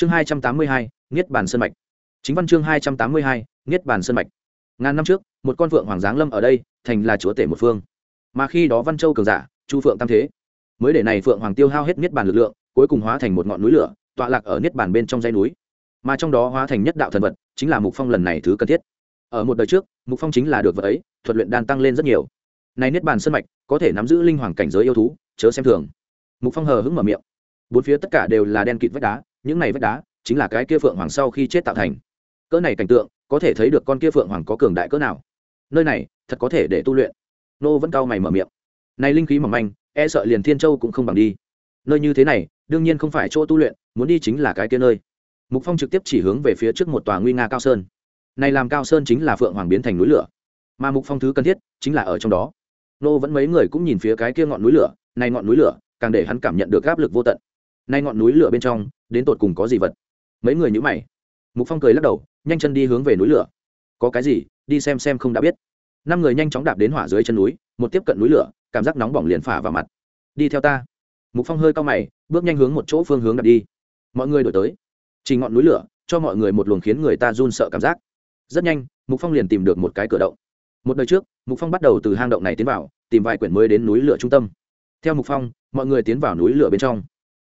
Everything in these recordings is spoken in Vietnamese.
chương hai trăm tám mươi hai, niết bàn sơn mạch. Chính văn chương hai trăm tám mươi hai, niết bàn sơn mạch. Ngàn năm trước, một con phượng hoàng giáng lâm ở đây, thành là chúa tể một phương. Mà khi đó văn châu cường giả, chu phượng tam thế. Mới để này phượng hoàng tiêu hao hết niết bàn lực lượng, cuối cùng hóa thành một ngọn núi lửa, tọa lạc ở niết bàn bên trong dãy núi. Mà trong đó hóa thành nhất đạo thần vật, chính là mục phong lần này thứ cần thiết. Ở một đời trước, mục phong chính là được vật ấy, thuật luyện đan tăng lên rất nhiều. Này niết bàn sơn mạch, có thể nắm giữ linh hoàng cảnh giới yêu thú, chớ xem thường. Mục phong hờ hững mở miệng. Bốn phía tất cả đều là đen kịt vách đá những này vách đá chính là cái kia phượng hoàng sau khi chết tạo thành. Cỡ này cảnh tượng, có thể thấy được con kia phượng hoàng có cường đại cỡ nào. Nơi này, thật có thể để tu luyện. Nô vẫn cau mày mở miệng. Này linh khí mỏng manh e sợ liền thiên châu cũng không bằng đi. Nơi như thế này, đương nhiên không phải chỗ tu luyện, muốn đi chính là cái kia nơi. Mục phong trực tiếp chỉ hướng về phía trước một tòa nguy nga cao sơn. Này làm cao sơn chính là phượng hoàng biến thành núi lửa. Mà mục phong thứ cần thiết, chính là ở trong đó. Nô vẫn mấy người cũng nhìn phía cái kia ngọn núi lửa, này ngọn núi lửa, càng để hắn cảm nhận được áp lực vô tận. Nay ngọn núi lửa bên trong đến tột cùng có gì vật? Mấy người nhữ mày. Mục phong cười lắc đầu, nhanh chân đi hướng về núi lửa. Có cái gì? Đi xem xem không đã biết. Năm người nhanh chóng đạp đến hỏa dưới chân núi, một tiếp cận núi lửa, cảm giác nóng bỏng liền phả vào mặt. Đi theo ta. Mục phong hơi cao mày, bước nhanh hướng một chỗ phương hướng đặt đi. Mọi người đổi tới. Chỉ ngọn núi lửa, cho mọi người một luồng khiến người ta run sợ cảm giác. Rất nhanh, mục phong liền tìm được một cái cửa động. Một đời trước, mục phong bắt đầu từ hang động này tiến vào, tìm vài quyển mới đến núi lửa trung tâm. Theo mục phong, mọi người tiến vào núi lửa bên trong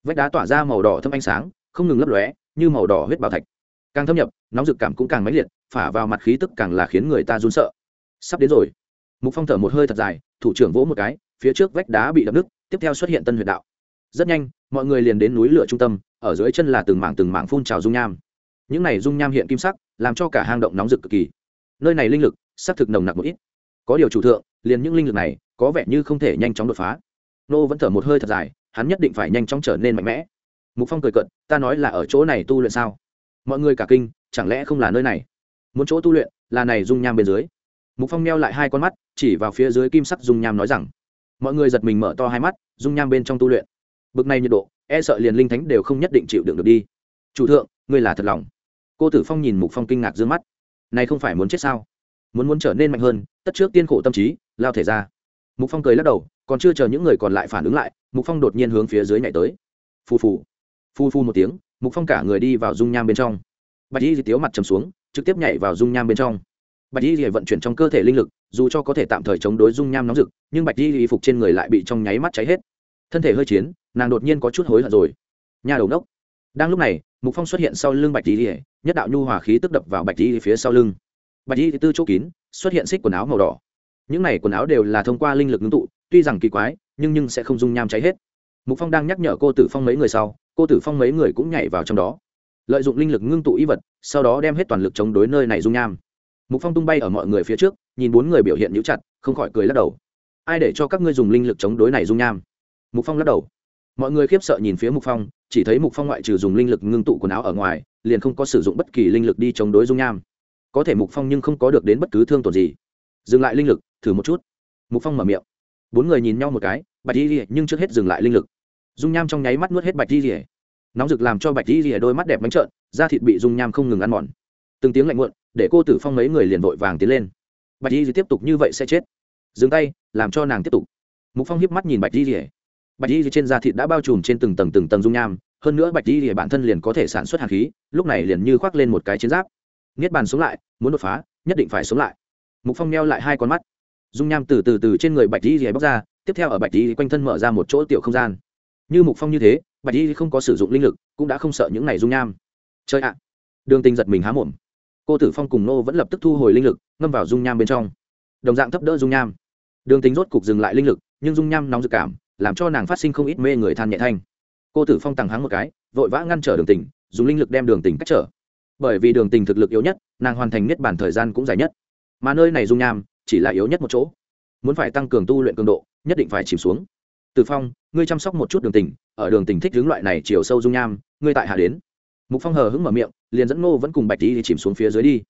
vách đá tỏa ra màu đỏ thâm ánh sáng, không ngừng lấp lóe, như màu đỏ huyết bảo thạch. Càng thâm nhập, nóng rực cảm cũng càng mãnh liệt, phả vào mặt khí tức càng là khiến người ta run sợ. Sắp đến rồi. Mục phong thở một hơi thật dài, thủ trưởng vỗ một cái, phía trước vách đá bị đập nứt, tiếp theo xuất hiện tân huyệt đạo. Rất nhanh, mọi người liền đến núi lửa trung tâm, ở dưới chân là từng mảng từng mảng phun trào dung nham. Những này dung nham hiện kim sắc, làm cho cả hang động nóng rực cực kỳ. Nơi này linh lực, xác thực nồng nặc một ít. Có điều chủ thượng, liền những linh lực này, có vẻ như không thể nhanh chóng đột phá. Nô vẫn thở một hơi thật dài hắn nhất định phải nhanh chóng trở nên mạnh mẽ. Mục phong cười cận ta nói là ở chỗ này tu luyện sao? Mọi người cả kinh, chẳng lẽ không là nơi này? Muốn chỗ tu luyện là này dung nham bên dưới. Mục phong meo lại hai con mắt, chỉ vào phía dưới kim sắc dung nham nói rằng, mọi người giật mình mở to hai mắt, dung nham bên trong tu luyện. Bực này nhiệt độ e sợ liền linh thánh đều không nhất định chịu đựng được đi. Chủ thượng, ngươi là thật lòng. Cô tử phong nhìn mục phong kinh ngạc d mắt. Này không phải muốn chết sao? Muốn muốn trở nên mạnh hơn, tất trước tiên khổ tâm trí, lao thể ra. Mục phong cười lắc đầu còn chưa chờ những người còn lại phản ứng lại, mục phong đột nhiên hướng phía dưới nhảy tới. Phù phù. Phu phu một tiếng, mục phong cả người đi vào dung nham bên trong. Bạch y di tiếu mặt trầm xuống, trực tiếp nhảy vào dung nham bên trong. Bạch y di vận chuyển trong cơ thể linh lực, dù cho có thể tạm thời chống đối dung nham nóng rực, nhưng bạch y di phục trên người lại bị trong nháy mắt cháy hết. Thân thể hơi chiến, nàng đột nhiên có chút hối hận rồi. Nhà đầu đốc. Đang lúc này, mục phong xuất hiện sau lưng bạch y di nhất đạo nhu hòa khí tức đập vào bạch y phía sau lưng. Bạch y tư chỗ kín, xuất hiện xích quần áo màu đỏ. Những này quần áo đều là thông qua linh lực ngưng tụ tuy rằng kỳ quái, nhưng nhưng sẽ không dung nham cháy hết. Mục phong đang nhắc nhở cô tử phong mấy người sau, cô tử phong mấy người cũng nhảy vào trong đó. Lợi dụng linh lực ngưng tụ y vật, sau đó đem hết toàn lực chống đối nơi này dung nham. Mục phong tung bay ở mọi người phía trước, nhìn bốn người biểu hiện nhũ chặt, không khỏi cười lắc đầu. Ai để cho các ngươi dùng linh lực chống đối này dung nham? Mục phong lắc đầu. Mọi người khiếp sợ nhìn phía mục phong, chỉ thấy mục phong ngoại trừ dùng linh lực ngưng tụ quần áo ở ngoài, liền không có sử dụng bất kỳ linh lực đi chống đối dung nham. Có thể mục phong nhưng không có được đến bất cứ thương tổn gì. Dừng lại linh lực, thử một chút. Mục phong mở miệng bốn người nhìn nhau một cái, bạch di rỉa nhưng trước hết dừng lại linh lực. Dung nham trong nháy mắt nuốt hết bạch di rỉa nóng rực làm cho bạch di rỉa đôi mắt đẹp bánh trợn, da thịt bị dung nham không ngừng ăn mòn. Từng tiếng lạnh muộn, để cô tử phong mấy người liền vội vàng tiến lên. Bạch di rỉa tiếp tục như vậy sẽ chết. Dừng tay, làm cho nàng tiếp tục. Mục phong hiếp mắt nhìn bạch di rỉa bạch di rỉa trên da thịt đã bao trùm trên từng tầng từng tầng dung nham, hơn nữa bạch di rỉa bản thân liền có thể sản xuất hạt khí, lúc này liền như khoác lên một cái chiến giáp. Niết bàn sống lại, muốn đột phá, nhất định phải sống lại. Mục phong neo lại hai con mắt dung nham từ từ từ trên người bạch di bóc ra, tiếp theo ở bạch di quanh thân mở ra một chỗ tiểu không gian. Như mục phong như thế, bạch di không có sử dụng linh lực, cũng đã không sợ những này dung nham. Chơi ạ! Đường tình giật mình há mồm. Cô tử phong cùng nô vẫn lập tức thu hồi linh lực, ngâm vào dung nham bên trong. Đồng dạng thấp đỡ dung nham. Đường tính rốt cục dừng lại linh lực, nhưng dung nham nóng dự cảm, làm cho nàng phát sinh không ít mê người than nhẹ thanh. Cô tử phong tàng hắng một cái, vội vã ngăn trở đường tình dùng linh lực đem đường tình cách trở. Bởi vì đường tình thực lực yếu nhất, nàng hoàn thành niết bản thời gian cũng dài nhất. Mà nơi này dung nham chỉ là yếu nhất một chỗ. Muốn phải tăng cường tu luyện cường độ, nhất định phải chìm xuống. Từ phong, ngươi chăm sóc một chút đường tình, ở đường tình thích hướng loại này chiều sâu dung nham, ngươi tại hạ đến. Mục phong hờ hững mở miệng, liền dẫn ngô vẫn cùng bạch đi chìm xuống phía dưới đi.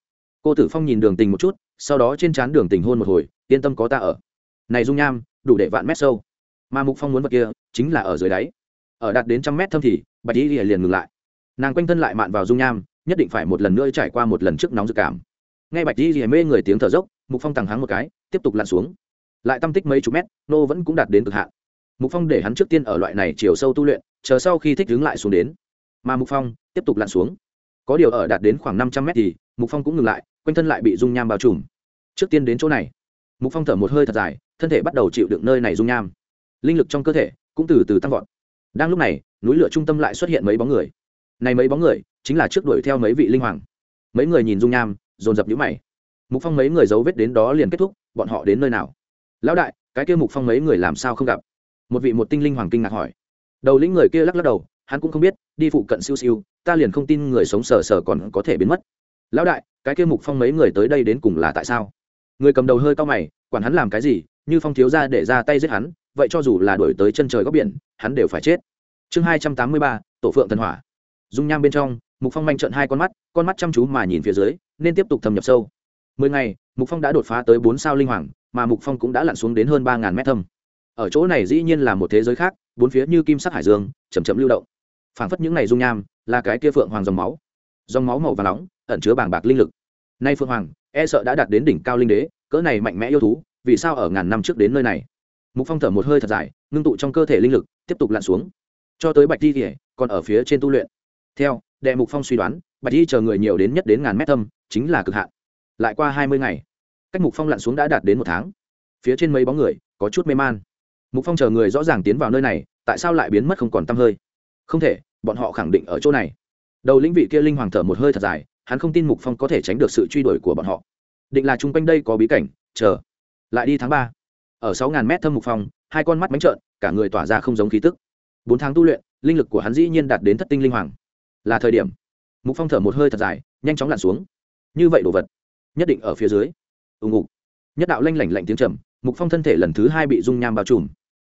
Cô tử phong nhìn đường tình một chút, sau đó trên trán đường tình hôn một hồi, yên tâm có ta ở. Này dung nham, đủ để vạn mét sâu. Mà mục phong muốn vật kia, chính là ở dưới đáy. Ở đạt đến trăm mét thâm thì, bạch đi liền ngừng lại. Nàng quanh thân lại mạn vào dung nham, nhất định phải một lần nữa trải qua một lần trước nóng dự cảm. Ngay bạch đi liền mê người tiếng thở dốc mục phong tàng hắng một cái, tiếp tục lặn xuống. Lại tâm tích mấy chục mét, nô vẫn cũng đạt đến cực hạn. Mục phong để hắn trước tiên ở loại này chiều sâu tu luyện, chờ sau khi thích đứng lại xuống đến. Mà mục phong tiếp tục lặn xuống. Có điều ở đạt đến khoảng năm trăm mét thì, mục phong cũng ngừng lại, quanh thân lại bị dung nham bao trùm. Trước tiên đến chỗ này, mục phong thở một hơi thật dài, thân thể bắt đầu chịu đựng nơi này dung nham. Linh lực trong cơ thể cũng từ từ tăng vọt. Đang lúc này, núi lửa trung tâm lại xuất hiện mấy bóng người. Này mấy bóng người chính là trước đuổi theo mấy vị linh hoàng. Mấy người nhìn dung nham, dồn dập nhũ mày mục phong mấy người dấu vết đến đó liền kết thúc, bọn họ đến nơi nào? Lão đại, cái kia mục phong mấy người làm sao không gặp? Một vị một tinh linh hoàng kinh ngạc hỏi. Đầu lĩnh người kia lắc lắc đầu, hắn cũng không biết, đi phụ cận siêu siêu, ta liền không tin người sống sờ sờ còn có thể biến mất. Lão đại, cái kia mục phong mấy người tới đây đến cùng là tại sao? Người cầm đầu hơi cao mày, quản hắn làm cái gì, như phong thiếu ra để ra tay giết hắn, vậy cho dù là đổi tới chân trời góc biển, hắn đều phải chết. Chương hai trăm tám mươi ba, tổ phượng thần hỏa. Dung nham bên trong, mục phong manh trận hai con mắt con mắt chăm chú mà nhìn phía dưới, nên tiếp tục thâm nhập sâu mười ngày, mục phong đã đột phá tới bốn sao linh hoàng, mà mục phong cũng đã lặn xuống đến hơn ba ngàn mét thâm. Ở chỗ này dĩ nhiên là một thế giới khác, bốn phía như kim sắc hải dương chầm chậm lưu động. Phảng phất những này dung nham, là cái kia phượng hoàng dòng máu. Dòng máu màu và nóng, ẩn chứa bảng bạc linh lực. Nay phượng hoàng e sợ đã đạt đến đỉnh cao linh đế, cỡ này mạnh mẽ yêu thú, vì sao ở ngàn năm trước đến nơi này? Mục phong thở một hơi thật dài, ngưng tụ trong cơ thể linh lực, tiếp tục lặn xuống. Cho tới bạch di thể còn ở phía trên tu luyện. Theo, đệ mục phong suy đoán, bạch di chờ người nhiều đến nhất đến ngàn mét thâm, chính là cực hạn lại qua hai mươi ngày. Cách mục phong lặn xuống đã đạt đến một tháng. Phía trên mấy bóng người, có chút mê man. Mục phong chờ người rõ ràng tiến vào nơi này, tại sao lại biến mất không còn t hơi? Không thể, bọn họ khẳng định ở chỗ này. Đầu lĩnh vị kia linh hoàng thở một hơi thật dài, hắn không tin mục phong có thể tránh được sự truy đuổi của bọn họ. Định là chung quanh đây có bí cảnh, chờ. Lại đi tháng ba. Ở sáu ngàn mét thâm mục phong, hai con mắt bánh trợn, cả người tỏa ra không giống khí tức. Bốn tháng tu luyện, linh lực của hắn dĩ nhiên đạt đến thất tinh linh hoàng. Là thời điểm. Mục phong thở một hơi thật dài, nhanh chóng lặn xuống. Như vậy đồ vật nhất định ở phía dưới. Ù ngục. Nhất đạo lanh lảnh lạnh tiếng trầm, mục phong thân thể lần thứ hai bị dung nham bao trùm.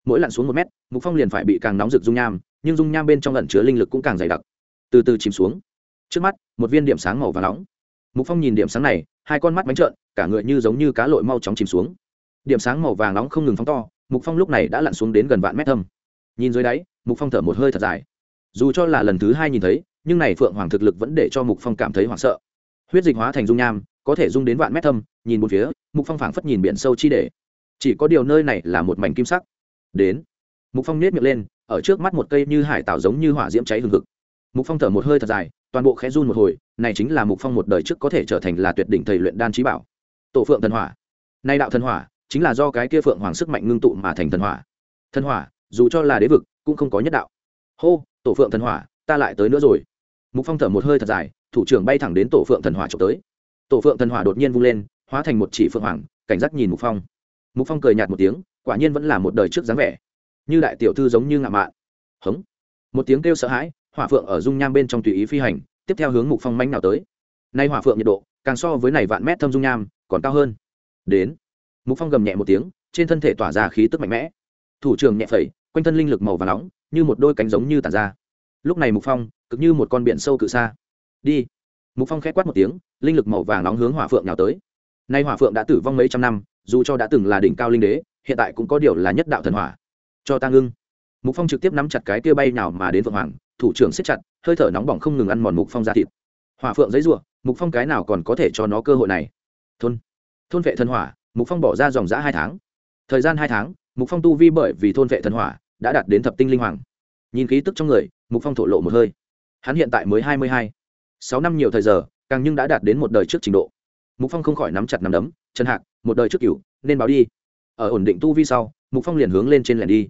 Mỗi lặn xuống một mét, mục phong liền phải bị càng nóng rực dung nham, nhưng dung nham bên trong lẩn chứa linh lực cũng càng dày đặc. Từ từ chìm xuống. Trước mắt, một viên điểm sáng màu và nóng. Mục phong nhìn điểm sáng này, hai con mắt bánh trợn, cả người như giống như cá lội mau chóng chìm xuống. Điểm sáng màu vàng nóng không ngừng phóng to, mục phong lúc này đã lặn xuống đến gần vạn mét thâm. Nhìn dưới đáy, mục phong thở một hơi thật dài. Dù cho là lần thứ hai nhìn thấy, nhưng này phượng hoàng thực lực vẫn để cho mục phong cảm thấy hoảng sợ. Huyết dịch hóa thành dung nham có thể dung đến vạn mét thâm, nhìn một phía, mục phong phảng phất nhìn biển sâu chi để. Chỉ có điều nơi này là một mảnh kim sắc. Đến. Mục phong nết miệng lên, ở trước mắt một cây như hải tảo giống như hỏa diễm cháy hừng hực. Mục phong thở một hơi thật dài, toàn bộ khẽ run một hồi, này chính là mục phong một đời trước có thể trở thành là tuyệt đỉnh thầy luyện đan trí bảo. Tổ phượng thần hỏa. Nay đạo thần hỏa, chính là do cái kia phượng hoàng sức mạnh ngưng tụ mà thành thần hỏa. Thần hỏa, dù cho là đế vực, cũng không có nhất đạo. Hô, tổ phượng thần hỏa, ta lại tới nữa rồi. Mục phong thở một hơi thật dài, thủ trưởng bay thẳng đến tổ phượng thần hỏa trộm tới tổ phượng thần hỏa đột nhiên vung lên, hóa thành một chỉ phượng hoàng, cảnh giác nhìn mục phong. Mục phong cười nhạt một tiếng, quả nhiên vẫn là một đời trước dáng vẻ. Như đại tiểu thư giống như ngạo mạn. Hống. Một tiếng kêu sợ hãi, hỏa phượng ở dung nham bên trong tùy ý phi hành, tiếp theo hướng mục phong manh nào tới. Nay hỏa phượng nhiệt độ, càng so với này vạn mét thâm dung nham, còn cao hơn. Đến. Mục phong gầm nhẹ một tiếng, trên thân thể tỏa ra khí tức mạnh mẽ. Thủ trưởng nhẹ phẩy, quanh thân linh lực màu và nóng, như một đôi cánh giống như tàn ra. Lúc này mục phong, cực như một con biển sâu cự xa đi mục phong khẽ quát một tiếng, linh lực màu vàng nóng hướng hỏa phượng nào tới. Nay hỏa phượng đã tử vong mấy trăm năm, dù cho đã từng là đỉnh cao linh đế, hiện tại cũng có điều là nhất đạo thần hỏa. Cho ta ngưng. Mục phong trực tiếp nắm chặt cái kia bay nào mà đến vượng hoàng, thủ trưởng siết chặt, hơi thở nóng bỏng không ngừng ăn mòn mục phong ra thịt. Hỏa phượng giấy ruộng mục phong cái nào còn có thể cho nó cơ hội này? Thôn. Thôn vệ thần hỏa, mục phong bỏ ra dòng giã hai tháng. Thời gian hai tháng, mục phong tu vi bởi vì thôn vệ thần hỏa đã đạt đến thập tinh linh hoàng. Nhìn khí tức trong người, mục phong thổ lộ một hơi. Hắn hiện tại mới hai mươi hai sáu năm nhiều thời giờ, càng nhưng đã đạt đến một đời trước trình độ. Mục phong không khỏi nắm chặt nắm đấm chân hạc, một đời trước cửu, nên báo đi. Ở ổn định tu vi sau, mục phong liền hướng lên trên lẻn đi.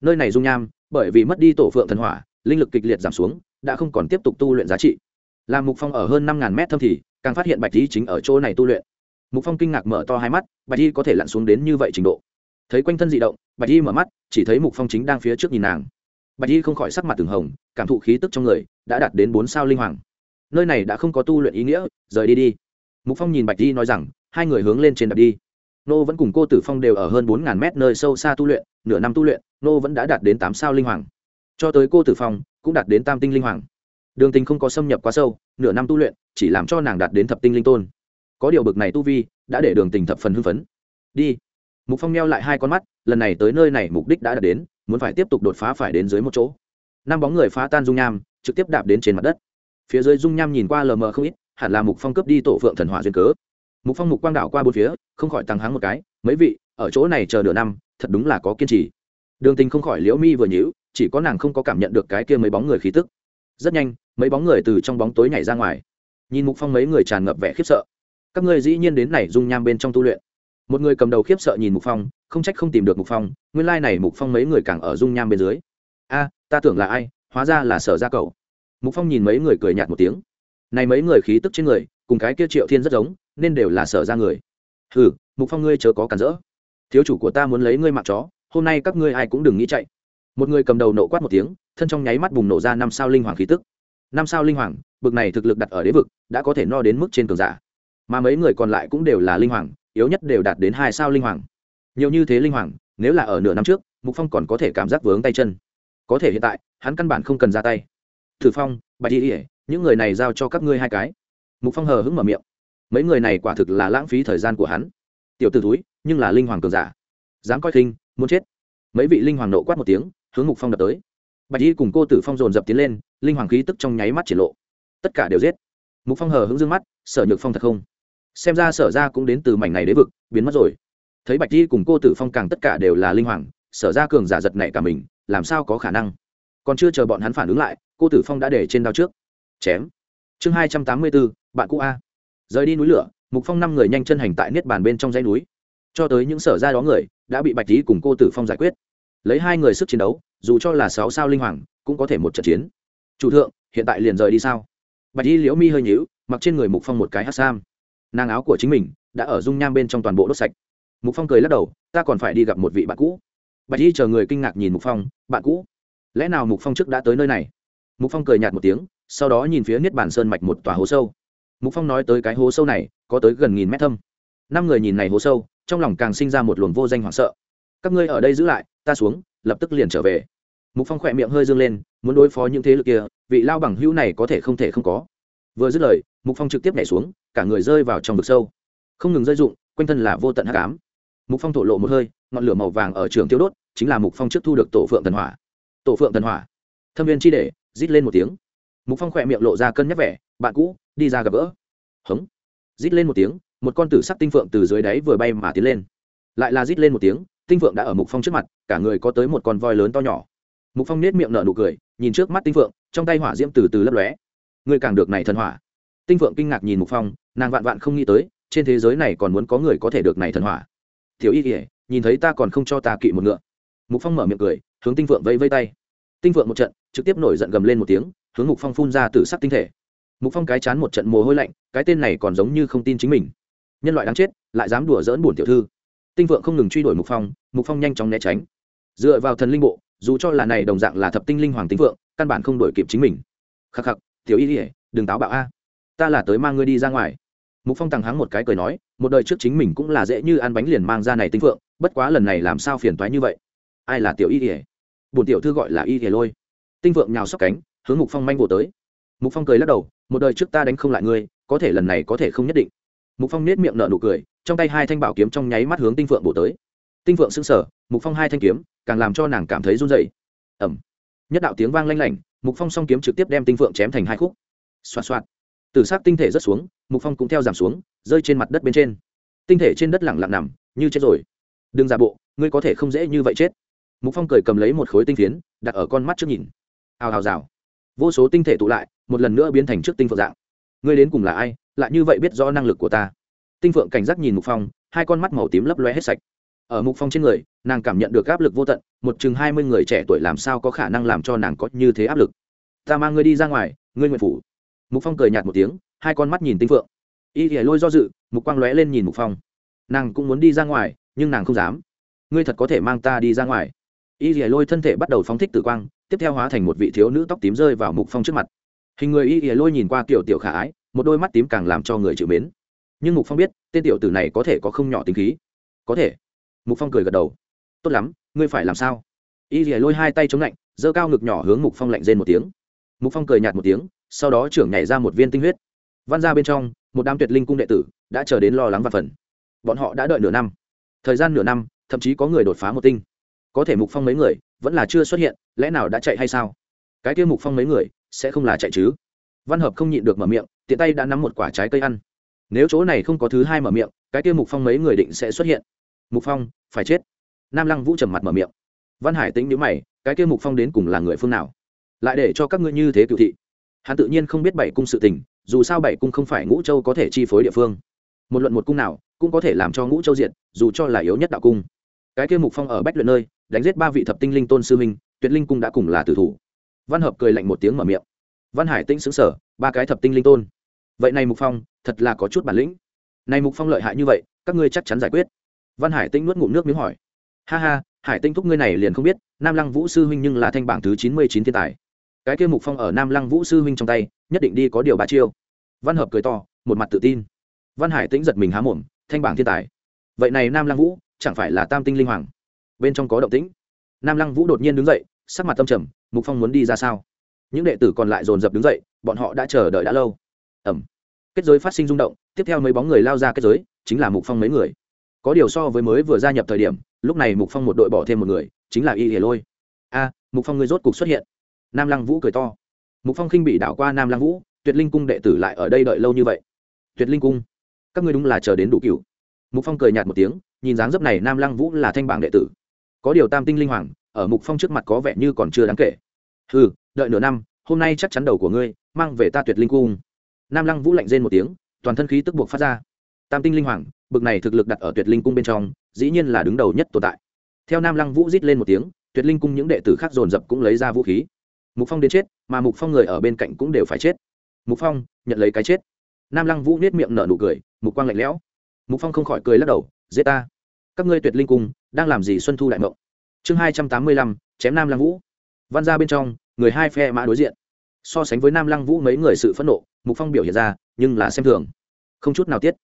Nơi này dung nham, bởi vì mất đi tổ phượng thần hỏa, linh lực kịch liệt giảm xuống, đã không còn tiếp tục tu luyện giá trị. Làm mục phong ở hơn năm ngàn mét thâm thì, càng phát hiện bạch di chính ở chỗ này tu luyện. Mục phong kinh ngạc mở to hai mắt, bạch di có thể lặn xuống đến như vậy trình độ. Thấy quanh thân dị động, bạch di mở mắt, chỉ thấy mục phong chính đang phía trước nhìn nàng. Bạch di không khỏi sắc mặt từng hồng, cảm thụ khí tức trong người đã đạt đến bốn sao linh hoàng nơi này đã không có tu luyện ý nghĩa, rời đi đi. Mục phong nhìn bạch di nói rằng, hai người hướng lên trên đập đi. Nô vẫn cùng cô tử phong đều ở hơn bốn ngàn mét nơi sâu xa tu luyện, nửa năm tu luyện, nô vẫn đã đạt đến tám sao linh hoàng. Cho tới cô tử phong, cũng đạt đến tam tinh linh hoàng. Đường tình không có xâm nhập quá sâu, nửa năm tu luyện, chỉ làm cho nàng đạt đến thập tinh linh tôn. Có điều bực này tu vi, đã để đường tình thập phần hưng phấn. Đi. Mục phong neo lại hai con mắt, lần này tới nơi này mục đích đã đạt đến, muốn phải tiếp tục đột phá phải đến dưới một chỗ. Năm bóng người phá tan dung nham, trực tiếp đạp đến trên mặt đất phía dưới dung nham nhìn qua lờ mờ không ít, hẳn là mục phong cướp đi tổ phượng thần hỏa duyên cớ. Mục phong mục quang đảo qua bốn phía, không khỏi tăng háng một cái, mấy vị, ở chỗ này chờ nửa năm, thật đúng là có kiên trì. Đường tình không khỏi liễu mi vừa nhíu, chỉ có nàng không có cảm nhận được cái kia mấy bóng người khí tức. Rất nhanh, mấy bóng người từ trong bóng tối nhảy ra ngoài. Nhìn mục phong mấy người tràn ngập vẻ khiếp sợ. Các ngươi dĩ nhiên đến này dung nham bên trong tu luyện. Một người cầm đầu khiếp sợ nhìn mục phong, không trách không tìm được mục phong, nguyên lai này mục phong mấy người càng ở dung nham bên dưới. A, ta tưởng là ai, hóa ra là sở gia cậu mục phong nhìn mấy người cười nhạt một tiếng này mấy người khí tức trên người cùng cái kia triệu thiên rất giống nên đều là sở ra người hừ mục phong ngươi chớ có cản rỡ thiếu chủ của ta muốn lấy ngươi mặc chó hôm nay các ngươi ai cũng đừng nghĩ chạy một người cầm đầu nộ quát một tiếng thân trong nháy mắt bùng nổ ra năm sao linh hoàng khí tức năm sao linh hoàng bực này thực lực đặt ở đế vực đã có thể no đến mức trên cường giả mà mấy người còn lại cũng đều là linh hoàng yếu nhất đều đạt đến hai sao linh hoàng nhiều như thế linh hoàng nếu là ở nửa năm trước mục phong còn có thể cảm giác vướng tay chân có thể hiện tại hắn căn bản không cần ra tay thử phong bạch y ỉa những người này giao cho các ngươi hai cái. Mục phong hờ hững mở miệng. Mấy người này quả thực là lãng phí thời gian của hắn. Tiểu t ử túi nhưng là linh hoàng cường giả. Dám coi khinh, muốn chết. Mấy vị linh hoàng nộ quát một tiếng, hướng mục phong đập tới. Bạch y cùng cô tử phong dồn dập tiến lên, linh hoàng khí tức trong nháy mắt triển lộ. Tất cả đều giết. Mục phong hờ hững d ư ơ n g mắt, sở nhược phong thật không? Xem ra sở ra cũng đến từ mảnh này đế vực, biến mất rồi. Thấy bạch y cùng cô tử phong càng tất cả đều là linh hoàng, sở ra cường giả giật này cả mình, làm sao có khả năng? Còn chưa chờ bọn hắn phản ứng lại, cô tử phong đã để trên đao trước. Chém. Chương hai trăm tám mươi bốn, bạn cũ a. Rời đi núi lửa, mục phong năm người nhanh chân hành tại niết bàn bên trong dãy núi. Cho tới những sở ra đó người, đã bị bạch tý cùng cô tử phong giải quyết. Lấy hai người sức chiến đấu, dù cho là sáu sao linh hoàng, cũng có thể một trận chiến. Chủ thượng, hiện tại liền rời đi sao? Bạch lý liễu mi hơi nhíu, mặc trên người mục phong một cái hát sam. Nàng áo của chính mình đã ở dung nham bên trong toàn bộ đốt sạch. Mục phong cười lắc đầu, ta còn phải đi gặp một vị bạn cũ. Bạch lý chờ người kinh ngạc nhìn mục phong, bạn cũ lẽ nào mục phong trước đã tới nơi này mục phong cười nhạt một tiếng sau đó nhìn phía niết bàn sơn mạch một tòa hố sâu mục phong nói tới cái hố sâu này có tới gần nghìn mét thâm năm người nhìn này hố sâu trong lòng càng sinh ra một luồng vô danh hoảng sợ các ngươi ở đây giữ lại ta xuống lập tức liền trở về mục phong khỏe miệng hơi dương lên muốn đối phó những thế lực kia vị lao bằng hữu này có thể không thể không có vừa dứt lời mục phong trực tiếp nhảy xuống cả người rơi vào trong vực sâu không ngừng rơi rụng quanh thân là vô tận hắc ám mục phong thổ lộ một hơi ngọn lửa màu vàng ở trường tiêu đốt chính là mục phong trước thu được tổ phượng thần hỏa tổ phượng thần hỏa. Thâm viên chi để, rít lên một tiếng. Mục phong khỏe miệng lộ ra cân nhắc vẻ, bạn cũ, đi ra gặp gỡ. Hống. Rít lên một tiếng, một con tử sắc tinh phượng từ dưới đáy vừa bay mà tiến lên. Lại là rít lên một tiếng, tinh phượng đã ở mục phong trước mặt, cả người có tới một con voi lớn to nhỏ. Mục phong nết miệng nở nụ cười, nhìn trước mắt tinh phượng, trong tay hỏa diễm từ từ lấp lóe. Người càng được này thần hỏa. Tinh phượng kinh ngạc nhìn mục phong, nàng vạn vạn không nghĩ tới, trên thế giới này còn muốn có người có thể được này thần hỏa. Thiếu y kỉa nhìn thấy ta còn không cho ta kỵ một ngựa. Mục phong mở miệng cười hướng tinh phượng vây vây tay. Tinh phượng một trận, trực tiếp nổi giận gầm lên một tiếng, hướng mục phong phun ra từ sắc tinh thể. Mục phong cái chán một trận mồ hôi lạnh, cái tên này còn giống như không tin chính mình. Nhân loại đáng chết, lại dám đùa dỡn bổn tiểu thư. Tinh phượng không ngừng truy đuổi mục phong mục phong nhanh chóng né tránh. Dựa vào thần linh bộ, dù cho là này đồng dạng là thập tinh linh hoàng tinh phượng, căn bản không đuổi kịp chính mình. Khắc khắc, tiểu y ỉa đừng táo bạo a. Ta là tới mang ngươi đi ra ngoài. Mục phong thẳng hắng một cái cười nói, một đời trước chính mình cũng là dễ như ăn bánh liền mang ra này tinh phượng, bất quá lần này làm sao phiền toái như vậy. Ai là tiểu y ỉa bổn tiểu thư gọi là y thể lôi. Tinh vượng nhào sóc cánh, hướng mục phong manh vô tới. Mục phong cười lắc đầu, một đời trước ta đánh không lại ngươi, có thể lần này có thể không nhất định. Mục phong nết miệng nở nụ cười, trong tay hai thanh bảo kiếm trong nháy mắt hướng tinh phượng bổ tới. Tinh phượng sững sờ, mục phong hai thanh kiếm, càng làm cho nàng cảm thấy run rẩy. Ẩm nhất đạo tiếng vang lanh lảnh, mục phong song kiếm trực tiếp đem tinh phượng chém thành hai khúc. Xoạt xoạt. Từ sát tinh thể rất xuống, mục phong cũng theo giảm xuống, rơi trên mặt đất bên trên. Tinh thể trên đất lẳng lặng nằm, như chết rồi. Đừng giả bộ, ngươi có thể không dễ như vậy chết mục phong cười cầm lấy một khối tinh phiến, đặt ở con mắt trước nhìn. Hào hào rào. Vô số tinh thể tụ lại, một lần nữa biến thành trước tinh phượng dạng. Ngươi đến cùng là ai? Lại như vậy biết rõ năng lực của ta. Tinh phượng cảnh giác nhìn mục phong, hai con mắt màu tím lấp loe hết sạch. Ở mục phong trên người, nàng cảm nhận được áp lực vô tận, một chừng hai mươi người trẻ tuổi làm sao có khả năng làm cho nàng có như thế áp lực? Ta mang ngươi đi ra ngoài, ngươi nguyện phủ. Mục phong cười nhạt một tiếng, hai con mắt nhìn tinh phượng. Y thì lôi do dự, mục quang lóe lên nhìn mục phong. Nàng cũng muốn đi ra ngoài, nhưng nàng không dám. Ngươi thật có thể mang ta đi ra ngoài y thì lôi thân thể bắt đầu phóng thích tử quang, tiếp theo hóa thành một vị thiếu nữ tóc tím rơi vào mục phong trước mặt. Hình người y ỉa lôi nhìn qua kiểu tiểu khả ái, một đôi mắt tím càng làm cho người chịu mến. Nhưng mục phong biết, tên tiểu tử này có thể có không nhỏ tính khí. Có thể. Mục phong cười gật đầu. Tốt lắm, ngươi phải làm sao? Y ỉa lôi hai tay chống lạnh, giơ cao ngực nhỏ hướng mục phong lạnh rên một tiếng. Mục phong cười nhạt một tiếng, sau đó trưởng nhảy ra một viên tinh huyết. Văn ra bên trong, một đám tuyệt linh cung đệ tử đã chờ đến lo lắng và phần. Bọn họ đã đợi nửa năm. Thời gian nửa năm, thậm chí có người đột phá một tinh có thể mục phong mấy người vẫn là chưa xuất hiện, lẽ nào đã chạy hay sao? Cái kia mục phong mấy người sẽ không là chạy chứ? Văn hợp không nhịn được mở miệng, tiện tay đã nắm một quả trái cây ăn. Nếu chỗ này không có thứ hai mở miệng, cái kia mục phong mấy người định sẽ xuất hiện. Mục phong, phải chết. Nam lăng vũ trầm mặt mở miệng. Văn hải tính nhữ mày, cái kia mục phong đến cùng là người phương nào? Lại để cho các ngươi như thế cựu thị. Hắn tự nhiên không biết bảy cung sự tình, dù sao bảy cung không phải ngũ châu có thể chi phối địa phương. Một luận một cung nào, cũng có thể làm cho ngũ châu diện dù cho là yếu nhất đạo cung. Cái kia mục phong ở bách luyện nơi đánh giết ba vị thập tinh linh tôn sư minh tuyệt linh cung đã cùng là tử thủ. Văn hợp cười lạnh một tiếng mở miệng. Văn hải tĩnh xứng sở ba cái thập tinh linh tôn. Vậy này mục phong, thật là có chút bản lĩnh. Này mục phong lợi hại như vậy, các ngươi chắc chắn giải quyết. Văn hải tĩnh nuốt ngụm nước miếng hỏi. Ha ha, hải tinh thúc ngươi này liền không biết, nam lăng vũ sư huynh nhưng là thanh bảng thứ chín mươi chín thiên tài. Cái kia mục phong ở nam lăng vũ sư huynh trong tay, nhất định đi có điều bà chiêu. Văn hợp cười to, một mặt tự tin. Văn hải tĩnh giật mình há mồm, thanh bảng thiên tài. Vậy này nam lăng vũ, chẳng phải là tam tinh linh hoàng? Bên trong có động tĩnh. Nam lăng vũ đột nhiên đứng dậy, sắc mặt tâm trầm, mục phong muốn đi ra sao? Những đệ tử còn lại dồn dập đứng dậy, bọn họ đã chờ đợi đã lâu. Ẩm kết giới phát sinh rung động, tiếp theo mấy bóng người lao ra kết giới, chính là mục phong mấy người. Có điều so với mới vừa gia nhập thời điểm, lúc này mục phong một đội bỏ thêm một người, chính là y hề lôi. A, mục phong người rốt cục xuất hiện. Nam lăng vũ cười to. Mục phong khinh bị đảo qua nam lăng vũ, tuyệt linh cung đệ tử lại ở đây đợi lâu như vậy. Tuyệt linh cung, các ngươi đúng là chờ đến đủ cựu mục phong cười nhạt một tiếng, nhìn dáng dấp này nam lăng vũ là thanh bảng đệ tử có điều tam tinh linh hoàng, ở mục phong trước mặt có vẻ như còn chưa đáng kể. Ừ đợi nửa năm, hôm nay chắc chắn đầu của ngươi mang về ta tuyệt linh cung. Nam lăng vũ lạnh rên một tiếng, toàn thân khí tức buộc phát ra. Tam tinh linh hoàng, bực này thực lực đặt ở tuyệt linh cung bên trong, dĩ nhiên là đứng đầu nhất tồn tại. Theo nam lăng vũ rít lên một tiếng, tuyệt linh cung những đệ tử khác dồn dập cũng lấy ra vũ khí. Mục phong đến chết, mà mục phong người ở bên cạnh cũng đều phải chết. Mục phong, nhận lấy cái chết. Nam lăng vũ nết miệng nở nụ cười, mục quang lạnh lẽo. Mục phong không khỏi cười lắc đầu, giết ta các ngươi tuyệt linh cung, đang làm gì xuân thu đại mộng? Chương hai trăm tám mươi lăm, chém nam lăng vũ. Văn ra bên trong, người hai phe mã đối diện. So sánh với nam lăng vũ mấy người sự phẫn nộ, mục phong biểu hiện ra, nhưng là xem thường. Không chút nào tiết.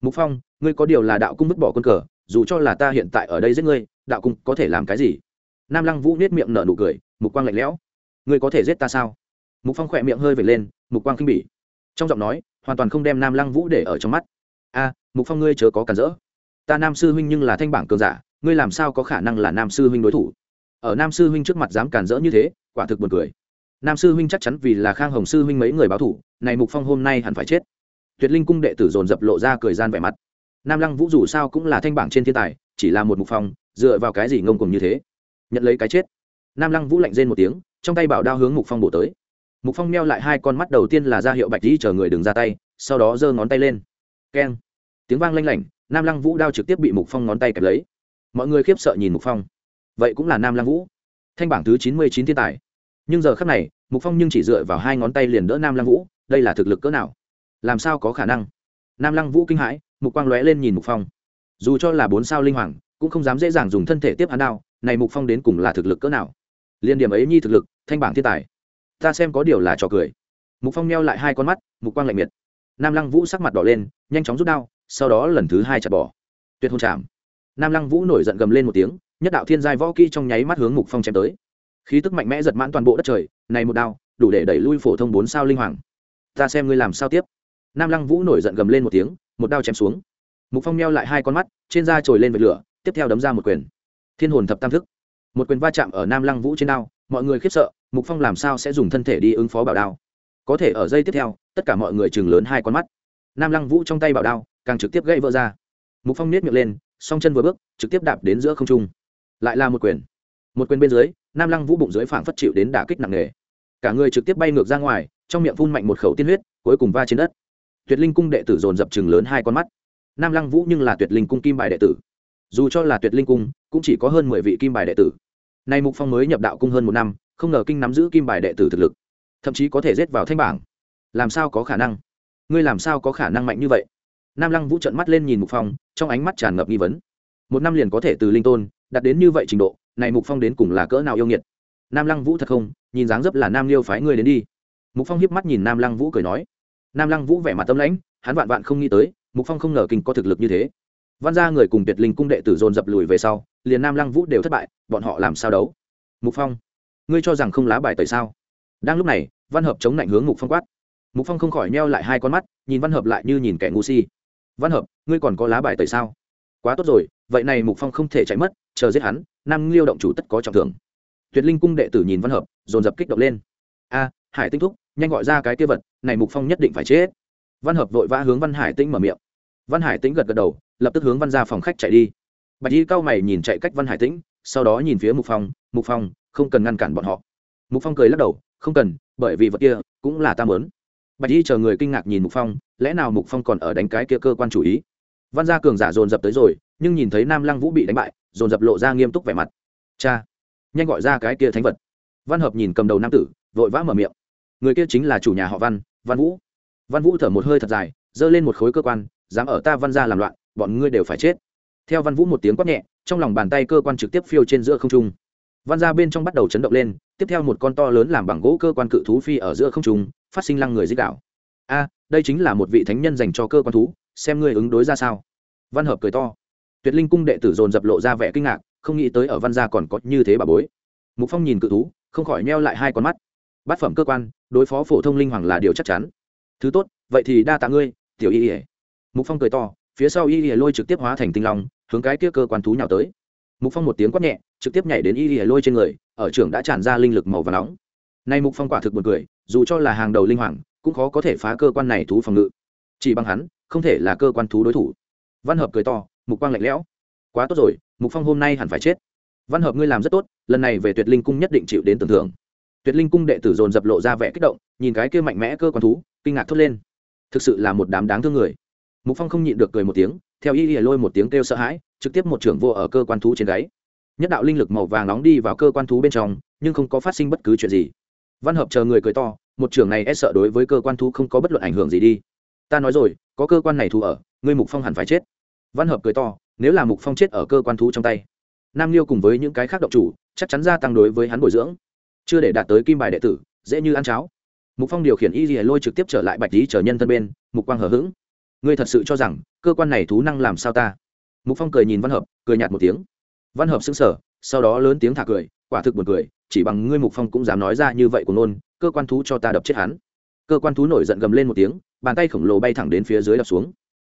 Mục phong, ngươi có điều là đạo cung vứt bỏ quân cờ, dù cho là ta hiện tại ở đây giết ngươi, đạo cung có thể làm cái gì? Nam lăng vũ nết miệng nở nụ cười, mục quang lạnh lẽo. Ngươi có thể giết ta sao? Mục phong khỏe miệng hơi vệt lên, mục quang khinh bỉ. Trong giọng nói, hoàn toàn không đem nam lăng vũ để ở trong mắt. A, mục phong ngươi chớ có cản rỡ ta nam sư huynh nhưng là thanh bảng cường giả, ngươi làm sao có khả năng là nam sư huynh đối thủ? Ở nam sư huynh trước mặt dám cản rỡ như thế, quả thực buồn cười. Nam sư huynh chắc chắn vì là khang hồng sư huynh mấy người báo thủ, này mục phong hôm nay hẳn phải chết. Tuyệt linh cung đệ tử dồn dập lộ ra cười gian vẻ mặt. Nam lăng vũ dù sao cũng là thanh bảng trên thiên tài, chỉ là một mục phong, dựa vào cái gì ngông cùng như thế? Nhận lấy cái chết. Nam lăng vũ lạnh rên một tiếng, trong tay bảo đao hướng mục phong bổ tới. Mục phong meo lại hai con mắt đầu tiên là ra hiệu bạch dĩ chờ người đừng ra tay, sau đó giơ ngón tay lên. Keng. Tiếng vang lanh lảnh nam lăng vũ đao trực tiếp bị mục phong ngón tay kẹp lấy. Mọi người khiếp sợ nhìn mục phong. Vậy cũng là nam lăng vũ. Thanh bảng thứ chín mươi chín thiên tài. Nhưng giờ khắc này, mục phong nhưng chỉ dựa vào hai ngón tay liền đỡ nam lăng vũ, đây là thực lực cỡ nào? Làm sao có khả năng? Nam lăng vũ kinh hãi, mục quang lóe lên nhìn mục phong. Dù cho là bốn sao linh hoàng, cũng không dám dễ dàng dùng thân thể tiếp hắn đao, này mục phong đến cùng là thực lực cỡ nào? Liên điểm ấy nhi thực lực, thanh bảng thiên tài. Ta xem có điều là trò cười. Mục phong neo lại hai con mắt, mục quang lạnh miệt. Nam lăng vũ sắc mặt đỏ lên, nhanh chóng rút đao sau đó lần thứ hai chặt bỏ. Tuyệt hôn chạm. Nam lăng vũ nổi giận gầm lên một tiếng, nhất đạo thiên giai võ kỹ trong nháy mắt hướng mục phong chém tới. Khí tức mạnh mẽ giật mãn toàn bộ đất trời, này một đao, đủ để đẩy lui phổ thông bốn sao linh hoàng. Ta xem ngươi làm sao tiếp. Nam lăng vũ nổi giận gầm lên một tiếng, một đao chém xuống. Mục phong neo lại hai con mắt, trên da trồi lên vệt lửa, tiếp theo đấm ra một quyền. Thiên hồn thập tam thức. Một quyền va chạm ở nam lăng vũ trên đao, mọi người khiếp sợ, mục phong làm sao sẽ dùng thân thể đi ứng phó bảo đao? Có thể ở giây tiếp theo, tất cả mọi người chừng lớn hai con mắt. Nam lăng vũ trong tay bảo đao càng trực tiếp gãy vỡ ra. Mục phong nết miệng lên, song chân vừa bước, trực tiếp đạp đến giữa không trung. Lại là một quyền. Một quyền bên dưới, nam lăng vũ bụng dưới phảng phất chịu đến đả kích nặng nề. Cả người trực tiếp bay ngược ra ngoài, trong miệng phun mạnh một khẩu tiên huyết, cuối cùng va trên đất. Tuyệt linh cung đệ tử dồn dập chừng lớn hai con mắt. Nam lăng vũ nhưng là tuyệt linh cung kim bài đệ tử. Dù cho là tuyệt linh cung, cũng chỉ có hơn mười vị kim bài đệ tử. Nay mục phong mới nhập đạo cung hơn một năm, không ngờ kinh nắm giữ kim bài đệ tử thực lực. Thậm chí có thể rết vào thanh bảng. Làm sao có khả năng? Ngươi làm sao có khả năng mạnh như vậy? Nam lăng vũ trợn mắt lên nhìn mục phong, trong ánh mắt tràn ngập nghi vấn. Một năm liền có thể từ linh tôn, đạt đến như vậy trình độ, này mục phong đến cùng là cỡ nào yêu nghiệt? Nam lăng vũ thật không, nhìn dáng dấp là nam liêu phái ngươi đến đi. Mục phong hiếp mắt nhìn nam lăng vũ cười nói. Nam lăng vũ vẻ mặt tâm lãnh, hắn vạn vạn không nghĩ tới, mục phong không ngờ kinh có thực lực như thế. Văn gia người cùng tuyệt linh cung đệ tử dồn dập lùi về sau, liền nam lăng vũ đều thất bại, bọn họ làm sao đấu? Mục phong, ngươi cho rằng không lá bài tẩy sao? Đang lúc này, văn hợp chống lạnh hướng mục phong quát. Mục phong không khỏi neo lại hai con mắt, nhìn văn hợp lại như nhìn kẻ ngu si văn hợp, ngươi còn có lá bài tẩy sao? Quá tốt rồi, vậy này mục phong không thể chạy mất, chờ giết hắn, nam liêu động chủ tất có trọng thưởng. Tuyệt linh cung đệ tử nhìn văn hợp, dồn dập kích động lên. A, hải tinh thúc, nhanh gọi ra cái kia vật, này mục phong nhất định phải chết. Văn hợp vội vã hướng văn hải tĩnh mở miệng. Văn hải tĩnh gật gật đầu, lập tức hướng văn ra phòng khách chạy đi. Bạch y cao mày nhìn chạy cách văn hải tĩnh sau đó nhìn phía mục phong mục phong, không cần ngăn cản bọn họ. Mục phong cười lắc đầu, không cần, bởi vì vật kia cũng là ta mớn bạch y chờ người kinh ngạc nhìn mục phong, lẽ nào mục phong còn ở đánh cái kia cơ quan chủ ý? Văn gia cường giả dồn dập tới rồi, nhưng nhìn thấy nam lăng vũ bị đánh bại, dồn dập lộ ra nghiêm túc vẻ mặt. Cha, nhanh gọi ra cái kia thánh vật. Văn hợp nhìn cầm đầu nam tử, vội vã mở miệng. Người kia chính là chủ nhà họ văn văn vũ. Văn vũ thở một hơi thật dài, giơ lên một khối cơ quan, dám ở ta văn gia làm loạn, bọn ngươi đều phải chết. Theo văn vũ một tiếng quát nhẹ, trong lòng bàn tay cơ quan trực tiếp phiêu trên giữa không trung. Văn gia bên trong bắt đầu chấn động lên, tiếp theo một con to lớn làm bằng gỗ cơ quan cự thú phi ở giữa không trung phát sinh lăng người dích đạo. A, đây chính là một vị thánh nhân dành cho cơ quan thú, xem ngươi ứng đối ra sao. Văn hợp cười to. Tuyệt linh cung đệ tử dồn dập lộ ra vẻ kinh ngạc, không nghĩ tới ở văn gia còn có như thế bà bối. Mục phong nhìn cự thú, không khỏi neo lại hai con mắt. Bát phẩm cơ quan, đối phó phổ thông linh hoàng là điều chắc chắn. Thứ tốt, vậy thì đa tạ ngươi, tiểu y ỉa mục phong cười to, phía sau y ỉa lôi trực tiếp hóa thành tinh long, hướng cái kia cơ quan thú nhào tới. Mục phong một tiếng quát nhẹ, trực tiếp nhảy đến y ỉa lôi trên người, ở trường đã tràn ra linh lực màu và nóng nay mục phong quả thực buồn cười, dù cho là hàng đầu linh hoàng, cũng khó có thể phá cơ quan này thú phòng ngự. Chỉ bằng hắn, không thể là cơ quan thú đối thủ. Văn hợp cười to, mục quang lạnh lẽo. Quá tốt rồi, mục phong hôm nay hẳn phải chết. Văn hợp ngươi làm rất tốt, lần này về tuyệt linh cung nhất định chịu đến tưởng thưởng. Tuyệt linh cung đệ tử dồn dập lộ ra vẻ kích động, nhìn cái kia mạnh mẽ cơ quan thú, kinh ngạc thốt lên. Thực sự là một đám đáng thương người. Mục phong không nhịn được cười một tiếng, theo y y lôi một tiếng kêu sợ hãi, trực tiếp một trưởng vô ở cơ quan thú trên gáy. Nhất đạo linh lực màu vàng nóng đi vào cơ quan thú bên trong, nhưng không có phát sinh bất cứ chuyện gì văn hợp chờ người cười to, một trưởng này e sợ đối với cơ quan thú không có bất luận ảnh hưởng gì đi. Ta nói rồi, có cơ quan này thú ở, ngươi mục phong hẳn phải chết. Văn hợp cười to, nếu là mục phong chết ở cơ quan thú trong tay, nam liêu cùng với những cái khác động chủ, chắc chắn gia tăng đối với hắn bồi dưỡng. Chưa để đạt tới kim bài đệ tử, dễ như ăn cháo. Mục phong điều khiển y lìa lôi trực tiếp trở lại bạch lý trở nhân thân bên, mục quang hở h ữ g ngươi thật sự cho rằng, cơ quan này thú năng làm sao ta? Mục phong cười nhìn văn hợp, cười nhạt một tiếng. Văn hợp sững sở sau đó lớn tiếng thả cười, quả thực buồn cười chỉ bằng ngươi mục phong cũng dám nói ra như vậy của nôn cơ quan thú cho ta đập chết hắn. Cơ quan thú nổi giận gầm lên một tiếng, bàn tay khổng lồ bay thẳng đến phía dưới đập xuống.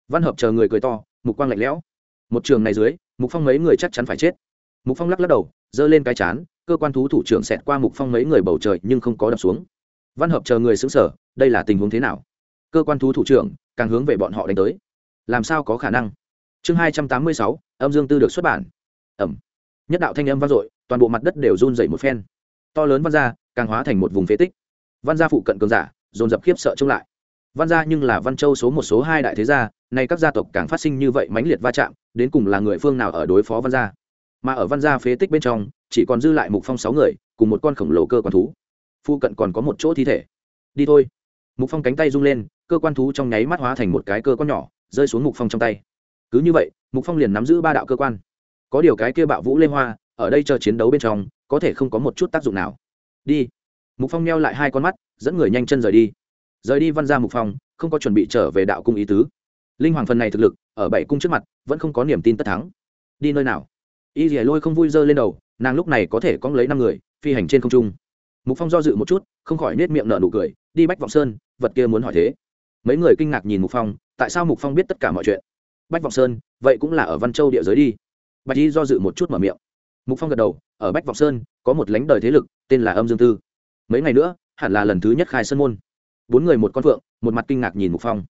Văn hợp chờ người cười to, mục quang lạnh lẽo. Một trường này dưới, mục phong mấy người chắc chắn phải chết. Mục phong lắc lắc đầu, giơ lên cái chán, cơ quan thú thủ trưởng xẹt qua mục phong mấy người bầu trời nhưng không có đập xuống. Văn hợp chờ người xứng sở đây là tình huống thế nào? Cơ quan thú thủ trưởng, càng hướng về bọn họ đánh tới. Làm sao có khả năng? Chương hai trăm tám mươi sáu, âm dương tư được xuất bản. Ẩm. Nhất đạo thanh âm vang dội toàn bộ mặt đất đều run dày một phen. To lớn văn gia càng hóa thành một vùng phế tích. Văn gia phụ cận cường giả dồn dập khiếp sợ trông lại. Văn gia nhưng là văn châu số một, số hai đại thế gia, nay các gia tộc càng phát sinh như vậy mãnh liệt va chạm, đến cùng là người phương nào ở đối phó văn gia. Mà ở văn gia phế tích bên trong, chỉ còn dư lại mục phong sáu người, cùng một con khổng lồ cơ quan thú. Phu cận còn có một chỗ thi thể. Đi thôi. Mục phong cánh tay rung lên, cơ quan thú trong nháy mắt hóa thành một cái cơ quan nhỏ, rơi xuống mục phong trong tay. Cứ như vậy, mục phong liền nắm giữ ba đạo cơ quan. Có điều cái kia bạo vũ lê hoa ở đây chờ chiến đấu bên trong, có thể không có một chút tác dụng nào. Đi. Mục phong neo lại hai con mắt, dẫn người nhanh chân rời đi. Rời đi văn gia mục phong, không có chuẩn bị trở về đạo cung ý tứ. Linh hoàng phần này thực lực, ở bảy cung trước mặt, vẫn không có niềm tin tất thắng. Đi nơi nào? Y dì lôi không vui dơ lên đầu, nàng lúc này có thể cóng lấy năm người, phi hành trên không trung. Mục phong do dự một chút, không khỏi nết miệng nở nụ cười, đi bách vọng sơn, vật kia muốn hỏi thế. Mấy người kinh ngạc nhìn mục phong, tại sao mục phong biết tất cả mọi chuyện? Bách vọng sơn, vậy cũng là ở văn châu địa giới đi. Bạch y do dự một chút mở miệng mục phong gật đầu, ở bách vọng sơn, có một lãnh đời thế lực, tên là âm dương tư. Mấy ngày nữa, hẳn là lần thứ nhất khai sân môn. Bốn người một con phượng, một mặt kinh ngạc nhìn mục phong.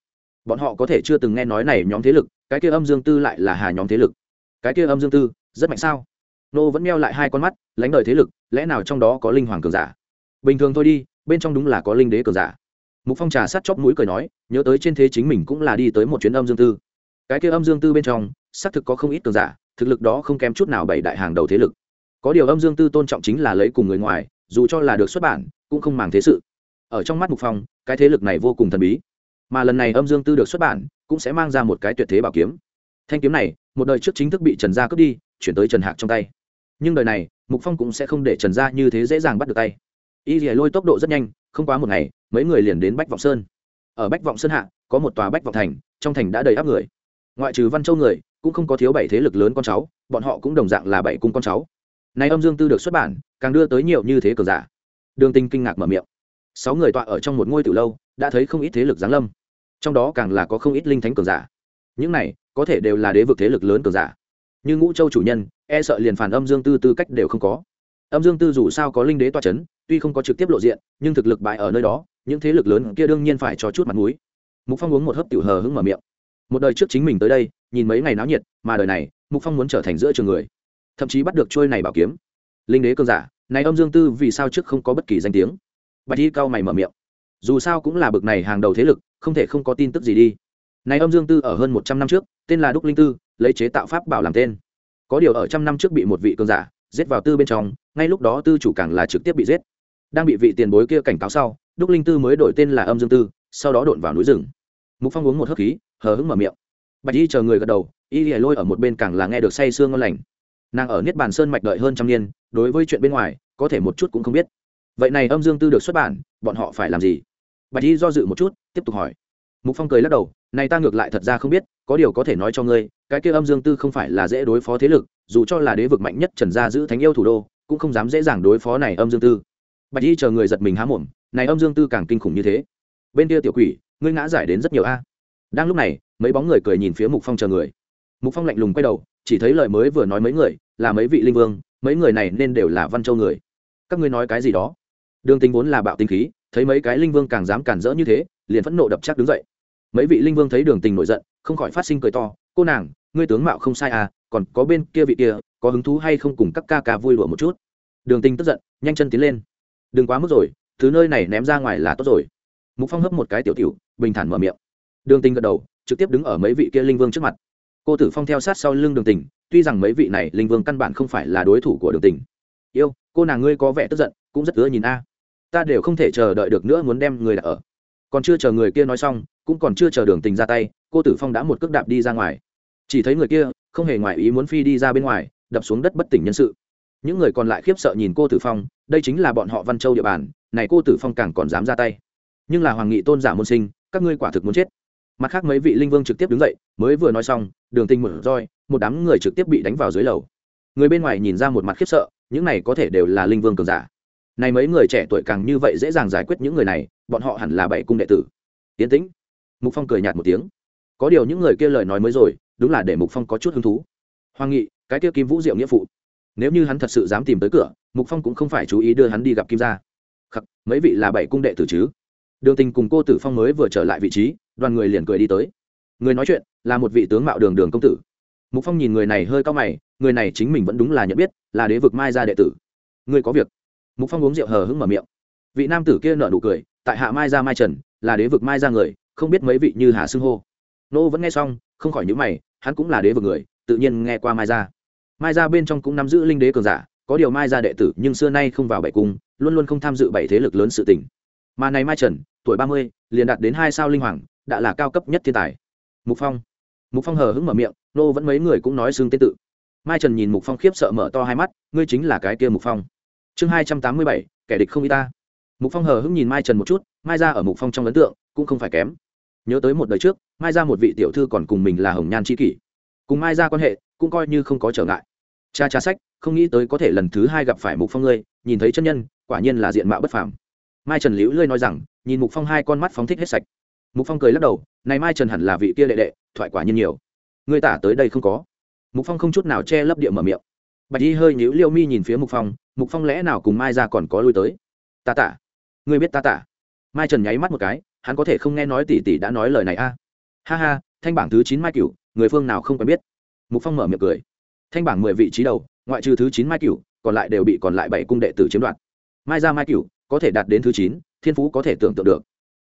Bọn họ có thể chưa từng nghe nói này nhóm thế lực, cái kia âm dương tư lại là hà nhóm thế lực. Cái kia âm dương tư, rất mạnh sao? Nô vẫn meo lại hai con mắt, lãnh đời thế lực, lẽ nào trong đó có linh hoàng cường giả? Bình thường thôi đi, bên trong đúng là có linh đế cường giả. Mục phong trà sát chóp mũi cười nói, nhớ tới trên thế chính mình cũng là đi tới một chuyến âm dương tư. Cái kia âm dương tư bên trong, xác thực có không ít cường giả thực lực đó không kém chút nào bảy đại hàng đầu thế lực. Có điều âm dương tư tôn trọng chính là lấy cùng người ngoài, dù cho là được xuất bản, cũng không màng thế sự. Ở trong mắt mục phong, cái thế lực này vô cùng thần bí. Mà lần này âm dương tư được xuất bản, cũng sẽ mang ra một cái tuyệt thế bảo kiếm. Thanh kiếm này, một đời trước chính thức bị trần gia cướp đi, chuyển tới trần hạc trong tay. Nhưng đời này, mục phong cũng sẽ không để trần gia như thế dễ dàng bắt được tay. Y lìa lôi tốc độ rất nhanh, không quá một ngày, mấy người liền đến bách vọng sơn. Ở bách vọng sơn hạ, có một tòa bách vọng thành, trong thành đã đầy áp người. Ngoại trừ văn châu người cũng không có thiếu bảy thế lực lớn con cháu, bọn họ cũng đồng dạng là bảy cung con cháu. Nay âm dương tư được xuất bản, càng đưa tới nhiều như thế cường giả. Đường tinh kinh ngạc mở miệng. Sáu người tọa ở trong một ngôi từ lâu, đã thấy không ít thế lực giáng lâm. Trong đó càng là có không ít linh thánh cường giả. Những này, có thể đều là đế vực thế lực lớn cường giả. Như ngũ châu chủ nhân e sợ liền phản âm dương tư tư cách đều không có. Âm dương tư dù sao có linh đế toa c h ấ n tuy không có trực tiếp lộ diện, nhưng thực lực bại ở nơi đó, những thế lực lớn kia đương nhiên phải cho chút mặt m ũ i mục phong uống một hớp tiểu hờ hững mở miệng. Một đời trước chính mình tới đây nhìn mấy ngày náo nhiệt, mà đời này, mục phong muốn trở thành giữa trường người. Thậm chí bắt được trôi này bảo kiếm. Linh đế cơn giả, này âm dương tư vì sao trước không có bất kỳ danh tiếng? Bạch y cao mày mở miệng. Dù sao cũng là bực này hàng đầu thế lực, không thể không có tin tức gì đi. Này âm dương tư ở hơn một trăm năm trước, tên là đúc linh tư, lấy chế tạo pháp bảo làm tên. Có điều ở trăm năm trước bị một vị cơn giả giết vào tư bên trong, ngay lúc đó tư chủ càng là trực tiếp bị giết. Đang bị vị tiền bối kia cảnh cáo sau, đúc linh tư mới đổi tên là âm dương tư, sau đó đột vào núi rừng. Mục phong uống một hớp khí, hờ hững mở miệng bạch y chờ người gật đầu, y lìa lôi ở một bên càng là nghe được say sương ngon lành. Nàng ở niết bàn sơn mạch đợi hơn trăm niên, đối với chuyện bên ngoài, có thể một chút cũng không biết. Vậy này âm dương tư được xuất bản, bọn họ phải làm gì? Bạch y do dự một chút, tiếp tục hỏi. Mục phong cười lắc đầu, này ta ngược lại thật ra không biết, có điều có thể nói cho ngươi, cái kia âm dương tư không phải là dễ đối phó thế lực, dù cho là đế vực mạnh nhất trần gia giữ thánh yêu thủ đô, cũng không dám dễ dàng đối phó này âm dương tư. Bạch y chờ người giật mình há mồm, này âm dương tư càng kinh khủng như thế. Bên kia tiểu quỷ, ngươi ngã giải đến rất nhiều a đang lúc này, mấy bóng người cười nhìn phía mục phong chờ người. Mục phong lạnh lùng quay đầu, chỉ thấy lời mới vừa nói mấy người, là mấy vị linh vương, mấy người này nên đều là văn châu người. Các ngươi nói cái gì đó? Đường tính vốn là bạo tinh khí, thấy mấy cái linh vương càng dám cản rỡ như thế, liền phẫn nộ đập chắc đứng dậy. Mấy vị linh vương thấy đường tình nổi giận, không khỏi phát sinh cười to, cô nàng, ngươi tướng mạo không sai à còn có bên kia vị kia, có hứng thú hay không cùng các ca ca vui đùa một chút? Đường tình tức giận, nhanh chân tiến lên. Đừng quá mức rồi, thứ nơi này ném ra ngoài là tốt rồi. Mục phong hấp một cái tiểu tiểu, bình thản mở miệng đường tình gật đầu, trực tiếp đứng ở mấy vị kia linh vương trước mặt. Cô tử phong theo sát sau lưng đường tình, tuy rằng mấy vị này linh vương căn bản không phải là đối thủ của đường tình. Yêu, cô nàng ngươi có vẻ tức giận, cũng rất ưa nhìn a. Ta đều không thể chờ đợi được nữa muốn đem người đặt ở. Còn chưa chờ người kia nói xong, cũng còn chưa chờ đường tình ra tay, cô tử phong đã một cước đạp đi ra ngoài. Chỉ thấy người kia, không hề ngoài ý muốn phi đi ra bên ngoài, đập xuống đất bất tỉnh nhân sự. Những người còn lại khiếp sợ nhìn cô tử phong, đây chính là bọn họ văn châu địa bàn, này cô tử phong càng còn dám ra tay. Nhưng là hoàng nghị tôn giả môn sinh, các ngươi quả thực muốn chết mặt khác mấy vị linh vương trực tiếp đứng dậy, mới vừa nói xong, đường tinh mở roi, một đám người trực tiếp bị đánh vào dưới lầu. Người bên ngoài nhìn ra một mặt khiếp sợ, những này có thể đều là linh vương cường giả. Này mấy người trẻ tuổi càng như vậy dễ dàng giải quyết những người này, bọn họ hẳn là bảy cung đệ tử. Tiến tĩnh. Mục phong cười nhạt một tiếng. Có điều những người kia lời nói mới rồi, đúng là để mục phong có chút hứng thú. Hoàng nghị, cái kia kim vũ diệu nghĩa phụ. Nếu như hắn thật sự dám tìm tới cửa, mục phong cũng không phải chú ý đưa hắn đi gặp kim gia. Khắc, mấy vị là bảy cung đệ tử chứ? Đường tình cùng cô tử phong mới vừa trở lại vị trí, đoàn người liền cười đi tới. Người nói chuyện là một vị tướng mạo đường đường công tử. Mục phong nhìn người này hơi cao mày, người này chính mình vẫn đúng là nhận biết, là đế vực mai gia đệ tử. Người có việc? Mục phong uống rượu hờ hững mở miệng. Vị nam tử kia nở nụ cười, tại hạ mai gia mai trần, là đế vực mai gia người, không biết mấy vị như hà xưng hô. Nô vẫn nghe xong, không khỏi những mày, hắn cũng là đế vực người, tự nhiên nghe qua mai gia. Mai gia bên trong cũng nắm giữ linh đế cường giả, có điều mai gia đệ tử nhưng xưa nay không vào bảy cung, luôn luôn không tham dự bảy thế lực lớn sự tình mà này mai trần, tuổi ba mươi, liền đạt đến hai sao linh hoàng, đã là cao cấp nhất thiên tài. Mục phong. Mục phong hờ hững mở miệng, nô vẫn mấy người cũng nói xương tên tự. Mai trần nhìn mục phong khiếp sợ mở to hai mắt, ngươi chính là cái kia mục phong. Chương hai trăm tám mươi bảy, kẻ địch không y ta. Mục phong hờ hững nhìn mai trần một chút, mai ra ở mục phong trong ấn tượng, cũng không phải kém. Nhớ tới một đời trước, mai ra một vị tiểu thư còn cùng mình là hồng nhan c kỷ. Cùng mai ra quan hệ, cũng coi như không có trở ngại. Cha cha sách, không nghĩ tới có thể lần thứ hai gặp phải mục phong ngươi, nhìn thấy chân nhân, quả nhiên là diện mạo bất phàm mai trần liễu lươi nói rằng, nhìn mục phong hai con mắt phóng thích hết sạch. Mục phong cười lắc đầu, này mai trần hẳn là vị kia đệ đệ, thoại quả nhiên nhiều. Người tả tới đây không có. Mục phong không chút nào che lấp địa mở miệng. Bạch y hơi nhíu liêu mi nhìn phía mục phong mục phong lẽ nào cùng mai ra còn có lui tới? Ta tả. Người biết ta tả. Mai trần nháy mắt một cái, hắn có thể không nghe nói tỷ tỷ đã nói lời này a. Ha ha, thanh bảng thứ chín mai cửu, người phương nào không quen biết? Mục phong mở miệng cười. Thanh bảng mười vị trí đầu, ngoại trừ thứ chín mai cửu, còn lại đều bị còn lại bảy cung đệ tử chiếm đoạt. Mai ra mai cửu có thể đạt đến thứ chín, thiên phú có thể tưởng tượng được.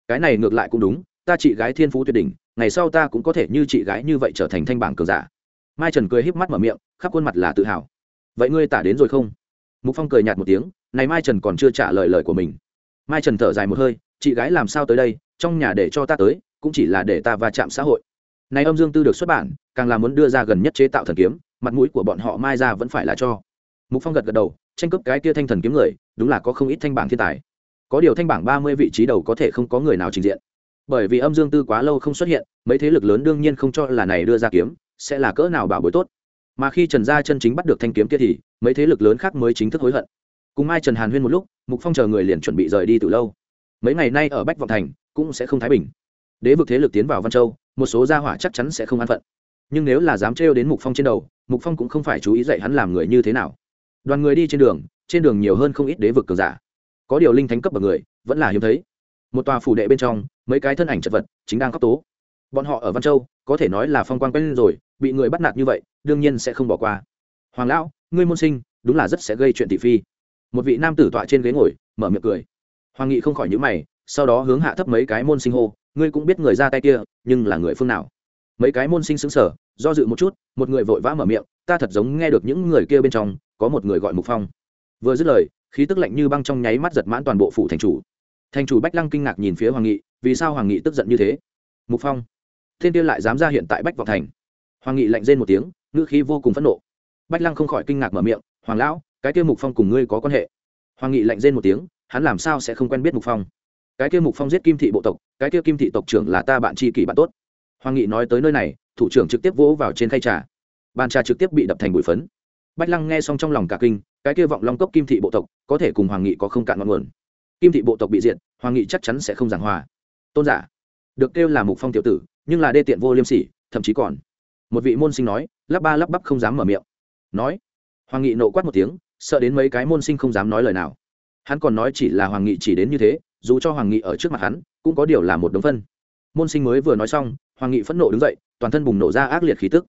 Cái này ngược lại cũng đúng, ta chị gái thiên phú tuyệt đỉnh, ngày sau ta cũng có thể như chị gái như vậy trở thành thanh bảng cường giả. Mai trần cười híp mắt mở miệng, khắp khuôn mặt là tự hào. Vậy ngươi tả đến rồi không? Mục phong cười nhạt một tiếng, này mai trần còn chưa trả lời lời của mình. Mai trần thở dài một hơi, chị gái làm sao tới đây, trong nhà để cho ta tới, cũng chỉ là để ta va chạm xã hội. Này âm dương tư được xuất bản, càng là muốn đưa ra gần nhất chế tạo thần kiếm, mặt mũi của bọn họ mai ra vẫn phải là cho mục phong gật gật đầu, tranh cướp cái kia thanh thần kiếm người, đúng là có không ít thanh bảng thiên tài. Có điều thanh bảng ba mươi vị trí đầu có thể không có người nào trình diện. Bởi vì âm dương tư quá lâu không xuất hiện, mấy thế lực lớn đương nhiên không cho là này đưa ra kiếm, sẽ là cỡ nào bảo bối tốt. Mà khi trần gia chân chính bắt được thanh kiếm kia thì, mấy thế lực lớn khác mới chính thức hối hận. Cùng mai trần hàn huyên một lúc, mục phong chờ người liền chuẩn bị rời đi từ lâu. Mấy ngày nay ở bách vọng thành, cũng sẽ không thái bình. Đế vực thế lực tiến vào văn châu, một số gia hỏa chắc chắn sẽ không an phận. Nhưng nếu là dám trêu đến mục phong trên đầu, mục phong cũng không phải chú ý dạy hắn làm người như thế nào đoàn người đi trên đường trên đường nhiều hơn không ít đế vực cường giả. Có điều linh thánh cấp bậc người, vẫn là hiếm thấy. Một tòa phủ đệ bên trong, mấy cái thân ảnh chật vật, chính đang khóc tố. Bọn họ ở văn châu, có thể nói là phong quang quen rồi, bị người bắt nạt như vậy, đương nhiên sẽ không bỏ qua. Hoàng lão, ngươi môn sinh, đúng là rất sẽ gây chuyện thị phi. Một vị nam tử tọa trên ghế ngồi, mở miệng cười. Hoàng nghị không khỏi nhữ mày, sau đó hướng hạ thấp mấy cái môn sinh hô, ngươi cũng biết người ra tay kia, nhưng là người phương nào? Mấy cái môn sinh xứng sở do dự một chút, một người vội vã mở miệng, ta thật giống nghe được những người kia bên trong có một người gọi mục phong. Vừa dứt lời, khí tức lạnh như băng trong nháy mắt giật mãn toàn bộ phủ thành chủ. Thành chủ bách lăng kinh ngạc nhìn phía hoàng nghị, vì sao hoàng nghị tức giận như thế? Mục phong, thiên tiêu lại dám ra hiện tại bách vọng thành. Hoàng nghị lạnh rên một tiếng, ngữ khí vô cùng phẫn nộ. Bách lăng không khỏi kinh ngạc mở miệng, hoàng lão, cái tiêu mục phong cùng ngươi có quan hệ? Hoàng nghị lạnh rên một tiếng, hắn làm sao sẽ không quen biết mục phong? Cái tiêu mục phong giết kim thị bộ tộc, cái tiêu kim thị tộc trưởng là ta bạn tri kỷ bạn tốt. Hoàng nghị nói tới nơi này, thủ trưởng trực tiếp vỗ vào trên khay trà. Bàn trà trực tiếp bị đập thành bụi phấn bách lăng nghe xong trong lòng cả kinh cái kia vọng long cốc kim thị bộ tộc có thể cùng hoàng nghị có không cạn ngọn nguồn. Kim thị bộ tộc bị diện, hoàng nghị chắc chắn sẽ không giảng hòa. Tôn giả được kêu là mục phong tiểu tử nhưng là đê tiện vô liêm sỉ thậm chí còn. Một vị môn sinh nói lắp ba lắp bắp không dám mở miệng. Nói hoàng nghị nộ quát một tiếng sợ đến mấy cái môn sinh không dám nói lời nào. Hắn còn nói chỉ là hoàng nghị chỉ đến như thế dù cho hoàng nghị ở trước mặt hắn cũng có điều là một đống phân. Môn sinh mới vừa nói xong hoàng nghị phẫn nộ đứng dậy toàn thân bùng nổ ra ác liệt khí tức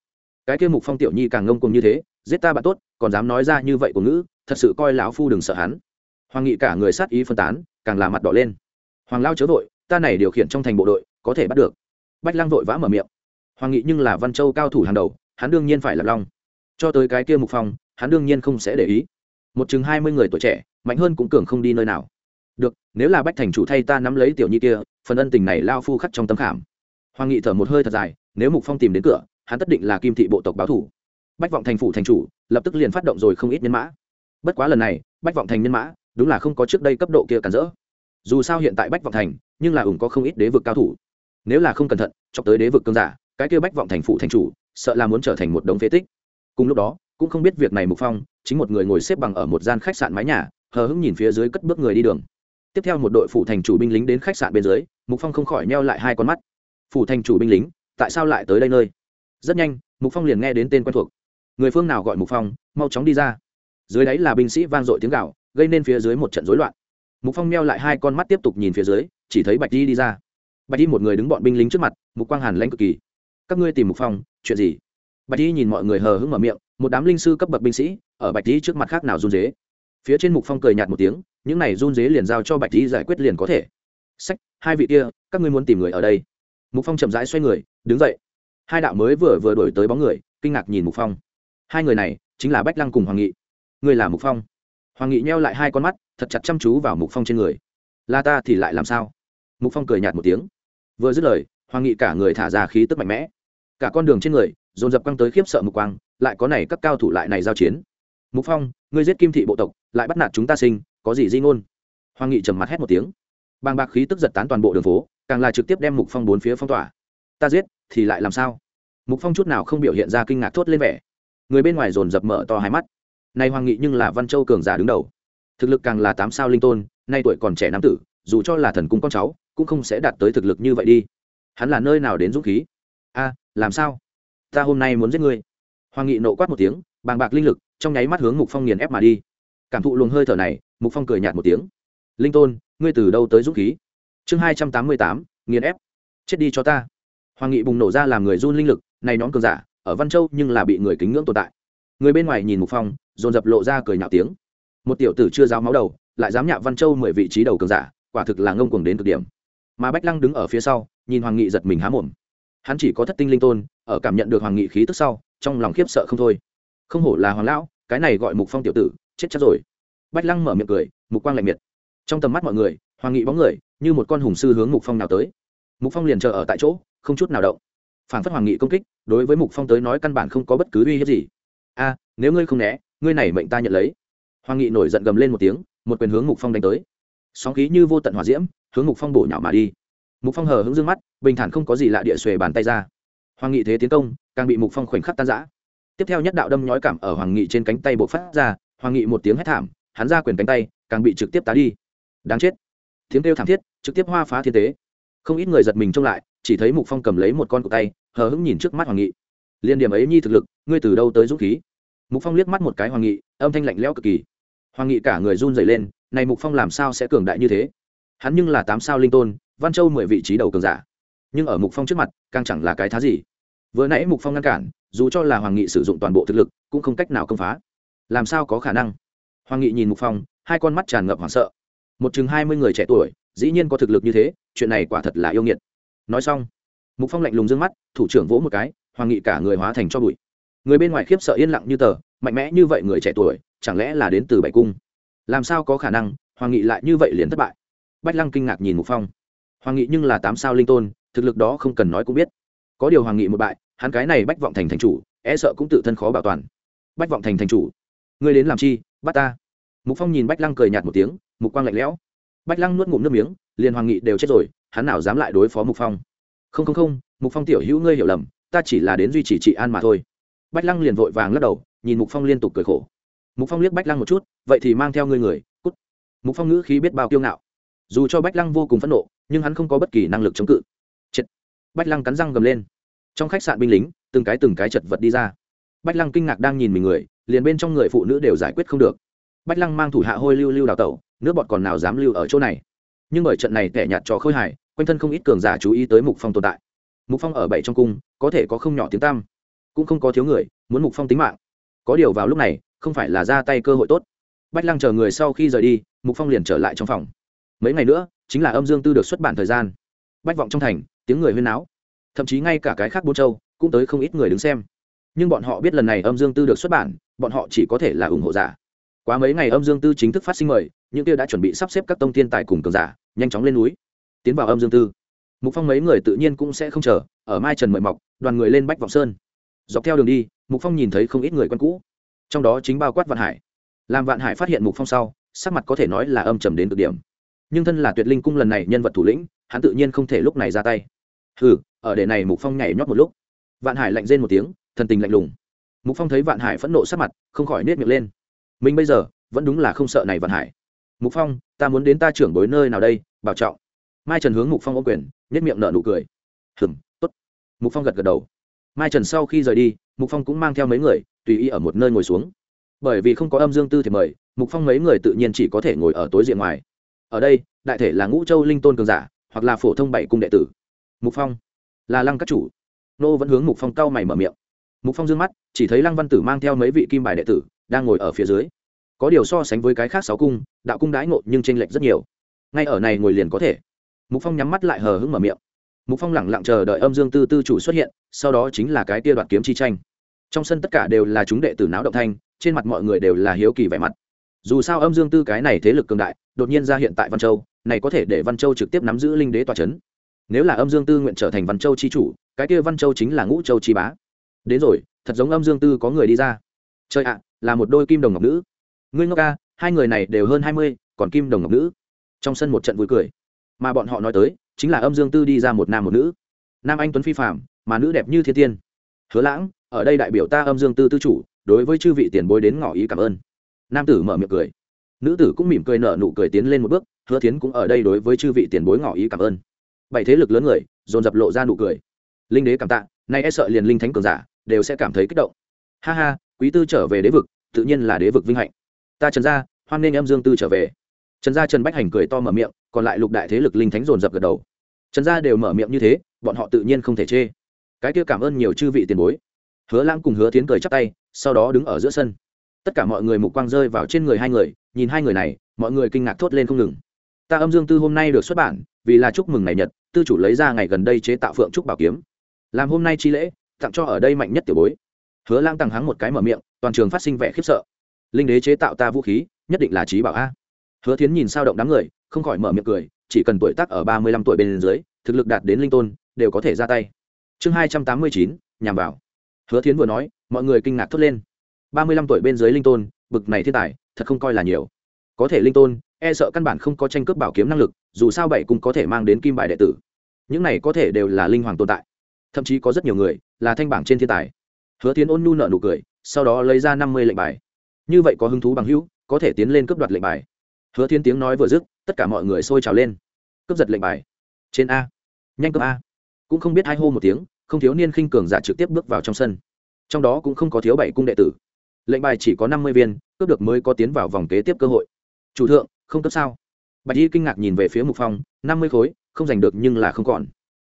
cái kia mục phong tiểu nhi càng ngông cùng như thế, giết ta bạn tốt, còn dám nói ra như vậy của ngữ, thật sự coi lão phu đừng sợ hắn. Hoàng nghị cả người sát ý phân tán, càng là mặt đỏ lên. Hoàng lao chớ vội, ta này điều khiển trong thành bộ đội, có thể bắt được. Bách lang vội vã mở miệng. Hoàng nghị nhưng là văn châu cao thủ hàng đầu, hắn đương nhiên phải là long. Cho tới cái kia mục phong, hắn đương nhiên không sẽ để ý. Một chừng hai mươi người tuổi trẻ, mạnh hơn cũng cường không đi nơi nào. Được, nếu là bách thành chủ thay ta nắm lấy tiểu nhi kia, phần ân tình này lao phu khắc trong tấm khảm. Hoàng nghị thở một hơi thật dài, nếu mục phong tìm đến cửa hắn tất định là kim thị bộ tộc báo thủ. Bách vọng thành phủ thành chủ, lập tức liền phát động rồi không ít nhân mã. Bất quá lần này, bách vọng thành nhân mã, đúng là không có trước đây cấp độ kia cản rỡ. Dù sao hiện tại bách vọng thành, nhưng là ủng có không ít đế vực cao thủ. Nếu là không cẩn thận, chọc tới đế vực cơn giả, cái kia bách vọng thành phủ thành chủ, sợ là muốn trở thành một đống phế tích. Cùng lúc đó, cũng không biết việc này mục phong, chính một người ngồi xếp bằng ở một gian khách sạn mái nhà, hờ hững nhìn phía dưới cất bước người đi đường. Tiếp theo một đội phủ thành chủ binh lính đến khách sạn bên dưới, mục phong không khỏi neo lại hai con mắt. Phủ thành chủ binh lính, tại sao lại tới đây nơi? Rất nhanh, mục phong liền nghe đến tên quen thuộc. Người phương nào gọi mục phong, mau chóng đi ra. Dưới đáy là binh sĩ vang dội tiếng gạo gây nên phía dưới một trận rối loạn. Mục phong meo lại hai con mắt tiếp tục nhìn phía dưới, chỉ thấy bạch di đi ra. Bạch di một người đứng bọn binh lính trước mặt, mục quang hàn lãnh cực kỳ. Các ngươi tìm mục phong, chuyện gì? Bạch di nhìn mọi người hờ hững mở miệng, một đám linh sư cấp bậc binh sĩ, ở bạch di trước mặt khác nào run dế phía trên mục phong cười nhạt một tiếng, những này run dế liền giao cho bạch di giải quyết liền có thể. Sách, hai vị kia, các ngươi muốn tìm người ở đây. Mục phong chậm rãi xoay người, đứng dậy hai đạo mới vừa vừa đổi tới bóng người, kinh ngạc nhìn mục phong. Hai người này chính là bách lăng cùng hoàng nghị. Người là mục phong. Hoàng nghị nheo lại hai con mắt, thật chặt chăm chú vào mục phong trên người. La ta thì lại làm sao? Mục phong cười nhạt một tiếng. Vừa dứt lời, hoàng nghị cả người thả ra khí tức mạnh mẽ. Cả con đường trên người, dồn dập căng tới khiếp sợ mục quang, lại có này các cao thủ lại này giao chiến. Mục phong, ngươi giết kim thị bộ tộc, lại bắt nạt chúng ta sinh, có gì di ngôn? Hoàng nghị trầm mặt hét một tiếng. Bàng bạc khí tức giật tán toàn bộ đường phố, càng là trực tiếp đem mục phong bốn phía phong tỏa ta giết, thì lại làm sao? Mục phong chút nào không biểu hiện ra kinh ngạc thốt lên vẻ. Người bên ngoài dồn dập mở to hai mắt. Nay hoàng nghị nhưng là văn châu cường giả đứng đầu. Thực lực càng là tám sao linh tôn, nay tuổi còn trẻ nam tử, dù cho là thần cung con cháu, cũng không sẽ đạt tới thực lực như vậy đi. Hắn là nơi nào đến dũng khí? A, làm sao? Ta hôm nay muốn giết ngươi. Hoàng nghị nộ quát một tiếng, bàng bạc linh lực, trong nháy mắt hướng mục phong nghiền ép mà đi. Cảm thụ luồng hơi thở này, mục phong cười nhạt một tiếng. Linh tôn, ngươi từ đâu tới dũng khí? Chương hai trăm tám mươi tám, nghiền ép. Chết đi cho ta hoàng nghị bùng nổ ra làm người run linh lực, này nhóm cường giả, ở văn châu nhưng là bị người kính ngưỡng tồn tại. Người bên ngoài nhìn mục phong, dồn dập lộ ra cười nhạo tiếng. Một tiểu tử chưa giáo máu đầu, lại dám nhạo văn châu mười vị trí đầu cường giả, quả thực là ngông cuồng đến cực điểm. Mà bách lăng đứng ở phía sau, nhìn hoàng nghị giật mình há mồm. Hắn chỉ có thất tinh linh tôn, ở cảm nhận được hoàng nghị khí tức sau, trong lòng khiếp sợ không thôi. Không hổ là hoàng lão, cái này gọi mục phong tiểu tử, chết chắc rồi. Bách lăng mở miệng cười, mục quang lạnh miệt. Trong tầm mắt mọi người, hoàng nghị bóng người, như một con hùng sư hướng mục phong nào tới. Mục phong liền chờ ở tại chỗ không chút nào động. Phản phất hoàng nghị công kích, đối với mục phong tới nói căn bản không có bất cứ uy hiếp gì. A, nếu ngươi không né, ngươi này mệnh ta nhận lấy. Hoàng nghị nổi giận gầm lên một tiếng, một quyền hướng mục phong đánh tới. Sóng khí như vô tận hỏa diễm, hướng mục phong bổ nhạo mà đi. Mục phong hờ hững dương mắt, bình thản không có gì lạ địa xuề bàn tay ra. Hoàng nghị thế tiến công, càng bị mục phong khoảnh khắc tan giã tiếp theo nhất đạo đâm nhói cảm ở hoàng nghị trên cánh tay bộc phát ra, hoàng nghị một tiếng hét thảm, hắn ra quyền cánh tay, càng bị trực tiếp tá đi. Đáng chết. Tiếng kêu thảm thiết, trực tiếp hoa phá thiên tế. Không ít người giật mình trông lại chỉ thấy mục phong cầm lấy một con cụ tay, hờ hững nhìn trước mắt hoàng nghị. Liên điểm ấy nhi thực lực, ngươi từ đâu tới dũng khí? Mục phong liếc mắt một cái hoàng nghị, âm thanh lạnh lẽo cực kỳ. Hoàng nghị cả người run dày lên, này mục phong làm sao sẽ cường đại như thế? Hắn nhưng là tám sao linh tôn, văn châu mười vị trí đầu cường giả. Nhưng ở mục phong trước mặt, càng chẳng là cái thá gì. Vừa nãy mục phong ngăn cản, dù cho là hoàng nghị sử dụng toàn bộ thực lực, cũng không cách nào công phá. Làm sao có khả năng? Hoàng nghị nhìn mục phong, hai con mắt tràn ngập hoảng sợ. Một chừng hai mươi người trẻ tuổi, dĩ nhiên có thực lực như thế, chuyện này quả thật là yêu nghiệt nói xong, mục phong lạnh lùng d ư ơ n g mắt, thủ trưởng vỗ một cái hoàng nghị cả người hóa thành cho bụi. Người bên ngoài khiếp sợ yên lặng như tờ, mạnh mẽ như vậy người trẻ tuổi, chẳng lẽ là đến từ bảy cung? Làm sao có khả năng hoàng nghị lại như vậy liền thất bại? Bách lăng kinh ngạc nhìn mục phong. Hoàng nghị nhưng là tám sao linh tôn, thực lực đó không cần nói cũng biết. Có điều hoàng nghị một bại, hắn cái này bách vọng thành thành chủ e sợ cũng tự thân khó bảo toàn. Bách vọng thành thành chủ, ngươi đến làm chi, bắt ta? Mục phong nhìn bách lăng cười nhạt một tiếng, mục quang lạnh lẽo bách lăng nuốt ngụm nước miếng, liền hoàng nghị đều chết rồi, hắn nào dám lại đối phó mục phong? Không không không, mục phong tiểu hữu ngươi hiểu lầm, ta chỉ là đến duy trì trị an mà thôi. Bách lăng liền vội vàng lắc đầu, nhìn mục phong liên tục cười khổ. Mục phong liếc bách lăng một chút, vậy thì mang theo ngươi người, cút. Mục phong ngữ khí biết bao kiêu ngạo. Dù cho bách lăng vô cùng phẫn nộ, nhưng hắn không có bất kỳ năng lực chống cự. Chết. bách lăng cắn răng gầm lên. Trong khách sạn binh lính, từng cái từng cái chật vật đi ra. Bách lăng kinh ngạc đang nhìn mình người, liền bên trong người phụ nữ đều giải quyết không được. Bách lăng mang thủ hạ hôi lưu lưu đào tẩu nước bọt còn nào dám lưu ở chỗ này. Nhưng bởi trận này tẻ nhạt cho khôi hài, quanh thân không ít cường giả chú ý tới mục phong tồn tại. Mục phong ở bảy trong cung, có thể có không nhỏ tiếng tam cũng không có thiếu người, muốn mục phong tính mạng. Có điều vào lúc này, không phải là ra tay cơ hội tốt. Bách lăng chờ người sau khi rời đi, mục phong liền trở lại trong phòng. Mấy ngày nữa, chính là âm dương tư được xuất bản thời gian. Bách vọng trong thành, tiếng người huyên náo. Thậm chí ngay cả cái khác Bôn châu, cũng tới không ít người đứng xem. Nhưng bọn họ biết lần này âm dương tư được xuất bản, bọn họ chỉ có thể là ủng hộ giả quá mấy ngày âm dương tư chính thức phát sinh mời, những kia đã chuẩn bị sắp xếp các tông thiên tài cùng cường giả, nhanh chóng lên núi, tiến vào âm dương tư. Mục phong mấy người tự nhiên cũng sẽ không chờ, ở mai trần mời mọc, đoàn người lên bách vọng sơn. Dọc theo đường đi, mục phong nhìn thấy không ít người quen cũ. Trong đó chính bao quát vạn hải. Làm vạn hải phát hiện mục phong sau, sắc mặt có thể nói là âm trầm đến cực điểm. Nhưng thân là tuyệt linh cung lần này nhân vật thủ lĩnh, hắn tự nhiên không thể lúc này ra tay. Hừ, ở đề này mục phong nhảy nhót một lúc. Vạn hải lạnh rên một tiếng, thần tình lạnh lùng. Mục phong thấy vạn hải phẫn nộ sắc mặt, không khỏi nết miệng lên mình bây giờ vẫn đúng là không sợ này vận hải. Mục phong, ta muốn đến ta trưởng bối nơi nào đây? Bảo trọng. Mai trần hướng mục phong ô quyền nhất miệng nở nụ cười. Hừm, tốt. Mục phong gật gật đầu. Mai trần sau khi rời đi, mục phong cũng mang theo mấy người, tùy ý ở một nơi ngồi xuống. Bởi vì không có âm dương tư thì mời, mục phong mấy người tự nhiên chỉ có thể ngồi ở tối diện ngoài. Ở đây, đại thể là ngũ châu linh tôn cường giả, hoặc là phổ thông bảy cung đệ tử. Mục phong, là lăng các chủ. Nô vẫn hướng mục phong cau mày mở miệng. Mục phong dương mắt, chỉ thấy lăng văn tử mang theo mấy vị kim bài đệ tử đang ngồi ở phía dưới. Có điều so sánh với cái khác sáu cung, đạo cung đãi ngộ nhưng tranh lệch rất nhiều. Ngay ở này ngồi liền có thể. Mục phong nhắm mắt lại hờ hững mở miệng. Mục phong lẳng lặng chờ đợi âm dương tư tư chủ xuất hiện, sau đó chính là cái tia đoạt kiếm chi tranh. Trong sân tất cả đều là chúng đệ tử náo động thanh, trên mặt mọi người đều là hiếu kỳ vẻ mặt. Dù sao âm dương tư cái này thế lực cường đại, đột nhiên ra hiện tại văn châu, này có thể để văn châu trực tiếp nắm giữ linh đế tòa c h ấ n nếu là âm dương tư nguyện trở thành văn châu chi chủ, cái kia văn châu chính là ngũ châu chi bá. Đến rồi, thật giống âm dương tư có người đi ra. Trời ạ là một đôi kim đồng ngọc nữ. Ngươi ngốc ca, hai người này đều hơn hai mươi, còn kim đồng ngọc nữ. Trong sân một trận vui cười. Mà bọn họ nói tới, chính là âm dương tư đi ra một nam một nữ. Nam anh tuấn phi phạm mà nữ đẹp như thiên tiên. Hứa lãng, ở đây đại biểu ta âm dương tư tư chủ, đối với chư vị tiền bối đến ngỏ ý cảm ơn. Nam tử mở miệng cười. Nữ tử cũng mỉm cười nở nụ cười tiến lên một bước, hứa tiến cũng ở đây đối với chư vị tiền bối ngỏ ý cảm ơn. Bảy thế lực lớn người, dồn dập lộ ra nụ cười. Linh đế cảm tạ, nay e sợ liền linh thánh cường giả, đều sẽ cảm thấy kích động. Ha ha quý tư trở về đế vực, tự nhiên là đế vực vinh hạnh. Ta trần gia, hoan nghênh em dương tư trở về. Trần gia trần bách hành cười to mở miệng, còn lại lục đại thế lực linh thánh dồn dập gật đầu. Trần gia đều mở miệng như thế, bọn họ tự nhiên không thể chê. Cái kia cảm ơn nhiều chư vị tiền bối. Hứa lãng cùng hứa tiến cười chắp tay, sau đó đứng ở giữa sân. Tất cả mọi người mục quang rơi vào trên người hai người, nhìn hai người này, mọi người kinh ngạc thốt lên không ngừng. Ta âm dương tư hôm nay được xuất bản, vì là chúc mừng ngày nhật, tư chủ lấy ra ngày gần đây chế tạo phượng trúc bảo kiếm. Làm hôm nay chi lễ, tặng cho ở đây mạnh nhất tiểu bối hứa lãng tăng hắng một cái mở miệng, toàn trường phát sinh vẻ khiếp sợ. Linh đế chế tạo ta vũ khí, nhất định là trí bảo a. Hứa thiến nhìn sao động đám người, không khỏi mở miệng cười, chỉ cần tuổi tác ở ba mươi lăm tuổi bên dưới, thực lực đạt đến linh tôn, đều có thể ra tay. Chương hai trăm tám mươi chín, nhằm vào. Hứa thiến vừa nói, mọi người kinh ngạc thốt lên. Ba mươi lăm tuổi bên dưới linh tôn, bực này thiên tài, thật không coi là nhiều. Có thể linh tôn e sợ căn bản không có tranh cướp bảo kiếm năng lực, dù sao bảy cũng có thể mang đến kim bài đệ tử. Những này có thể đều là linh hoàng tồn tại. Thậm chí có rất nhiều người là thanh bảng trên thiên tài hứa tiến ôn nhu nợ nụ cười, sau đó lấy ra năm mươi lệnh bài. Như vậy có hứng thú bằng hữu, có thể tiến lên cướp đoạt lệnh bài. Hứa thiên tiếng nói vừa dứt, tất cả mọi người sôi trào lên. Cướp giật lệnh bài. Trên a. Nhanh cướp a. Cũng không biết hai hô một tiếng, không thiếu niên khinh cường giả trực tiếp bước vào trong sân. Trong đó cũng không có thiếu bảy cung đệ tử. Lệnh bài chỉ có năm mươi viên, cướp được mới có tiến vào vòng kế tiếp cơ hội. Chủ thượng, không cấp sao? Bạch y kinh ngạc nhìn về phía mục phong, năm mươi khối, không giành được nhưng là không còn.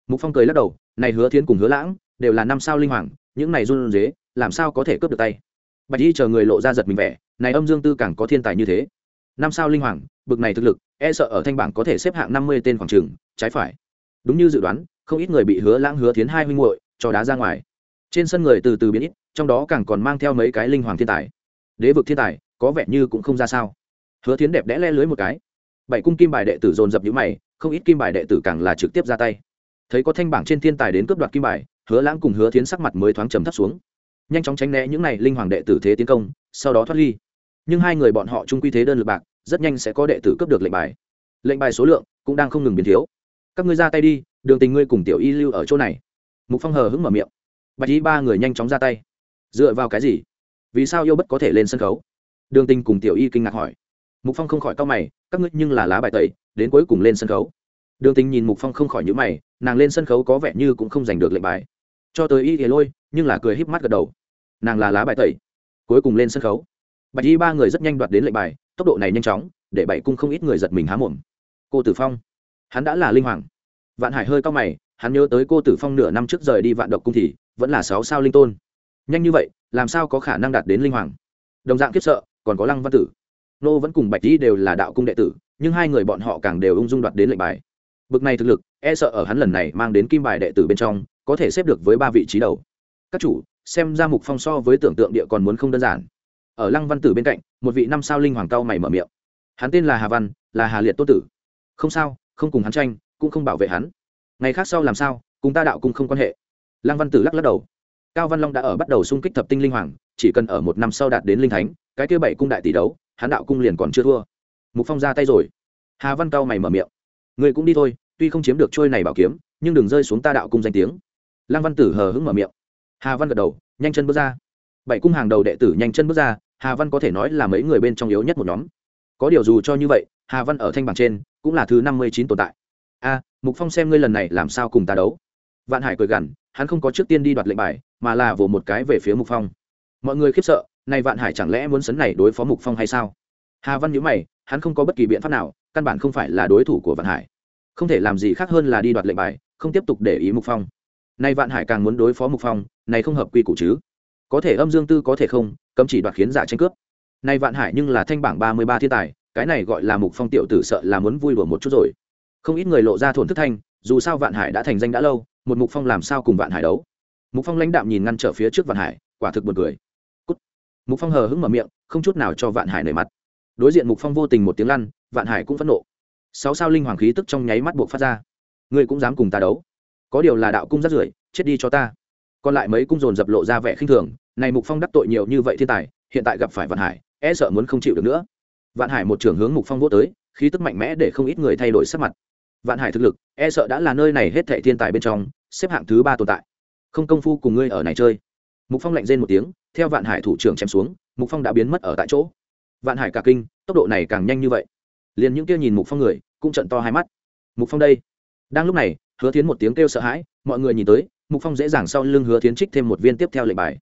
Mục phong cười lắc đầu, này hứa thiến cùng hứa lãng, đều là năm sao linh hoàng những này run dế làm sao có thể cướp được tay? Bạch y chờ người lộ ra giật mình vẻ, này âm dương tư càng có thiên tài như thế. Năm sao linh hoàng, bực này thực lực e sợ ở thanh bảng có thể xếp hạng năm mươi tên khoảng trường, trái phải. Đúng như dự đoán, không ít người bị hứa lãng hứa tiến hai huynh muội cho đá ra ngoài. Trên sân người từ từ biến ít, trong đó càng còn mang theo mấy cái linh hoàng thiên tài. Đế vực thiên tài, có vẻ như cũng không ra sao. Hứa tiến đẹp đẽ le lưới một cái. Bảy cung kim bài đệ tử dồn dập nhữ mày, không ít kim bài đệ tử càng là trực tiếp ra tay. Thấy có thanh bảng trên thiên tài đến cướp đoạt kim bài hứa lãng cùng hứa tiến sắc mặt mới thoáng trầm thấp xuống. Nhanh chóng tránh né những này linh hoàng đệ tử thế tiến công, sau đó thoát ly. Nhưng hai người bọn họ chung quy thế đơn lực bạc, rất nhanh sẽ có đệ tử cướp được lệnh bài. Lệnh bài số lượng cũng đang không ngừng biến thiếu. Các ngươi ra tay đi, đường tình ngươi cùng tiểu y lưu ở chỗ này. Mục phong hờ hững mở miệng. Bạch y ba người nhanh chóng ra tay. Dựa vào cái gì? Vì sao yêu bất có thể lên sân khấu? Đường tình cùng tiểu y kinh ngạc hỏi. Mục phong không khỏi cau mày, các ngươi nhưng là lá bài tẩy, đến cuối cùng lên sân khấu. Đường tình nhìn mục phong không khỏi nhữ mày, nàng lên sân khấu có vẻ như cũng không giành được lệnh bài cho tới y thì lôi, nhưng là cười híp mắt gật đầu. Nàng là lá bài tẩy. Cuối cùng lên sân khấu. Bạch y ba người rất nhanh đoạt đến lệnh bài, tốc độ này nhanh chóng, để bảy cung không ít người giật mình há mồm. Cô tử phong. Hắn đã là linh hoàng. Vạn hải hơi cao mày, hắn nhớ tới cô tử phong nửa năm trước rời đi vạn độc cung thì, vẫn là sáu sao linh tôn. Nhanh như vậy, làm sao có khả năng đạt đến linh hoàng? Đồng dạng kiếp sợ, còn có lăng văn tử. Nô vẫn cùng bạch y đều là đạo cung đệ tử, nhưng hai người bọn họ càng đều ung dung đoạt đến lệnh bài. Bực này thực lực e sợ ở hắn lần này mang đến kim bài đệ tử bên trong có thể xếp được với ba vị trí đầu. Các chủ, xem ra mục phong so với tưởng tượng địa còn muốn không đơn giản. Ở lăng văn tử bên cạnh, một vị năm sao linh hoàng cao mày mở miệng. Hắn tên là hà văn, là hà liệt tôn tử. Không sao, không cùng hắn tranh, cũng không bảo vệ hắn. Ngày khác sau làm sao, cùng ta đạo cùng không quan hệ. Lăng văn tử lắc lắc đầu. Cao văn long đã ở bắt đầu xung kích thập tinh linh hoàng, chỉ cần ở một năm sau đạt đến linh thánh, cái kia bảy cung đại tỷ đấu, hắn đạo cung liền còn chưa thua. Mục phong ra tay rồi. Hà văn cao mày mở miệng. Người cũng đi thôi, tuy không chiếm được trôi này bảo kiếm, nhưng đừng rơi xuống ta đạo cung danh tiếng lăng văn tử hờ hững mở miệng. Hà văn gật đầu, nhanh chân bước ra. Bảy cung hàng đầu đệ tử nhanh chân bước ra, hà văn có thể nói là mấy người bên trong yếu nhất một nhóm. Có điều dù cho như vậy, hà văn ở thanh bảng trên cũng là thứ năm mươi chín tồn tại. A, mục phong xem ngươi lần này làm sao cùng ta đấu. Vạn hải cười gằn, hắn không có trước tiên đi đoạt lệnh bài, mà là vồ một cái về phía mục phong. Mọi người khiếp sợ, này vạn hải chẳng lẽ muốn sấn này đối phó mục phong hay sao? Hà văn nhíu mày, hắn không có bất kỳ biện pháp nào, căn bản không phải là đối thủ của vạn hải. Không thể làm gì khác hơn là đi đoạt lệnh bài, không tiếp tục để ý mục phong nay vạn hải càng muốn đối phó mục phong, này không hợp quy củ chứ. Có thể âm dương tư có thể không, cấm chỉ đoạt khiến giả tranh cướp. Nay vạn hải nhưng là thanh bảng ba mươi ba thiên tài, cái này gọi là mục phong tiểu tử sợ là muốn vui đùa một chút rồi. Không ít người lộ ra thổn thức thanh, dù sao vạn hải đã thành danh đã lâu, một mục phong làm sao cùng vạn hải đấu? Mục phong lãnh đạm nhìn ngăn trở phía trước vạn hải, quả thực buồn cười. Cút. mục phong hờ hững mở miệng, không chút nào cho vạn hải nảy mặt. Đối diện mục phong vô tình một tiếng lăn, vạn hải cũng phẫn nộ. Sáu sao linh hoàng khí tức trong nháy mắt buộc phát ra. Ngươi cũng dám cùng ta đấu? Có điều là đạo cung rất rưởi, chết đi cho ta. Còn lại mấy cung dồn dập lộ ra vẻ khinh thường, này mục phong đắc tội nhiều như vậy thiên tài, hiện tại gặp phải vạn hải e sợ muốn không chịu được nữa. Vạn hải một trưởng hướng mục phong vô tới, khí tức mạnh mẽ để không ít người thay đổi sắc mặt. Vạn hải thực lực e sợ đã là nơi này hết thệ thiên tài bên trong, xếp hạng thứ ba tồn tại. Không công phu cùng ngươi ở này chơi. Mục phong lạnh rên một tiếng, theo vạn hải thủ trưởng chém xuống, mục phong đã biến mất ở tại chỗ. Vạn hải cả kinh, tốc độ này càng nhanh như vậy. Liền những kia nhìn mục phong người, cũng trận to hai mắt. Mục phong đây. Đang lúc này hứa tiến một tiếng kêu sợ hãi, mọi người nhìn tới, mục phong dễ dàng sau lưng hứa tiến trích thêm một viên tiếp theo lệnh bài.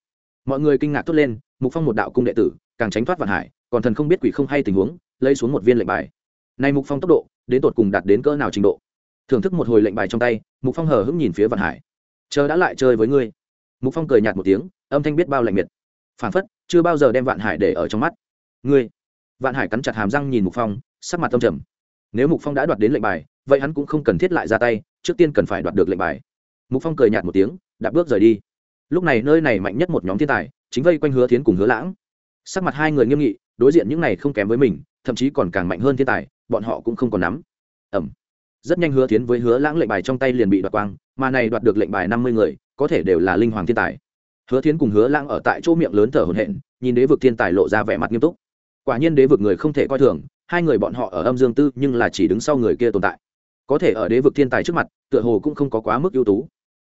Mọi người kinh ngạc thốt lên, mục phong một đạo cung đệ tử, càng tránh thoát vạn hải, còn thần không biết quỷ không hay tình huống, lấy xuống một viên lệnh bài. Nay mục phong tốc độ, đến tột cùng đạt đến cỡ nào trình độ? Thưởng thức một hồi lệnh bài trong tay, mục phong hờ hững nhìn phía vạn hải. Chờ đã lại chơi với ngươi. Mục phong cười nhạt một tiếng, âm thanh biết bao lạnh miệt. Phản phất, chưa bao giờ đem vạn hải để ở trong mắt. Ngươi. Vạn hải cắn chặt hàm răng nhìn mục phong, sắc mặt tâm trầm. Nếu mục phong đã đoạt đến lệnh bài, vậy hắn cũng không cần thiết lại ra tay trước tiên cần phải đoạt được lệnh bài. Mục phong cười nhạt một tiếng đạp bước rời đi. Lúc này nơi này mạnh nhất một nhóm thiên tài, chính vây quanh hứa thiến cùng hứa lãng. Sắc mặt hai người nghiêm nghị, đối diện những này không kém với mình, thậm chí còn càng mạnh hơn thiên tài, bọn họ cũng không còn nắm. Ẩm. Rất nhanh hứa thiến với hứa lãng lệnh bài trong tay liền bị đoạt quang, mà này đoạt được lệnh bài năm mươi người, có thể đều là linh hoàng thiên tài. Hứa thiến cùng hứa lãng ở tại chỗ miệng lớn thở hồn hện nhìn đế vực thiên tài lộ ra vẻ mặt nghiêm túc. Quả nhiên đế vực người không thể coi thường, hai người bọn họ ở âm dương tư nhưng là chỉ đứng sau người kia tồn tại có thể ở đế vực thiên tài trước mặt, tựa hồ cũng không có quá mức ưu tú.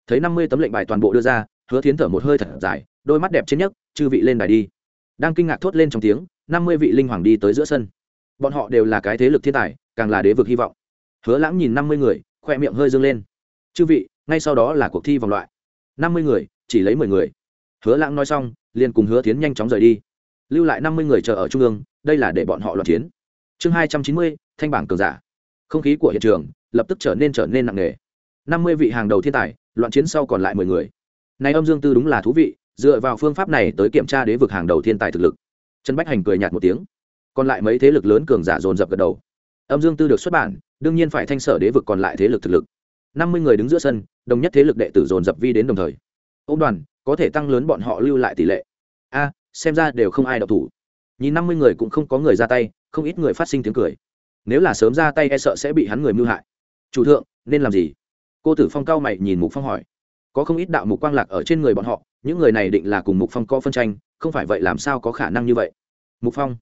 Thấy năm mươi tấm lệnh bài toàn bộ đưa ra, hứa thiến thở một hơi thật dài, đôi mắt đẹp trên nhất chư vị lên đài đi. Đang kinh ngạc thốt lên trong tiếng, năm mươi vị linh hoàng đi tới giữa sân. Bọn họ đều là cái thế lực thiên tài, càng là đế vực hy vọng. Hứa lãng nhìn năm mươi người, khoe miệng hơi dâng lên. Chư vị, ngay sau đó là cuộc thi vòng loại. Năm mươi người, chỉ lấy mười người. Hứa lãng nói xong, liền cùng hứa tiến nhanh chóng rời đi. Lưu lại năm mươi người chờ ở trung ương, đây là để bọn họ loạt chiến. Chương hai trăm chín mươi, thanh bảng cường giả. Không khí của hiện trường lập tức trở nên trở nên nặng nề. Năm mươi vị hàng đầu thiên tài, loạn chiến sau còn lại mười người. Này âm dương tư đúng là thú vị, dựa vào phương pháp này tới kiểm tra đế vực hàng đầu thiên tài thực lực. Trần bách hành cười nhạt một tiếng. Còn lại mấy thế lực lớn cường giả dồn dập gật đầu. Âm dương tư được xuất bản, đương nhiên phải thanh sở đế vực còn lại thế lực thực lực. Năm mươi người đứng giữa sân, đồng nhất thế lực đệ tử dồn dập vi đến đồng thời. Ông đoàn, có thể tăng lớn bọn họ lưu lại tỷ lệ. A, xem ra đều không ai đọc thủ. Nhìn năm mươi người cũng không có người ra tay, không ít người phát sinh tiếng cười. Nếu là sớm ra tay e sợ sẽ bị hắn người mưu hại chủ thượng, nên làm gì? Cô tử phong cao mày nhìn mục phong hỏi. Có không ít đạo mục quang lạc ở trên người bọn họ, những người này định là cùng mục phong có phân tranh, không phải vậy làm sao có khả năng như vậy? Mục phong,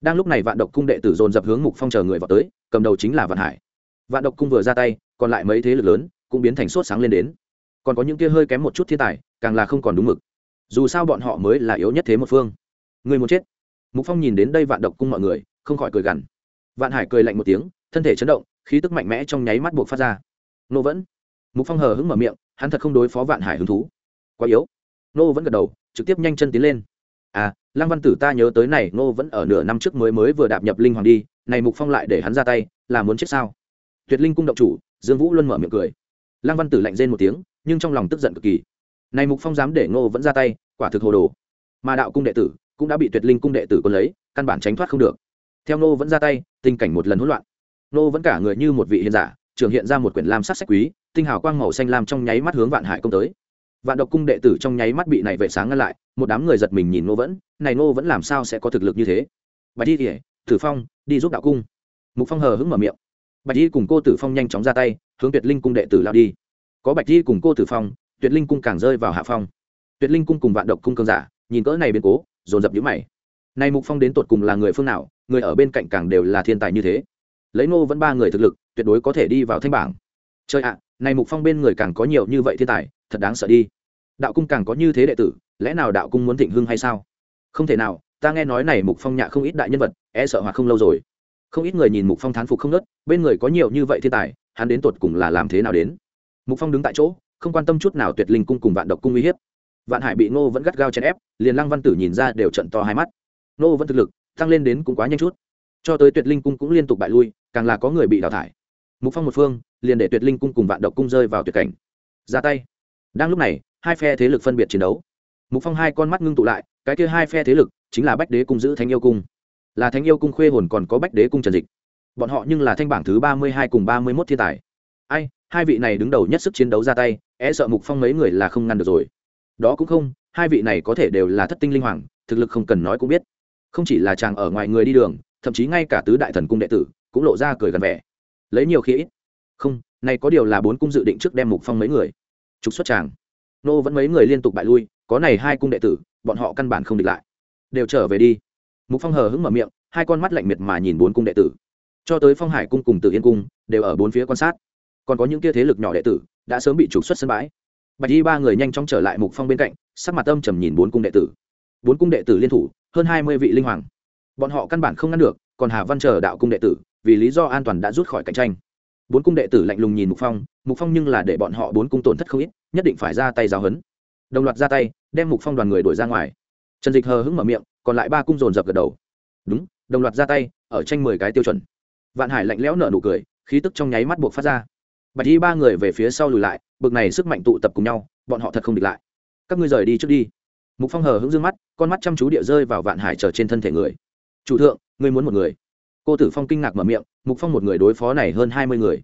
đang lúc này vạn độc cung đệ tử dồn dập hướng mục phong chờ người vào tới, cầm đầu chính là vạn hải. Vạn độc cung vừa ra tay, còn lại mấy thế lực lớn cũng biến thành sốt sáng lên đến. Còn có những kia hơi kém một chút thiên tài, càng là không còn đúng mực. Dù sao bọn họ mới là yếu nhất thế một phương. Người muốn chết? Mục phong nhìn đến đây vạn độc cung mọi người, không khỏi cười gằn. Vạn hải cười lạnh một tiếng, thân thể chấn động khí tức mạnh mẽ trong nháy mắt buộc phát ra. Nô vẫn. Mục phong hờ hững mở miệng, hắn thật không đối phó vạn hải hứng thú. Quá yếu. Nô vẫn gật đầu, trực tiếp nhanh chân tiến lên. À lăng văn tử ta nhớ tới này, nô vẫn ở nửa năm trước mới mới vừa đạp nhập linh hoàng đi, này mục phong lại để hắn ra tay, là muốn chết sao? Tuyệt linh cung động chủ, dương vũ luôn mở miệng cười. Lăng văn tử lạnh rên một tiếng, nhưng trong lòng tức giận cực kỳ. Này mục phong dám để ngô vẫn ra tay, quả thực hồ đồ. Mà đạo cung đệ tử cũng đã bị tuyệt linh cung đệ tử quân lấy, căn bản tránh thoát không được. Theo ngô vẫn ra tay, tình cảnh một lần hỗn loạn. Nô vẫn cả người như một vị hiền giả trường hiện ra một quyển lam sắc sách quý, tinh hào quang màu xanh lam trong nháy mắt hướng vạn hải công tới. Vạn độc cung đệ tử trong nháy mắt bị này vệ sáng ngăn lại, một đám người giật mình nhìn nô vẫn, này nô vẫn làm sao sẽ có thực lực như thế? Bạch đi kể tử phong, đi giúp đạo cung. Mục phong hờ hững mở miệng. Bạch đi cùng cô tử phong nhanh chóng ra tay, hướng tuyệt linh cung đệ tử lao đi. Có bạch đi cùng cô tử phong, tuyệt linh cung càng rơi vào hạ phong. Tuyệt linh cung cùng vạn độc cung cơn giả, nhìn cỡ này biến cố, dồn dập nhũ mày. Nay mục phong đến tột cùng là người phương nào, người ở bên cạnh càng đều là thiên tài như thế lấy ngô vẫn ba người thực lực, tuyệt đối có thể đi vào thanh bảng. Chơi ạ, này mục phong bên người càng có nhiều như vậy thiên tài, thật đáng sợ đi. Đạo cung càng có như thế đệ tử, lẽ nào đạo cung muốn thịnh hưng hay sao? Không thể nào, ta nghe nói này mục phong nhạ không ít đại nhân vật e sợ hoặc không lâu rồi. Không ít người nhìn mục phong thán phục không nớt, bên người có nhiều như vậy thiên tài, hắn đến tột cùng là làm thế nào đến? Mục phong đứng tại chỗ, không quan tâm chút nào tuyệt linh cung cùng vạn độc cung uy hiếp. Vạn hải bị ngô vẫn gắt gao chèn ép, liền lăng văn tử nhìn ra đều trận to hai mắt. Ngô vẫn thực lực, tăng lên đến cũng quá nhanh chút. Cho tới tuyệt linh cung cũng liên tục bại lui càng là có người bị đào thải. Mục phong một phương, liền để tuyệt linh cung cùng vạn độc cung rơi vào tuyệt cảnh. Ra tay. Đang lúc này, hai phe thế lực phân biệt chiến đấu. Mục phong hai con mắt ngưng tụ lại, cái kia hai phe thế lực chính là bách đế cung giữ thánh yêu cung. Là thánh yêu cung khuê hồn còn có bách đế cung trần dịch. Bọn họ nhưng là thanh bảng thứ ba mươi hai cùng ba mươi mốt thiên tài. Ai, hai vị này đứng đầu nhất sức chiến đấu ra tay e sợ mục phong mấy người là không ngăn được rồi. Đó cũng không, hai vị này có thể đều là thất tinh linh hoàng, thực lực không cần nói cũng biết. Không chỉ là chàng ở ngoài người đi đường, thậm chí ngay cả tứ đại thần cung đệ tử cũng lộ ra cười gần vẻ. Lấy nhiều khi ít. Không, này có điều là bốn cung dự định trước đem mục phong mấy người trục xuất chàng nô vẫn mấy người liên tục bại lui, có này hai cung đệ tử, bọn họ căn bản không địch lại. Đều trở về đi. Mục phong hờ hững mở miệng, hai con mắt lạnh miệt mà nhìn bốn cung đệ tử. Cho tới phong hải cung cùng tử yên cung, đều ở bốn phía quan sát. Còn có những kia thế lực nhỏ đệ tử, đã sớm bị trục xuất sân bãi. Bạch y ba người nhanh chóng trở lại mục phong bên cạnh, sắc mặt âm trầm nhìn bốn cung đệ tử. Bốn cung đệ tử liên thủ, hơn hai mươi vị linh hoàng. Bọn họ căn bản không ngăn được, còn hà văn chờ đạo cung đệ tử vì lý do an toàn đã rút khỏi cạnh tranh. Bốn cung đệ tử lạnh lùng nhìn mục phong mục phong nhưng là để bọn họ bốn cung tổn thất không ít, nhất định phải ra tay giáo hấn đồng loạt ra tay, đem mục phong đoàn người đuổi ra ngoài. Trần dịch hờ hững mở miệng, còn lại ba cung dồn dập gật đầu. Đúng, đồng loạt ra tay, ở tranh mười cái tiêu chuẩn. Vạn hải lạnh lẽo nở nụ cười, khí tức trong nháy mắt buộc phát ra. Bạch y ba người về phía sau lùi lại, bực này sức mạnh tụ tập cùng nhau, bọn họ thật không địch lại. Các ngươi rời đi trước đi. Mục phong hờ hững dương mắt, con mắt chăm chú địa rơi vào vạn hải trở trên thân thể người. Chủ thượng, ngươi muốn một người? Cô tử phong kinh ngạc mở miệng, mục phong một người đối phó này hơn hai mươi người.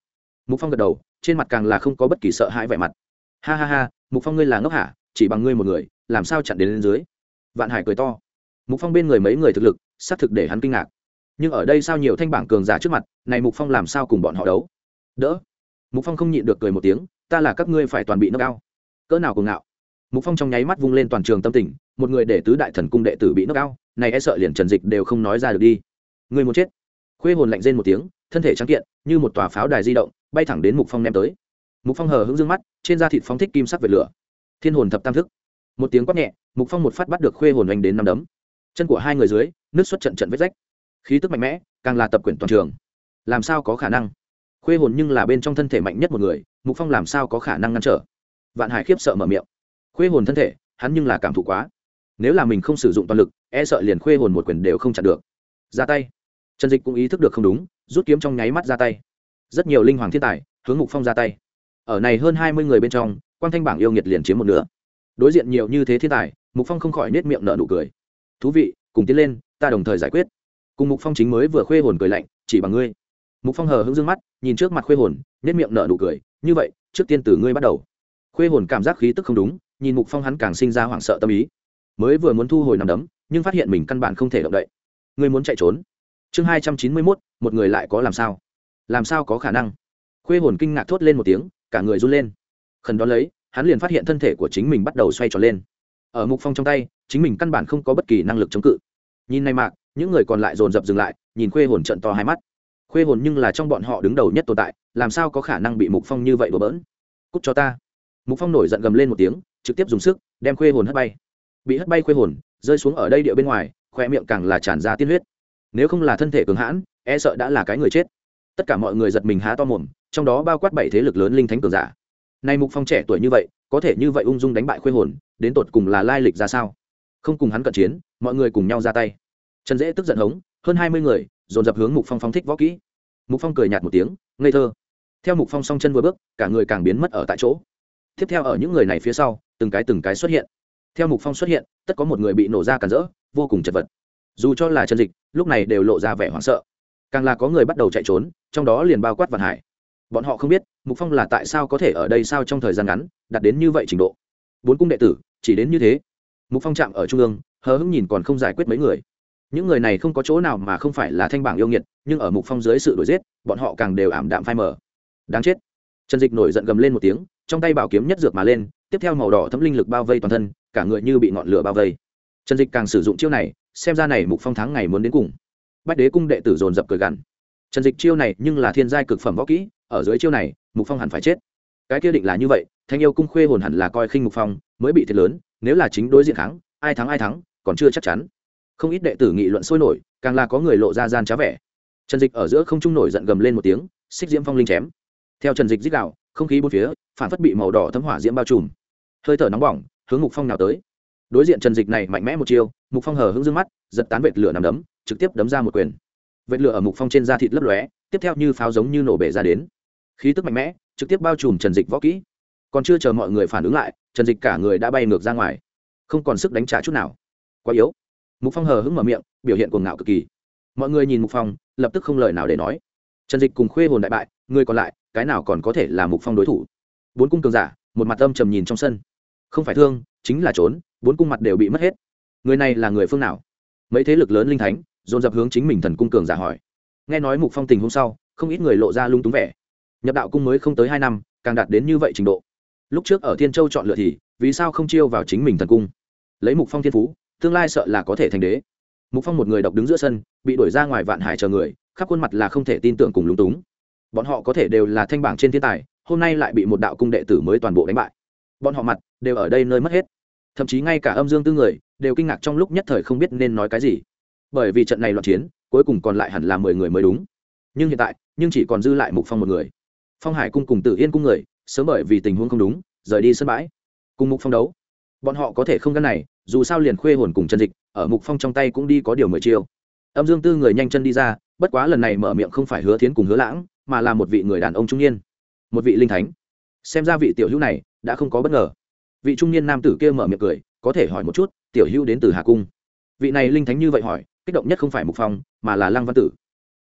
Mục phong gật đầu, trên mặt càng là không có bất kỳ sợ hãi vẻ mặt. Ha ha ha, mục phong ngươi là ngốc hả? Chỉ bằng ngươi một người, làm sao chặn đến lên dưới? Vạn hải cười to. Mục phong bên người mấy người thực lực, xác thực để hắn kinh ngạc. Nhưng ở đây sao nhiều thanh bảng cường giả trước mặt, này mục phong làm sao cùng bọn họ đấu? Đỡ. Mục phong không nhịn được cười một tiếng, ta là các ngươi phải toàn bị nâng cao cỡ nào cùng ngạo. Mục phong trong nháy mắt vung lên toàn trường tâm tình, một người để tứ đại thần cung đệ tử bị nâng cao này e sợ liền trần dịch đều không nói ra được đi. Người muốn chết khuê hồn lạnh rên một tiếng, thân thể trắng kiện, như một tòa pháo đài di động, bay thẳng đến mục phong ném tới. Mục phong hờ hững dương mắt, trên da thịt phóng thích kim sắc về lửa. Thiên hồn thập tam thức. Một tiếng quát nhẹ, mục phong một phát bắt được khuê hồn oanh đến năm đấm. Chân của hai người dưới, nước xuất trận trận vết rách. Khí tức mạnh mẽ, càng là tập quyển toàn trường. Làm sao có khả năng? Khuê hồn nhưng là bên trong thân thể mạnh nhất một người, mục phong làm sao có khả năng ngăn trở? Vạn hải khiếp sợ mở miệng. Khuê hồn thân thể, hắn nhưng là cảm thụ quá. Nếu là mình không sử dụng toàn lực e sợ liền khuê hồn một quyền đều không chặn được. Ra tay trần dịch cũng ý thức được không đúng, rút kiếm trong nháy mắt ra tay. Rất nhiều linh hoàng thiên tài, hướng mục phong ra tay. Ở này hơn hai mươi người bên trong, quan thanh bảng yêu nghiệt liền chiếm một nửa. Đối diện nhiều như thế thiên tài, mục phong không khỏi nết miệng nở nụ cười. Thú vị, cùng tiến lên, ta đồng thời giải quyết. Cùng mục phong chính mới vừa khuê hồn cười lạnh, chỉ bằng ngươi. Mục phong hờ hững dương mắt, nhìn trước mặt khuê hồn, nết miệng nở nụ cười, như vậy, trước tiên từ ngươi bắt đầu. Khuê hồn cảm giác khí tức không đúng, nhìn mục phong hắn càng sinh ra hoảng sợ tâm ý. Mới vừa muốn thu hồi nằm đấm, nhưng phát hiện mình căn bản không thể động đậy. Ngươi muốn chạy trốn? Chương hai trăm chín mươi mốt, một người lại có làm sao? Làm sao có khả năng? Khuê hồn kinh ngạc thốt lên một tiếng, cả người run lên. Khẩn đón lấy, hắn liền phát hiện thân thể của chính mình bắt đầu xoay tròn lên. Ở mục phong trong tay, chính mình căn bản không có bất kỳ năng lực chống cự. Nhìn này mạc, những người còn lại dồn dập dừng lại, nhìn khuê hồn trận to hai mắt. Khuê hồn nhưng là trong bọn họ đứng đầu nhất tồn tại, làm sao có khả năng bị mục phong như vậy đổ bỡn? Cút cho ta. Mục phong nổi giận gầm lên một tiếng, trực tiếp dùng sức, đem khuê hồn hất bay. Bị hất bay khuê hồn, rơi xuống ở đây địa bên ngoài khoe miệng càng là tràn ra tiên huyết nếu không là thân thể cường hãn e sợ đã là cái người chết. Tất cả mọi người giật mình há to mồm, trong đó bao quát bảy thế lực lớn linh thánh cường giả. Nay mục phong trẻ tuổi như vậy, có thể như vậy ung dung đánh bại khuê hồn, đến tột cùng là lai lịch ra sao? Không cùng hắn cận chiến, mọi người cùng nhau ra tay. Trần dễ tức giận hống, hơn hai mươi người, dồn dập hướng mục phong phóng thích võ kỹ. Mục phong cười nhạt một tiếng, ngây thơ. Theo mục phong song chân vừa bước, cả người càng biến mất ở tại chỗ. Tiếp theo ở những người này phía sau, từng cái từng cái xuất hiện. Theo mục phong xuất hiện, tất có một người bị nổ ra cản rỡ, vô cùng chật vật dù cho là chân dịch, lúc này đều lộ ra vẻ hoảng sợ. Càng là có người bắt đầu chạy trốn, trong đó liền bao quát vạn hải. Bọn họ không biết, mục phong là tại sao có thể ở đây sao trong thời gian ngắn, đạt đến như vậy trình độ. Bốn cung đệ tử, chỉ đến như thế. Mục phong chạm ở trung ương, hờ hững nhìn còn không giải quyết mấy người. Những người này không có chỗ nào mà không phải là thanh bảng yêu nghiệt, nhưng ở mục phong dưới sự đổi giết, bọn họ càng đều ảm đạm phai mờ. Đáng chết. Trần dịch nổi giận gầm lên một tiếng, trong tay bảo kiếm nhất dược mà lên, tiếp theo màu đỏ thấm linh lực bao vây toàn thân, cả người như bị ngọn lửa bao vây trần dịch càng sử dụng chiêu này, xem ra này mục phong thắng ngày muốn đến cùng. Bách đế cung đệ tử dồn dập cười gằn. Trần dịch chiêu này nhưng là thiên giai cực phẩm võ kỹ, ở dưới chiêu này, mục phong hẳn phải chết. Cái kia định là như vậy, thanh yêu cung khuê hồn hẳn là coi khinh mục phong, mới bị thiệt lớn, nếu là chính đối diện thắng, ai thắng ai thắng, còn chưa chắc chắn. Không ít đệ tử nghị luận sôi nổi, càng là có người lộ ra gian trá vẻ. Trần dịch ở giữa không trung nổi giận gầm lên một tiếng, xích diễm phong linh chém. Theo trần dịch dích đạo không khí bốn phía, phản phất bị màu đỏ thấm hỏa diễm bao trùm. Hơi thở nóng bỏng, hướng mục phong nào tới đối diện trần dịch này mạnh mẽ một chiêu, mục phong hờ hững dương mắt, giật tán vệt lửa nằm đấm, trực tiếp đấm ra một quyền. Vệt lửa ở mục phong trên da thịt lấp lóe, tiếp theo như pháo giống như nổ bể ra đến. Khí tức mạnh mẽ, trực tiếp bao trùm trần dịch võ kỹ. Còn chưa chờ mọi người phản ứng lại, trần dịch cả người đã bay ngược ra ngoài. Không còn sức đánh trả chút nào. Quá yếu. Mục phong hờ hững mở miệng, biểu hiện cuồng ngạo cực kỳ. Mọi người nhìn mục phong, lập tức không lời nào để nói. Trần dịch cùng khuê hồn đại bại, người còn lại, cái nào còn có thể là mục phong đối thủ? Bốn cung cường giả, một mặt âm trầm nhìn trong sân. Không phải thương, chính là trốn bốn cung mặt đều bị mất hết. Người này là người phương nào? Mấy thế lực lớn linh thánh, dồn dập hướng chính mình thần cung cường giả hỏi. Nghe nói mục phong tình hôm sau, không ít người lộ ra lung túng vẻ. Nhập đạo cung mới không tới hai năm, càng đạt đến như vậy trình độ. Lúc trước ở thiên châu chọn lựa thì, vì sao không chiêu vào chính mình thần cung? Lấy mục phong thiên phú, tương lai sợ là có thể thành đế. Mục phong một người độc đứng giữa sân, bị đuổi ra ngoài vạn hải chờ người, khắp khuôn mặt là không thể tin tưởng cùng lúng túng. Bọn họ có thể đều là thanh bảng trên thiên tài, hôm nay lại bị một đạo cung đệ tử mới toàn bộ đánh bại. Bọn họ mặt đều ở đây nơi mất hết thậm chí ngay cả âm dương tư người đều kinh ngạc trong lúc nhất thời không biết nên nói cái gì. Bởi vì trận này loạn chiến, cuối cùng còn lại hẳn là mười người mới đúng. Nhưng hiện tại, nhưng chỉ còn dư lại mục phong một người. Phong hải cung cùng tử yên cung người, sớm bởi vì tình huống không đúng, rời đi sân bãi, cùng mục phong đấu. Bọn họ có thể không gắn này, dù sao liền khuê hồn cùng chân dịch, ở mục phong trong tay cũng đi có điều mười chiêu. Âm dương tư người nhanh chân đi ra, bất quá lần này mở miệng không phải hứa thiến cùng hứa lãng, mà là một vị người đàn ông trung niên, một vị linh thánh. Xem ra vị tiểu hữu này đã không có bất ngờ vị trung niên nam tử kia mở miệng cười, có thể hỏi một chút, tiểu hữu đến từ hà cung. Vị này linh thánh như vậy hỏi, kích động nhất không phải mục phong, mà là lăng văn tử.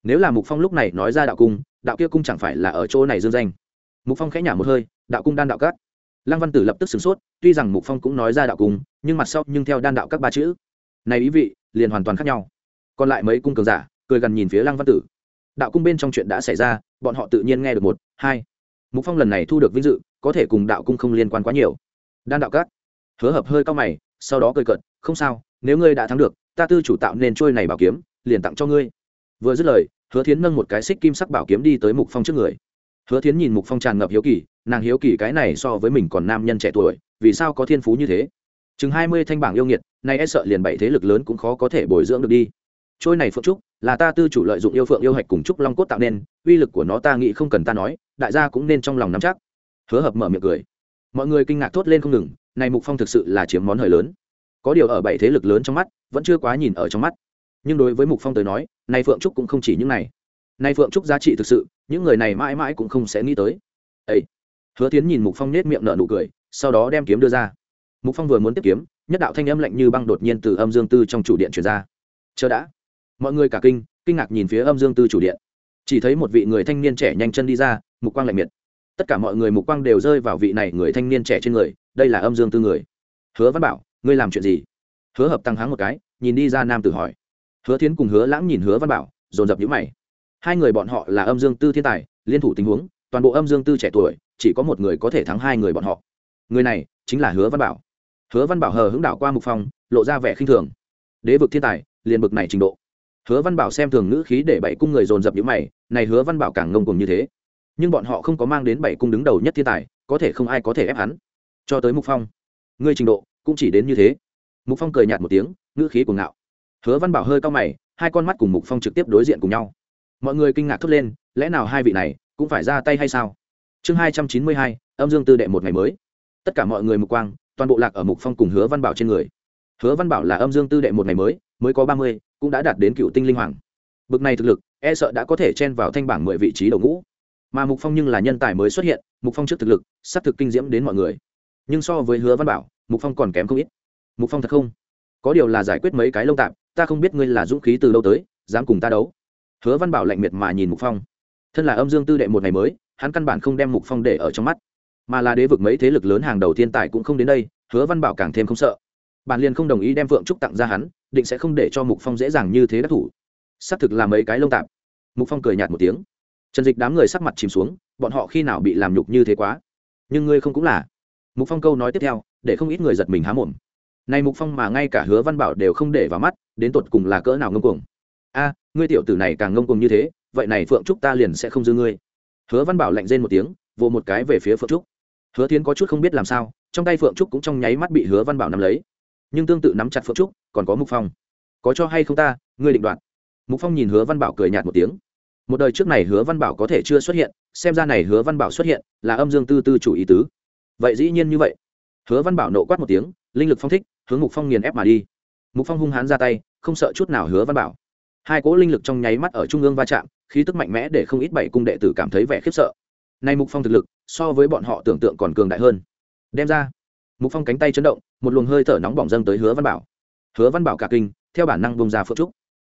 Nếu là mục phong lúc này nói ra đạo cung, đạo kia cung chẳng phải là ở chỗ này dương danh. Mục phong khẽ nhả một hơi, đạo cung đan đạo cát lăng văn tử lập tức sửng sốt, tuy rằng mục phong cũng nói ra đạo cung, nhưng mặt sau nhưng theo đan đạo các ba chữ. Này ý vị, liền hoàn toàn khác nhau. Còn lại mấy cung cường giả, cười gần nhìn phía lăng văn tử. Đạo cung bên trong chuyện đã xảy ra, bọn họ tự nhiên nghe được một, hai. Mục phong lần này thu được vinh dự, có thể cùng đạo cung không liên quan quá nhiều đan đạo các. Hứa hợp hơi cao mày, sau đó cười cợt, không sao, nếu ngươi đã thắng được, ta tư chủ tạo nên trôi này bảo kiếm, liền tặng cho ngươi. Vừa dứt lời, hứa thiến nâng một cái xích kim sắc bảo kiếm đi tới mục phong trước người. Hứa thiến nhìn mục phong tràn ngập hiếu kỳ, nàng hiếu kỳ cái này so với mình còn nam nhân trẻ tuổi, vì sao có thiên phú như thế? Chừng hai mươi thanh bảng yêu nghiệt, nay e sợ liền bảy thế lực lớn cũng khó có thể bồi dưỡng được đi. Trôi này phượng trúc, là ta tư chủ lợi dụng yêu phượng yêu hạch cùng trúc long cốt tạo nên, uy lực của nó ta nghĩ không cần ta nói, đại gia cũng nên trong lòng nắm chắc. Hứa hợp mở miệng cười mọi người kinh ngạc thốt lên không ngừng, này mục phong thực sự là chiếm món hời lớn. Có điều ở bảy thế lực lớn trong mắt, vẫn chưa quá nhìn ở trong mắt. Nhưng đối với mục phong tới nói, này phượng trúc cũng không chỉ những này. Này phượng trúc giá trị thực sự, những người này mãi mãi cũng không sẽ nghĩ tới. Ấy hứa tiến nhìn mục phong nết miệng nở nụ cười, sau đó đem kiếm đưa ra. Mục phong vừa muốn tiếp kiếm, nhất đạo thanh âm lạnh như băng đột nhiên từ âm dương tư trong chủ điện truyền ra. Chờ đã! Mọi người cả kinh kinh ngạc nhìn phía âm dương tư chủ điện. Chỉ thấy một vị người thanh niên trẻ nhanh chân đi ra, mục quang lạnh miệt tất cả mọi người mục quang đều rơi vào vị này người thanh niên trẻ trên người, đây là âm dương tư người. Hứa văn bảo, ngươi làm chuyện gì? Hứa hợp tăng háng một cái, nhìn đi ra nam tử hỏi. Hứa thiến cùng hứa lãng nhìn hứa văn bảo, dồn dập nhữ mày. Hai người bọn họ là âm dương tư thiên tài, liên thủ tình huống, toàn bộ âm dương tư trẻ tuổi, chỉ có một người có thể thắng hai người bọn họ. Người này chính là hứa văn bảo. Hứa văn bảo hờ hững đảo qua mục phong, lộ ra vẻ khinh thường. Đế vực thiên tài, liền bực này trình độ. Hứa văn bảo xem thường ngữ khí để bảy cung người dồn dập nhữ mày, này hứa văn bảo càng ngông cùng như thế nhưng bọn họ không có mang đến bảy cung đứng đầu nhất thiên tài, có thể không ai có thể ép hắn. Cho tới mục phong, ngươi trình độ cũng chỉ đến như thế. Mục phong cười nhạt một tiếng, ngữ khí cuồng ngạo. Hứa văn bảo hơi cao mày, hai con mắt cùng mục phong trực tiếp đối diện cùng nhau. Mọi người kinh ngạc thốt lên, lẽ nào hai vị này cũng phải ra tay hay sao? Chương hai trăm chín mươi hai, âm dương tư đệ một ngày mới. Tất cả mọi người mục quang, toàn bộ lạc ở mục phong cùng hứa văn bảo trên người. Hứa văn bảo là âm dương tư đệ một ngày mới mới có ba mươi, cũng đã đạt đến cựu tinh linh hoàng. Bực này thực lực e sợ đã có thể chen vào thanh bảng mười vị trí đầu ngũ mà mục phong nhưng là nhân tài mới xuất hiện, mục phong trước thực lực s thực kinh diễm đến mọi người. Nhưng so với hứa văn bảo, mục phong còn kém không ít. Mục phong thật không? Có điều là giải quyết mấy cái lông tạm ta không biết ngươi là dũng khí từ lâu tới, dám cùng ta đấu. Hứa văn bảo lạnh miệt mà nhìn mục phong. Thân là âm dương tư đệ một ngày mới, hắn căn bản không đem mục phong để ở trong mắt. Mà là đế vực mấy thế lực lớn hàng đầu thiên tài cũng không đến đây, hứa văn bảo càng thêm không sợ. Bản liền không đồng ý đem phượng trúc tặng ra hắn, định sẽ không để cho mục phong dễ dàng như thế đắc thủ. Xác thực là mấy cái lông tạp. Mục phong cười nhạt một tiếng trần dịch đám người sắc mặt chìm xuống, bọn họ khi nào bị làm nhục như thế quá? Nhưng ngươi không cũng là. Mục phong câu nói tiếp theo, để không ít người giật mình há mồm. Này mục phong mà ngay cả hứa văn bảo đều không để vào mắt, đến tột cùng là cỡ nào ngông cuồng? A, ngươi tiểu tử này càng ngông cuồng như thế, vậy này phượng trúc ta liền sẽ không dư ngươi. Hứa văn bảo lạnh rên một tiếng, vồ một cái về phía phượng trúc. Hứa tiến có chút không biết làm sao, trong tay phượng trúc cũng trong nháy mắt bị hứa văn bảo nắm lấy. Nhưng tương tự nắm chặt phượng trúc, còn có mục phong. Có cho hay không ta, ngươi định đoạt? Mục phong nhìn hứa văn bảo cười nhạt một tiếng một đời trước này hứa văn bảo có thể chưa xuất hiện, xem ra này hứa văn bảo xuất hiện là âm dương tư tư chủ ý tứ. Vậy dĩ nhiên như vậy. Hứa văn bảo nộ quát một tiếng, linh lực phong thích, hướng mục phong nghiền ép mà đi. Mục phong hung hãn ra tay, không sợ chút nào hứa văn bảo. Hai cỗ linh lực trong nháy mắt ở trung ương va chạm, khí tức mạnh mẽ để không ít bảy cung đệ tử cảm thấy vẻ khiếp sợ. Nay mục phong thực lực, so với bọn họ tưởng tượng còn cường đại hơn. Đem ra. Mục phong cánh tay chấn động, một luồng hơi thở nóng bỏng dâng tới hứa văn bảo. Hứa văn bảo cả kinh, theo bản năng bông ra phượng trúc.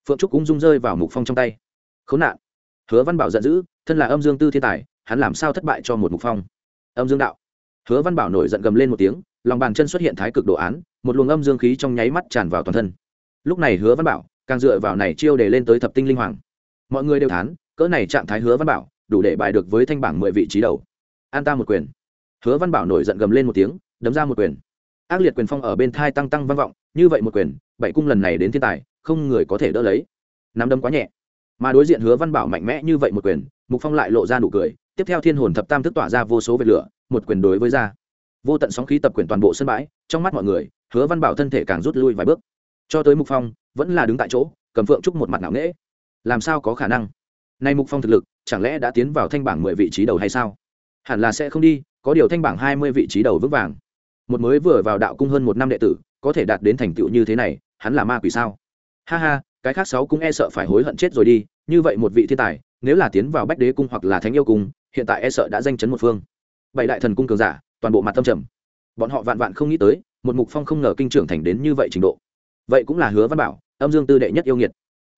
Phượng trúc cũng rung rơi vào mục phong trong tay. Khốn nạn hứa văn bảo giận dữ, thân là âm dương tư thiên tài, hắn làm sao thất bại cho một mục phong? Âm dương đạo. Hứa văn bảo nổi giận gầm lên một tiếng, lòng bàn chân xuất hiện thái cực đồ án, một luồng âm dương khí trong nháy mắt tràn vào toàn thân. Lúc này hứa văn bảo càng dựa vào này chiêu để lên tới thập tinh linh hoàng. Mọi người đều thán, cỡ này trạng thái hứa văn bảo, đủ để bài được với thanh bảng mười vị trí đầu. An ta một quyền. Hứa văn bảo nổi giận gầm lên một tiếng, đấm ra một quyền. Ác liệt quyền phong ở bên thai tăng tăng vang vọng, như vậy một quyền, bảy cung lần này đến thiên tài, không người có thể đỡ lấy. Nắm đấm quá nhẹ mà đối diện hứa văn bảo mạnh mẽ như vậy một quyền, mục phong lại lộ ra nụ cười, tiếp theo thiên hồn thập tam thức tỏa ra vô số vệt lửa, một quyền đối với ra. Vô tận sóng khí tập quyền toàn bộ sân bãi, trong mắt mọi người, hứa văn bảo thân thể càng rút lui vài bước. Cho tới mục phong, vẫn là đứng tại chỗ, cầm phượng trúc một mặt nặng nễ làm sao có khả năng? Nay mục phong thực lực, chẳng lẽ đã tiến vào thanh bảng mười vị trí đầu hay sao? Hẳn là sẽ không đi, có điều thanh bảng hai mươi vị trí đầu vững vàng. Một mới vừa vào đạo cung hơn một năm đệ tử, có thể đạt đến thành tựu như thế này, hắn là ma quỷ sao? Ha ha cái khác sáu cũng e sợ phải hối hận chết rồi đi, như vậy một vị thiên tài, nếu là tiến vào bách đế cung hoặc là thánh yêu cung, hiện tại e sợ đã danh chấn một phương. Bảy đại thần cung cường giả, toàn bộ mặt tâm trầm. Bọn họ vạn vạn không nghĩ tới, một mục phong không ngờ kinh trưởng thành đến như vậy trình độ. Vậy cũng là hứa văn bảo, âm dương tư đệ nhất yêu nghiệt.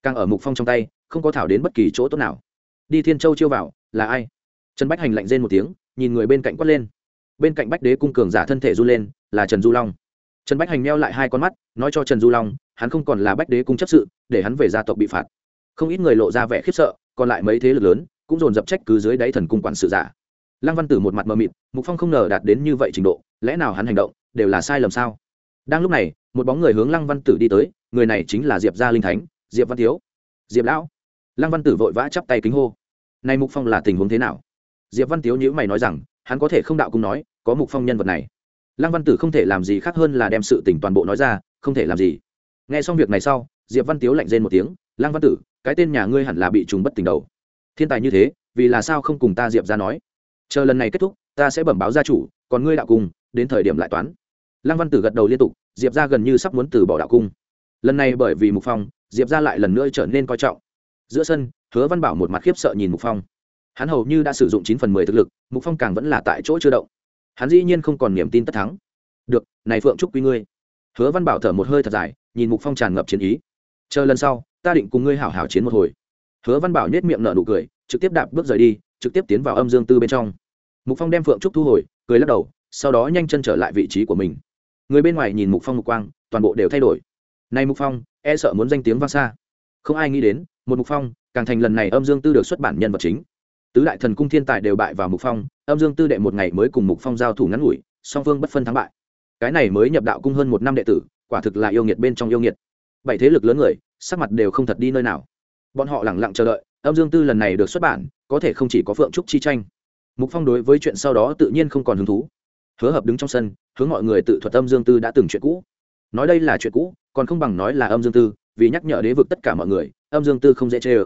Càng ở mục phong trong tay, không có thảo đến bất kỳ chỗ tốt nào. Đi thiên châu chiêu vào, là ai? Trần bách hành lạnh rên một tiếng, nhìn người bên cạnh quát lên. Bên cạnh bách đế cung cường giả thân thể du lên, là trần du long trần bách hành meo lại hai con mắt, nói cho trần du long, hắn không còn là bách đế cung chấp sự, để hắn về gia tộc bị phạt. Không ít người lộ ra vẻ khiếp sợ, còn lại mấy thế lực lớn, cũng dồn dập trách cứ dưới đáy thần cung quản sự giả. Lăng văn tử một mặt mờ mịt, mục phong không ngờ đạt đến như vậy trình độ, lẽ nào hắn hành động, đều là sai lầm sao? Đang lúc này, một bóng người hướng lăng văn tử đi tới, người này chính là diệp gia linh thánh, diệp văn thiếu. Diệp lão. Lăng văn tử vội vã chắp tay kính hô. Nay mục phong là tình huống thế nào? Diệp văn tiếu nhữ mày nói rằng, hắn có thể không đạo cung nói, có mục phong nhân vật này lăng văn tử không thể làm gì khác hơn là đem sự tình toàn bộ nói ra, không thể làm gì. Nghe xong việc này sau, diệp văn tiếu lạnh rên một tiếng, lăng văn tử, cái tên nhà ngươi hẳn là bị trùng bất tình đầu. Thiên tài như thế, vì là sao không cùng ta diệp ra nói? Chờ lần này kết thúc, ta sẽ bẩm báo gia chủ, còn ngươi đạo cung, đến thời điểm lại toán. Lăng văn tử gật đầu liên tục, diệp ra gần như sắp muốn từ bỏ đạo cung. Lần này bởi vì mục phong, diệp ra lại lần nữa trở nên coi trọng. Giữa sân, hứa văn bảo một mặt khiếp sợ nhìn mục phong. Hắn hầu như đã sử dụng chín phần mười thực lực, mục phong càng vẫn là tại chỗ chưa động hắn dĩ nhiên không còn niềm tin tất thắng. Được, này phượng trúc quý ngươi. Hứa văn bảo thở một hơi thật dài, nhìn mục phong tràn ngập chiến ý. Chờ lần sau, ta định cùng ngươi hảo hảo chiến một hồi. Hứa văn bảo nhét miệng nở nụ cười, trực tiếp đạp bước rời đi, trực tiếp tiến vào âm dương tư bên trong. Mục phong đem phượng trúc thu hồi, cười lắc đầu, sau đó nhanh chân trở lại vị trí của mình. Người bên ngoài nhìn mục phong mục quang, toàn bộ đều thay đổi. Này mục phong e sợ muốn danh tiếng vang xa. Không ai nghĩ đến, một mục phong, càng thành lần này âm dương tư được xuất bản nhân vật chính tứ đại thần cung thiên tài đều bại vào mục phong, âm dương tư đệ một ngày mới cùng mục phong giao thủ ngắn ngủi, song phương bất phân thắng bại. Cái này mới nhập đạo cung hơn một năm đệ tử, quả thực là yêu nghiệt bên trong yêu nghiệt. Bảy thế lực lớn người, sắc mặt đều không thật đi nơi nào. Bọn họ lẳng lặng chờ đợi, âm dương tư lần này được xuất bản, có thể không chỉ có phượng trúc chi tranh. Mục phong đối với chuyện sau đó tự nhiên không còn hứng thú. Hứa hợp đứng trong sân, hướng mọi người tự thuật âm dương tư đã từng chuyện cũ. Nói đây là chuyện cũ, còn không bằng nói là âm dương tư, vì nhắc nhở đế vực tất cả mọi người, âm dương tư không dễ chê ơ.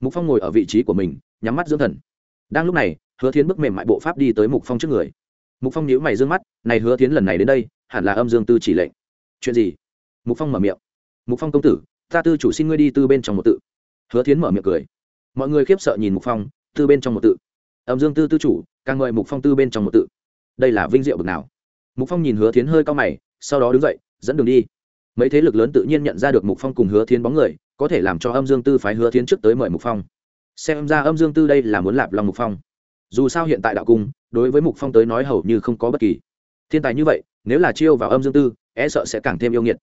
Mục phong ngồi ở vị trí của mình, nhắm mắt dưỡng thần đang lúc này, hứa thiến bước mềm mại bộ pháp đi tới mục phong trước người. Mục phong nhíu mày dương mắt, này hứa thiến lần này đến đây, hẳn là âm dương tư chỉ lệnh. Chuyện gì? Mục phong mở miệng. Mục phong công tử, ta tư chủ xin ngươi đi tư bên trong một tự. Hứa thiến mở miệng cười. Mọi người khiếp sợ nhìn mục phong, tư bên trong một tự. Âm dương tư tư chủ, càng mời mục phong tư bên trong một tự. Đây là vinh diệu bực nào. Mục phong nhìn hứa thiến hơi cao mày, sau đó đứng dậy, dẫn đường đi. Mấy thế lực lớn tự nhiên nhận ra được mục phong cùng hứa thiến bóng người, có thể làm cho âm dương tư phái hứa thiến trước tới mời mục phong xem ra âm dương tư đây là muốn lạp lòng mục phong. Dù sao hiện tại đạo cung, đối với mục phong tới nói hầu như không có bất kỳ. Thiên tài như vậy, nếu là chiêu vào âm dương tư e sợ sẽ càng thêm yêu nghiệt.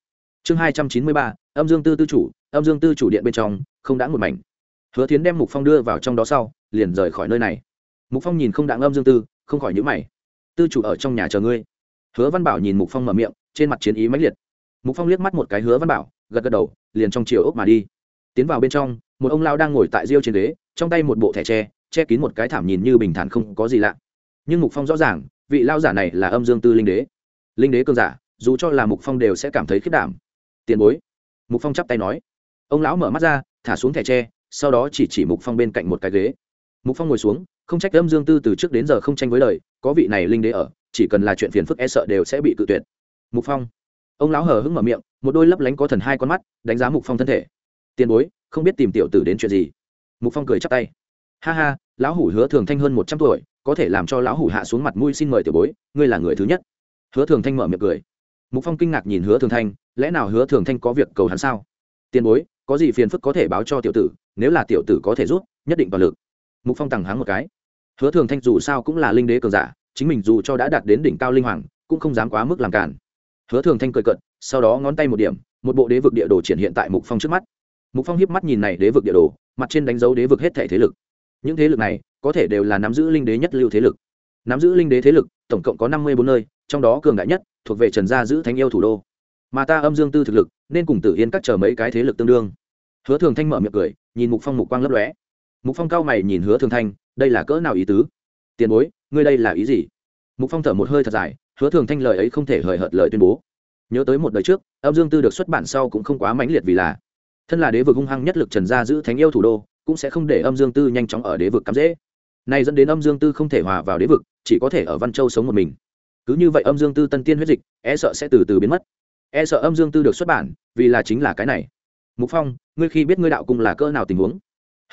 Chương hai trăm chín mươi ba, âm dương tư tư chủ, âm dương tư chủ điện bên trong, không đã một mảnh. Hứa tiến đem mục phong đưa vào trong đó sau, liền rời khỏi nơi này. Mục phong nhìn không đặng âm dương tư, không khỏi nhữ mày. Tư chủ ở trong nhà chờ ngươi. Hứa văn bảo nhìn mục phong mở miệng, trên mặt chiến ý mãnh liệt. Mục phong liếc mắt một cái hứa văn bảo, gật gật đầu, liền trong chiều ốc mà đi. Tiến vào bên trong một ông lao đang ngồi tại riêu trên ghế, trong tay một bộ thẻ tre, che kín một cái thảm nhìn như bình thản không có gì lạ. Nhưng mục phong rõ ràng, vị lao giả này là âm dương tư linh đế. Linh đế cơn giả, dù cho là mục phong đều sẽ cảm thấy khiết đảm. Tiền bối. Mục phong chắp tay nói. Ông lão mở mắt ra, thả xuống thẻ tre, sau đó chỉ chỉ mục phong bên cạnh một cái ghế. Mục phong ngồi xuống, không trách âm dương tư từ trước đến giờ không tranh với lời, có vị này linh đế ở, chỉ cần là chuyện phiền phức e sợ đều sẽ bị cự tuyệt. Mục phong. Ông lão hờ hững mở miệng, một đôi lấp lánh có thần hai con mắt, đánh giá mục phong thân thể. Tiền bối không biết tìm tiểu tử đến chuyện gì. Mục phong cười chắp tay. Ha ha, lão hủ hứa thường thanh hơn một trăm tuổi, có thể làm cho lão hủ hạ xuống mặt mũi xin mời tiểu bối, ngươi là người thứ nhất. Hứa thường thanh mở miệng cười. Mục phong kinh ngạc nhìn hứa thường thanh, lẽ nào hứa thường thanh có việc cầu hắn sao? Tiền bối, có gì phiền phức có thể báo cho tiểu tử, nếu là tiểu tử có thể rút nhất định toàn lực. Mục phong tằng háng một cái. Hứa thường thanh dù sao cũng là linh đế cường giả, chính mình dù cho đã đạt đến đỉnh cao linh hoàng, cũng không dám quá mức làm cản. Hứa thường thanh cười cận sau đó ngón tay một điểm, một bộ đế vực địa đồ triển hiện tại mục phong trước mắt mục phong hiếp mắt nhìn này đế vực địa đồ, mặt trên đánh dấu đế vực hết thể thế lực. Những thế lực này, có thể đều là nắm giữ linh đế nhất lưu thế lực. Nắm giữ linh đế thế lực, tổng cộng có năm mươi bốn nơi, trong đó cường đại nhất, thuộc về trần gia giữ thánh yêu thủ đô. Mà ta âm dương tư thực lực, nên cùng tử yên cắt chờ mấy cái thế lực tương đương. Hứa thường thanh mở miệng cười, nhìn mục phong mục quang lấp lóe. Mục phong cao mày nhìn hứa thường thanh, đây là cỡ nào ý tứ? Tiền bối, ngươi đây là ý gì? Mục phong thở một hơi thật dài, hứa thường thanh lời ấy không thể hời hợt lời tuyên bố. Nhớ tới một đời trước, âm dương tư được xuất bản sau cũng không quá mãnh liệt vì là thân là đế vực hung hăng nhất lực trần gia giữ thánh yêu thủ đô, cũng sẽ không để âm dương tư nhanh chóng ở đế vực cắm dễ. Nay dẫn đến âm dương tư không thể hòa vào đế vực, chỉ có thể ở văn châu sống một mình. Cứ như vậy âm dương tư tân tiên huyết dịch e sợ sẽ từ từ biến mất. E sợ âm dương tư được xuất bản, vì là chính là cái này. Mục phong, ngươi khi biết ngươi đạo cung là cỡ nào tình huống?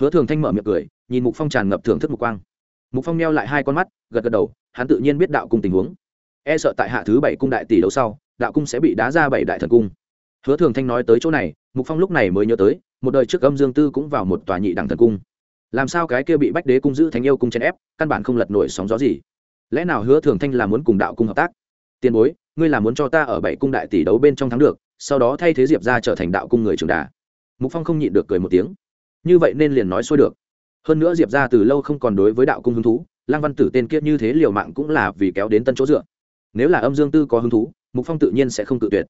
Hứa thường thanh mở miệng cười, nhìn mục phong tràn ngập thưởng thức mục quang. Mục phong neo lại hai con mắt, gật gật đầu, hắn tự nhiên biết đạo cung tình huống. E sợ tại hạ thứ bảy cung đại tỷ đấu sau, đạo cung sẽ bị đá ra bảy đại thần cung. Hứa thường thanh nói tới chỗ này mục phong lúc này mới nhớ tới, một đời trước âm dương tư cũng vào một tòa nhị đẳng thần cung. Làm sao cái kia bị bách đế cung giữ thánh yêu cung chèn ép, căn bản không lật nổi sóng gió gì? Lẽ nào hứa thường thanh là muốn cùng đạo cung hợp tác? Tiền bối, ngươi là muốn cho ta ở bảy cung đại tỷ đấu bên trong thắng được, sau đó thay thế diệp ra trở thành đạo cung người trường đà. Mục phong không nhịn được cười một tiếng. Như vậy nên liền nói xuôi được. Hơn nữa diệp ra từ lâu không còn đối với đạo cung hứng thú lăng văn tử tên kiết như thế liều mạng cũng là vì kéo đến tân chỗ dựa. Nếu là âm dương tư có hứng thú, mục phong tự nhiên sẽ không tự tuyệt.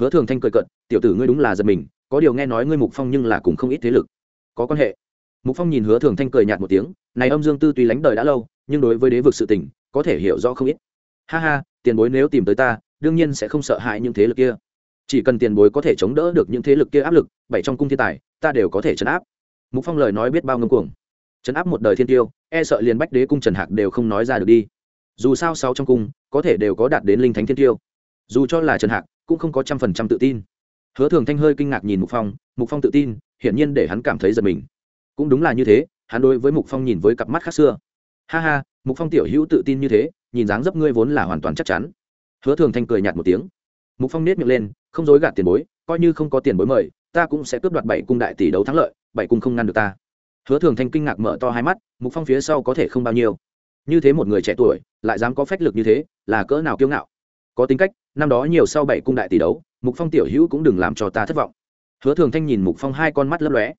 Hứa thường thanh cười cận tiểu tử ngươi đúng là giật mình có điều nghe nói ngươi mục phong nhưng là cùng không ít thế lực. Có quan hệ. Mục phong nhìn hứa thường thanh cười nhạt một tiếng, này âm dương tư tuy lánh đời đã lâu, nhưng đối với đế vực sự tình, có thể hiểu rõ không ít. Ha ha, tiền bối nếu tìm tới ta, đương nhiên sẽ không sợ hãi những thế lực kia. Chỉ cần tiền bối có thể chống đỡ được những thế lực kia áp lực, bảy trong cung thiên tài, ta đều có thể chấn áp. Mục phong lời nói biết bao ngâm cuồng. Chấn áp một đời thiên tiêu e sợ liền bách đế cung trần hạc đều không nói ra được đi. Dù sao sáu trong cung, có thể đều có đạt đến linh thánh thiên tiêu. Dù cho là trần hạc, cũng không có trăm phần trăm tự tin hứa thường thanh hơi kinh ngạc nhìn mục phong mục phong tự tin, hiển nhiên để hắn cảm thấy giật mình. Cũng đúng là như thế, hắn đối với mục phong nhìn với cặp mắt khác xưa. Ha ha, mục phong tiểu hữu tự tin như thế, nhìn dáng dấp ngươi vốn là hoàn toàn chắc chắn. Hứa thường thanh cười nhạt một tiếng. Mục phong nết miệng lên, không dối gạt tiền bối, coi như không có tiền bối mời, ta cũng sẽ cướp đoạt bảy cung đại tỷ đấu thắng lợi, bảy cung không ngăn được ta. Hứa thường thanh kinh ngạc mở to hai mắt, mục phong phía sau có thể không bao nhiêu. Như thế một người trẻ tuổi, lại dám có phách lực như thế, là cỡ nào kiêu ngạo. Có tính cách, năm đó nhiều sau bảy cung đại tỷ đấu mục phong tiểu hữu cũng đừng làm cho ta thất vọng. Hứa thường thanh nhìn mục phong hai con mắt lấp lóe.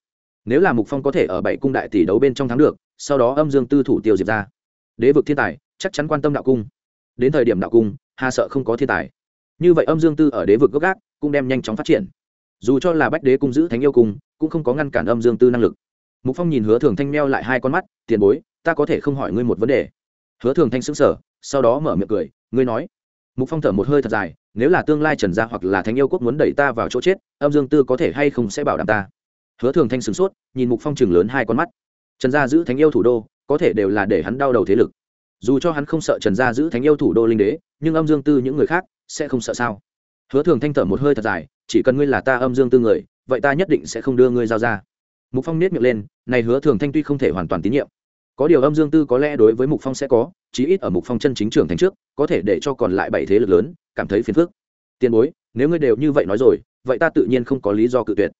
Nếu là mục phong có thể ở bảy cung đại tỷ đấu bên trong thắng được, sau đó âm dương tư thủ tiêu diệt ra. Đế vực thiên tài, chắc chắn quan tâm đạo cung. Đến thời điểm đạo cung, hà sợ không có thiên tài. Như vậy âm dương tư ở đế vực gốc gác, cũng đem nhanh chóng phát triển. Dù cho là bách đế cung giữ thánh yêu cung, cũng không có ngăn cản âm dương tư năng lực. Mục phong nhìn hứa thường thanh meo lại hai con mắt, tiền bối, ta có thể không hỏi ngươi một vấn đề. Hứa thường thanh xứng sở sau đó mở miệng cười, ngươi nói. Mục phong thở một hơi thật dài nếu là tương lai trần gia hoặc là thánh yêu quốc muốn đẩy ta vào chỗ chết, âm dương tư có thể hay không sẽ bảo đảm ta? Hứa thường thanh sửng sốt, nhìn mục phong chừng lớn hai con mắt. Trần gia giữ thánh yêu thủ đô, có thể đều là để hắn đau đầu thế lực. Dù cho hắn không sợ trần gia giữ thánh yêu thủ đô linh đế, nhưng âm dương tư những người khác sẽ không sợ sao? Hứa thường thanh thở một hơi thật dài, chỉ cần ngươi là ta âm dương tư người, vậy ta nhất định sẽ không đưa ngươi giao ra. Mục phong nết miệng lên, này hứa thường thanh tuy không thể hoàn toàn tín nhiệm có điều âm dương tư có lẽ đối với mục phong sẽ có, chí ít ở mục phong chân chính trưởng thành trước, có thể để cho còn lại bảy thế lực lớn cảm thấy phiền phức. Tiền bối, nếu ngươi đều như vậy nói rồi, vậy ta tự nhiên không có lý do cự tuyệt.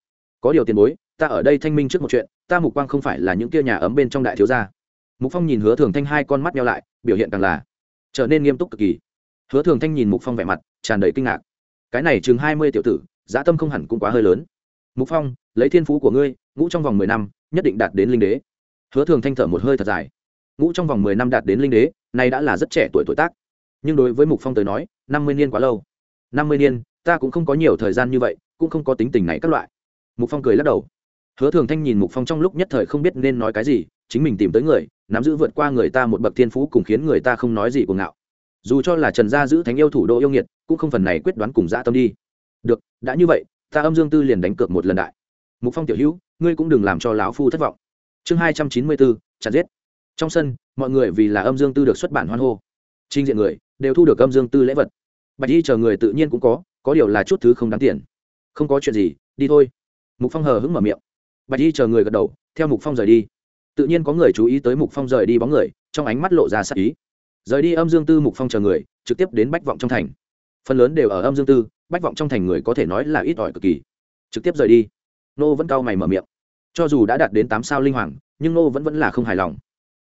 Có điều tiền bối, ta ở đây thanh minh trước một chuyện, ta mục quang không phải là những kia nhà ấm bên trong đại thiếu gia. Mục phong nhìn hứa thường thanh hai con mắt nhau lại, biểu hiện càng là trở nên nghiêm túc cực kỳ. Hứa thường thanh nhìn mục phong vẻ mặt, tràn đầy kinh ngạc. Cái này chừng hai mươi tiểu tử dã tâm không hẳn cũng quá hơi lớn. Mục phong, lấy thiên phú của ngươi, ngũ trong vòng mười năm, nhất định đạt đến linh đế hứa thường thanh thở một hơi thật dài. Ngũ trong vòng mười năm đạt đến linh đế, nay đã là rất trẻ tuổi tuổi tác. Nhưng đối với mục phong tới nói, năm mươi niên quá lâu. Năm mươi niên, ta cũng không có nhiều thời gian như vậy, cũng không có tính tình này các loại. Mục phong cười lắc đầu. Hứa thường thanh nhìn mục phong trong lúc nhất thời không biết nên nói cái gì, chính mình tìm tới người, nắm giữ vượt qua người ta một bậc thiên phú cùng khiến người ta không nói gì cuồng ngạo. Dù cho là trần gia giữ thánh yêu thủ đô yêu nghiệt, cũng không phần này quyết đoán cùng dã tâm đi. Được, đã như vậy, ta âm dương tư liền đánh cược một lần đại. Mục phong tiểu hữu, ngươi cũng đừng làm cho lão phu thất vọng chương hai trăm chín mươi bốn, chặt giết. Trong sân, mọi người vì là âm dương tư được xuất bản hoan hô. Trinh diện người đều thu được âm dương tư lễ vật. Bạch y chờ người tự nhiên cũng có có điều là chút thứ không đáng tiền. Không có chuyện gì, đi thôi. Mục phong hờ hững mở miệng. Bạch y chờ người gật đầu, theo mục phong rời đi. Tự nhiên có người chú ý tới mục phong rời đi bóng người, trong ánh mắt lộ ra sắc ý. Rời đi âm dương tư mục phong chờ người, trực tiếp đến bách vọng trong thành. Phần lớn đều ở âm dương tư, bách vọng trong thành người có thể nói là ít ỏi cực kỳ. Trực tiếp rời đi. Nô vẫn cao mày mở miệng cho dù đã đạt đến tám sao linh hoàng, nhưng nô vẫn vẫn là không hài lòng.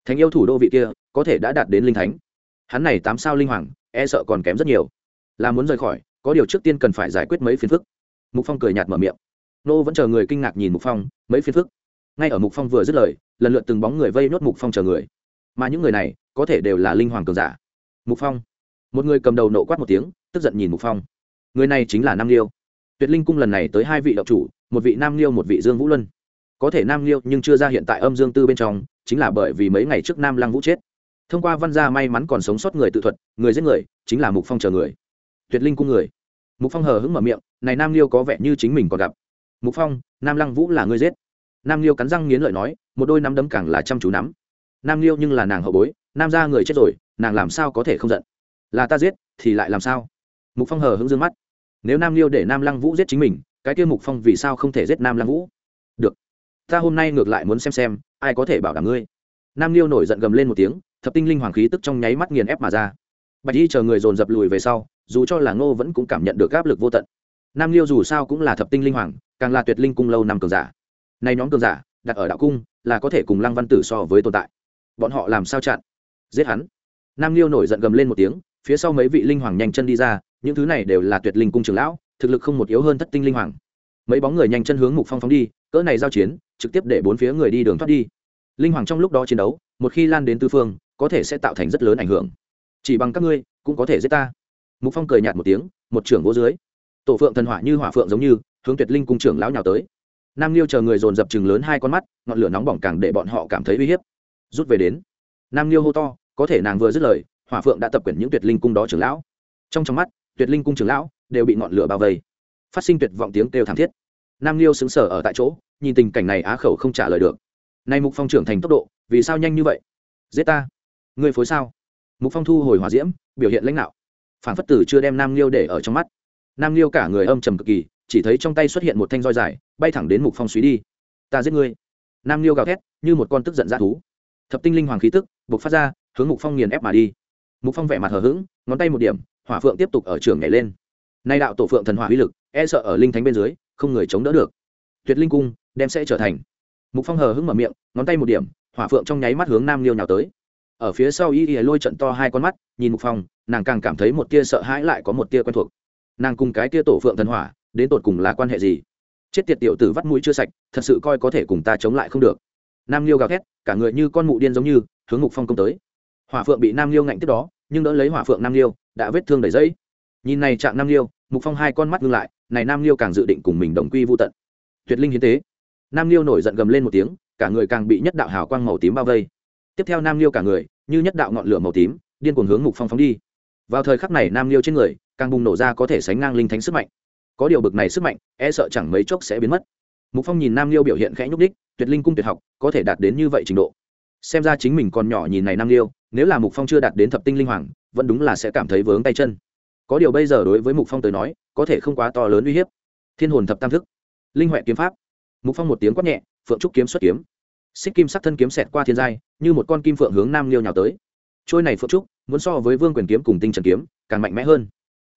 Thánh yêu thủ đô vị kia, có thể đã đạt đến linh thánh. Hắn này tám sao linh hoàng e sợ còn kém rất nhiều. Là muốn rời khỏi, có điều trước tiên cần phải giải quyết mấy phiền phức. Mục phong cười nhạt mở miệng. Nô vẫn chờ người kinh ngạc nhìn mục phong, mấy phiền phức. Ngay ở mục phong vừa dứt lời, lần lượt từng bóng người vây nốt mục phong chờ người. Mà những người này, có thể đều là linh hoàng cường giả. Mục phong. Một người cầm đầu nộ quát một tiếng, tức giận nhìn mục phong. Người này chính là nam liêu. Tuyệt linh cung lần này tới hai vị đạo chủ, một vị nam liêu, một vị dương vũ luân có thể nam liêu nhưng chưa ra hiện tại âm dương tư bên trong, chính là bởi vì mấy ngày trước nam lăng vũ chết. Thông qua văn gia may mắn còn sống sót người tự thuật, người giết người, chính là mục phong chờ người. Tuyệt linh cung người. Mục phong hờ hững mở miệng, này nam liêu có vẻ như chính mình còn gặp. Mục phong, nam lăng vũ là người giết. Nam liêu cắn răng nghiến lợi nói, một đôi nắm đấm càng là chăm chú nắm. Nam liêu nhưng là nàng hậu bối, nam gia người chết rồi, nàng làm sao có thể không giận? Là ta giết, thì lại làm sao? Mục phong hờ hững d ư ơ n g mắt. Nếu nam liêu để nam lăng vũ giết chính mình, cái kia mục phong vì sao không thể giết nam lăng vũ? Ta hôm nay ngược lại muốn xem xem, ai có thể bảo đảm ngươi. Nam liêu nổi giận gầm lên một tiếng, thập tinh linh hoàng khí tức trong nháy mắt nghiền ép mà ra. Bạch y chờ người dồn dập lùi về sau, dù cho là ngô vẫn cũng cảm nhận được áp lực vô tận. Nam liêu dù sao cũng là thập tinh linh hoàng, càng là tuyệt linh cung lâu năm cường giả. Nay nhóm cường giả, đặt ở đạo cung, là có thể cùng lăng văn tử so với tồn tại. Bọn họ làm sao chặn? Giết hắn. Nam liêu nổi giận gầm lên một tiếng, phía sau mấy vị linh hoàng nhanh chân đi ra, những thứ này đều là tuyệt linh cung trưởng lão, thực lực không một yếu hơn thất tinh linh hoàng. Mấy bóng người nhanh chân hướng mục phong phóng đi cỡ này giao chiến, trực tiếp để bốn phía người đi đường thoát đi. Linh hoàng trong lúc đó chiến đấu, một khi lan đến tư phương, có thể sẽ tạo thành rất lớn ảnh hưởng. Chỉ bằng các ngươi, cũng có thể giết ta. Mục phong cười nhạt một tiếng, một trưởng vô dưới. Tổ phượng thần hỏa như hỏa phượng giống như, hướng tuyệt linh cung trưởng lão nhào tới. Nam liêu chờ người dồn dập chừng lớn hai con mắt, ngọn lửa nóng bỏng càng để bọn họ cảm thấy uy hiếp. Rút về đến. Nam liêu hô to, có thể nàng vừa dứt lời, hỏa phượng đã tập quyển những tuyệt linh cung đó trưởng lão. Trong trong mắt, tuyệt linh cung trưởng lão đều bị ngọn lửa bao vây. Phát sinh tuyệt vọng tiếng kêu thảm thiết nam liêu xứng sở ở tại chỗ, nhìn tình cảnh này á khẩu không trả lời được. Nay mục phong trưởng thành tốc độ, vì sao nhanh như vậy? Giết ta. Người phối sao? Mục phong thu hồi hỏa diễm, biểu hiện lãnh đạo. Phản phất tử chưa đem nam liêu để ở trong mắt. Nam liêu cả người âm trầm cực kỳ, chỉ thấy trong tay xuất hiện một thanh roi dài, bay thẳng đến mục phong suý đi. Ta giết ngươi. Nam liêu gào thét, như một con tức giận dã thú. Thập tinh linh hoàng khí tức buộc phát ra, hướng mục phong nghiền ép mà đi. Mục phong vẻ mặt hờ hững, ngón tay một điểm, hỏa phượng tiếp tục ở trường nhảy lên. Nay đạo tổ phượng thần hỏa uy lực e sợ ở linh thánh bên dưới không người chống đỡ được. Tuyệt linh cung, đem sẽ trở thành. Mục phong hờ hững mở miệng, ngón tay một điểm, hỏa phượng trong nháy mắt hướng nam liêu nhào tới. Ở phía sau y y lôi trận to hai con mắt, nhìn mục phong, nàng càng cảm thấy một tia sợ hãi lại có một tia quen thuộc. Nàng cùng cái tia tổ phượng thần hỏa, đến tột cùng là quan hệ gì? Chết tiệt tiểu tử vắt mũi chưa sạch, thật sự coi có thể cùng ta chống lại không được. Nam liêu gào thét, cả người như con mụ điên giống như, hướng mục phong công tới. Hỏa phượng bị nam liêu ngạnh tiếp đó, nhưng đỡ lấy hỏa phượng nam liêu, đã vết thương đầy dẫy nhìn này trạng nam liêu, mục phong hai con mắt ngưng lại này nam liêu càng dự định cùng mình đồng quy vô tận. Tuyệt linh hiến tế. Nam liêu nổi giận gầm lên một tiếng, cả người càng bị nhất đạo hào quang màu tím bao vây. Tiếp theo nam liêu cả người, như nhất đạo ngọn lửa màu tím, điên cuồng hướng mục phong phóng đi. Vào thời khắc này nam liêu trên người, càng bùng nổ ra có thể sánh ngang linh thánh sức mạnh. Có điều bực này sức mạnh e sợ chẳng mấy chốc sẽ biến mất. Mục phong nhìn nam liêu biểu hiện khẽ nhúc đích tuyệt linh cung tuyệt học, có thể đạt đến như vậy trình độ. Xem ra chính mình còn nhỏ nhìn này nam liêu, nếu là mục phong chưa đạt đến thập tinh linh hoàng, vẫn đúng là sẽ cảm thấy vướng tay chân có điều bây giờ đối với mục phong tới nói, có thể không quá to lớn uy hiếp. Thiên hồn thập tam thức, linh huệ kiếm pháp. Mục phong một tiếng quát nhẹ, phượng trúc kiếm xuất kiếm. Xích kim sắc thân kiếm xẹt qua thiên giai, như một con kim phượng hướng nam liêu nhào tới. Trôi này phượng trúc, muốn so với vương quyền kiếm cùng tinh trần kiếm, càng mạnh mẽ hơn.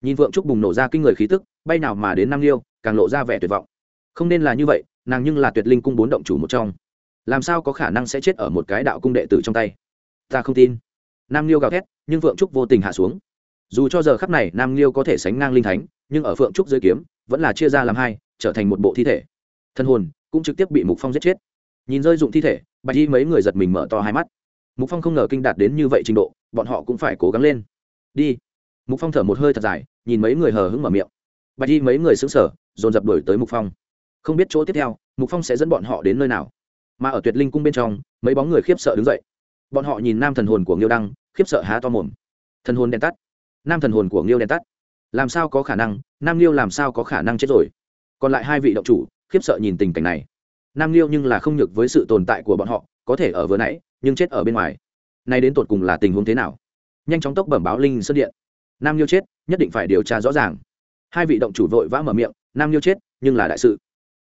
Nhìn phượng trúc bùng nổ ra kinh người khí tức, bay nào mà đến nam liêu, càng lộ ra vẻ tuyệt vọng. Không nên là như vậy, nàng nhưng là tuyệt linh cung bốn động chủ một trong. Làm sao có khả năng sẽ chết ở một cái đạo cung đệ tử trong tay? Ta không tin. Nam liêu gào thét, nhưng phượng trúc vô tình hạ xuống dù cho giờ khắp này nam liêu có thể sánh ngang linh thánh, nhưng ở phượng trúc dưới kiếm, vẫn là chia ra làm hai, trở thành một bộ thi thể. Thân hồn cũng trực tiếp bị mục phong giết chết. Nhìn rơi dụng thi thể, bạch y mấy người giật mình mở to hai mắt. Mục phong không ngờ kinh đạt đến như vậy trình độ, bọn họ cũng phải cố gắng lên. Đi. Mục phong thở một hơi thật dài, nhìn mấy người hờ hững mở miệng. Bạch y mấy người xứng sở dồn dập đuổi tới mục phong. Không biết chỗ tiếp theo, mục phong sẽ dẫn bọn họ đến nơi nào. Mà ở tuyệt linh cung bên trong, mấy bóng người khiếp sợ đứng dậy. Bọn họ nhìn nam thần hồn của nghiêu đăng, khiếp sợ há to mồm. Thần hồn đèn tắt nam thần hồn của nghiêu đen tắt. Làm sao có khả năng? Nam liêu làm sao có khả năng chết rồi? Còn lại hai vị động chủ, khiếp sợ nhìn tình cảnh này. Nam liêu nhưng là không nhược với sự tồn tại của bọn họ, có thể ở vừa nãy, nhưng chết ở bên ngoài. Nay đến tột cùng là tình huống thế nào? Nhanh chóng tốc bẩm báo linh sơn điện. Nam liêu chết, nhất định phải điều tra rõ ràng. Hai vị động chủ vội vã mở miệng, nam liêu chết, nhưng là đại sự.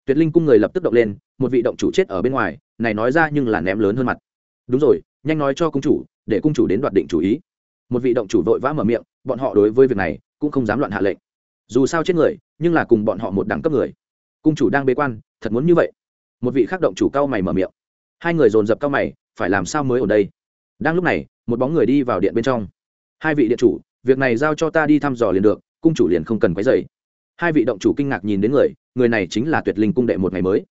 Tuyệt linh cung người lập tức động lên, một vị động chủ chết ở bên ngoài, này nói ra nhưng là ném lớn hơn mặt. Đúng rồi, nhanh nói cho cung chủ, để cung chủ đến đoạt định chủ ý. Một vị động chủ vội vã mở miệng bọn họ đối với việc này cũng không dám loạn hạ lệnh. Dù sao chết người, nhưng là cùng bọn họ một đẳng cấp người. Cung chủ đang bế quan, thật muốn như vậy. Một vị khác động chủ cao mày mở miệng. Hai người dồn dập cao mày, phải làm sao mới ở đây? Đang lúc này, một bóng người đi vào điện bên trong. Hai vị điện chủ, việc này giao cho ta đi thăm dò liền được, cung chủ liền không cần quấy dày hai vị động chủ kinh ngạc nhìn đến người người này chính là tuyệt linh cung đệ một ngày mới.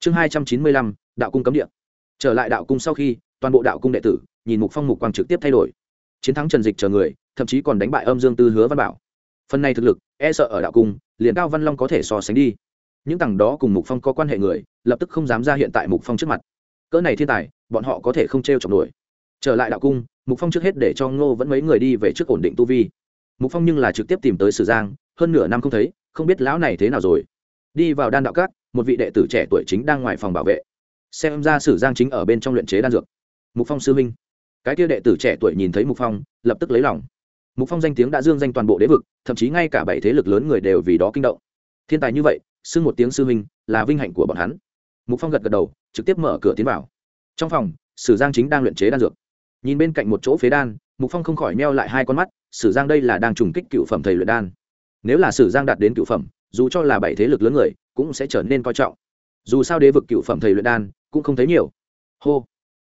Chương hai trăm chín mươi lăm, đạo cung cấm điện trở lại đạo cung sau khi, toàn bộ đạo cung đệ tử, nhìn mục phong mục quang trực tiếp thay đổi. Chiến thắng trần dịch chờ người thậm chí còn đánh bại âm dương tư hứa văn bảo. Phần này thực lực e sợ ở đạo cung, liền cao văn long có thể so sánh đi. Những tầng đó cùng mục phong có quan hệ người, lập tức không dám ra hiện tại mục phong trước mặt. Cỡ này thiên tài, bọn họ có thể không t r e o chọc nổi. Trở lại đạo cung, mục phong trước hết để cho ngô vẫn mấy người đi về trước ổn định tu vi. Mục phong nhưng là trực tiếp tìm tới sử giang, hơn nửa năm không thấy, không biết lão này thế nào rồi. Đi vào đan đạo cát một vị đệ tử trẻ tuổi chính đang ngoài phòng bảo vệ. Xem ra sử giang chính ở bên trong luyện chế đan dược. Mục phong sư minh cái kia đệ tử trẻ tuổi nhìn thấy mục phong, lập tức lấy lòng mục phong danh tiếng đã dương danh toàn bộ đế vực, thậm chí ngay cả bảy thế lực lớn người đều vì đó kinh động. Thiên tài như vậy, xưng một tiếng sư huynh, là vinh hạnh của bọn hắn. Mục phong gật gật đầu, trực tiếp mở cửa tiến vào. Trong phòng, sử giang chính đang luyện chế đan dược. Nhìn bên cạnh một chỗ phế đan, mục phong không khỏi meo lại hai con mắt, sử giang đây là đang trùng kích cựu phẩm thầy luyện đan. Nếu là sử giang đạt đến cựu phẩm, dù cho là bảy thế lực lớn người, cũng sẽ trở nên coi trọng. Dù sao đế vực cựu phẩm thầy luyện đan cũng không thấy nhiều. Hô.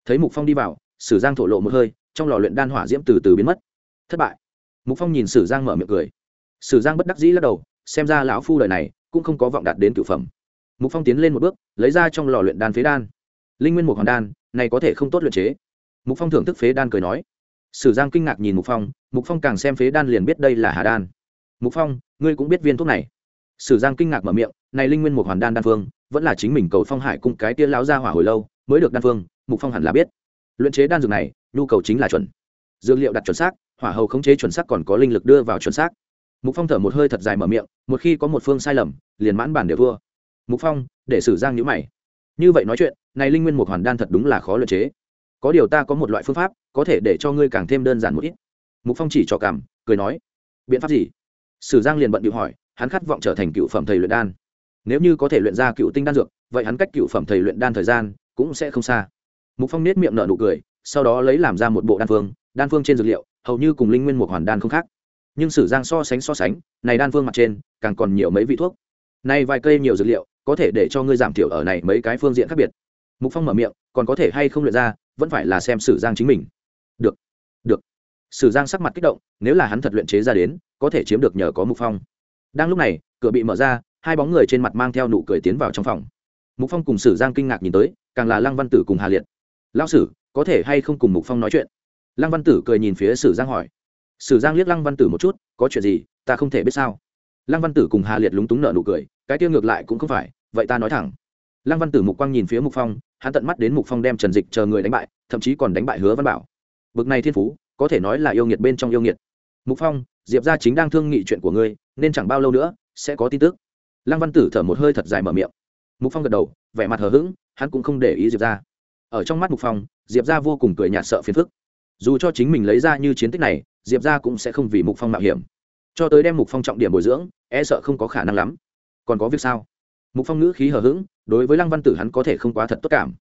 Thấy mục phong đi vào, sử giang thổ lộ một hơi, trong lò luyện đan hỏa diễm từ từ biến mất. Thất bại mục phong nhìn sử giang mở miệng cười sử giang bất đắc dĩ lắc đầu xem ra lão phu lời này cũng không có vọng đạt đến cửu phẩm mục phong tiến lên một bước lấy ra trong lò luyện đan phế đan linh nguyên một Hoàng đan này có thể không tốt luyện chế mục phong thưởng thức phế đan cười nói sử giang kinh ngạc nhìn mục phong mục phong càng xem phế đan liền biết đây là hà đan mục phong ngươi cũng biết viên thuốc này sử giang kinh ngạc mở miệng này linh nguyên một hoàn đan đan phương vẫn là chính mình cầu phong hải cung cái tia lão ra hỏa hồi lâu mới được đan phương mục phong hẳn là biết luyện chế đan dược này nhu cầu chính là chuẩn dược liệu đặt chuẩn xác hỏa hầu khống chế chuẩn xác còn có linh lực đưa vào chuẩn xác. Mục phong thở một hơi thật dài mở miệng, một khi có một phương sai lầm, liền mãn bản đều thua. Mục phong, để xử giang nhữ mày. Như vậy nói chuyện, này linh nguyên một hoàn đan thật đúng là khó luyện chế. Có điều ta có một loại phương pháp, có thể để cho ngươi càng thêm đơn giản một ít. Mục phong chỉ trò cảm, cười nói. Biện pháp gì? Sử giang liền bận điệu hỏi, hắn khát vọng trở thành cựu phẩm thầy luyện đan. Nếu như có thể luyện ra cựu tinh đan dược, vậy hắn cách cựu phẩm thầy luyện đan thời gian cũng sẽ không xa. Mục phong nết miệng nở nụ cười, sau đó lấy làm ra một bộ đan phương đan phương trên dược liệu hầu như cùng linh nguyên một hoàn đan không khác. Nhưng sử giang so sánh so sánh, này đan phương mặt trên, càng còn nhiều mấy vị thuốc. Nay vài cây nhiều dược liệu, có thể để cho ngươi giảm thiểu ở này mấy cái phương diện khác biệt. Mục phong mở miệng, còn có thể hay không luyện ra, vẫn phải là xem sử giang chính mình. Được được. Sử giang sắc mặt kích động, nếu là hắn thật luyện chế ra đến, có thể chiếm được nhờ có mục phong. Đang lúc này, cửa bị mở ra, hai bóng người trên mặt mang theo nụ cười tiến vào trong phòng. Mục phong cùng sử giang kinh ngạc nhìn tới, càng là lăng văn tử cùng hà liệt. Lão sử, có thể hay không cùng mục phong nói chuyện? Lăng văn tử cười nhìn phía sử giang hỏi. Sử giang liếc lăng văn tử một chút, có chuyện gì? Ta không thể biết sao. Lăng văn tử cùng hà liệt lúng túng nợ nụ cười, cái tiêu ngược lại cũng không phải, vậy ta nói thẳng. Lăng văn tử mục quang nhìn phía mục phong, hắn tận mắt đến mục phong đem trần dịch chờ người đánh bại, thậm chí còn đánh bại hứa văn bảo. Bực này thiên phú, có thể nói là yêu nghiệt bên trong yêu nghiệt. Mục phong, diệp gia chính đang thương nghị chuyện của ngươi, nên chẳng bao lâu nữa sẽ có tin tức. Lăng văn tử thở một hơi thật dài mở miệng. Mục phong gật đầu, vẻ mặt hờ hững, hắn cũng không để ý diệp ra ở trong mắt mục phong, diệp ra vô cùng cười nhạt sợ phiền phức dù cho chính mình lấy ra như chiến tích này, diệp ra cũng sẽ không vì mục phong mạo hiểm. Cho tới đem mục phong trọng điểm bồi dưỡng e sợ không có khả năng lắm. Còn có việc sao? Mục phong ngữ khí hờ hững, đối với lăng văn tử hắn có thể không quá thật tốt cảm.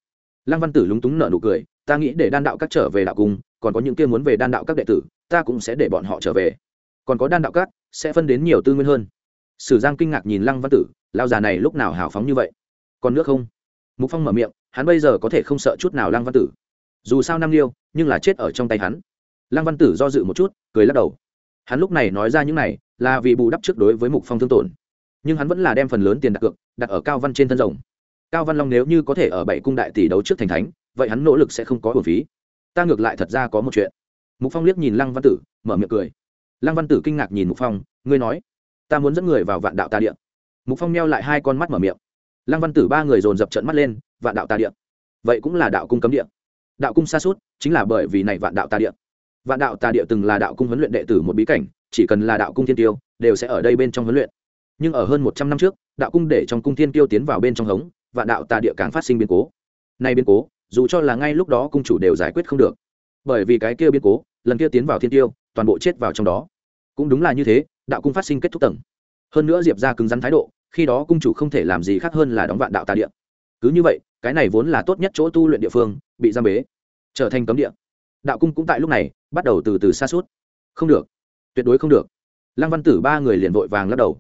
Lăng văn tử lúng túng nở nụ cười, ta nghĩ để đan đạo các trở về đạo cung, còn có những kia muốn về đan đạo các đệ tử, ta cũng sẽ để bọn họ trở về. Còn có đan đạo các, sẽ phân đến nhiều tư nguyên hơn. Sử giang kinh ngạc nhìn lăng văn tử lao già này lúc nào hào phóng như vậy? Còn nước không? Mục phong mở miệng, hắn bây giờ có thể không sợ chút nào lăng văn tử. Dù sao nam liêu nhưng là chết ở trong tay hắn. Lăng văn tử do dự một chút, cười lắc đầu. Hắn lúc này nói ra những này là vì bù đắp trước đối với mục phong thương tổn. Nhưng hắn vẫn là đem phần lớn tiền đặt cược, đặt ở cao văn trên thân rồng. Cao văn long nếu như có thể ở bảy cung đại tỷ đấu trước thành thánh, vậy hắn nỗ lực sẽ không có hồn phí. Ta ngược lại thật ra có một chuyện. Mục phong liếc nhìn lăng văn tử, mở miệng cười. Lăng văn tử kinh ngạc nhìn mục phong, ngươi nói, ta muốn dẫn người vào vạn đạo ta điện mục phong neo lại hai con mắt mở miệng. Lăng văn tử ba người dồn dập trận mắt lên, vạn đạo ta điện vậy cũng là đạo cung cấm điện đạo cung xa suốt chính là bởi vì này vạn đạo ta địa, vạn đạo ta địa từng là đạo cung huấn luyện đệ tử một bí cảnh chỉ cần là đạo cung thiên tiêu đều sẽ ở đây bên trong huấn luyện. Nhưng ở hơn một trăm năm trước đạo cung để trong cung thiên tiêu tiến vào bên trong hống vạn đạo ta địa càng phát sinh biến cố. Nay biến cố dù cho là ngay lúc đó cung chủ đều giải quyết không được. Bởi vì cái kia biến cố lần kia tiến vào thiên tiêu toàn bộ chết vào trong đó. Cũng đúng là như thế đạo cung phát sinh kết thúc tầng. Hơn nữa diệp ra cứng rắn thái độ khi đó cung chủ không thể làm gì khác hơn là đóng vạn đạo tà địa. Cứ như vậy cái này vốn là tốt nhất chỗ tu luyện địa phương bị giam bế trở thành cấm địa. Đạo cung cũng tại lúc này, bắt đầu từ từ xa suốt không được. Tuyệt đối không được. Lăng văn tử ba người liền vội vàng lắc đầu.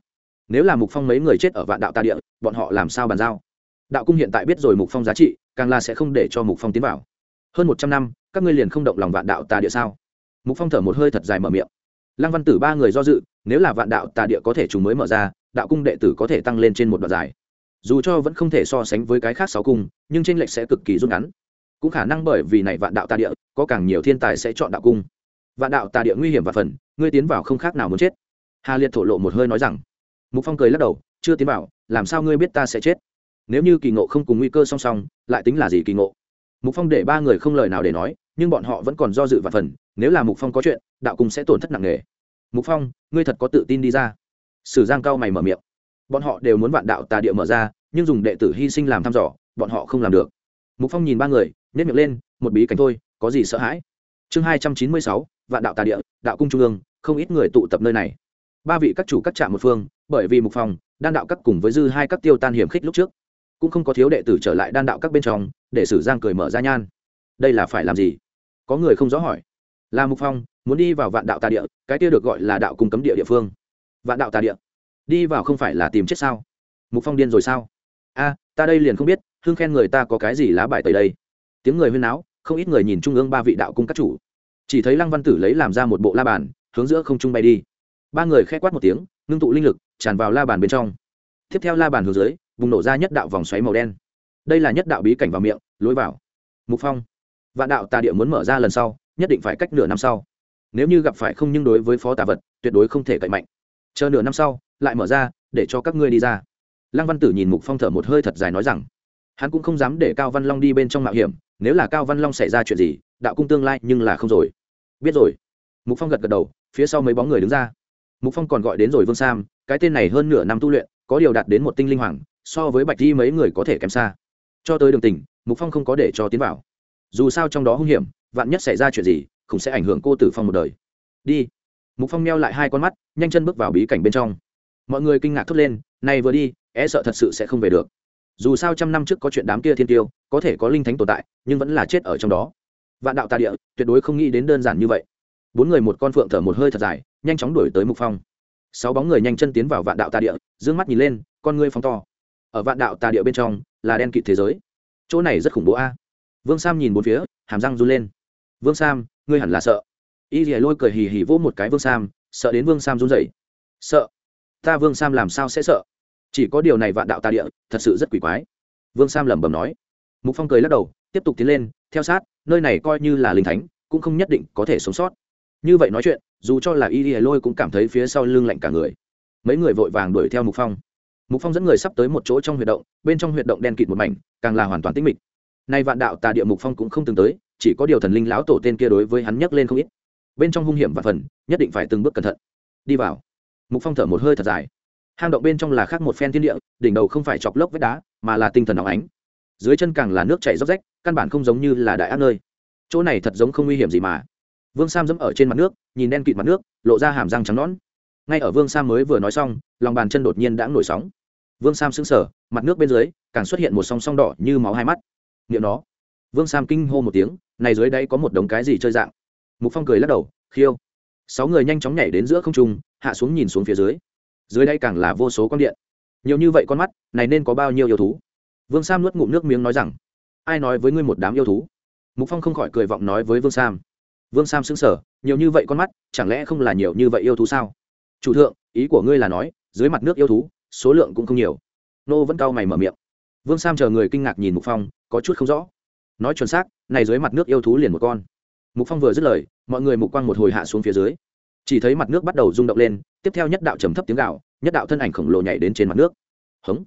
Nếu là mục phong mấy người chết ở vạn đạo tà địa, bọn họ làm sao bàn giao? Đạo cung hiện tại biết rồi mục phong giá trị, càng là sẽ không để cho mục phong tiến vào. Hơn một trăm năm, các ngươi liền không động lòng vạn đạo tà địa sao? Mục phong thở một hơi thật dài mở miệng. Lăng văn tử ba người do dự, nếu là vạn đạo tà địa có thể chúng mới mở ra, đạo cung đệ tử có thể tăng lên trên một đoạn dài. Dù cho vẫn không thể so sánh với cái khác sáu cung, nhưng tranh lệch sẽ cực kỳ rút ngắn cũng khả năng bởi vì này vạn đạo tà địa, có càng nhiều thiên tài sẽ chọn đạo cung. Vạn đạo tà địa nguy hiểm và phần, ngươi tiến vào không khác nào muốn chết. Hà liệt thổ lộ một hơi nói rằng. Mục phong cười lắc đầu, chưa tiến vào, làm sao ngươi biết ta sẽ chết? Nếu như kỳ ngộ không cùng nguy cơ song song, lại tính là gì kỳ ngộ? Mục phong để ba người không lời nào để nói, nhưng bọn họ vẫn còn do dự và phần, nếu là mục phong có chuyện, đạo cung sẽ tổn thất nặng nề. Mục phong, ngươi thật có tự tin đi ra. Sử giang cao mày mở miệng. Bọn họ đều muốn vạn đạo tà địa mở ra, nhưng dùng đệ tử hy sinh làm thăm dò, bọn họ không làm được. Mục phong nhìn ba người nhét miệng lên, một bí cảnh thôi, có gì sợ hãi? Chương hai trăm chín mươi sáu, vạn đạo tà địa, đạo cung trung ương, không ít người tụ tập nơi này. Ba vị các chủ các trạm một phương, bởi vì mục phong đan đạo các cùng với dư hai các tiêu tan hiểm khích lúc trước, cũng không có thiếu đệ tử trở lại đan đạo các bên trong, để sử giang cười mở ra nhan. Đây là phải làm gì? Có người không rõ hỏi. Là mục phong muốn đi vào vạn đạo tà địa, cái kia được gọi là đạo cung cấm địa địa phương. Vạn đạo tà địa? Đi vào không phải là tìm chết sao? Mục phong điên rồi sao? A, ta đây liền không biết hương khen người ta có cái gì lá bài tới đây tiếng người huyên náo, không ít người nhìn trung ương ba vị đạo cung các chủ. Chỉ thấy lăng văn tử lấy làm ra một bộ la bàn, hướng giữa không trung bay đi. Ba người khẽ quát một tiếng, ngưng tụ linh lực, tràn vào la bàn bên trong. Tiếp theo la bàn hướng dưới vùng nổ ra nhất đạo vòng xoáy màu đen. Đây là nhất đạo bí cảnh vào miệng, lối vào. Mục phong, vạn đạo tà địa muốn mở ra lần sau, nhất định phải cách nửa năm sau. Nếu như gặp phải không nhưng đối với phó tà vật, tuyệt đối không thể cậy mạnh. Chờ nửa năm sau, lại mở ra, để cho các ngươi đi ra. Lăng văn tử nhìn mục phong thở một hơi thật dài nói rằng, hắn cũng không dám để cao văn long đi bên trong mạo hiểm nếu là cao văn long xảy ra chuyện gì, đạo cung tương lai nhưng là không rồi. Biết rồi. Mục phong gật gật đầu, phía sau mấy bóng người đứng ra. Mục phong còn gọi đến rồi vương sam, cái tên này hơn nửa năm tu luyện, có điều đạt đến một tinh linh hoàng, so với bạch di mấy người có thể kém xa. Cho tới đường tỉnh mục phong không có để cho tiến vào. Dù sao trong đó hung hiểm, vạn nhất xảy ra chuyện gì, cũng sẽ ảnh hưởng cô tử phong một đời. Đi. Mục phong neo lại hai con mắt, nhanh chân bước vào bí cảnh bên trong. Mọi người kinh ngạc thốt lên, này vừa đi e sợ thật sự sẽ không về được dù sao trăm năm trước có chuyện đám kia thiên tiêu, có thể có linh thánh tồn tại, nhưng vẫn là chết ở trong đó. Vạn đạo tà địa, tuyệt đối không nghĩ đến đơn giản như vậy. Bốn người một con phượng thở một hơi thật dài, nhanh chóng đuổi tới mục phong. Sáu bóng người nhanh chân tiến vào vạn đạo tà địa d ư ơ n g mắt nhìn lên, con ngươi phong to. Ở vạn đạo tà địa bên trong, là đen kịt thế giới. Chỗ này rất khủng bố a. Vương sam nhìn bốn phía, hàm răng run lên. Vương sam, ngươi hẳn là sợ. Y dì lôi cười hì hì vỗ một cái vương sam, sợ đến vương sam run rẩy. Sợ? Ta vương sam làm sao sẽ sợ? Chỉ có điều này vạn đạo ta địa, thật sự rất quỷ quái. Vương sam lẩm bẩm nói. Mục phong cười lắc đầu, tiếp tục tiến lên, theo sát, nơi này coi như là linh thánh, cũng không nhất định có thể sống sót. Như vậy nói chuyện, dù cho là y y lôi cũng cảm thấy phía sau lưng lạnh cả người. Mấy người vội vàng đuổi theo mục phong. Mục phong dẫn người sắp tới một chỗ trong huyệt động, bên trong huyệt động đen kịt một mảnh, càng là hoàn toàn tĩnh mịch. Nay vạn đạo tà địa mục phong cũng không từng tới, chỉ có điều thần linh lão tổ tên kia đối với hắn nhắc lên không ít. Bên trong hung hiểm và phần, nhất định phải từng bước cẩn thận. Đi vào. Mục phong thở một hơi thật dài hang động bên trong là khác một phen thiên địa, đỉnh đầu không phải chọc lốc vách đá, mà là tinh thần óng ánh. Dưới chân càng là nước chảy róc rách, căn bản không giống như là đại ác nơi. Chỗ này thật giống không nguy hiểm gì mà. Vương sam dẫm ở trên mặt nước, nhìn đen kịt mặt nước, lộ ra hàm răng trắng nón ngay ở vương sam mới vừa nói xong, lòng bàn chân đột nhiên đã nổi sóng. Vương sam sững sờ, mặt nước bên dưới, càng xuất hiện một song song đỏ như máu hai mắt. Niệm nó. Vương sam kinh hô một tiếng, này dưới đây có một đống cái gì chơi dạng. Mục phong cười lắc đầu, khiêu. Sáu người nhanh chóng nhảy đến giữa không trung, hạ xuống nhìn xuống phía dưới dưới đây càng là vô số con điện. Nhiều như vậy con mắt, này nên có bao nhiêu yêu thú? Vương sam nuốt ngụm nước miếng nói rằng, ai nói với ngươi một đám yêu thú? Mục phong không khỏi cười vọng nói với vương sam. Vương sam xứng sở nhiều như vậy con mắt, chẳng lẽ không là nhiều như vậy yêu thú sao? Chủ thượng, ý của ngươi là nói, dưới mặt nước yêu thú, số lượng cũng không nhiều. Nô vẫn cau mày mở miệng. Vương sam chờ người kinh ngạc nhìn mục phong, có chút không rõ. Nói chuẩn xác, này dưới mặt nước yêu thú liền một con. Mục phong vừa dứt lời, mọi người mục quang một hồi hạ xuống phía dưới chỉ thấy mặt nước bắt đầu rung động lên, tiếp theo nhất đạo trầm thấp tiếng gạo nhất đạo thân ảnh khổng lồ nhảy đến trên mặt nước. Hống.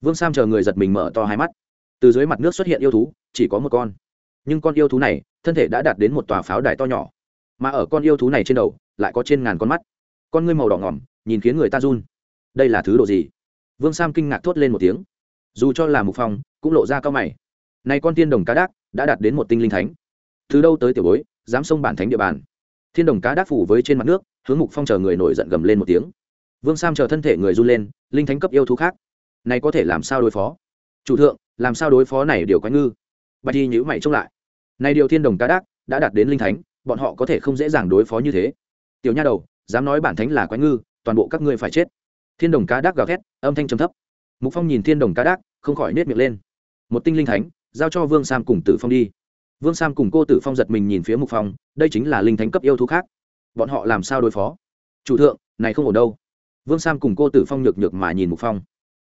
Vương sam chờ người giật mình mở to hai mắt. Từ dưới mặt nước xuất hiện yêu thú, chỉ có một con. Nhưng con yêu thú này, thân thể đã đạt đến một tòa pháo đài to nhỏ. Mà ở con yêu thú này trên đầu, lại có trên ngàn con mắt. Con ngươi màu đỏ ngỏm, nhìn khiến người ta run. Đây là thứ đồ gì? Vương sam kinh ngạc thốt lên một tiếng. Dù cho là mục phong, cũng lộ ra cao mày. Này con tiên đồng cá đác, đã đạt đến một tinh linh thánh. Từ đâu tới tiểu bối, dám xông bản thánh địa bàn? Thiên đồng cá đáp phủ với trên mặt nước, hướng mục phong chờ người nổi giận gầm lên một tiếng. Vương sam chờ thân thể người run lên, linh thánh cấp yêu thú khác. Này có thể làm sao đối phó? Chủ thượng, làm sao đối phó này điều quái ngư? Bạch thi nhữ mày trông lại. Này điều thiên đồng cá đác đã đạt đến linh thánh, bọn họ có thể không dễ dàng đối phó như thế. Tiểu nha đầu, dám nói bản thánh là quái ngư, toàn bộ các ngươi phải chết. Thiên đồng cá đác gào thét, âm thanh trầm thấp. Mục phong nhìn thiên đồng cá đác, không khỏi nết miệng lên. Một tinh linh thánh, giao cho vương sam cùng tử phong đi vương sam cùng cô tử phong giật mình nhìn phía mục phong, đây chính là linh thánh cấp yêu thú khác. Bọn họ làm sao đối phó? Chủ thượng, này không ổn đâu. Vương sam cùng cô tử phong nhược nhược mà nhìn mục phong.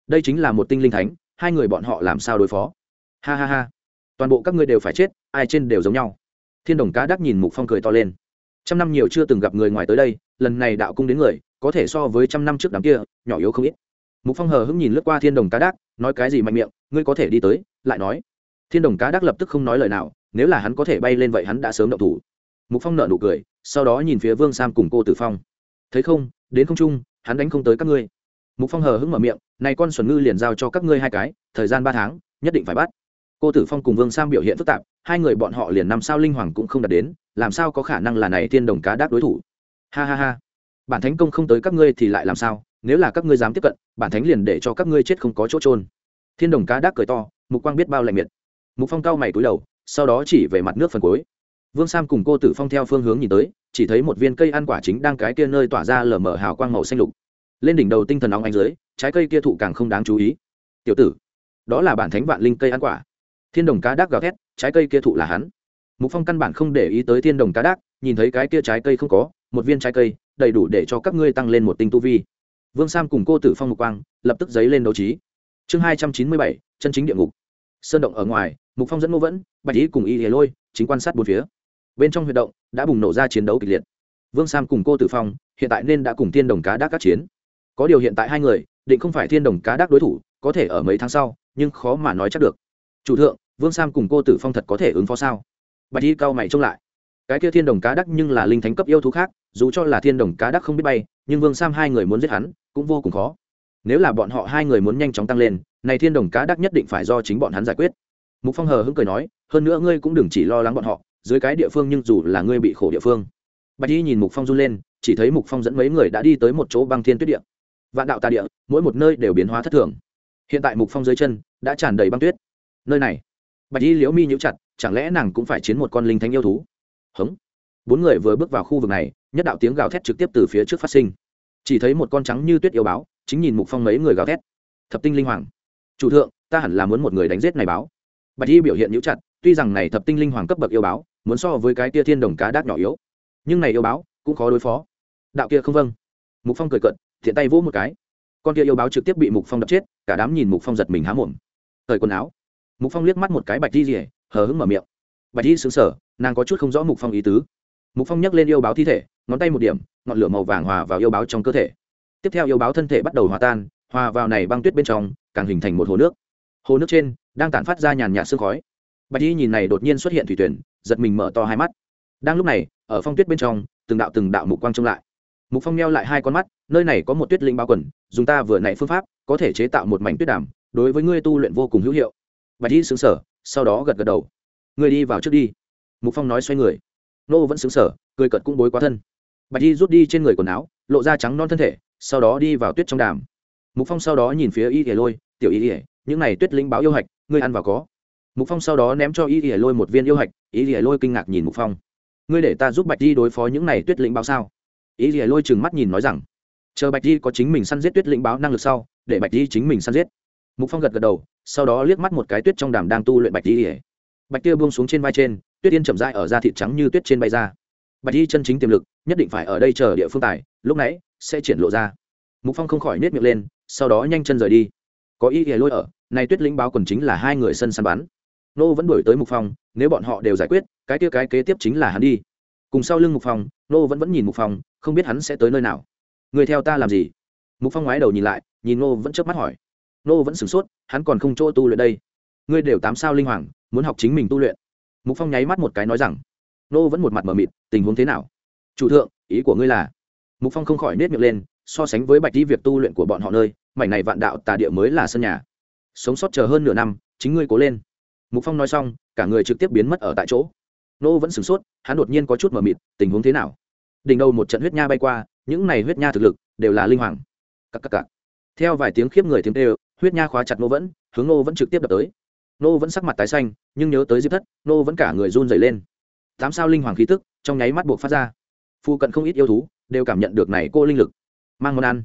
Đây chính là một tinh linh thánh, hai người bọn họ làm sao đối phó? Ha ha ha. Toàn bộ các ngươi đều phải chết, ai trên đều giống nhau. Thiên đồng cá đắc nhìn mục phong cười to lên. Trăm năm nhiều chưa từng gặp người ngoài tới đây, lần này đạo cung đến người, có thể so với trăm năm trước đám kia, nhỏ yếu không ít. Mục phong hờ hững nhìn lướt qua thiên đồng cá đắc, nói cái gì mạnh miệng, ngươi có thể đi tới, lại nói. Thiên đồng cá đắc lập tức không nói lời nào nếu là hắn có thể bay lên vậy hắn đã sớm động thủ. Mục phong nợ nụ cười, sau đó nhìn phía vương sam cùng cô tử phong. Thấy không, đến không trung, hắn đánh không tới các ngươi. Mục phong hờ hững mở miệng, này con xuẩn ngư liền giao cho các ngươi hai cái, thời gian ba tháng, nhất định phải bắt. Cô tử phong cùng vương sam biểu hiện phức tạp, hai người bọn họ liền năm sao linh hoàng cũng không đạt đến, làm sao có khả năng là này thiên đồng cá đáp đối thủ? Ha ha ha. Bản thánh công không tới các ngươi thì lại làm sao, nếu là các ngươi dám tiếp cận, bản thánh liền để cho các ngươi chết không có chỗ trôn thiên đồng cá đáp cười to, mục quang biết bao lạnh miệt. Mục phong cao mày cúi đầu sau đó chỉ về mặt nước phần cuối. Vương sam cùng cô tử phong theo phương hướng nhìn tới, chỉ thấy một viên cây ăn quả chính đang cái kia nơi tỏa ra lở mở hào quang màu xanh lục. Lên đỉnh đầu tinh thần nóng ánh dưới, trái cây kia thụ càng không đáng chú ý. Tiểu tử, đó là bản thánh vạn linh cây ăn quả. Thiên đồng cá đác gào thét, trái cây kia thụ là hắn. Mục phong căn bản không để ý tới thiên đồng cá đác, nhìn thấy cái kia trái cây không có, một viên trái cây, đầy đủ để cho các ngươi tăng lên một tinh tu vi. Vương sam cùng cô tử phong mục quang, lập tức dấy lên đấu trí. Chương hai trăm chín mươi bảy, chân chính địa ngục sơn động ở ngoài, mục phong dẫn ngô vẫn, bạch lý cùng y hề lôi chính quan sát bốn phía. Bên trong huy động đã bùng nổ ra chiến đấu kịch liệt. Vương sam cùng cô tử phong hiện tại nên đã cùng thiên đồng cá đác các chiến. Có điều hiện tại hai người, định không phải thiên đồng cá đác đối thủ, có thể ở mấy tháng sau, nhưng khó mà nói chắc được. Chủ thượng, vương sam cùng cô tử phong thật có thể ứng phó sao? Bạch y cao mày trông lại. Cái kia thiên đồng cá đắc nhưng là linh thánh cấp yêu thú khác, dù cho là thiên đồng cá đắc không biết bay, nhưng vương sam hai người muốn giết hắn cũng vô cùng khó nếu là bọn họ hai người muốn nhanh chóng tăng lên, này thiên đồng cá đắc nhất định phải do chính bọn hắn giải quyết. Mục phong hờ hững cười nói, hơn nữa ngươi cũng đừng chỉ lo lắng bọn họ, dưới cái địa phương nhưng dù là ngươi bị khổ địa phương. Bạch y nhìn mục phong run lên, chỉ thấy mục phong dẫn mấy người đã đi tới một chỗ băng thiên tuyết địa. Vạn đạo tà địa, mỗi một nơi đều biến hóa thất thường. Hiện tại mục phong dưới chân đã tràn đầy băng tuyết. Nơi này, bạch y liễu mi nhíu chặt, chẳng lẽ nàng cũng phải chiến một con linh thánh yêu thú? Hống. Bốn người vừa bước vào khu vực này, nhất đạo tiếng gào thét trực tiếp từ phía trước phát sinh. Chỉ thấy một con trắng như tuyết yêu báo chính nhìn mục phong mấy người gào thét. Thập tinh linh hoàng. Chủ thượng, ta hẳn là muốn một người đánh giết này báo. Bạch y biểu hiện nhũ chặt, tuy rằng này thập tinh linh hoàng cấp bậc yêu báo, muốn so với cái tia thiên đồng cá đác nhỏ yếu. Nhưng này yêu báo, cũng khó đối phó. Đạo kia không vâng. Mục phong cười cận thiện tay vỗ một cái. Con kia yêu báo trực tiếp bị mục phong đập chết, cả đám nhìn mục phong giật mình há mồm. Thời quần áo. Mục phong liếc mắt một cái bạch di rỉa hờ hững mở miệng. Bạch di xứng sở nàng có chút không rõ mục phong ý tứ. Mục phong nhấc lên yêu báo thi thể, ngón tay một điểm, ngọn lửa màu vàng hòa vào yêu báo trong cơ thể tiếp theo yêu báo thân thể bắt đầu hòa tan, hòa vào này băng tuyết bên trong, càng hình thành một hồ nước. Hồ nước trên đang tản phát ra nhàn nhạt sương khói. Bạch y nhìn này đột nhiên xuất hiện thủy tuyển, giật mình mở to hai mắt. Đang lúc này, ở phong tuyết bên trong, từng đạo từng đạo mục quang trông lại. Mục phong neo lại hai con mắt, nơi này có một tuyết linh bao quần, dùng ta vừa nãy phương pháp, có thể chế tạo một mảnh tuyết đàm, đối với ngươi tu luyện vô cùng hữu hiệu. Bạch y xứng sở sau đó gật gật đầu. Ngươi đi vào trước đi. Mục phong nói xoay người. Nô vẫn xứng sở cười cợt cũng bối quá thân. Bạch y rút đi trên người quần áo, lộ ra trắng non thân thể sau đó đi vào tuyết trong đàm. Mục phong sau đó nhìn phía y ỉa lôi, tiểu y ỉa những này tuyết linh báo yêu hạch, ngươi ăn vào có? Mục phong sau đó ném cho y ỉa lôi một viên yêu hạch, y ỉa lôi kinh ngạc nhìn mục phong. Ngươi để ta giúp bạch di đối phó những này tuyết linh báo sao? Y ỉa lôi chừng mắt nhìn nói rằng, chờ bạch di có chính mình săn giết tuyết linh báo năng lực sau, để bạch di chính mình săn giết. Mục phong gật gật đầu, sau đó liếc mắt một cái tuyết trong đàm đang tu luyện bạch di ỉa bạch tia buông xuống trên vai trên, tuyết yên chậm rãi ở da thịt trắng như tuyết trên bay ra. Bạch di chân chính tiềm lực, nhất định phải ở đây chờ địa phương tài. Lúc nãy sẽ triển lộ ra. Mục phong không khỏi nết miệng lên, sau đó nhanh chân rời đi. Có ý ghề lôi ở Nay tuyết lĩnh báo quần chính là hai người sân săn bắn. Nô vẫn đuổi tới mục phong, nếu bọn họ đều giải quyết, cái kia cái kế tiếp chính là hắn đi. Cùng sau lưng mục phong, nô vẫn vẫn nhìn mục phong, không biết hắn sẽ tới nơi nào. Người theo ta làm gì? Mục phong ngoái đầu nhìn lại, nhìn nô vẫn chớp mắt hỏi. Nô vẫn sửng sốt, hắn còn không chỗ tu luyện đây. Ngươi đều tám sao linh hoàng, muốn học chính mình tu luyện. Mục phong nháy mắt một cái nói rằng. Nô vẫn một mặt mờ mịt, tình huống thế nào? Chủ thượng, ý của ngươi là? Mục phong không khỏi nết miệng lên, so sánh với bạch đi việc tu luyện của bọn họ nơi, mảnh này vạn đạo tà địa mới là sân nhà. Sống sót chờ hơn nửa năm, chính ngươi cố lên. Mục phong nói xong, cả người trực tiếp biến mất ở tại chỗ. Nô vẫn sửng sốt, hắn đột nhiên có chút mờ mịt, tình huống thế nào? Đỉnh đầu một trận huyết nha bay qua, những này huyết nha thực lực đều là linh hoàng. Cắc cắc cắc. theo vài tiếng khiếp người tiếng tê huyết nha khóa chặt nô vẫn, hướng nô vẫn trực tiếp đập tới. Nô vẫn sắc mặt tái xanh, nhưng nhớ tới diệp thất, nô vẫn cả người run dày lên. Tám sao linh hoàng khí tức trong nháy mắt buộc phát ra. Phu cận không ít yêu thú đều cảm nhận được này cô linh lực. Mang món ăn.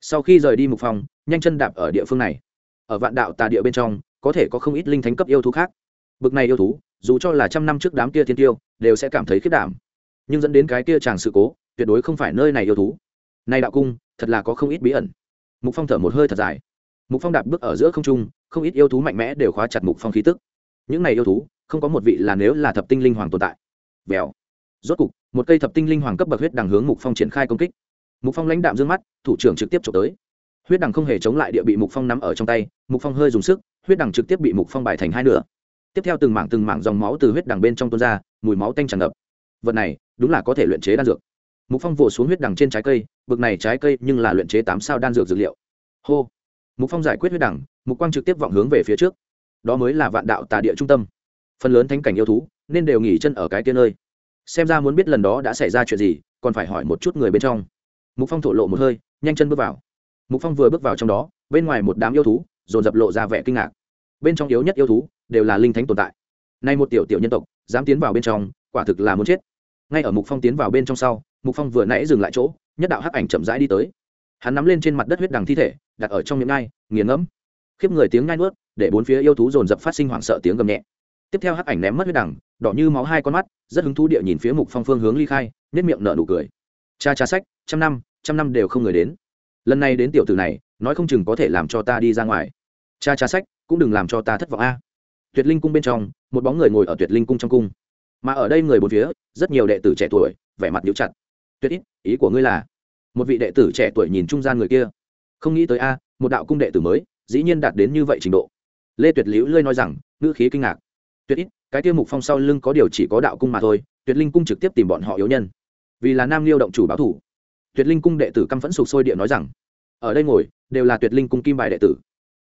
Sau khi rời đi mục phòng, nhanh chân đạp ở địa phương này. Ở vạn đạo tà địa bên trong, có thể có không ít linh thánh cấp yêu thú khác. Bực này yêu thú, dù cho là trăm năm trước đám kia thiên tiêu, đều sẽ cảm thấy khiết đảm. Nhưng dẫn đến cái kia chàng sự cố, tuyệt đối không phải nơi này yêu thú. Này đạo cung, thật là có không ít bí ẩn. Mục phong thở một hơi thật dài. Mục phong đạp bước ở giữa không trung, không ít yêu thú mạnh mẽ đều khóa chặt mục phong khí tức. Những này yêu thú, không có một vị là nếu là thập tinh linh hoàng tồn tại. Vèo rốt cục, một cây thập tinh linh hoàng cấp bậc huyết đằng hướng mục phong triển khai công kích. Mục phong lãnh đạm dương mắt, thủ trưởng trực tiếp trộm tới. Huyết đằng không hề chống lại địa bị mục phong nắm ở trong tay, mục phong hơi dùng sức, huyết đằng trực tiếp bị mục phong bài thành hai nửa. Tiếp theo từng mảng từng mảng dòng máu từ huyết đằng bên trong tuôn ra, mùi máu tanh tràn ngập. Vật này, đúng là có thể luyện chế đan dược. Mục phong vồ xuống huyết đằng trên trái cây, bực này trái cây nhưng là luyện chế tám sao đan dược dược liệu. Hô. Mục phong giải quyết huyết đằng, mục quang trực tiếp vọng hướng về phía trước. Đó mới là vạn đạo tà địa trung tâm. Phần lớn thánh cảnh yêu thú, nên đều nghỉ chân ở cái kia nơi xem ra muốn biết lần đó đã xảy ra chuyện gì, còn phải hỏi một chút người bên trong. Mục phong thổ lộ một hơi, nhanh chân bước vào. Mục phong vừa bước vào trong đó, bên ngoài một đám yêu thú, dồn dập lộ ra vẻ kinh ngạc. Bên trong yếu nhất yêu thú, đều là linh thánh tồn tại. Nay một tiểu tiểu nhân tộc, dám tiến vào bên trong, quả thực là muốn chết. Ngay ở mục phong tiến vào bên trong sau, mục phong vừa nãy dừng lại chỗ, nhất đạo hắc ảnh chậm rãi đi tới. Hắn nắm lên trên mặt đất huyết đằng thi thể, đặt ở trong miệng ngai, nghiền ngẫm. Khiếp người tiếng ngai nuốt, để bốn phía yêu thú dồn dập phát sinh hoảng sợ tiếng gầm nhẹ tiếp theo hắc ảnh ném mất huyết đằng, đỏ như máu hai con mắt, rất hứng thú địa nhìn phía mục phong phương hướng ly khai nết miệng nở nụ cười. Cha cha sách, trăm năm trăm năm đều không người đến. Lần này đến tiểu tử này, nói không chừng có thể làm cho ta đi ra ngoài. Cha cha sách, cũng đừng làm cho ta thất vọng a. Tuyệt linh cung bên trong, một bóng người ngồi ở tuyệt linh cung trong cung. Mà ở đây người bốn phía, rất nhiều đệ tử trẻ tuổi, vẻ mặt nhíu chặt. Tuyệt ít, ý của ngươi là? Một vị đệ tử trẻ tuổi nhìn trung gian người kia. Không nghĩ tới a, một đạo cung đệ tử mới, dĩ nhiên đạt đến như vậy trình độ. Lê tuyệt liễu lơi nói rằng, ngữ khí kinh ngạc tuyệt ít, cái tiêu mục phong sau lưng có điều chỉ có đạo cung mà thôi, tuyệt linh cung trực tiếp tìm bọn họ yếu nhân. Vì là nam liêu động chủ báo thủ. Tuyệt linh cung đệ tử căm phẫn sục sôi địa nói rằng, ở đây ngồi, đều là tuyệt linh cung kim bài đệ tử.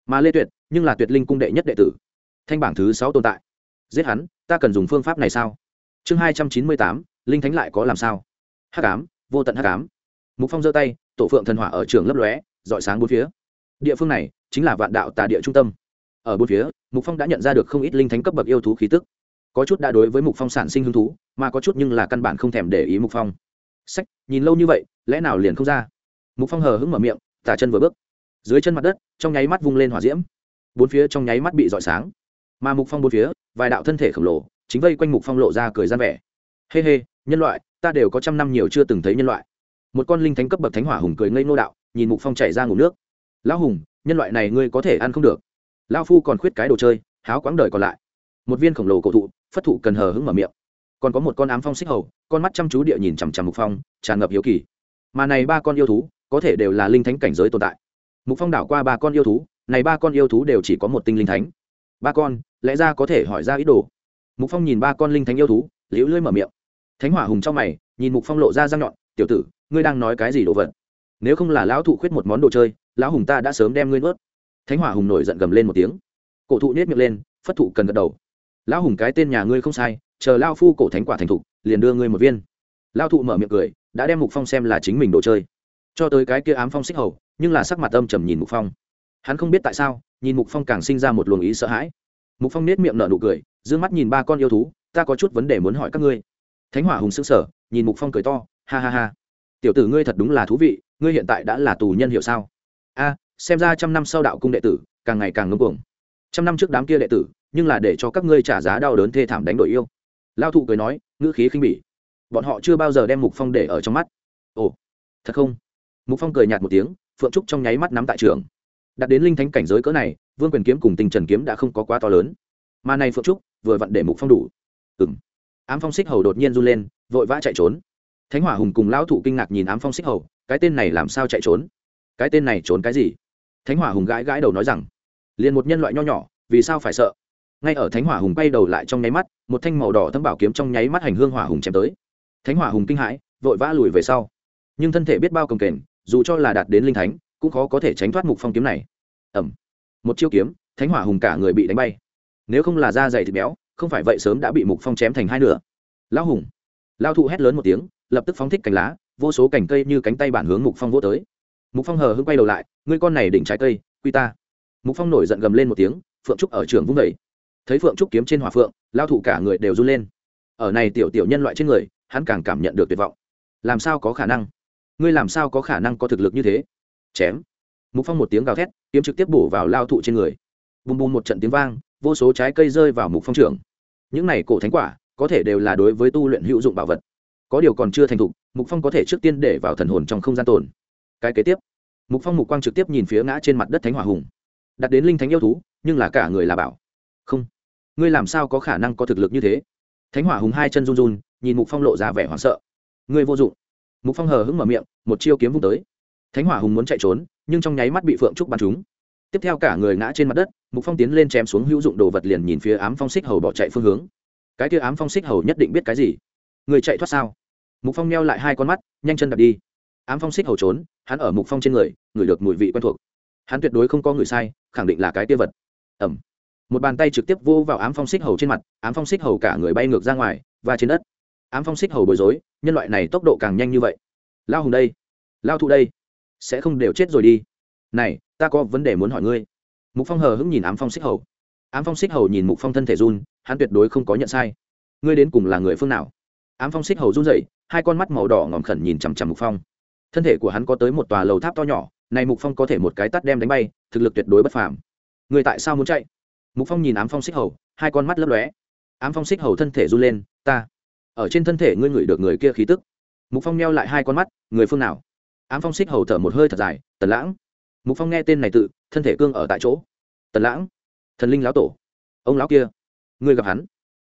Mà lê tuyệt, nhưng là tuyệt linh cung đệ nhất đệ tử. Thanh bảng thứ sáu tồn tại. Giết hắn, ta cần dùng phương pháp này sao? Chương hai trăm chín mươi tám, linh thánh lại có làm sao? Hắc ám, vô tận hắc ám. Mục phong giơ tay, tổ phượng thần hỏa ở trường lấp lóe dọi sáng bốn phía. Địa phương này chính là vạn đạo tà địa trung tâm ở bốn phía, mục phong đã nhận ra được không ít linh thánh cấp bậc yêu thú khí tức. Có chút đã đối với mục phong sản sinh hứng thú, mà có chút nhưng là căn bản không thèm để ý mục phong. Sách, nhìn lâu như vậy, lẽ nào liền không ra? Mục phong hờ hững mở miệng tả chân vừa bước. Dưới chân mặt đất, trong nháy mắt vung lên hỏa diễm. Bốn phía trong nháy mắt bị dọi sáng. Mà mục phong bốn phía, vài đạo thân thể khổng lồ, chính vây quanh mục phong lộ ra cười gian vẻ. Hê hê, nhân loại, ta đều có trăm năm nhiều chưa từng thấy nhân loại. Một con linh thánh cấp bậc thánh hỏa hùng cười ngây nô đạo, nhìn mục phong chảy ra ngủ nước. Lão hùng, nhân loại này ngươi có thể ăn không được lão phu còn khuyết cái đồ chơi, háo quãng đời còn lại. Một viên khổng lồ cổ thụ, phất thụ cần hờ hững mở miệng. Còn có một con ám phong xích hầu, con mắt chăm chú địa nhìn chằm chằm mục phong, tràn ngập hiếu kỳ. Mà này ba con yêu thú, có thể đều là linh thánh cảnh giới tồn tại. Mục phong đảo qua ba con yêu thú, này ba con yêu thú đều chỉ có một tinh linh thánh. Ba con, lẽ ra có thể hỏi ra ý đồ. Mục phong nhìn ba con linh thánh yêu thú, liễu lưỡi mở miệng. Thánh hỏa hùng trong mày, nhìn mục phong lộ ra răng nhọn, tiểu tử, ngươi đang nói cái gì đồ vật? Nếu không là lão thụ khuyết một món đồ chơi, lão hùng ta đã sớm đem ngươi nuốt thánh hỏa hùng nổi giận gầm lên một tiếng. Cổ thụ nết miệng lên, phất thụ cần gật đầu. Lão hùng cái tên nhà ngươi không sai, chờ lao phu cổ thánh quả thành thục, liền đưa ngươi một viên. Lao thụ mở miệng cười, đã đem mục phong xem là chính mình đồ chơi. Cho tới cái kia ám phong xích hầu, nhưng là sắc mặt âm trầm nhìn mục phong. Hắn không biết tại sao, nhìn mục phong càng sinh ra một luồng ý sợ hãi. Mục phong nết miệng nở nụ cười d mắt nhìn ba con yêu thú, ta có chút vấn đề muốn hỏi các ngươi. Thánh hỏa hùng sững sờ, nhìn mục phong cười to, ha ha ha. Tiểu tử ngươi thật đúng là thú vị, ngươi hiện tại đã là tù nhân hiểu sao? A xem ra trăm năm sau đạo cung đệ tử càng ngày càng ngưng cuồng. Trăm năm trước đám kia đệ tử, nhưng là để cho các ngươi trả giá đau đớn thê thảm đánh đổi yêu. Lao thụ cười nói, ngữ khí khinh bỉ. Bọn họ chưa bao giờ đem mục phong để ở trong mắt. Ồ, thật không? Mục phong cười nhạt một tiếng, phượng trúc trong nháy mắt nắm tại trường. Đặt đến linh thánh cảnh giới cỡ này, vương quyền kiếm cùng tình trần kiếm đã không có quá to lớn. Mà này phượng trúc, vừa vặn để mục phong đủ. Ừ m ám phong xích hầu đột nhiên run lên, vội vã chạy trốn. Thánh hỏa hùng cùng lão thụ kinh ngạc nhìn ám phong xích hầu, cái tên này làm sao chạy trốn? Cái tên này trốn cái gì? Thánh hỏa hùng gãi gãi đầu nói rằng, liền một nhân loại nho nhỏ, vì sao phải sợ? Ngay ở thánh hỏa hùng bay đầu lại trong nháy mắt, một thanh màu đỏ thâm bảo kiếm trong nháy mắt hành hương hỏa hùng chém tới. Thánh hỏa hùng kinh hãi, vội vã lùi về sau. Nhưng thân thể biết bao cồng kềnh, dù cho là đạt đến linh thánh, cũng khó có thể tránh thoát mục phong kiếm này. Ẩm một chiêu kiếm, thánh hỏa hùng cả người bị đánh bay. Nếu không là da dày thịt béo, không phải vậy sớm đã bị mục phong chém thành hai nửa. Lão hùng. Lao thụ hét lớn một tiếng, lập tức phóng thích cành lá, vô số cành cây như cánh tay bản hướng mục phong vô tới mục phong hờ hưng quay đầu lại, ngươi con này đỉnh trái cây, quy ta. Mục phong nổi giận gầm lên một tiếng, phượng trúc ở trường vung vẩy thấy phượng trúc kiếm trên hỏa phượng, lao thủ cả người đều run lên. Ở này tiểu tiểu nhân loại trên người, hắn càng cảm nhận được tuyệt vọng. Làm sao có khả năng? Ngươi làm sao có khả năng có thực lực như thế? Chém. Mục phong một tiếng gào thét, kiếm trực tiếp bổ vào lao thụ trên người. Bùm bùm một trận tiếng vang, vô số trái cây rơi vào mục phong trưởng những này cổ thánh quả, có thể đều là đối với tu luyện hữu dụng bảo vật. Có điều còn chưa thành thục, mục phong có thể trước tiên để vào thần hồn trong không gian tồn cái kế tiếp. Mục phong mục quang trực tiếp nhìn phía ngã trên mặt đất thánh hỏa hùng. Đặt đến linh thánh yêu thú, nhưng là cả người là bảo. Không, ngươi làm sao có khả năng có thực lực như thế? Thánh hỏa hùng hai chân run run, nhìn mục phong lộ ra vẻ hoảng sợ. Ngươi vô dụng. Mục phong hờ hững mở miệng, một chiêu kiếm vung tới. Thánh hỏa hùng muốn chạy trốn, nhưng trong nháy mắt bị phượng trúc bắn trúng. Tiếp theo cả người ngã trên mặt đất, mục phong tiến lên chém xuống hữu dụng đồ vật liền nhìn phía ám phong xích hầu bỏ chạy phương hướng. Cái kia ám phong xích hầu nhất định biết cái gì? Người chạy thoát sao? Mục phong neo lại hai con mắt, nhanh chân đập đi ám phong xích hầu trốn, hắn ở mục phong trên người ngửi được mùi vị quen thuộc. Hắn tuyệt đối không có người sai, khẳng định là cái kia vật. Ẩm. Một bàn tay trực tiếp vô vào ám phong xích hầu trên mặt, ám phong xích hầu cả người bay ngược ra ngoài và trên đất. Ám phong xích hầu bối rối, nhân loại này tốc độ càng nhanh như vậy. Lao hùng đây, lao thụ đây, sẽ không đều chết rồi đi. Này, ta có vấn đề muốn hỏi ngươi. Mục phong hờ hững nhìn ám phong xích hầu. Ám phong xích hầu nhìn mục phong thân thể run, hắn tuyệt đối không có nhận sai. Ngươi đến cùng là người phương nào? Ám phong xích hầu run rẩy, hai con mắt màu đỏ ngòm khẩn nhìn chằm chằm mục phong thân thể của hắn có tới một tòa lầu tháp to nhỏ, này mục phong có thể một cái tắt đem đánh bay, thực lực tuyệt đối bất phàm. Người tại sao muốn chạy? Mục phong nhìn ám phong xích hầu, hai con mắt lấp lóe. Ám phong xích hầu thân thể run lên, ta, ở trên thân thể ngươi ngửi được người kia khí tức. Mục phong neo lại hai con mắt, người phương nào? Ám phong xích hầu thở một hơi thật dài, tần lãng. Mục phong nghe tên này tự, thân thể cương ở tại chỗ. Tần lãng, thần linh lão tổ, ông lão kia, ngươi gặp hắn.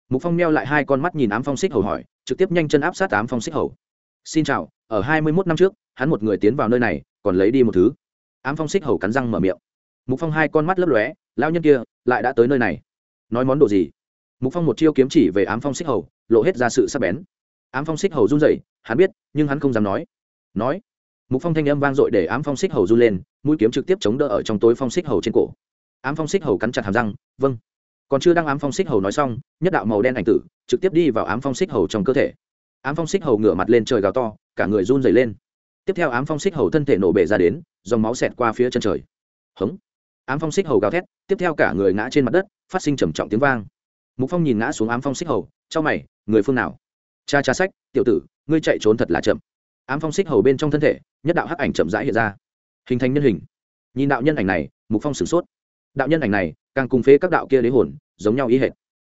Mục phong neo lại hai con mắt nhìn ám phong xích hầu hỏi, trực tiếp nhanh chân áp sát ám phong xích hầu. Xin chào, ở hai mươi mốt năm trước hắn một người tiến vào nơi này, còn lấy đi một thứ. Ám phong xích hầu cắn răng mở miệng. Mục phong hai con mắt lấp lóe lao nhân kia lại đã tới nơi này. Nói món đồ gì? Mục phong một chiêu kiếm chỉ về ám phong xích hầu, lộ hết ra sự sắc bén. Ám phong xích hầu run rẩy, hắn biết, nhưng hắn không dám nói. Nói. Mục phong thanh âm vang dội để ám phong xích hầu run lên, mũi kiếm trực tiếp chống đỡ ở trong tối phong xích hầu trên cổ. Ám phong xích hầu cắn chặt hàm răng vâng. Còn chưa đăng ám phong xích hầu nói xong, nhất đạo màu đen ảnh tử trực tiếp đi vào ám phong xích hầu trong cơ thể. Ám phong xích hầu ngửa mặt lên trời gào to, cả người run rẩy lên tiếp theo ám phong xích hầu thân thể nổ bể ra đến, dòng máu xẹt qua phía chân trời. Hống. Ám phong xích hầu gào thét, tiếp theo cả người ngã trên mặt đất, phát sinh trầm trọng tiếng vang. Mục phong nhìn ngã xuống ám phong xích hầu trong mày, người phương nào? Cha cha sách, tiểu tử, ngươi chạy trốn thật là chậm. Ám phong xích hầu bên trong thân thể, nhất đạo hắc ảnh chậm rãi hiện ra. Hình thành nhân hình. Nhìn đạo nhân ảnh này, mục phong sửng sốt. Đạo nhân ảnh này, càng cùng phế các đạo kia đế hồn, giống nhau ý hệt.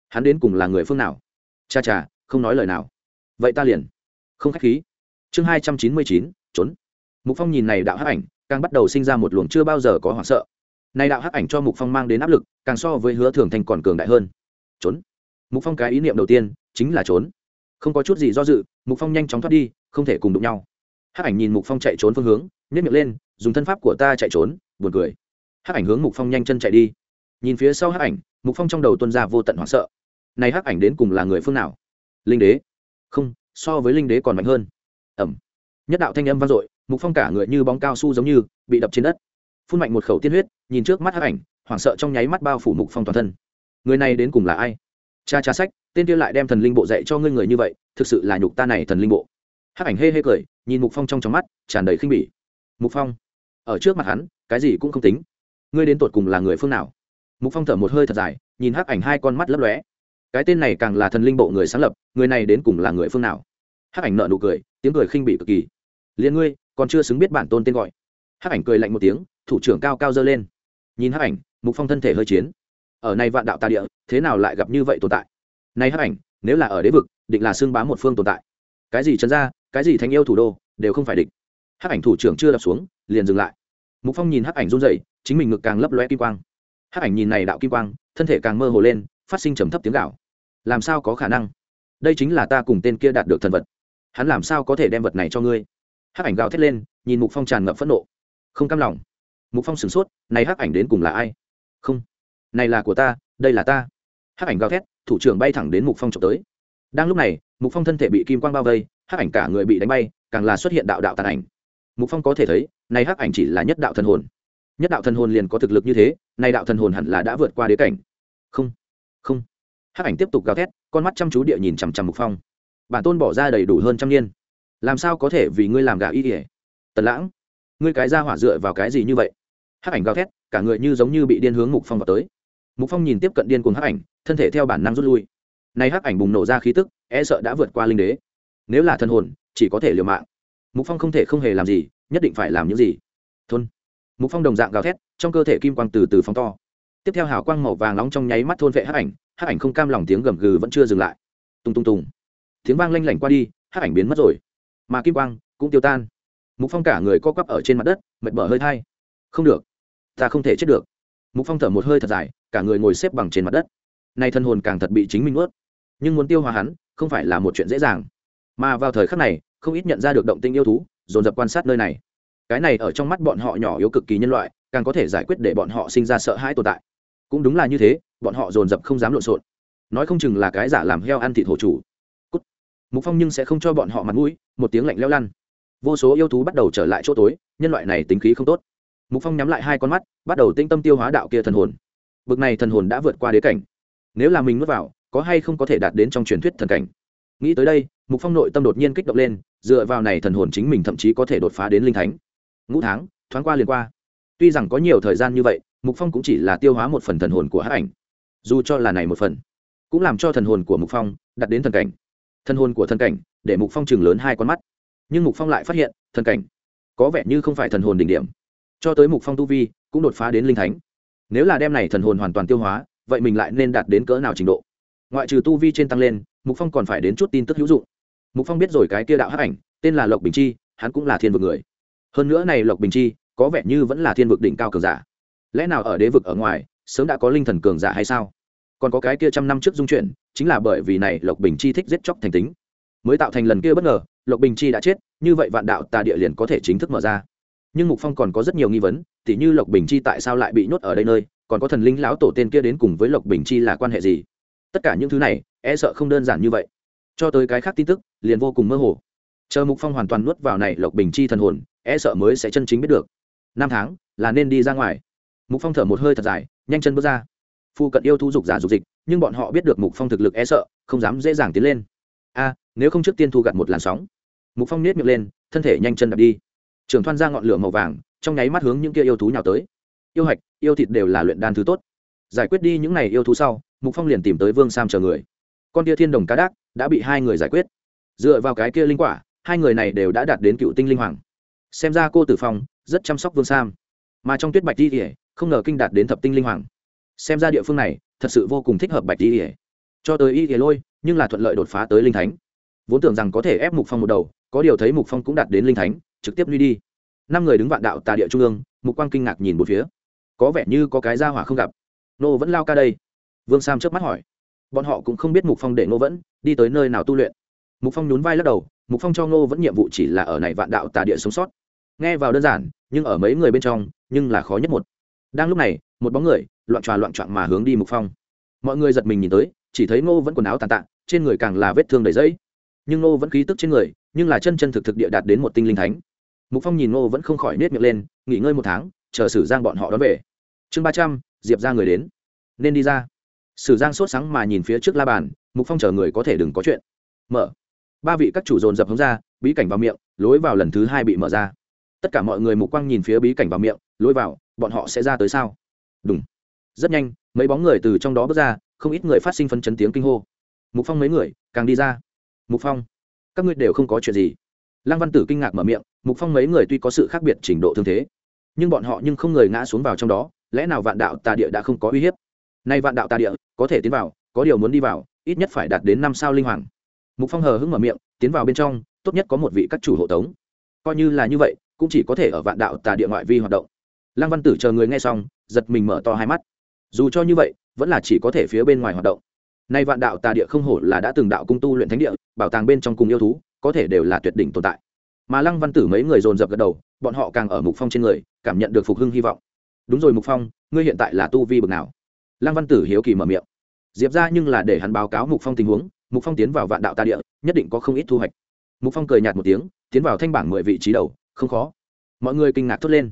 Hắn đến cùng là người phương nào? Cha cha, không nói lời nào. Vậy ta liền. Không khách khí. Chương hai trăm chín mươi chín trốn. Mục phong nhìn này đạo hắc ảnh, càng bắt đầu sinh ra một luồng chưa bao giờ có hoảng sợ. Này đạo hắc ảnh cho mục phong mang đến áp lực, càng so với hứa thường thành còn cường đại hơn. Trốn. Mục phong cái ý niệm đầu tiên chính là trốn. Không có chút gì do dự, mục phong nhanh chóng thoát đi, không thể cùng đụng nhau. Hắc ảnh nhìn mục phong chạy trốn phương hướng nhét miệng lên, dùng thân pháp của ta chạy trốn, buồn cười. Hắc ảnh hướng mục phong nhanh chân chạy đi. Nhìn phía sau hắc ảnh, mục phong trong đầu tuân ra vô tận hoảng sợ. Này hắc ảnh đến cùng là người phương nào? Linh đế. Không, so với linh đế còn mạnh hơn. Ẩm nhất đạo thanh âm vang dội, mục phong cả người như bóng cao su giống như, bị đập trên đất. Phun mạnh một khẩu tiên huyết, nhìn trước mắt hắc ảnh, hoảng sợ trong nháy mắt bao phủ mục phong toàn thân. Người này đến cùng là ai? Cha cha sách, tên kia lại đem thần linh bộ dạy cho ngươi người như vậy, thực sự là nhục ta này thần linh bộ. Hắc ảnh hê hê cười, nhìn mục phong trong trong mắt, tràn đầy khinh bỉ. Mục phong, ở trước mặt hắn, cái gì cũng không tính. Ngươi đến tột cùng là người phương nào? Mục phong thở một hơi thật dài, nhìn hắc ảnh hai con mắt lấp lóe. Cái tên này càng là thần linh bộ người sáng lập, người này đến cùng là người phương nào? Hắc ảnh nợ nụ cười tiếng cười khinh bị cực kỳ. Liền ngươi còn chưa xứng biết bản tôn tên gọi. Hắc ảnh cười lạnh một tiếng thủ trưởng cao cao dơ lên. Nhìn hắc ảnh mục phong thân thể hơi chiến. Ở này vạn đạo tà địa thế nào lại gặp như vậy tồn tại? Nay hắc ảnh nếu là ở đế vực định là xương bá một phương tồn tại. Cái gì trấn ra cái gì thành yêu thủ đô đều không phải địch. Hắc ảnh thủ trưởng chưa đập xuống liền dừng lại. Mục phong nhìn hắc ảnh run rẩy, chính mình ngực càng lấp loe kim quang. Hắc ảnh nhìn này đạo kim quang thân thể càng mơ hồ lên phát sinh trầm thấp tiếng gạo làm sao có khả năng? Đây chính là ta cùng tên kia đạt được thần vật hắn làm sao có thể đem vật này cho ngươi? Hắc ảnh gào thét lên, nhìn mục phong tràn ngập phẫn nộ. Không cam lòng. Mục phong sửng sốt, này hắc ảnh đến cùng là ai? Không. Này là của ta, đây là ta. Hắc ảnh gào thét, thủ trưởng bay thẳng đến mục phong trộm tới. Đang lúc này, mục phong thân thể bị kim quang bao vây, hắc ảnh cả người bị đánh bay, càng là xuất hiện đạo đạo tàn ảnh. Mục phong có thể thấy, này hắc ảnh chỉ là nhất đạo thần hồn. Nhất đạo thần hồn liền có thực lực như thế, này đạo thần hồn hẳn là đã vượt qua đế cảnh. Không. Không. Hắc ảnh tiếp tục gào thét, con mắt chăm chú địa nhìn chằm chằm mục phong bản tôn bỏ ra đầy đủ hơn trăm niên. Làm sao có thể vì ngươi làm gà y ỉa tần lãng, ngươi cái ra hỏa dựa vào cái gì như vậy? Hắc ảnh gào thét, cả người như giống như bị điên hướng mục phong vào tới. Mục phong nhìn tiếp cận điên cuồng hắc ảnh, thân thể theo bản năng rút lui. Nay hắc ảnh bùng nổ ra khí tức e sợ đã vượt qua linh đế. Nếu là thân hồn, chỉ có thể liều mạng. Mục phong không thể không hề làm gì, nhất định phải làm những gì? Thôn. Mục phong đồng dạng gào thét, trong cơ thể kim quang từ từ phóng to. Tiếp theo hào quang màu vàng nóng trong nháy mắt thôn vệ hắc ảnh hắc ảnh không cam lòng tiếng gầm gừ vẫn chưa dừng lại. Tung tung tùng tiếng vang lanh lảnh qua đi hát ảnh biến mất rồi. Mà kim quang cũng tiêu tan. Mục phong cả người co quắp ở trên mặt đất, mệt mở hơi thai. Không được, ta không thể chết được. Mục phong thở một hơi thật dài, cả người ngồi xếp bằng trên mặt đất. Nay thân hồn càng thật bị chính mình ướt nhưng muốn tiêu hóa hắn, không phải là một chuyện dễ dàng. Mà vào thời khắc này, không ít nhận ra được động tinh yêu thú, dồn dập quan sát nơi này. Cái này ở trong mắt bọn họ nhỏ yếu cực kỳ nhân loại, càng có thể giải quyết để bọn họ sinh ra sợ hãi tồn tại. Cũng đúng là như thế, bọn họ dồn dập không dám lộn xộn. Nói không chừng là cái giả làm heo ăn thịt hồ chủ mục phong nhưng sẽ không cho bọn họ mặt mũi, một tiếng lạnh leo lăn. Vô số yêu thú bắt đầu trở lại chỗ tối, nhân loại này tính khí không tốt. Mục phong nhắm lại hai con mắt, bắt đầu tinh tâm tiêu hóa đạo kia thần hồn. Bực này thần hồn đã vượt qua đế cảnh. Nếu là mình nuốt vào, có hay không có thể đạt đến trong truyền thuyết thần cảnh? Nghĩ tới đây, mục phong nội tâm đột nhiên kích động lên, dựa vào này thần hồn chính mình thậm chí có thể đột phá đến linh thánh. Ngũ tháng, thoáng qua liền qua. Tuy rằng có nhiều thời gian như vậy, mục phong cũng chỉ là tiêu hóa một phần thần hồn của hát ảnh. Dù cho là này một phần, cũng làm cho thần hồn của mục phong đạt đến thần cảnh thân hồn của thần cảnh, để mục phong chừng lớn hai con mắt. Nhưng mục phong lại phát hiện thần cảnh, có vẻ như không phải thần hồn đỉnh điểm. Cho tới mục phong tu vi, cũng đột phá đến linh thánh. Nếu là đem này thần hồn hoàn toàn tiêu hóa, vậy mình lại nên đạt đến cỡ nào trình độ? Ngoại trừ tu vi trên tăng lên, mục phong còn phải đến chút tin tức hữu dụng. Mục phong biết rồi cái kia đạo hắc ảnh, tên là lộc bình chi, hắn cũng là thiên vực người. Hơn nữa này lộc bình chi, có vẻ như vẫn là thiên vực đỉnh cao cường giả. Lẽ nào ở đế vực ở ngoài, sớm đã có linh thần cường giả hay sao? Còn có cái kia trăm năm trước dung chuyển, chính là bởi vì này lộc bình chi thích giết chóc thành tính. Mới tạo thành lần kia bất ngờ, lộc bình chi đã chết, như vậy vạn đạo tà địa liền có thể chính thức mở ra. Nhưng mục phong còn có rất nhiều nghi vấn, tỉ như lộc bình chi tại sao lại bị nhốt ở đây nơi, còn có thần linh lão tổ tên kia đến cùng với lộc bình chi là quan hệ gì? Tất cả những thứ này e sợ không đơn giản như vậy. Cho tới cái khác tin tức, liền vô cùng mơ hồ. Chờ mục phong hoàn toàn nuốt vào này lộc bình chi thần hồn e sợ mới sẽ chân chính biết được. Năm tháng, là nên đi ra ngoài. Mục phong thở một hơi thật dài, nhanh chân bước ra phu cận yêu thu dục giả dục dịch, nhưng bọn họ biết được mục phong thực lực e sợ, không dám dễ dàng tiến lên. A, nếu không trước tiên thu gặt một làn sóng. Mục phong nết miệng lên, thân thể nhanh chân đập đi. Trường thoan ra ngọn lửa màu vàng, trong nháy mắt hướng những kia yêu thú nhào tới. Yêu hạch, yêu thịt đều là luyện đan thứ tốt. Giải quyết đi những này yêu thú sau, mục phong liền tìm tới vương sam chờ người. Con kia thiên đồng cá đác, đã bị hai người giải quyết. Dựa vào cái kia linh quả, hai người này đều đã đạt đến cựu tinh linh hoàng. Xem ra cô tử phong rất chăm sóc vương sam. Mà trong tuyết bạch đi thì, không ngờ kinh đạt đến thập tinh linh hoàng xem ra địa phương này thật sự vô cùng thích hợp bạch y ỉa cho tới y ỉa lôi, nhưng là thuận lợi đột phá tới linh thánh. Vốn tưởng rằng có thể ép mục phong một đầu, có điều thấy mục phong cũng đạt đến linh thánh, trực tiếp đi đi. Năm người đứng vạn đạo tà địa trung ương, mục quang kinh ngạc nhìn một phía. Có vẻ như có cái ra hỏa không gặp. Nô vẫn lao ca đây. Vương sam trước mắt hỏi. Bọn họ cũng không biết mục phong để nô vẫn đi tới nơi nào tu luyện. Mục phong nhún vai lắc đầu, mục phong cho nô vẫn nhiệm vụ chỉ là ở này vạn đạo tà địa sống sót. Nghe vào đơn giản, nhưng ở mấy người bên trong, nhưng là khó nhất một. Đang lúc này, một bóng người loạn tròa loạn trọn mà hướng đi mục phong. Mọi người giật mình nhìn tới, chỉ thấy ngô vẫn quần áo tàn tạ, trên người càng là vết thương đầy dẫy nhưng ngô vẫn khí tức trên người, nhưng là chân chân thực thực địa đạt đến một tinh linh thánh. Mục phong nhìn ngô vẫn không khỏi nết miệng lên, nghỉ ngơi một tháng, chờ sử giang bọn họ đón về. Chương ba trăm, diệp ra người đến. Nên đi ra. Sử giang sốt sáng mà nhìn phía trước la bàn, mục phong chờ người có thể đừng có chuyện. Mở. Ba vị các chủ dồn dập hướng ra, bí cảnh vào miệng, lối vào lần thứ hai bị mở ra. Tất cả mọi người mục quang nhìn phía bí cảnh vào miệng, lối vào, bọn họ sẽ ra tới sao? Đúng rất nhanh, mấy bóng người từ trong đó bước ra, không ít người phát sinh phân chấn tiếng kinh hô. Mục phong mấy người, càng đi ra. Mục phong, các ngươi đều không có chuyện gì. Lăng văn tử kinh ngạc mở miệng, mục phong mấy người tuy có sự khác biệt trình độ thương thế, nhưng bọn họ nhưng không người ngã xuống vào trong đó, lẽ nào vạn đạo tà địa đã không có uy hiếp? Nay vạn đạo tà địa, có thể tiến vào, có điều muốn đi vào, ít nhất phải đạt đến năm sao linh hoàng. Mục phong hờ hững mở miệng, tiến vào bên trong, tốt nhất có một vị các chủ hộ tống. Coi như là như vậy, cũng chỉ có thể ở vạn đạo tà địa ngoại vi hoạt động. Lăng văn tử chờ người nghe xong, giật mình mở to hai mắt dù cho như vậy, vẫn là chỉ có thể phía bên ngoài hoạt động. Nay vạn đạo tà địa không hổ là đã từng đạo cung tu luyện thánh địa, bảo tàng bên trong cùng yêu thú, có thể đều là tuyệt đỉnh tồn tại. Mà lăng văn tử mấy người dồn dập gật đầu, bọn họ càng ở mục phong trên người, cảm nhận được phục hưng hy vọng. Đúng rồi mục phong, ngươi hiện tại là tu vi bực nào? Lăng văn tử hiếu kỳ mở miệng. Diệp ra nhưng là để hắn báo cáo mục phong tình huống, mục phong tiến vào vạn đạo tà địa, nhất định có không ít thu hoạch. Mục phong cười nhạt một tiếng, tiến vào thanh bảng mười vị trí đầu, không khó. Mọi người kinh ngạc thốt lên.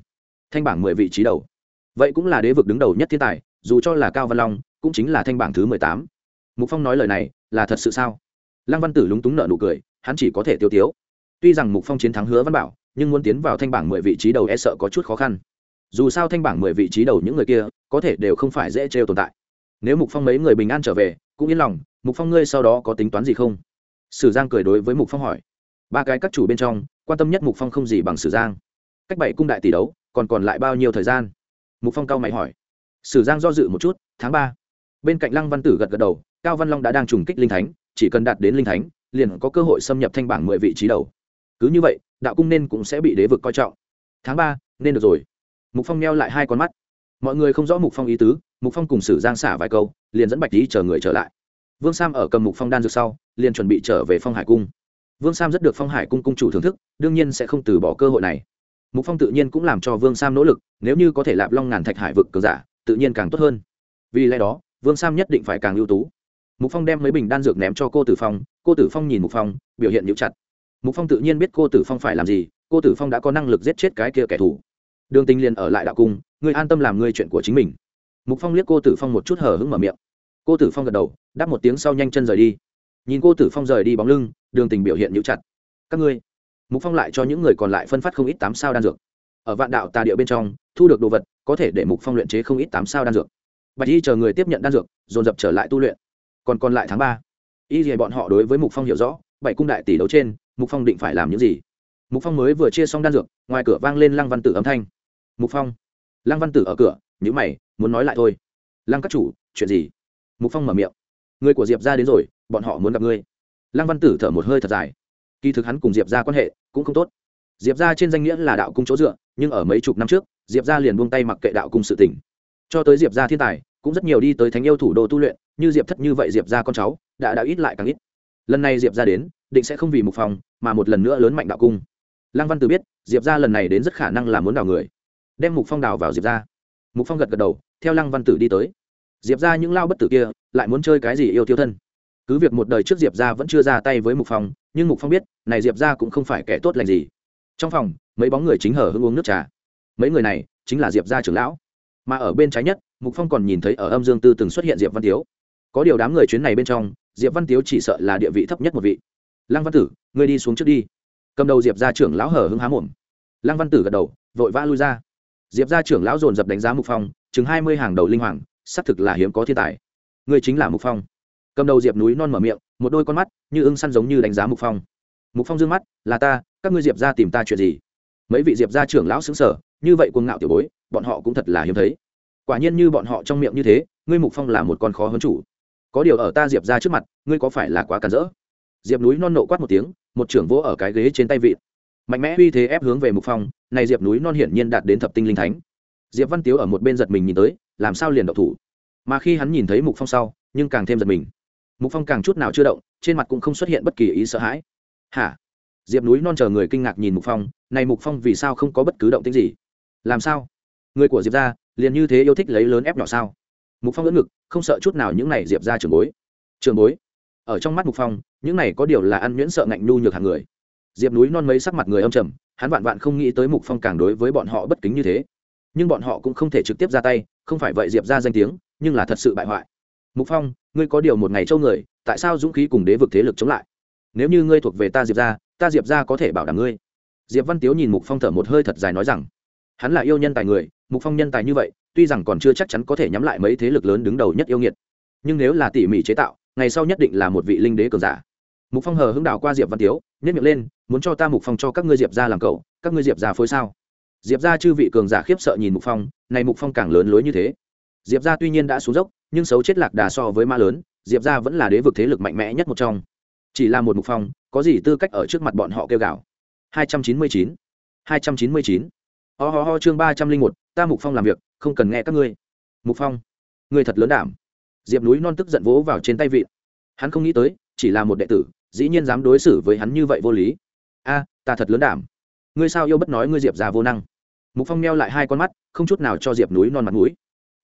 Thanh bảng mười vị trí đầu. Vậy cũng là đế vực đứng đầu nhất thiên tài dù cho là cao văn long, cũng chính là thanh bảng thứ mười tám. Mục phong nói lời này, là thật sự sao? Lăng văn tử lúng túng nợ nụ cười, hắn chỉ có thể tiêu tiếu. Tuy rằng mục phong chiến thắng hứa văn bảo, nhưng muốn tiến vào thanh bảng mười vị trí đầu e sợ có chút khó khăn. Dù sao thanh bảng mười vị trí đầu những người kia, có thể đều không phải dễ trêu tồn tại. Nếu mục phong mấy người bình an trở về, cũng yên lòng, mục phong ngươi sau đó có tính toán gì không? Sử giang cười đối với mục phong hỏi. Ba cái các chủ bên trong, quan tâm nhất mục phong không gì bằng sử giang. Cách bảy cung đại tỷ đấu, còn còn lại bao nhiêu thời gian? Mục phong cao mày hỏi sử giang do dự một chút, tháng ba. Bên cạnh lăng văn tử gật gật đầu, cao văn long đã đang trùng kích linh thánh, chỉ cần đạt đến linh thánh, liền có cơ hội xâm nhập thanh bảng mười vị trí đầu. Cứ như vậy, đạo cung nên cũng sẽ bị đế vực coi trọng. Tháng ba, nên được rồi. Mục phong neo lại hai con mắt. Mọi người không rõ mục phong ý tứ, mục phong cùng sử giang xả vài câu, liền dẫn bạch lý chờ người trở lại. Vương sam ở cầm mục phong đan dược sau, liền chuẩn bị trở về phong hải cung. Vương sam rất được phong hải cung cung chủ thưởng thức, đương nhiên sẽ không từ bỏ cơ hội này. Mục phong tự nhiên cũng làm cho vương sam nỗ lực, nếu như có thể lạp long ngàn thạch hải vực cường giả tự nhiên càng tốt hơn. Vì lẽ đó, vương sam nhất định phải càng ưu tú. Mục phong đem mấy bình đan dược ném cho cô tử phong, cô tử phong nhìn mục phong, biểu hiện nhũ chặt. Mục phong tự nhiên biết cô tử phong phải làm gì, cô tử phong đã có năng lực giết chết cái kia kẻ thù. Đường tình liền ở lại đạo cung người an tâm làm ngươi chuyện của chính mình. Mục phong liếc cô tử phong một chút hở hững mở miệng. Cô tử phong gật đầu, đáp một tiếng sau nhanh chân rời đi. Nhìn cô tử phong rời đi bóng lưng, đường tình biểu hiện nhũ chặt. Các ngươi, mục phong lại cho những người còn lại phân phát không ít tám sao đan dược. Ở vạn đạo tà địa bên trong, thu được đồ vật có thể để mục phong luyện chế không ít tám sao đan dược. Bạch y chờ người tiếp nhận đan dược, dồn dập trở lại tu luyện. Còn còn lại tháng ba, y dạy bọn họ đối với mục phong hiểu rõ, bảy cung đại tỷ đấu trên, mục phong định phải làm những gì? Mục phong mới vừa chia xong đan dược, ngoài cửa vang lên lăng văn tử âm thanh. Mục phong, lăng văn tử ở cửa nhữ mày, muốn nói lại thôi. Lăng các chủ, chuyện gì? Mục phong mở miệng. Người của diệp ra đến rồi, bọn họ muốn gặp ngươi. Lăng văn tử thở một hơi thật dài. Kỳ thực hắn cùng diệp ra quan hệ cũng không tốt. Diệp ra trên danh nghĩa là đạo cung chỗ dựa, nhưng ở mấy chục năm trước diệp ra liền buông tay mặc kệ đạo cung sự tỉnh cho tới diệp ra thiên tài, cũng rất nhiều đi tới thánh yêu thủ đô tu luyện, như diệp thất như vậy diệp ra con cháu, đã đã ít lại càng ít. Lần này diệp ra đến, định sẽ không vì mục phòng, mà một lần nữa lớn mạnh đạo cung. Lăng văn từ biết, diệp ra lần này đến rất khả năng là muốn đào người. Đem mục phong đào vào diệp ra mục phong gật gật đầu, theo lăng văn tử đi tới. Diệp ra những lao bất tử kia, lại muốn chơi cái gì yêu tiêu thân? Cứ việc một đời trước diệp ra vẫn chưa ra tay với mục phong, nhưng mục phong biết, này diệp ra cũng không phải kẻ tốt lành gì. Trong phòng, mấy bóng người chính hở hưng uống nước trà mấy người này chính là diệp gia trưởng lão mà ở bên trái nhất mục phong còn nhìn thấy ở âm dương tư từng xuất hiện diệp văn tiếu có điều đám người chuyến này bên trong diệp văn tiếu chỉ sợ là địa vị thấp nhất một vị lăng văn tử ngươi đi xuống trước đi cầm đầu diệp gia trưởng lão hở hưng há mồm lăng văn tử gật đầu vội vã lui ra diệp gia trưởng lão dồn dập đánh giá mục phong chừng hai mươi hàng đầu linh hoàng xác thực là hiếm có thiên tài ngươi chính là mục phong cầm đầu diệp núi non mở miệng một đôi con mắt như ưng săn giống như đánh giá mục phong mục phong d ư ơ n g mắt là ta các ngươi diệp ra tìm ta chuyện gì mấy vị diệp gia trưởng lão xứng sở, như vậy cuồng ngạo tiểu bối, bọn họ cũng thật là hiếm thấy. Quả nhiên như bọn họ trong miệng như thế, ngươi mục phong là một con khó hơn chủ. Có điều ở ta diệp ra trước mặt, ngươi có phải là quá cản rỡ? Diệp núi non nộ quát một tiếng, một trưởng vỗ ở cái ghế trên tay vịt mạnh mẽ uy thế ép hướng về mục phong, này diệp núi non hiển nhiên đạt đến thập tinh linh thánh. Diệp văn tiếu ở một bên giật mình nhìn tới, làm sao liền độc thủ? Mà khi hắn nhìn thấy mục phong sau, nhưng càng thêm giật mình. Mục phong càng chút nào chưa động, trên mặt cũng không xuất hiện bất kỳ ý sợ hãi. Hả? Diệp núi non chờ người kinh ngạc nhìn mục phong, này mục phong vì sao không có bất cứ động tĩnh gì? Làm sao? Người của diệp ra liền như thế yêu thích lấy lớn ép nhỏ sao? Mục phong lẫn ngực, không sợ chút nào những này diệp ra trường bối. Trường bối? Ở trong mắt mục phong, những này có điều là ăn nhuyễn sợ ngạnh nhu nhược hàng người. Diệp núi non mấy sắc mặt người âm trầm, hắn vạn vạn không nghĩ tới mục phong càng đối với bọn họ bất kính như thế. Nhưng bọn họ cũng không thể trực tiếp ra tay, không phải vậy diệp ra danh tiếng, nhưng là thật sự bại hoại. Mục phong, ngươi có điều một ngày châu người, tại sao dũng khí cùng đế vực thế lực chống lại? Nếu như ngươi thuộc về ta diệp ra ta diệp ra có thể bảo đảm ngươi diệp văn tiếu nhìn mục phong thở một hơi thật dài nói rằng hắn là yêu nhân tài người mục phong nhân tài như vậy tuy rằng còn chưa chắc chắn có thể nhắm lại mấy thế lực lớn đứng đầu nhất yêu nghiệt nhưng nếu là tỉ mỉ chế tạo ngày sau nhất định là một vị linh đế cường giả mục phong hờ hững đảo qua diệp văn tiếu nhét miệng lên muốn cho ta mục phong cho các ngươi diệp ra làm cậu các ngươi diệp ra phối sao diệp ra chư vị cường giả khiếp sợ nhìn mục phong này mục phong càng lớn lối như thế diệp ra tuy nhiên đã xuống dốc nhưng xấu chết lạc đà so với ma lớn diệp ra vẫn là đế vực thế lực mạnh mẽ nhất một trong chỉ là một mục phong có gì tư cách ở trước mặt bọn họ kêu gào? 299 299 ho ho ho chương ba trăm linh một, ta mục phong làm việc, không cần nghe các ngươi. Mục phong, ngươi thật lớn đảm. Diệp núi non tức giận vỗ vào trên tay vịn hắn không nghĩ tới, chỉ là một đệ tử, dĩ nhiên dám đối xử với hắn như vậy vô lý. A, ta thật lớn đảm. Ngươi sao yêu bất nói ngươi diệp già vô năng? Mục phong meo lại hai con mắt, không chút nào cho diệp núi non mặt mũi.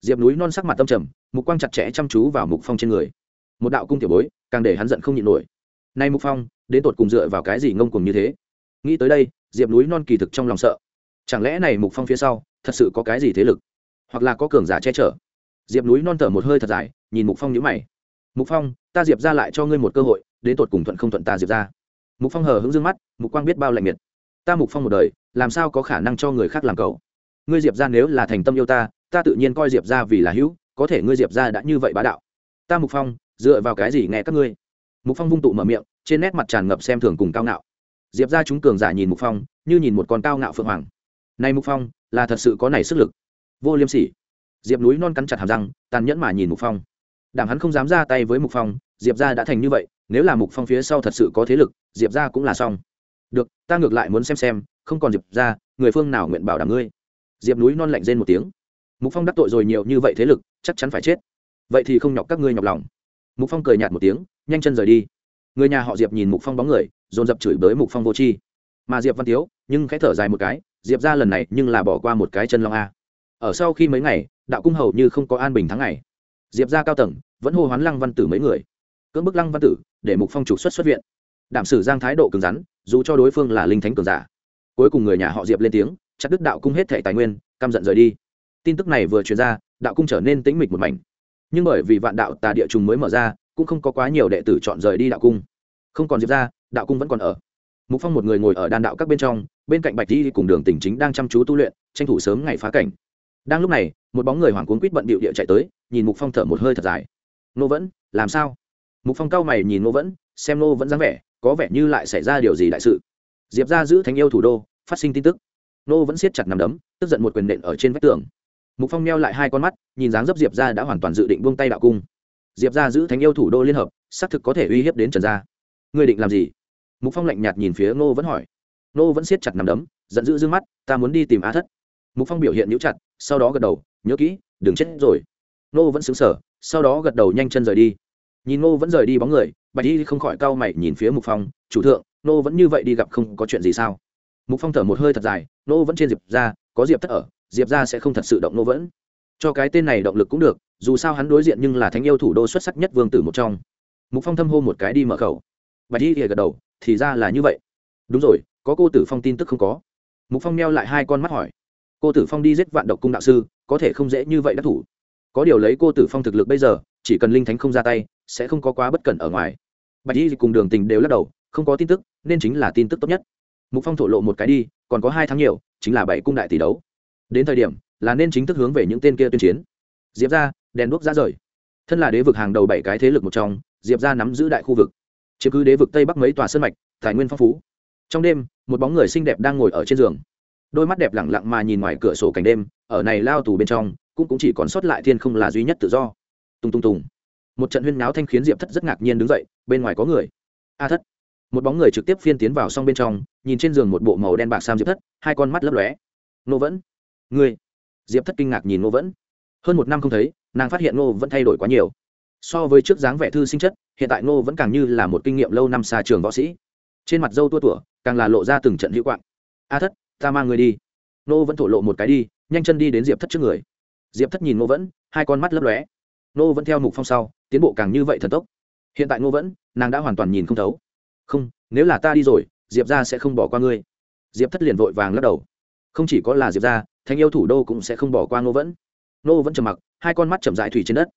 Diệp núi non sắc mặt tâm trầm, mục quang chặt chẽ chăm chú vào mục phong trên người. Một đạo cung tiểu bối, càng để hắn giận không nhịn nổi. Nay mục phong đến tột cùng dựa vào cái gì ngông cùng như thế? Nghĩ tới đây, diệp núi non kỳ thực trong lòng sợ. Chẳng lẽ này mục phong phía sau, thật sự có cái gì thế lực? Hoặc là có cường giả che chở? Diệp núi non thở một hơi thật dài, nhìn mục phong nhíu mày. Mục phong, ta diệp ra lại cho ngươi một cơ hội, đến tột cùng thuận không thuận ta diệp ra? Mục phong hờ hững dương mắt, mục quang biết bao lạnh miệt. Ta mục phong một đời, làm sao có khả năng cho người khác làm cầu ngươi diệp ra nếu là thành tâm yêu ta ta tự nhiên coi diệp ra vì là hữu, có thể ngươi diệp ra đã như vậy bá đạo. Ta mục phong, dựa vào cái gì nghe các ngươi? Mục phong vung tụ mở miệng trên nét mặt tràn ngập xem thường cùng cao ngạo. Diệp ra chúng cường giả nhìn mục phong, như nhìn một con cao ngạo phượng hoàng. Nay mục phong, là thật sự có này sức lực. Vô liêm sỉ. Diệp núi non cắn chặt hàm răng, tàn nhẫn mà nhìn mục phong. Đảm hắn không dám ra tay với mục phong, diệp ra đã thành như vậy, nếu là mục phong phía sau thật sự có thế lực, diệp ra cũng là xong. Được, ta ngược lại muốn xem xem, không còn diệp ra người phương nào nguyện bảo đảm ngươi? Diệp núi non lạnh rên một tiếng. Mục phong đắc tội rồi nhiều như vậy thế lực, chắc chắn phải chết. Vậy thì không nhọc các ngươi nhọc lòng. Mục phong cười nhạt một tiếng, nhanh chân rời đi người nhà họ diệp nhìn mục phong bóng người, dồn dập chửi bới mục phong vô tri. Mà diệp văn tiếu, nhưng khẽ thở dài một cái, diệp ra lần này nhưng là bỏ qua một cái chân long a. Ở sau khi mấy ngày, đạo cung hầu như không có an bình tháng ngày. Diệp ra cao tầng, vẫn hô hoán lăng văn tử mấy người. Cưỡng bức lăng văn tử, để mục phong trục xuất xuất viện. Đảm sử giang thái độ cứng rắn, dù cho đối phương là linh thánh cường giả. Cuối cùng người nhà họ diệp lên tiếng, chặt đức đạo cung hết thẻ tài nguyên, căm giận rời đi. Tin tức này vừa truyền ra, đạo cung trở nên tĩnh mịch một mảnh. Nhưng bởi vì vạn đạo tà địa trùng mới mở ra, cũng không có quá nhiều đệ tử chọn rời đi đạo cung không còn diệp ra, đạo cung vẫn còn ở. Mục phong một người ngồi ở đan đạo các bên trong, bên cạnh bạch di cùng đường tỉnh chính đang chăm chú tu luyện, tranh thủ sớm ngày phá cảnh. Đang lúc này, một bóng người hoàng cuốn quýt bận bịu địa chạy tới, nhìn mục phong thở một hơi thật dài. Nô vẫn, làm sao? Mục phong cao mày nhìn nô vẫn, xem nô vẫn dáng vẻ, có vẻ như lại xảy ra điều gì đại sự. Diệp ra giữ thánh yêu thủ đô, phát sinh tin tức. Nô vẫn siết chặt nằm đấm, tức giận một quyền nện ở trên vách tường. Mục phong neo lại hai con mắt, nhìn dáng dấp diệp ra đã hoàn toàn dự định buông tay đạo cung. Diệp ra giữ thánh yêu thủ đô liên hợp, xác thực có thể uy hiếp đến trần gia ngươi định làm gì? Mục phong lạnh nhạt nhìn phía Ngô vẫn hỏi. Ngô vẫn siết chặt nằm đấm, giận dữ d mắt, ta muốn đi tìm á thất. Mục phong biểu hiện nhũ chặt, sau đó gật đầu, nhớ kỹ, đừng chết rồi. Ngô vẫn xứng sở sau đó gật đầu nhanh chân rời đi. Nhìn Ngô vẫn rời đi bóng người, bạch y không khỏi cau mày nhìn phía mục phong, chủ thượng, Ngô vẫn như vậy đi gặp không có chuyện gì sao? Mục phong thở một hơi thật dài, Ngô vẫn trên diệp ra có diệp thất ở, diệp ra sẽ không thật sự động Ngô vẫn. Cho cái tên này động lực cũng được, dù sao hắn đối diện nhưng là thánh yêu thủ đô xuất sắc nhất vương tử một trong. Mục phong thâm hô một cái đi mở khẩu bạch y gật đầu, thì ra là như vậy. Đúng rồi, có cô tử phong tin tức không có? Mục phong meo lại hai con mắt hỏi. Cô tử phong đi giết vạn độc cung đạo sư, có thể không dễ như vậy đắc thủ. Có điều lấy cô tử phong thực lực bây giờ, chỉ cần linh thánh không ra tay, sẽ không có quá bất cẩn ở ngoài. Bạch y cùng đường tình đều lắc đầu, không có tin tức, nên chính là tin tức tốt nhất. Mục phong thổ lộ một cái đi, còn có hai tháng nhiều, chính là bảy cung đại tỷ đấu. Đến thời điểm, là nên chính thức hướng về những tên kia tuyên chiến. Diệp ra đèn đuốc ra rời. Thân là đế vực hàng đầu bảy cái thế lực một trong, diệp ra nắm giữ đại khu vực chứ cứ đế vực tây bắc mấy tòa sân mạch, tài nguyên phong phú. Trong đêm, một bóng người xinh đẹp đang ngồi ở trên giường. Đôi mắt đẹp lẳng lặng mà nhìn ngoài cửa sổ cảnh đêm, ở này lao tù bên trong, cũng cũng chỉ còn sót lại thiên không là duy nhất tự do. Tung tung tùng. Một trận huyên náo thanh khiến diệp thất rất ngạc nhiên đứng dậy, bên ngoài có người. A thất. Một bóng người trực tiếp phiên tiến vào xong bên trong, nhìn trên giường một bộ màu đen bạc sam diệp thất, hai con mắt lấp lóe. Nô vẫn. Ngươi. Diệp thất kinh ngạc nhìn nô vẫn. Hơn một năm không thấy, nàng phát hiện nô vẫn thay đổi quá nhiều so với trước dáng vẻ thư sinh chất, hiện tại nô vẫn càng như là một kinh nghiệm lâu năm xa trường võ sĩ. Trên mặt dâu tua tủa, càng là lộ ra từng trận hữu quạng. A thất, ta mang người đi. Nô vẫn thổ lộ một cái đi, nhanh chân đi đến diệp thất trước người. Diệp thất nhìn nô vẫn, hai con mắt lấp lóe. Nô vẫn theo mục phong sau, tiến bộ càng như vậy thần tốc. Hiện tại nô vẫn, nàng đã hoàn toàn nhìn không thấu. Không, nếu là ta đi rồi, diệp ra sẽ không bỏ qua ngươi. Diệp thất liền vội vàng lắc đầu. Không chỉ có là diệp ra thanh yêu thủ đô cũng sẽ không bỏ qua nô vẫn. Nô vẫn trầm mặc, hai con mắt chậm dại thủy trên đất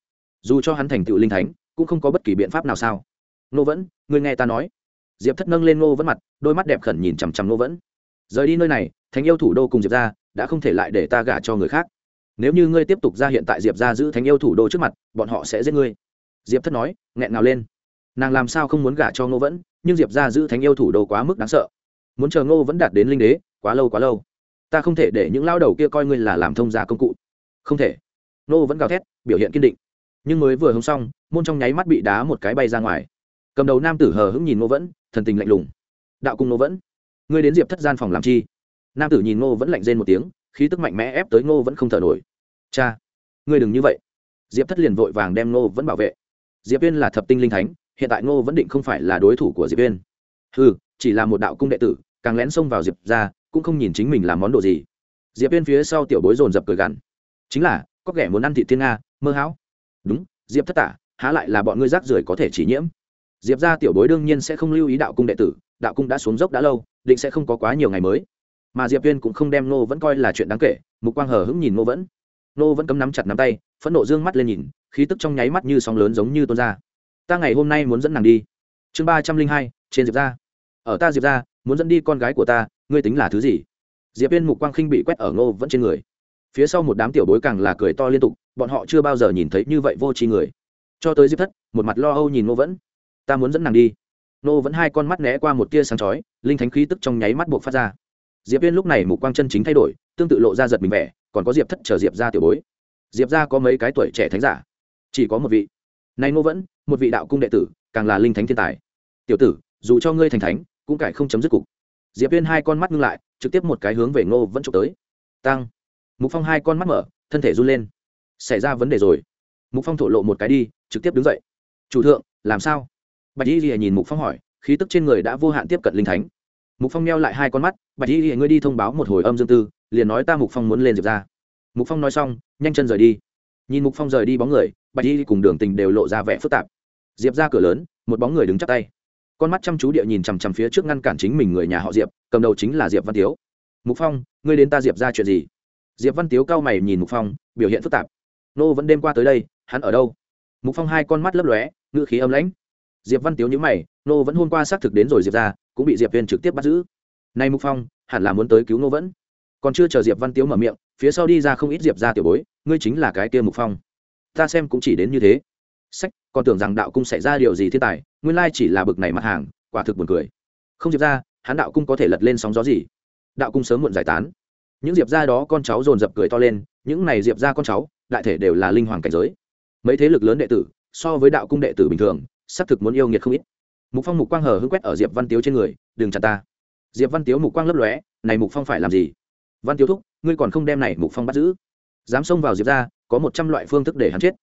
dù cho hắn thành tựu linh thánh, cũng không có bất kỳ biện pháp nào sao? Nô vẫn ngươi nghe ta nói. Diệp thất nâng lên nô vẫn mặt, đôi mắt đẹp khẩn nhìn chằm chằm nô vẫn. Rời đi nơi này, thánh yêu thủ đô cùng diệp ra đã không thể lại để ta gả cho người khác. Nếu như ngươi tiếp tục ra hiện tại diệp ra giữ thánh yêu thủ đô trước mặt, bọn họ sẽ giết ngươi. Diệp thất nói, nghẹn ngào lên. Nàng làm sao không muốn gả cho ngô vẫn, nhưng diệp ra giữ thánh yêu thủ đô quá mức đáng sợ. Muốn chờ ngô vẫn đạt đến linh đế, quá lâu quá lâu. Ta không thể để những lao đầu kia coi ngươi là làm thông gia công cụ. Không thể. Ngô vẫn gào thét, biểu hiện kiên định nhưng mới vừa hống xong, môn trong nháy mắt bị đá một cái bay ra ngoài. Cầm đầu nam tử hờ hững nhìn ngô vẫn, thần tình lạnh lùng. Đạo cung ngô vẫn, ngươi đến diệp thất gian phòng làm chi? Nam tử nhìn ngô vẫn lạnh rên một tiếng, khí tức mạnh mẽ ép tới ngô vẫn không thở nổi. Cha, ngươi đừng như vậy. Diệp thất liền vội vàng đem ngô vẫn bảo vệ. Diệp viên là thập tinh linh thánh, hiện tại ngô vẫn định không phải là đối thủ của diệp viên ừ chỉ là một đạo cung đệ tử, càng lén xông vào diệp ra, cũng không nhìn chính mình làm món đồ gì. Diệp viên phía sau tiểu bối dồn dập cười gằn. Chính là, có kẻ muốn ăn thị thiên nga, mơ hão đúng, diệp thất tả, há lại là bọn ngươi rác rưởi có thể chỉ nhiễm. Diệp ra tiểu bối đương nhiên sẽ không lưu ý đạo cung đệ tử, đạo cung đã xuống dốc đã lâu, định sẽ không có quá nhiều ngày mới. Mà diệp viên cũng không đem nô vẫn coi là chuyện đáng kể, mục quang hờ hững nhìn nô vẫn. Nô vẫn cấm nắm chặt nắm tay, phẫn nộ d ư ơ n g mắt lên nhìn, khí tức trong nháy mắt như sóng lớn giống như tuôn ra. Ta ngày hôm nay muốn dẫn nàng đi. Chương ba trăm linh hai, trên diệp ra ở ta diệp ra muốn dẫn đi con gái của ta, ngươi tính là thứ gì? Diệp viên mục quang khinh bị quét ở Nô vẫn trên người. Phía sau một đám tiểu bối càng là cười to liên tục bọn họ chưa bao giờ nhìn thấy như vậy vô tri người. Cho tới diệp thất, một mặt lo âu nhìn ngô vẫn. Ta muốn dẫn nàng đi. Ngô vẫn hai con mắt né qua một tia sáng chói, linh thánh khí tức trong nháy mắt buộc phát ra. Diệp viên lúc này mục quang chân chính thay đổi, tương tự lộ ra giật mình vẻ, còn có diệp thất chờ diệp ra tiểu bối. Diệp ra có mấy cái tuổi trẻ thánh giả? Chỉ có một vị. Nay ngô vẫn, một vị đạo cung đệ tử, càng là linh thánh thiên tài. Tiểu tử, dù cho ngươi thành thánh, cũng cải không chấm dứt cục. Diệp viên hai con mắt ngưng lại, trực tiếp một cái hướng về ngô vẫn chụp tới. Tăng mục phong hai con mắt mở, thân thể run lên xảy ra vấn đề rồi. Mục phong thổ lộ một cái đi, trực tiếp đứng dậy. Chủ thượng, làm sao? Bạch y lìa nhìn mục phong hỏi, khí tức trên người đã vô hạn tiếp cận linh thánh. Mục phong neo lại hai con mắt, bạch y lìa ngươi đi thông báo một hồi âm dương tư, liền nói ta mục phong muốn lên diệp ra mục phong nói xong, nhanh chân rời đi. Nhìn mục phong rời đi bóng người, bạch y cùng đường tình đều lộ ra vẻ phức tạp. Diệp ra cửa lớn, một bóng người đứng chắp tay. Con mắt chăm chú địa nhìn chằm chằm phía trước ngăn cản chính mình người nhà họ diệp, cầm đầu chính là diệp văn tiếu. Mục phong, ngươi đến ta diệp ra chuyện gì? Diệp văn tiếu cao mày nhìn mục phong, biểu hiện phức tạp nô vẫn đêm qua tới đây, hắn ở đâu? Mục phong hai con mắt lấp lóe, ngữ khí âm lãnh. Diệp văn tiếu nhữ mày, nô vẫn hôm qua xác thực đến rồi diệp ra cũng bị diệp viên trực tiếp bắt giữ. Nay mục phong, hẳn là muốn tới cứu nô vẫn. Còn chưa chờ diệp văn tiếu mở miệng, phía sau đi ra không ít diệp ra tiểu bối, ngươi chính là cái kia mục phong. Ta xem cũng chỉ đến như thế. Sách, còn tưởng rằng đạo cung xảy ra điều gì thiên tài, nguyên lai chỉ là bực này mặt hàng, quả thực buồn cười. Không diệp ra hắn đạo cung có thể lật lên sóng gió gì? Đạo cung sớm muộn giải tán. Những diệp ra đó con cháu dồn dập cười to lên, những này diệp ra con cháu đại thể đều là linh hoàng cảnh giới. Mấy thế lực lớn đệ tử, so với đạo cung đệ tử bình thường, xác thực muốn yêu nghiệt không ít. Mục phong mục quang hờ hưng quét ở diệp văn tiếu trên người, đừng chặt ta. Diệp văn tiếu mục quang lấp lóe, này mục phong phải làm gì? Văn tiếu thúc, ngươi còn không đem này mục phong bắt giữ. Dám xông vào diệp ra có một trăm loại phương thức để hắn chết.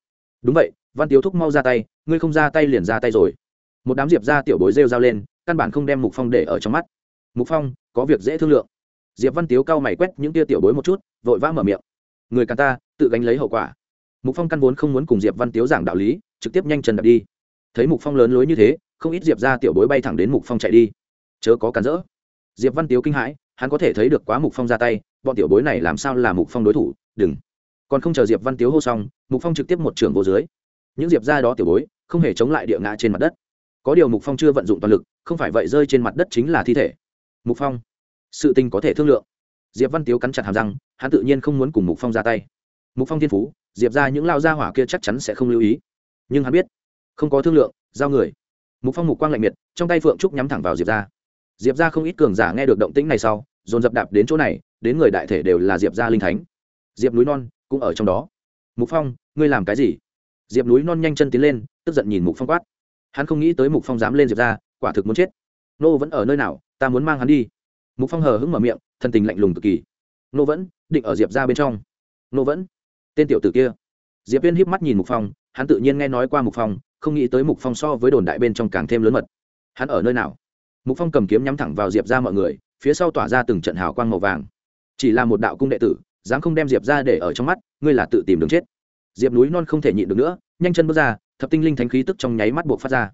Đúng vậy, văn tiếu thúc mau ra tay, ngươi không ra tay liền ra tay rồi. Một đám diệp ra tiểu bối rêu dao lên, căn bản không đem mục phong để ở trong mắt. Mục phong, có việc dễ thương lượng. Diệp văn tiếu cao mày quét những tia tiểu bối một chút, vội vã mở miệng người cả ta, tự gánh lấy hậu quả. Mục phong căn vốn không muốn cùng diệp văn tiếu giảng đạo lý, trực tiếp nhanh chân đập đi. Thấy mục phong lớn lối như thế, không ít diệp ra tiểu bối bay thẳng đến mục phong chạy đi. Chớ có cản rỡ. Diệp văn tiếu kinh hãi, hắn có thể thấy được quá mục phong ra tay, bọn tiểu bối này làm sao là mục phong đối thủ, đừng. Còn không chờ diệp văn tiếu hô xong, mục phong trực tiếp một trường vô dưới. Những diệp ra đó tiểu bối, không hề chống lại địa ngã trên mặt đất. Có điều mục phong chưa vận dụng toàn lực, không phải vậy rơi trên mặt đất chính là thi thể. Mục phong, sự tình có thể thương lượng. Diệp văn tiếu cắn chặt hàm răng hắn tự nhiên không muốn cùng mục phong ra tay. Mục phong thiên phú, diệp ra những lao gia hỏa kia chắc chắn sẽ không lưu ý. Nhưng hắn biết, không có thương lượng, giao người. Mục phong mục quang lạnh miệt, trong tay phượng trúc nhắm thẳng vào diệp ra diệp ra không ít cường giả nghe được động tĩnh này sau, dồn dập đạp đến chỗ này, đến người đại thể đều là diệp gia linh thánh. Diệp núi non cũng ở trong đó. Mục phong, ngươi làm cái gì? Diệp núi non nhanh chân tiến lên, tức giận nhìn mục phong quát. Hắn không nghĩ tới mục phong dám lên diệp ra quả thực muốn chết. Nô vẫn ở nơi nào, ta muốn mang hắn đi. Mục phong hờ hững mở miệng, thân tình lạnh lùng cực kỳ nô vẫn, định ở diệp ra bên trong. Nô vẫn, tên tiểu tử kia. Diệp viên híp mắt nhìn mục phong, hắn tự nhiên nghe nói qua mục phong, không nghĩ tới mục phong so với đồn đại bên trong càng thêm lớn mật. Hắn ở nơi nào? Mục phong cầm kiếm nhắm thẳng vào diệp ra mọi người, phía sau tỏa ra từng trận hào quang màu vàng. Chỉ là một đạo cung đệ tử, dám không đem diệp ra để ở trong mắt, ngươi là tự tìm đường chết. Diệp núi non không thể nhịn được nữa, nhanh chân bước ra, thập tinh linh thánh khí tức trong nháy mắt buộc phát ra.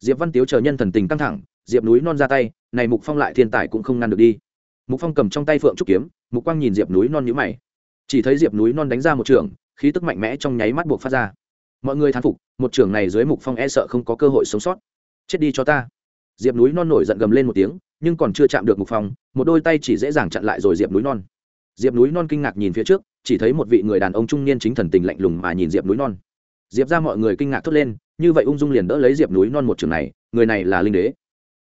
Diệp văn tiếu chờ nhân thần tình căng thẳng, diệp núi non ra tay, này mục phong lại thiên tài cũng không ngăn được đi mục phong cầm trong tay phượng trúc kiếm, mục quang nhìn diệp núi non nhữ mày. Chỉ thấy diệp núi non đánh ra một trường, khí tức mạnh mẽ trong nháy mắt buộc phát ra. Mọi người thán phục, một trường này dưới mục phong e sợ không có cơ hội sống sót. Chết đi cho ta. Diệp núi non nổi giận gầm lên một tiếng, nhưng còn chưa chạm được mục phong, một đôi tay chỉ dễ dàng chặn lại rồi diệp núi non. Diệp núi non kinh ngạc nhìn phía trước, chỉ thấy một vị người đàn ông trung niên chính thần tình lạnh lùng mà nhìn diệp núi non. Diệp ra mọi người kinh ngạc thốt lên, như vậy ung dung liền đỡ lấy diệp núi non một trường này, người này là linh đế.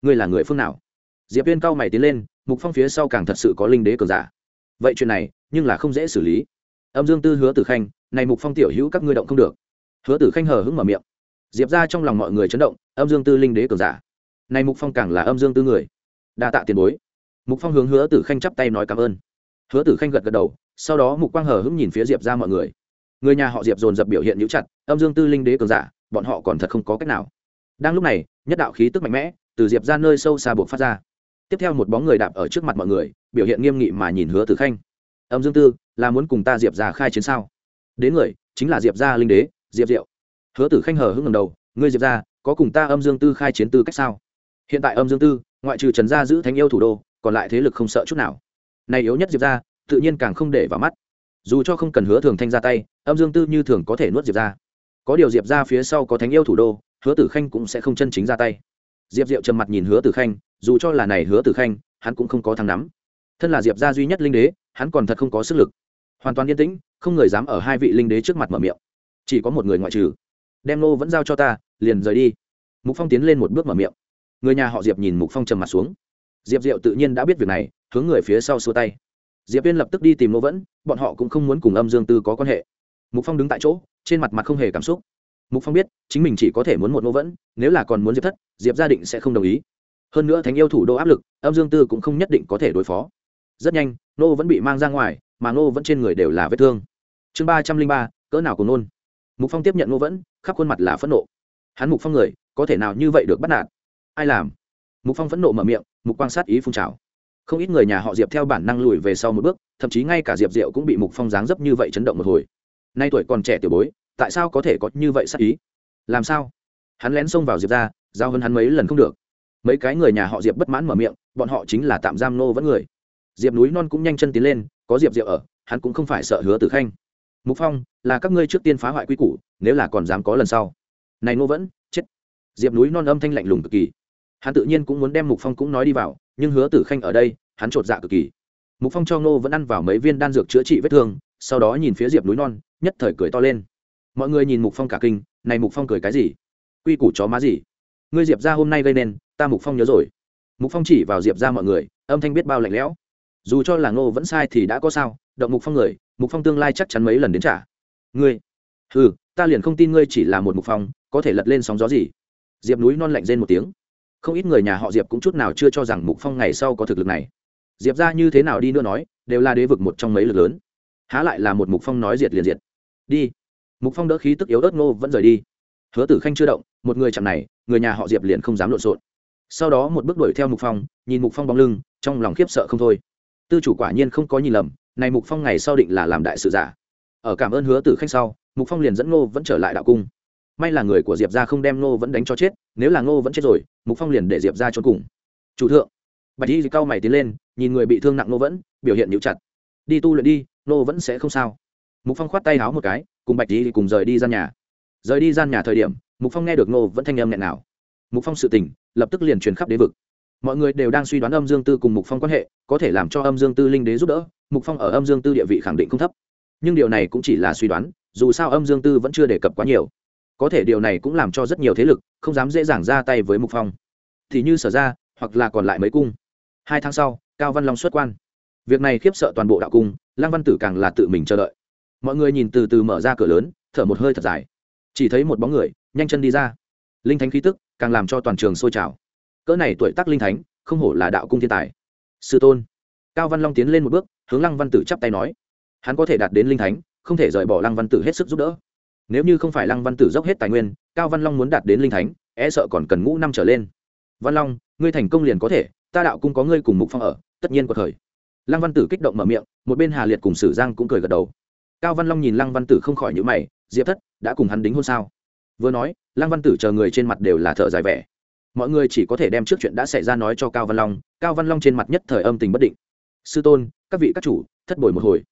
Người là người phương nào? Diệp viên cao mày tiến lên mục phong phía sau càng thật sự có linh đế cường giả. Vậy chuyện này, nhưng là không dễ xử lý. Âm dương tư hứa tử khanh, này mục phong tiểu hữu các ngươi động không được. Hứa tử khanh hờ hững mở miệng. Diệp ra trong lòng mọi người chấn động, âm dương tư linh đế cường giả. Này mục phong càng là âm dương tư người. Đa tạ tiền bối. Mục phong hướng hứa tử khanh chắp tay nói cảm ơn. Hứa tử khanh gật gật đầu, sau đó mục quang hờ hững nhìn phía diệp ra mọi người. Người nhà họ diệp dồn dập biểu hiện nhũ chặt, âm dương tư linh đế cường giả, bọn họ còn thật không có cách nào. Đang lúc này, nhất đạo khí tức mạnh mẽ từ diệp ra nơi sâu xa buộc phát ra tiếp theo một bóng người đạp ở trước mặt mọi người, biểu hiện nghiêm nghị mà nhìn hứa tử khanh. Âm dương tư, là muốn cùng ta diệp ra khai chiến sao? Đến người, chính là diệp gia linh đế, diệp diệu. Hứa tử khanh hờ hững ngầm đầu, ngươi diệp ra có cùng ta âm dương tư khai chiến tư cách sao? Hiện tại âm dương tư, ngoại trừ trần gia giữ thánh yêu thủ đô, còn lại thế lực không sợ chút nào. Này yếu nhất diệp ra tự nhiên càng không để vào mắt. Dù cho không cần hứa thường thanh ra tay, âm dương tư như thường có thể nuốt diệp ra có điều diệp ra phía sau có thánh yêu thủ đô, hứa tử khanh cũng sẽ không chân chính ra tay diệp diệu trầm mặt nhìn hứa tử khanh, dù cho là này hứa tử khanh, hắn cũng không có thắng nắm. Thân là diệp gia duy nhất linh đế, hắn còn thật không có sức lực. Hoàn toàn yên tĩnh, không người dám ở hai vị linh đế trước mặt mở miệng. Chỉ có một người ngoại trừ. Đem nô vẫn giao cho ta, liền rời đi. Mục phong tiến lên một bước mở miệng. Người nhà họ diệp nhìn mục phong trầm mặt xuống. Diệp diệu tự nhiên đã biết việc này, hướng người phía sau xua tay. Diệp viên lập tức đi tìm nô vẫn, bọn họ cũng không muốn cùng âm dương tư có quan hệ. Mục phong đứng tại chỗ, trên mặt mặt không hề cảm xúc mục phong biết chính mình chỉ có thể muốn một nô vẫn, nếu là còn muốn diệp thất, diệp gia định sẽ không đồng ý. Hơn nữa thánh yêu thủ đô áp lực, âm dương tư cũng không nhất định có thể đối phó. Rất nhanh nô vẫn bị mang ra ngoài, mà nô vẫn trên người đều là vết thương. Chương ba trăm linh ba, cỡ nào cùng nôn. Mục phong tiếp nhận nô vẫn, khắp khuôn mặt là phẫn nộ. Hắn mục phong người, có thể nào như vậy được bắt nạt? Ai làm? Mục phong phẫn nộ mở miệng, mục quan sát ý phun trào. Không ít người nhà họ diệp theo bản năng lùi về sau một bước, thậm chí ngay cả diệp diệu cũng bị mục phong dáng dấp như vậy chấn động một hồi. Nay tuổi còn trẻ tiểu bối tại sao có thể có như vậy sát ý? Làm sao? Hắn lén xông vào diệp ra giao hơn hắn mấy lần không được. Mấy cái người nhà họ diệp bất mãn mở miệng, bọn họ chính là tạm giam nô vẫn người. Diệp núi non cũng nhanh chân tiến lên, có diệp diệu ở, hắn cũng không phải sợ hứa tử khanh. Mục phong, là các ngươi trước tiên phá hoại quy củ, nếu là còn dám có lần sau. Này nô vẫn, chết. Diệp núi non âm thanh lạnh lùng cực kỳ. Hắn tự nhiên cũng muốn đem mục phong cũng nói đi vào, nhưng hứa tử khanh ở đây, hắn chột dạ cực kỳ. Mục phong cho nô vẫn ăn vào mấy viên đan dược chữa trị vết thương, sau đó nhìn phía diệp núi non, nhất thời cười to lên mọi người nhìn mục phong cả kinh, này mục phong cười cái gì? Quy củ chó má gì? Ngươi diệp ra hôm nay gây nên, ta mục phong nhớ rồi. Mục phong chỉ vào diệp ra mọi người, âm thanh biết bao lạnh lẽo. Dù cho là ngô vẫn sai thì đã có sao, động mục phong người, mục phong tương lai chắc chắn mấy lần đến trả. Ngươi? Ừ ta liền không tin ngươi chỉ là một mục phong, có thể lật lên sóng gió gì? Diệp núi non lạnh rên một tiếng. Không ít người nhà họ diệp cũng chút nào chưa cho rằng mục phong ngày sau có thực lực này. Diệp ra như thế nào đi nữa nói, đều là đế vực một trong mấy lực lớn. Há lại là một mục phong nói diệt liền diệt. Đi mục phong đỡ khí tức yếu ớt ngô vẫn rời đi. Hứa tử khanh chưa động, một người chạm này, người nhà họ diệp liền không dám lộn xộn. Sau đó một bước đuổi theo mục phong, nhìn mục phong bóng lưng, trong lòng khiếp sợ không thôi. Tư chủ quả nhiên không có nhìn lầm, này mục phong ngày sau định là làm đại sự giả. Ở cảm ơn hứa tử khanh sau, mục phong liền dẫn ngô vẫn trở lại đạo cung. May là người của diệp ra không đem ngô vẫn đánh cho chết, nếu là ngô vẫn chết rồi, mục phong liền để diệp ra cho cùng. Chủ thượng. Bạch y cao mày tiến lên, nhìn người bị thương nặng ngô vẫn, biểu hiện nhũ chặt. Đi tu luyện đi, ngô vẫn sẽ không sao. Mục phong khoát tay háo một cái cùng bạch y cùng rời đi gian nhà. Rời đi gian nhà thời điểm, mục phong nghe được ngô vẫn thanh âm nghẹn nào. Mục phong sự tình, lập tức liền truyền khắp đế vực. Mọi người đều đang suy đoán âm dương tư cùng mục phong quan hệ, có thể làm cho âm dương tư linh đế giúp đỡ, mục phong ở âm dương tư địa vị khẳng định không thấp. Nhưng điều này cũng chỉ là suy đoán, dù sao âm dương tư vẫn chưa đề cập quá nhiều. Có thể điều này cũng làm cho rất nhiều thế lực không dám dễ dàng ra tay với mục phong. Thì như sở ra, hoặc là còn lại mấy cung. Hai tháng sau, cao văn long xuất quan. Việc này khiếp sợ toàn bộ đạo cung, lăng văn tử càng là tự mình chờ đợi mọi người nhìn từ từ mở ra cửa lớn, thở một hơi thật dài. Chỉ thấy một bóng người, nhanh chân đi ra. Linh thánh khí tức càng làm cho toàn trường sôi trào. Cỡ này tuổi tác linh thánh, không hổ là đạo cung thiên tài. Sư tôn. Cao văn long tiến lên một bước, hướng lăng văn tử chắp tay nói. Hắn có thể đạt đến linh thánh, không thể rời bỏ lăng văn tử hết sức giúp đỡ. Nếu như không phải lăng văn tử dốc hết tài nguyên, cao văn long muốn đạt đến linh thánh e sợ còn cần ngũ năm trở lên. Văn long, ngươi thành công liền có thể, ta đạo cung có ngươi cùng mục phong ở, tất nhiên có thời. Lăng văn tử kích động mở miệng, một bên hà liệt cùng sử giang cũng cười gật đầu cao văn long nhìn lăng văn tử không khỏi nhữ mày, diệp thất, đã cùng hắn đính hôn sao? Vừa nói, lăng văn tử chờ người trên mặt đều là thợ dài vẻ. Mọi người chỉ có thể đem trước chuyện đã xảy ra nói cho cao văn long, cao văn long trên mặt nhất thời âm tình bất định. Sư tôn, các vị các chủ, thất bồi một hồi.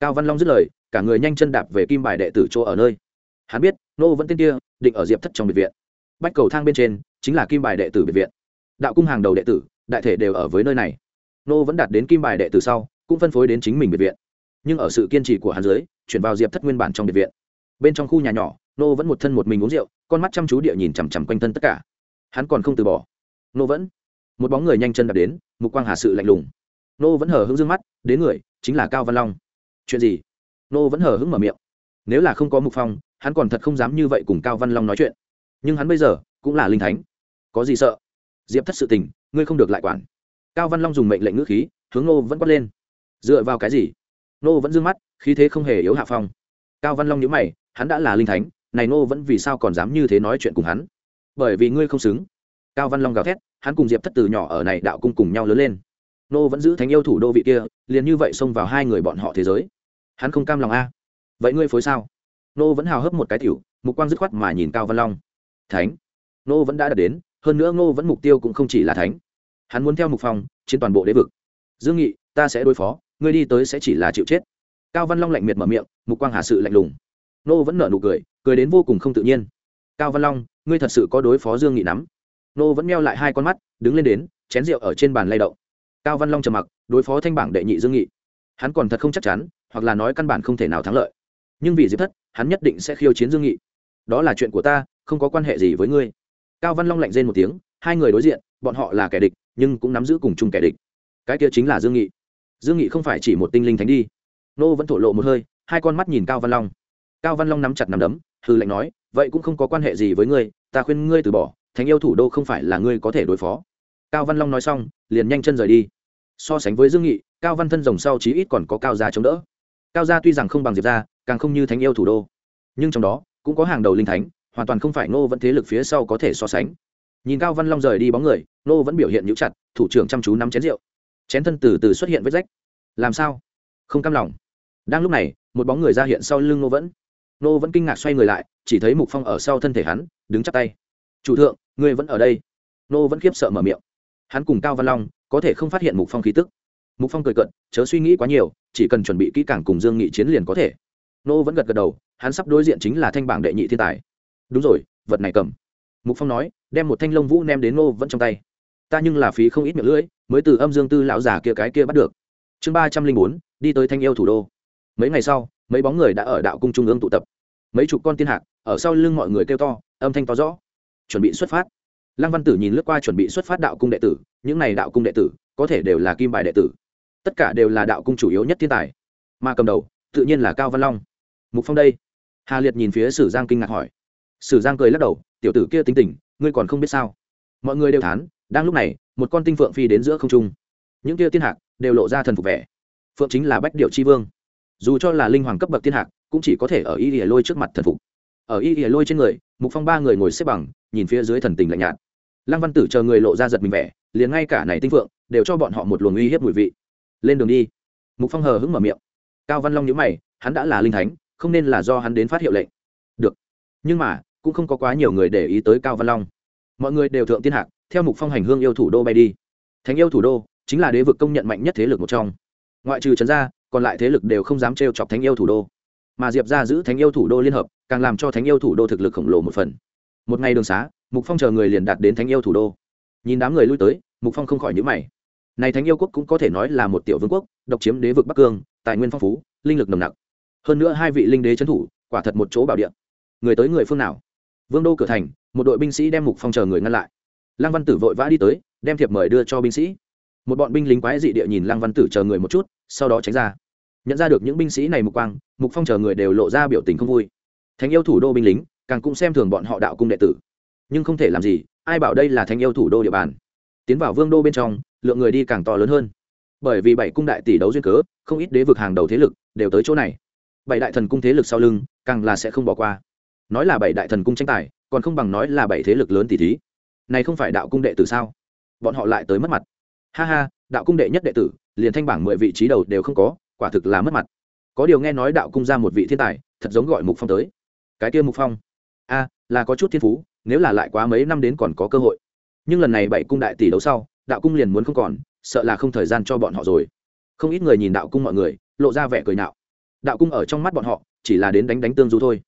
Cao văn long dứt lời, cả người nhanh chân đạp về kim bài đệ tử chỗ ở nơi. Hắn biết, nô vẫn tên kia, định ở diệp thất trong biệt viện. Bách cầu thang bên trên, chính là kim bài đệ tử biệt viện. Đạo cung hàng đầu đệ tử, đại thể đều ở với nơi này. Nô vẫn đạt đến kim bài đệ tử sau, cũng phân phối đến chính mình biệt viện. Nhưng ở sự kiên trì của hắn dưới chuyển vào diệp thất nguyên bản trong biệt viện. Bên trong khu nhà nhỏ, nô vẫn một thân một mình uống rượu, con mắt chăm chú địa nhìn chằm chằm quanh thân tất cả. Hắn còn không từ bỏ. Nô vẫn. Một bóng người nhanh chân đạp đến, mục quang hà sự lạnh lùng. Nô vẫn hờ hững dương mắt, đến người, chính là cao văn long. Chuyện gì? Nô vẫn hờ hững mở miệng. Nếu là không có mục phong, hắn còn thật không dám như vậy cùng cao văn long nói chuyện. Nhưng hắn bây giờ, cũng là linh thánh. Có gì sợ? Diệp thất sự tình, ngươi không được lại quản. Cao văn long dùng mệnh lệnh ngữ khí, hướng nô vẫn quát lên. Dựa vào cái gì? Nô vẫn d ư ơ n g mắt, khí thế không hề yếu hạ phong. Cao văn long nhớ mày, hắn đã là linh thánh, này nô vẫn vì sao còn dám như thế nói chuyện cùng hắn? Bởi vì ngươi không xứng. Cao văn long gào thét, hắn cùng diệp thất từ nhỏ ở này đạo cung cùng nhau lớn lên. Nô vẫn giữ thánh yêu thủ đô vị kia, liền như vậy xông vào hai người bọn họ thế giới. Hắn không cam lòng a. Vậy ngươi phối sao? Nô vẫn hào hấp một cái tiểu, mục quang dứt khoát mà nhìn cao văn long. Thánh. Nô vẫn đã đạt đến, hơn nữa ngô vẫn mục tiêu cũng không chỉ là thánh. Hắn muốn theo mục phong trên toàn bộ đế vực. Dương nghị, ta sẽ đối phó ngươi đi tới sẽ chỉ là chịu chết. Cao văn long lạnh miệt mở miệng, mục quang hà sự lạnh lùng. Nô vẫn nở nụ cười cười đến vô cùng không tự nhiên. Cao văn long, ngươi thật sự có đối phó dương nghị nắm. Nô vẫn meo lại hai con mắt, đứng lên đến, chén rượu ở trên bàn lay động. Cao văn long trầm mặc, đối phó thanh bảng đệ nhị dương nghị. Hắn còn thật không chắc chắn, hoặc là nói căn bản không thể nào thắng lợi. Nhưng vì diệp thất, hắn nhất định sẽ khiêu chiến dương nghị. Đó là chuyện của ta, không có quan hệ gì với ngươi. Cao văn long lạnh rên một tiếng, hai người đối diện, bọn họ là kẻ địch, nhưng cũng nắm giữ cùng chung kẻ địch. Cái kia chính là dương nghị dương nghị không phải chỉ một tinh linh thánh đi. Nô vẫn thổ lộ một hơi, hai con mắt nhìn cao văn long. Cao văn long nắm chặt nắm đấm hư lệnh nói, vậy cũng không có quan hệ gì với ngươi, ta khuyên ngươi từ bỏ, thánh yêu thủ đô không phải là ngươi có thể đối phó. Cao văn long nói xong, liền nhanh chân rời đi. So sánh với dương nghị, cao văn thân rồng sau chí ít còn có cao gia chống đỡ. Cao gia tuy rằng không bằng diệp gia, càng không như thánh yêu thủ đô. Nhưng trong đó, cũng có hàng đầu linh thánh, hoàn toàn không phải Nô vẫn thế lực phía sau có thể so sánh. Nhìn cao văn long rời đi bóng người, Nô vẫn biểu hiện nhũ chặt, thủ trưởng chăm chú nắm chén rượu chén thân từ từ xuất hiện vết rách. Làm sao? Không cam lòng. Đang lúc này, một bóng người ra hiện sau lưng nô vẫn. Nô vẫn kinh ngạc xoay người lại, chỉ thấy mục phong ở sau thân thể hắn, đứng chắp tay. Chủ thượng, ngươi vẫn ở đây? Nô vẫn khiếp sợ mở miệng. Hắn cùng cao văn long có thể không phát hiện mục phong khí tức. Mục phong cười cận chớ suy nghĩ quá nhiều, chỉ cần chuẩn bị kỹ càng cùng dương nghị chiến liền có thể. Nô vẫn gật gật đầu, hắn sắp đối diện chính là thanh bảng đệ nhị thiên tài. Đúng rồi, vật này cầm. Mục phong nói, đem một thanh lông vũ nem đến nô vẫn trong tay. Ta nhưng là phí không ít miệng lưỡi mới từ âm dương tư lão già kia cái kia bắt được. Chương ba trăm linh bốn, đi tới thanh yêu thủ đô. Mấy ngày sau, mấy bóng người đã ở đạo cung trung ương tụ tập. Mấy chục con tiên hạc, ở sau lưng mọi người kêu to, âm thanh to rõ. Chuẩn bị xuất phát. Lăng văn tử nhìn lướt qua chuẩn bị xuất phát đạo cung đệ tử, những này đạo cung đệ tử, có thể đều là kim bài đệ tử. Tất cả đều là đạo cung chủ yếu nhất thiên tài. Mà cầm đầu, tự nhiên là cao văn long. Mục phong đây. Hà liệt nhìn phía sử giang kinh ngạc hỏi. Sử giang cười lắc đầu, tiểu tử kia tính tình, ngươi còn không biết sao? Mọi người đều thán đang lúc này, một con tinh phượng phi đến giữa không trung. Những kia tiên hạc đều lộ ra thần phục vẻ. Phượng chính là bách điệu tri vương. Dù cho là linh hoàng cấp bậc tiên hạc, cũng chỉ có thể ở y ỉa lôi trước mặt thần phục. Ở y ỉa lôi trên người, mục phong ba người ngồi xếp bằng, nhìn phía dưới thần tình lạnh nhạt. Lăng văn tử chờ người lộ ra giật mình vẻ, liền ngay cả này tinh phượng đều cho bọn họ một luồng uy hiếp mùi vị. Lên đường đi. Mục phong hờ hững mở miệng. Cao văn long nhớ mày, hắn đã là linh thánh, không nên là do hắn đến phát hiệu lệnh. Được. Nhưng mà, cũng không có quá nhiều người để ý tới cao văn long. Mọi người đều thượng tiên hạc theo mục phong hành hương yêu thủ đô bay đi. Thánh yêu thủ đô chính là đế vực công nhận mạnh nhất thế lực một trong. Ngoại trừ trấn gia, còn lại thế lực đều không dám trêu chọc thánh yêu thủ đô. Mà diệp ra giữ thánh yêu thủ đô liên hợp, càng làm cho thánh yêu thủ đô thực lực khổng lồ một phần. Một ngày đường xá, mục phong chờ người liền đạt đến thánh yêu thủ đô. Nhìn đám người lui tới, mục phong không khỏi nhữ mày. Này thánh yêu quốc cũng có thể nói là một tiểu vương quốc, độc chiếm đế vực bắc cương, tài nguyên phong phú, linh lực nồng nặc. Hơn nữa hai vị linh đế trấn thủ, quả thật một chỗ bảo địa. Người tới người phương nào? Vương đô cửa thành, một đội binh sĩ đem mục phong chờ người ngăn lại lăng văn tử vội vã đi tới, đem thiệp mời đưa cho binh sĩ. Một bọn binh lính quái dị địa nhìn lăng văn tử chờ người một chút, sau đó tránh ra. Nhận ra được những binh sĩ này mục quang, mục phong chờ người đều lộ ra biểu tình không vui. Thánh yêu thủ đô binh lính, càng cũng xem thường bọn họ đạo cung đệ tử. Nhưng không thể làm gì, ai bảo đây là Thánh yêu thủ đô địa bàn. Tiến vào vương đô bên trong, lượng người đi càng to lớn hơn. Bởi vì bảy cung đại tỷ đấu duyên cớ, không ít đế vực hàng đầu thế lực đều tới chỗ này. Bảy đại thần cung thế lực sau lưng, càng là sẽ không bỏ qua. Nói là bảy đại thần cung tranh tài, còn không bằng nói là bảy thế lực lớn tỷ thí này không phải đạo cung đệ tử sao? Bọn họ lại tới mất mặt. Ha ha, đạo cung đệ nhất đệ tử, liền thanh bảng mười vị trí đầu đều không có, quả thực là mất mặt. Có điều nghe nói đạo cung ra một vị thiên tài, thật giống gọi mục phong tới. Cái kia mục phong, a, là có chút thiên phú, nếu là lại quá mấy năm đến còn có cơ hội. Nhưng lần này bảy cung đại tỷ đấu sau, đạo cung liền muốn không còn, sợ là không thời gian cho bọn họ rồi. Không ít người nhìn đạo cung mọi người, lộ ra vẻ cười nạo. Đạo cung ở trong mắt bọn họ, chỉ là đến đánh đánh tương du thôi.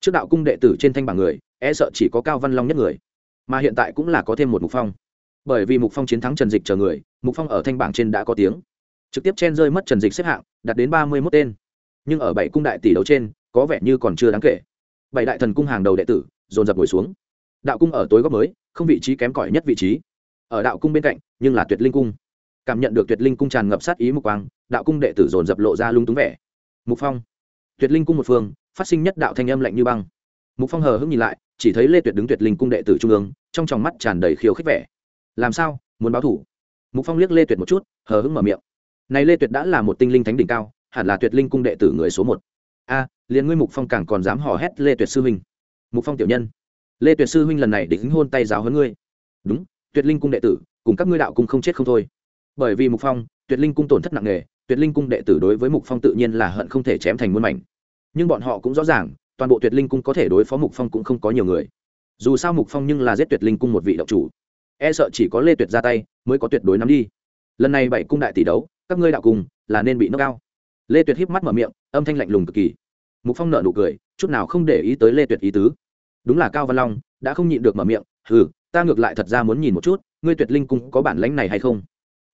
Trước đạo cung đệ tử trên thanh bảng người e sợ chỉ có cao văn long nhất người mà hiện tại cũng là có thêm một mục phong. Bởi vì mục phong chiến thắng trần dịch chờ người, mục phong ở thanh bảng trên đã có tiếng. Trực tiếp chen rơi mất trần dịch xếp hạng, đạt đến ba mươi mốt tên. Nhưng ở bảy cung đại tỷ đấu trên, có vẻ như còn chưa đáng kể. Bảy đại thần cung hàng đầu đệ tử, dồn dập ngồi xuống. Đạo cung ở tối góc mới, không vị trí kém cỏi nhất vị trí. Ở đạo cung bên cạnh, nhưng là tuyệt linh cung. Cảm nhận được tuyệt linh cung tràn ngập sát ý mục quang, đạo cung đệ tử dồn dập lộ ra lung túng vẻ. Mục phong. Tuyệt linh cung một phương, phát sinh nhất đạo thanh âm lạnh như băng mục phong hờ hững nhìn lại chỉ thấy lê tuyệt đứng tuyệt linh cung đệ tử trung ương trong tròng mắt tràn đầy khiêu khích vẻ. Làm sao? Muốn báo thủ? Mục phong liếc lê tuyệt một chút hờ hững mở miệng. Này lê tuyệt đã là một tinh linh thánh đỉnh cao hẳn là tuyệt linh cung đệ tử người số một. A à, liền ngươi mục phong càng còn dám hò hét lê tuyệt sư huynh. Mục phong tiểu nhân. Lê tuyệt sư huynh lần này đính hôn tay giáo hơn ngươi. Đúng tuyệt linh cung đệ tử cùng các ngươi đạo cung không chết không thôi. Bởi vì mục phong tuyệt linh cung tổn thất nặng nề tuyệt linh cung đệ tử đối với mục phong tự nhiên là hận không thể chém thành muôn mảnh. Nhưng bọn họ cũng rõ ràng toàn bộ tuyệt linh cung có thể đối phó mục phong cũng không có nhiều người. Dù sao mục phong nhưng là giết tuyệt linh cung một vị đạo chủ. E sợ chỉ có lê tuyệt ra tay mới có tuyệt đối nắm đi. Lần này bảy cung đại tỷ đấu, các ngươi đạo cùng là nên bị nâng cao. Lê tuyệt híp mắt mở miệng, âm thanh lạnh lùng cực kỳ. Mục phong nợ nụ cười, chút nào không để ý tới lê tuyệt ý tứ. Đúng là cao văn long, đã không nhịn được mở miệng, hừ, ta ngược lại thật ra muốn nhìn một chút, ngươi tuyệt linh cung có bản lãnh này hay không?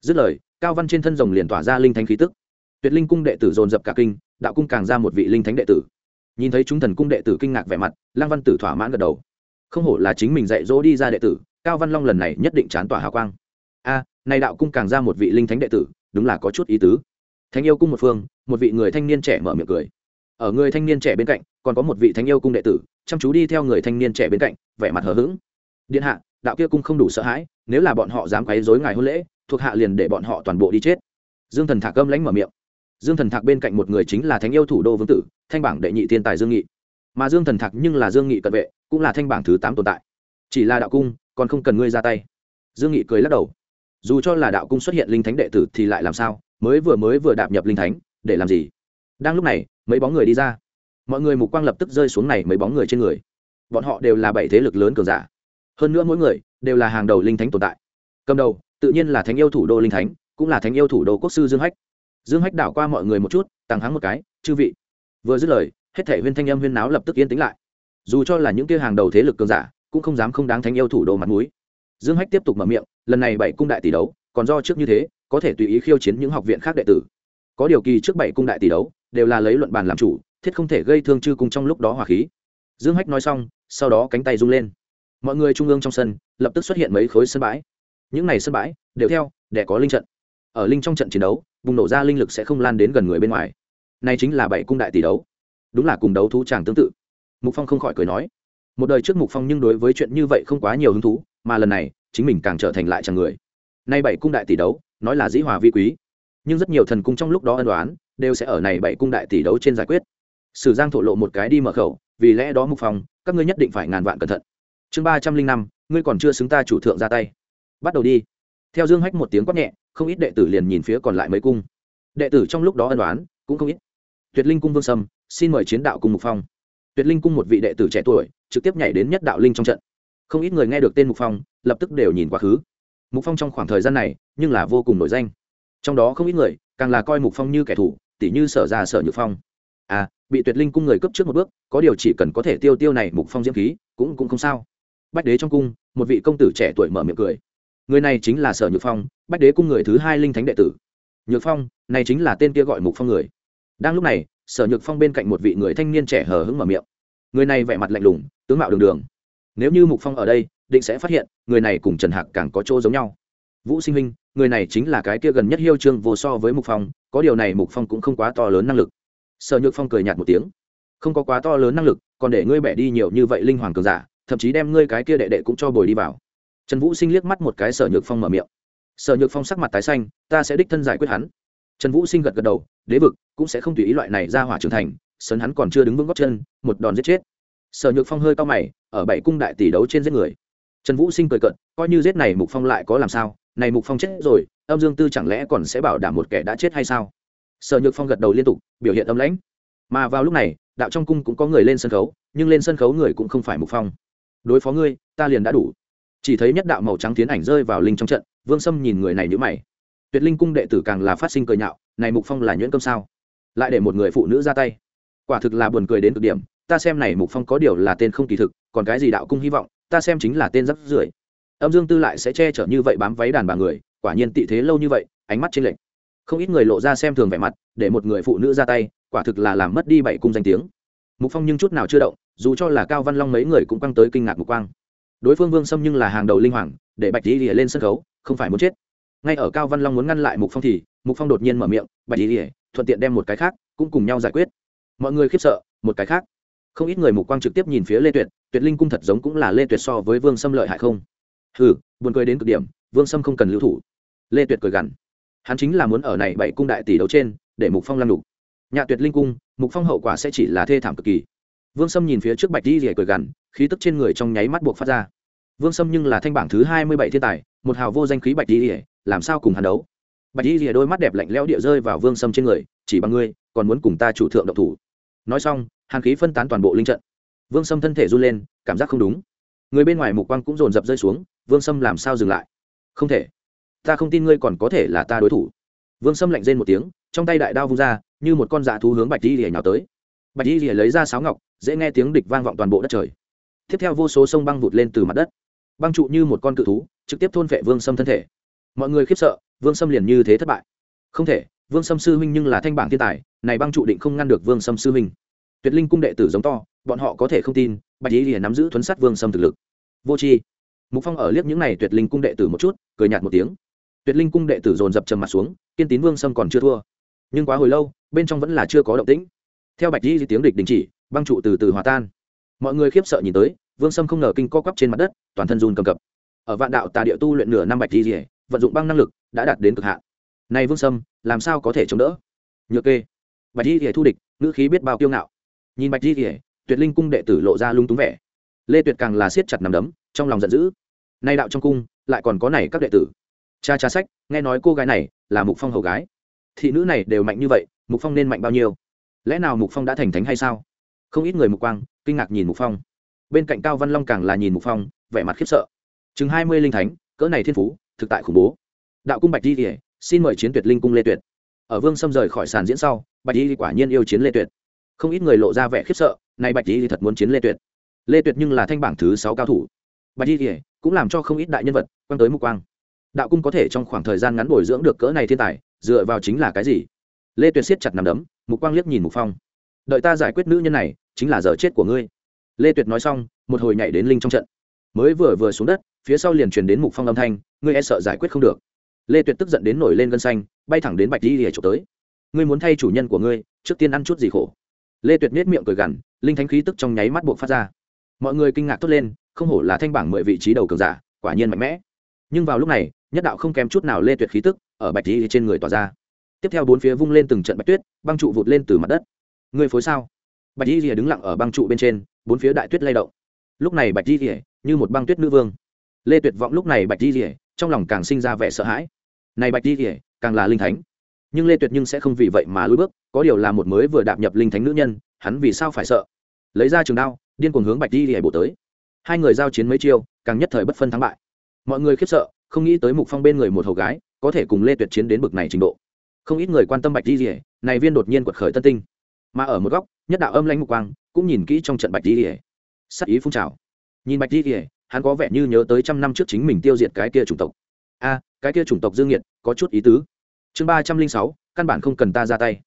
Dứt lời, cao văn trên thân rồng liền tỏa ra linh thánh khí tức. Tuyệt linh cung đệ tử dồn dập cả kinh, đạo cung càng ra một vị linh thánh đệ tử nhìn thấy chúng thần cung đệ tử kinh ngạc vẻ mặt lang văn tử thỏa mãn gật đầu. Không hổ là chính mình dạy dỗ đi ra đệ tử cao văn long lần này nhất định chán tỏa hào quang. A à, này đạo cung càng ra một vị linh thánh đệ tử đúng là có chút ý tứ. Thánh yêu cung một phương một vị người thanh niên trẻ mở miệng cười. Ở người thanh niên trẻ bên cạnh còn có một vị thánh yêu cung đệ tử chăm chú đi theo người thanh niên trẻ bên cạnh vẻ mặt hờ hững. Điện hạ đạo kia cung không đủ sợ hãi nếu là bọn họ dám quấy rối ngài hôn lễ thuộc hạ liền để bọn họ toàn bộ đi chết. Dương thần thả cơm lánh mở miệng dương thần thạc bên cạnh một người chính là thánh yêu thủ đô vương tử, thanh bảng đệ nhị thiên tài dương nghị. Mà dương thần thạc nhưng là dương nghị cận vệ, cũng là thanh bảng thứ tám tồn tại. Chỉ là đạo cung, còn không cần ngươi ra tay. Dương nghị cười lắc đầu. Dù cho là đạo cung xuất hiện linh thánh đệ tử thì lại làm sao? Mới vừa mới vừa đạp nhập linh thánh, để làm gì? Đang lúc này, mấy bóng người đi ra. Mọi người mục quang lập tức rơi xuống này mấy bóng người trên người. Bọn họ đều là bảy thế lực lớn cường giả. Hơn nữa mỗi người đều là hàng đầu linh thánh tồn tại. Cầm đầu, tự nhiên là thánh yêu thủ đô linh thánh, cũng là thánh yêu thủ đô quốc sư dương hách dương hách đảo qua mọi người một chút tăng hắng một cái, chư vị. Vừa dứt lời, hết thể huyên thanh âm huyên náo lập tức yên tĩnh lại. Dù cho là những kia hàng đầu thế lực cường giả, cũng không dám không đáng thánh yêu thủ đô mặt mũi. Dương hách tiếp tục mở miệng, lần này bảy cung đại tỷ đấu, còn do trước như thế, có thể tùy ý khiêu chiến những học viện khác đệ tử. Có điều kỳ trước bảy cung đại tỷ đấu, đều là lấy luận bàn làm chủ, thiết không thể gây thương chư cung trong lúc đó hỏa khí. Dương hách nói xong, sau đó cánh tay rung lên. Mọi người trung ương trong sân, lập tức xuất hiện mấy khối sân bãi. Những này sân bãi, đều theo để có linh trận. Ở linh trong trận chiến đấu bùng nổ ra linh lực sẽ không lan đến gần người bên ngoài. Này chính là bảy cung đại tỷ đấu. Đúng là cùng đấu thú chàng tương tự. Mục phong không khỏi cười nói, một đời trước mục phong nhưng đối với chuyện như vậy không quá nhiều hứng thú, mà lần này, chính mình càng trở thành lại chẳng người. Nay bảy cung đại tỷ đấu, nói là dĩ hòa vi quý, nhưng rất nhiều thần cung trong lúc đó ân đoán đều sẽ ở này bảy cung đại tỷ đấu trên giải quyết. Sử giang thổ lộ một cái đi mở khẩu, vì lẽ đó mục phong, các ngươi nhất định phải ngàn vạn cẩn thận. Chương ba trăm linh năm, ngươi còn chưa xứng ta chủ thượng ra tay. Bắt đầu đi. Theo dương hách một tiếng quát nhẹ không ít đệ tử liền nhìn phía còn lại mấy cung. Đệ tử trong lúc đó ân đoán cũng không ít. Tuyệt linh cung vương sâm, xin mời chiến đạo cùng mục phong. Tuyệt linh cung một vị đệ tử trẻ tuổi, trực tiếp nhảy đến nhất đạo linh trong trận. Không ít người nghe được tên mục phong, lập tức đều nhìn quá khứ. Mục phong trong khoảng thời gian này, nhưng là vô cùng nổi danh. Trong đó không ít người, càng là coi mục phong như kẻ thù, tỉ như sở ra sở nhược phong. À bị tuyệt linh cung người cấp trước một bước, có điều chỉ cần có thể tiêu tiêu này mục phong diễm khí, cũng cũng không sao. Bách đế trong cung, một vị công tử trẻ tuổi mở miệng cười người này chính là sở nhược phong, bách đế cung người thứ hai linh thánh đệ tử. Nhược phong, này chính là tên kia gọi mục phong người. Đang lúc này, sở nhược phong bên cạnh một vị người thanh niên trẻ hờ hững mở miệng. Người này vẻ mặt lạnh lùng, tướng mạo đường đường. Nếu như mục phong ở đây, định sẽ phát hiện, người này cùng trần hạc càng có chỗ giống nhau. Vũ sinh minh, người này chính là cái kia gần nhất hiêu trương vô so với mục phong, có điều này mục phong cũng không quá to lớn năng lực. Sở nhược phong cười nhạt một tiếng. Không có quá to lớn năng lực, còn để ngươi bẻ đi nhiều như vậy linh hoàng cường giả, thậm chí đem ngươi cái kia đệ đệ cũng cho bồi đi vào trần vũ sinh liếc mắt một cái sở nhược phong mở miệng. Sở nhược phong sắc mặt tái xanh, ta sẽ đích thân giải quyết hắn. Trần vũ sinh gật gật đầu, đế vực cũng sẽ không tùy ý loại này ra hỏa trưởng thành sấn hắn còn chưa đứng vững góc chân, một đòn giết chết. Sở nhược phong hơi cao mày, ở bảy cung đại tỷ đấu trên giết người. Trần vũ sinh cười cận coi như giết này mục phong lại có làm sao? Này mục phong chết rồi, âm dương tư chẳng lẽ còn sẽ bảo đảm một kẻ đã chết hay sao? Sở nhược phong gật đầu liên tục, biểu hiện âm lãnh. Mà vào lúc này, đạo trong cung cũng có người lên sân khấu, nhưng lên sân khấu người cũng không phải mục phong. Đối phó ngươi, ta liền đã đủ chỉ thấy nhất đạo màu trắng tiến ảnh rơi vào linh trong trận, vương sâm nhìn người này nhữ mày. Tuyệt linh cung đệ tử càng là phát sinh cười nhạo, này mục phong là nhuyễn cơm sao? Lại để một người phụ nữ ra tay. Quả thực là buồn cười đến cực điểm, ta xem này mục phong có điều là tên không kỳ thực, còn cái gì đạo cung hy vọng, ta xem chính là tên rắp rưởi. Âm dương tư lại sẽ che chở như vậy bám váy đàn bà người, quả nhiên tị thế lâu như vậy, ánh mắt trên lệnh không ít người lộ ra xem thường vẻ mặt, để một người phụ nữ ra tay, quả thực là làm mất đi bảy cung danh tiếng. Mục phong nhưng chút nào chưa động, dù cho là cao văn long mấy người cũng căng tới kinh ngạc mục quang đối phương vương sâm nhưng là hàng đầu linh hoàng, để bạch lý lìa lên sân khấu, không phải muốn chết. Ngay ở cao văn long muốn ngăn lại mục phong thì, mục phong đột nhiên mở miệng, bạch lý lìa, thuận tiện đem một cái khác, cũng cùng nhau giải quyết. Mọi người khiếp sợ, một cái khác? Không ít người mục quang trực tiếp nhìn phía lê tuyệt tuyệt linh cung thật giống cũng là lê tuyệt so với vương sâm lợi hại không? Ừ buồn cười đến cực điểm, vương sâm không cần lưu thủ. Lê tuyệt cười gằn, hắn chính là muốn ở này bảy cung đại tỷ đấu trên, để mục phong lăn đục nhà tuyệt linh cung, mục phong hậu quả sẽ chỉ là thê thảm cực kỳ. Vương sâm nhìn phía trước bạch di rỉa cười gằn khí tức trên người trong nháy mắt buộc phát ra. Vương sâm nhưng là thanh bảng thứ hai mươi bảy thiên tài, một hào vô danh khí bạch di rỉa làm sao cùng hắn đấu? Bạch di rỉa đôi mắt đẹp lạnh lẽo địa rơi vào vương sâm trên người, chỉ bằng ngươi, còn muốn cùng ta chủ thượng độc thủ. Nói xong, hàn khí phân tán toàn bộ linh trận. Vương sâm thân thể run lên, cảm giác không đúng. Người bên ngoài mục quang cũng dồn dập rơi xuống, vương sâm làm sao dừng lại? Không thể. Ta không tin ngươi còn có thể là ta đối thủ. Vương sâm lạnh rên một tiếng, trong tay đại đao vung ra, như một con dạ thú hướng bạch di lìa nhào tới. Bạch di lìa lấy ra sáo ngọc, dễ nghe tiếng địch vang vọng toàn bộ đất trời tiếp theo vô số sông băng vụt lên từ mặt đất. Băng trụ như một con cự thú, trực tiếp thôn vệ vương sâm thân thể. Mọi người khiếp sợ, vương sâm liền như thế thất bại. Không thể, vương sâm sư huynh nhưng là thanh bảng thiên tài, này băng trụ định không ngăn được vương sâm sư huynh. Tuyệt linh cung đệ tử giống to, bọn họ có thể không tin, bạch lý liền nắm giữ thuấn sát vương sâm thực lực. Vô tri. Mục phong ở liếc những này tuyệt linh cung đệ tử một chút, cười nhạt một tiếng. Tuyệt linh cung đệ tử dồn dập trầm mặt xuống, kiên tín vương sâm còn chưa thua. Nhưng quá hồi lâu, bên trong vẫn là chưa có động tĩnh. Theo bạch lý tiếng địch đình chỉ, băng trụ từ từ hòa tan mọi người khiếp sợ nhìn tới, vương sâm không ngờ kinh co quắp trên mặt đất, toàn thân run cầm cập. Ở vạn đạo tà địa tu luyện nửa năm bạch di rỉa vận dụng băng năng lực đã đạt đến cực hạn. Này vương sâm, làm sao có thể chống đỡ? Nhược kê. Bạch di rỉa thu địch, ngữ khí biết bao kiêu ngạo. Nhìn bạch di rỉa tuyệt linh cung đệ tử lộ ra lung túng vẻ. Lê tuyệt càng là siết chặt nằm đấm, trong lòng giận dữ. Nay đạo trong cung, lại còn có này các đệ tử. Cha cha sách, nghe nói cô gái này là mục phong hầu gái. Thị nữ này đều mạnh như vậy, mục phong nên mạnh bao nhiêu? Lẽ nào mục phong đã thành thánh hay sao? Không ít người mục quang kinh ngạc nhìn mục phong. Bên cạnh cao văn long càng là nhìn mục phong, vẻ mặt khiếp sợ. Chừng hai mươi linh thánh, cỡ này thiên phú, thực tại khủng bố. Đạo cung bạch di kỉa xin mời chiến tuyệt linh cung lê tuyệt. Ở vương xâm rời khỏi sàn diễn sau, bạch di quả nhiên yêu chiến lê tuyệt. Không ít người lộ ra vẻ khiếp sợ này bạch di thật muốn chiến lê tuyệt. Lê tuyệt nhưng là thanh bảng thứ sáu cao thủ. Bạch di cũng làm cho không ít đại nhân vật quan tới mục quang. Đạo cung có thể trong khoảng thời gian ngắn bồi dưỡng được cỡ này thiên tài, dựa vào chính là cái gì? Lê tuyệt siết chặt nằm đấm, mục quang liếc nhìn mục phong. Đợi ta giải quyết nữ nhân này chính là giờ chết của ngươi. Lê tuyệt nói xong, một hồi nhảy đến linh trong trận. Mới vừa vừa xuống đất, phía sau liền truyền đến mục phong âm thanh, ngươi e sợ giải quyết không được. Lê tuyệt tức giận đến nổi lên gân xanh, bay thẳng đến bạch di lìa trộm tới. Ngươi muốn thay chủ nhân của ngươi, trước tiên ăn chút gì khổ. Lê tuyệt nết miệng cười gằn, linh thánh khí tức trong nháy mắt buộc phát ra. Mọi người kinh ngạc tốt lên, không hổ là thanh bảng mười vị trí đầu cường giả, quả nhiên mạnh mẽ. Nhưng vào lúc này, nhất đạo không kém chút nào lê tuyệt khí tức ở bạch di trên người tỏa ra. Tiếp theo bốn phía vung lên từng trận bạch tuyết, băng trụ vụt lên từ mặt đất. Ngươi phối sao? Bạch di rìa đứng lặng ở băng trụ bên trên, bốn phía đại tuyết lay động. Lúc này bạch di rìa như một băng tuyết nữ vương. Lê tuyệt vọng lúc này bạch di rìa trong lòng càng sinh ra vẻ sợ hãi. Này bạch di rìa càng là linh thánh. Nhưng lê tuyệt nhưng sẽ không vì vậy mà lùi bước, có điều là một mới vừa đạp nhập linh thánh nữ nhân, hắn vì sao phải sợ? Lấy ra trường đao, điên cuồng hướng bạch di rìa bổ tới. Hai người giao chiến mấy chiêu, càng nhất thời bất phân thắng bại. Mọi người khiếp sợ, không nghĩ tới mục phong bên người một hầu gái, có thể cùng lê tuyệt chiến đến bực này trình độ. Không ít người quan tâm bạch di rìa này viên đột nhiên quật khởi tân tinh mà ở một góc, nhất đạo âm lãnh mục quang cũng nhìn kỹ trong trận bạch di rỉa sắc ý phun trào. Nhìn bạch di rỉa hắn có vẻ như nhớ tới trăm năm trước chính mình tiêu diệt cái kia chủng tộc. A, cái kia chủng tộc dương nhiệt có chút ý tứ. Chương ba trăm linh sáu, căn bản không cần ta ra tay.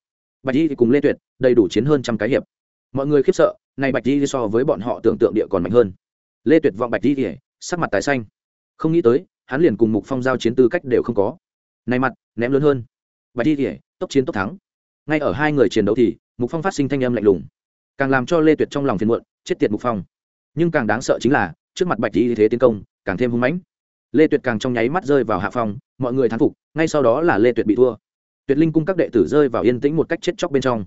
Bạch di cùng lê tuyệt, đầy đủ chiến hơn trăm cái hiệp. Mọi người khiếp sợ, này bạch di so với bọn họ tưởng tượng địa còn mạnh hơn. Lê tuyệt vọng bạch di rỉa sắc mặt tái xanh. Không nghĩ tới, hắn liền cùng mục phong giao chiến tư cách đều không có. Này mặt, ném lớn hơn. Bạch di rỉa tốc chiến tốc thắng. Ngay ở hai người chiến đấu thì mục phong phát sinh thanh âm lạnh lùng càng làm cho lê tuyệt trong lòng phiền muộn chết tiệt mục phong nhưng càng đáng sợ chính là trước mặt bạch lý thế tiến công càng thêm hung mãnh lê tuyệt càng trong nháy mắt rơi vào hạ phong mọi người thán phục ngay sau đó là lê tuyệt bị thua tuyệt linh cung các đệ tử rơi vào yên tĩnh một cách chết chóc bên trong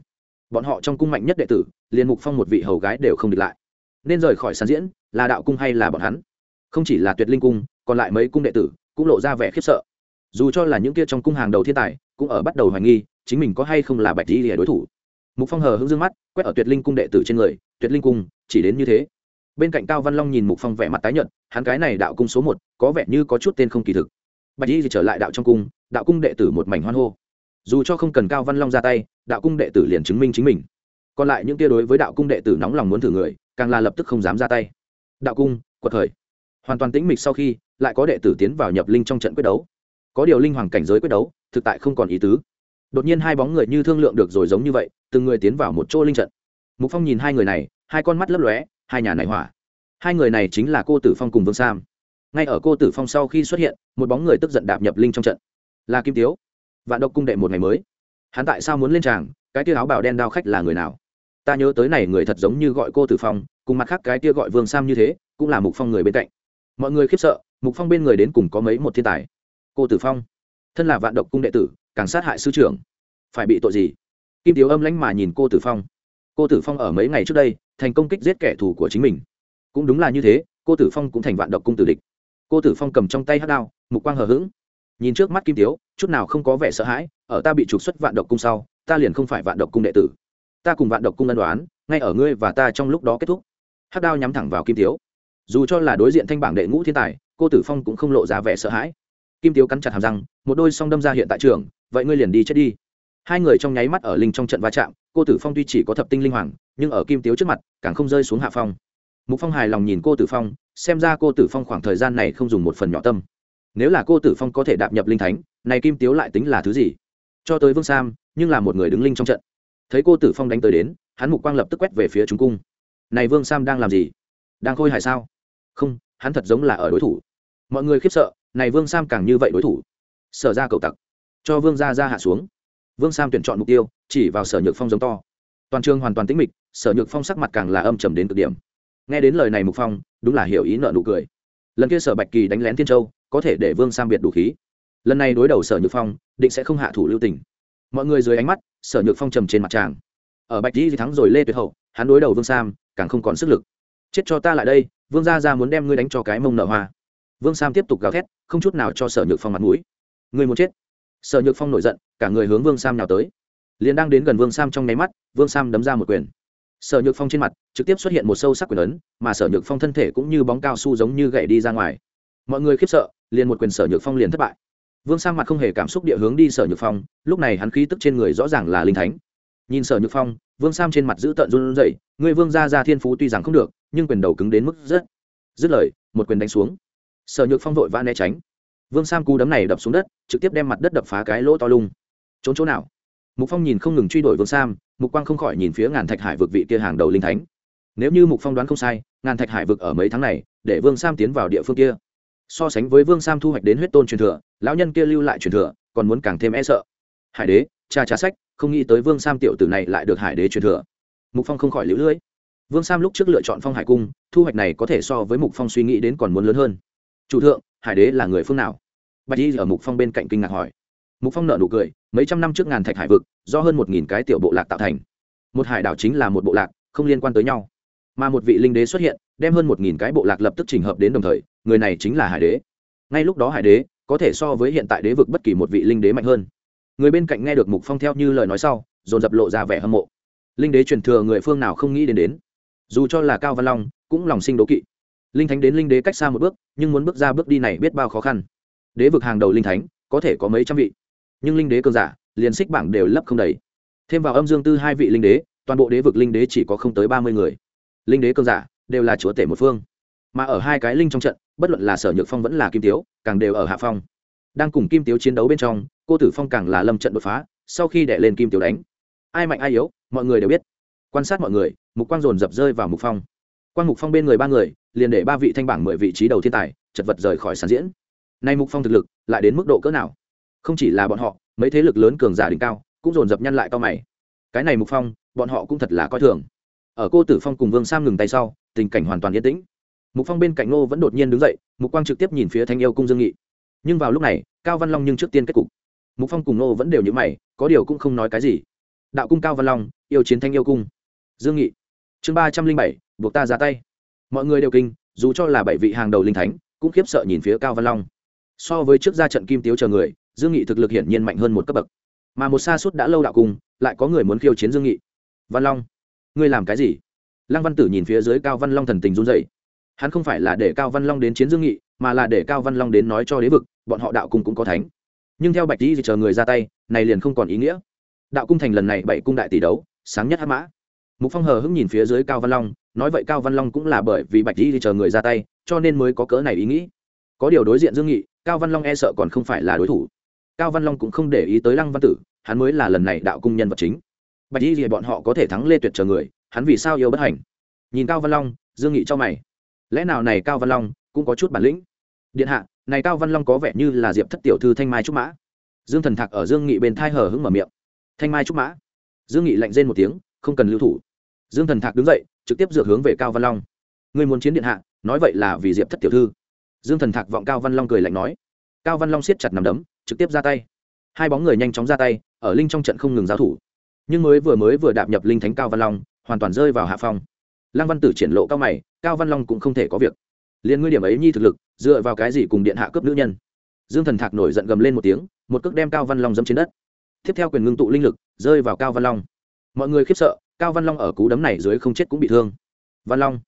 bọn họ trong cung mạnh nhất đệ tử liền mục phong một vị hầu gái đều không địch lại nên rời khỏi sàn diễn là đạo cung hay là bọn hắn không chỉ là tuyệt linh cung còn lại mấy cung đệ tử cũng lộ ra vẻ khiếp sợ dù cho là những kia trong cung hàng đầu thiên tài cũng ở bắt đầu hoài nghi chính mình có hay không là bạch lý lìa đối thủ mục phong hờ hững dương mắt, quét ở tuyệt linh cung đệ tử trên người, tuyệt linh cung, chỉ đến như thế? Bên cạnh cao văn long nhìn mục phong vẻ mặt tái nhợt, hắn cái này đạo cung số một, có vẻ như có chút tên không kỳ thực. Bạch y thì trở lại đạo trong cung, đạo cung đệ tử một mảnh hoan hô. Dù cho không cần cao văn long ra tay, đạo cung đệ tử liền chứng minh chính mình. Còn lại những tia đối với đạo cung đệ tử nóng lòng muốn thử người, càng là lập tức không dám ra tay. Đạo cung, quật khởi. Hoàn toàn tĩnh mịch sau khi, lại có đệ tử tiến vào nhập linh trong trận quyết đấu. Có điều linh hoàng cảnh giới quyết đấu, thực tại không còn ý tứ đột nhiên hai bóng người như thương lượng được rồi giống như vậy, từng người tiến vào một chỗ linh trận. Mục phong nhìn hai người này, hai con mắt lấp lóe, hai nhà này hỏa. Hai người này chính là cô tử phong cùng vương sam. Ngay ở cô tử phong sau khi xuất hiện, một bóng người tức giận đạp nhập linh trong trận. Là kim tiếu. Vạn độc cung đệ một ngày mới. Hắn tại sao muốn lên tràng? Cái tia áo bào đen đao khách là người nào? Ta nhớ tới này người thật giống như gọi cô tử phong, cùng mặt khác cái tia gọi vương sam như thế, cũng là mục phong người bên cạnh. Mọi người khiếp sợ, mục phong bên người đến cùng có mấy một thiên tài? Cô tử phong. Thân là vạn độc cung đệ tử càng sát hại sư trưởng. Phải bị tội gì? Kim tiếu âm lãnh mà nhìn cô tử phong. Cô tử phong ở mấy ngày trước đây, thành công kích giết kẻ thù của chính mình. Cũng đúng là như thế, cô tử phong cũng thành vạn độc cung tử địch. Cô tử phong cầm trong tay hát đao, mục quang hờ hững. Nhìn trước mắt kim tiếu, chút nào không có vẻ sợ hãi, ở ta bị trục xuất vạn độc cung sau, ta liền không phải vạn độc cung đệ tử. Ta cùng vạn độc cung ân đoán ngay ở ngươi và ta trong lúc đó kết thúc. Hát đao nhắm thẳng vào kim tiếu. Dù cho là đối diện thanh bảng đệ ngũ thiên tài, cô tử phong cũng không lộ ra vẻ sợ hãi. Kim tiếu cắn chặt hàm răng, một đôi song đâm ra hiện tại trường vậy ngươi liền đi chết đi. Hai người trong nháy mắt ở linh trong trận va chạm, cô tử phong tuy chỉ có thập tinh linh hoàng, nhưng ở kim tiếu trước mặt, càng không rơi xuống hạ phong. Mục phong hài lòng nhìn cô tử phong, xem ra cô tử phong khoảng thời gian này không dùng một phần nhỏ tâm. Nếu là cô tử phong có thể đạp nhập linh thánh, này kim tiếu lại tính là thứ gì? Cho tới vương sam, nhưng là một người đứng linh trong trận. Thấy cô tử phong đánh tới đến, hắn mục quang lập tức quét về phía trung cung. Này vương sam đang làm gì? Đang khôi hài sao? Không, hắn thật giống là ở đối thủ. Mọi người khiếp sợ, này vương sam càng như vậy đối thủ. Sở ra cầu tặc cho vương gia ra hạ xuống. Vương sam tuyển chọn mục tiêu, chỉ vào sở nhược phong giống to. Toàn trường hoàn toàn tĩnh mịch, sở nhược phong sắc mặt càng là âm trầm đến cực điểm. Nghe đến lời này mục phong, đúng là hiểu ý nợ nụ cười. Lần kia sở bạch kỳ đánh lén thiên châu, có thể để vương sam biệt đủ khí. Lần này đối đầu sở nhược phong, định sẽ không hạ thủ lưu tình. Mọi người dưới ánh mắt, sở nhược phong trầm trên mặt tràng. Ở bạch di thì thắng rồi lê tuyệt hậu, hắn đối đầu vương sam, càng không còn sức lực. Chết cho ta lại đây, vương gia ra muốn đem ngươi đánh cho cái mông nợ hoa. Vương sam tiếp tục gào thét, không chút nào cho sở nhược phong mặt mũi. Ngươi muốn chết? Sở nhược phong nổi giận, cả người hướng vương sam nào tới. Liền đang đến gần vương sam trong nháy mắt, vương sam đấm ra một quyền. Sở nhược phong trên mặt trực tiếp xuất hiện một sâu sắc quyền ấn, mà sở nhược phong thân thể cũng như bóng cao su giống như gậy đi ra ngoài. Mọi người khiếp sợ, liền một quyền sở nhược phong liền thất bại. Vương sam mặt không hề cảm xúc địa hướng đi sở nhược phong, lúc này hắn khí tức trên người rõ ràng là linh thánh. Nhìn sở nhược phong, vương sam trên mặt giữ tợn run rẩy, người vương gia gia thiên phú tuy rằng không được, nhưng quyền đầu cứng đến mức rất dứt lời, một quyền đánh xuống. Sở nhược phong vội vã né tránh vương sam cú đấm này đập xuống đất, trực tiếp đem mặt đất đập phá cái lỗ to lung. Trốn chỗ nào? Mục phong nhìn không ngừng truy đuổi vương sam, mục quang không khỏi nhìn phía ngàn thạch hải vực vị kia hàng đầu linh thánh. Nếu như mục phong đoán không sai, ngàn thạch hải vực ở mấy tháng này, để vương sam tiến vào địa phương kia. So sánh với vương sam thu hoạch đến huyết tôn truyền thừa, lão nhân kia lưu lại truyền thừa, còn muốn càng thêm e sợ. Hải đế, cha trả sách, không nghĩ tới vương sam tiểu tử này lại được hải đế truyền thừa. Mục phong không khỏi lũ lưỡi. Vương sam lúc trước lựa chọn phong hải cung, thu hoạch này có thể so với mục phong suy nghĩ đến còn muốn lớn hơn. Chủ thượng, hải đế là người phương nào? Bạch y ở mục phong bên cạnh kinh ngạc hỏi. Mục phong nợ nụ cười, mấy trăm năm trước ngàn thạch hải vực, do hơn một nghìn cái tiểu bộ lạc tạo thành. Một hải đảo chính là một bộ lạc, không liên quan tới nhau. Mà một vị linh đế xuất hiện, đem hơn một nghìn cái bộ lạc lập tức trình hợp đến đồng thời, người này chính là hải đế. Ngay lúc đó hải đế, có thể so với hiện tại đế vực bất kỳ một vị linh đế mạnh hơn. Người bên cạnh nghe được mục phong theo như lời nói sau, dồn dập lộ ra vẻ hâm mộ. Linh đế truyền thừa người phương nào không nghĩ đến đến. Dù cho là cao văn long, cũng lòng sinh đố kỵ. Linh thánh đến linh đế cách xa một bước, nhưng muốn bước ra bước đi này biết bao khó khăn đế vực hàng đầu linh thánh, có thể có mấy trăm vị. Nhưng linh đế cường giả, liền xích bảng đều lấp không đầy. Thêm vào âm dương tư hai vị linh đế, toàn bộ đế vực linh đế chỉ có không tới ba mươi người. Linh đế cường giả, đều là chúa tể một phương. Mà ở hai cái linh trong trận, bất luận là sở nhược phong vẫn là kim tiếu, càng đều ở hạ phong. Đang cùng kim tiếu chiến đấu bên trong, cô tử phong càng là lâm trận đột phá, sau khi đệ lên kim tiếu đánh. Ai mạnh ai yếu, mọi người đều biết. Quan sát mọi người, mục quang dồn dập rơi vào mục phong. Quan mục phong bên người ba người, liền để ba vị thanh bảng mười vị trí đầu thiên tài, chật vật rời khỏi sàn diễn nay mục phong thực lực lại đến mức độ cỡ nào? Không chỉ là bọn họ, mấy thế lực lớn cường giả đỉnh cao cũng dồn dập nhăn lại cao mày. Cái này mục phong, bọn họ cũng thật là coi thường. Ở cô tử phong cùng vương sam ngừng tay sau, tình cảnh hoàn toàn yên tĩnh. Mục phong bên cạnh nô vẫn đột nhiên đứng dậy, mục quang trực tiếp nhìn phía thanh yêu cung dương nghị. Nhưng vào lúc này, cao văn long nhưng trước tiên kết cục. Mục phong cùng nô vẫn đều như mày, có điều cũng không nói cái gì. Đạo cung cao văn long, yêu chiến thanh yêu cung. Dương nghị. Chương ba trăm linh bảy, buộc ta ra tay. Mọi người đều kinh, dù cho là bảy vị hàng đầu linh thánh, cũng khiếp sợ nhìn phía cao văn long so với trước ra trận kim tiếu chờ người, dương nghị thực lực hiển nhiên mạnh hơn một cấp bậc. Mà một xa suốt đã lâu đạo cung lại có người muốn khiêu chiến dương nghị. Văn long, ngươi làm cái gì? Lăng văn tử nhìn phía dưới cao văn long thần tình run dậy hắn không phải là để cao văn long đến chiến dương nghị, mà là để cao văn long đến nói cho đế vực, bọn họ đạo cung cũng có thánh. Nhưng theo bạch tỷ thì chờ người ra tay, này liền không còn ý nghĩa. Đạo cung thành lần này bảy cung đại tỷ đấu, sáng nhất hát mã. Mục phong hờ hững nhìn phía dưới cao văn long, nói vậy cao văn long cũng là bởi vì bạch tỷ thì chờ người ra tay, cho nên mới có cỡ này ý nghĩ. Có điều đối diện dương nghị cao văn long e sợ còn không phải là đối thủ. Cao văn long cũng không để ý tới lăng văn tử, hắn mới là lần này đạo cung nhân vật chính. Bạch y thì bọn họ có thể thắng lê tuyệt chờ người, hắn vì sao yêu bất hành nhìn cao văn long, dương nghị cho mày. Lẽ nào này cao văn long cũng có chút bản lĩnh? Điện hạ, này cao văn long có vẻ như là diệp thất tiểu thư thanh mai trúc mã. Dương thần thạc ở dương nghị bên thai hở hững mở miệng. Thanh mai trúc mã. Dương nghị lạnh rên một tiếng, không cần lưu thủ. Dương thần thạc đứng dậy, trực tiếp dựa hướng về cao văn long. Người muốn chiến điện hạ, nói vậy là vì diệp thất tiểu thư dương thần thạc vọng cao văn long cười lạnh nói. Cao văn long siết chặt nằm đấm, trực tiếp ra tay. Hai bóng người nhanh chóng ra tay, ở linh trong trận không ngừng giao thủ. Nhưng mới vừa mới vừa đạp nhập linh thánh cao văn long, hoàn toàn rơi vào hạ phong. Lăng văn tử triển lộ cao mày, cao văn long cũng không thể có việc. Liền ngươi điểm ấy nhi thực lực, dựa vào cái gì cùng điện hạ cướp nữ nhân? Dương thần thạc nổi giận gầm lên một tiếng, một cước đem cao văn long dẫm trên đất. Tiếp theo quyền ngưng tụ linh lực, rơi vào cao văn long. Mọi người khiếp sợ, cao văn long ở cú đấm này dưới không chết cũng bị thương. Văn long.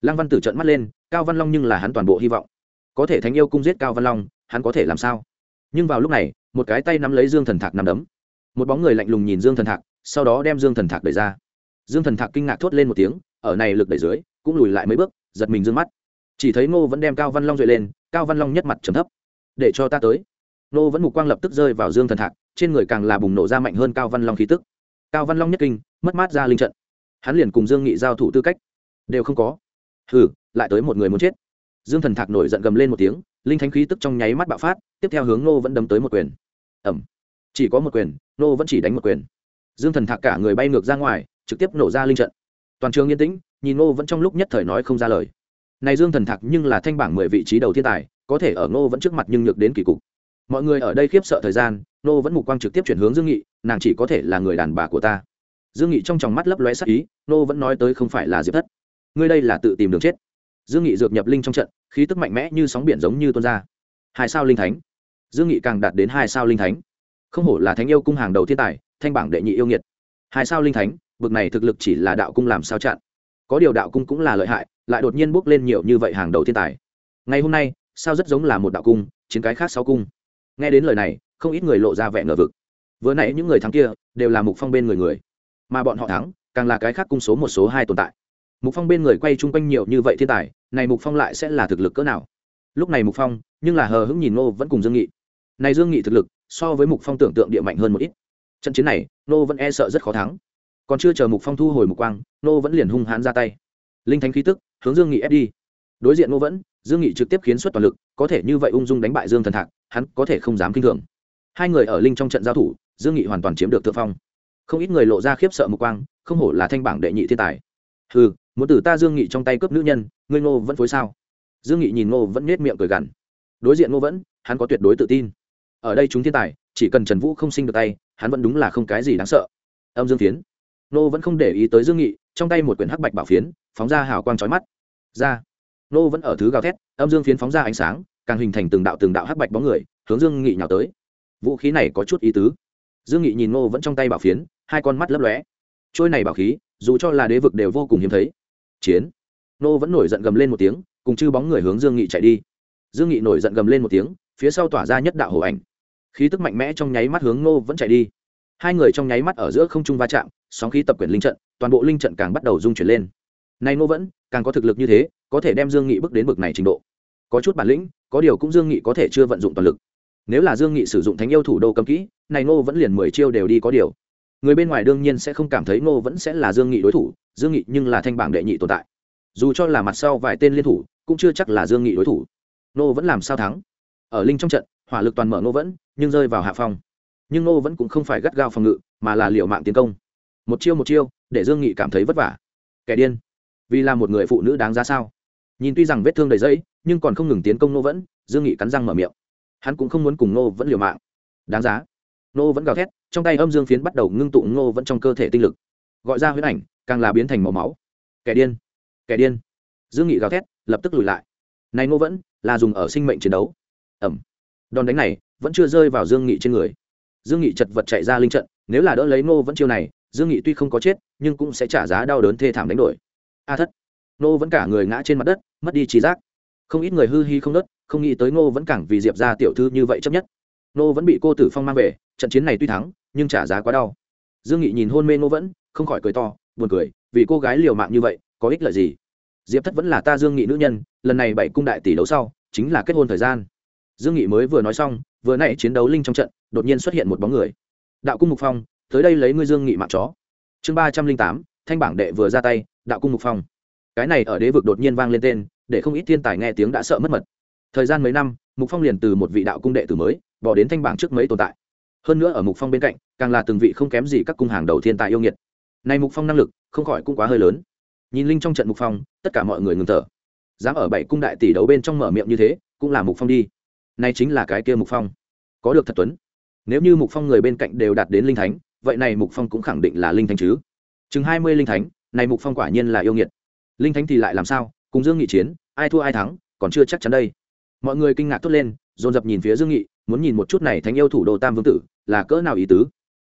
Lăng văn tử trợn mắt lên, cao văn long nhưng là hắn toàn bộ hy vọng có thể thánh yêu cung giết cao văn long, hắn có thể làm sao? Nhưng vào lúc này, một cái tay nắm lấy dương thần thạc nằm đấm. Một bóng người lạnh lùng nhìn dương thần thạc, sau đó đem dương thần thạc đẩy ra. Dương thần thạc kinh ngạc thốt lên một tiếng, ở này lực đẩy dưới, cũng lùi lại mấy bước, giật mình d ư ơ n g mắt. Chỉ thấy ngô vẫn đem cao văn long dội lên, cao văn long nhất mặt trầm thấp. Để cho ta tới. Ngô vẫn mục quang lập tức rơi vào dương thần thạc, trên người càng là bùng nổ ra mạnh hơn cao văn long khí tức. Cao văn long nhất kinh, mất mát ra linh trận. Hắn liền cùng dương nghị giao thủ tư cách. Đều không có. Hừ, lại tới một người muốn chết dương thần thạc nổi giận gầm lên một tiếng, linh thánh khí tức trong nháy mắt bạo phát, tiếp theo hướng Nô vẫn đấm tới một quyền. Ẩm chỉ có một quyền nô vẫn chỉ đánh một quyền. Dương thần thạc cả người bay ngược ra ngoài, trực tiếp nổ ra linh trận. Toàn trường yên tĩnh, nhìn nô vẫn trong lúc nhất thời nói không ra lời. Này dương thần thạc nhưng là thanh bảng mười vị trí đầu thiên tài, có thể ở nô vẫn trước mặt nhưng nhược đến kỳ cục. Mọi người ở đây khiếp sợ thời gian nô vẫn mục quang trực tiếp chuyển hướng dương nghị, nàng chỉ có thể là người đàn bà của ta. Dương nghị trong tròng mắt lấp lóe sắc ý nô vẫn nói tới không phải là diệp thất. Ngươi đây là tự tìm đường chết dương nghị dược nhập linh trong trận, khí tức mạnh mẽ như sóng biển giống như tuôn ra. Hai sao linh thánh. Dương nghị càng đạt đến hai sao linh thánh. Không hổ là thánh yêu cung hàng đầu thiên tài, thanh bảng đệ nhị yêu nghiệt. Hai sao linh thánh, bực này thực lực chỉ là đạo cung làm sao chặn. Có điều đạo cung cũng là lợi hại, lại đột nhiên bước lên nhiều như vậy hàng đầu thiên tài. Ngày hôm nay, sao rất giống là một đạo cung, chiến cái khác sáu cung. Nghe đến lời này, không ít người lộ ra vẻ ngờ vực. Vừa nãy những người thắng kia, đều là mục phong bên người người. Mà bọn họ thắng, càng là cái khác cung số một số hai tồn tại mục phong bên người quay chung quanh nhiều như vậy thiên tài, này mục phong lại sẽ là thực lực cỡ nào? Lúc này mục phong, nhưng là hờ hững nhìn ngô vẫn cùng dương nghị. Này dương nghị thực lực, so với mục phong tưởng tượng địa mạnh hơn một ít. Trận chiến này nô vẫn e sợ rất khó thắng. Còn chưa chờ mục phong thu hồi mục quang nô vẫn liền hung hãn ra tay. Linh thánh khí tức, hướng dương nghị ép đi. Đối diện nô vẫn, dương nghị trực tiếp khiến xuất toàn lực, có thể như vậy ung dung đánh bại dương thần thạc, hắn có thể không dám kinh thường. Hai người ở linh trong trận giao thủ, dương nghị hoàn toàn chiếm được thượng phong. Không ít người lộ ra khiếp sợ mục quang, không hổ là thanh bảng đệ nhị thiên tài ừ muốn từ ta dương nghị trong tay cướp nữ nhân, ngươi ngô vẫn phối sao? Dương nghị nhìn ngô vẫn nết miệng cười gằn. Đối diện ngô vẫn, hắn có tuyệt đối tự tin. Ở đây chúng thiên tài, chỉ cần trần vũ không sinh được tay, hắn vẫn đúng là không cái gì đáng sợ. Âm dương phiến. Ngô vẫn không để ý tới dương nghị, trong tay một quyển hắc bạch bảo phiến, phóng ra hào quang trói mắt. Ra. Ngô vẫn ở thứ gào thét, âm dương phiến phóng ra ánh sáng, càng hình thành từng đạo từng đạo hắc bạch bóng người, hướng dương nghị nhào tới. Vũ khí này có chút ý tứ. Dương nghị nhìn Ngô vẫn trong tay bảo phiến, hai con mắt lấp lóe. Trôi này bảo khí dù cho là đế vực đều vô cùng hiếm thấy. Chiến. Nô vẫn nổi giận gầm lên một tiếng, cùng chư bóng người hướng dương nghị chạy đi. Dương nghị nổi giận gầm lên một tiếng, phía sau tỏa ra nhất đạo hồ ảnh. Khí tức mạnh mẽ trong nháy mắt hướng nô vẫn chạy đi. Hai người trong nháy mắt ở giữa không trung va chạm, sóng khí tập quyền linh trận, toàn bộ linh trận càng bắt đầu rung chuyển lên. Nay nô vẫn, càng có thực lực như thế, có thể đem dương nghị bước đến bực này trình độ. Có chút bản lĩnh, có điều cũng dương nghị có thể chưa vận dụng toàn lực. Nếu là dương nghị sử dụng thánh yêu thủ đô cấm kỹ này nô vẫn liền mười chiêu đều đi có điều người bên ngoài đương nhiên sẽ không cảm thấy nô vẫn sẽ là dương nghị đối thủ, dương nghị nhưng là thanh bảng đệ nhị tồn tại. Dù cho là mặt sau vài tên liên thủ, cũng chưa chắc là dương nghị đối thủ. Nô vẫn làm sao thắng? Ở linh trong trận, hỏa lực toàn mở nô vẫn, nhưng rơi vào hạ phong. Nhưng nô vẫn cũng không phải gắt gao phòng ngự, mà là liệu mạng tiến công. Một chiêu một chiêu, để dương nghị cảm thấy vất vả. Kẻ điên. Vì là một người phụ nữ đáng giá sao? Nhìn tuy rằng vết thương đầy dẫy nhưng còn không ngừng tiến công nô vẫn, dương nghị cắn răng mở miệng. Hắn cũng không muốn cùng nô vẫn liều mạng. Đáng giá nô vẫn gào thét, trong tay âm dương phiến bắt đầu ngưng tụ nô vẫn trong cơ thể tinh lực. Gọi ra huyết ảnh, càng là biến thành màu máu. Kẻ điên kẻ điên. Dương nghị gào thét, lập tức lùi lại. Này nô vẫn, là dùng ở sinh mệnh chiến đấu. Ẩm. Đòn đánh này, vẫn chưa rơi vào dương nghị trên người. Dương nghị chật vật chạy ra linh trận, nếu là đỡ lấy nô vẫn chiêu này, dương nghị tuy không có chết, nhưng cũng sẽ trả giá đau đớn thê thảm đánh đổi. A thất. Nô vẫn cả người ngã trên mặt đất, mất đi trí giác. Không ít người hư hi không nớt không nghĩ tới ngô vẫn càng vì diệp ra tiểu thư như vậy chấp nhất nô vẫn bị cô tử phong mang về, trận chiến này tuy thắng, nhưng trả giá quá đau. Dương nghị nhìn hôn mê nô vẫn, không khỏi cười to, buồn cười, vì cô gái liều mạng như vậy, có ích lợi gì? Diệp thất vẫn là ta dương nghị nữ nhân, lần này bảy cung đại tỷ đấu sau, chính là kết hôn thời gian. Dương nghị mới vừa nói xong, vừa nãy chiến đấu linh trong trận, đột nhiên xuất hiện một bóng người. Đạo cung mục phong, tới đây lấy ngươi dương nghị mạng chó. Chương ba trăm linh tám, thanh bảng đệ vừa ra tay, đạo cung mục phong. Cái này ở đế vực đột nhiên vang lên tên, để không ít thiên tài nghe tiếng đã sợ mất mật. Thời gian mấy năm, mục phong liền từ một vị đạo cung đệ tử mới bỏ đến thanh bảng trước mấy tồn tại. Hơn nữa ở mục phong bên cạnh, càng là từng vị không kém gì các cung hàng đầu thiên tài yêu nghiệt. Này mục phong năng lực, không khỏi cũng quá hơi lớn. Nhìn linh trong trận mục phong, tất cả mọi người ngừng thở. Dám ở bảy cung đại tỷ đấu bên trong mở miệng như thế, cũng là mục phong đi. Nay chính là cái kia mục phong. Có được thật tuấn. Nếu như mục phong người bên cạnh đều đạt đến linh thánh, vậy này mục phong cũng khẳng định là linh thánh chứ. Chừng hai mươi linh thánh, này mục phong quả nhiên là yêu nghiệt. Linh thánh thì lại làm sao? Cùng dương nghị chiến, ai thua ai thắng, còn chưa chắc chắn đây. Mọi người kinh ngạc thốt lên, dồn dập nhìn phía dương nghị muốn nhìn một chút này thánh yêu thủ đô tam vương tử là cỡ nào ý tứ.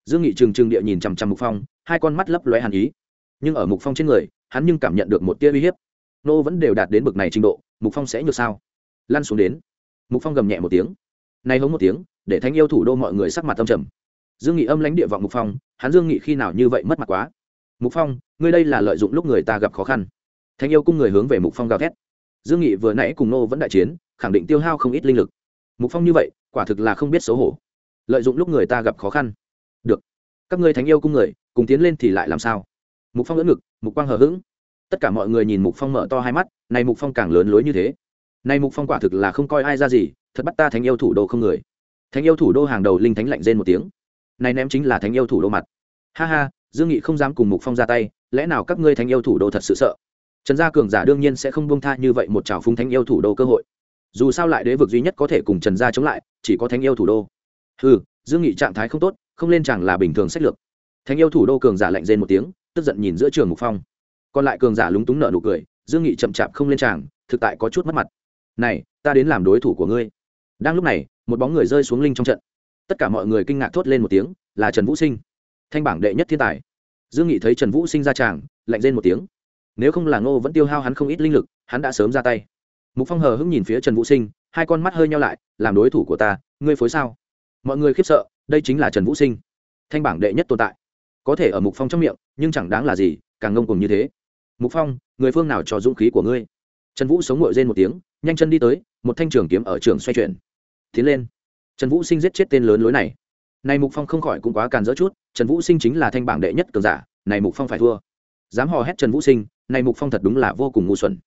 Dương nghị trừng trừng địa nhìn chằm chằm mục phong, hai con mắt lấp lóe hàn ý. Nhưng ở mục phong trên người, hắn nhưng cảm nhận được một tia uy hiếp. Nô vẫn đều đạt đến bực này trình độ, mục phong sẽ nhược sao? Lăn xuống đến. Mục phong gầm nhẹ một tiếng. Nay hống một tiếng, để thánh yêu thủ đô mọi người sắc mặt tâm trầm. Dương nghị âm lãnh địa vọng mục phong, hắn dương nghị khi nào như vậy mất mặt quá? Mục phong, ngươi đây là lợi dụng lúc người ta gặp khó khăn. Thánh yêu cung người hướng về mục phong gào thét. Dương nghị vừa nãy cùng nô vẫn đại chiến, khẳng định tiêu hao không ít linh lực. Mục phong như vậy quả thực là không biết xấu hổ. Lợi dụng lúc người ta gặp khó khăn. Được. Các ngươi thánh yêu cung người, cùng tiến lên thì lại làm sao? Mục phong lỡ ngực, mục quang hờ hững. Tất cả mọi người nhìn mục phong mở to hai mắt, này mục phong càng lớn lối như thế. Này mục phong quả thực là không coi ai ra gì, thật bắt ta thánh yêu thủ đô không người. Thánh yêu thủ đô hàng đầu linh thánh lạnh rên một tiếng. Này ném chính là thánh yêu thủ đô mặt. Ha ha, dương nghị không dám cùng mục phong ra tay, lẽ nào các ngươi thánh yêu thủ đô thật sự sợ? Trần gia cường giả đương nhiên sẽ không buông tha như vậy một trào phúng thánh yêu thủ đô cơ hội dù sao lại đế vực duy nhất có thể cùng trần gia chống lại, chỉ có thánh yêu thủ đô. Ừ dương nghị trạng thái không tốt, không lên chẳng là bình thường sách lược. Thánh yêu thủ đô cường giả lạnh rên một tiếng, tức giận nhìn giữa trường mục phong. Còn lại cường giả lúng túng nợ nụ cười, dương nghị chậm chạp không lên tràng, thực tại có chút mất mặt. Này, ta đến làm đối thủ của ngươi. Đang lúc này, một bóng người rơi xuống linh trong trận. Tất cả mọi người kinh ngạc thốt lên một tiếng, là trần vũ sinh. Thanh bảng đệ nhất thiên tài. Dương nghị thấy trần vũ sinh ra tràng, lạnh rên một tiếng. Nếu không là ngô vẫn tiêu hao hắn không ít linh lực, hắn đã sớm ra tay mục phong hờ hững nhìn phía trần vũ sinh hai con mắt hơi nhau lại làm đối thủ của ta ngươi phối sao mọi người khiếp sợ đây chính là trần vũ sinh thanh bảng đệ nhất tồn tại có thể ở mục phong trong miệng nhưng chẳng đáng là gì càng ngông cùng như thế mục phong người phương nào cho dũng khí của ngươi trần vũ sống ngội rên một tiếng nhanh chân đi tới một thanh trường kiếm ở trường xoay chuyển tiến lên trần vũ sinh giết chết tên lớn lối này này mục phong không khỏi cũng quá càn dỡ chút trần vũ sinh chính là thanh bảng đệ nhất cường giả này mục phong phải thua dám hò hét trần vũ sinh này mục phong thật đúng là vô cùng ngu xuẩn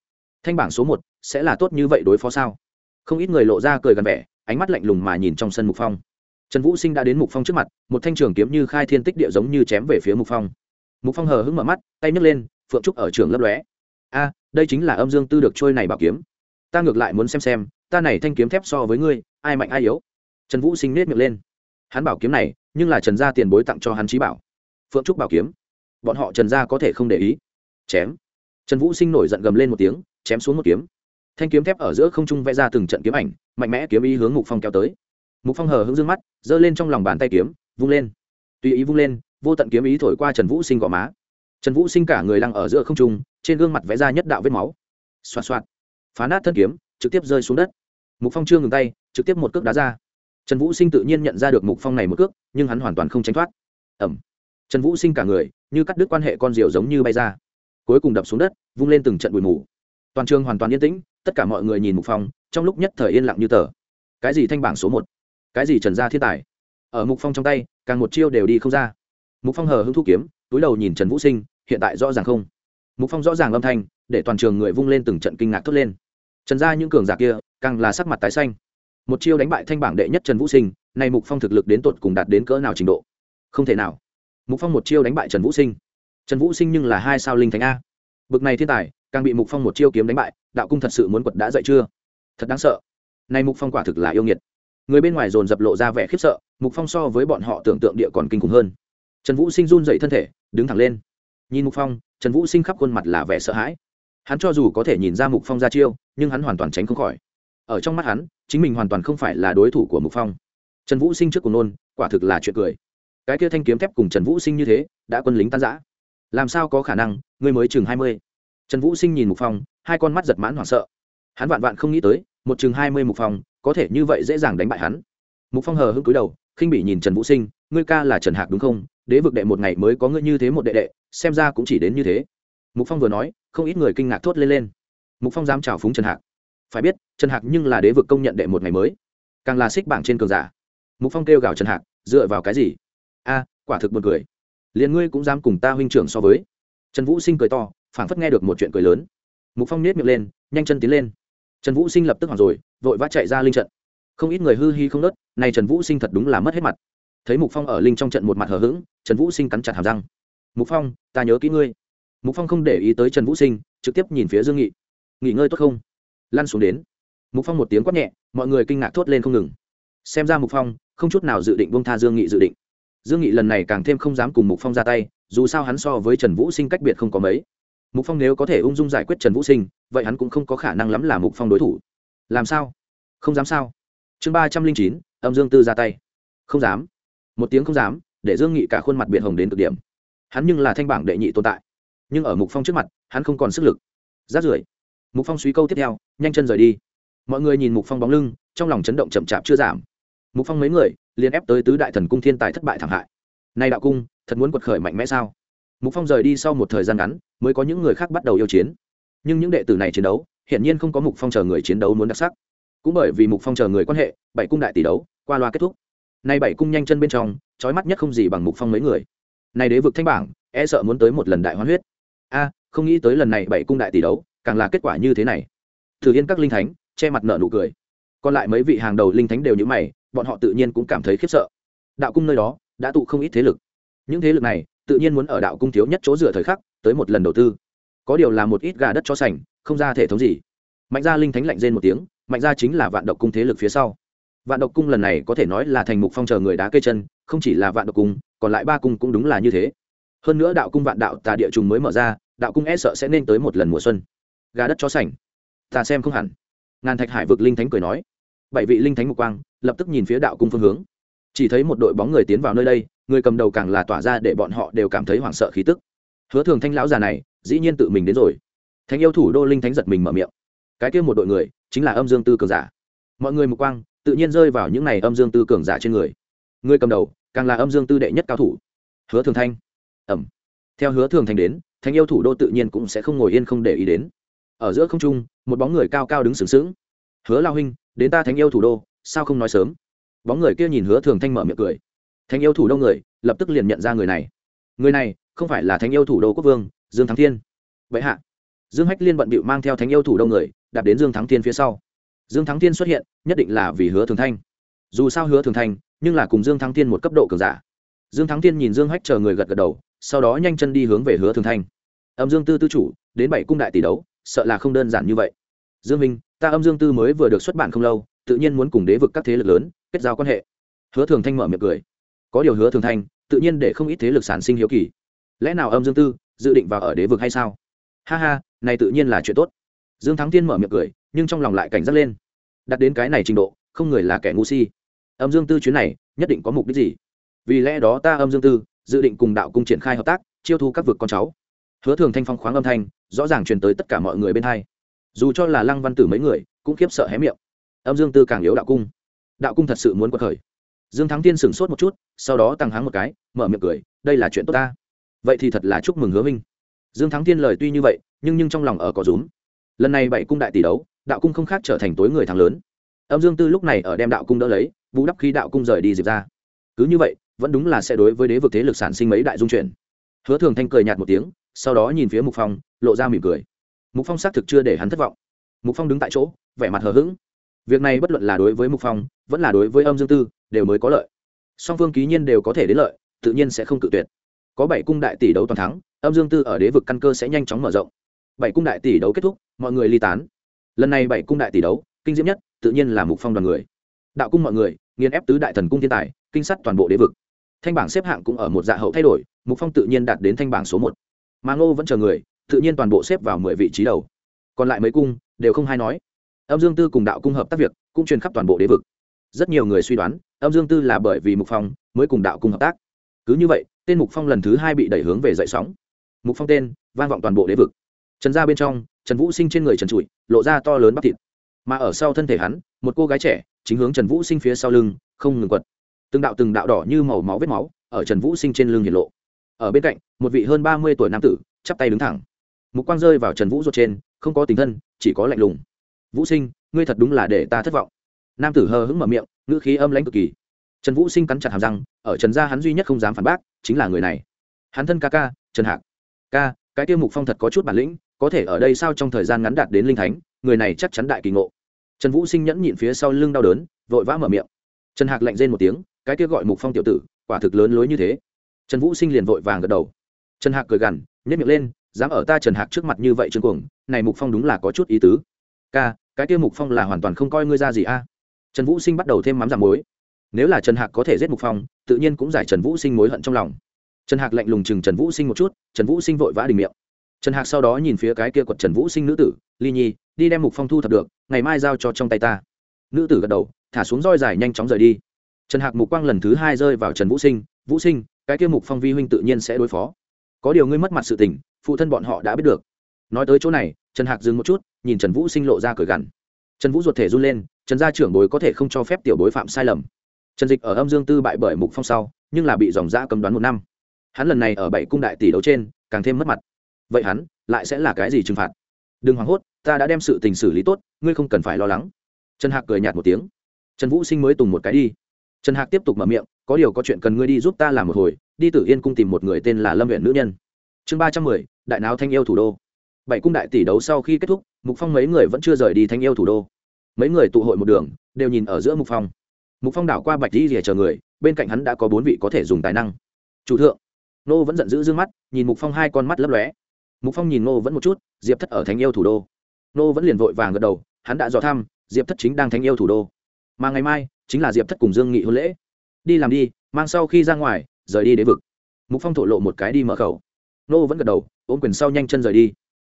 thanh bảng số một, sẽ là tốt như vậy đối phó sao? Không ít người lộ ra cười gần vẻ, ánh mắt lạnh lùng mà nhìn trong sân mục phong. Trần vũ sinh đã đến mục phong trước mặt, một thanh trường kiếm như khai thiên tích địa giống như chém về phía mục phong. Mục phong hờ hững mở mắt, tay nhấc lên, phượng trúc ở trường lấp lóe. A, đây chính là âm dương tư được trôi này bảo kiếm. Ta ngược lại muốn xem xem, ta này thanh kiếm thép so với ngươi, ai mạnh ai yếu. Trần vũ sinh nết miệng lên. Hắn bảo kiếm này, nhưng là trần gia tiền bối tặng cho hắn trí bảo. Phượng trúc bảo kiếm. Bọn họ trần gia có thể không để ý. Chém. Trần vũ sinh nổi giận gầm lên một tiếng chém xuống một kiếm. Thanh kiếm thép ở giữa không trung vẽ ra từng trận kiếm ảnh, mạnh mẽ kiếm ý hướng mục phong kéo tới. Mục phong hờ hững dương mắt, giơ lên trong lòng bàn tay kiếm, vung lên. Tùy ý vung lên, vô tận kiếm ý thổi qua trần vũ sinh gò má. Trần vũ sinh cả người lăng ở giữa không trung, trên gương mặt vẽ ra nhất đạo vết máu. Xoạt xoạt. Phá nát thân kiếm, trực tiếp rơi xuống đất. Mục phong chưa ngừng tay, trực tiếp một cước đá ra. Trần vũ sinh tự nhiên nhận ra được mục phong này một cước, nhưng hắn hoàn toàn không tránh thoát. Ẩm. Trần vũ sinh cả người, như cắt đứt quan hệ con diều giống như bay ra. Cuối cùng đập xuống đất, vung lên từng trận bụi mù toàn trường hoàn toàn yên tĩnh, tất cả mọi người nhìn mục phong, trong lúc nhất thời yên lặng như tờ. Cái gì thanh bảng số một? Cái gì trần gia thiên tài? Ở mục phong trong tay, càng một chiêu đều đi không ra. Mục phong hờ hứng thu kiếm, túi đầu nhìn trần vũ sinh, hiện tại rõ ràng không? Mục phong rõ ràng âm thanh, để toàn trường người vung lên từng trận kinh ngạc thốt lên. Trần gia những cường giả kia, càng là sắc mặt tái xanh. Một chiêu đánh bại thanh bảng đệ nhất trần vũ sinh, nay mục phong thực lực đến tột cùng đạt đến cỡ nào trình độ? Không thể nào. Mục phong một chiêu đánh bại trần vũ sinh. Trần vũ sinh nhưng là hai sao linh thánh a. Bực này thiên tài càng bị mục phong một chiêu kiếm đánh bại, đạo cung thật sự muốn quật đã dậy chưa? Thật đáng sợ. Nay mục phong quả thực là yêu nghiệt. Người bên ngoài dồn dập lộ ra vẻ khiếp sợ, mục phong so với bọn họ tưởng tượng địa còn kinh khủng hơn. Trần vũ sinh run dậy thân thể, đứng thẳng lên. Nhìn mục phong, trần vũ sinh khắp khuôn mặt là vẻ sợ hãi. Hắn cho dù có thể nhìn ra mục phong ra chiêu, nhưng hắn hoàn toàn tránh không khỏi. Ở trong mắt hắn, chính mình hoàn toàn không phải là đối thủ của mục phong. Trần vũ sinh trước cùng nôn, quả thực là chuyện cười. Cái kia thanh kiếm thép cùng trần vũ sinh như thế, đã quân lính tan giã làm sao có khả năng ngươi mới chừng hai mươi? Trần vũ sinh nhìn mục phong, hai con mắt giật mãn hoảng sợ. Hắn vạn vạn không nghĩ tới, một chừng hai mươi mục phong, có thể như vậy dễ dàng đánh bại hắn. Mục phong hờ hững cúi đầu, khinh Bỉ nhìn trần vũ sinh, ngươi ca là trần hạc đúng không? Đế vực đệ một ngày mới có ngươi như thế một đệ đệ, xem ra cũng chỉ đến như thế. Mục phong vừa nói, không ít người kinh ngạc thốt lên lên. Mục phong dám chào phúng trần hạc. Phải biết, trần hạc nhưng là đế vực công nhận đệ một ngày mới. Càng là xích bảng trên cường giả. Mục phong kêu gào trần hạc, dựa vào cái gì? A, quả thực buồn cười. Liền ngươi cũng dám cùng ta huynh trưởng so với. Trần vũ sinh cười to phảng phất nghe được một chuyện cười lớn. Mục phong nết miệng lên, nhanh chân tiến lên. Trần vũ sinh lập tức hoảng rồi, vội vã chạy ra linh trận. Không ít người hư hi không nớt này trần vũ sinh thật đúng là mất hết mặt. Thấy mục phong ở linh trong trận một mặt hờ hững, trần vũ sinh cắn chặt hàm răng. Mục phong, ta nhớ kỹ ngươi. Mục phong không để ý tới trần vũ sinh, trực tiếp nhìn phía dương nghị. Nghỉ ngơi tốt không? Lăn xuống đến. Mục phong một tiếng quát nhẹ, mọi người kinh ngạc thốt lên không ngừng. Xem ra mục phong không chút nào dự định buông tha dương nghị dự định. Dương nghị lần này càng thêm không dám cùng mục phong ra tay, dù sao hắn so với trần vũ sinh cách biệt không có mấy mục phong nếu có thể ung dung giải quyết trần vũ sinh, vậy hắn cũng không có khả năng lắm là mục phong đối thủ. Làm sao? Không dám sao? Chương ba trăm linh chín, âm dương tư ra tay. Không dám. Một tiếng không dám, để dương nghị cả khuôn mặt biện hồng đến cực điểm. Hắn nhưng là thanh bảng đệ nhị tồn tại. Nhưng ở mục phong trước mặt, hắn không còn sức lực. Rát rưởi. Mục phong suy câu tiếp theo, nhanh chân rời đi. Mọi người nhìn mục phong bóng lưng, trong lòng chấn động chậm chạp chưa giảm. Mục phong mấy người, liền ép tới tứ đại thần cung thiên tài thất bại thảm hại. Nay đạo cung, thật muốn quật khởi mạnh mẽ sao? Mục phong rời đi sau một thời gian ngắn, mới có những người khác bắt đầu yêu chiến. Nhưng những đệ tử này chiến đấu, hiển nhiên không có mục phong chờ người chiến đấu muốn đặc sắc. Cũng bởi vì mục phong chờ người quan hệ, bảy cung đại tỷ đấu, qua loa kết thúc. Nay bảy cung nhanh chân bên trong trói mắt nhất không gì bằng mục phong mấy người. Này đế vực thanh bảng e sợ muốn tới một lần đại hoán huyết. A, không nghĩ tới lần này bảy cung đại tỷ đấu, càng là kết quả như thế này. Thử yên các linh thánh, che mặt nợ nụ cười. Còn lại mấy vị hàng đầu linh thánh đều như mày, bọn họ tự nhiên cũng cảm thấy khiếp sợ. Đạo cung nơi đó, đã tụ không ít thế lực. Những thế lực này tự nhiên muốn ở đạo cung thiếu nhất chỗ dựa thời khắc, tới một lần đầu tư. Có điều là một ít gà đất cho sành, không ra thể thống gì. Mạnh gia linh thánh lạnh rên một tiếng, mạnh gia chính là vạn độc cung thế lực phía sau. Vạn độc cung lần này có thể nói là thành mục phong chờ người đá cây chân, không chỉ là vạn độc cung, còn lại ba cung cũng đúng là như thế. Hơn nữa đạo cung vạn đạo tà địa trùng mới mở ra, đạo cung e sợ sẽ nên tới một lần mùa xuân. Gà đất cho sành. Ta xem không hẳn. Ngàn thạch hải vực linh thánh cười nói. Bảy vị linh thánh mục quang, lập tức nhìn phía đạo cung phương hướng. Chỉ thấy một đội bóng người tiến vào nơi đây người cầm đầu càng là tỏa ra để bọn họ đều cảm thấy hoảng sợ khí tức. Hứa thường thanh lão già này, dĩ nhiên tự mình đến rồi. Thánh yêu thủ đô linh thánh giật mình mở miệng. Cái kia một đội người, chính là âm dương tư cường giả. Mọi người mục quang, tự nhiên rơi vào những này âm dương tư cường giả trên người. Người cầm đầu, càng là âm dương tư đệ nhất cao thủ. Hứa thường thanh. Ẩm. Theo hứa thường thanh đến, thánh yêu thủ đô tự nhiên cũng sẽ không ngồi yên không để ý đến. Ở giữa không trung, một bóng người cao cao đứng sừng sững. Hứa lao huynh, đến ta thánh yêu thủ đô, sao không nói sớm? Bóng người kia nhìn hứa thường thanh mở miệng cười thánh yêu thủ đô người, lập tức liền nhận ra người này. Người này không phải là thánh yêu thủ đô quốc vương, dương thắng thiên. Vậy hạ, dương hách liên bận bịu mang theo thánh yêu thủ đô người, đạp đến dương thắng thiên phía sau. Dương thắng thiên xuất hiện, nhất định là vì hứa thường thanh. Dù sao hứa thường thanh, nhưng là cùng dương thắng thiên một cấp độ cường giả. Dương thắng thiên nhìn dương hách chờ người gật gật đầu, sau đó nhanh chân đi hướng về hứa thường thanh. Âm dương tư tư chủ, đến bảy cung đại tỷ đấu, sợ là không đơn giản như vậy. Dương minh, ta âm dương tư mới vừa được xuất bản không lâu, tự nhiên muốn cùng đế vực các thế lực lớn kết giao quan hệ. Hứa thường thanh mở miệng cười có điều hứa thường thanh, tự nhiên để không ít thế lực sản sinh hiếu kỳ. Lẽ nào âm dương tư dự định vào ở đế vực hay sao? Ha ha, này tự nhiên là chuyện tốt. Dương thắng thiên mở miệng cười, nhưng trong lòng lại cảnh giác lên. Đặt đến cái này trình độ, không người là kẻ ngu si. Âm dương tư chuyến này nhất định có mục đích gì? Vì lẽ đó ta âm dương tư dự định cùng đạo cung triển khai hợp tác, chiêu thu các vực con cháu. Hứa thường thanh phong khoáng âm thanh, rõ ràng truyền tới tất cả mọi người bên hai. Dù cho là lăng văn tử mấy người, cũng khiếp sợ hé miệng. Âm dương tư càng yếu đạo cung. Đạo cung thật sự muốn quật khởi dương thắng tiên sửng sốt một chút, sau đó tăng háng một cái, mở miệng cười, đây là chuyện tốt ta. Vậy thì thật là chúc mừng hứa minh. Dương thắng tiên lời tuy như vậy, nhưng nhưng trong lòng ở có rúm. Lần này bảy cung đại tỷ đấu, đạo cung không khác trở thành tối người thắng lớn. Âm dương tư lúc này ở đem đạo cung đỡ lấy vũ đắp khi đạo cung rời đi dịp ra. Cứ như vậy, vẫn đúng là sẽ đối với đế vực thế lực sản sinh mấy đại dung chuyển. Hứa thường thanh cười nhạt một tiếng, sau đó nhìn phía mục phong, lộ ra mỉm cười. Mục phong xác thực chưa để hắn thất vọng. Mục phong đứng tại chỗ, vẻ mặt hờ hững. Việc này bất luận là đối với mục phong, vẫn là đối với âm dương tư đều mới có lợi. Song phương ký nhiên đều có thể đến lợi, tự nhiên sẽ không cự tuyệt. Có bảy cung đại tỷ đấu toàn thắng, âm dương tư ở đế vực căn cơ sẽ nhanh chóng mở rộng. Bảy cung đại tỷ đấu kết thúc, mọi người ly tán. Lần này bảy cung đại tỷ đấu, kinh diễm nhất, tự nhiên là mục phong đoàn người. Đạo cung mọi người, nghiền ép tứ đại thần cung thiên tài, kinh sắt toàn bộ đế vực. Thanh bảng xếp hạng cũng ở một dạ hậu thay đổi, mục phong tự nhiên đạt đến thanh bảng số một. Mà ngô vẫn chờ người, tự nhiên toàn bộ xếp vào mười vị trí đầu. Còn lại mấy cung, đều không hay nói. Âm dương tư cùng đạo cung hợp tác việc, cũng truyền khắp toàn bộ đế vực rất nhiều người suy đoán, âm dương tư là bởi vì mục phong mới cùng đạo cung hợp tác. Cứ như vậy, tên mục phong lần thứ hai bị đẩy hướng về dậy sóng. Mục phong tên, vang vọng toàn bộ đế vực. Trần ra bên trong, trần vũ sinh trên người trần trụi, lộ ra to lớn bắp thịt. Mà ở sau thân thể hắn, một cô gái trẻ, chính hướng trần vũ sinh phía sau lưng, không ngừng quật. Từng đạo từng đạo đỏ như màu máu vết máu, ở trần vũ sinh trên lưng hiển lộ. Ở bên cạnh, một vị hơn ba mươi tuổi nam tử, chắp tay đứng thẳng. Mục quang rơi vào trần vũ ruột trên, không có tình thân, chỉ có lạnh lùng. Vũ sinh, ngươi thật đúng là để ta thất vọng nam tử hờ hững mở miệng, ngữ khí âm lãnh cực kỳ. Trần vũ sinh cắn chặt hàm răng, ở trần gia hắn duy nhất không dám phản bác, chính là người này. Hắn thân ca ca, trần hạc. Ca, cái tiêu mục phong thật có chút bản lĩnh, có thể ở đây sao trong thời gian ngắn đạt đến linh thánh, người này chắc chắn đại kỳ ngộ. Trần vũ sinh nhẫn nhịn phía sau lưng đau đớn, vội vã mở miệng. Trần hạc lạnh rên một tiếng, cái kia gọi mục phong tiểu tử, quả thực lớn lối như thế. Trần vũ sinh liền vội vàng gật đầu. Trần hạc cười gằn nhét miệng lên, dám ở ta trần hạc trước mặt như vậy trương cuồng, này mục phong đúng là có chút ý tứ. Ca, cái kia mục phong là hoàn toàn không coi ngươi ra gì a trần vũ sinh bắt đầu thêm mắm giảm muối. Nếu là trần hạc có thể giết mục phong, tự nhiên cũng giải trần vũ sinh mối hận trong lòng. Trần hạc lạnh lùng chừng trần vũ sinh một chút, trần vũ sinh vội vã đình miệng. Trần hạc sau đó nhìn phía cái kia quật trần vũ sinh nữ tử, ly nhi, đi đem mục phong thu thập được, ngày mai giao cho trong tay ta. Nữ tử gật đầu, thả xuống roi dài nhanh chóng rời đi. Trần hạc mục quang lần thứ hai rơi vào trần vũ sinh vũ sinh, cái kia mục phong vi huynh tự nhiên sẽ đối phó. Có điều ngươi mất mặt sự tình, phụ thân bọn họ đã biết được. Nói tới chỗ này, trần hạc dừng một chút, nhìn trần vũ sinh lộ ra cười gằn. Trần vũ ruột thể run lên trần gia trưởng bối có thể không cho phép tiểu bối phạm sai lầm. Trần dịch ở âm dương tư bại bởi mục phong sau, nhưng là bị dòng giã cấm đoán một năm. Hắn lần này ở bảy cung đại tỷ đấu trên, càng thêm mất mặt. Vậy hắn, lại sẽ là cái gì trừng phạt? Đừng hoảng hốt, ta đã đem sự tình xử lý tốt, ngươi không cần phải lo lắng. Trần hạc cười nhạt một tiếng. Trần vũ sinh mới tùng một cái đi. Trần hạc tiếp tục mở miệng, có điều có chuyện cần ngươi đi giúp ta làm một hồi, đi tử yên cung tìm một người tên là lâm huyện nữ nhân. Chương ba trăm mười, đại náo thanh yêu thủ đô. Bảy cung đại tỷ đấu sau khi kết thúc, mục phong mấy người vẫn chưa rời đi thanh yêu thủ đô mấy người tụ hội một đường, đều nhìn ở giữa mục phong. Mục phong đảo qua bạch di rìa chờ người, bên cạnh hắn đã có bốn vị có thể dùng tài năng. Chủ thượng. Nô vẫn giận dữ d ư ơ n g mắt, nhìn mục phong hai con mắt lấp lóe. Mục phong nhìn nô vẫn một chút, diệp thất ở thánh yêu thủ đô. Nô vẫn liền vội vàng gật đầu, hắn đã dò thăm, diệp thất chính đang thánh yêu thủ đô. Mà ngày mai, chính là diệp thất cùng dương nghị hôn lễ. Đi làm đi, mang sau khi ra ngoài, rời đi đế vực. Mục phong thổ lộ một cái đi mở khẩu. Nô vẫn gật đầu, ôm quyền sau nhanh chân rời đi.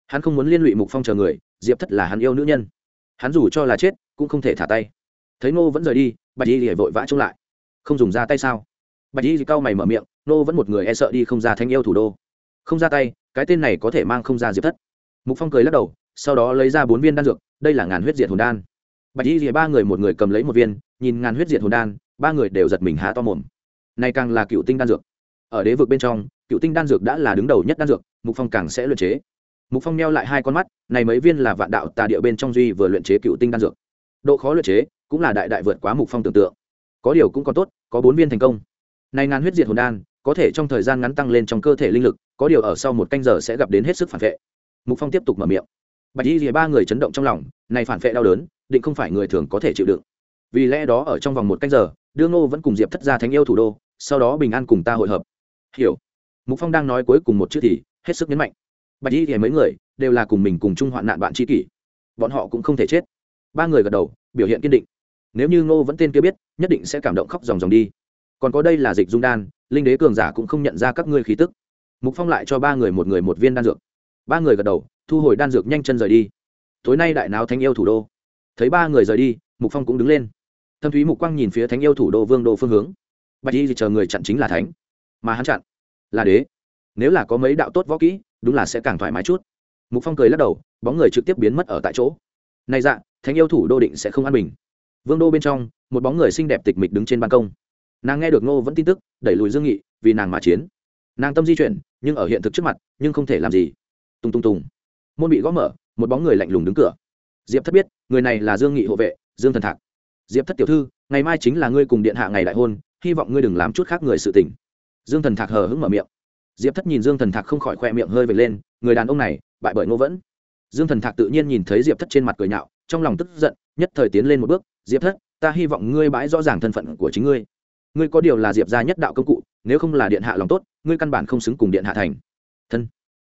Hắn không muốn liên lụy mục phong chờ người, diệp thất là hắn yêu nữ nhân hắn dù cho là chết, cũng không thể thả tay. Thấy nô vẫn rời đi, bạch y thì vội vã trông lại. Không dùng ra tay sao? Bạch y thì cau mày mở miệng nô vẫn một người e sợ đi không ra thanh yêu thủ đô. Không ra tay, cái tên này có thể mang không ra diệp thất. Mục phong cười lắc đầu, sau đó lấy ra bốn viên đan dược, đây là ngàn huyết diệt hồn đan. Bạch y thì ba người một người cầm lấy một viên, nhìn ngàn huyết diệt hồn đan, ba người đều giật mình há to mồm. Này càng là cựu tinh đan dược. Ở đế vực bên trong, cựu tinh đan dược đã là đứng đầu nhất đan dược, mục phong càng sẽ luyện chế. Mục phong neo lại hai con mắt này mấy viên là vạn đạo tà địa bên trong duy vừa luyện chế cựu tinh đan dược. Độ khó luyện chế cũng là đại đại vượt quá mục phong tưởng tượng. Có điều cũng còn tốt, có bốn viên thành công. Này ngàn huyết diệt hồn đan, có thể trong thời gian ngắn tăng lên trong cơ thể linh lực, có điều ở sau một canh giờ sẽ gặp đến hết sức phản vệ. Mục phong tiếp tục mở miệng. Bạch y rìa ba người chấn động trong lòng, này phản vệ đau đớn, định không phải người thường có thể chịu đựng. Vì lẽ đó ở trong vòng một canh giờ, đương ngô vẫn cùng diệp thất gia thánh yêu thủ đô, sau đó bình an cùng ta hội hợp. Hiểu. Mục phong đang nói cuối cùng một chữ thì hết sức nhấn mạnh. Bạch y thì mấy người đều là cùng mình cùng chung hoạn nạn bạn tri kỷ. Bọn họ cũng không thể chết. Ba người gật đầu, biểu hiện kiên định. Nếu như ngô vẫn tên kia biết, nhất định sẽ cảm động khóc dòng dòng đi. Còn có đây là dịch dung đan, linh đế cường giả cũng không nhận ra các ngươi khí tức. Mục phong lại cho ba người một người một viên đan dược. Ba người gật đầu, thu hồi đan dược nhanh chân rời đi. Tối nay đại náo thánh yêu thủ đô. Thấy ba người rời đi, mục phong cũng đứng lên. Thâm thúy mục quang nhìn phía thánh yêu thủ đô vương đô phương hướng. Bạch y thì chờ người chặn chính là thánh, mà hắn chặn là đế. Nếu là có mấy đạo tốt võ kỹ, đúng là sẽ càng thoải mái chút mục phong cười lắc đầu, bóng người trực tiếp biến mất ở tại chỗ. Này dạ thánh yêu thủ đô định sẽ không an bình. Vương đô bên trong, một bóng người xinh đẹp tịch mịch đứng trên ban công. Nàng nghe được ngô vẫn tin tức, đẩy lùi dương nghị, vì nàng mà chiến. Nàng tâm di chuyển, nhưng ở hiện thực trước mặt, nhưng không thể làm gì. Tùng tùng tùng. môn bị gõ mở, một bóng người lạnh lùng đứng cửa. Diệp thất biết, người này là dương nghị hộ vệ, dương thần thạc. Diệp thất tiểu thư, ngày mai chính là ngươi cùng điện hạ ngày đại hôn, hy vọng ngươi đừng làm chút khác người sự tình. Dương thần thạc hờ hững mở miệng diệp thất nhìn dương thần thạc không khỏi khoe miệng hơi về lên, người đàn ông này, bại bởi ngô vẫn. Dương thần thạc tự nhiên nhìn thấy diệp thất trên mặt cười nhạo, trong lòng tức giận, nhất thời tiến lên một bước, diệp thất, ta hy vọng ngươi bãi rõ ràng thân phận của chính ngươi. Ngươi có điều là diệp gia nhất đạo công cụ, nếu không là điện hạ lòng tốt, ngươi căn bản không xứng cùng điện hạ thành. Thân.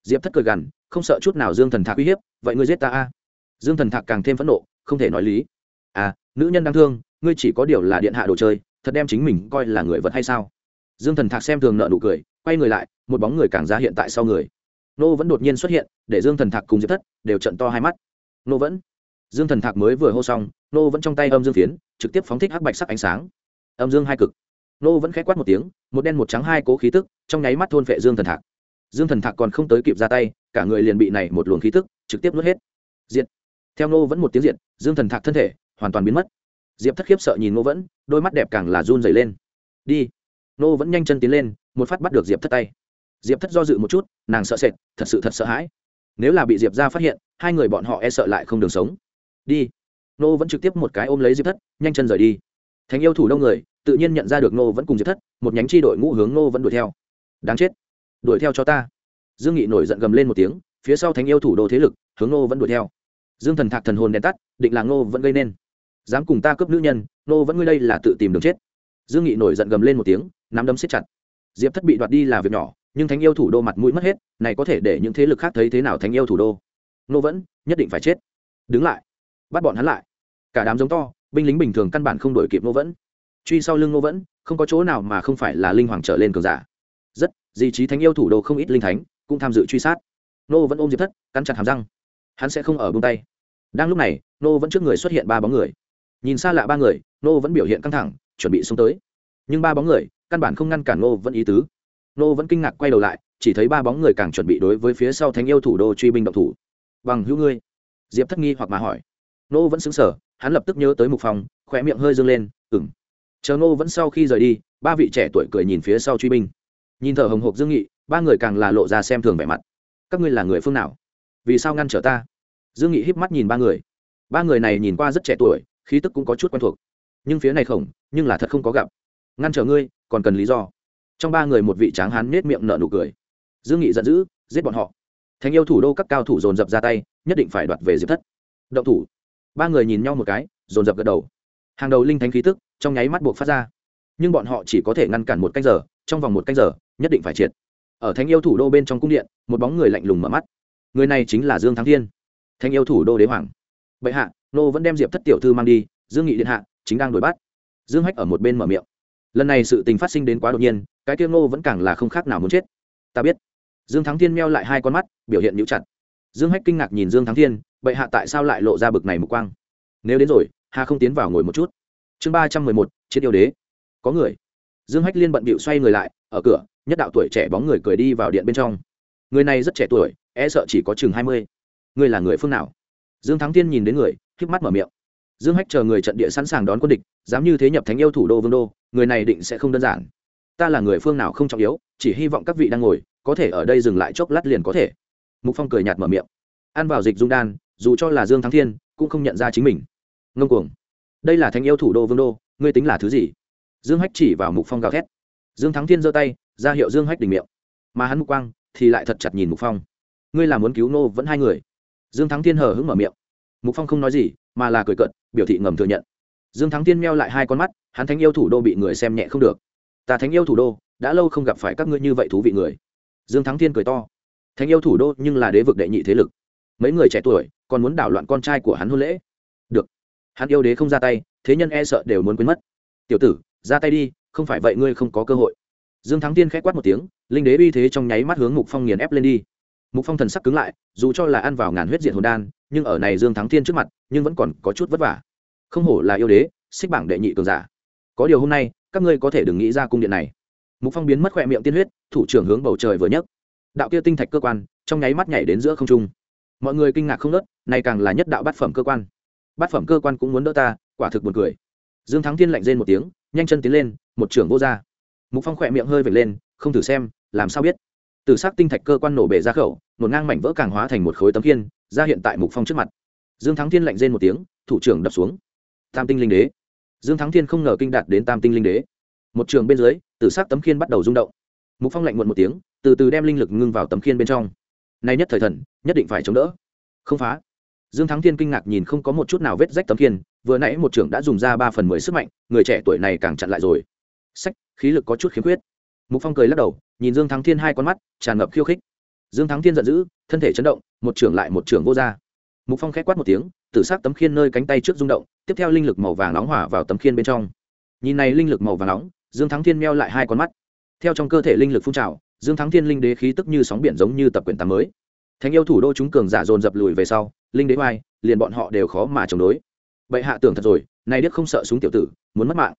Diệp thất cười gằn, không sợ chút nào dương thần thạc uy hiếp, vậy ngươi giết ta a? Dương thần thạc càng thêm phẫn nộ, không thể nói lý. À nữ nhân đang thương, ngươi chỉ có điều là điện hạ đồ chơi, thật đem chính mình coi là người vật hay sao? Dương thần thạc xem thường nợ nụ cười quay người lại, một bóng người càng ra hiện tại sau người. Nô vẫn đột nhiên xuất hiện, để dương thần thạc cùng diệp thất đều trận to hai mắt. Nô vẫn. Dương thần thạc mới vừa hô xong, nô vẫn trong tay âm dương phiến, trực tiếp phóng thích hắc bạch sắc ánh sáng. Âm dương hai cực. Nô vẫn k h á quát một tiếng, một đen một trắng hai cố khí tức, trong nháy mắt thôn phệ dương thần thạc. Dương thần thạc còn không tới kịp ra tay, cả người liền bị này một luồng khí tức trực tiếp nuốt hết. Diệt. Theo nô vẫn một tiếng diệt, dương thần thạc thân thể hoàn toàn biến mất. Diệp thất khiếp sợ nhìn nô vẫn, đôi mắt đẹp càng là run dày lên. Đi nô vẫn nhanh chân tiến lên, một phát bắt được diệp thất tay. Diệp thất do dự một chút, nàng sợ sệt, thật sự thật sợ hãi. Nếu là bị diệp ra phát hiện, hai người bọn họ e sợ lại không đường sống. Đi. Nô vẫn trực tiếp một cái ôm lấy diệp thất, nhanh chân rời đi. Thành yêu thủ đông người, tự nhiên nhận ra được nô vẫn cùng diệp thất, một nhánh chi đội ngũ hướng nô vẫn đuổi theo. Đáng chết. Đuổi theo cho ta. Dương nghị nổi giận gầm lên một tiếng, phía sau thánh yêu thủ đô thế lực, hướng nô vẫn đuổi theo. Dương thần thạc thần hồn đèn tắt, định là nô vẫn gây nên. Dám cùng ta cướp nữ nhân, nô vẫn ngươi đây là tự tìm đường chết. Dương nghị nổi giận gầm lên một tiếng nắm đấm siết chặt. Diệp thất bị đoạt đi là việc nhỏ, nhưng thánh yêu thủ đô mặt mũi mất hết, này có thể để những thế lực khác thấy thế nào thánh yêu thủ đô? Nô vẫn, nhất định phải chết. Đứng lại. Bắt bọn hắn lại. Cả đám giống to, binh lính bình thường căn bản không đổi kịp nô vẫn. Truy sau lưng nô vẫn, không có chỗ nào mà không phải là linh hoàng trở lên cường giả. Rất, di trí thánh yêu thủ đô không ít linh thánh cũng tham dự truy sát. Nô vẫn ôm diệp thất, cắn chặt hàm răng. Hắn sẽ không ở bông tay. Đang lúc này, nô vẫn trước người xuất hiện ba bóng người. Nhìn xa lạ ba người, nô vẫn biểu hiện căng thẳng, chuẩn bị xuống tới. Nhưng ba bóng người căn bản không ngăn cản nô vẫn ý tứ. Nô vẫn kinh ngạc quay đầu lại, chỉ thấy ba bóng người càng chuẩn bị đối với phía sau thánh yêu thủ đô truy binh động thủ. Bằng hữu ngươi? Diệp thất nghi hoặc mà hỏi. Nô vẫn xứng sở hắn lập tức nhớ tới mục phòng khỏe miệng hơi dâng lên ừng chờ nô vẫn sau khi rời đi, ba vị trẻ tuổi cười nhìn phía sau truy binh. Nhìn thở hồng hộc dương nghị, ba người càng là lộ ra xem thường vẻ mặt. Các ngươi là người phương nào? Vì sao ngăn trở ta? Dương nghị híp mắt nhìn ba người. Ba người này nhìn qua rất trẻ tuổi, khí tức cũng có chút quen thuộc. Nhưng phía này khổng nhưng là thật không có gặp ngăn trở ngươi, còn cần lý do. Trong ba người một vị tráng hán nết miệng nở nụ cười. Dương nghị giận dữ, giết bọn họ. Thành yêu thủ đô các cao thủ dồn dập ra tay, nhất định phải đoạt về diệp thất. Động thủ. Ba người nhìn nhau một cái, dồn dập gật đầu. Hàng đầu linh thánh khí tức, trong nháy mắt buộc phát ra. Nhưng bọn họ chỉ có thể ngăn cản một canh giờ, trong vòng một canh giờ, nhất định phải triệt. Ở thánh yêu thủ đô bên trong cung điện, một bóng người lạnh lùng mở mắt. Người này chính là dương thắng thiên. Thánh yêu thủ đô đế hoàng. Bệ hạ, nô vẫn đem diệp thất tiểu thư mang đi, dương nghị điện hạ, chính đang đuổi bắt. Dương hách ở một bên mở miệng lần này sự tình phát sinh đến quá đột nhiên, cái tiêu ngô vẫn càng là không khác nào muốn chết. Ta biết. Dương thắng thiên meo lại hai con mắt, biểu hiện nhũ chặt. Dương hách kinh ngạc nhìn dương thắng thiên, bệ hạ tại sao lại lộ ra bực này mục quang? Nếu đến rồi, hà không tiến vào ngồi một chút. Chương ba trăm mười một, chiến yêu đế. Có người. Dương hách liên bận bịu xoay người lại, ở cửa, nhất đạo tuổi trẻ bóng người cười đi vào điện bên trong. Người này rất trẻ tuổi e sợ chỉ có chừng hai mươi. Người là người phương nào? Dương thắng thiên nhìn đến người k mắt mở miệng dương hách chờ người trận địa sẵn sàng đón quân địch, dám như thế nhập thánh yêu thủ đô vương đô, người này định sẽ không đơn giản. Ta là người phương nào không trọng yếu, chỉ hy vọng các vị đang ngồi, có thể ở đây dừng lại chốc lát liền có thể. Mục phong cười nhạt mở miệng. Ăn vào dịch dung đan, dù cho là dương thắng thiên, cũng không nhận ra chính mình. Ngông cuồng. Đây là thánh yêu thủ đô vương đô, ngươi tính là thứ gì? Dương hách chỉ vào mục phong gào thét. Dương thắng thiên giơ tay, ra hiệu dương hách đình miệng. Mà hắn mục quang thì lại thật chặt nhìn mục phong. Ngươi là muốn cứu nô vẫn hai người. Dương thắng thiên hờ hững mở miệng mục phong không nói gì mà là cười cợt, biểu thị ngầm thừa nhận. Dương thắng thiên meo lại hai con mắt, hắn thánh yêu thủ đô bị người xem nhẹ không được. Ta thánh yêu thủ đô, đã lâu không gặp phải các ngươi như vậy thú vị người. Dương thắng thiên cười to. Thánh yêu thủ đô nhưng là đế vực đệ nhị thế lực. Mấy người trẻ tuổi, còn muốn đảo loạn con trai của hắn hôn lễ. Được. Hắn yêu đế không ra tay, thế nhân e sợ đều muốn quên mất. Tiểu tử, ra tay đi, không phải vậy ngươi không có cơ hội. Dương thắng tiên k h quát một tiếng, linh đế uy thế trong nháy mắt hướng mục phong nghiền ép lên đi mục phong thần sắc cứng lại, dù cho là ăn vào ngàn huyết diện hồn đan, nhưng ở này dương thắng thiên trước mặt, nhưng vẫn còn có chút vất vả. Không hổ là yêu đế, xích bảng đệ nhị cường giả. Có điều hôm nay, các ngươi có thể đừng nghĩ ra cung điện này. Mục phong biến mất khỏe miệng tiên huyết, thủ trưởng hướng bầu trời vừa nhấc. Đạo kia tinh thạch cơ quan, trong nháy mắt nhảy đến giữa không trung. Mọi người kinh ngạc không nớt này càng là nhất đạo bát phẩm cơ quan. Bát phẩm cơ quan cũng muốn đỡ ta, quả thực buồn cười. Dương thắng thiên lạnh rên một tiếng, nhanh chân tiến lên, một trưởng vô ra mục phong khỏe miệng hơi vệt lên, không thử xem, làm sao biết từ xác tinh thạch cơ quan nổ bể ra khẩu nổ ngang mảnh vỡ càng hóa thành một khối tấm kiên ra hiện tại mục phong trước mặt. Dương thắng thiên lạnh rên một tiếng, thủ trưởng đập xuống. Tam tinh linh đế. Dương thắng thiên không ngờ kinh đạt đến tam tinh linh đế. Một trường bên dưới, từ s c tấm khiên bắt đầu rung động. Mục phong lạnh muộn một tiếng, từ từ đem linh lực ngưng vào tấm khiên bên trong. Nay nhất thời thần, nhất định phải chống đỡ. Không phá. Dương thắng thiên kinh ngạc nhìn không có một chút nào vết rách tấm khiên, vừa nãy một trưởng đã dùng ra ba phần mười sức mạnh, người trẻ tuổi này càng chặn lại rồi. Sách, khí lực có chút khiếm khuyết. Mục phong cười lắc đầu nhìn dương thắng thiên hai con mắt, tràn ngập khiêu khích. Dương thắng thiên giận dữ, thân thể chấn động, một trưởng lại một trưởng vô r mục phong k h é quát một tiếng, tử s ắ c tấm khiên nơi cánh tay trước rung động, tiếp theo linh lực màu vàng nóng hỏa vào tấm khiên bên trong. Nhìn này linh lực màu vàng nóng, dương thắng thiên meo lại hai con mắt. Theo trong cơ thể linh lực phun trào, dương thắng thiên linh đế khí tức như sóng biển giống như tập quyển tám mới. Thánh yêu thủ đô chúng cường giả dồn dập lùi về sau, linh đế oai, liền bọn họ đều khó mà chống đối. Bệ hạ tưởng thật rồi, nay đức không sợ súng tiểu tử, muốn mất mạng.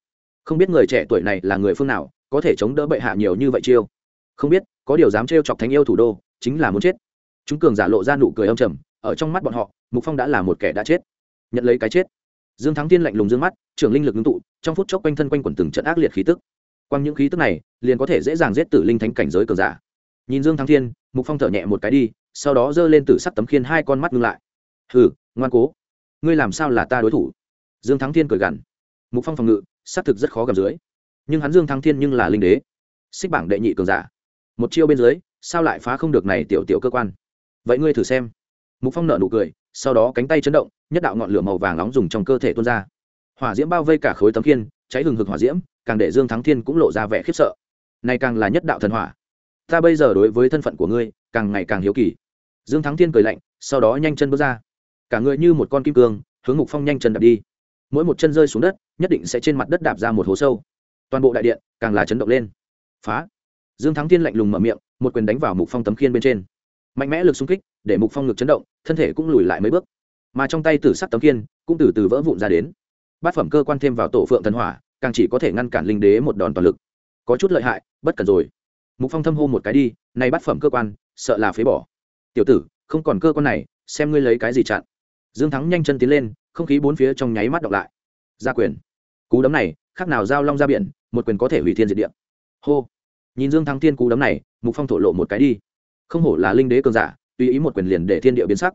Không biết người trẻ tuổi này là người phương nào, có thể chống đỡ bệ hạ nhiều như vậy chiêu không biết, có điều dám trêu chọc thánh yêu thủ đô, chính là muốn chết. Chúng cường giả lộ ra nụ cười âm trầm, ở trong mắt bọn họ, mục phong đã là một kẻ đã chết. Nhận lấy cái chết. Dương thắng tiên lạnh lùng dương mắt trường linh lực ngưng tụ, trong phút chốc quanh thân quanh quẩn từng trận ác liệt khí tức. Quanh những khí tức này, liền có thể dễ dàng giết tử linh thánh cảnh giới cường giả. Nhìn dương thắng thiên, mục phong thở nhẹ một cái đi, sau đó giơ lên tử sắc tấm khiên hai con mắt ngưng lại. Hừ, ngoan cố. Ngươi làm sao là ta đối thủ? Dương thắng thiên cười gằn. Mục phong phòng ngự, xác thực rất khó gặp dưới. Nhưng hắn dương thắng thiên nhưng là linh đế. Xích bảng đệ nhị cường giả một chiêu bên dưới, sao lại phá không được này tiểu tiểu cơ quan? Vậy ngươi thử xem. Mục phong nợ nụ cười, sau đó cánh tay chấn động, nhất đạo ngọn lửa màu vàng nóng dùng trong cơ thể tuôn ra. Hỏa diễm bao vây cả khối tấm kiên cháy hừng hực hỏa diễm, càng để dương thắng thiên cũng lộ ra vẻ khiếp sợ. Này càng là nhất đạo thần hỏa. Ta bây giờ đối với thân phận của ngươi, càng ngày càng hiếu kỳ. Dương thắng thiên cười lạnh, sau đó nhanh chân bước ra. Cả người như một con kim cương, hướng mục phong nhanh chân đạp đi. Mỗi một chân rơi xuống đất, nhất định sẽ trên mặt đất đạp ra một hố sâu. Toàn bộ đại điện càng là chấn động lên. Phá dương thắng thiên lạnh lùng mở miệng, một quyền đánh vào mục phong tấm khiên bên trên. Mạnh mẽ lực xung kích, để mục phong ngực chấn động, thân thể cũng lùi lại mấy bước. Mà trong tay tử sắc tấm khiên, cũng từ từ vỡ vụn ra đến. Bát phẩm cơ quan thêm vào tổ phượng thần hỏa, càng chỉ có thể ngăn cản linh đế một đòn toàn lực. Có chút lợi hại, bất cần rồi. Mục phong thâm hô một cái đi nay bát phẩm cơ quan, sợ là phế bỏ. Tiểu tử, không còn cơ quan này, xem ngươi lấy cái gì chặn. Dương thắng nhanh chân tiến lên, không khí bốn phía trong nháy mắt đọc lại. Ra quyền. Cú đấm này, khác nào giao long ra biển, một quyền có thể hủy thiên diệt địa. Hô nhìn dương thắng Thiên cú đấm này, mục phong thổ lộ một cái đi. Không hổ là linh đế cường giả, tùy ý một quyền liền để thiên địa biến sắc.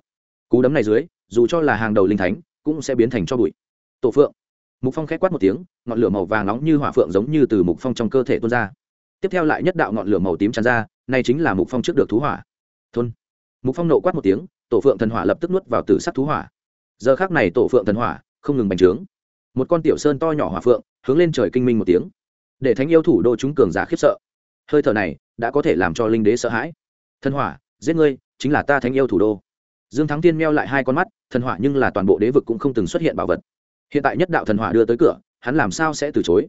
Cú đấm này dưới, dù cho là hàng đầu linh thánh, cũng sẽ biến thành cho bụi. Tổ phượng. Mục phong k h é quát một tiếng, ngọn lửa màu vàng nóng như hỏa phượng giống như từ mục phong trong cơ thể tuôn ra. Tiếp theo lại nhất đạo ngọn lửa màu tím tràn ra, này chính là mục phong trước được thú hỏa. Thôn. Mục phong nộ quát một tiếng, tổ phượng thần hỏa lập tức nuốt vào tử sắc thú hỏa. Giờ khác này tổ phượng thần hỏa không ngừng bành trướng. Một con tiểu sơn to nhỏ hỏa phượng hướng lên trời kinh minh một tiếng. Để thánh yêu thủ đô chúng cường giả khiếp sợ hơi thở này đã có thể làm cho linh đế sợ hãi. Thần hỏa, giết ngươi, chính là ta thánh yêu thủ đô. Dương thắng tiên meo lại hai con mắt, thần hỏa nhưng là toàn bộ đế vực cũng không từng xuất hiện bảo vật. Hiện tại nhất đạo thần hỏa đưa tới cửa, hắn làm sao sẽ từ chối?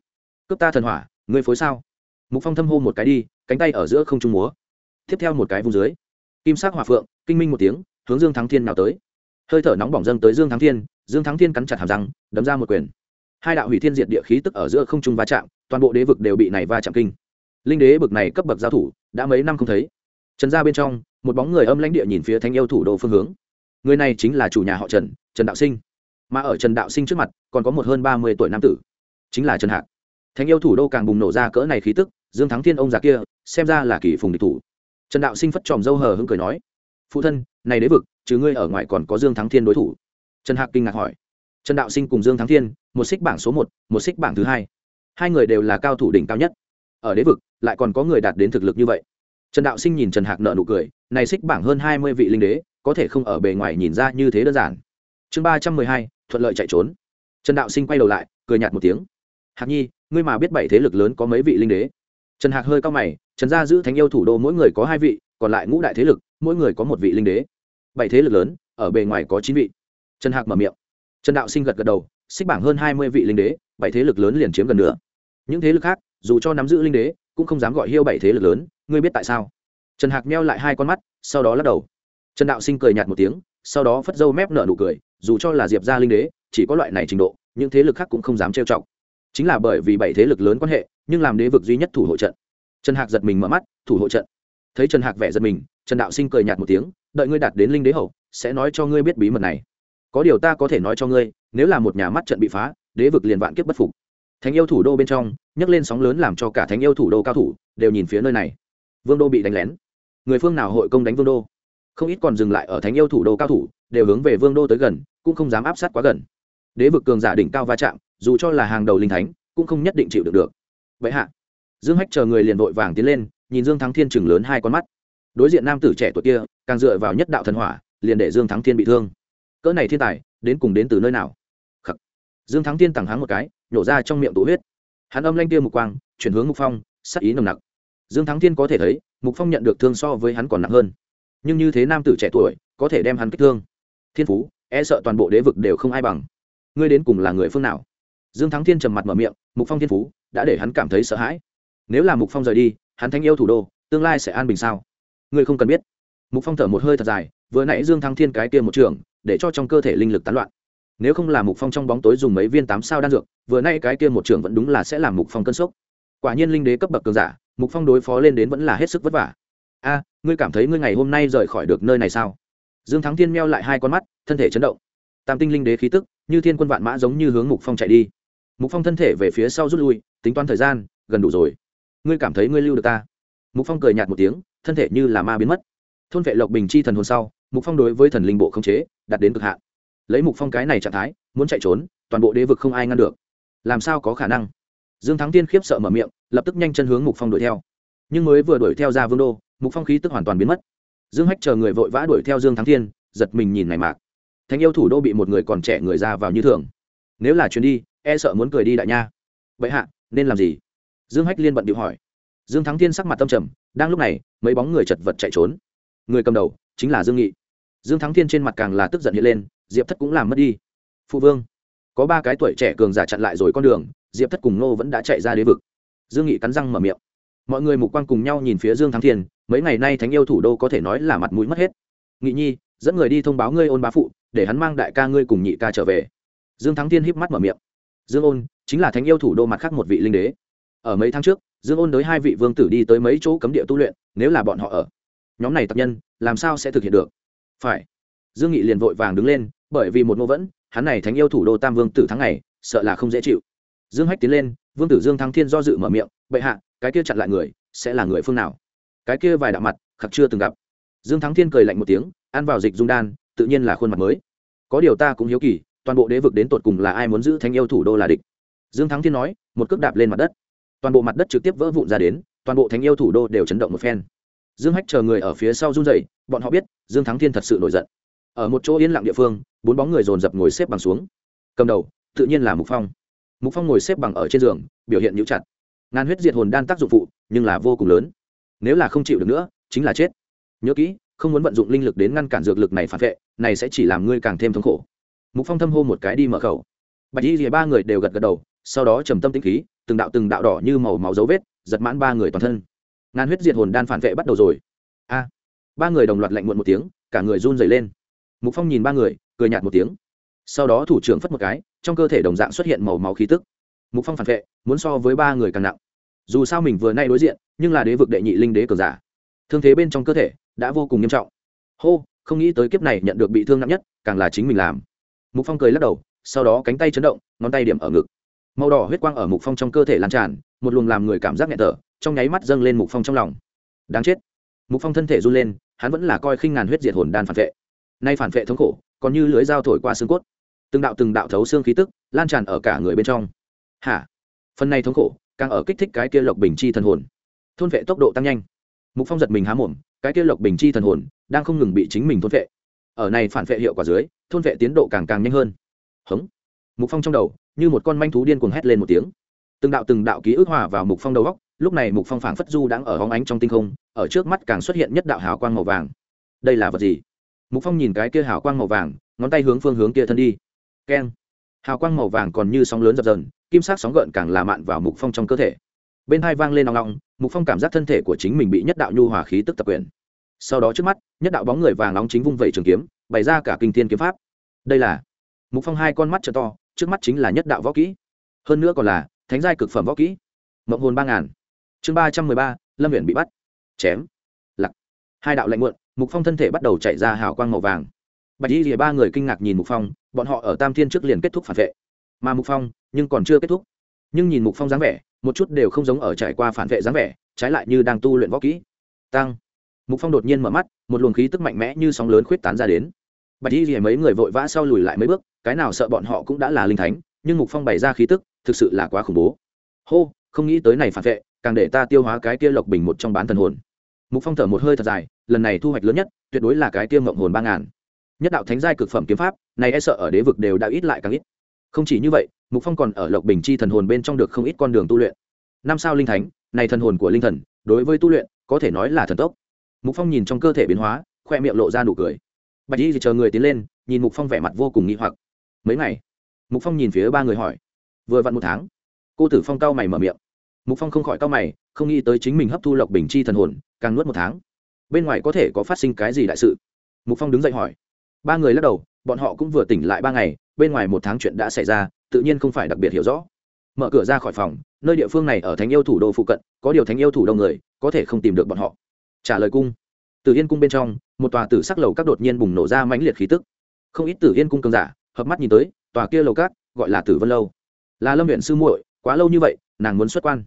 Cướp ta thần hỏa, ngươi phối sao? Mục phong thâm hô một cái đi, cánh tay ở giữa không trung múa. Tiếp theo một cái vùng dưới, kim sắc hỏa phượng, kinh minh một tiếng, hướng dương thắng thiên nào tới. Hơi thở nóng bỏng dâng tới dương thắng thiên, dương thắng thiên cắn chặt hàm răng, đấm ra một quyền. Hai đạo hủy thiên diệt địa khí tức ở giữa không trung va chạm, toàn bộ đế vực đều bị này va chạm kinh linh đế bực này cấp bậc giao thủ, đã mấy năm không thấy. Trần ra bên trong, một bóng người âm lãnh địa nhìn phía thanh yêu thủ đô phương hướng. Người này chính là chủ nhà họ trần trần đạo sinh. Mà ở trần đạo sinh trước mặt, còn có một hơn ba mươi tuổi nam tử, chính là trần hạc. Thanh yêu thủ đô càng bùng nổ ra cỡ này khí tức, dương thắng thiên ông già kia, xem ra là kỳ phùng địch thủ. Trần đạo sinh phất tròm dâu hờ hưng cười nói, phụ thân, này đế vực chứ ngươi ở ngoài còn có dương thắng thiên đối thủ. Trần hạc kinh ngạc hỏi. Trần đạo sinh cùng dương thắng thiên, một xích bảng số một một xích bảng thứ hai. Hai người đều là cao thủ đỉnh cao nhất ở đế vực, lại còn có người đạt đến thực lực như vậy. Trần đạo sinh nhìn trần hạc nợ nụ cười, này xích bảng hơn hai mươi vị linh đế, có thể không ở bề ngoài nhìn ra như thế đơn giản. Chương ba trăm mười hai, thuận lợi chạy trốn. Trần đạo sinh quay đầu lại, cười nhạt một tiếng. Hạc nhi, ngươi mà biết bảy thế lực lớn có mấy vị linh đế? Trần hạc hơi cao mày, trần gia giữ thánh yêu thủ đô mỗi người có hai vị, còn lại ngũ đại thế lực, mỗi người có một vị linh đế. Bảy thế lực lớn, ở bề ngoài có chín vị. Trần hạc mở miệng. Trần đạo sinh gật gật đầu, xích bảng hơn hai mươi vị linh đế, bảy thế lực lớn liền chiếm gần nữa những thế lực khác dù cho nắm giữ linh đế, cũng không dám gọi hiêu bảy thế lực lớn, ngươi biết tại sao? Trần hạc meo lại hai con mắt, sau đó lắc đầu. Trần đạo sinh cười nhạt một tiếng, sau đó phất dâu mép nở nụ cười, dù cho là diệp gia linh đế, chỉ có loại này trình độ, những thế lực khác cũng không dám trêu chọc. Chính là bởi vì bảy thế lực lớn quan hệ, nhưng làm đế vực duy nhất thủ hộ trận. Trần hạc giật mình mở mắt, thủ hộ trận. Thấy trần hạc vẻ giật mình, trần đạo sinh cười nhạt một tiếng, đợi ngươi đạt đến linh đế hậu, sẽ nói cho ngươi biết bí mật này. Có điều ta có thể nói cho ngươi, nếu là một nhà mắt trận bị phá, đế vực liền vạn kiếp bất phục thánh yêu thủ đô bên trong, nhấc lên sóng lớn làm cho cả thánh yêu thủ đô cao thủ đều nhìn phía nơi này. Vương đô bị đánh lén. Người phương nào hội công đánh vương đô? Không ít còn dừng lại ở thánh yêu thủ đô cao thủ, đều hướng về vương đô tới gần, cũng không dám áp sát quá gần. Đế vực cường giả đỉnh cao va chạm, dù cho là hàng đầu linh thánh, cũng không nhất định chịu được được. Vậy hạ, dương hách chờ người liền vội vàng tiến lên, nhìn dương thắng thiên chừng lớn hai con mắt. Đối diện nam tử trẻ tuổi kia, càng dựa vào nhất đạo thần hỏa, liền để dương thắng thiên bị thương. Cỡ này thiên tài, đến cùng đến từ nơi nào? Dương thắng thiên tẳng háng một cái, nhổ ra trong miệng tụ huyết. Hắn âm lanh tia mục quang, chuyển hướng mục phong, sắc ý nồng nặc. Dương thắng thiên có thể thấy, mục phong nhận được thương so với hắn còn nặng hơn. Nhưng như thế nam tử trẻ tuổi, có thể đem hắn kích thương. Thiên phú e sợ toàn bộ đế vực đều không ai bằng. Ngươi đến cùng là người phương nào? Dương thắng thiên trầm mặt mở miệng, mục phong thiên phú, đã để hắn cảm thấy sợ hãi. Nếu là mục phong rời đi, hắn thanh yêu thủ đô, tương lai sẽ an bình sao? Ngươi không cần biết. Mục phong thở một hơi thật dài, vừa nãy dương thắng thiên cái kia một trường, để cho trong cơ thể linh lực tán loạn nếu không là mục phong trong bóng tối dùng mấy viên tám sao đan dược, vừa nay cái kia một trường vẫn đúng là sẽ làm mục phong cơn sốc. Quả nhiên linh đế cấp bậc cường giả, mục phong đối phó lên đến vẫn là hết sức vất vả. A, ngươi cảm thấy ngươi ngày hôm nay rời khỏi được nơi này sao? Dương thắng thiên meo lại hai con mắt, thân thể chấn động. Tam tinh linh đế khí tức, như thiên quân vạn mã giống như hướng mục phong chạy đi. Mục phong thân thể về phía sau rút lui, tính toán thời gian, gần đủ rồi. Ngươi cảm thấy ngươi lưu được ta? Mục phong cười nhạt một tiếng, thân thể như là ma biến mất. Thôn vệ lộc bình chi thần hồn sau, mục phong đối với thần linh bộ không chế, đạt đến cực hạn lấy mục phong cái này trạng thái, muốn chạy trốn, toàn bộ đế vực không ai ngăn được. Làm sao có khả năng? Dương thắng tiên khiếp sợ mở miệng, lập tức nhanh chân hướng mục phong đuổi theo. Nhưng mới vừa đuổi theo ra vương đô, mục phong khí tức hoàn toàn biến mất. Dương hách chờ người vội vã đuổi theo dương thắng thiên giật mình nhìn này mạc. Thánh yêu thủ đô bị một người còn trẻ người ra vào như thường. Nếu là chuyến đi e sợ muốn cười đi đại nha. Vậy hạ, nên làm gì? Dương hách liên bận điệu hỏi. Dương thắng thiên sắc mặt tâm trầm, đang lúc này, mấy bóng người chật vật chạy trốn. Người cầm đầu, chính là dương nghị. Dương thắng thiên trên mặt càng là tức giận hiện lên diệp thất cũng làm mất đi. Phụ vương, có ba cái tuổi trẻ cường giả chặn lại rồi con đường, diệp thất cùng nô vẫn đã chạy ra đế vực. Dương nghị cắn răng mở miệng. Mọi người mục quang cùng nhau nhìn phía dương thắng thiên, mấy ngày nay thánh yêu thủ đô có thể nói là mặt mũi mất hết. Nghị nhi, dẫn người đi thông báo ngươi ôn bá phụ, để hắn mang đại ca ngươi cùng nhị ca trở về. Dương thắng thiên híp mắt mở miệng. Dương ôn, chính là thánh yêu thủ đô mặt khác một vị linh đế. Ở mấy tháng trước, dương ôn đới hai vị vương tử đi tới mấy chỗ cấm địa tu luyện, nếu là bọn họ ở, nhóm này tập nhân, làm sao sẽ thực hiện được? Phải. Dương nghị liền vội vàng đứng lên bởi vì một ngô vẫn, hắn này thánh yêu thủ đô tam vương tử tháng này sợ là không dễ chịu. Dương hách tiến lên, vương tử dương thắng thiên do dự mở miệng, bệ hạ, cái kia chặn lại người, sẽ là người phương nào? Cái kia vài đạo mặt khặc chưa từng gặp. Dương thắng thiên cười lạnh một tiếng, ăn vào dịch dung đan, tự nhiên là khuôn mặt mới. Có điều ta cũng hiếu kỳ, toàn bộ đế vực đến tột cùng là ai muốn giữ thánh yêu thủ đô là địch? Dương thắng thiên nói, một cước đạp lên mặt đất. Toàn bộ mặt đất trực tiếp vỡ vụn ra đến, toàn bộ thánh yêu thủ đô đều chấn động một phen. Dương hách chờ người ở phía sau run dậy bọn họ biết, dương thắng thiên thật sự nổi giận ở một chỗ yên lặng địa phương, bốn bóng người dồn dập ngồi xếp bằng xuống. Cầm đầu, tự nhiên là mục phong. Mục phong ngồi xếp bằng ở trên giường, biểu hiện nhũ chặt. Ngàn huyết diệt hồn đan tác dụng phụ, nhưng là vô cùng lớn. Nếu là không chịu được nữa, chính là chết. Nhớ kỹ, không muốn vận dụng linh lực đến ngăn cản dược lực này phản vệ, này sẽ chỉ làm ngươi càng thêm thống khổ. Mục phong thâm hô một cái đi mở khẩu. Bạch y thì ba người đều gật gật đầu, sau đó trầm tâm tĩnh khí, từng đạo từng đạo đỏ như màu máu dấu vết, giật mãn ba người toàn thân. Ngàn huyết diệt hồn đan phản vệ bắt đầu rồi. A. Ba người đồng loạt lạnh muộn một tiếng, cả người run rẩy lên mục phong nhìn ba người cười nhạt một tiếng sau đó thủ trưởng phất một cái trong cơ thể đồng dạng xuất hiện màu máu khí tức mục phong phản vệ muốn so với ba người càng nặng dù sao mình vừa nay đối diện nhưng là đế vực đệ nhị linh đế cờ giả thương thế bên trong cơ thể đã vô cùng nghiêm trọng hô không nghĩ tới kiếp này nhận được bị thương nặng nhất càng là chính mình làm mục phong cười lắc đầu sau đó cánh tay chấn động ngón tay điểm ở ngực màu đỏ huyết quang ở mục phong trong cơ thể lan tràn một luồng làm người cảm giác nghẹt thở trong nháy mắt dâng lên mục phong trong lòng đáng chết mục phong thân thể run lên hắn vẫn là coi khinh ngàn huyết diệt hồn đan phản vệ nay phản vệ thống khổ, còn như lưới dao thổi qua xương cốt. Từng đạo từng đạo thấu xương khí tức lan tràn ở cả người bên trong. Hả? Phần này thống khổ, càng ở kích thích cái kia lộc bình chi thần hồn. Thôn vệ tốc độ tăng nhanh. Mục phong giật mình há mồm, cái kia lộc bình chi thần hồn đang không ngừng bị chính mình thôn vệ. Ở này phản vệ hiệu quả dưới, thôn vệ tiến độ càng càng nhanh hơn. Hống. Mục phong trong đầu, như một con manh thú điên cuồng hét lên một tiếng. Từng đạo từng đạo ký ức hòa vào mục phong đầu góc lúc này mục phong phảng phất du đang ở hóng ánh trong tinh không, ở trước mắt càng xuất hiện nhất đạo hào quang màu vàng. Đây là vật gì? Mục phong nhìn cái kia hào quang màu vàng, ngón tay hướng phương hướng kia thân đi. Keng. Hào quang màu vàng còn như sóng lớn dập dần kim sắc sóng gợn càng là mạn vào mục phong trong cơ thể. Bên hai vang lên nòng nòng mục phong cảm giác thân thể của chính mình bị nhất đạo nhu hòa khí tức tập quyền. Sau đó trước mắt, nhất đạo bóng người vàng nóng chính vung vẩy trường kiếm, bày ra cả kinh thiên kiếm pháp. Đây là mục phong hai con mắt trợ to, trước mắt chính là nhất đạo võ kỹ. Hơn nữa còn là thánh giai cực phẩm võ kỹ. Mộng hồn ba ngàn. Chương ba trăm mười ba, lâm huyện bị bắt. Chém. Lặc. Hai đạo lạnh muộn mục phong thân thể bắt đầu chạy ra hào quang màu vàng. Bạch y rìa ba người kinh ngạc nhìn mục phong, bọn họ ở tam thiên trước liền kết thúc phản vệ. Mà mục phong, nhưng còn chưa kết thúc. Nhưng nhìn mục phong dáng vẻ, một chút đều không giống ở trải qua phản vệ dáng vẻ, trái lại như đang tu luyện võ kỹ. Tăng. Mục phong đột nhiên mở mắt, một luồng khí tức mạnh mẽ như sóng lớn khuyết tán ra đến. Bạch y rìa mấy người vội vã sau lùi lại mấy bước, cái nào sợ bọn họ cũng đã là linh thánh, nhưng mục phong bày ra khí tức, thực sự là quá khủng bố. Hô, không nghĩ tới này phản vệ, càng để ta tiêu hóa cái kia lộc bình một trong bán thần hồn mục phong thở một hơi thật dài, lần này thu hoạch lớn nhất, tuyệt đối là cái tiêm mộng hồn ba ngàn. Nhất đạo thánh giai cực phẩm kiếm pháp, này e sợ ở đế vực đều đã ít lại càng ít. Không chỉ như vậy, mục phong còn ở lộc bình chi thần hồn bên trong được không ít con đường tu luyện. Năm sao linh thánh, này thần hồn của linh thần, đối với tu luyện, có thể nói là thần tốc. Mục phong nhìn trong cơ thể biến hóa, khoe miệng lộ ra nụ cười. Bạch y thì chờ người tiến lên, nhìn mục phong vẻ mặt vô cùng nghi hoặc. Mấy ngày? Mục phong nhìn phía ba người hỏi. Vừa vặn một tháng. Cô tử phong cao mày mở miệng. Mục phong không khỏi cao mày, không nghĩ tới chính mình hấp thu lộc bình chi thần hồn càng nuốt một tháng. Bên ngoài có thể có phát sinh cái gì đại sự? Mục phong đứng dậy hỏi. Ba người lắc đầu, bọn họ cũng vừa tỉnh lại ba ngày, bên ngoài một tháng chuyện đã xảy ra, tự nhiên không phải đặc biệt hiểu rõ. Mở cửa ra khỏi phòng, nơi địa phương này ở thánh yêu thủ đô phụ cận, có điều thánh yêu thủ đông người, có thể không tìm được bọn họ. Trả lời cung. Từ yên cung bên trong, một tòa tử sắc lầu các đột nhiên bùng nổ ra mãnh liệt khí tức. Không ít tử yên cung cường giả, hợp mắt nhìn tới, tòa kia lầu các, gọi là tử vân lâu. Là lâm huyện sư muội, quá lâu như vậy, nàng muốn xuất quan.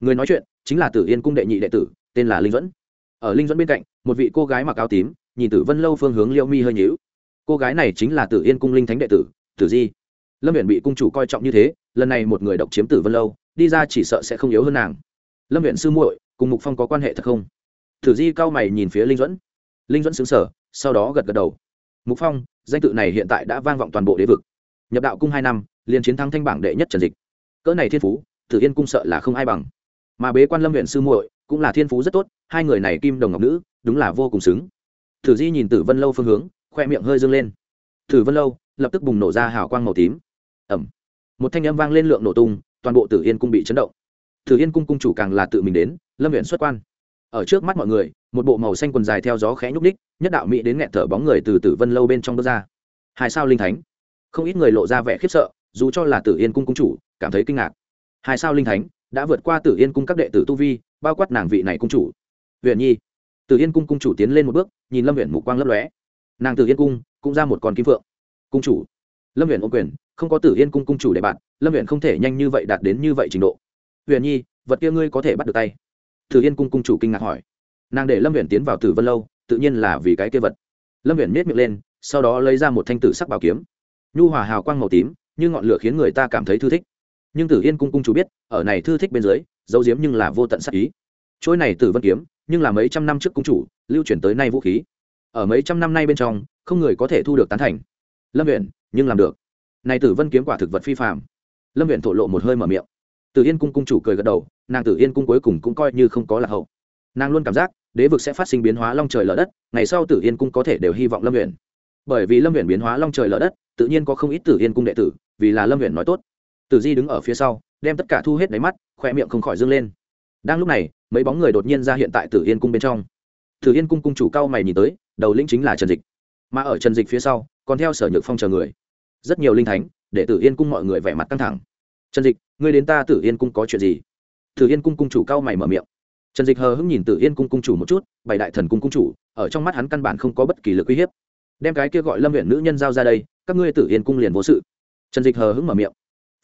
Người nói chuyện chính là tử yên cung đệ nhị đệ tử tên là linh dẫn ở linh dẫn bên cạnh, một vị cô gái mặc áo tím, nhìn tử vân lâu phương hướng liêu mi hơi nhíu. Cô gái này chính là tử yên cung linh thánh đệ tử tử di. Lâm viện bị cung chủ coi trọng như thế, lần này một người độc chiếm tử vân lâu, đi ra chỉ sợ sẽ không yếu hơn nàng. Lâm viện sư muội, cùng mục phong có quan hệ thật không? Tử di cao mày nhìn phía linh dẫn linh dẫn xứng sở sau đó gật gật đầu. Mục phong, danh tự này hiện tại đã vang vọng toàn bộ đế vực. Nhập đạo cung hai năm, liền chiến thắng thanh bảng đệ nhất trần dịch. Cỡ này thiên phú, tử yên cung sợ là không ai bằng. Mà bế quan lâm huyện sư muội cũng là thiên phú rất tốt, hai người này kim đồng ngọc nữ, đúng là vô cùng xứng. Tử di nhìn tử vân lâu phương hướng, khoe miệng hơi dâng lên. Tử vân lâu, lập tức bùng nổ ra hào quang màu tím. Ẩm. Một thanh âm vang lên lượng nổ tung, toàn bộ tử yên cung bị chấn động. Tử yên cung cung chủ càng là tự mình đến, lâm viện xuất quan. Ở trước mắt mọi người, một bộ màu xanh quần dài theo gió khẽ nhúc ních nhất đạo mỹ đến nghẹn thở bóng người từ tử vân lâu bên trong bước ra. Hai sao linh thánh. Không ít người lộ ra vẻ khiếp sợ, dù cho là tử yên cung cung chủ, cảm thấy kinh ngạc. Hai sao linh thánh đã vượt qua tử yên cung các đệ tử tu vi, bao quát nàng vị này cung chủ. Huyện nhi. Tử yên cung cung chủ tiến lên một bước, nhìn lâm huyện mục quang lấp lóe. Nàng tử yên cung cũng ra một con kim phượng. Cung chủ. Lâm huyện ô quyền, không có tử yên cung cung chủ để bạn, lâm huyện không thể nhanh như vậy đạt đến như vậy trình độ. Huyện nhi, vật kia ngươi có thể bắt được tay. Tử yên cung cung chủ kinh ngạc hỏi. Nàng để lâm huyện tiến vào tử vân lâu, tự nhiên là vì cái kia vật. Lâm huyện miết miệng lên, sau đó lấy ra một thanh tử sắc bảo kiếm. Nhu hòa hào quang màu tím, như ngọn lửa khiến người ta cảm thấy thư thích nhưng tử yên cung cung chủ biết, ở này thư thích bên dưới dấu diếm nhưng là vô tận sắc ý. Trôi này tử vân kiếm, nhưng là mấy trăm năm trước cung chủ, lưu chuyển tới nay vũ khí. Ở mấy trăm năm nay bên trong, không người có thể thu được tán thành. Lâm huyện nhưng làm được. Này tử vân kiếm quả thực vật phi phạm lâm huyện thổ lộ một hơi mở miệng. Tử yên cung cung chủ cười gật đầu, nàng tử yên cung cuối cùng cũng coi như không có lạc hậu. Nàng luôn cảm giác, đế vực sẽ phát sinh biến hóa long trời lở đất, ngày sau tử yên cung có thể đều hy vọng lâm huyện bởi vì lâm huyện biến hóa long trời lở đất, tự nhiên có không ít tử yên cung đệ tử, vì là lâm huyện nói tốt tử di đứng ở phía sau, đem tất cả thu hết đáy mắt khoe miệng không khỏi dâng lên. Đang lúc này, mấy bóng người đột nhiên ra hiện tại tử yên cung bên trong. Tử yên cung cung chủ cao mày nhìn tới, đầu lĩnh chính là trần dịch. Mà ở trần dịch phía sau, còn theo sở nhược phong chờ người. Rất nhiều linh thánh, để tử yên cung mọi người vẻ mặt căng thẳng. Trần dịch, ngươi đến ta tử yên cung có chuyện gì? Tử yên cung cung chủ cao mày mở miệng. Trần dịch hờ hững nhìn tử yên cung cung chủ một chút bảy đại thần cung cung chủ, ở trong mắt hắn căn bản không có bất kỳ lực uy hiếp. Đem cái kia gọi lâm huyện nữ nhân giao ra đây, các ngươi tử yên cung liền vô sự. Trần dịch hờ hững mở miệng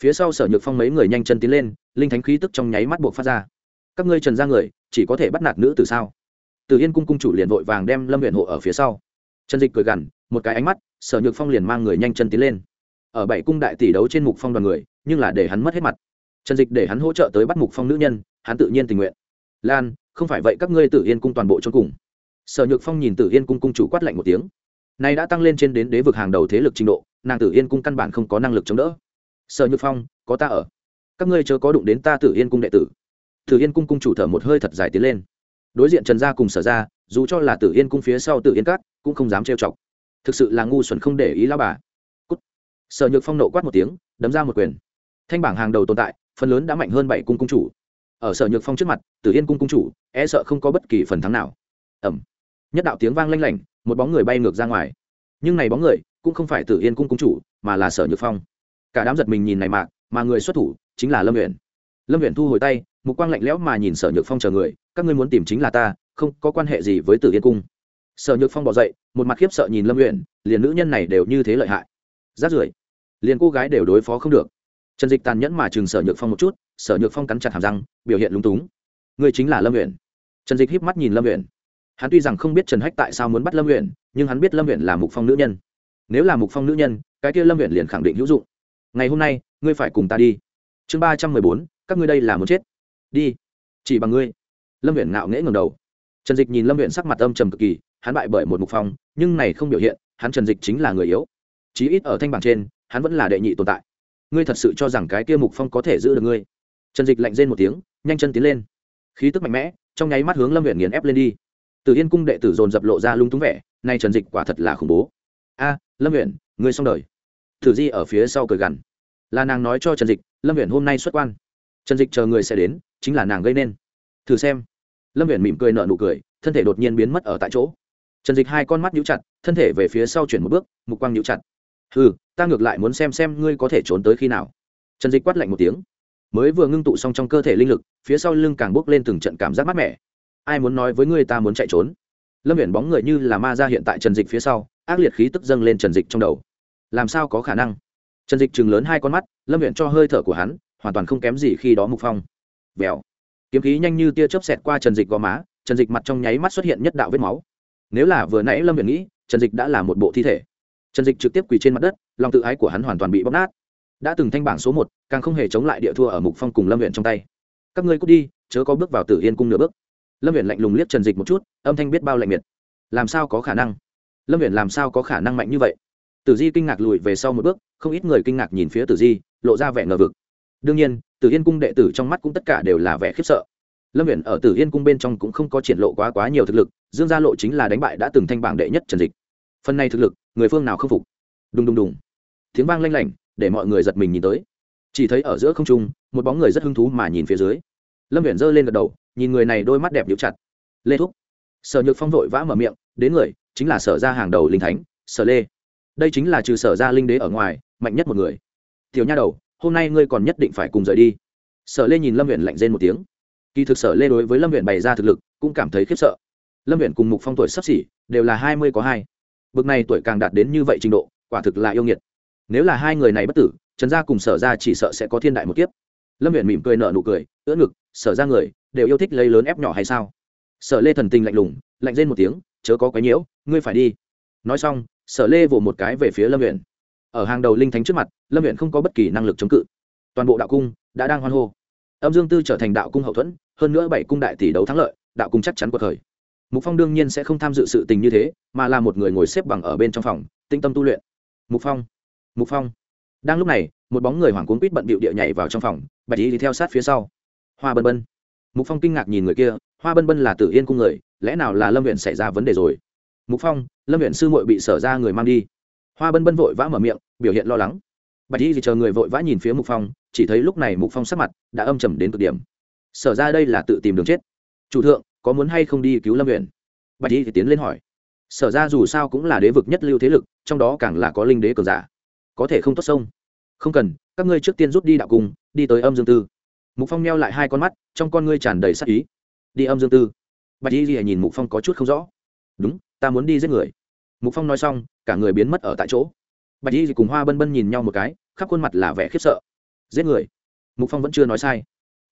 phía sau sở nhược phong mấy người nhanh chân tiến lên, linh thánh khí tức trong nháy mắt buộc phát ra. Các ngươi trần ra người, chỉ có thể bắt nạt nữ từ sao? Từ yên cung cung chủ liền vội vàng đem lâm huyện hộ ở phía sau. Trần dịch cười gằn, một cái ánh mắt, sở nhược phong liền mang người nhanh chân tiến lên. Ở bảy cung đại tỷ đấu trên mục phong đoàn người, nhưng là để hắn mất hết mặt. Trần dịch để hắn hỗ trợ tới bắt mục phong nữ nhân, hắn tự nhiên tình nguyện. Lan, không phải vậy các ngươi tự yên cung toàn bộ cho cùng. Sở nhược phong nhìn tự yên cung cung chủ quát lạnh một tiếng. Nay đã tăng lên trên đến đế vực hàng đầu thế lực trình độ, nàng tử yên cung căn bản không có năng lực chống đỡ sở nhược phong, có ta ở. Các ngươi chớ có đụng đến ta tử yên cung đệ tử. Tử yên cung cung chủ thở một hơi thật dài tiến lên. Đối diện trần gia cùng sở ra dù cho là tử yên cung phía sau tử yên cát cũng không dám trêu chọc. Thực sự là ngu xuẩn không để ý lao bà. Cút. sở nhược phong nộ quát một tiếng, đấm ra một quyền. Thanh bảng hàng đầu tồn tại, phần lớn đã mạnh hơn bảy cung cung chủ. Ở sở nhược phong trước mặt, tử yên cung cung chủ e sợ không có bất kỳ phần thắng nào. Ẩm nhất đạo tiếng vang lanh lảnh, một bóng người bay ngược ra ngoài. Nhưng này bóng người, cũng không phải tử yên cung cung chủ, mà là sở nhược phong cả đám giật mình nhìn này mạc mà người xuất thủ chính là lâm nguyện lâm nguyện thu hồi tay, mục quang lạnh lẽo mà nhìn sở nhược phong chờ người, các ngươi muốn tìm chính là ta, không có quan hệ gì với tử yên cung. Sở nhược phong bỏ dậy, một mặt khiếp sợ nhìn lâm nguyện liền nữ nhân này đều như thế lợi hại. Rát rưởi, liền cô gái đều đối phó không được. Trần dịch tàn nhẫn mà chừng sở nhược phong một chút, sở nhược phong cắn chặt hàm răng, biểu hiện lúng túng. Người chính là lâm nguyện trần dịch híp mắt nhìn lâm nguyện hắn tuy rằng không biết trần hách tại sao muốn bắt lâm nguyện nhưng hắn biết lâm nguyện là mục phong nữ nhân. Nếu là mục phong nữ nhân, cái kia lâm nguyện liền khẳng định hữu dụng ngày hôm nay, ngươi phải cùng ta đi. Chương ba trăm mười bốn, các ngươi đây là muốn chết. Đi. Chỉ bằng ngươi. Lâm huyện ngạo nghễ ngầm đầu. Trần dịch nhìn lâm huyện sắc mặt âm trầm cực kỳ, hắn bại bởi một mục phong, nhưng này không biểu hiện, hắn trần dịch chính là người yếu. Chí ít ở thanh bảng trên, hắn vẫn là đệ nhị tồn tại. Ngươi thật sự cho rằng cái kia mục phong có thể giữ được ngươi? Trần dịch lạnh rên một tiếng, nhanh chân tiến lên. Khí tức mạnh mẽ, trong nháy mắt hướng lâm huyện nghiền ép lên đi. Từ yên cung đệ tử dồn dập lộ ra lung túng vẻ, nay trần dịch quả thật là khủng bố. A, lâm huyện ngươi xong đời thử di ở phía sau cười gằn. Là nàng nói cho trần dịch, lâm viện hôm nay xuất quan. Trần dịch chờ người sẽ đến, chính là nàng gây nên. Thử xem. Lâm viện mỉm cười nợ nụ cười, thân thể đột nhiên biến mất ở tại chỗ. Trần dịch hai con mắt nhũ chặt, thân thể về phía sau chuyển một bước, mục quang nhũ chặt. Ừ ta ngược lại muốn xem xem ngươi có thể trốn tới khi nào. Trần dịch quát lạnh một tiếng. Mới vừa ngưng tụ xong trong cơ thể linh lực, phía sau lưng càng bốc lên từng trận cảm giác mát mẻ. Ai muốn nói với ngươi ta muốn chạy trốn? Lâm viện bóng người như là ma ra hiện tại trần dịch phía sau, ác liệt khí tức dâng lên trần dịch trong đầu làm sao có khả năng? Trần dịch chừng lớn hai con mắt, lâm huyện cho hơi thở của hắn, hoàn toàn không kém gì khi đó mục phong. Vèo. Kiếm khí nhanh như tia chớp xẹt qua trần dịch gò má, trần dịch mặt trong nháy mắt xuất hiện nhất đạo vết máu. Nếu là vừa nãy lâm huyện nghĩ, trần dịch đã là một bộ thi thể. Trần dịch trực tiếp quỳ trên mặt đất, lòng tự ái của hắn hoàn toàn bị bóc nát. Đã từng thanh bảng số một, càng không hề chống lại địa thua ở mục phong cùng lâm huyện trong tay. Các ngươi cút đi, chớ có bước vào tử yên cung nửa bước. Lâm huyện lạnh lùng liếc trần dịch một chút, âm thanh biết bao lạnh miệt. Làm sao có khả năng? Lâm huyện làm sao có khả năng mạnh như vậy? Tử di kinh ngạc lùi về sau một bước, không ít người kinh ngạc nhìn phía tử di, lộ ra vẻ ngờ vực. Đương nhiên, tử yên cung đệ tử trong mắt cũng tất cả đều là vẻ khiếp sợ. Lâm viện ở tử yên cung bên trong cũng không có triển lộ quá quá nhiều thực lực, dương gia lộ chính là đánh bại đã từng thanh bảng đệ nhất trần dịch. Phần này thực lực, người phương nào không phục? Đùng đùng đùng. Tiếng vang lanh lảnh, để mọi người giật mình nhìn tới. Chỉ thấy ở giữa không trung, một bóng người rất hứng thú mà nhìn phía dưới. Lâm viện giơ lên gật đầu, nhìn người này đôi mắt đẹp nhũ chặt. Lê thúc. Sở nhược phong vội vã mở miệng, đến người, chính là sở ra hàng đầu linh thánh, sở lê đây chính là trừ sở ra linh đế ở ngoài, mạnh nhất một người. Tiểu nha đầu, hôm nay ngươi còn nhất định phải cùng rời đi. Sở lê nhìn lâm viện lạnh rên một tiếng. Kỳ thực sở lê đối với lâm viện bày ra thực lực, cũng cảm thấy khiếp sợ. Lâm viện cùng mục phong tuổi sắp xỉ, đều là hai mươi có hai. Bực này tuổi càng đạt đến như vậy trình độ, quả thực là yêu nghiệt. Nếu là hai người này bất tử, trần gia cùng sở ra chỉ sợ sẽ có thiên đại một kiếp. Lâm viện mỉm cười nợ nụ cười, ưỡn ngực, sở ra người, đều yêu thích lấy lớn ép nhỏ hay sao? Sở lê thần tình lạnh lùng, lạnh rên một tiếng, chớ có quái nhiễu, ngươi phải đi. Nói xong sở lê vỗ một cái về phía lâm huyện. Ở hàng đầu linh thánh trước mặt, lâm huyện không có bất kỳ năng lực chống cự. Toàn bộ đạo cung đã đang hoan hô. Âm dương tư trở thành đạo cung hậu thuẫn, hơn nữa bảy cung đại tỷ đấu thắng lợi, đạo cung chắc chắn cuộc khởi. Mục phong đương nhiên sẽ không tham dự sự tình như thế, mà là một người ngồi xếp bằng ở bên trong phòng, tinh tâm tu luyện. Mục phong mục phong. Đang lúc này, một bóng người hoảng cuốn quýt bận bịu địa nhảy vào trong phòng, bạch y đi theo sát phía sau. Hoa bân bân. Mục phong kinh ngạc nhìn người kia, hoa bân bân là tử yên cung người, lẽ nào là lâm huyện xảy ra vấn đề rồi? Mục phong lâm huyện sư muội bị sở ra người mang đi. Hoa bân bân vội vã mở miệng, biểu hiện lo lắng. Bạch y thì chờ người vội vã nhìn phía mục phong, chỉ thấy lúc này mục phong sắc mặt đã âm trầm đến cực điểm. Sở ra đây là tự tìm đường chết. Chủ thượng, có muốn hay không đi cứu lâm huyện bạch y thì tiến lên hỏi. Sở ra dù sao cũng là đế vực nhất lưu thế lực, trong đó càng là có linh đế cường giả. Có thể không tốt sông? Không cần, các ngươi trước tiên rút đi đạo cung, đi tới âm dương tư. Mục phong neo lại hai con mắt, trong con ngươi tràn đầy sắc ý. Đi âm dương tư. Bạch y thì nhìn mục phong có chút không rõ. Đúng, ta muốn đi giết người mục phong nói xong, cả người biến mất ở tại chỗ. Bạch y cùng hoa bân bân nhìn nhau một cái, khắp khuôn mặt là vẻ khiếp sợ. Giết người? Mục phong vẫn chưa nói sai.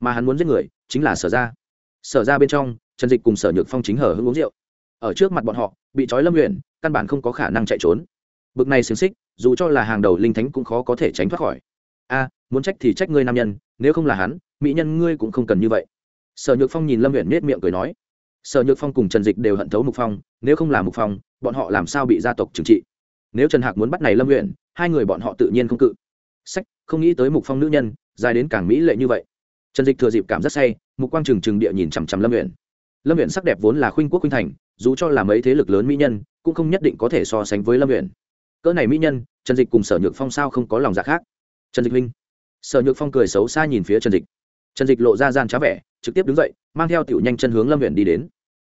Mà hắn muốn giết người, chính là sở ra sở ra bên trong, trần dịch cùng sở nhược phong chính hở hưng uống rượu. Ở trước mặt bọn họ, bị trói lâm luyện căn bản không có khả năng chạy trốn. Bực này xiềng xích, dù cho là hàng đầu linh thánh cũng khó có thể tránh thoát khỏi. A, muốn trách thì trách ngươi nam nhân, nếu không là hắn, mỹ nhân ngươi cũng không cần như vậy. Sở nhược phong nhìn lâm luyện nết miệng cười nói sở nhược phong cùng trần dịch đều hận thấu mục phong, nếu không là mục phong, bọn họ làm sao bị gia tộc trừng trị? Nếu trần hạc muốn bắt này lâm nguyện, hai người bọn họ tự nhiên không cự. Sách, không nghĩ tới mục phong nữ nhân, dài đến càng mỹ lệ như vậy. Trần dịch thừa dịp cảm rất say, mục quang trừng trừng địa nhìn chằm chằm lâm nguyện. Lâm nguyện sắc đẹp vốn là khuynh quốc khuynh thành, dù cho là mấy thế lực lớn mỹ nhân, cũng không nhất định có thể so sánh với lâm nguyện. Cỡ này mỹ nhân, trần dịch cùng sở nhược phong sao không có lòng dạ khác? Trần dịch huynh. Sở nhược phong cười xấu xa nhìn phía trần dịch. Trần dịch lộ ra gian trá vẻ, trực tiếp đứng dậy, mang theo tiểu nhanh chân hướng lâm nguyện đi đến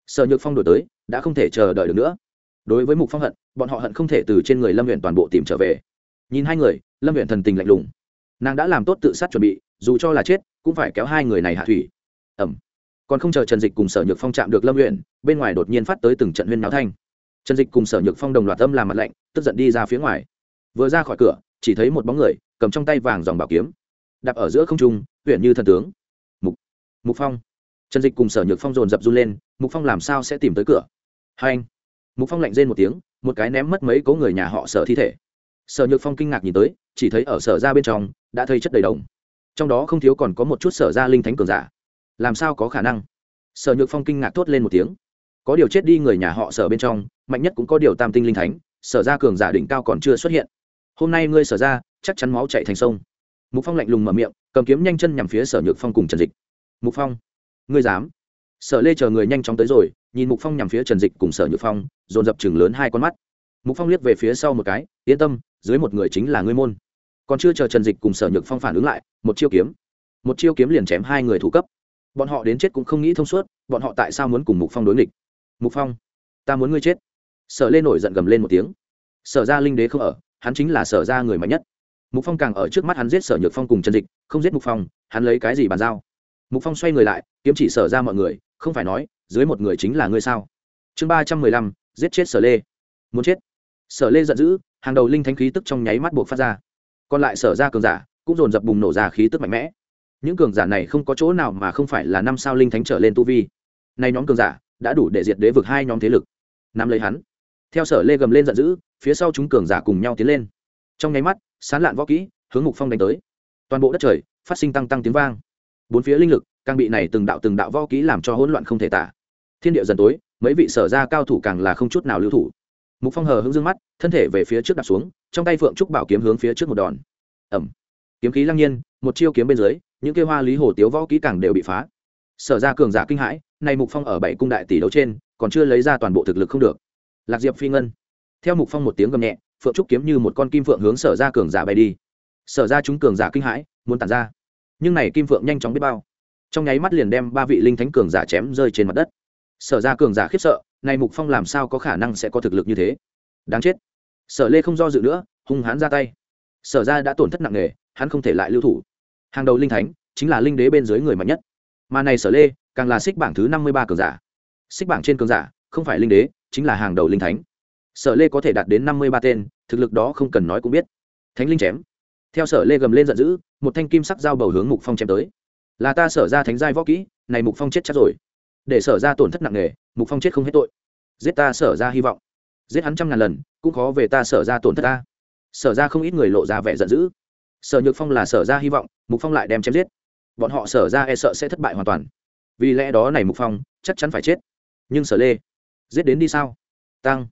sở nhược phong đổi tới, đã không thể chờ đợi được nữa. Đối với mục phong hận, bọn họ hận không thể từ trên người lâm huyện toàn bộ tìm trở về. Nhìn hai người, lâm huyện thần tình lạnh lùng. Nàng đã làm tốt tự sát chuẩn bị, dù cho là chết, cũng phải kéo hai người này hạ thủy. Ẩm còn không chờ trần dịch cùng sở nhược phong chạm được lâm huyện bên ngoài đột nhiên phát tới từng trận huyên náo thanh. Trần dịch cùng sở nhược phong đồng loạt âm làm mặt lạnh, tức giận đi ra phía ngoài. Vừa ra khỏi cửa, chỉ thấy một bóng người, cầm trong tay vàng dòng bảo kiếm. Đạp ở giữa không trung huyện như thần tướng. Mục. Mục phong. Trần dịch cùng sở nhược phong dồn dập run lên mục phong làm sao sẽ tìm tới cửa? Hai anh. Mục phong lạnh rên một tiếng, một cái ném mất mấy cố người nhà họ sở thi thể. Sở nhược phong kinh ngạc nhìn tới, chỉ thấy ở sở ra bên trong, đã thấy chất đầy đồng. Trong đó không thiếu còn có một chút sở ra linh thánh cường giả. Làm sao có khả năng? Sở nhược phong kinh ngạc thốt lên một tiếng. Có điều chết đi người nhà họ sở bên trong, mạnh nhất cũng có điều tam tinh linh thánh, sở ra cường giả đỉnh cao còn chưa xuất hiện. Hôm nay ngươi sở ra, chắc chắn máu chạy thành sông. Mục phong lạnh lùng mở miệng, cầm kiếm nhanh chân nhằm phía sở nhược phong cùng trần dịch. Mục phong, ngươi dám? Sở lê chờ người nhanh chóng tới rồi, nhìn mục phong nhằm phía trần dịch cùng sở nhược phong, dồn dập chừng lớn hai con mắt. Mục phong liếc về phía sau một cái, yên tâm, dưới một người chính là ngươi môn. Còn chưa chờ trần dịch cùng sở nhược phong phản ứng lại, một chiêu kiếm. Một chiêu kiếm liền chém hai người thủ cấp. Bọn họ đến chết cũng không nghĩ thông suốt, bọn họ tại sao muốn cùng mục phong đối nghịch? Mục phong, ta muốn ngươi chết. Sở lê nổi giận gầm lên một tiếng. Sở ra linh đế không ở, hắn chính là sở ra người mạnh nhất. Mục phong càng ở trước mắt hắn giết sở nhược phong cùng trần dịch, không giết mục phong, hắn lấy cái gì bàn giao? Mục phong xoay người lại, kiếm chỉ sở ra mọi người không phải nói, dưới một người chính là ngươi sao? Chương ba trăm mười lăm, giết chết sở lê. Muốn chết. Sở lê giận dữ, hàng đầu linh thánh khí tức trong nháy mắt buộc phát ra. Còn lại sở ra cường giả cũng dồn dập bùng nổ ra khí tức mạnh mẽ. Những cường giả này không có chỗ nào mà không phải là năm sao linh thánh trở lên tu vi. Nay nhóm cường giả đã đủ để diệt đế vực hai nhóm thế lực. Nắm lấy hắn. Theo sở lê gầm lên giận dữ, phía sau chúng cường giả cùng nhau tiến lên. Trong nháy mắt, sán lạn võ kỹ, hướng mục phong đánh tới. Toàn bộ đất trời phát sinh tăng tăng tiếng vang. Bốn phía linh lực càng bị này từng đạo từng đạo võ kỹ làm cho hỗn loạn không thể tả. Thiên địa dần tối, mấy vị sở ra cao thủ càng là không chút nào lưu thủ. Mục phong hờ hững dương mắt, thân thể về phía trước đặt xuống, trong tay phượng trúc bảo kiếm hướng phía trước một đòn. Ẩm kiếm khí lăng nhiên, một chiêu kiếm bên dưới, những kêu hoa lý hồ tiếu võ kỹ càng đều bị phá. Sở ra cường giả kinh hãi này mục phong ở bảy cung đại tỷ đấu trên, còn chưa lấy ra toàn bộ thực lực không được. Lạc diệp phi ngân. Theo mục phong một tiếng gầm nhẹ, phượng trúc kiếm như một con kim phượng hướng sở ra cường giả bay đi. Sở ra chúng cường giả kinh hãi, muốn tàn ra. Nhưng này kim phượng nhanh chóng biết bao trong nháy mắt liền đem ba vị linh thánh cường giả chém rơi trên mặt đất. Sở ra cường giả khiếp sợ, này mục phong làm sao có khả năng sẽ có thực lực như thế? Đáng chết. Sở lê không do dự nữa, hung hãn ra tay. Sở ra đã tổn thất nặng nề, hắn không thể lại lưu thủ. Hàng đầu linh thánh, chính là linh đế bên dưới người mạnh nhất. Mà này sở lê, càng là xích bảng thứ năm mươi ba cường giả. Xích bảng trên cường giả, không phải linh đế, chính là hàng đầu linh thánh. Sở lê có thể đạt đến năm mươi ba tên, thực lực đó không cần nói cũng biết. Thánh linh chém. Theo sở lê gầm lên giận dữ, một thanh kim sắc dao bầu hướng mục phong chém tới là ta sở ra thánh giai võ kỹ, này mục phong chết chắc rồi. Để sở ra tổn thất nặng nề, mục phong chết không hết tội. Giết ta sở ra hy vọng. Giết hắn trăm ngàn lần, cũng khó về ta sở ra tổn thất ta. Sở ra không ít người lộ ra vẻ giận dữ. Sở nhược phong là sở ra hy vọng, mục phong lại đem chém giết. Bọn họ sở ra e sợ sẽ thất bại hoàn toàn. Vì lẽ đó này mục phong, chắc chắn phải chết. Nhưng sở lê, giết đến đi sao? Tăng.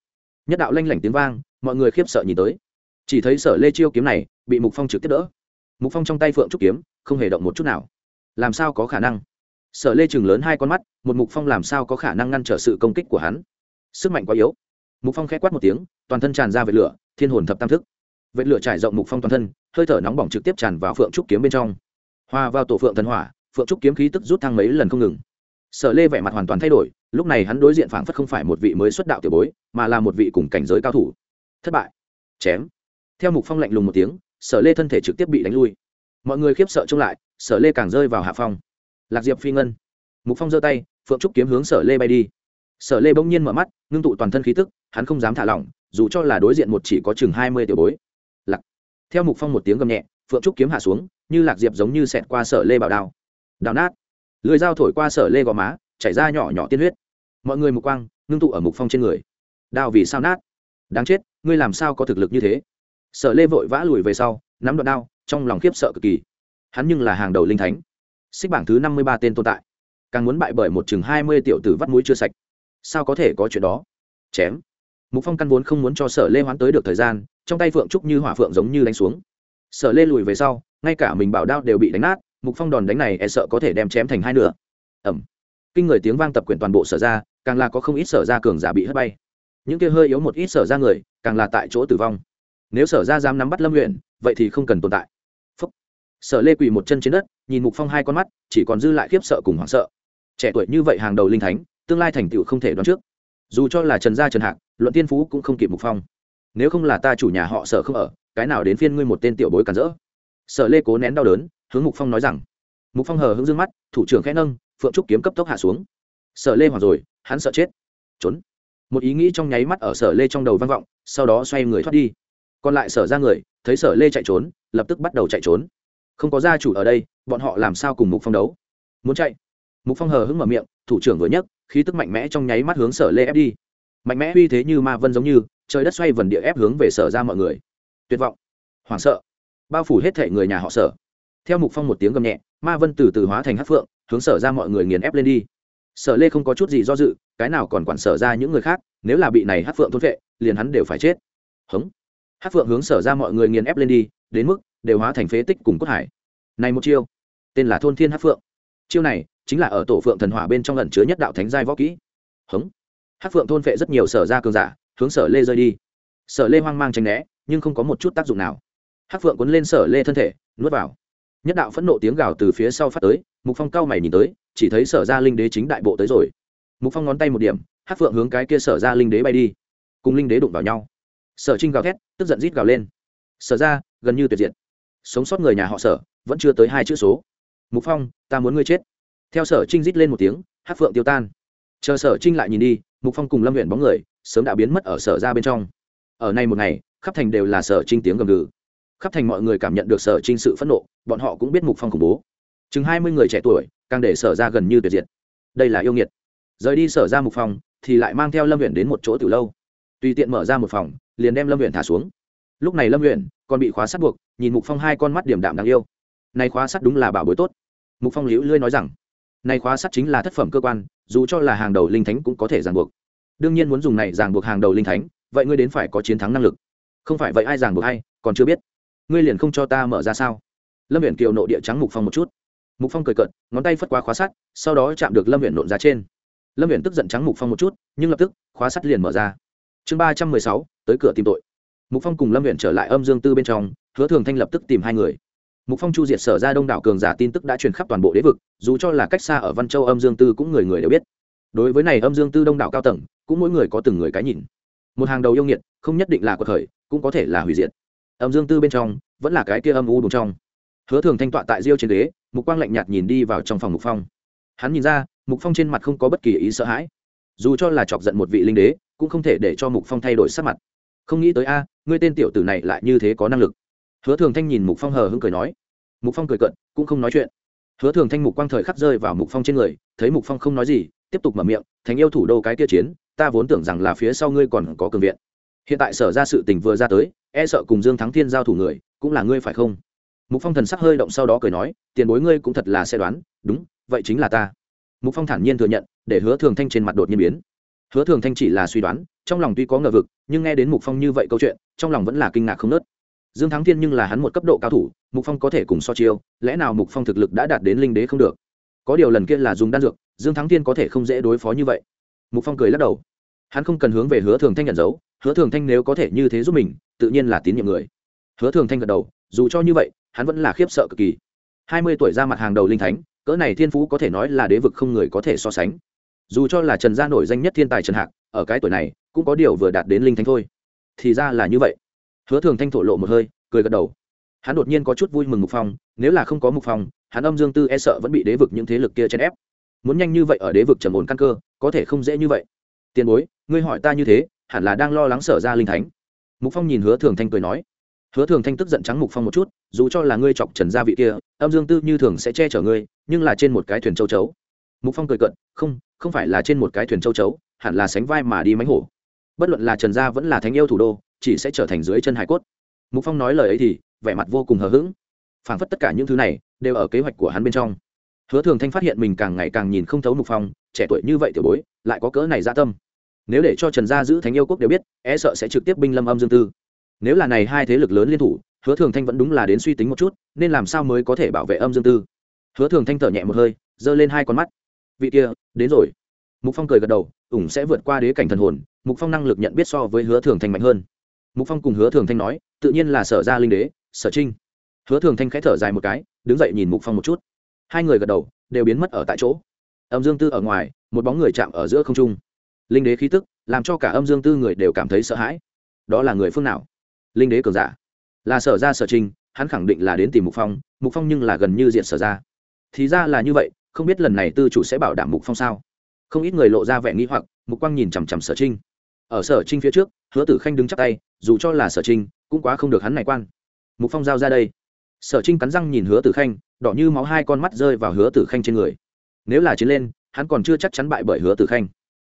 Nhất đạo lanh lảnh tiếng vang, mọi người khiếp sợ nhìn tới. Chỉ thấy sở lê chiêu kiếm này, bị mục phong trực tiếp đỡ. Mục phong trong tay phượng trúc kiếm, không hề động một chút nào làm sao có khả năng? Sở lê chừng lớn hai con mắt, một mục phong làm sao có khả năng ngăn trở sự công kích của hắn? Sức mạnh quá yếu. Mục phong k h ẽ quát một tiếng, toàn thân tràn ra vệt lửa, thiên hồn thập tam thức. Vệt lửa trải rộng mục phong toàn thân, hơi thở nóng bỏng trực tiếp tràn vào phượng trúc kiếm bên trong. Hòa vào tổ phượng thần hỏa, phượng trúc kiếm khí tức rút thang mấy lần không ngừng. Sở lê vẻ mặt hoàn toàn thay đổi, lúc này hắn đối diện phảng phất không phải một vị mới xuất đạo tiểu bối, mà là một vị cùng cảnh giới cao thủ. Thất bại. Chém. Theo mục phong lạnh lùng một tiếng, sở lê thân thể trực tiếp bị đánh lui mọi người khiếp sợ trông lại, sở lê càng rơi vào hạ phong. Lạc diệp phi ngân. Mục phong giơ tay, phượng trúc kiếm hướng sở lê bay đi. Sở lê bỗng nhiên mở mắt, ngưng tụ toàn thân khí tức, hắn không dám thả lỏng, dù cho là đối diện một chỉ có chừng hai mươi tiểu bối. Lạc. Theo mục phong một tiếng gầm nhẹ, phượng trúc kiếm hạ xuống, như lạc diệp giống như xẹt qua sở lê bảo đao. Đào nát. Lưỡi dao thổi qua sở lê gò má, chảy ra nhỏ nhỏ tiên huyết. Mọi người mục quang, ngưng tụ ở mục phong trên người. Đao vì sao nát? Đáng chết, ngươi làm sao có thực lực như thế? Sở lê vội vã lùi về sau, nắm đoạn đao trong lòng khiếp sợ cực kỳ. Hắn nhưng là hàng đầu linh thánh. Xích bảng thứ năm mươi ba tên tồn tại. Càng muốn bại bởi một chừng hai mươi tiểu tử vắt mũi chưa sạch. Sao có thể có chuyện đó? Chém. Mục phong căn vốn không muốn cho sở lê hoán tới được thời gian, trong tay phượng trúc như hỏa phượng giống như đánh xuống. Sở lê lùi về sau, ngay cả mình bảo đao đều bị đánh nát, mục phong đòn đánh này e sợ có thể đem chém thành hai nửa. Ẩm kinh người tiếng vang tập quyển toàn bộ sở ra, càng là có không ít sở ra cường giả bị hất bay. Những kia hơi yếu một ít sở ra người, càng là tại chỗ tử vong. Nếu sở ra dám nắm bắt lâm luyện vậy thì không cần tồn tại sở lê quỳ một chân trên đất, nhìn mục phong hai con mắt, chỉ còn dư lại khiếp sợ cùng hoảng sợ. Trẻ tuổi như vậy hàng đầu linh thánh, tương lai thành tựu không thể đoán trước. Dù cho là trần gia trần hạc, luận tiên phú cũng không kịp mục phong. Nếu không là ta chủ nhà họ sở không ở, cái nào đến phiên ngươi một tên tiểu bối cản rỡ? Sở lê cố nén đau đớn, hướng mục phong nói rằng, mục phong hờ hững dương mắt, thủ trưởng khẽ nâng, phượng trúc kiếm cấp tốc hạ xuống. Sở lê hoảng rồi, hắn sợ chết. Trốn. Một ý nghĩ trong nháy mắt ở sở lê trong đầu vang vọng, sau đó xoay người thoát đi. Còn lại sở ra người, thấy sở lê chạy trốn, lập tức bắt đầu chạy trốn không có gia chủ ở đây, bọn họ làm sao cùng mục phong đấu? Muốn chạy? Mục phong hờ hững mở miệng, thủ trưởng vừa nhấc, khí tức mạnh mẽ trong nháy mắt hướng sở lê ép đi. Mạnh mẽ uy thế như ma vân giống như, trời đất xoay vần địa ép hướng về sở ra mọi người. Tuyệt vọng, hoảng sợ, bao phủ hết thể người nhà họ sở. Theo mục phong một tiếng gầm nhẹ, ma vân từ từ hóa thành hát phượng, hướng sở ra mọi người nghiền ép lên đi. Sở lê không có chút gì do dự, cái nào còn quản sở ra những người khác, nếu là bị này hát phượng thốt vệ liền hắn đều phải chết. Hống. Hát phượng hướng sở ra mọi người nghiền ép lên đi, đến mức đều hóa thành phế tích cùng cốt hải. Này một chiêu, tên là thôn thiên hát phượng. Chiêu này chính là ở tổ phượng thần hỏa bên trong lần chứa nhất đạo thánh giai võ kỹ. Hống. Hát phượng thôn phệ rất nhiều sở ra cường giả, hướng sở lê rơi đi. Sở lê hoang mang tránh né, nhưng không có một chút tác dụng nào. Hát phượng cuốn lên sở lê thân thể, nuốt vào. Nhất đạo phẫn nộ tiếng gào từ phía sau phát tới, mục phong cao mày nhìn tới, chỉ thấy sở ra linh đế chính đại bộ tới rồi. Mục phong ngón tay một điểm hát phượng hướng cái kia sở ra linh đế bay đi. Cùng linh đế đụng vào nhau. Sở trinh gào thét, tức giận rít gào lên. Sở ra gần như tuyệt diệt sống sót người nhà họ sở, vẫn chưa tới hai chữ số. Mục phong, ta muốn ngươi chết. Theo sở trinh rít lên một tiếng, hát phượng tiêu tan. Chờ sở trinh lại nhìn đi, mục phong cùng lâm huyện bóng người, sớm đã biến mất ở sở ra bên trong. Ở nay một ngày, khắp thành đều là sở trinh tiếng gầm gừ. Khắp thành mọi người cảm nhận được sở trinh sự phẫn nộ, bọn họ cũng biết mục phong khủng bố. Chừng hai mươi người trẻ tuổi, càng để sở ra gần như tuyệt diệt. Đây là yêu nghiệt. Rời đi sở ra mục phong, thì lại mang theo lâm huyện đến một chỗ từ lâu. Tùy tiện mở ra một phòng, liền đem lâm huyện thả xuống lúc này lâm luyện còn bị khóa sắt buộc, nhìn mục phong hai con mắt điểm đạm đáng yêu. Này khóa sắt đúng là bảo bối tốt. Mục phong liễu lươi nói rằng, này khóa sắt chính là thất phẩm cơ quan, dù cho là hàng đầu linh thánh cũng có thể ràng buộc. Đương nhiên muốn dùng này ràng buộc hàng đầu linh thánh, vậy ngươi đến phải có chiến thắng năng lực. Không phải vậy ai ràng buộc hay còn chưa biết. Ngươi liền không cho ta mở ra sao? Lâm huyện kiều nộ địa trắng mục phong một chút. Mục phong cười cợt, ngón tay phất qua khóa sắt, sau đó chạm được lâm huyện nộn ra trên. Lâm huyện tức giận trắng mục phong một chút, nhưng lập tức, khóa sắt liền mở ra. Chương ba trăm mười sáu, tới cửa tìm tội mục phong cùng lâm huyện trở lại âm dương tư bên trong, hứa thường thanh lập tức tìm hai người. Mục phong chu diệt sở ra đông đảo cường giả tin tức đã truyền khắp toàn bộ đế vực, dù cho là cách xa ở văn châu âm dương tư cũng người người đều biết. Đối với này âm dương tư đông đảo cao tầng, cũng mỗi người có từng người cái nhìn. Một hàng đầu yêu nghiệt, không nhất định là cuộc khởi, cũng có thể là hủy diệt. Âm dương tư bên trong, vẫn là cái kia âm u đúng trong. Hứa thường thanh tọa tại diêu trên ghế, mục quang lạnh nhạt nhìn đi vào trong phòng mục phong. Hắn nhìn ra, mục phong trên mặt không có bất kỳ ý sợ hãi. Dù cho là chọc giận một vị linh đế, cũng không thể để cho mục phong thay đổi sắc mặt không nghĩ tới a, ngươi tên tiểu tử này lại như thế có năng lực. Hứa thường thanh nhìn mục phong hờ hững cười nói. Mục phong cười cận cũng không nói chuyện. Hứa thường thanh mục quang thời khắc rơi vào mục phong trên người, thấy mục phong không nói gì, tiếp tục mở miệng thành yêu thủ đô cái kia chiến, ta vốn tưởng rằng là phía sau ngươi còn có cường viện. Hiện tại sở ra sự tình vừa ra tới e sợ cùng dương thắng thiên giao thủ người, cũng là ngươi phải không? Mục phong thần sắc hơi động sau đó cười nói, tiền bối ngươi cũng thật là sẽ đoán, đúng, vậy chính là ta. Mục phong thản nhiên thừa nhận, để hứa thường thanh trên mặt đột nhiên biến hứa thường thanh chỉ là suy đoán, trong lòng tuy có ngờ vực, nhưng nghe đến mục phong như vậy câu chuyện, trong lòng vẫn là kinh ngạc không nớt. Dương thắng thiên nhưng là hắn một cấp độ cao thủ, mục phong có thể cùng so chiêu, lẽ nào mục phong thực lực đã đạt đến linh đế không được? Có điều lần kia là dùng đan dược, dương thắng thiên có thể không dễ đối phó như vậy. Mục phong cười lắc đầu. Hắn không cần hướng về hứa thường thanh nhận dấu, hứa thường thanh nếu có thể như thế giúp mình, tự nhiên là tín nhiệm người. Hứa thường thanh gật đầu, dù cho như vậy, hắn vẫn là khiếp sợ cực kỳ. Hai mươi tuổi ra mặt hàng đầu linh thánh, cỡ này thiên phú có thể nói là đế vực không người có thể so sánh dù cho là trần gia nổi danh nhất thiên tài trần hạc, ở cái tuổi này, cũng có điều vừa đạt đến linh thánh thôi. Thì ra là như vậy. Hứa thường thanh thổ lộ một hơi, cười gật đầu. Hắn đột nhiên có chút vui mừng mục phong, nếu là không có mục phong, hắn âm dương tư e sợ vẫn bị đế vực những thế lực kia chèn ép. Muốn nhanh như vậy ở đế vực trầm ổn căn cơ, có thể không dễ như vậy. Tiền bối, ngươi hỏi ta như thế, hẳn là đang lo lắng sở ra linh thánh. Mục phong nhìn hứa thường thanh cười nói. Hứa thường thanh tức giận trắng mục phong một chút, dù cho là ngươi chọc trần gia vị kia, âm dương tư như thường sẽ che chở ngươi, nhưng là trên một cái thuyền châu chấu mục phong cười cận không không phải là trên một cái thuyền châu chấu, hẳn là sánh vai mà đi mánh hổ. Bất luận là trần gia vẫn là thánh yêu thủ đô, chỉ sẽ trở thành dưới chân hải cốt. Mục phong nói lời ấy thì vẻ mặt vô cùng hờ hững. Phảng phất tất cả những thứ này đều ở kế hoạch của hắn bên trong. Hứa thường thanh phát hiện mình càng ngày càng nhìn không thấu mục phong, trẻ tuổi như vậy tiểu bối, lại có cỡ này gia tâm. Nếu để cho trần gia giữ thánh yêu quốc đều biết e sợ sẽ trực tiếp binh lâm âm dương tư. Nếu là này hai thế lực lớn liên thủ, hứa thường thanh vẫn đúng là đến suy tính một chút, nên làm sao mới có thể bảo vệ âm dương tư? Hứa thường thanh thở nhẹ một hơi, giơ lên hai con mắt vị kia, đến rồi. Mục phong cười gật đầu, ủng sẽ vượt qua đế cảnh thần hồn, mục phong năng lực nhận biết so với hứa thường thanh mạnh hơn. Mục phong cùng hứa thường thanh nói, tự nhiên là sở gia linh đế, sở trinh. Hứa thường thanh khẽ thở dài một cái, đứng dậy nhìn mục phong một chút. Hai người gật đầu, đều biến mất ở tại chỗ. Âm dương tư ở ngoài, một bóng người chạm ở giữa không trung. Linh đế khí tức, làm cho cả âm dương tư người đều cảm thấy sợ hãi. Đó là người phương nào? Linh đế cường giả. Là sở ra sở trinh, hắn khẳng định là đến tìm mục phong mục phong nhưng là gần như diện sở ra. Thì ra là như vậy không biết lần này tư chủ sẽ bảo đảm mục phong sao? Không ít người lộ ra vẻ nghĩ hoặc, mục quang nhìn chằm chằm sở trinh. Ở sở trinh phía trước, hứa tử khanh đứng chắc tay, dù cho là sở trinh, cũng quá không được hắn này quan. Mục phong giao ra đây. Sở trinh cắn răng nhìn hứa tử khanh, đỏ như máu hai con mắt rơi vào hứa tử khanh trên người. Nếu là chiến lên, hắn còn chưa chắc chắn bại bởi hứa tử khanh.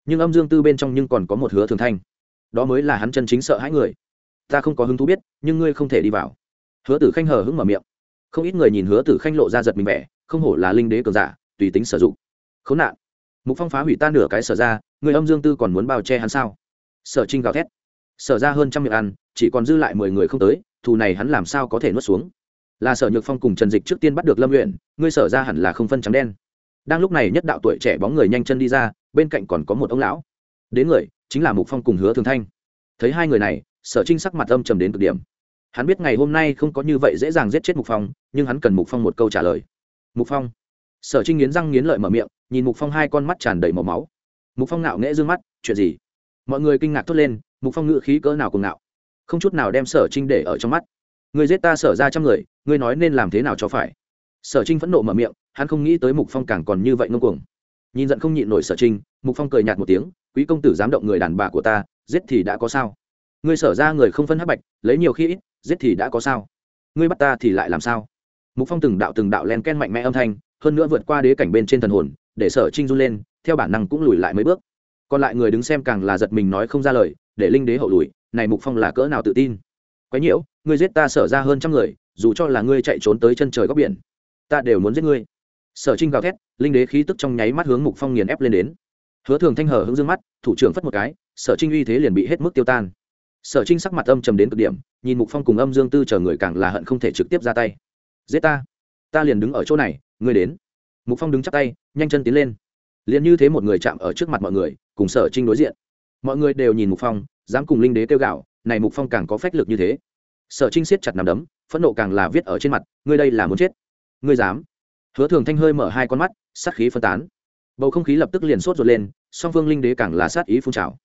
Nhưng âm dương tư bên trong nhưng còn có một hứa thường thanh. Đó mới là hắn chân chính sợ hãi người. Ta không có hứng thú biết, nhưng ngươi không thể đi vào. Hứa tử khanh hờ hững mở miệng. Không ít người nhìn hứa tử khanh lộ ra giật mình vẻ, không hổ là linh đế cường giả tùy tính sử dụng. Khốn nạn. Mục phong phá hủy tan nửa cái sở ra, người âm dương tư còn muốn bao che hắn sao? Sở trinh gào thét. Sở ra hơn trăm miệng ăn, chỉ còn dư lại mười người không tới, thù này hắn làm sao có thể nuốt xuống? Là sở nhược phong cùng trần dịch trước tiên bắt được lâm luyện ngươi sở ra hẳn là không phân trắng đen. Đang lúc này nhất đạo tuổi trẻ bóng người nhanh chân đi ra, bên cạnh còn có một ông lão. Đến người, chính là mục phong cùng hứa thường thanh. Thấy hai người này, sở trinh sắc mặt âm trầm đến cực điểm. Hắn biết ngày hôm nay không có như vậy dễ dàng giết chết mục phong, nhưng hắn cần mục phong một câu trả lời. Mục phong sở trinh nghiến răng nghiến lợi mở miệng, nhìn mục phong hai con mắt tràn đầy màu máu. Mục phong nạo nghễ d ư ơ n g mắt, chuyện gì? Mọi người kinh ngạc thốt lên, mục phong ngự khí cỡ nào cùng nạo không chút nào đem sở trinh để ở trong mắt. Người giết ta sở ra trăm người, ngươi nói nên làm thế nào cho phải? Sở trinh phẫn nộ mở miệng, hắn không nghĩ tới mục phong càng còn như vậy ngông cuồng. Nhìn giận không nhịn nổi sở trinh, mục phong cười nhạt một tiếng, quý công tử dám động người đàn bà của ta, giết thì đã có sao? Ngươi sở ra người không phân hắc bạch, lấy nhiều khi ít, giết thì đã có sao? Ngươi bắt ta thì lại làm sao? Mục phong từng đạo từng đạo len ken mạnh mẽ âm thanh hơn nữa vượt qua đế cảnh bên trên thần hồn, để sở trinh run lên, theo bản năng cũng lùi lại mấy bước. Còn lại người đứng xem càng là giật mình nói không ra lời, để linh đế hậu lùi, này mục phong là cỡ nào tự tin. Quái nhiễu, ngươi giết ta sở ra hơn trăm người, dù cho là ngươi chạy trốn tới chân trời góc biển, ta đều muốn giết ngươi. Sở trinh gào thét, linh đế khí tức trong nháy mắt hướng mục phong nghiền ép lên đến. Hứa thường thanh hở hướng dương mắt, thủ trưởng phất một cái, sở trinh uy thế liền bị hết mức tiêu tan. Sở trinh sắc mặt âm trầm đến cực điểm, nhìn mục phong cùng âm dương tư chờ người càng là hận không thể trực tiếp ra tay. Giết ta ta liền đứng ở chỗ này ngươi đến. Mục phong đứng chắp tay, nhanh chân tiến lên. Liền như thế một người chạm ở trước mặt mọi người, cùng sở trinh đối diện. Mọi người đều nhìn mục phong, dám cùng linh đế kêu gạo này mục phong càng có phách lực như thế. Sở trinh siết chặt nằm đấm, phẫn nộ càng là viết ở trên mặt, ngươi đây là muốn chết. Ngươi dám. Hứa thường thanh hơi mở hai con mắt, sát khí phân tán. Bầu không khí lập tức liền sốt ruột lên, song phương linh đế càng là sát ý phun trào.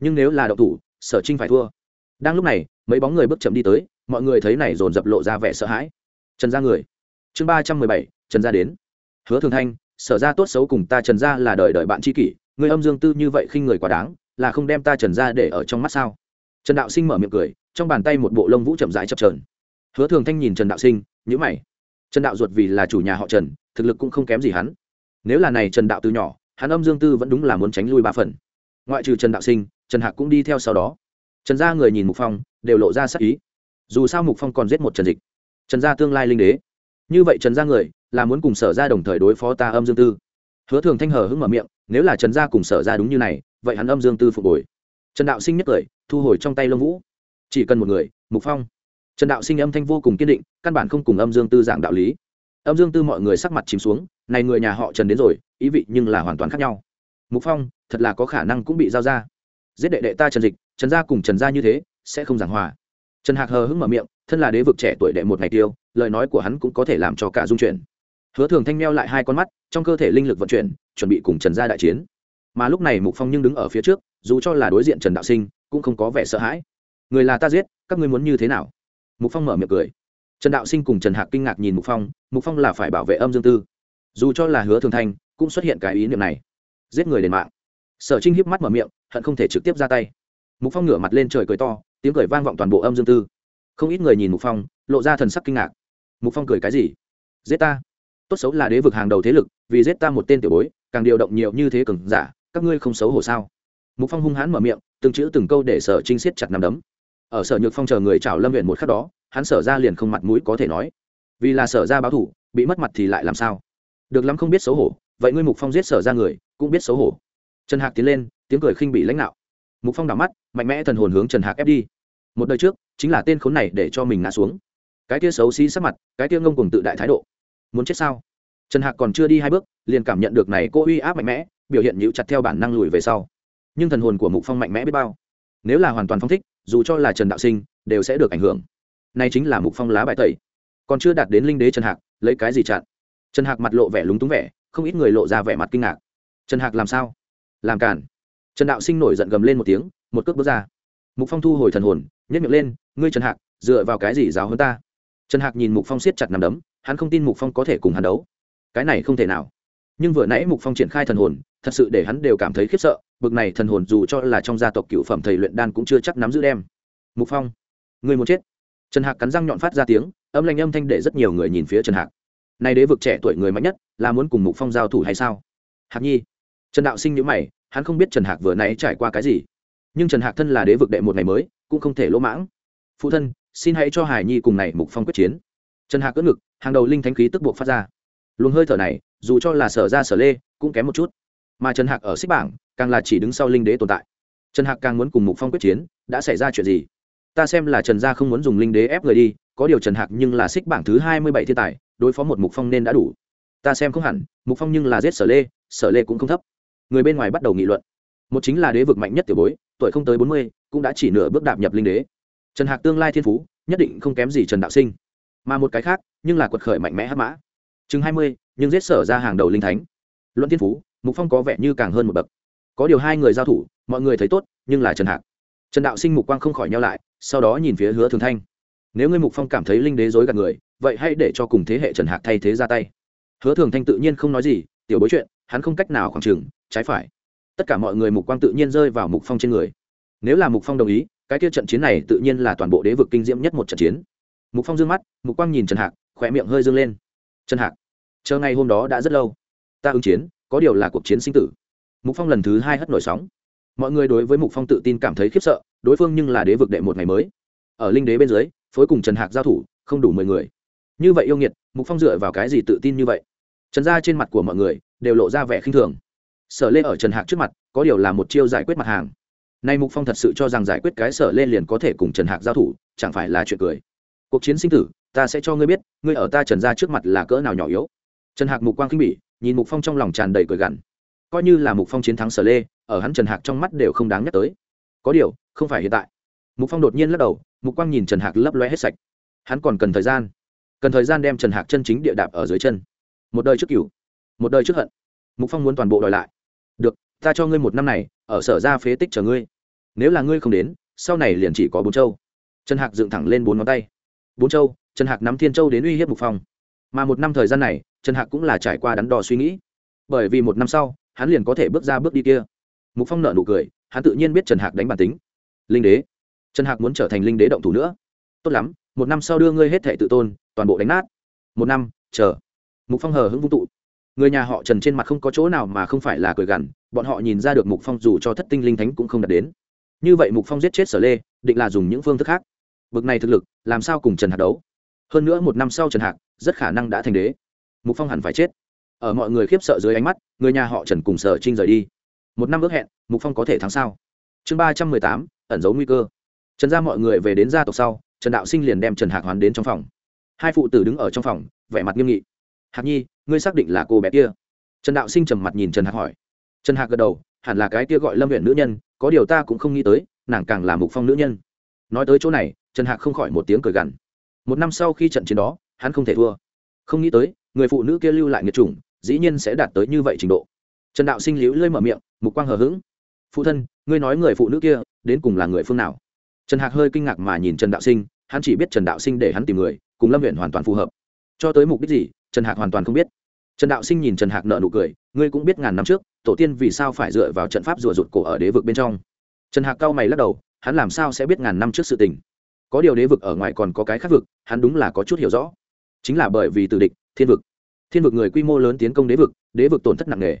Nhưng nếu là đậu thủ, sở trinh phải thua. Đang lúc này, mấy bóng người bước chậm đi tới, mọi người thấy này dồn dập lộ ra vẻ sợ hãi. Trần gia người. Chương ba trăm mười bảy trần gia đến. Hứa thường thanh, sở ra tốt xấu cùng ta trần gia là đời đời bạn tri kỷ, người âm dương tư như vậy khinh người quá đáng, là không đem ta trần gia để ở trong mắt sao? Trần đạo sinh mở miệng cười, trong bàn tay một bộ lông vũ chậm rãi chập trờn hứa thường thanh nhìn trần đạo sinh nhữ mày. Trần đạo ruột vì là chủ nhà họ trần, thực lực cũng không kém gì hắn. Nếu là này trần đạo từ nhỏ, hắn âm dương tư vẫn đúng là muốn tránh lui ba phần. Ngoại trừ trần đạo sinh, trần hạc cũng đi theo sau đó. Trần gia người nhìn mục phong, đều lộ ra sắc ý. Dù sao mục phong còn giết một trần dịch. Trần gia tương lai linh đế. Như vậy trần gia người là muốn cùng sở ra đồng thời đối phó ta âm dương tư. Hứa thường thanh hờ hững mở miệng, nếu là trần gia cùng sở ra đúng như này, vậy hắn âm dương tư phục hồi. Trần đạo sinh nhất cười, thu hồi trong tay lông vũ. Chỉ cần một người, mục phong. Trần đạo sinh âm thanh vô cùng kiên định, căn bản không cùng âm dương tư dạng đạo lý. Âm dương tư mọi người sắc mặt chìm xuống, này người nhà họ trần đến rồi, ý vị nhưng là hoàn toàn khác nhau. Mục phong, thật là có khả năng cũng bị giao ra. Giết đệ đệ ta trần dịch, trần gia cùng trần gia như thế, sẽ không giảng hòa. Trần hạc hờ hững mở miệng, thân là đế vực trẻ tuổi đệ một ngày tiêu, lời nói của hắn cũng có thể làm cho cả dung chuyển hứa thường thanh meo lại hai con mắt, trong cơ thể linh lực vận chuyển, chuẩn bị cùng trần gia đại chiến. Mà lúc này mục phong nhưng đứng ở phía trước, dù cho là đối diện trần đạo sinh, cũng không có vẻ sợ hãi. Người là ta giết, các ngươi muốn như thế nào? Mục phong mở miệng cười. Trần đạo sinh cùng trần hạc kinh ngạc nhìn mục phong mục phong là phải bảo vệ âm dương tư. Dù cho là hứa thường thanh, cũng xuất hiện cái ý niệm này. Giết người đền mạng. Sở trinh hiếp mắt mở miệng, hận không thể trực tiếp ra tay. Mục phong ngửa mặt lên trời cười to, tiếng cười vang vọng toàn bộ âm dương tư. Không ít người nhìn mục phong, lộ ra thần sắc kinh ngạc. Mục phong cười cái gì? Giết ta tốt xấu là đế vực hàng đầu thế lực, vì giết ta một tên tiểu bối, càng điều động nhiều như thế cường giả, các ngươi không xấu hổ sao? Mục phong hung hãn mở miệng, từng chữ từng câu để sở trinh siết chặt nằm đấm. Ở sở nhược phong chờ người chảo lâm huyện một khắc đó, hắn sở ra liền không mặt mũi có thể nói. Vì là sở ra báo thủ, bị mất mặt thì lại làm sao? Được lắm không biết xấu hổ, vậy ngươi mục phong giết sở ra người, cũng biết xấu hổ. Trần hạc tiến lên, tiếng cười khinh bị lãnh đạo mục phong đảo mắt, mạnh mẽ thần hồn hướng trần hạc ép đi. Một đời trước, chính là tên khốn này để cho mình ngã xuống. Cái tia xấu xí sắc mặt, cái tia ngông cùng tự đại thái độ muốn chết sao? Trần hạc còn chưa đi hai bước, liền cảm nhận được này cô uy áp mạnh mẽ, biểu hiện nhíu chặt theo bản năng lùi về sau. Nhưng thần hồn của mục phong mạnh mẽ biết bao. Nếu là hoàn toàn phong thích, dù cho là trần đạo sinh, đều sẽ được ảnh hưởng. Này chính là mục phong lá bài tẩy. Còn chưa đạt đến linh đế trần hạc, lấy cái gì chặn? Trần hạc mặt lộ vẻ lúng túng vẻ, không ít người lộ ra vẻ mặt kinh ngạc. Trần hạc làm sao? Làm cản. Trần đạo sinh nổi giận gầm lên một tiếng, một cước bước ra. Mục phong thu hồi thần hồn nhất miệng lên, ngươi trần hạc, dựa vào cái gì giáo hơn ta? Trần hạc nhìn mục phong siết chặt nằm đấm hắn không tin mục phong có thể cùng hắn đấu. Cái này không thể nào. Nhưng vừa nãy mục phong triển khai thần hồn, thật sự để hắn đều cảm thấy khiếp sợ, bực này thần hồn dù cho là trong gia tộc cựu phẩm thầy luyện đan cũng chưa chắc nắm giữ đem. Mục phong, người muốn chết. Trần hạc cắn răng nhọn phát ra tiếng, âm lanh âm thanh để rất nhiều người nhìn phía trần hạc. Nay đế vực trẻ tuổi người mạnh nhất, là muốn cùng mục phong giao thủ hay sao? Hạc nhi. Trần đạo sinh nhữ mày, hắn không biết trần hạc vừa nãy trải qua cái gì. Nhưng trần hạc thân là đế vực đệ một ngày mới, cũng không thể lỗ mãng. Phụ thân, xin hãy cho hải nhi cùng này mục phong quyết chiến. Trần hạc cất ngực hàng đầu linh thánh khí tức buộc phát ra. Luồng hơi thở này, dù cho là sở ra sở lê, cũng kém một chút. Mà trần hạc ở xích bảng, càng là chỉ đứng sau linh đế tồn tại. Trần hạc càng muốn cùng mục phong quyết chiến, đã xảy ra chuyện gì? Ta xem là trần gia không muốn dùng linh đế ép người đi, có điều trần hạc nhưng là xích bảng thứ hai mươi bảy thiên tài, đối phó một mục phong nên đã đủ. Ta xem không hẳn, mục phong nhưng là giết sở lê sở lê cũng không thấp. Người bên ngoài bắt đầu nghị luận. Một chính là đế vực mạnh nhất tiểu bối, tuổi không tới bốn mươi, cũng đã chỉ nửa bước đạp nhập linh đế. Trần hạc tương lai thiên phú, nhất định không kém gì trần đạo sinh mà một cái khác, nhưng là quật khởi mạnh mẽ hắc mã. Chừng hai mươi, nhưng giết sở ra hàng đầu linh thánh. Luận thiên phú, mục phong có vẻ như càng hơn một bậc. Có điều hai người giao thủ, mọi người thấy tốt, nhưng là trần hạc. Trần đạo sinh mục quang không khỏi nhau lại, sau đó nhìn phía hứa thường thanh. Nếu ngươi mục phong cảm thấy linh đế dối gạt người, vậy hãy để cho cùng thế hệ trần hạc thay thế ra tay. Hứa thường thanh tự nhiên không nói gì, tiểu bối chuyện, hắn không cách nào khoảng trừng trái phải. Tất cả mọi người mục quang tự nhiên rơi vào mục phong trên người. Nếu là mục phong đồng ý, cái kia trận chiến này tự nhiên là toàn bộ đế vực kinh diễm nhất một trận chiến mục phong dương mắt, mục quang nhìn trần hạc khỏe miệng hơi dương lên. Trần hạc, chờ ngày hôm đó đã rất lâu. Ta ứng chiến, có điều là cuộc chiến sinh tử. Mục phong lần thứ hai hất nổi sóng. Mọi người đối với mục phong tự tin cảm thấy khiếp sợ, đối phương nhưng là đế vực đệ một ngày mới. Ở linh đế bên dưới, phối cùng trần hạc giao thủ, không đủ mười người. Như vậy yêu nghiệt, mục phong dựa vào cái gì tự tin như vậy? Trần ra trên mặt của mọi người đều lộ ra vẻ khinh thường. Sở lê ở trần hạc trước mặt, có điều là một chiêu giải quyết mặt hàng. Nay mục phong thật sự cho rằng giải quyết cái sở lê liền có thể cùng trần hạc giao thủ, chẳng phải là chuyện cười cuộc chiến sinh tử, ta sẽ cho ngươi biết, ngươi ở ta trần ra trước mặt là cỡ nào nhỏ yếu. Trần hạc mục quang khinh bỉ, nhìn mục phong trong lòng tràn đầy cười gằn. Coi như là mục phong chiến thắng sở lê, ở hắn trần hạc trong mắt đều không đáng nhắc tới. Có điều, không phải hiện tại. Mục phong đột nhiên lắc đầu, mục quang nhìn trần hạc lấp loe hết sạch. Hắn còn cần thời gian. Cần thời gian đem trần hạc chân chính địa đạp ở dưới chân. Một đời trước cửu, một đời trước hận. Mục phong muốn toàn bộ đòi lại. Được, ta cho ngươi một năm này, ở sở ra phế tích chờ ngươi. Nếu là ngươi không đến, sau này liền chỉ có bốn châu. Trần hạc dựng thẳng lên bốn ngón tay bốn châu, trần hạc nắm thiên châu đến uy hiếp mục phong. Mà một năm thời gian này, trần hạc cũng là trải qua đắn đo suy nghĩ. Bởi vì một năm sau, hắn liền có thể bước ra bước đi kia. Mục phong nợ nụ cười, hắn tự nhiên biết trần hạc đánh bản tính. Linh đế. Trần hạc muốn trở thành linh đế động thủ nữa. Tốt lắm, một năm sau đưa ngươi hết thệ tự tôn, toàn bộ đánh nát. Một năm, chờ. Mục phong hờ hững vung tụ. Người nhà họ trần trên mặt không có chỗ nào mà không phải là cười gằn, bọn họ nhìn ra được mục phong dù cho thất tinh linh thánh cũng không đạt đến. Như vậy mục phong giết chết sở lê, định là dùng những phương thức khác bực này thực lực, làm sao cùng trần hạc đấu? Hơn nữa một năm sau trần hạc rất khả năng đã thành đế. Mục phong hẳn phải chết. Ở mọi người khiếp sợ dưới ánh mắt, người nhà họ trần cùng sở trinh rời đi. Một năm ước hẹn, mục phong có thể thắng sao? Chương ba trăm mười tám, ẩn giấu nguy cơ. Trần ra mọi người về đến gia tộc sau, trần đạo sinh liền đem trần hạc hoàn đến trong phòng. Hai phụ tử đứng ở trong phòng, vẻ mặt nghiêm nghị. Hạc nhi, ngươi xác định là cô bé kia? Trần đạo sinh trầm mặt nhìn trần hạc hỏi. Trần hạc gật đầu, hẳn là cái kia gọi lâm huyện nữ nhân, có điều ta cũng không nghĩ tới, nàng càng là mục phong nữ nhân. Nói tới chỗ này trần hạc không khỏi một tiếng cười gằn. Một năm sau khi trận chiến đó, hắn không thể thua. Không nghĩ tới, người phụ nữ kia lưu lại nghiệt chủng, dĩ nhiên sẽ đạt tới như vậy trình độ. Trần đạo sinh liễu lơi mở miệng, mục quang hờ hững. Phụ thân, ngươi nói người phụ nữ kia, đến cùng là người phương nào? Trần hạc hơi kinh ngạc mà nhìn trần đạo sinh, hắn chỉ biết trần đạo sinh để hắn tìm người, cùng lâm huyện hoàn toàn phù hợp. Cho tới mục đích gì, trần hạc hoàn toàn không biết. Trần đạo sinh nhìn trần hạc nợ nụ cười, ngươi cũng biết ngàn năm trước, tổ tiên vì sao phải dựa vào trận pháp rùa rụt cổ ở đế vực bên trong? Trần hạc cao mày lắc đầu, hắn làm sao sẽ biết ngàn năm trước sự tình? Có điều đế vực ở ngoài còn có cái khác vực, hắn đúng là có chút hiểu rõ. Chính là bởi vì từ địch, thiên vực. Thiên vực người quy mô lớn tiến công đế vực đế vực tổn thất nặng nề.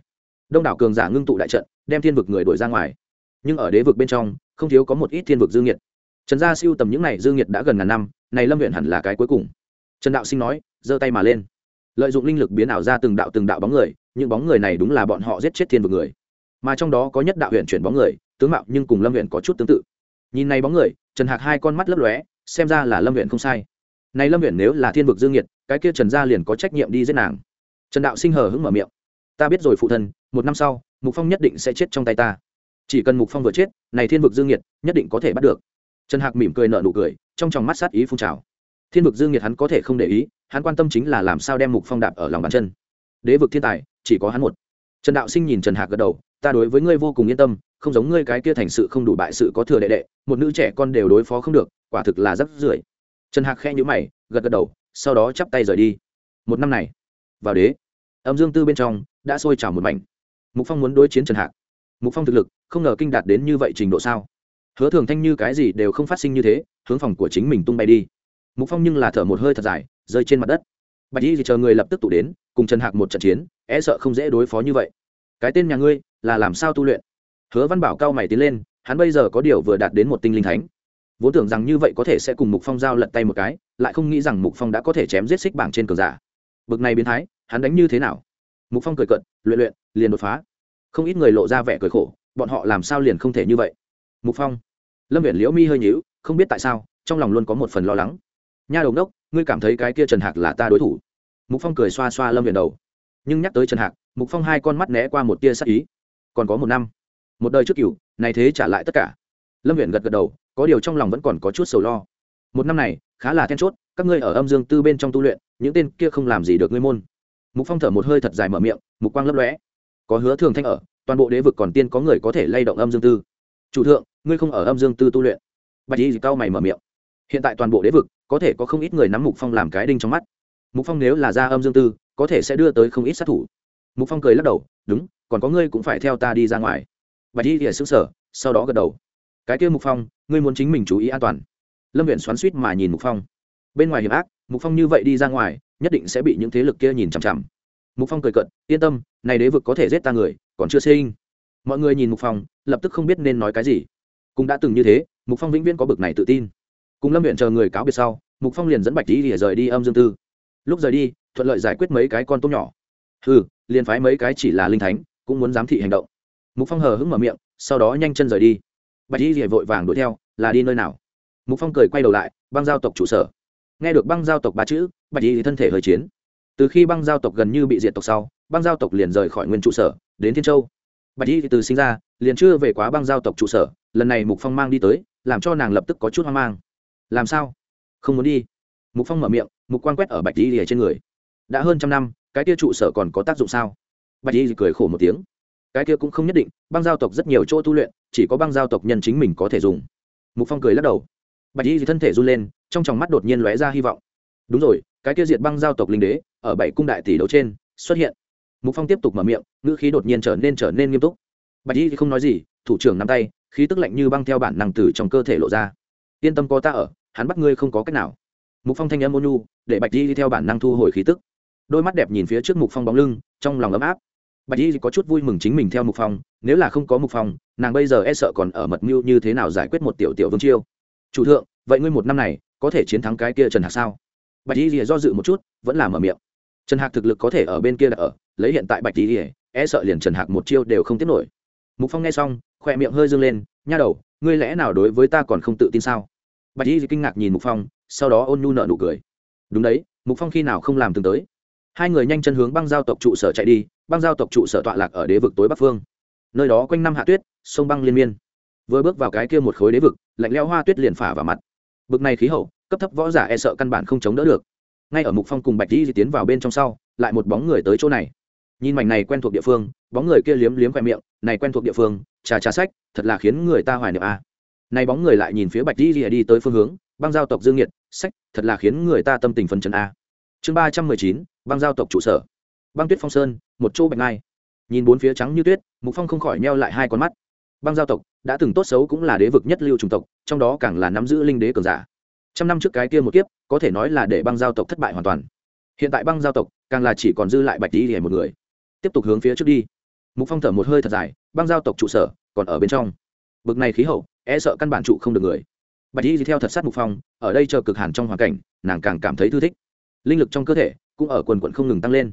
Đông đảo cường giả ngưng tụ đại trận, đem thiên vực người đuổi ra ngoài. Nhưng ở đế vực bên trong, không thiếu có một ít thiên vực dương nhiệt trần gia siêu tầm những này dương nhiệt đã gần ngàn năm, này lâm huyện hẳn là cái cuối cùng. Trần đạo sinh nói, giơ tay mà lên. Lợi dụng linh lực biến ảo ra từng đạo từng đạo bóng người, những bóng người này đúng là bọn họ giết chết thiên vực người. Mà trong đó có nhất đạo huyện chuyển bóng người, tướng mạo nhưng cùng lâm huyện có chút tương tự nhìn này bóng người, trần hạc hai con mắt lấp lóe, xem ra là lâm huyện không sai. Này lâm huyện nếu là thiên vực dương nhiệt, cái kia trần gia liền có trách nhiệm đi giết nàng. Trần đạo sinh hờ hững mở miệng. Ta biết rồi phụ thân, một năm sau, mục phong nhất định sẽ chết trong tay ta. Chỉ cần mục phong vừa chết, này thiên vực dương nhiệt nhất định có thể bắt được. Trần hạc mỉm cười nở nụ cười, trong tròng mắt sát ý phun trào. Thiên vực dương nhiệt hắn có thể không để ý, hắn quan tâm chính là làm sao đem mục phong đạp ở lòng bàn chân. Đế vực thiên tài, chỉ có hắn một. Trần đạo sinh nhìn trần hạc gật đầu ta đối với ngươi vô cùng yên tâm, không giống ngươi cái kia thành sự không đủ bại sự có thừa đệ đệ, một nữ trẻ con đều đối phó không được, quả thực là rất rưởi. Trần hạc khe nhữ mày, gật gật đầu, sau đó chắp tay rời đi. Một năm này, vào đế, âm dương tư bên trong đã sôi trào một mảnh. Mục phong muốn đối chiến trần hạc. Mục phong thực lực không ngờ kinh đạt đến như vậy trình độ sao? Hứa thường thanh như cái gì đều không phát sinh như thế, hướng phòng của chính mình tung bay đi. Mục phong nhưng là thở một hơi thật dài, rơi trên mặt đất. Bạch y thì chờ người lập tức tụ đến, cùng trần hạc một trận chiến e sợ không dễ đối phó như vậy. Cái tên nhà ngươi là làm sao tu luyện? Hứa văn bảo cao mày tiến lên, hắn bây giờ có điều vừa đạt đến một tinh linh thánh. Vốn tưởng rằng như vậy có thể sẽ cùng mục phong giao lật tay một cái, lại không nghĩ rằng mục phong đã có thể chém giết xích bảng trên cờ giả. Bực này biến thái, hắn đánh như thế nào? Mục phong cười cận luyện luyện, liền đột phá. Không ít người lộ ra vẻ cười khổ, bọn họ làm sao liền không thể như vậy? Mục phong, lâm viện liễu mi hơi nhíu, không biết tại sao, trong lòng luôn có một phần lo lắng. Nha đồng đốc ngươi cảm thấy cái kia trần hạc là ta đối thủ? Mục phong cười xoa xoa lâm viện đầu. Nhưng nhắc tới trần hạc, mục phong hai con mắt né qua một tia sắc ý còn có một năm. Một đời trước cựu này thế trả lại tất cả. Lâm huyện gật gật đầu, có điều trong lòng vẫn còn có chút sầu lo. Một năm này, khá là then chốt, các ngươi ở âm dương tư bên trong tu luyện, những tên kia không làm gì được ngươi môn. Mục phong thở một hơi thật dài mở miệng, mục quang lấp lóe. Có hứa thường thanh ở, toàn bộ đế vực còn tiên có người có thể lay động âm dương tư. Chủ thượng, ngươi không ở âm dương tư tu luyện. Bạch y cao mày mở miệng. Hiện tại toàn bộ đế vực, có thể có không ít người nắm mục phong làm cái đinh trong mắt. Mục phong nếu là ra âm dương tư, có thể sẽ đưa tới không ít sát thủ. Mục phong cười lắc đầu đúng, còn có ngươi cũng phải theo ta đi ra ngoài. Bạch y thìa xứng sở sau đó gật đầu. Cái kia mục phong, ngươi muốn chính mình chú ý an toàn. Lâm viện xoắn suýt mà nhìn mục phong. Bên ngoài hiểm ác, mục phong như vậy đi ra ngoài, nhất định sẽ bị những thế lực kia nhìn chằm chằm. Mục phong cười cận yên tâm, này đế vực có thể giết ta người, còn chưa sinh. Mọi người nhìn mục phong, lập tức không biết nên nói cái gì. Cũng đã từng như thế, mục phong vĩnh viễn có bực này tự tin. Cùng lâm viện chờ người cáo biệt sau, mục phong liền dẫn bạch lý để rời đi âm dương tư. Lúc rời đi, thuận lợi giải quyết mấy cái con tôm nhỏ ừ liền phái mấy cái chỉ là linh thánh, cũng muốn giám thị hành động. Mục phong hờ hững mở miệng, sau đó nhanh chân rời đi. Bạch y rỉa vội vàng đuổi theo, là đi nơi nào? Mục phong cười quay đầu lại, băng giao tộc trụ sở. Nghe được băng giao tộc ba chữ, bạch y thì thân thể hơi chiến. Từ khi băng giao tộc gần như bị diệt tộc sau, băng giao tộc liền rời khỏi nguyên trụ sở, đến thiên châu. Bạch y thì từ sinh ra, liền chưa về quá băng giao tộc trụ sở, lần này mục phong mang đi tới, làm cho nàng lập tức có chút hoang mang. Làm sao? Không muốn đi. Mục phong mở miệng, mục quan quét ở bạch y trên người. Đã hơn trăm năm cái kia trụ sở còn có tác dụng sao? Bạch y cười khổ một tiếng. Cái kia cũng không nhất định, băng giao tộc rất nhiều chỗ tu luyện, chỉ có băng giao tộc nhân chính mình có thể dùng. Mục phong cười lắc đầu. Bạch y thân thể run lên, trong tròng mắt đột nhiên lóe ra hy vọng. Đúng rồi, cái kia diệt băng giao tộc linh đế, ở bảy cung đại tỷ đấu trên, xuất hiện. Mục phong tiếp tục mở miệng, ngữ khí đột nhiên trở nên trở nên nghiêm túc. Bạch y không nói gì, thủ trưởng nắm tay, khí tức lạnh như băng theo bản năng từ trong cơ thể lộ ra. Yên tâm có ta ở, hắn bắt ngươi không có cách nào. Mục phong thanh âm ôn nhu, để bạch y theo bản năng thu hồi khí tức đôi mắt đẹp nhìn phía trước mục phong bóng lưng, trong lòng ấm áp. Bạch y có chút vui mừng chính mình theo mục phong, nếu là không có mục phong, nàng bây giờ e sợ còn ở mật mưu như thế nào giải quyết một tiểu tiểu vương chiêu. Chủ thượng, vậy ngươi một năm này, có thể chiến thắng cái kia trần hạc sao? Bạch y do dự một chút, vẫn là mở miệng. Trần hạc thực lực có thể ở bên kia là ở, lấy hiện tại bạch y e sợ liền trần hạc một chiêu đều không tiếp nổi. Mục phong nghe xong, khỏe miệng hơi dâng lên, nha đầu, ngươi lẽ nào đối với ta còn không tự tin sao? Bạch y kinh ngạc nhìn mục phong, sau đó ôn nhu nợ nụ cười. Đúng đấy, mục phong khi nào không làm từng tới? Hai người nhanh chân hướng băng giao tộc trụ sở chạy đi, băng giao tộc trụ sở tọa lạc ở đế vực tối bắc phương. Nơi đó quanh năm hạ tuyết, sông băng liên miên. Vừa bước vào cái kia một khối đế vực, lạnh leo hoa tuyết liền phả vào mặt. Bực này khí hậu, cấp thấp võ giả e sợ căn bản không chống đỡ được. Ngay ở mục phong cùng bạch di tiến vào bên trong sau, lại một bóng người tới chỗ này. Nhìn mảnh này quen thuộc địa phương, bóng người kia liếm liếm khoe miệng, này quen thuộc địa phương, trà trà sách, thật là khiến người ta hoài niệm a. À. này bóng người lại nhìn phía bạch di đi tới phương hướng, băng giao tộc dương nhiệt sách, thật là khiến người ta tâm tình phấn chấn a. Chương ba trăm mười chín băng giao tộc trụ sở. Băng tuyết phong sơn, một chỗ bạch ngai. Nhìn bốn phía trắng như tuyết, mục phong không khỏi neo lại hai con mắt. Băng giao tộc, đã từng tốt xấu cũng là đế vực nhất lưu trùng tộc, trong đó càng là nắm giữ linh đế cường giả. Trăm năm trước cái kia một kiếp, có thể nói là để băng giao tộc thất bại hoàn toàn. Hiện tại băng giao tộc, càng là chỉ còn dư lại bạch đi hề một người. Tiếp tục hướng phía trước đi. Mục phong thở một hơi thật dài, băng giao tộc trụ sở, còn ở bên trong. Bực này khí hậu e sợ căn bản trụ không được người. Bạch đi theo thật sát mục phong, ở đây chờ cực hàn trong hoàn cảnh, nàng càng cảm thấy thư thích. Linh lực trong cơ thể cũng ở quần quận không ngừng tăng lên.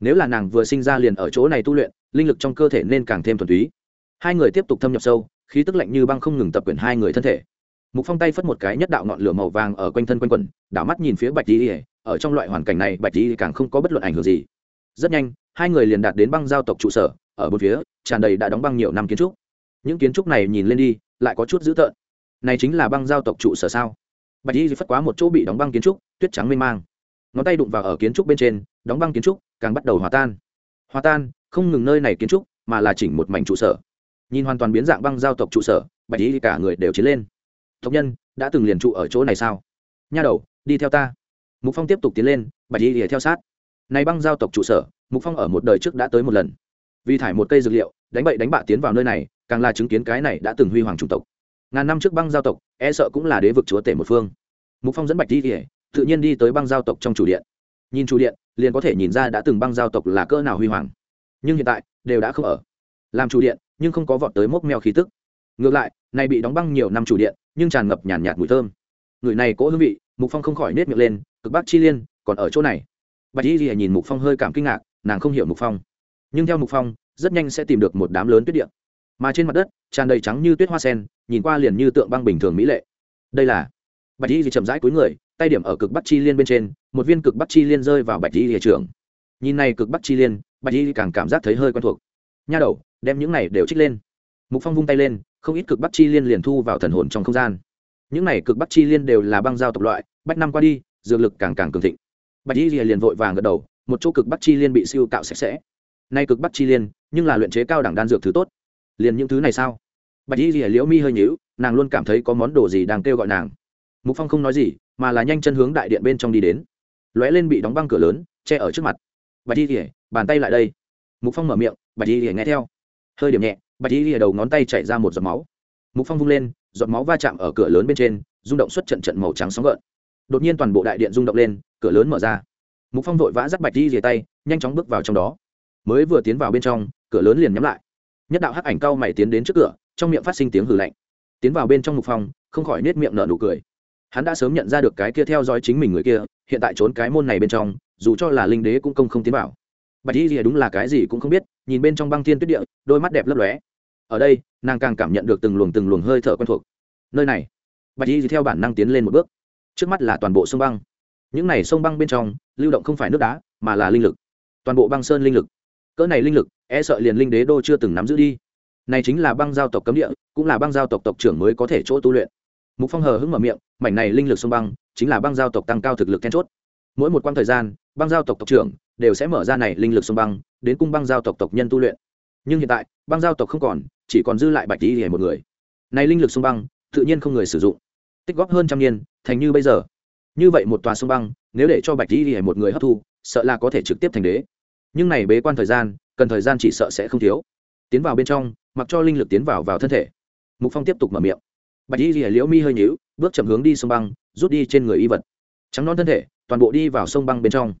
Nếu là nàng vừa sinh ra liền ở chỗ này tu luyện, linh lực trong cơ thể nên càng thêm thuần túy. Hai người tiếp tục thâm nhập sâu, khí tức lạnh như băng không ngừng tập quyển hai người thân thể. Mục phong tay phất một cái nhất đạo ngọn lửa màu vàng ở quanh thân quanh quẩn, đảo mắt nhìn phía bạch di ở trong loại hoàn cảnh này bạch di càng không có bất luận ảnh hưởng gì. Rất nhanh, hai người liền đạt đến băng giao tộc trụ sở, ở bốn phía, tràn đầy đã đóng băng nhiều năm kiến trúc. Những kiến trúc này nhìn lên đi, lại có chút dữ tợn. Này chính là băng giao tộc trụ sở sao? Bạch di phất quá một chỗ bị đóng băng kiến trúc, tuyết trắng mênh mang ngón tay đụng vào ở kiến trúc bên trên, đóng băng kiến trúc, càng bắt đầu hòa tan. Hòa tan, không ngừng nơi này kiến trúc, mà là chỉnh một mảnh trụ sở. Nhìn hoàn toàn biến dạng băng giao tộc trụ sở, bạch ý cả người đều chiến lên. Tộc nhân, đã từng liền trụ ở chỗ này sao? Nha đầu, đi theo ta. Mục phong tiếp tục tiến lên, bạch ý theo sát. Này băng giao tộc trụ sở, mục phong ở một đời trước đã tới một lần. Vì thải một cây dược liệu, đánh bậy đánh bạ tiến vào nơi này, càng là chứng kiến cái này đã từng huy hoàng chủng tộc. Ngàn năm trước băng giao tộc e sợ cũng là đế vực chúa tể một phương. Mục phong dẫn bạch đi tự nhiên đi tới băng giao tộc trong chủ điện. Nhìn chủ điện liền có thể nhìn ra đã từng băng giao tộc là cỡ nào huy hoàng. Nhưng hiện tại đều đã không ở. Làm chủ điện nhưng không có vọt tới mốc meo khí tức. Ngược lại này bị đóng băng nhiều năm chủ điện nhưng tràn ngập nhàn nhạt, nhạt mùi thơm. Người này cố hương vị mục phong không khỏi nết miệng lên cực bắc chi liên còn ở chỗ này? Bạch y lìa nhìn mục phong hơi cảm kinh ngạc nàng không hiểu mục phong. Nhưng theo mục phong rất nhanh sẽ tìm được một đám lớn tuyết điện mà trên mặt đất tràn đầy trắng như tuyết hoa sen nhìn qua liền như tượng băng bình thường mỹ lệ. Đây là bạch y thì chậm rãi cuối người tay điểm ở cực bắc chi liên bên trên, một viên cực bắc chi liên rơi vào bạch y lìa trưởng nhìn này cực bắc chi liên, bạch y càng cảm giác thấy hơi quen thuộc. Nha đầu, đem những này đều trích lên. Mục phong vung tay lên, không ít cực bắc chi liên liền thu vào thần hồn trong không gian. Những này cực bắc chi liên đều là băng giao tộc loại, bách năm qua đi, dược lực càng càng cường thịnh. Bạch y liền vội vàng gật đầu, một chỗ cực bắc chi liên bị siêu cạo sạch sẽ. Nay cực bắc chi liên, nhưng là luyện chế cao đẳng đan dược thứ tốt. Liền những thứ này sao? Bạch y liễu mi hơi nhíu, nàng luôn cảm thấy có món đồ gì đang kêu gọi nàng mục phong không nói gì, mà là nhanh chân hướng đại điện bên trong đi đến. Lóe lên bị đóng băng cửa lớn, che ở trước mặt. Bạch y lìa, bàn tay lại đây. Mục phong mở miệng, bạch y lìa nghe theo. Hơi điểm nhẹ, bạch y lìa đầu ngón tay chảy ra một giọt máu. Mục phong vung lên, giọt máu va chạm ở cửa lớn bên trên, rung động xuất trận trận màu trắng sóng gợn. Đột nhiên toàn bộ đại điện rung động lên, cửa lớn mở ra. Mục phong vội vã dắt bạch y lìa tay, nhanh chóng bước vào trong đó. Mới vừa tiến vào bên trong, cửa lớn liền nhắm lại. Nhất đạo hắc ảnh cao mày tiến đến trước cửa, trong miệng phát sinh tiếng hừ lạnh. Tiến vào bên trong mục phong, không khỏi nết miệng nở nụ cười hắn đã sớm nhận ra được cái kia theo dõi chính mình người kia, hiện tại trốn cái môn này bên trong, dù cho là linh đế cũng công không tiến vào. Bạch y rìa đúng là cái gì cũng không biết, nhìn bên trong băng thiên tuyết địa, đôi mắt đẹp lấp lóe. Ở đây, nàng càng cảm nhận được từng luồng từng luồng hơi thở quen thuộc. Nơi này, bạch y theo bản năng tiến lên một bước. Trước mắt là toàn bộ sông băng. Những này sông băng bên trong, lưu động không phải nước đá, mà là linh lực. Toàn bộ băng sơn linh lực. Cỡ này linh lực e sợ liền linh đế đô chưa từng nắm giữ đi. Này chính là băng giao tộc cấm địa, cũng là băng giao tộc tộc trưởng mới có thể chỗ tu luyện mục phong hờ hững mở miệng, mảnh này linh lực sông băng, chính là băng giao tộc tăng cao thực lực then chốt. Mỗi một quãng thời gian, băng giao tộc tộc trưởng đều sẽ mở ra này linh lực sông băng, đến cung băng giao tộc tộc nhân tu luyện. Nhưng hiện tại, băng giao tộc không còn, chỉ còn dư lại bạch tỷ hề một người. Này linh lực sông băng, tự nhiên không người sử dụng. Tích góp hơn trăm niên, thành như bây giờ. Như vậy một tòa sông băng, nếu để cho bạch tỷ hề một người hấp thu, sợ là có thể trực tiếp thành đế. Nhưng này bế quan thời gian, cần thời gian chỉ sợ sẽ không thiếu. Tiến vào bên trong, mặc cho linh lực tiến vào vào thân thể. Mục phong tiếp tục mở miệng bạch y liễu mi hơi nhíu, bước chậm hướng đi sông băng, rút đi trên người y vật. Trắng non thân thể, toàn bộ đi vào sông băng bên trong.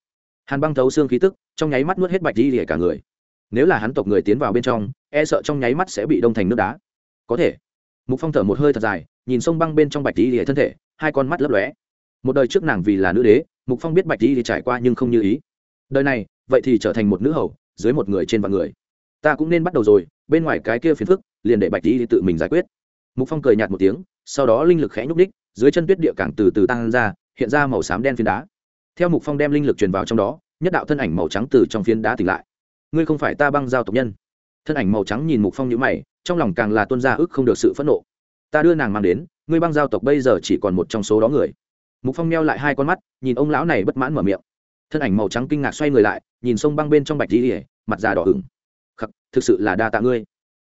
Hàn băng thấu xương khí tức, trong nháy mắt nuốt hết bạch y lìa cả người. Nếu là hắn tộc người tiến vào bên trong e sợ trong nháy mắt sẽ bị đông thành nước đá. Có thể. Mục phong thở một hơi thật dài, nhìn sông băng bên trong bạch y lìa thân thể, hai con mắt lấp lóe. Một đời trước nàng vì là nữ đế, mục phong biết bạch y thì trải qua nhưng không như ý. Đời này, vậy thì trở thành một nữ hầu, dưới một người trên vạn người. Ta cũng nên bắt đầu rồi, bên ngoài cái kia phiền phức, liền để bạch y tự mình giải quyết mục phong cười nhạt một tiếng, sau đó linh lực khẽ nhúc ních dưới chân tuyết địa càng từ từ tăng ra, hiện ra màu xám đen phiến đá. Theo mục phong đem linh lực truyền vào trong đó, nhất đạo thân ảnh màu trắng từ trong phiến đá tỉnh lại. Ngươi không phải ta băng giao tộc nhân. Thân ảnh màu trắng nhìn mục phong như mày, trong lòng càng là tuân ra ức không được sự phẫn nộ. Ta đưa nàng mang đến, ngươi băng giao tộc bây giờ chỉ còn một trong số đó người. Mục phong meo lại hai con mắt, nhìn ông lão này bất mãn mở miệng. Thân ảnh màu trắng kinh ngạc xoay người lại, nhìn sông băng bên trong bạch đi ỉa mặt già đỏ hừng khắc, thực sự là đa tạ ngươi.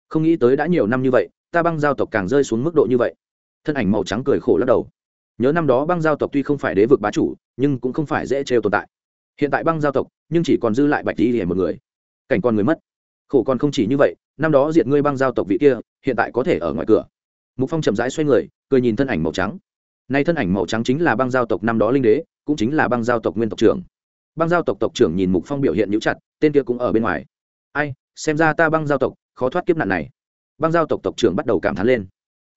Không nghĩ tới đã nhiều năm như vậy ta băng giao tộc càng rơi xuống mức độ như vậy. Thân ảnh màu trắng cười khổ lắc đầu. Nhớ năm đó băng giao tộc tuy không phải đế vực bá chủ, nhưng cũng không phải dễ trêu tồn tại. Hiện tại băng giao tộc, nhưng chỉ còn dư lại bạch đi hề một người. Cảnh con người mất. Khổ còn không chỉ như vậy, năm đó diệt ngươi băng giao tộc vị kia, hiện tại có thể ở ngoài cửa. Mục phong chậm rãi xoay người, cười nhìn thân ảnh màu trắng. Nay thân ảnh màu trắng chính là băng giao tộc năm đó linh đế, cũng chính là băng giao tộc nguyên tộc trưởng. Băng giao tộc tộc trưởng nhìn mục phong biểu hiện nhũ chặt, tên kia cũng ở bên ngoài. Ai, xem ra ta băng giao tộc, khó thoát kiếp nạn này băng giao tộc tộc trưởng bắt đầu cảm thán lên.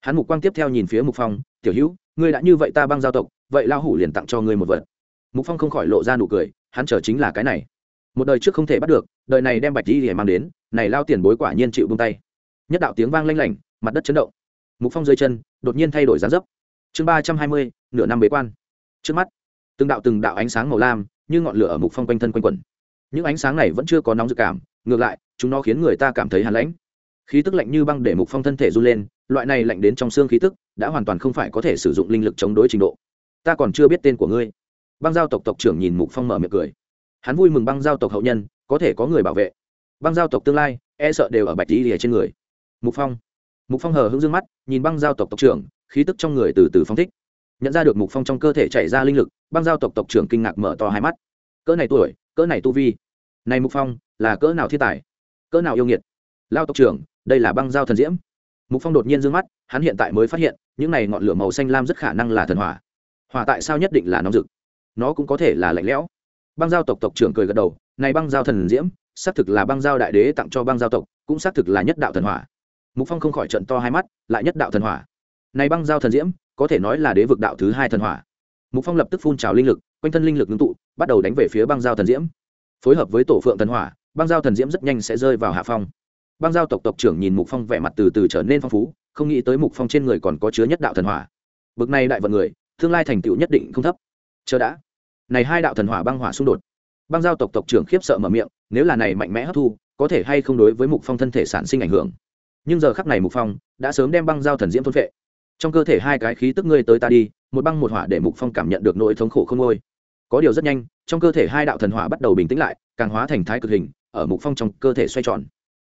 Hắn mục quang tiếp theo nhìn phía mục phong, tiểu hữu, ngươi đã như vậy ta băng giao tộc, vậy lao hủ liền tặng cho ngươi một vật. Mục phong không khỏi lộ ra nụ cười, hắn chờ chính là cái này. Một đời trước không thể bắt được, đời này đem bạch đi để mang đến, này lao tiền bối quả nhiên chịu bung tay. Nhất đạo tiếng vang lanh lảnh, mặt đất chấn động. Mục phong dưới chân, đột nhiên thay đổi dáng dấp. Chương ba trăm hai mươi, nửa năm bế quan. Trước mắt, từng đạo từng đạo ánh sáng màu lam, như ngọn lửa ở mục phong quanh thân quanh quẩn. Những ánh sáng này vẫn chưa có nóng dự cảm, ngược lại, chúng nó khiến người ta cảm thấy hàn lãnh khí tức lạnh như băng để mục phong thân thể run lên, loại này lạnh đến trong xương khí tức, đã hoàn toàn không phải có thể sử dụng linh lực chống đối trình độ. Ta còn chưa biết tên của ngươi. Băng giao tộc tộc trưởng nhìn mục phong mở miệng cười. Hắn vui mừng băng giao tộc hậu nhân, có thể có người bảo vệ. Băng giao tộc tương lai e sợ đều ở bạch lý lìa trên người. Mục phong. Mục phong hờ hững dương mắt, nhìn băng giao tộc tộc trưởng, khí tức trong người từ từ phong thích. Nhận ra được mục phong trong cơ thể chảy ra linh lực, băng giao tộc tộc trưởng kinh ngạc mở to hai mắt. Cỡ này tuổi, cỡ này tu vi. Này mục phong, là cỡ nào thiên tài? Cỡ nào yêu nghiệt? Lao tộc trưởng đây là băng giao thần diễm. Mục phong đột nhiên d ư ơ n g mắt, hắn hiện tại mới phát hiện, những này ngọn lửa màu xanh lam rất khả năng là thần hỏa. Hỏa tại sao nhất định là nóng rực? Nó cũng có thể là lạnh lẽo. Băng giao tộc tộc trưởng cười gật đầu, này băng giao thần diễm, xác thực là băng giao đại đế tặng cho băng giao tộc, cũng xác thực là nhất đạo thần hỏa. Mục phong không khỏi trận to hai mắt, lại nhất đạo thần hỏa. Này băng giao thần diễm, có thể nói là đế vực đạo thứ hai thần hỏa. Mục phong lập tức phun trào linh lực, quanh thân linh lực ngưng tụ, bắt đầu đánh về phía băng giao thần diễm. Phối hợp với tổ phượng thần hỏa, băng giao thần diễm rất nhanh sẽ rơi vào hạ phong băng giao tộc tộc trưởng nhìn mục phong vẻ mặt từ từ trở nên phong phú, không nghĩ tới mục phong trên người còn có chứa nhất đạo thần hỏa. Bực này đại vận người, tương lai thành tựu nhất định không thấp. Chờ đã. Này hai đạo thần hỏa băng hỏa xung đột. Băng giao tộc tộc trưởng khiếp sợ mở miệng, nếu là này mạnh mẽ hấp thu, có thể hay không đối với mục phong thân thể sản sinh ảnh hưởng. Nhưng giờ khắc này mục phong đã sớm đem băng giao thần diễm thôn vệ trong cơ thể hai cái khí tức ngươi tới ta đi, một băng một hỏa để mục phong cảm nhận được nỗi thống khổ không ngôi. Có điều rất nhanh, trong cơ thể hai đạo thần hỏa bắt đầu bình tĩnh lại, càng hóa thành thái cực hình, ở mục phong trong cơ thể xoay tròn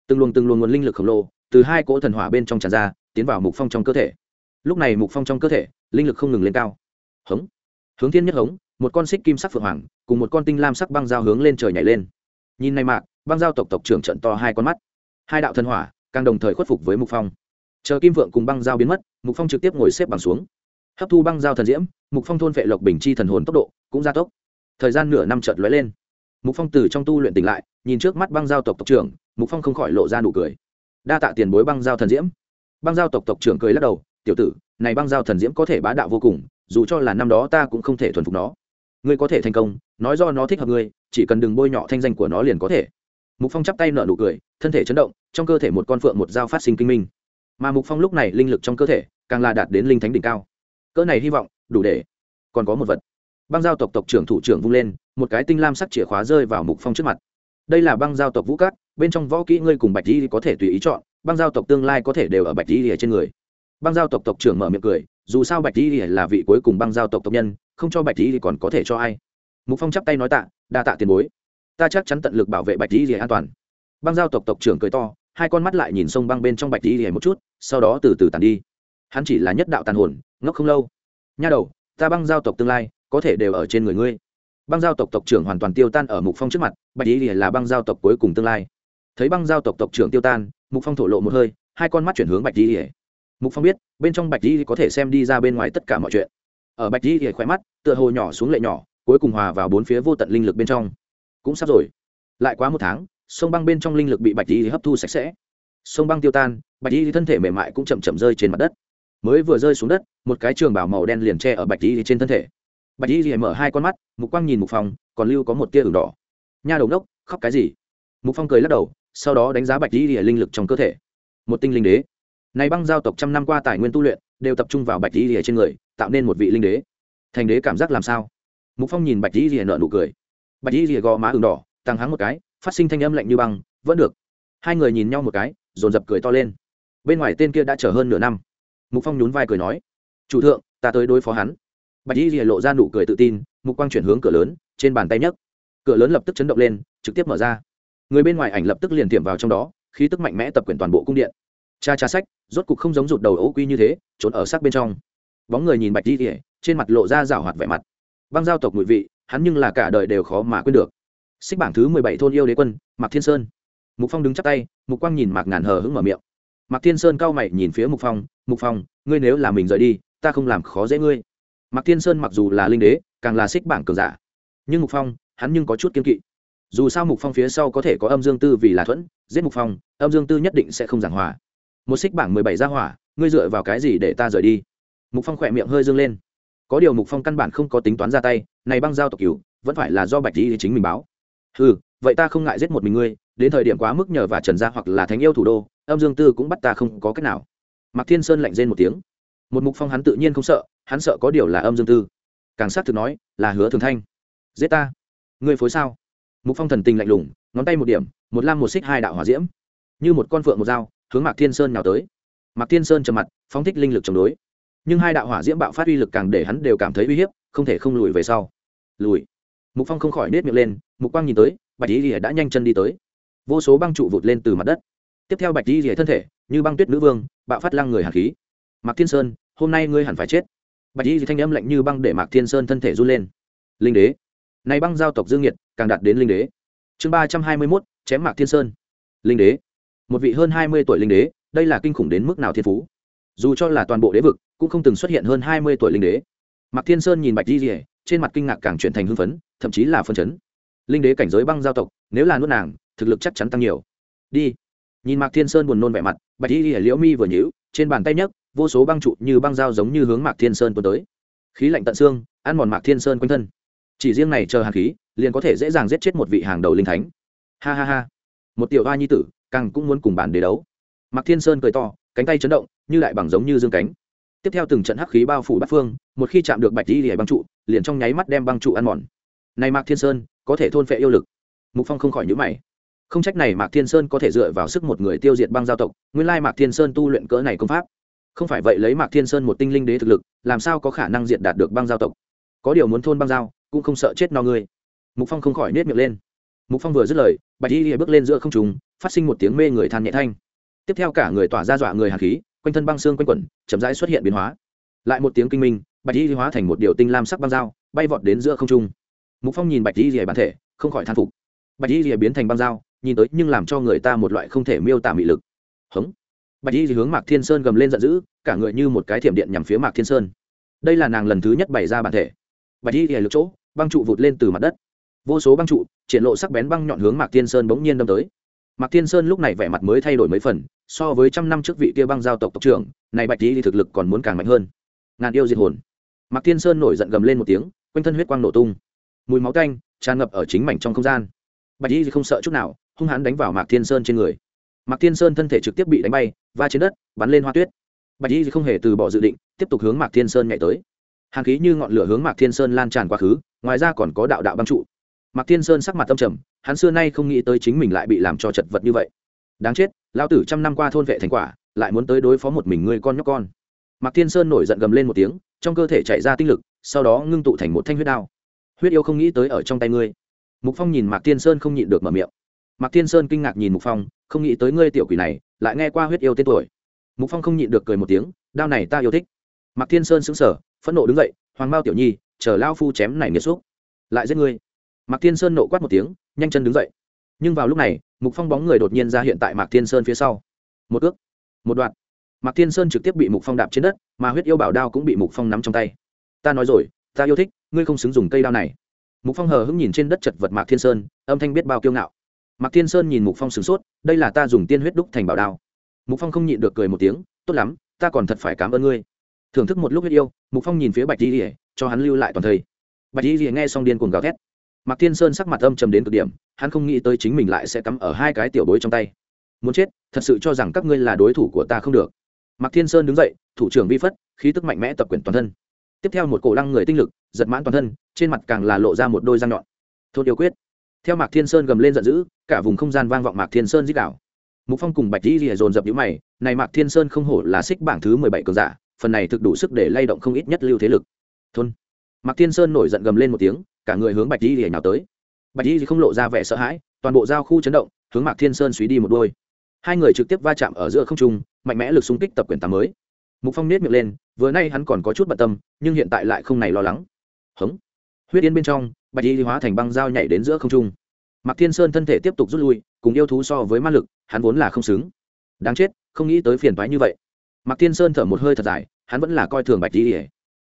từng luồng từng luồng nguồn linh lực khổng lồ từ hai cỗ thần hỏa bên trong tràn ra, tiến vào mục phong trong cơ thể. Lúc này mục phong trong cơ thể, linh lực không ngừng lên cao. Hống. Hướng thiên nhất hống, một con xích kim sắc phượng hoàng cùng một con tinh lam sắc băng dao hướng lên trời nhảy lên. Nhìn này mạc, băng dao tộc tộc trưởng trận to hai con mắt. Hai đạo thần hỏa càng đồng thời khuất phục với mục phong. Chờ kim vượng cùng băng dao biến mất, mục phong trực tiếp ngồi xếp bằng xuống. Hấp thu băng dao thần diễm, mục phong thôn vệ lộc bình chi thần hồn tốc độ cũng gia tốc. Thời gian nửa năm chợt lóe lên. Mục phong từ trong tu luyện tỉnh lại, nhìn trước mắt băng giao tộc tộc trưởng mục phong không khỏi lộ ra nụ cười. Đa tạ tiền bối băng giao thần diễm. Băng giao tộc tộc trưởng cười lắc đầu, tiểu tử, này băng giao thần diễm có thể bá đạo vô cùng, dù cho là năm đó ta cũng không thể thuần phục nó. Ngươi có thể thành công, nói do nó thích hợp ngươi, chỉ cần đừng bôi nhọ thanh danh của nó liền có thể. Mục phong chắp tay nở nụ cười, thân thể chấn động, trong cơ thể một con phượng một dao phát sinh kinh minh. Mà mục phong lúc này linh lực trong cơ thể càng là đạt đến linh thánh đỉnh cao. Cỡ này hy vọng, đủ để còn có một vật. Băng giao tộc tộc trưởng thủ trưởng vung lên, một cái tinh lam sắc chìa khóa rơi vào mục phong trước mặt. Đây là băng giao tộc vũ cát bên trong võ kỹ ngươi cùng bạch di có thể tùy ý chọn, băng giao tộc tương lai có thể đều ở bạch di trên người. Băng giao tộc tộc trưởng mở miệng cười, dù sao bạch di là vị cuối cùng băng giao tộc tộc nhân, không cho bạch di còn có thể cho ai? Mục phong chắp tay nói tạ, đa tạ tiền bối. Ta chắc chắn tận lực bảo vệ bạch di an toàn. Băng giao tộc tộc trưởng cười to, hai con mắt lại nhìn sông băng bên trong bạch di một chút, sau đó từ từ tàn đi. Hắn chỉ là nhất đạo tàn hồn, ngốc không lâu. Nha đầu, ta băng giao tộc tương lai có thể đều ở trên người ngươi. Băng giao tộc tộc trưởng hoàn toàn tiêu tan ở mục phong trước mặt, bạch y là băng giao tộc cuối cùng tương lai thấy băng giao tộc tộc trưởng tiêu tan, mục phong thổ lộ một hơi, hai con mắt chuyển hướng bạch y mục phong biết, bên trong bạch di có thể xem đi ra bên ngoài tất cả mọi chuyện. Ở bạch y khỏe mắt, tựa hồ nhỏ xuống lệ nhỏ, cuối cùng hòa vào bốn phía vô tận linh lực bên trong. Cũng sắp rồi. Lại quá một tháng, sông băng bên trong linh lực bị bạch di hấp thu sạch sẽ. Sông băng tiêu tan, bạch di thân thể mềm mại cũng chậm chậm rơi trên mặt đất. Mới vừa rơi xuống đất, một cái trường bảo màu đen liền tre ở bạch di trên thân thể. Bạch di mở hai con mắt, mục quang nhìn mục phong, còn lưu có một tia ửng đỏ. Nha đầu đốc khóc cái gì? Mục phong cười lắc đầu sau đó đánh giá bạch di lìa linh lực trong cơ thể. Một tinh linh đế. Này băng giao tộc trăm năm qua tài nguyên tu luyện, đều tập trung vào bạch di lìa trên người, tạo nên một vị linh đế. Thành đế cảm giác làm sao? Mục phong nhìn bạch di lìa nợ nụ cười. Bạch di lìa gò má ửng đỏ, tăng hắng một cái, phát sinh thanh âm lạnh như băng, vẫn được. Hai người nhìn nhau một cái, dồn dập cười to lên. Bên ngoài tên kia đã chờ hơn nửa năm. Mục phong nhún vai cười nói, chủ thượng, ta tới đối phó hắn. Bạch y lộ ra nụ cười tự tin, mục quang chuyển hướng cửa lớn, trên bàn tay nhấc. Cửa lớn lập tức chấn động lên, trực tiếp mở ra người bên ngoài ảnh lập tức liền tiệm vào trong đó, khí tức mạnh mẽ tập quyển toàn bộ cung điện. Cha cha sách, rốt cục không giống rụt đầu ấu quy như thế, trốn ở sắc bên trong. Bóng người nhìn bạch y trên mặt lộ ra rảo hoạt vẻ mặt. Băng giao tộc ngụy vị, hắn nhưng là cả đời đều khó mà quên được. Xích bảng thứ mười bảy thôn yêu đế quân, mạc thiên sơn. Mục phong đứng chắp tay, mục quang nhìn mạc ngàn hờ hững mở miệng. Mạc thiên sơn cao mày nhìn phía mục phong mục phong, ngươi nếu là mình rời đi, ta không làm khó dễ ngươi. Mạc thiên sơn mặc dù là linh đế, càng là xích bảng cường giả. Nhưng mục phong, hắn nhưng có chút kiên kỵ dù sao mục phong phía sau có thể có âm dương tư vì là thuẫn, giết mục phong, âm dương tư nhất định sẽ không giảng hòa. Một xích bảng mười bảy gia hỏa, ngươi dựa vào cái gì để ta rời đi? Mục phong khỏe miệng hơi dương lên. Có điều mục phong căn bản không có tính toán ra tay, này băng giao tộc cứu vẫn phải là do bạch lý chính mình báo. Ừ vậy ta không ngại giết một mình ngươi, đến thời điểm quá mức nhờ và trần gia hoặc là thánh yêu thủ đô, âm dương tư cũng bắt ta không có cách nào. Mạc thiên sơn lạnh rên một tiếng. Một mục phong hắn tự nhiên không sợ, hắn sợ có điều là âm dương tư. Càng sát thực nói, là hứa thường thanh. Giết ta. Ngươi phối sao? Mục phong thần tình lạnh lùng, ngón tay một điểm, một lam một xích hai đạo hỏa diễm, như một con phượng một dao, hướng mạc thiên sơn nào tới. Mạc thiên sơn trầm mặt, phóng thích linh lực chống đối. Nhưng hai đạo hỏa diễm bạo phát uy lực càng để hắn đều cảm thấy uy hiếp, không thể không lùi về sau. Lùi. Mục phong không khỏi nết miệng lên, mục quang nhìn tới, bạch y rỉa đã nhanh chân đi tới. Vô số băng trụ vụt lên từ mặt đất. Tiếp theo bạch y rỉa thân thể, như băng tuyết nữ vương, bạo phát lăng người hạt khí. Mạc thiên sơn, hôm nay ngươi hẳn phải chết. Bạch y thanh âm lạnh như băng để mạc thiên sơn thân thể run lên. Linh đế này băng giao tộc dương nhiệt càng đạt đến linh đế. Chương ba trăm hai mươi mốt, chém mạc thiên sơn. Linh đế. Một vị hơn hai mươi tuổi linh đế, đây là kinh khủng đến mức nào thiên phú. Dù cho là toàn bộ đế vực, cũng không từng xuất hiện hơn hai mươi tuổi linh đế. Mạc thiên sơn nhìn bạch di rỉa trên mặt kinh ngạc càng chuyển thành hưng phấn, thậm chí là phân chấn. Linh đế cảnh giới băng giao tộc, nếu là nuốt nàng, thực lực chắc chắn tăng nhiều. Đi. Nhìn mạc thiên sơn buồn nôn vẻ mặt, bạch di rỉa liễu mi vừa nhíu, trên bàn tay nhấc, vô số băng trụ như băng dao giống như hướng mạc thiên sơn cuốn tới. Khí lạnh tận xương, ăn mòn mạc thiên sơn quanh thân chỉ riêng này chờ hàn khí, liền có thể dễ dàng giết chết một vị hàng đầu linh thánh. Ha ha ha. Một tiểu hoa nhi tử, càng cũng muốn cùng bản để đấu. Mạc thiên sơn cười to, cánh tay chấn động, như lại bằng giống như dương cánh. Tiếp theo từng trận hắc khí bao phủ bát phương, một khi chạm được bạch di hề băng trụ, liền trong nháy mắt đem băng trụ ăn mòn. Này mạc thiên sơn, có thể thôn phệ yêu lực. Mục phong không khỏi nhữ mày. Không trách này mạc thiên sơn có thể dựa vào sức một người tiêu diệt băng giao tộc, nguyên lai mạc thiên sơn tu luyện cỡ này công pháp. Không phải vậy lấy mạc thiên sơn một tinh linh đế thực lực, làm sao có khả năng diệt đạt được băng giao tộc? Có điều muốn thôn băng giao cũng không sợ chết no ngươi. Mục phong không khỏi nết miệng lên. Mục phong vừa dứt lời, bạch y lìa bước lên giữa không trùng phát sinh một tiếng mê người than nhẹ thanh. Tiếp theo cả người tỏa ra dọa người hàn khí, quanh thân băng xương quanh quẩn, chậm rãi xuất hiện biến hóa. Lại một tiếng kinh minh, bạch y hóa thành một điều tinh lam sắc băng dao, bay vọt đến giữa không trung. Mục phong nhìn bạch y lìa bản thể, không khỏi than phục. Bạch y lìa biến thành băng dao, nhìn tới nhưng làm cho người ta một loại không thể miêu tả mị lực. Hống. Bạch y hướng mạc thiên sơn gầm lên giận dữ, cả người như một cái thiểm điện nhằm phía mạc thiên sơn. Đây là nàng lần thứ nhất bày ra bản thể bạch y rìa lực chỗ, băng trụ vụt lên từ mặt đất. Vô số băng trụ, triển lộ sắc bén băng nhọn hướng mạc thiên sơn bỗng nhiên đâm tới. Mạc thiên sơn lúc này vẻ mặt mới thay đổi mấy phần, so với trăm năm trước vị kia băng giao tộc tộc trưởng, này bạch y thực lực còn muốn càng mạnh hơn. Ngàn yêu diệt hồn. Mạc thiên sơn nổi giận gầm lên một tiếng, quanh thân huyết quang nổ tung. Mùi máu canh tràn ngập ở chính mảnh trong không gian. Bạch y không sợ chút nào, hung hãn đánh vào mạc thiên sơn trên người. Mạc thiên sơn thân thể trực tiếp bị đánh bay, va trên đất, bắn lên hoa tuyết. Bạch y không hề từ bỏ dự định, tiếp tục hướng mạc thiên sơn nhảy tới hàn khí như ngọn lửa hướng mạc thiên sơn lan tràn quá khứ, ngoài ra còn có đạo đạo băng trụ. Mạc thiên sơn sắc mặt tâm trầm, hắn xưa nay không nghĩ tới chính mình lại bị làm cho chật vật như vậy. Đáng chết, lão tử trăm năm qua thôn vệ thành quả, lại muốn tới đối phó một mình ngươi con nhóc con. Mạc thiên sơn nổi giận gầm lên một tiếng, trong cơ thể chạy ra tinh lực, sau đó ngưng tụ thành một thanh huyết đao. Huyết yêu không nghĩ tới ở trong tay ngươi. Mục phong nhìn mạc thiên sơn không nhịn được mở miệng. Mạc thiên sơn kinh ngạc nhìn mục phong, không nghĩ tới ngươi tiểu quỷ này, lại nghe qua huyết yêu tên tuổi. Mục phong không nhịn được cười một tiếng, đao này ta yêu thích. Mạc thiên sơn sững sờ phẫn nộ đứng dậy, hoàng bao tiểu nhi, chờ lao phu chém này nghiệt xúc, lại giết ngươi. Mạc thiên sơn nộ quát một tiếng, nhanh chân đứng dậy. Nhưng vào lúc này, mục phong bóng người đột nhiên ra hiện tại mạc thiên sơn phía sau. Một ước, một đoạn. Mạc thiên sơn trực tiếp bị mục phong đạp trên đất, mà huyết yêu bảo đao cũng bị mục phong nắm trong tay. Ta nói rồi, ta yêu thích, ngươi không xứng dùng cây đao này. Mục phong hờ hững nhìn trên đất chật vật mạc thiên sơn, âm thanh biết bao kiêu ngạo. Mạc thiên sơn nhìn mục phong sửng sốt, đây là ta dùng tiên huyết đúc thành bảo đao. Mục phong không nhịn được cười một tiếng, tốt lắm, ta còn thật phải cảm ơn ngươi thưởng thức một lúc huyết yêu, mục phong nhìn phía bạch di rỉa cho hắn lưu lại toàn thây. Bạch di rỉa nghe xong điên cuồng gào thét. Mạc thiên sơn sắc mặt âm trầm đến cực điểm, hắn không nghĩ tới chính mình lại sẽ cắm ở hai cái tiểu bối trong tay. Muốn chết, thật sự cho rằng các ngươi là đối thủ của ta không được. Mạc thiên sơn đứng dậy, thủ trưởng vi phất, khí tức mạnh mẽ tập quyền toàn thân. Tiếp theo một cổ lăng người tinh lực, giật mãn toàn thân, trên mặt càng là lộ ra một đôi răng nhọn. Thôn yêu quyết. Theo mạc thiên sơn gầm lên giận dữ, cả vùng không gian vang vọng mạc thiên sơn dích đảo. Mục phong cùng bạch di rỉa dồn dập nhũ mày, này mạc thiên sơn không hổ là xích bảng thứ mười bảy cường giả phần này thực đủ sức để lay động không ít nhất lưu thế lực. Thôn. Mạc thiên sơn nổi giận gầm lên một tiếng, cả người hướng bạch di rìa nhào tới. Bạch di không lộ ra vẻ sợ hãi, toàn bộ giao khu chấn động, hướng mạc thiên sơn suy đi một đôi. Hai người trực tiếp va chạm ở giữa không trung, mạnh mẽ lực xung kích tập quyền tám mới. Mục phong nết miệng lên, vừa nay hắn còn có chút bận tâm, nhưng hiện tại lại không này lo lắng. Hống. Huyết yên bên trong, bạch y hóa thành băng dao nhảy đến giữa không trung. Mạc thiên sơn thân thể tiếp tục rút lui, cùng yêu thú so với ma lực, hắn vốn là không xứng. Đáng chết, không nghĩ tới phiền toái như vậy mạc thiên sơn thở một hơi thật dài, hắn vẫn là coi thường bạch y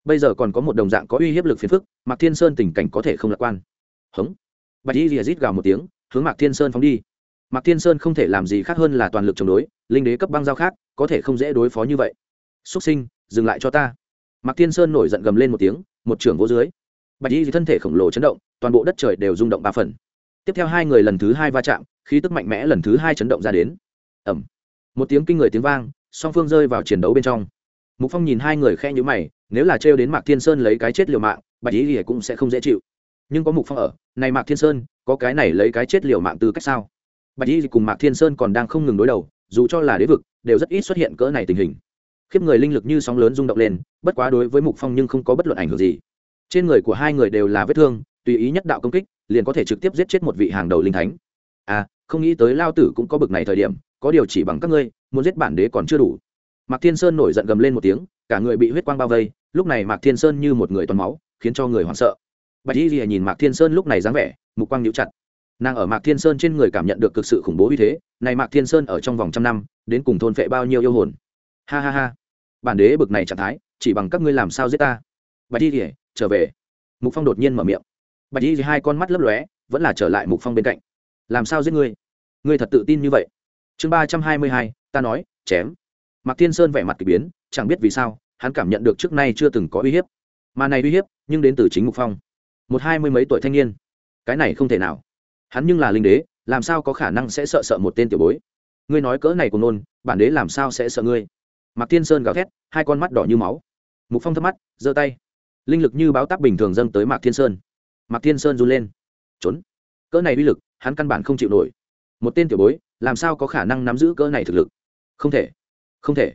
bây giờ còn có một đồng dạng có uy hiếp lực phiền phức, mạc thiên sơn tình cảnh có thể không lạc quan. Hống. Bạch y rít gào một tiếng, hướng mạc thiên sơn phóng đi. Mạc thiên sơn không thể làm gì khác hơn là toàn lực chống đối, linh đế cấp băng giao khác, có thể không dễ đối phó như vậy. Xuất sinh, dừng lại cho ta. Mạc thiên sơn nổi giận gầm lên một tiếng, một trưởng vô dưới. Bạch y thân thể khổng lồ chấn động, toàn bộ đất trời đều rung động ba phần. Tiếp theo hai người lần thứ hai va chạm, khí tức mạnh mẽ lần thứ hai chấn động ra đến. Ẩm một tiếng kinh người tiếng vang song phương rơi vào chiến đấu bên trong. Mục phong nhìn hai người khe nhữ mày, nếu là trêu đến mạc thiên sơn lấy cái chết liều mạng, bạch y thì cũng sẽ không dễ chịu. Nhưng có mục phong ở, này mạc thiên sơn, có cái này lấy cái chết liều mạng từ cách sao? Bạch y cùng mạc thiên sơn còn đang không ngừng đối đầu, dù cho là đế vực, đều rất ít xuất hiện cỡ này tình hình. Khiếp người linh lực như sóng lớn rung động lên, bất quá đối với mục phong nhưng không có bất luận ảnh hưởng gì. Trên người của hai người đều là vết thương, tùy ý nhất đạo công kích, liền có thể trực tiếp giết chết một vị hàng đầu linh thánh. À không nghĩ tới lao tử cũng có bực này thời điểm có điều chỉ bằng các ngươi, muốn giết bản đế còn chưa đủ. Mạc thiên sơn nổi giận gầm lên một tiếng, cả người bị huyết quang bao vây, lúc này mạc thiên sơn như một người toàn máu, khiến cho người hoảng sợ. Bạch y lìa nhìn mạc thiên sơn lúc này dáng vẻ, mục quang nhíu chặt. Nàng ở mạc thiên sơn trên người cảm nhận được cực sự khủng bố như thế, này mạc thiên sơn ở trong vòng trăm năm, đến cùng thôn phệ bao nhiêu yêu hồn. Ha ha ha. Bản đế bực này trạng thái, chỉ bằng các ngươi làm sao giết ta? Bạch y lìa trở về. Mục phong đột nhiên mở miệng. Bạch y hai con mắt lấp lóe, vẫn là trở lại mục phong bên cạnh. Làm sao giết ngươi? Ngươi thật tự tin như vậy chương ba trăm hai mươi hai, ta nói, chém. Mạc thiên sơn vẻ mặt k ỳ biến, chẳng biết vì sao, hắn cảm nhận được trước nay chưa từng có uy hiếp. Mà này uy hiếp, nhưng đến từ chính mục phong. Một hai mươi mấy tuổi thanh niên. Cái này không thể nào. Hắn nhưng là linh đế, làm sao có khả năng sẽ sợ sợ một tên tiểu bối? Ngươi nói cỡ này của nôn, bản đế làm sao sẽ sợ ngươi? Mạc thiên sơn gào thét, hai con mắt đỏ như máu. Mục phong thấp mắt, giơ tay. Linh lực như báo tắc bình thường dâng tới mạc thiên sơn. Mạc thiên sơn run lên. Trốn. Cỡ này uy lực, hắn căn bản không chịu nổi. Một tên tiểu bối làm sao có khả năng nắm giữ cỡ này thực lực? Không thể. Không thể.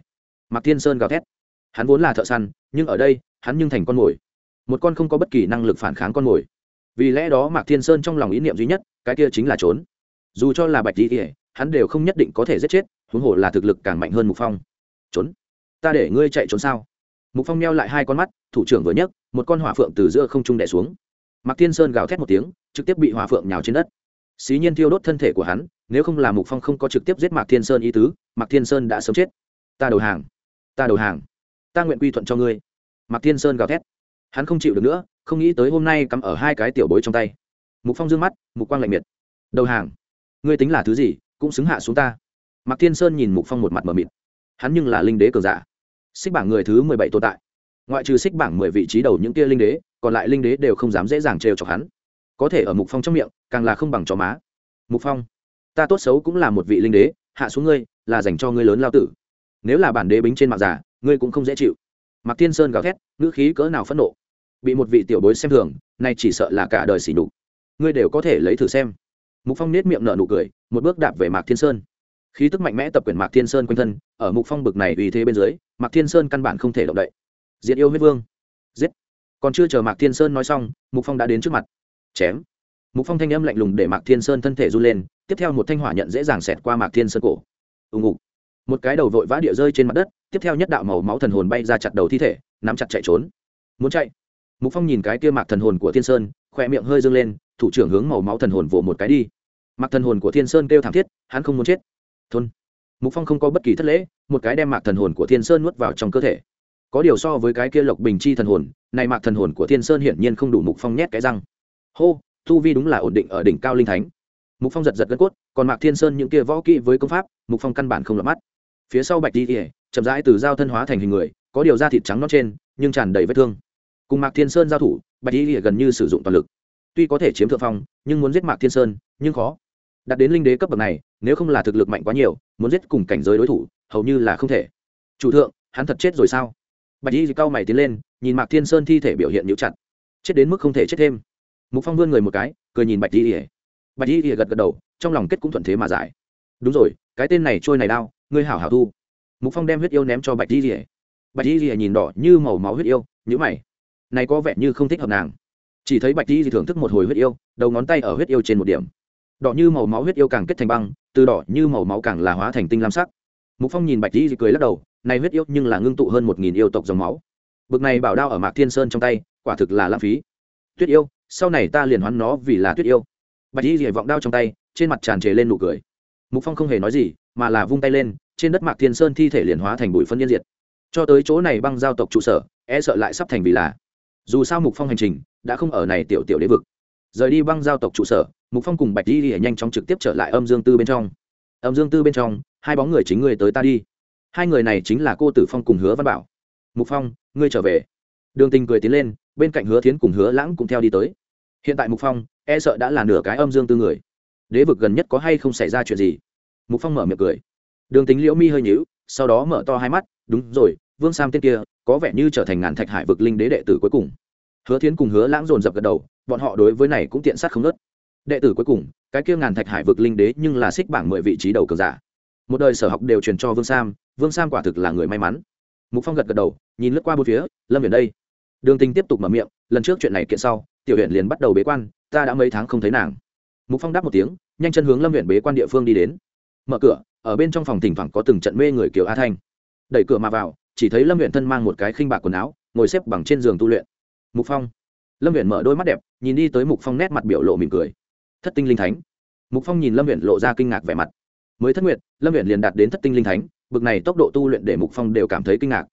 Mạc thiên sơn gào thét. Hắn vốn là thợ săn, nhưng ở đây, hắn nhưng thành con mồi. Một con không có bất kỳ năng lực phản kháng con mồi. Vì lẽ đó mạc thiên sơn trong lòng ý niệm duy nhất, cái kia chính là trốn. Dù cho là bạch di kỉa hắn đều không nhất định có thể giết chết, huống hồ là thực lực càng mạnh hơn mục phong. Trốn. Ta để ngươi chạy trốn sao? Mục phong neo lại hai con mắt, thủ trưởng vừa nhấc, một con hỏa phượng từ giữa không trung đẻ xuống. Mạc thiên sơn gào thét một tiếng, trực tiếp bị hỏa phượng nhào trên đất. Xí nhiên thiêu đốt thân thể của hắn nếu không là mục phong không có trực tiếp giết mạc thiên sơn ý tứ, mạc thiên sơn đã sớm chết. Ta đầu hàng, ta đầu hàng, ta nguyện quy thuận cho ngươi. Mạc thiên sơn gào thét. Hắn không chịu được nữa, không nghĩ tới hôm nay cắm ở hai cái tiểu bối trong tay. Mục phong dương mắt, mục quang lạnh miệt. Đầu hàng, ngươi tính là thứ gì, cũng xứng hạ xuống ta. Mạc thiên sơn nhìn mục phong một mặt mờ mịt. Hắn nhưng là linh đế cường giả. Xích bảng người thứ mười bảy tồn tại. Ngoại trừ xích bảng mười vị trí đầu những kia linh đế, còn lại linh đế đều không dám dễ dàng trêu chọc hắn. Có thể ở mục phong trong miệng, càng là không bằng chó má. Mục phong ta tốt xấu cũng là một vị linh đế, hạ xuống ngươi, là dành cho ngươi lớn lao tử. Nếu là bản đế bính trên mặt giả, ngươi cũng không dễ chịu. Mạc thiên sơn gào thét, ngữ khí cỡ nào phẫn nộ. Bị một vị tiểu bối xem thường, nay chỉ sợ là cả đời xỉ đục ngươi đều có thể lấy thử xem. Mục phong nết miệng nở nụ cười, một bước đạp về mạc thiên sơn. Khí tức mạnh mẽ tập quyền mạc thiên sơn quanh thân, ở mục phong bực này uy thế bên dưới, mạc thiên sơn căn bản không thể động đậy. Diệt yêu huyết vương. Giết. Còn chưa chờ mạc thiên sơn nói xong, mục phong đã đến trước mặt. Chém. Mục phong thanh âm lạnh lùng để mạc thiên sơn thân thể run lên tiếp theo một thanh hỏa nhận dễ dàng xẹt qua mạc thiên sơn cổ. Ùng ục một cái đầu vội vã địa rơi trên mặt đất, tiếp theo nhất đạo màu máu thần hồn bay ra chặt đầu thi thể, nắm chặt chạy trốn. Muốn chạy? Mục phong nhìn cái kia mạc thần hồn của thiên sơn, khỏe miệng hơi dâng lên, thủ trưởng hướng màu máu thần hồn vỗ một cái đi. Mạc thần hồn của thiên sơn kêu thảm thiết, hắn không muốn chết. Thôn. Mục phong không có bất kỳ thất lễ, một cái đem mạc thần hồn của thiên sơn nuốt vào trong cơ thể. Có điều so với cái kia lộc bình chi thần hồn, này mạc thần hồn của thiên sơn hiển nhiên không đủ mục phong nhét cái răng. Hô thu vi đúng là ổn định ở đỉnh cao linh thánh mục phong giật giật gân cốt, còn mạc thiên sơn những kia võ kỹ với công pháp, mục phong căn bản không lọt mắt. Phía sau bạch đi ỉa chậm rãi từ giao thân hóa thành hình người, có điều da thịt trắng nó trên, nhưng tràn đầy vết thương. Cùng mạc thiên sơn giao thủ, bạch đi ỉa gần như sử dụng toàn lực. Tuy có thể chiếm thượng phong, nhưng muốn giết mạc thiên sơn, nhưng khó. Đạt đến linh đế cấp bậc này, nếu không là thực lực mạnh quá nhiều, muốn giết cùng cảnh giới đối thủ, hầu như là không thể. Chủ thượng, hắn thật chết rồi sao? Bạch y cao mày tiến lên, nhìn mạc thiên sơn thi thể biểu hiện nhũ chặt. Chết đến mức không thể chết thêm. Mục phong vươn người một cái, cười nhìn bạch y ỉa bạch y ỉa gật gật đầu, trong lòng kết cũng thuận thế mà giải. Đúng rồi, cái tên này trôi này đau, ngươi hảo hảo thu. Mục phong đem huyết yêu ném cho bạch y ỉa bạch y ỉa nhìn đỏ như màu máu huyết yêu nhữ mày. Này có vẻ như không thích hợp nàng. Chỉ thấy bạch y thưởng thức một hồi huyết yêu, đầu ngón tay ở huyết yêu trên một điểm. Đỏ như màu máu huyết yêu càng kết thành băng, từ đỏ như màu máu càng là hóa thành tinh lam sắc. Mục phong nhìn bạch y cười lắc đầu, này huyết yêu nhưng là ngưng tụ hơn một nghìn yêu tộc dòng máu. Bực này bảo đao ở mạc thiên sơn trong tay, quả thực là lãng phí. Tuyết yêu, sau này ta liền hoán nó vì là tuyết yêu bạch y rỉa vọng đao trong tay, trên mặt tràn trề lên nụ cười. Mục phong không hề nói gì, mà là vung tay lên, trên đất mạc thiên sơn thi thể liền hóa thành bụi phân yên diệt. Cho tới chỗ này băng giao tộc trụ sở e sợ lại sắp thành vì là. Dù sao mục phong hành trình đã không ở này tiểu tiểu đế vực. Rời đi băng giao tộc trụ sở, mục phong cùng bạch y rỉa nhanh chóng trực tiếp trở lại âm dương tư bên trong. Âm dương tư bên trong, hai bóng người chính người tới ta đi. Hai người này chính là cô tử phong cùng hứa văn bảo. Mục phong, ngươi trở về. Đường tình cười tiến lên, bên cạnh hứa thiến cùng hứa lãng cũng theo đi tới. Hiện tại mục phong e sợ đã là nửa cái âm dương tư người. Đế vực gần nhất có hay không xảy ra chuyện gì? Mục phong mở miệng cười. Đường tính liễu mi hơi nhíu, sau đó mở to hai mắt, đúng rồi, vương sam tên kia, có vẻ như trở thành ngàn thạch hải vực linh đế đệ tử cuối cùng. Hứa thiến cùng hứa lãng dồn dập gật đầu, bọn họ đối với này cũng tiện sát không nớt. Đệ tử cuối cùng, cái kia ngàn thạch hải vực linh đế nhưng là xích bảng mười vị trí đầu cường giả. Một đời sở học đều truyền cho vương sam vương sam quả thực là người may mắn. Mục phong gật gật đầu, nhìn lướt qua bốn phía, lâm viện đây. Đường tình tiếp tục mở miệng, lần trước chuyện này kiện sau, tiểu huyện liền bắt đầu bế quan ta đã mấy tháng không thấy nàng. Mục phong đáp một tiếng, nhanh chân hướng lâm huyện bế quan địa phương đi đến. Mở cửa, ở bên trong phòng thỉnh thoảng có từng trận mê người kiều a thanh. Đẩy cửa mà vào, chỉ thấy lâm huyện thân mang một cái khinh bạc quần áo, ngồi xếp bằng trên giường tu luyện. Mục phong. Lâm huyện mở đôi mắt đẹp, nhìn đi tới mục phong nét mặt biểu lộ mỉm cười. Thất tinh linh thánh. Mục phong nhìn lâm huyện lộ ra kinh ngạc vẻ mặt. Mới thất nguyện lâm huyện liền đạt đến thất tinh linh thánh, bực này tốc độ tu luyện để mục phong đều cảm thấy kinh ngạc.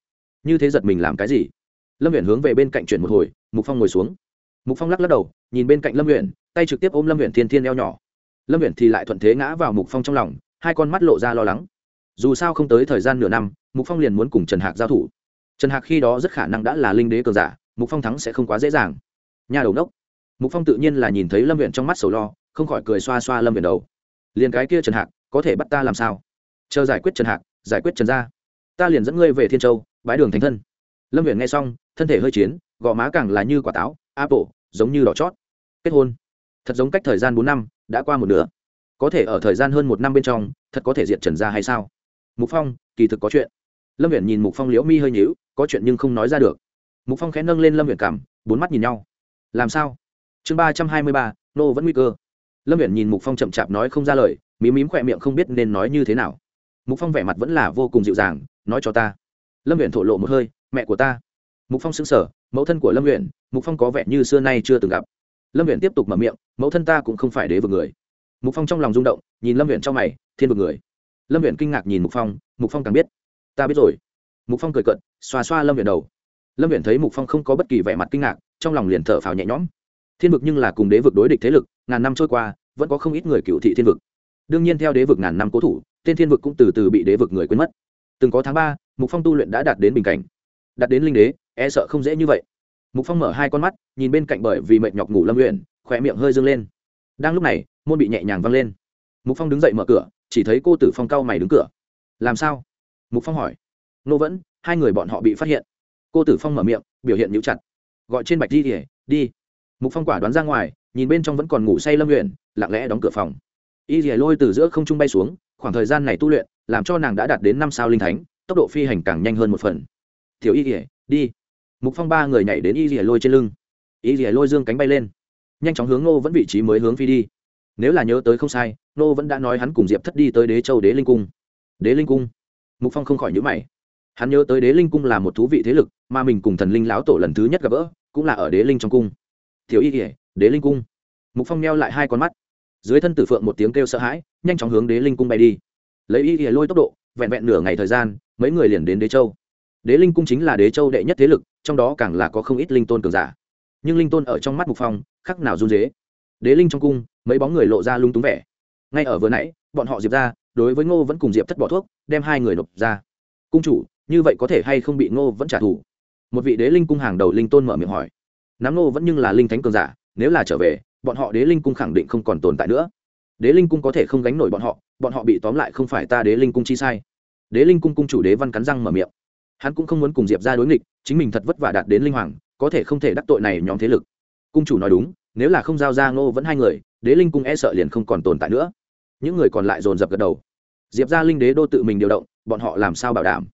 Như thế giật mình làm cái gì? Lâm huyện hướng về bên cạnh chuyển một hồi, mục phong ngồi xuống. Mục phong lắc lắc đầu nhìn bên cạnh lâm nguyện tay trực tiếp ôm lâm nguyện thiên thiên eo nhỏ. Lâm nguyện thì lại thuận thế ngã vào mục phong trong lòng, hai con mắt lộ ra lo lắng. Dù sao không tới thời gian nửa năm, mục phong liền muốn cùng trần hạc giao thủ. Trần hạc khi đó rất khả năng đã là linh đế cường giả, mục phong thắng sẽ không quá dễ dàng. Nhà đầu nốc mục phong tự nhiên là nhìn thấy lâm nguyện trong mắt sầu lo, không khỏi cười xoa xoa lâm nguyện đầu. Liền cái kia trần hạc, có thể bắt ta làm sao? Chờ giải quyết trần hạc, giải quyết trần gia. Ta liền dẫn ngươi về thiên châu bãi đường thành thân. Lâm nguyện nghe xong, thân thể hơi chiến, gò má càng là như quả táo, apple, giống như đỏ chót kết hôn. Thật giống cách thời gian bốn năm, đã qua một nửa. Có thể ở thời gian hơn một năm bên trong, thật có thể diệt trần ra hay sao? Mục phong, kỳ thực có chuyện. Lâm viện nhìn mục phong liễu mi hơi nhíu, có chuyện nhưng không nói ra được. Mục phong khẽ nâng lên lâm viện cảm, bốn mắt nhìn nhau. Làm sao? Chương ba trăm hai mươi ba, nô vẫn nguy cơ. Lâm viện nhìn mục phong chậm chạp nói không ra lời mím mím khỏe miệng không biết nên nói như thế nào. Mục phong vẻ mặt vẫn là vô cùng dịu dàng, nói cho ta. Lâm viện thổ lộ một hơi, mẹ của ta. Mục phong xứng sở mẫu thân của lâm huyện mục phong có vẻ như xưa nay chưa từng gặp lâm viện tiếp tục mở miệng, mẫu thân ta cũng không phải đế vực người. Mục phong trong lòng rung động, nhìn lâm viện trong mày, thiên vực người. Lâm viện kinh ngạc nhìn mục phong mục phong càng biết, ta biết rồi. Mục phong cười cận xoa xoa lâm viện đầu. Lâm viện thấy mục phong không có bất kỳ vẻ mặt kinh ngạc, trong lòng liền thở phào nhẹ nhõm. Thiên vực nhưng là cùng đế vực đối địch thế lực, ngàn năm trôi qua, vẫn có không ít người cựu thị thiên vực. Đương nhiên theo đế vực ngàn năm cố thủ, tên thiên vực cũng từ từ bị đế vực người quên mất. Từng có tháng ba, mục phong tu luyện đã đạt đến bình cảnh. Đạt đến linh đế e sợ không dễ như vậy mục phong mở hai con mắt, nhìn bên cạnh bởi vì mệt nhọc ngủ lâm luyện khỏe miệng hơi dâng lên. Đang lúc này, môn bị nhẹ nhàng văng lên. Mục phong đứng dậy mở cửa, chỉ thấy cô tử phong cau mày đứng cửa. Làm sao? Mục phong hỏi. Nô vẫn, hai người bọn họ bị phát hiện. Cô tử phong mở miệng, biểu hiện nhũ chặt. Gọi trên bạch di kỉa đi. Mục phong quả đoán ra ngoài, nhìn bên trong vẫn còn ngủ say lâm luyện lặng lẽ đóng cửa phòng. Y dỉa lôi từ giữa không trung bay xuống, khoảng thời gian này tu luyện, làm cho nàng đã đạt đến năm sao linh thánh, tốc độ phi hành càng nhanh hơn một phần. Tiểu y dỉa đi mục phong ba người nhảy đến y dỉa lôi trên lưng y dỉa lôi dương cánh bay lên nhanh chóng hướng nô vẫn vị trí mới hướng phi đi nếu là nhớ tới không sai nô vẫn đã nói hắn cùng diệp thất đi tới đế châu đế linh cung đế linh cung mục phong không khỏi nhữ mày hắn nhớ tới đế linh cung là một thú vị thế lực mà mình cùng thần linh lão tổ lần thứ nhất gặp gỡ cũng là ở đế linh trong cung thiếu y kỉa đế linh cung mục phong neo lại hai con mắt dưới thân tử phượng một tiếng kêu sợ hãi nhanh chóng hướng đế linh cung bay đi lấy y kỉa lôi tốc độ vẹn vẹn nửa ngày thời gian mấy người liền đến đế châu đế linh cung chính là đế châu đệ nhất thế lực, trong đó càng là có không ít linh tôn cường giả. Nhưng linh tôn ở trong mắt mục phong, khắc nào run dế đế linh trong cung, mấy bóng người lộ ra lung túng vẻ. Ngay ở vừa nãy, bọn họ diệp ra, đối với ngô vẫn cùng diệp thất bỏ thuốc, đem hai người nộp ra. Cung chủ, như vậy có thể hay không bị ngô vẫn trả thù? Một vị đế linh cung hàng đầu linh tôn mở miệng hỏi. Nắm ngô vẫn nhưng là linh thánh cường giả, nếu là trở về, bọn họ đế linh cung khẳng định không còn tồn tại nữa. Đế linh cung có thể không gánh nổi bọn họ bọn họ bị tóm lại không phải ta đế linh cung chi sai. Đế linh cung cung chủ đế văn cắn răng mở miệng hắn cũng không muốn cùng diệp ra đối nghịch, chính mình thật vất vả đạt đến linh hoàng, có thể không thể đắc tội này nhóm thế lực. Cung chủ nói đúng, nếu là không giao ra ngô vẫn hai người, đế linh cung e sợ liền không còn tồn tại nữa. Những người còn lại dồn dập gật đầu. Diệp ra linh đế đô tự mình điều động, bọn họ làm sao bảo đảm?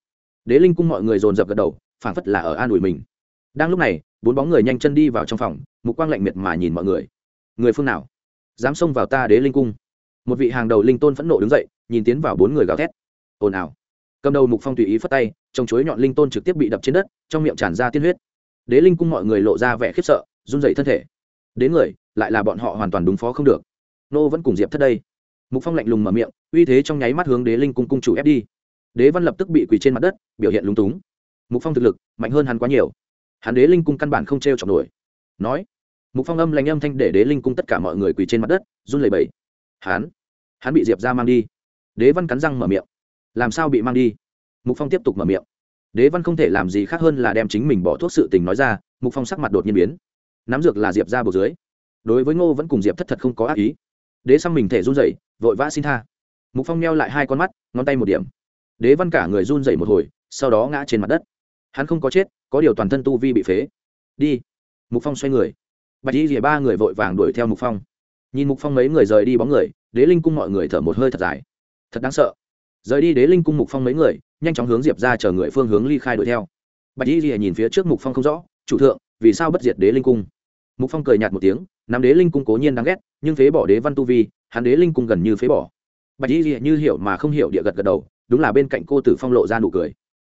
Đế linh cung mọi người dồn dập gật đầu, phảng phất là ở an ủi mình. Đang lúc này, bốn bóng người nhanh chân đi vào trong phòng, mục quang lạnh miệt mà nhìn mọi người. Người phương nào? Dám xông vào ta đế linh cung. Một vị hàng đầu linh tôn phẫn nộ đứng dậy, nhìn tiến vào bốn người gào thét. Ồn ào cầm đầu mục phong tùy ý phất tay, trong chuối nhọn linh tôn trực tiếp bị đập trên đất, trong miệng tràn ra tiên huyết. Đế linh cung mọi người lộ ra vẻ khiếp sợ, run dậy thân thể. Đến người, lại là bọn họ hoàn toàn đúng phó không được. Nô vẫn cùng diệp thất đây. Mục phong lạnh lùng mở miệng, uy thế trong nháy mắt hướng đế linh cung cung chủ ép đi. Đế văn lập tức bị quỳ trên mặt đất, biểu hiện lúng túng. Mục phong thực lực, mạnh hơn hắn quá nhiều. Hắn đế linh cung căn bản không t r e o chọc nổi. Nói, mục phong âm lành âm thanh để đế linh cung tất cả mọi người quỳ trên mặt đất, run lẩy bẩy. Hắn hắn bị diệp ra mang đi. Đế văn cắn răng mở miệng làm sao bị mang đi? Mục phong tiếp tục mở miệng. Đế văn không thể làm gì khác hơn là đem chính mình bỏ thuốc sự tình nói ra, mục phong sắc mặt đột nhiên biến. Nắm dược là diệp ra bầu dưới. Đối với ngô vẫn cùng diệp thất thật không có ác ý. Đế xăm mình thể run rẩy, vội vã xin tha. Mục phong neo lại hai con mắt, ngón tay một điểm. Đế văn cả người run rẩy một hồi, sau đó ngã trên mặt đất. Hắn không có chết, có điều toàn thân tu vi bị phế. Đi. Mục phong xoay người. Bạch y rìa ba người vội vàng đuổi theo mục phong. Nhìn mục phong mấy người rời đi bóng người, đế linh cung mọi người thở một hơi thật dài. Thật đáng sợ rời đi đế linh cung mục phong mấy người, nhanh chóng hướng diệp ra chờ người phương hướng ly khai đuổi theo. Bạch y rìa nhìn phía trước mục phong không rõ, chủ thượng, vì sao bất diệt đế linh cung? Mục phong cười nhạt một tiếng nắm đế linh cung cố nhiên đáng ghét, nhưng phế bỏ đế văn tu vi, hắn đế linh cung gần như phế bỏ. Bạch y rìa như hiểu mà không hiểu địa gật gật đầu, đúng là bên cạnh cô tử phong lộ ra nụ cười.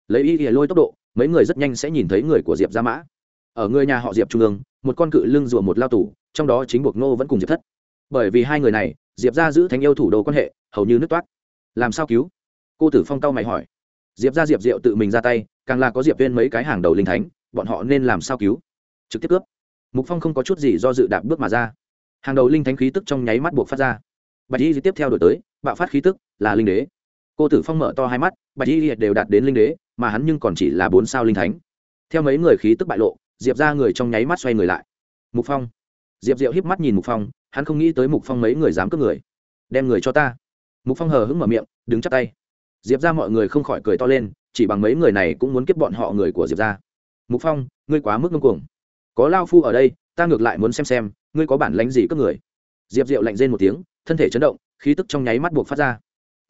Lấy y rìa lôi tốc độ, mấy người rất nhanh sẽ nhìn thấy người của diệp gia mã. Ở người nhà họ diệp trung ương, một con cự lưng rùa một lao tù, trong đó chính buộc nô vẫn cùng diệp thất. Bởi vì hai người này, diệp ra giữ thánh yêu thủ đồ quan hệ, hầu như nước toát. Làm sao cứu? Cô tử phong cao mày hỏi. Diệp ra diệp diệu tự mình ra tay, càng là có diệp viên mấy cái hàng đầu linh thánh, bọn họ nên làm sao cứu? Trực tiếp cướp. Mục phong không có chút gì do dự đạp bước mà ra. Hàng đầu linh thánh khí tức trong nháy mắt buộc phát ra. Bạch y tiếp theo đổi tới, bạo phát khí tức, là linh đế. Cô tử phong mở to hai mắt, bạch y đều đạt đến linh đế, mà hắn nhưng còn chỉ là bốn sao linh thánh. Theo mấy người khí tức bại lộ, diệp ra người trong nháy mắt xoay người lại. Mục phong. Diệp diệu híp mắt nhìn mục phong, hắn không nghĩ tới mục phong mấy người dám cướp người. Đem người cho ta. Mục phong hờ hững mở miệng, đứng chắp tay diệp ra mọi người không khỏi cười to lên, chỉ bằng mấy người này cũng muốn kiếp bọn họ người của diệp ra mục phong, ngươi quá mức ngưng cuồng. Có lao phu ở đây, ta ngược lại muốn xem xem, ngươi có bản lánh gì cướp người? Diệp diệu lạnh rên một tiếng, thân thể chấn động, khí tức trong nháy mắt buộc phát ra.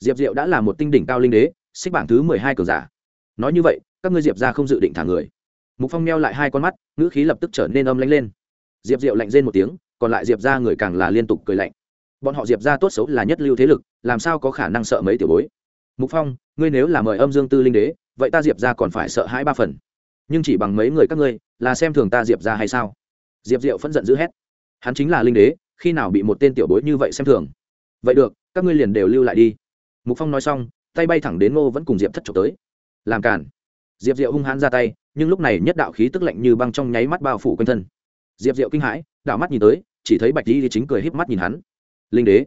Diệp diệu đã là một tinh đỉnh cao linh đế, xích bảng thứ mười hai cường giả. Nói như vậy, các ngươi diệp ra không dự định thả người. Mục phong meo lại hai con mắt, ngữ khí lập tức trở nên âm lánh lên. Diệp diệu lạnh rên một tiếng, còn lại diệp ra người càng là liên tục cười lạnh. Bọn họ diệp ra tốt xấu là nhất lưu thế lực, làm sao có khả năng sợ mấy tiểu bối? Mục phong ngươi nếu là mời âm dương tư linh đế vậy ta diệp ra còn phải sợ hãi ba phần nhưng chỉ bằng mấy người các ngươi là xem thường ta diệp ra hay sao diệp diệu phẫn giận d ữ hét hắn chính là linh đế khi nào bị một tên tiểu bối như vậy xem thường vậy được các ngươi liền đều lưu lại đi mục phong nói xong tay bay thẳng đến ngô vẫn cùng diệp thất trộm tới làm cản diệp diệu hung hãn ra tay nhưng lúc này nhất đạo khí tức lạnh như băng trong nháy mắt bao phủ quanh thân diệp diệu kinh hãi đạo mắt nhìn tới chỉ thấy bạch di chính cười híp mắt nhìn hắn linh đế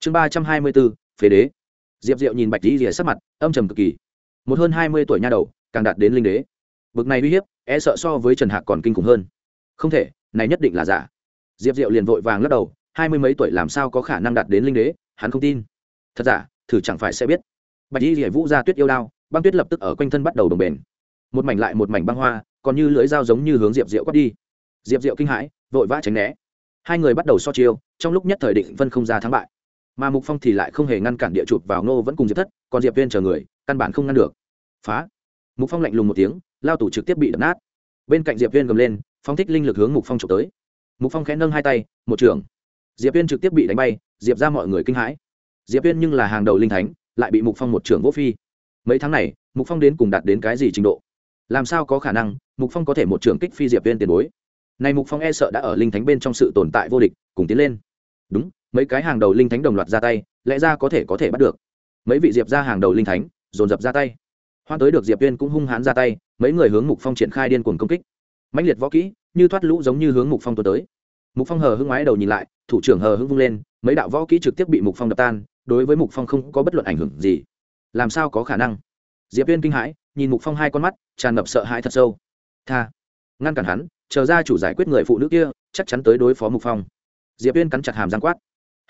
chương ba trăm hai mươi bốn phế đế diệp diệu nhìn bạch lý rìa sắc mặt, âm trầm cực kỳ. Một hơn hai mươi tuổi nha đầu, càng đạt đến linh đế. Bực này uy hiếp e sợ so với trần hạc còn kinh khủng hơn. Không thể, này nhất định là giả. Diệp diệu liền vội vàng lắc đầu, hai mươi mấy tuổi làm sao có khả năng đạt đến linh đế, hắn không tin. Thật giả, thử chẳng phải sẽ biết. Bạch lý rìa vũ ra tuyết yêu đao, băng tuyết lập tức ở quanh thân bắt đầu đồng bền. Một mảnh lại một mảnh băng hoa, còn như lưỡi dao giống như hướng diệp diệu quát đi. Diệp diệu kinh hãi, vội vã tránh né. Hai người bắt đầu so chiêu, trong lúc nhất thời định phân không ra thắng bại mà mục phong thì lại không hề ngăn cản địa chụp vào nô vẫn cùng diệp thất, còn diệp viên chờ người, căn bản không ngăn được. Phá. Mục phong lạnh lùng một tiếng, lao tủ trực tiếp bị đập nát. Bên cạnh diệp viên gầm lên phong thích linh lực hướng mục phong trộm tới. Mục phong khẽ nâng hai tay, một trường diệp viên trực tiếp bị đánh bay, diệp ra mọi người kinh hãi. Diệp viên nhưng là hàng đầu linh thánh, lại bị mục phong một trường vô phi. Mấy tháng này, mục phong đến cùng đạt đến cái gì trình độ? Làm sao có khả năng mục phong có thể một trường kích phi diệp viên tiền bối? Này mục phong e sợ đã ở linh thánh bên trong sự tồn tại vô địch, cùng tiến lên. Đúng mấy cái hàng đầu linh thánh đồng loạt ra tay, lẽ ra có thể có thể bắt được. Mấy vị diệp ra hàng đầu linh thánh, dồn dập ra tay. Hoan tới được diệp viên cũng hung hãn ra tay, mấy người hướng mục phong triển khai điên cuồng công kích. Mãnh liệt võ kỹ, như thoát lũ giống như hướng mục phong tuần tới. Mục phong hờ hưng ngoái đầu nhìn lại, thủ trưởng hờ hưng vung lên, mấy đạo võ kỹ trực tiếp bị mục phong đập tan, đối với mục phong không có bất luận ảnh hưởng gì. Làm sao có khả năng? Diệp viên kinh hãi, nhìn mục phong hai con mắt, tràn ngập sợ hãi thật sâu. Tha. Ngăn cản hắn, chờ ra chủ giải quyết người phụ nữ kia, chắc chắn tới đối phó mục phong. Diệp viên cắn chặt hàm giang quát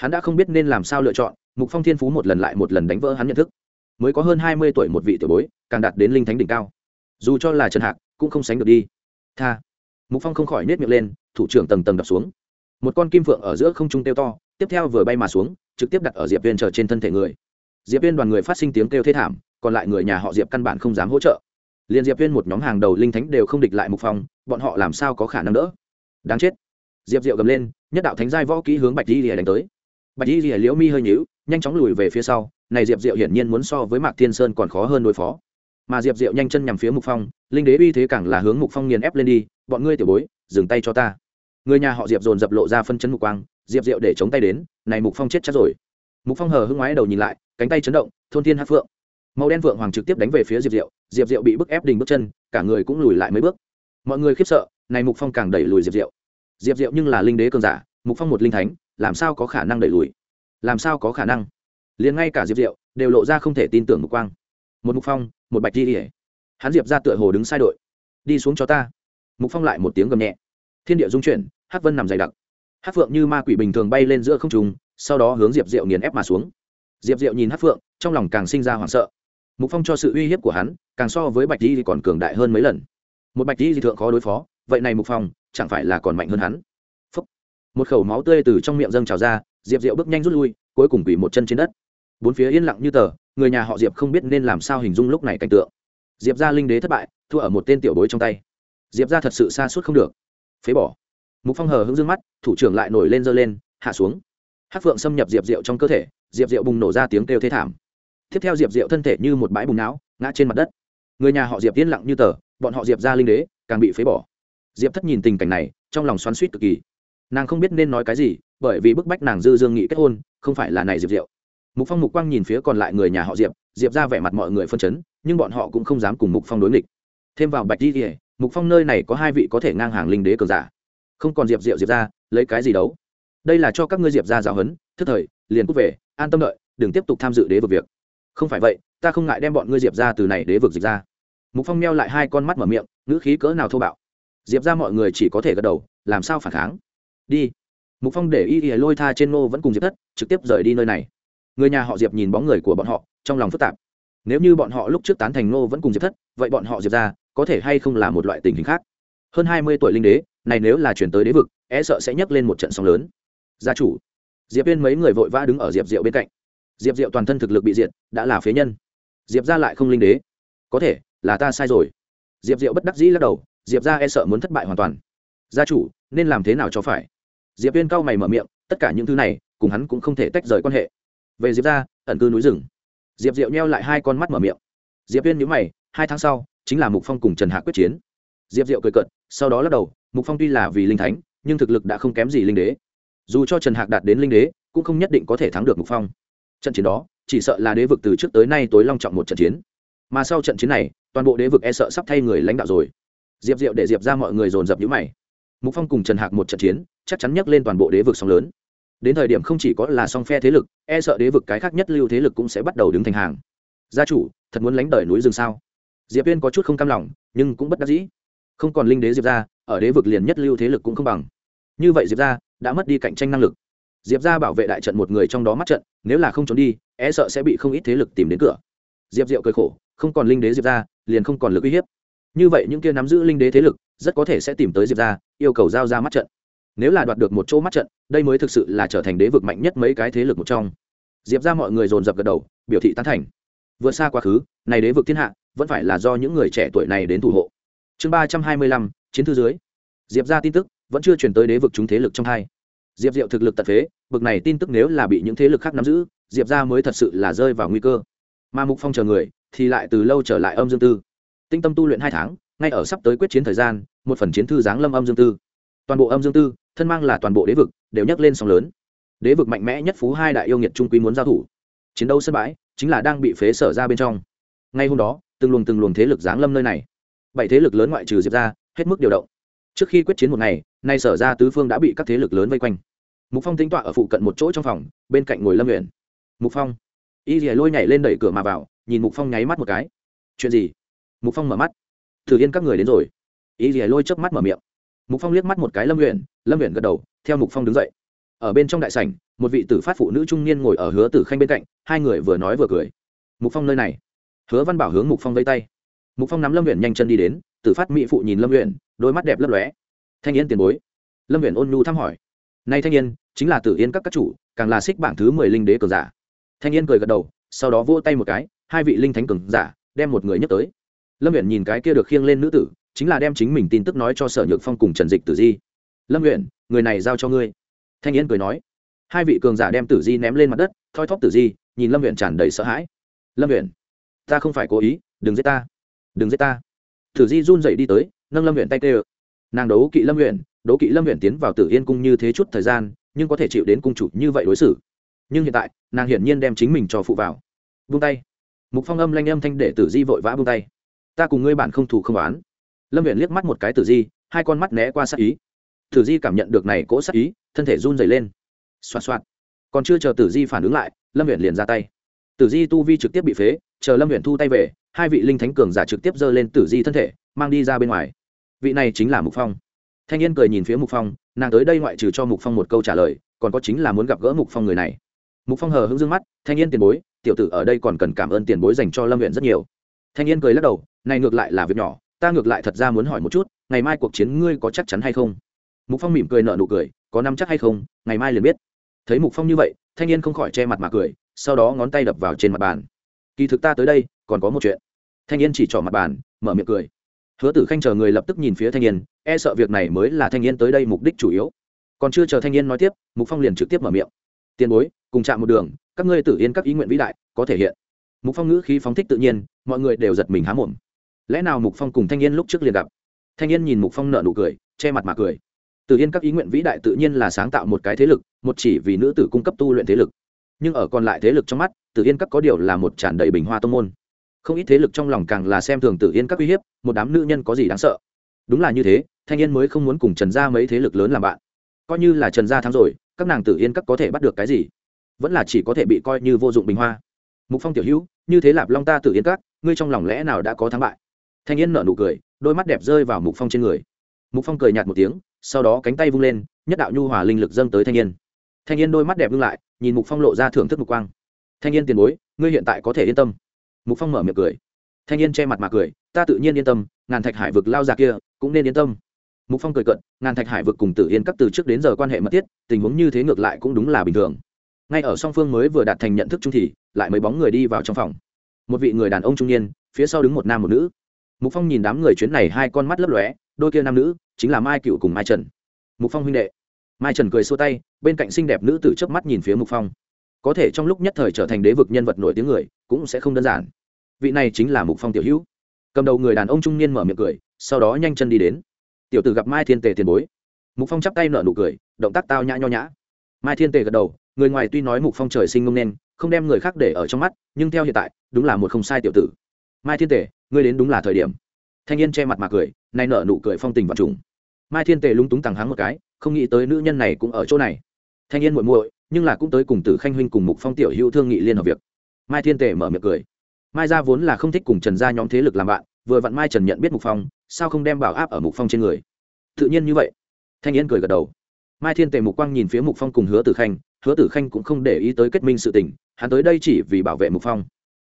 hắn đã không biết nên làm sao lựa chọn, mục phong thiên phú một lần lại một lần đánh vỡ hắn nhận thức. Mới có hơn hai mươi tuổi một vị tiểu bối, càng đạt đến linh thánh đỉnh cao. Dù cho là trần hạc, cũng không sánh được đi. Tha. Mục phong không khỏi nết miệng lên, thủ trưởng tầng tầng đập xuống. Một con kim phượng ở giữa không trung tiêu to, tiếp theo vừa bay mà xuống, trực tiếp đặt ở diệp viên chờ trên thân thể người. Diệp viên đoàn người phát sinh tiếng kêu thê thảm, còn lại người nhà họ diệp căn bản không dám hỗ trợ. Liền diệp viên một nhóm hàng đầu linh thánh đều không địch lại mục phong, bọn họ làm sao có khả năng đỡ? Đáng chết. Diệp diệu gầm lên, nhất đạo thánh giai võ kỹ hướng bạch di lìa đánh tới bạch y liễu mi hơi nhíu, nhanh chóng lùi về phía sau, này diệp diệu hiển nhiên muốn so với mạc thiên sơn còn khó hơn đối phó. Mà diệp diệu nhanh chân nhằm phía mục phong, linh đế uy thế càng là hướng mục phong nghiền ép lên đi, bọn ngươi tiểu bối, dừng tay cho ta. Người nhà họ diệp dồn dập lộ ra phân chân mục quang, diệp diệu để chống tay đến, này mục phong chết chắc rồi. Mục phong hờ hưng ngoái đầu nhìn lại, cánh tay chấn động, thôn thiên hát phượng. Màu đen phượng hoàng trực tiếp đánh về phía diệp diệu diệp diệu bị bức ép đình bước chân, cả người cũng lùi lại mấy bước. Mọi người khiếp sợ, này mục phong càng đẩy lùi diệp diệu. Diệp diệu nhưng là linh đế cường giả, mục phong một linh thánh làm sao có khả năng đẩy lùi? Làm sao có khả năng? Liền ngay cả diệp diệu đều lộ ra không thể tin tưởng mục quang. Một mục phong, một bạch di ỉa hắn diệp ra tựa hồ đứng sai đội. Đi xuống cho ta. Mục phong lại một tiếng gầm nhẹ. Thiên địa dung chuyển hát vân nằm dày đặc. Hát phượng như ma quỷ bình thường bay lên giữa không trùng sau đó hướng diệp diệu nghiền ép mà xuống. Diệp diệu nhìn hát phượng, trong lòng càng sinh ra hoảng sợ. Mục phong cho sự uy hiếp của hắn, càng so với bạch di thì còn cường đại hơn mấy lần. Một bạch di thì thượng khó đối phó, vậy này mục phong, chẳng phải là còn mạnh hơn hắn? Một khẩu máu tươi từ trong miệng dâng trào ra, diệp diệu bước nhanh rút lui, cuối cùng quỳ một chân trên đất. Bốn phía yên lặng như tờ, người nhà họ diệp không biết nên làm sao hình dung lúc này cảnh tượng. Diệp ra linh đế thất bại, thua ở một tên tiểu bối trong tay. Diệp ra thật sự xa suốt không được. Phế bỏ. Mục phong hờ hững dương mắt, thủ trưởng lại nổi lên giơ lên, hạ xuống. Hát phượng xâm nhập diệp rượu trong cơ thể, diệp rượu bùng nổ ra tiếng kêu thế thảm. Tiếp theo diệp rượu thân thể như một bãi bùng não, ngã trên mặt đất. Người nhà họ diệp yên lặng như tờ, bọn họ diệp ra linh đế, càng bị phế bỏ. Diệp thất nhìn tình cảnh này, trong lòng xoắn suýt cực kỳ nàng không biết nên nói cái gì, bởi vì bức bách nàng dư dương nghị kết hôn, không phải là này diệp diệu. Mục phong, mục quang nhìn phía còn lại người nhà họ diệp diệp ra vẻ mặt mọi người phân chấn, nhưng bọn họ cũng không dám cùng mục phong đối nghịch. Thêm vào bạch di kỉa mục phong nơi này có hai vị có thể ngang hàng linh đế cường giả. Không còn diệp diệu, diệp ra, lấy cái gì đấu? Đây là cho các ngươi diệp ra giáo huấn, thức thời, liền cút về, an tâm đợi, đừng tiếp tục tham dự đế vực việc. Không phải vậy, ta không ngại đem bọn ngươi diệp ra từ này đế vực dịch ra. Mục phong meo lại hai con mắt mở miệng, ngữ khí cỡ nào thô bạo. Diệp ra mọi người chỉ có thể gật đầu, làm sao phản kháng? Đi. Mục phong để y y lôi tha trên ngô vẫn cùng diệp thất, trực tiếp rời đi nơi này. Người nhà họ diệp nhìn bóng người của bọn họ, trong lòng phức tạp. Nếu như bọn họ lúc trước tán thành ngô vẫn cùng diệp thất, vậy bọn họ diệp ra, có thể hay không là một loại tình hình khác? Hơn hai mươi tuổi linh đế, này nếu là chuyển tới đế vực e sợ sẽ nhấc lên một trận sóng lớn. Gia chủ. Diệp viên mấy người vội vã đứng ở diệp diệu bên cạnh. Diệp diệu toàn thân thực lực bị diệt, đã là phế nhân. Diệp ra lại không linh đế. Có thể, là ta sai rồi. Diệp diệu bất đắc dĩ lắc đầu, diệp ra e sợ muốn thất bại hoàn toàn. Gia chủ, nên làm thế nào cho phải? Diệp viên cau mày mở miệng, tất cả những thứ này, cùng hắn cũng không thể tách rời quan hệ. Về diệp ra, ẩn cư núi rừng. Diệp diệu neo lại hai con mắt mở miệng. Diệp viên nhữ mày, hai tháng sau, chính là mục phong cùng trần hạ quyết chiến. Diệp diệu cười cận sau đó lắc đầu, mục phong tuy là vì linh thánh, nhưng thực lực đã không kém gì linh đế. Dù cho trần hạc đạt đến linh đế, cũng không nhất định có thể thắng được mục phong. Trận chiến đó, chỉ sợ là đế vực từ trước tới nay tối long trọng một trận chiến. Mà sau trận chiến này, toàn bộ đế vực e sợ sắp thay người lãnh đạo rồi. Diệp diệu để diệp ra mọi người dồn dập nhữ mày mục phong cùng trần hạc một trận chiến, chắc chắn nhắc lên toàn bộ đế vực sóng lớn. Đến thời điểm không chỉ có là song phe thế lực e sợ đế vực cái khác nhất lưu thế lực cũng sẽ bắt đầu đứng thành hàng. Gia chủ, thật muốn lánh đời núi rừng sao? Diệp viên có chút không cam lòng, nhưng cũng bất đắc dĩ. Không còn linh đế diệp ra ở đế vực liền nhất lưu thế lực cũng không bằng. Như vậy diệp ra đã mất đi cạnh tranh năng lực. Diệp ra bảo vệ đại trận một người trong đó mắt trận, nếu là không trốn đi e sợ sẽ bị không ít thế lực tìm đến cửa. Diệp diệu cười khổ, không còn linh đế diệp ra liền không còn lực uy hiếp. Như vậy những kia nắm giữ linh đế thế lực rất có thể sẽ tìm tới diệp ra yêu cầu giao ra mắt trận. Nếu là đoạt được một chỗ mắt trận, đây mới thực sự là trở thành đế vực mạnh nhất mấy cái thế lực một trong. Diệp ra mọi người dồn dập gật đầu, biểu thị tán thành. Vượt xa quá khứ, này đế vực thiên hạ, vẫn phải là do những người trẻ tuổi này đến thủ hộ. Chương ba trăm hai mươi lăm, chiến thư dưới. Diệp ra tin tức, vẫn chưa chuyển tới đế vực chúng thế lực trong hai. Diệp diệu thực lực tật phế vực này tin tức nếu là bị những thế lực khác nắm giữ, diệp ra mới thật sự là rơi vào nguy cơ. Mà mục phong chờ người, thì lại từ lâu trở lại âm dương tư. Tinh tâm tu luyện hai tháng ngay ở sắp tới quyết chiến thời gian, một phần chiến thư giáng lâm âm dương tư. Toàn bộ âm dương tư, thân mang là toàn bộ đế vực, đều nhắc lên sóng lớn. Đế vực mạnh mẽ nhất phú hai đại yêu nghiệt trung quý muốn giao thủ. Chiến đấu sân bãi, chính là đang bị phế sở ra bên trong. Ngay hôm đó, từng luồng từng luồng thế lực giáng lâm nơi này. Bảy thế lực lớn ngoại trừ diệp ra hết mức điều động. Trước khi quyết chiến một ngày, nay sở ra tứ phương đã bị các thế lực lớn vây quanh. Mục phong tính tọa ở phụ cận một chỗ trong phòng, bên cạnh ngồi lâm nguyện mục phong. Y rìa lôi nhảy lên đẩy cửa mà vào, nhìn mục phong nháy mắt một cái. Chuyện gì? Mục phong mở mắt thử yên các người đến rồi. Y rìa lôi chớp mắt mở miệng. Mục phong liếc mắt một cái lâm nguyện lâm nguyện gật đầu, theo mục phong đứng dậy. Ở bên trong đại sảnh, một vị tử phát phụ nữ trung niên ngồi ở hứa tử khanh bên cạnh, hai người vừa nói vừa cười. Mục phong nơi này. Hứa văn bảo hướng mục phong vây tay. Mục phong nắm lâm nguyện nhanh chân đi đến, tử phát mỹ phụ nhìn lâm nguyện đôi mắt đẹp lấp lóe. Thanh yên tiền bối. Lâm nguyện ôn nhu thăm hỏi. Nay thanh yên, chính là tử yên các các chủ, càng là xích bảng thứ mười linh đế cường giả. Thanh yên cười gật đầu, sau đó vỗ tay một cái, hai vị linh thánh cường giả, đem một người nhấc tới lâm nguyện nhìn cái kia được khiêng lên nữ tử, chính là đem chính mình tin tức nói cho sở nhược phong cùng trần dịch tử di. Lâm nguyện người này giao cho ngươi. Thanh yên cười nói. Hai vị cường giả đem tử di ném lên mặt đất, thoi thóp tử di, nhìn lâm nguyện tràn đầy sợ hãi. Lâm nguyện ta không phải cố ý, đừng giết ta, đừng giết ta. Tử di run dậy đi tới, nâng lâm nguyện tay tê ơ nàng đấu kỵ lâm nguyện đấu kỵ lâm nguyện tiến vào tử yên cung như thế chút thời gian, nhưng có thể chịu đến cung chủ như vậy đối xử. Nhưng hiện tại, nàng hiển nhiên đem chính mình cho phụ vào. Vung tay. Mục phong âm lanh âm thanh để tử di vội vã vung tay ta cùng ngươi bạn không thù không oán. Lâm viện liếc mắt một cái tử di, hai con mắt né qua sát ý. Tử di cảm nhận được này cỗ sát ý, thân thể run dày lên. Xoạt xoạt. Còn chưa chờ tử di phản ứng lại, lâm viện liền ra tay. Tử di tu vi trực tiếp bị phế, chờ lâm viện thu tay về, hai vị linh thánh cường giả trực tiếp giơ lên tử di thân thể, mang đi ra bên ngoài. Vị này chính là mục phong. Thanh niên cười nhìn phía mục phong, nàng tới đây ngoại trừ cho mục phong một câu trả lời, còn có chính là muốn gặp gỡ mục phong người này. Mục phong hờ hững dương mắt, thanh niên tiền bối, tiểu tử ở đây còn cần cảm ơn tiền bối dành cho lâm huyện rất nhiều. Thanh niên cười lắc đầu này ngược lại là việc nhỏ, ta ngược lại thật ra muốn hỏi một chút, ngày mai cuộc chiến ngươi có chắc chắn hay không? Mục phong mỉm cười nợ nụ cười, có năm chắc hay không, ngày mai liền biết. Thấy mục phong như vậy, thanh niên không khỏi che mặt mà cười, sau đó ngón tay đập vào trên mặt bàn. Kỳ thực ta tới đây, còn có một chuyện. Thanh niên chỉ trỏ mặt bàn, mở miệng cười. Hứa tử khanh chờ người lập tức nhìn phía thanh niên e sợ việc này mới là thanh niên tới đây mục đích chủ yếu. Còn chưa chờ thanh niên nói tiếp, mục phong liền trực tiếp mở miệng. Tiền bối, cùng chạm một đường, các ngươi tử yên các ý nguyện vĩ đại, có thể hiện. Mục phong ngữ khí phóng thích tự nhiên, mọi người đều giật mình há mồm lẽ nào mục phong cùng thanh niên lúc trước liền gặp? Thanh niên nhìn mục phong nợ nụ cười, che mặt mà cười. Tử yên các ý nguyện vĩ đại tự nhiên là sáng tạo một cái thế lực, một chỉ vì nữ tử cung cấp tu luyện thế lực. Nhưng ở còn lại thế lực trong mắt tử yên các có điều là một tràn đầy bình hoa tông môn. Không ít thế lực trong lòng càng là xem thường tử yên các uy hiếp, một đám nữ nhân có gì đáng sợ? Đúng là như thế, thanh niên mới không muốn cùng trần gia mấy thế lực lớn làm bạn. Coi như là trần gia thắng rồi, các nàng tử yên các có thể bắt được cái gì? Vẫn là chỉ có thể bị coi như vô dụng bình hoa. Mục phong tiểu hữu, như thế lạp long ta tử yên các, ngươi trong lòng lẽ nào đã có thắng bại? Thanh niên nở nụ cười, đôi mắt đẹp rơi vào mục phong trên người. Mục phong cười nhạt một tiếng, sau đó cánh tay vung lên, nhất đạo nhu hòa linh lực dâng tới thanh niên thanh niên đôi mắt đẹp ngưng lại, nhìn mục phong lộ ra thưởng thức mục quang. Thanh niên tiền bối, ngươi hiện tại có thể yên tâm. Mục phong mở miệng cười. Thanh niên che mặt mà cười, ta tự nhiên yên tâm, ngàn thạch hải vực lao ra kia cũng nên yên tâm. Mục phong cười cận ngàn thạch hải vực cùng tử yên cấp từ trước đến giờ quan hệ mật thiết, tình huống như thế ngược lại cũng đúng là bình thường. Ngay ở song phương mới vừa đạt thành nhận thức chung thì, lại mấy bóng người đi vào trong phòng. Một vị người đàn ông trung niên, phía sau đứng một nam một nữ mục phong nhìn đám người chuyến này hai con mắt lấp lóe, đôi kia nam nữ chính là mai cựu cùng mai trần. Mục phong huynh đệ. Mai trần cười xua tay, bên cạnh xinh đẹp nữ tử chớp mắt nhìn phía mục phong. Có thể trong lúc nhất thời trở thành đế vực nhân vật nổi tiếng người, cũng sẽ không đơn giản. Vị này chính là mục phong tiểu hữu. Cầm đầu người đàn ông trung niên mở miệng cười, sau đó nhanh chân đi đến. Tiểu tử gặp mai thiên tề tiền bối. Mục phong chắp tay nở nụ cười, động tác tao nhã nho nhã. Mai thiên tề gật đầu, người ngoài tuy nói mục phong trời sinh ngông nên không đem người khác để ở trong mắt, nhưng theo hiện tại, đúng là một không sai tiểu tử. Mai thiên tề ngươi đến đúng là thời điểm. Thanh niên che mặt mà cười, nay nở nụ cười phong tình và trùng. Mai thiên tề lúng túng tàng hắng một cái, không nghĩ tới nữ nhân này cũng ở chỗ này. Thanh niên muội muội, nhưng là cũng tới cùng tử khanh huynh cùng mục phong tiểu hữu thương nghị liên hợp việc. Mai thiên tề mở miệng cười. Mai gia vốn là không thích cùng trần gia nhóm thế lực làm bạn, vừa vặn mai trần nhận biết mục phong, sao không đem bảo áp ở mục phong trên người? Tự nhiên như vậy. Thanh niên cười gật đầu. Mai thiên tề mục quang nhìn phía mục phong cùng hứa tử khanh, hứa tử khanh cũng không để ý tới kết minh sự tình, hắn tới đây chỉ vì bảo vệ mục phong.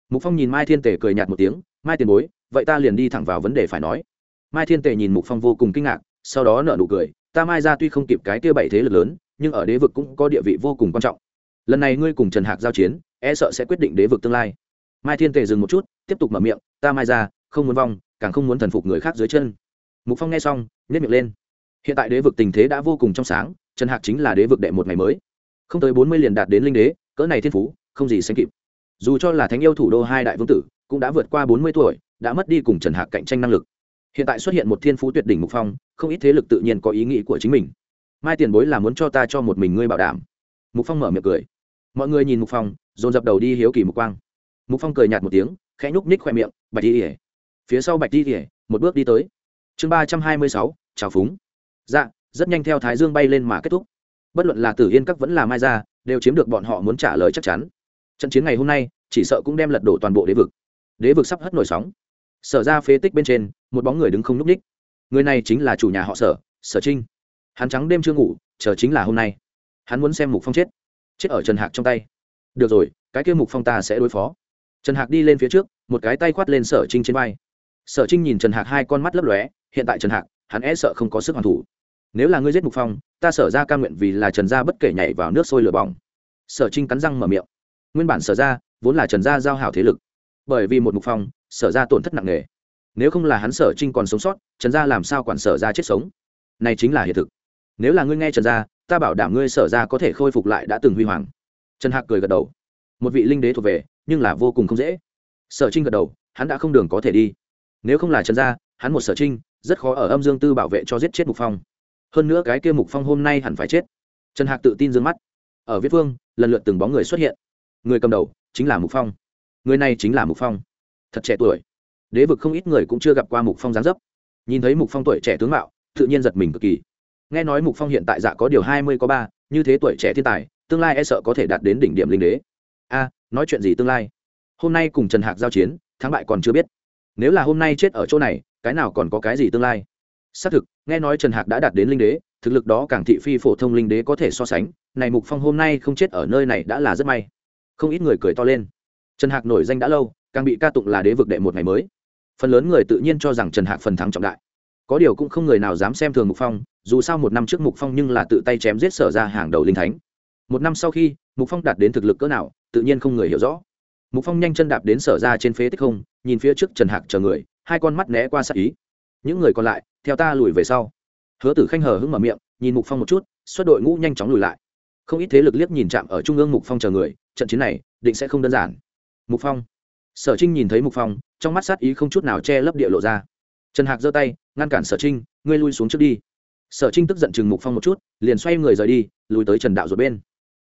Mục phong nhìn mai thiên tề cười nhạt một tiếng mai tiền bối, vậy ta liền đi thẳng vào vấn đề phải nói. Mai thiên tề nhìn mục phong vô cùng kinh ngạc, sau đó nở nụ cười, ta mai ra tuy không kịp cái kia bảy thế lực lớn, nhưng ở đế vực cũng có địa vị vô cùng quan trọng. Lần này ngươi cùng trần hạc giao chiến e sợ sẽ quyết định đế vực tương lai. Mai thiên tề dừng một chút, tiếp tục mở miệng, ta mai ra không muốn vong, càng không muốn thần phục người khác dưới chân. Mục phong nghe xong nhét miệng lên. Hiện tại đế vực tình thế đã vô cùng trong sáng, trần hạc chính là đế vực đệ một ngày mới. Không tới bốn mươi liền đạt đến linh đế, cỡ này thiên phú, không gì sánh kịp. Dù cho là thánh yêu thủ đô hai đại vương tử cũng đã vượt qua bốn mươi tuổi, đã mất đi cùng trần hạc cạnh tranh năng lực. Hiện tại xuất hiện một thiên phú tuyệt đỉnh mục phong, không ít thế lực tự nhiên có ý nghĩ của chính mình. Mai tiền bối là muốn cho ta cho một mình ngươi bảo đảm. Mục phong mở miệng cười. Mọi người nhìn mục phong, dồn dập đầu đi hiếu kỳ mục quang. Mục phong cười nhạt một tiếng, khẽ nhúc ních khoe miệng, bạch đi ỉa phía sau bạch đi ỉa một bước đi tới. Chương ba trăm hai mươi sáu, chào phúng. Dạ rất nhanh theo thái dương bay lên mà kết thúc. Bất luận là tử yên các vẫn là mai gia, đều chiếm được bọn họ muốn trả lời chắc chắn. Trận chiến ngày hôm nay, chỉ sợ cũng đem lật đổ toàn bộ đế vực đế vực sắp hất nổi sóng. Sở ra phế tích bên trên, một bóng người đứng không n ú c ních người này chính là chủ nhà họ sở sở trinh. Hắn trắng đêm chưa ngủ, chờ chính là hôm nay. Hắn muốn xem mục phong chết. Chết ở trần hạc trong tay. Được rồi, cái kia mục phong ta sẽ đối phó. Trần hạc đi lên phía trước, một cái tay khoát lên sở trinh trên vai. Sở trinh nhìn trần hạc hai con mắt lấp lóe, hiện tại trần hạc, hắn e sợ không có sức hoàn thủ. Nếu là ngươi giết mục phong, ta sở ra ca nguyện vì là trần gia bất kể nhảy vào nước sôi lửa bỏng. Sở trinh cắn răng mở miệng. Nguyên bản sở ra vốn là trần gia giao hảo thế lực bởi vì một mục phong, sở ra tổn thất nặng nề. Nếu không là hắn sở trinh còn sống sót, trần gia làm sao quản sở ra chết sống? Này chính là hiện thực. Nếu là ngươi nghe trần gia, ta bảo đảm ngươi sở ra có thể khôi phục lại đã từng huy hoàng. Trần hạc cười gật đầu. Một vị linh đế thuộc về, nhưng là vô cùng không dễ. Sở trinh gật đầu, hắn đã không đường có thể đi. Nếu không là trần gia, hắn một sở trinh, rất khó ở âm dương tư bảo vệ cho giết chết mục phong. Hơn nữa cái kia mục phong hôm nay hẳn phải chết. Trần hạc tự tin d ư ơ n g mắt. Ở viết phương lần lượt từng bóng người xuất hiện. Người cầm đầu chính là mục phong người này chính là mục phong thật trẻ tuổi đế vực không ít người cũng chưa gặp qua mục phong gián dấp nhìn thấy mục phong tuổi trẻ tướng mạo tự nhiên giật mình cực kỳ nghe nói mục phong hiện tại dạ có điều hai mươi có ba như thế tuổi trẻ thiên tài tương lai e sợ có thể đạt đến đỉnh điểm linh đế a nói chuyện gì tương lai hôm nay cùng trần hạc giao chiến thắng bại còn chưa biết nếu là hôm nay chết ở chỗ này cái nào còn có cái gì tương lai xác thực nghe nói trần hạc đã đạt đến linh đế thực lực đó càng thị phi phổ thông linh đế có thể so sánh này mục phong hôm nay không chết ở nơi này đã là rất may không ít người cười to lên trần hạc nổi danh đã lâu, càng bị ca tụng là đế vực đệ một ngày mới. Phần lớn người tự nhiên cho rằng trần hạc phần thắng trọng đại. Có điều cũng không người nào dám xem thường mục phong, dù sao một năm trước mục phong nhưng là tự tay chém giết sở ra hàng đầu linh thánh. Một năm sau khi, mục phong đạt đến thực lực cỡ nào, tự nhiên không người hiểu rõ. Mục phong nhanh chân đạp đến sở ra trên phế tích không, nhìn phía trước trần hạc chờ người, hai con mắt né qua sát ý. Những người còn lại, theo ta lùi về sau. Hứa tử khanh hờ hững mở miệng, nhìn mục phong một chút, xuất đội ngũ nhanh chóng lùi lại. Không ít thế lực liếc nhìn chạm ở trung ương mục phong chờ người, trận chiến này, định sẽ không đơn giản mục phong. Sở trinh nhìn thấy mục phong, trong mắt sát ý không chút nào che lấp địa lộ ra. Trần hạc giơ tay, ngăn cản sở trinh, ngươi lui xuống trước đi. Sở trinh tức giận chừng mục phong một chút, liền xoay người rời đi, lùi tới trần đạo rồi bên.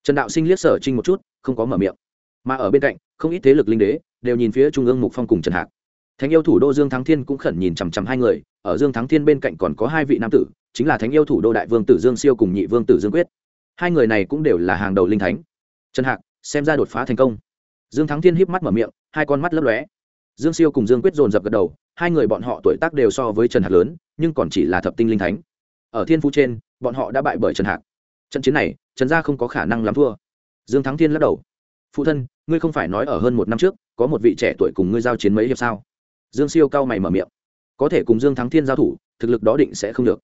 Trần đạo sinh liếc sở trinh một chút, không có mở miệng. Mà ở bên cạnh, không ít thế lực linh đế đều nhìn phía trung ương mục phong cùng trần hạc. Thánh yêu thủ đô dương thắng thiên cũng khẩn nhìn chằm chằm hai người, ở dương thắng thiên bên cạnh còn có hai vị nam tử, chính là thánh yêu thủ đô đại vương tử dương siêu cùng nhị vương tử dương quyết. Hai người này cũng đều là hàng đầu linh thánh. Trần hạc, xem ra đột phá thành công dương thắng thiên híp mắt mở miệng, hai con mắt lấp lóe. Dương siêu cùng dương quyết dồn dập gật đầu, hai người bọn họ tuổi tác đều so với trần hạc lớn, nhưng còn chỉ là thập tinh linh thánh. Ở thiên phú trên, bọn họ đã bại bởi trần hạc. Trận chiến này, trần gia không có khả năng làm thua. Dương thắng thiên lắc đầu. Phụ thân, ngươi không phải nói ở hơn một năm trước, có một vị trẻ tuổi cùng ngươi giao chiến mấy hiệp sao? Dương siêu cao mày mở miệng. Có thể cùng dương thắng thiên giao thủ, thực lực đó định sẽ không được.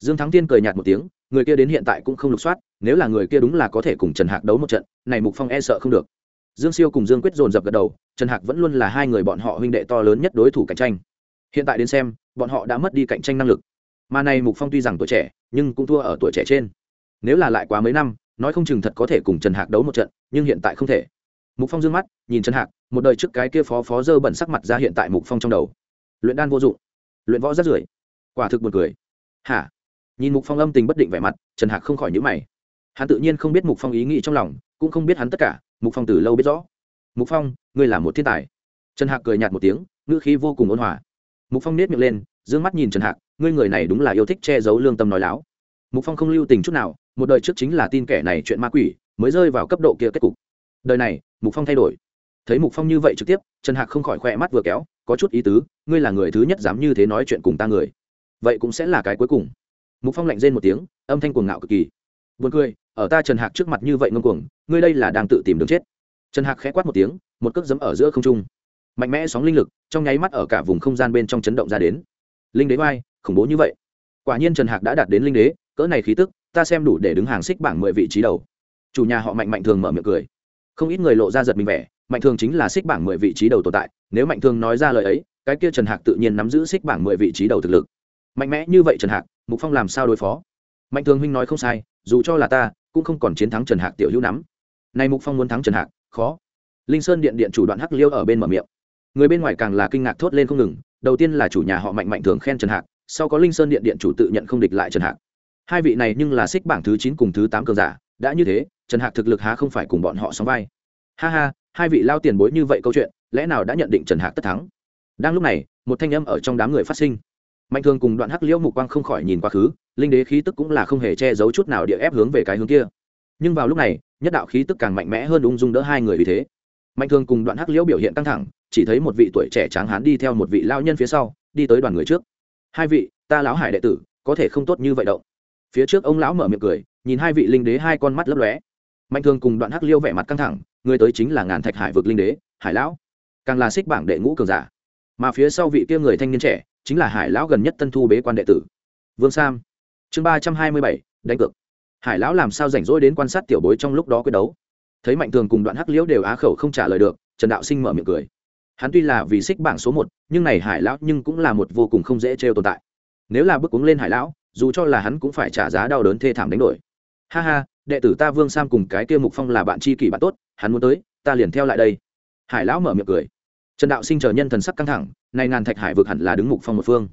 Dương thắng Thiên cười nhạt một tiếng, người kia đến hiện tại cũng không lục soát, nếu là người kia đúng là có thể cùng trần hạc đấu một trận, này mục phong e sợ không được dương siêu cùng dương quyết dồn dập gật đầu, trần hạc vẫn luôn là hai người bọn họ huynh đệ to lớn nhất đối thủ cạnh tranh. Hiện tại đến xem, bọn họ đã mất đi cạnh tranh năng lực. Mà này mục phong tuy rằng tuổi trẻ, nhưng cũng thua ở tuổi trẻ trên. Nếu là lại quá mấy năm, nói không chừng thật có thể cùng trần hạc đấu một trận, nhưng hiện tại không thể. Mục phong d ư ơ n g mắt, nhìn trần hạc, một đời trước cái kia phó phó dơ bẩn sắc mặt ra hiện tại mục phong trong đầu. Luyện đan vô dụng, luyện võ rất rưởi. Quả thực một cười. Hả? Nhìn mục phong âm tình bất định vẻ mặt, trần hạc không khỏi nhữ mày. Hắn tự nhiên không biết mục phong ý nghĩ trong lòng, cũng không biết hắn tất cả mục phong từ lâu biết rõ. Mục phong, ngươi là một thiên tài. Trần hạc cười nhạt một tiếng, ngữ khí vô cùng ôn hòa. Mục phong nết miệng lên d ư ơ n g mắt nhìn trần hạc, ngươi người này đúng là yêu thích che giấu lương tâm nói láo. Mục phong không lưu tình chút nào, một đời trước chính là tin kẻ này chuyện ma quỷ, mới rơi vào cấp độ kia kết cục. Đời này, mục phong thay đổi. Thấy mục phong như vậy trực tiếp, trần hạc không khỏi khoe mắt vừa kéo, có chút ý tứ, ngươi là người thứ nhất dám như thế nói chuyện cùng ta người. Vậy cũng sẽ là cái cuối cùng. Mục phong lạnh rên một tiếng, âm thanh cuồng ngạo cực kỳ buồn cười ở ta trần hạc trước mặt như vậy ngông cuồng ngươi đây là đang tự tìm đường chết. Trần hạc khẽ quát một tiếng một cước giẫm ở giữa không trung. Mạnh mẽ sóng linh lực trong nháy mắt ở cả vùng không gian bên trong chấn động ra đến. Linh đế oai, khủng bố như vậy. Quả nhiên trần hạc đã đạt đến linh đế cỡ này khí tức ta xem đủ để đứng hàng xích bảng mười vị trí đầu. Chủ nhà họ mạnh mạnh thường mở miệng cười. Không ít người lộ ra giật mình vẻ mạnh thường chính là xích bảng mười vị trí đầu tồn tại nếu mạnh thường nói ra lời ấy cái kia trần hạc tự nhiên nắm giữ xích bảng mười vị trí đầu thực lực. Mạnh mẽ như vậy trần hạc mục phong làm sao đối phó? Mạnh thường huynh nói không sai, dù cho là ta, cũng không còn chiến thắng trần hạc tiểu hữu nắm. Nay mục phong muốn thắng trần hạc, khó. Linh sơn điện điện chủ đoạn hắc liêu ở bên mở miệng. Người bên ngoài càng là kinh ngạc thốt lên không ngừng, đầu tiên là chủ nhà họ mạnh mạnh thường khen trần hạc, sau có linh sơn điện điện chủ tự nhận không địch lại trần hạc. Hai vị này nhưng là xích bảng thứ chín cùng thứ tám cường giả, đã như thế, trần hạc thực lực há không phải cùng bọn họ sóng vai. Ha ha, hai vị lao tiền bối như vậy câu chuyện, lẽ nào đã nhận định trần hạc tất thắng? Đang lúc này, một thanh âm ở trong đám người phát sinh. Mạnh thường cùng đoạn hắc liễu mục quang không khỏi nhìn quá khứ linh đế khí tức cũng là không hề che giấu chút nào địa ép hướng về cái hướng kia. Nhưng vào lúc này, nhất đạo khí tức càng mạnh mẽ hơn ung dung đỡ hai người vì thế. Mạnh thường cùng đoạn hắc liễu biểu hiện căng thẳng, chỉ thấy một vị tuổi trẻ tráng hán đi theo một vị lao nhân phía sau, đi tới đoàn người trước. Hai vị, ta lão hải đệ tử, có thể không tốt như vậy đâu. Phía trước ông lão mở miệng cười, nhìn hai vị linh đế hai con mắt lấp lóe. Mạnh thường cùng đoạn hắc liêu vẻ mặt căng thẳng, người tới chính là ngàn thạch hải vực linh đế, hải lão. Càng là xích bảng đệ ngũ cường giả. Mà phía sau vị kia người thanh niên trẻ, chính là hải lão gần nhất tân thu bế quan đệ tử. Vương sam chương ba trăm hai mươi bảy, đánh cược. Hải lão làm sao rảnh rỗi đến quan sát tiểu bối trong lúc đó quyết đấu? Thấy mạnh thường cùng đoạn hắc liễu đều á khẩu không trả lời được, trần đạo sinh mở miệng cười. Hắn tuy là vì xích bảng số một, nhưng này hải lão nhưng cũng là một vô cùng không dễ trêu tồn tại. Nếu là bước cuống lên hải lão, dù cho là hắn cũng phải trả giá đau đớn thê thảm đánh đổi. Ha ha, đệ tử ta vương sam cùng cái kia mục phong là bạn tri kỷ bạn tốt, hắn muốn tới, ta liền theo lại đây. Hải lão mở miệng cười. Trần đạo sinh chờ nhân thần sắc căng thẳng, nay ngàn thạch hải vực hẳn là đứng mục phong một phương.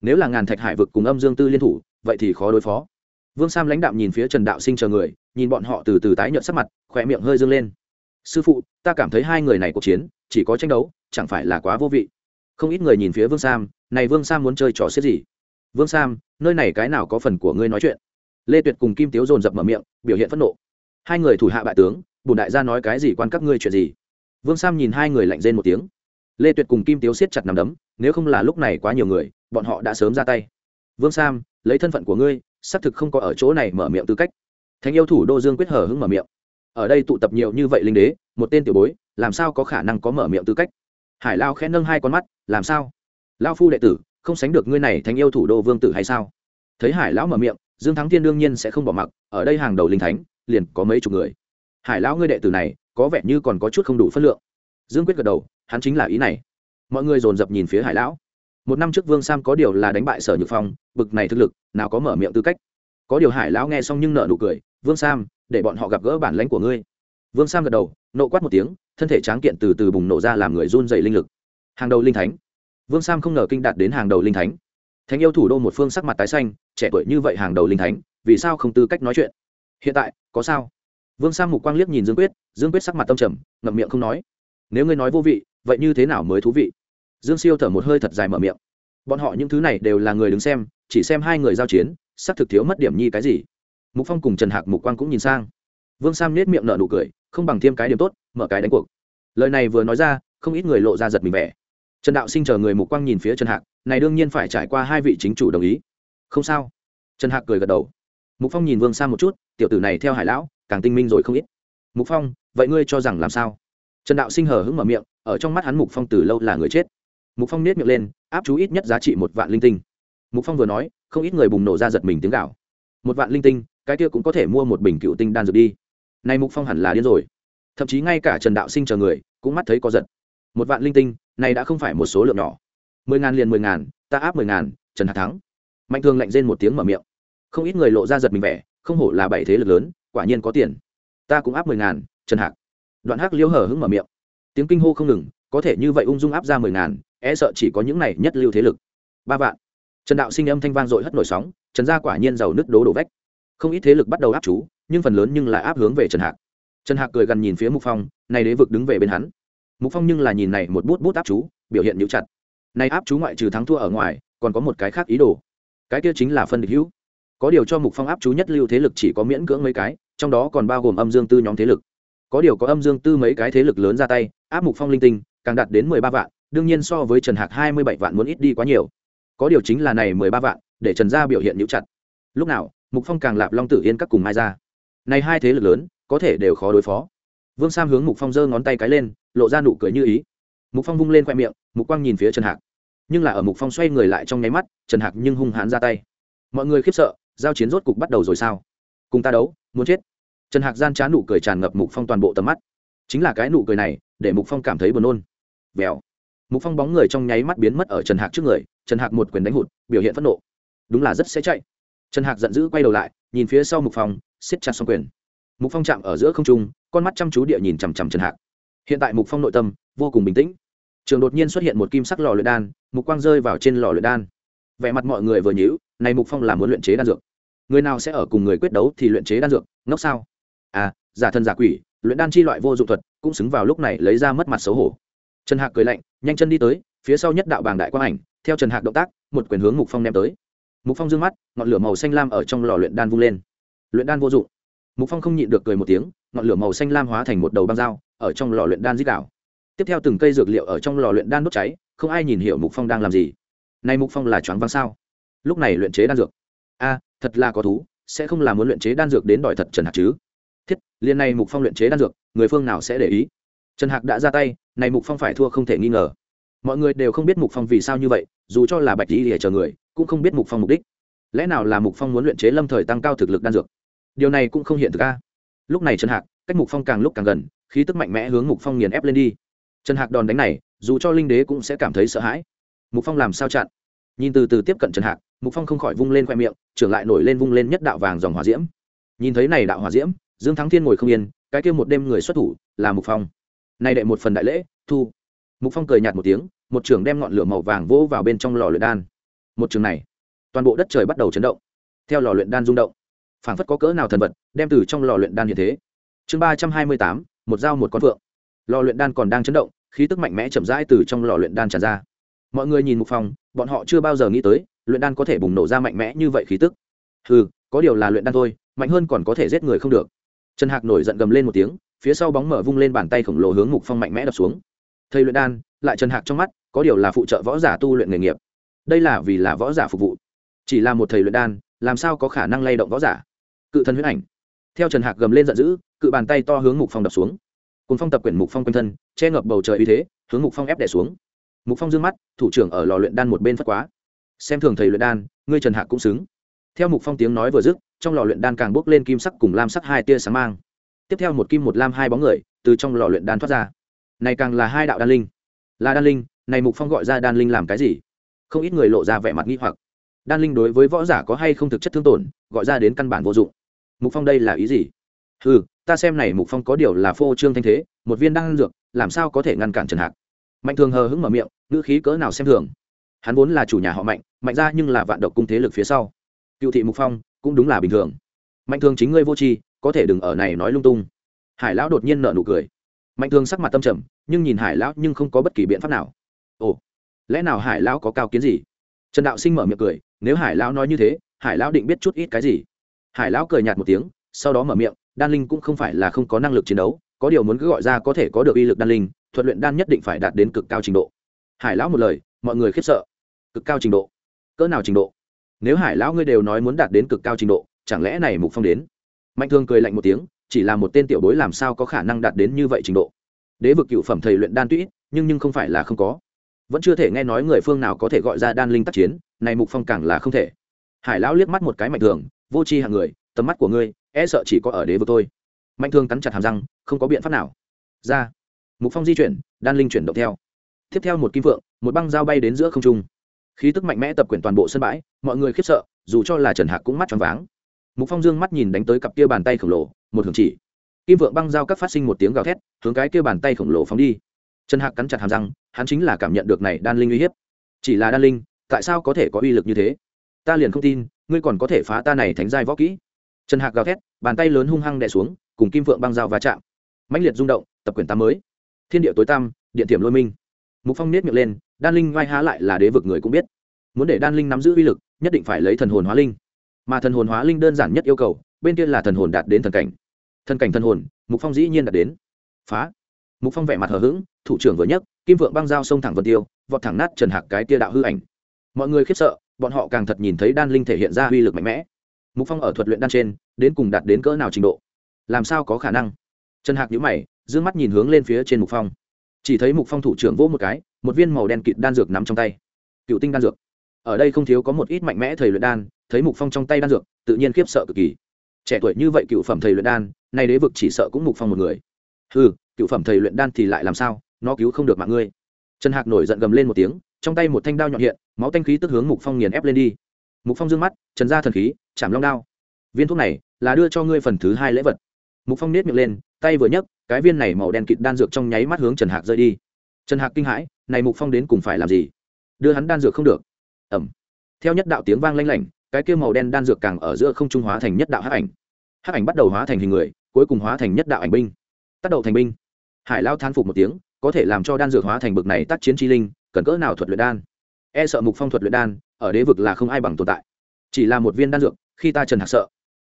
Nếu là ngàn thạch hải vực cùng âm dương tư liên thủ vậy thì khó đối phó. Vương sam lãnh đạo nhìn phía trần đạo sinh chờ người, nhìn bọn họ từ từ tái nhợt sắc mặt khỏe miệng hơi dâng lên. Sư phụ, ta cảm thấy hai người này cuộc chiến, chỉ có tranh đấu, chẳng phải là quá vô vị. Không ít người nhìn phía vương sam, này vương sam muốn chơi trò xếp gì? Vương sam, nơi này cái nào có phần của ngươi nói chuyện? Lê tuyệt cùng kim tiếu dồn dập mở miệng, biểu hiện phẫn nộ. Hai người thủ hạ bại tướng bùn đại gia nói cái gì quan các ngươi chuyện gì? Vương sam nhìn hai người lạnh rên một tiếng. Lê tuyệt cùng kim tiếu siết chặt nằm đấm, nếu không là lúc này quá nhiều người, bọn họ đã sớm ra tay. Vương sam lấy thân phận của ngươi, xác thực không có ở chỗ này mở miệng tư cách. Thánh yêu thủ đô dương quyết hờ hững mở miệng. Ở đây tụ tập nhiều như vậy linh đế, một tên tiểu bối, làm sao có khả năng có mở miệng tư cách? Hải lao khẽ nâng hai con mắt, làm sao? Lao phu đệ tử, không sánh được ngươi này thánh yêu thủ đô vương tử hay sao? Thấy hải lão mở miệng, dương thắng thiên đương nhiên sẽ không bỏ mặc, ở đây hàng đầu linh thánh, liền có mấy chục người. Hải lão ngươi đệ tử này, có vẻ như còn có chút không đủ phân lượng. Dương quyết gật đầu, hắn chính là ý này. Mọi người dồn dập nhìn phía hải lão một năm trước vương sam có điều là đánh bại sở nhược phong, bực này thực lực, nào có mở miệng tư cách. Có điều hải lão nghe xong nhưng nợ nụ cười, vương sam, để bọn họ gặp gỡ bản lãnh của ngươi. Vương sam gật đầu, nộ quát một tiếng, thân thể tráng kiện từ từ bùng nổ ra làm người run dày linh lực. Hàng đầu linh thánh. Vương sam không ngờ kinh đạt đến hàng đầu linh thánh. Thánh yêu thủ đô một phương sắc mặt tái xanh, trẻ tuổi như vậy hàng đầu linh thánh, vì sao không tư cách nói chuyện? Hiện tại, có sao? Vương sam mục quang liếc nhìn dương quyết dương quyết sắc mặt tâm trầm, ngậm miệng không nói. Nếu ngươi nói vô vị, vậy như thế nào mới thú vị? Dương siêu thở một hơi thật dài mở miệng. Bọn họ những thứ này đều là người đứng xem, chỉ xem hai người giao chiến sắc thực thiếu mất điểm nhi cái gì. Mục phong cùng trần hạc mục quang cũng nhìn sang. Vương sam nết miệng nở nụ cười, không bằng thêm cái điểm tốt, mở cái đánh cuộc. Lời này vừa nói ra, không ít người lộ ra giật mình vẻ. Trần đạo sinh chờ người mục quang nhìn phía trần hạc, này đương nhiên phải trải qua hai vị chính chủ đồng ý. Không sao. Trần hạc cười gật đầu. Mục phong nhìn vương sang một chút, tiểu tử này theo hải lão, càng tinh minh rồi không ít. Mục phong, vậy ngươi cho rằng làm sao? Trần đạo sinh hờ hững mở miệng, ở trong mắt hắn mục phong từ lâu là người chết mục phong nết miệng lên, áp chú ít nhất giá trị một vạn linh tinh. Mục phong vừa nói, không ít người bùng nổ ra giật mình tiếng gạo một vạn linh tinh, cái kia cũng có thể mua một bình cựu tinh đan dược đi. Này mục phong hẳn là điên rồi. Thậm chí ngay cả trần đạo sinh chờ người, cũng mắt thấy có giật. Một vạn linh tinh, này đã không phải một số lượng nhỏ. Mười ngàn liền mười ngàn, ta áp mười ngàn, trần hạ thắng. Mạnh Thường lạnh rên một tiếng mở miệng. Không ít người lộ ra giật mình vẻ, không hổ là bảy thế lực lớn, quả nhiên có tiền. Ta cũng áp mười ngàn, trần hạc. Đoạn hắc liêu hở hứng mở miệng. Tiếng kinh hô không ngừng có thể như vậy ung dung áp ra mười ngàn e sợ chỉ có những này nhất lưu thế lực. Ba vạn. Trần đạo sinh âm thanh vang dội hất nổi sóng, trần gia quả nhiên giàu nứt đố đổ vách. Không ít thế lực bắt đầu áp chú, nhưng phần lớn nhưng lại áp hướng về trần hạc. Trần hạc cười gần nhìn phía mục phong, này đế vực đứng về bên hắn. Mục phong nhưng là nhìn này một bút bút áp chú, biểu hiện nhũ chặt. Này áp chú ngoại trừ thắng thua ở ngoài, còn có một cái khác ý đồ. Cái kia chính là phân địch hữu. Có điều cho mục phong áp chú nhất lưu thế lực chỉ có miễn cưỡng mấy cái, trong đó còn bao gồm âm dương tư nhóm thế lực. Có điều có âm dương tư mấy cái thế lực lớn ra tay, áp mục phong linh tinh càng đạt đến mười ba vạn, đương nhiên so với trần hạc hai mươi bảy vạn muốn ít đi quá nhiều. Có điều chính là này mười ba vạn, để trần gia biểu hiện nhũ chặt. Lúc nào, mục phong càng lạp long tử yên các cùng mai ra này hai thế lực lớn, có thể đều khó đối phó. Vương sam hướng mục phong giơ ngón tay cái lên, lộ ra nụ cười như ý. Mục phong vung lên khoe miệng, mục quang nhìn phía trần hạc. Nhưng là ở mục phong xoay người lại trong nháy mắt, trần hạc nhưng hung hãn ra tay. Mọi người khiếp sợ, giao chiến rốt cục bắt đầu rồi sao? Cùng ta đấu, muốn chết. Trần hạc gian trá nụ cười tràn ngập mục phong toàn bộ tầm mắt. Chính là cái nụ cười này, để mục phong cảm thấy buồn nôn vèo. Mục phong bóng người trong nháy mắt biến mất ở trần hạc trước người, trần hạc một quyền đánh hụt, biểu hiện phẫn nộ. Đúng là rất sẽ chạy. Trần hạc giận dữ quay đầu lại, nhìn phía sau mục phong, siết chặt xong quyền. Mục phong chạm ở giữa không trung, con mắt chăm chú địa nhìn chằm chằm trần hạc. Hiện tại mục phong nội tâm vô cùng bình tĩnh. Trường đột nhiên xuất hiện một kim sắc lò luyện đan, mục quang rơi vào trên lò luyện đan. Vẻ mặt mọi người vừa nhíu, này mục phong là muốn luyện chế đan dược. Người nào sẽ ở cùng người quyết đấu thì luyện chế đan dược, ngốc sao? À giả thân giả quỷ, luyện đan chi loại vô dụng thuật cũng xứng vào lúc này lấy ra mất mặt xấu hổ trần hạc cười lạnh, nhanh chân đi tới, phía sau nhất đạo bàng đại quang ảnh, theo trần hạc động tác, một quyền hướng mục phong ném tới. Mục phong d mắt, ngọn lửa màu xanh lam ở trong lò luyện đan vung lên. Luyện đan vô dụng. Mục phong không nhịn được cười một tiếng, ngọn lửa màu xanh lam hóa thành một đầu băng dao, ở trong lò luyện đan dít đảo. Tiếp theo từng cây dược liệu ở trong lò luyện đan đốt cháy, không ai nhìn hiểu mục phong đang làm gì. Nay mục phong là choáng váng sao? Lúc này luyện chế đan dược. A, thật là có thú, sẽ không là muốn luyện chế đan dược đến đòi thật trần hạc chứ? Thiết liên này mục phong luyện chế đan dược, người phương nào sẽ để ý? Trần hạc đã ra tay này mục phong phải thua không thể nghi ngờ. Mọi người đều không biết mục phong vì sao như vậy, dù cho là bạch lý lìa chờ người, cũng không biết mục phong mục đích. Lẽ nào là mục phong muốn luyện chế lâm thời tăng cao thực lực đan dược? Điều này cũng không hiện thực ca lúc này trần hạc, cách mục phong càng lúc càng gần, khí tức mạnh mẽ hướng mục phong nghiền ép lên đi. Trần hạc đòn đánh này, dù cho linh đế cũng sẽ cảm thấy sợ hãi. Mục phong làm sao chặn? Nhìn từ từ tiếp cận trần hạc, mục phong không khỏi vung lên khoe miệng, trưởng lại nổi lên vung lên nhất đạo vàng dòng hỏa diễm. Nhìn thấy này đạo hỏa diễm, dương thắng thiên ngồi không yên, cái kia một đêm người xuất thủ là mục phong nay đệ một phần đại lễ, thu. Mục phong cười nhạt một tiếng, một trường đem ngọn lửa màu vàng vỗ vào bên trong lò luyện đan. Một trường này, toàn bộ đất trời bắt đầu chấn động. Theo lò luyện đan rung động, phảng phất có cỡ nào thần vật đem từ trong lò luyện đan như thế. Chương ba trăm hai mươi tám, một dao một con phượng. Lò luyện đan còn đang chấn động, khí tức mạnh mẽ chậm rãi từ trong lò luyện đan tràn ra. Mọi người nhìn mục phong, bọn họ chưa bao giờ nghĩ tới, luyện đan có thể bùng nổ ra mạnh mẽ như vậy khí tức. Ừ có điều là luyện đan thôi, mạnh hơn còn có thể giết người không được. Trần hạc nổi giận gầm lên một tiếng phía sau bóng mở vung lên bàn tay khổng lồ hướng mục phong mạnh mẽ đập xuống. Thầy luyện đan, lại trần hạc trong mắt, có điều là phụ trợ võ giả tu luyện nghề nghiệp. Đây là vì là võ giả phục vụ. Chỉ là một thầy luyện đan, làm sao có khả năng lay động võ giả? Cự thân huyết ảnh. Theo trần hạc gầm lên giận dữ, cự bàn tay to hướng mục phong đập xuống. Cùng phong tập quyển mục phong quanh thân, che ngập bầu trời uy thế, hướng mục phong ép đẻ xuống. Mục phong d mắt, thủ trưởng ở lò luyện đan một bên phất quá. Xem thường thầy luyện đan, ngươi trần hạc cũng xứng. Theo mục phong tiếng nói vừa dứt, trong lò luyện đan càng bốc lên kim sắc cùng lam sắc hai tia sáng mang tiếp theo một kim một lam hai bóng người từ trong lò luyện đan thoát ra. Này càng là hai đạo đan linh. Là đan linh, này mục phong gọi ra đan linh làm cái gì? Không ít người lộ ra vẻ mặt nghi hoặc. Đan linh đối với võ giả có hay không thực chất thương tổn, gọi ra đến căn bản vô dụng. Mục phong đây là ý gì? Ừ ta xem này mục phong có điều là phô trương thanh thế, một viên đan dược, làm sao có thể ngăn cản trần hạc? Mạnh thường hờ hững mở miệng, ngữ khí cỡ nào xem thường. Hắn vốn là chủ nhà họ mạnh mạnh ra nhưng là vạn độc cung thế lực phía sau. Cựu thị mục phong cũng đúng là bình thường. Mạnh thường chính ngươi vô tri có thể đừng ở này nói lung tung. Hải lão đột nhiên nợ nụ cười. Mạnh thương sắc mặt tâm trầm, nhưng nhìn hải lão nhưng không có bất kỳ biện pháp nào. Ồ, lẽ nào hải lão có cao kiến gì? Trần đạo sinh mở miệng cười, nếu hải lão nói như thế, hải lão định biết chút ít cái gì? Hải lão cười nhạt một tiếng, sau đó mở miệng, đan linh cũng không phải là không có năng lực chiến đấu, có điều muốn cứ gọi ra có thể có được uy lực đan linh, thuật luyện đan nhất định phải đạt đến cực cao trình độ. Hải lão một lời, mọi người khiếp sợ. Cực cao trình độ? Cỡ nào trình độ? Nếu hải lão ngươi đều nói muốn đạt đến cực cao trình độ, chẳng lẽ này mục phong đến? Mạnh thương cười lạnh một tiếng, chỉ là một tên tiểu bối làm sao có khả năng đạt đến như vậy trình độ. Đế vực cựu phẩm thầy luyện đan tụy nhưng nhưng không phải là không có. Vẫn chưa thể nghe nói người phương nào có thể gọi ra đan linh tác chiến, này mục phong càng là không thể. Hải lão liếc mắt một cái mạnh thường vô tri hạng người, tầm mắt của ngươi e sợ chỉ có ở đế vực thôi. Mạnh thường cắn chặt hàm răng, không có biện pháp nào. Ra. Mục phong di chuyển, đan linh chuyển động theo. Tiếp theo một kim vượng một băng dao bay đến giữa không trung. Khí tức mạnh mẽ tập quyển toàn bộ sân bãi, mọi người khiếp sợ, dù cho là trần hạc cũng mắt tròn váng mục phong dương mắt nhìn đánh tới cặp kia bàn tay khổng lồ, một hướng chỉ. Kim vượng băng dao các phát sinh một tiếng gào thét, hướng cái kia bàn tay khổng lồ phóng đi. Trần hạc cắn chặt hàm răng, hắn chính là cảm nhận được này đan linh uy hiếp. Chỉ là đan linh, tại sao có thể có uy lực như thế? Ta liền không tin, ngươi còn có thể phá ta này thánh giai võ kỹ. Trần hạc gào thét, bàn tay lớn hung hăng đè xuống, cùng kim vượng băng dao va chạm. Mãnh liệt rung động, tập quyền tám mới. Thiên địa tối tăm, điện tiềm lôi minh. Mục phong nết miệng lên, đan linh vai há lại là đế vực người cũng biết. Muốn để đan linh nắm giữ uy lực, nhất định phải lấy thần hồn hóa linh mà thần hồn hóa linh đơn giản nhất yêu cầu bên kia là thần hồn đạt đến thần cảnh. Thần cảnh thần hồn mục phong dĩ nhiên đạt đến. Phá. Mục phong vẻ mặt hờ hững thủ trưởng vừa nhất, kim vượng băng dao sông thẳng vật tiêu vọt thẳng nát trần hạc cái tia đạo hư ảnh. Mọi người khiếp sợ bọn họ càng thật nhìn thấy đan linh thể hiện ra uy lực mạnh mẽ. Mục phong ở thuật luyện đan trên đến cùng đạt đến cỡ nào trình độ? Làm sao có khả năng? Trần hạc nhíu mày d mắt nhìn hướng lên phía trên mục phong. Chỉ thấy mục phong thủ trưởng vỗ một cái một viên màu đen kịt đan dược nắm trong tay. Cựu tinh đan dược. Ở đây không thiếu có một ít mạnh mẽ thầy luyện đan thấy mục phong trong tay đan dược, tự nhiên khiếp sợ cực kỳ. Trẻ tuổi như vậy cựu phẩm thầy luyện đan, nay đế vực chỉ sợ cũng mục phong một người. Ừ cựu phẩm thầy luyện đan thì lại làm sao? Nó cứu không được mạng ngươi. Trần hạc nổi giận gầm lên một tiếng, trong tay một thanh đao nhọn hiện, máu tanh khí tức hướng mục phong nghiền ép lên đi. Mục phong d mắt, trần ra thần khí, chạm long đao. Viên thuốc này là đưa cho ngươi phần thứ hai lễ vật. Mục phong nết miệng lên, tay vừa nhấc, cái viên này màu đen kịt đan dược trong nháy mắt hướng trần hạc rơi đi. Trần hạc kinh hãi, này mục phong đến cùng phải làm gì? Đưa hắn đan dược không được. Ẩm theo nhất đạo tiếng vang lanh lảnh cái kia màu đen đan dược càng ở giữa không trung hóa thành nhất đạo hắc ảnh. Hắc ảnh bắt đầu hóa thành hình người, cuối cùng hóa thành nhất đạo ảnh binh. Tác đầu thành binh. Hải lao than phục một tiếng, có thể làm cho đan dược hóa thành bực này tác chiến chi linh, cần cỡ nào thuật luyện đan? E sợ mục phong thuật luyện đan, ở đế vực là không ai bằng tồn tại. Chỉ là một viên đan dược, khi ta trần hạc sợ.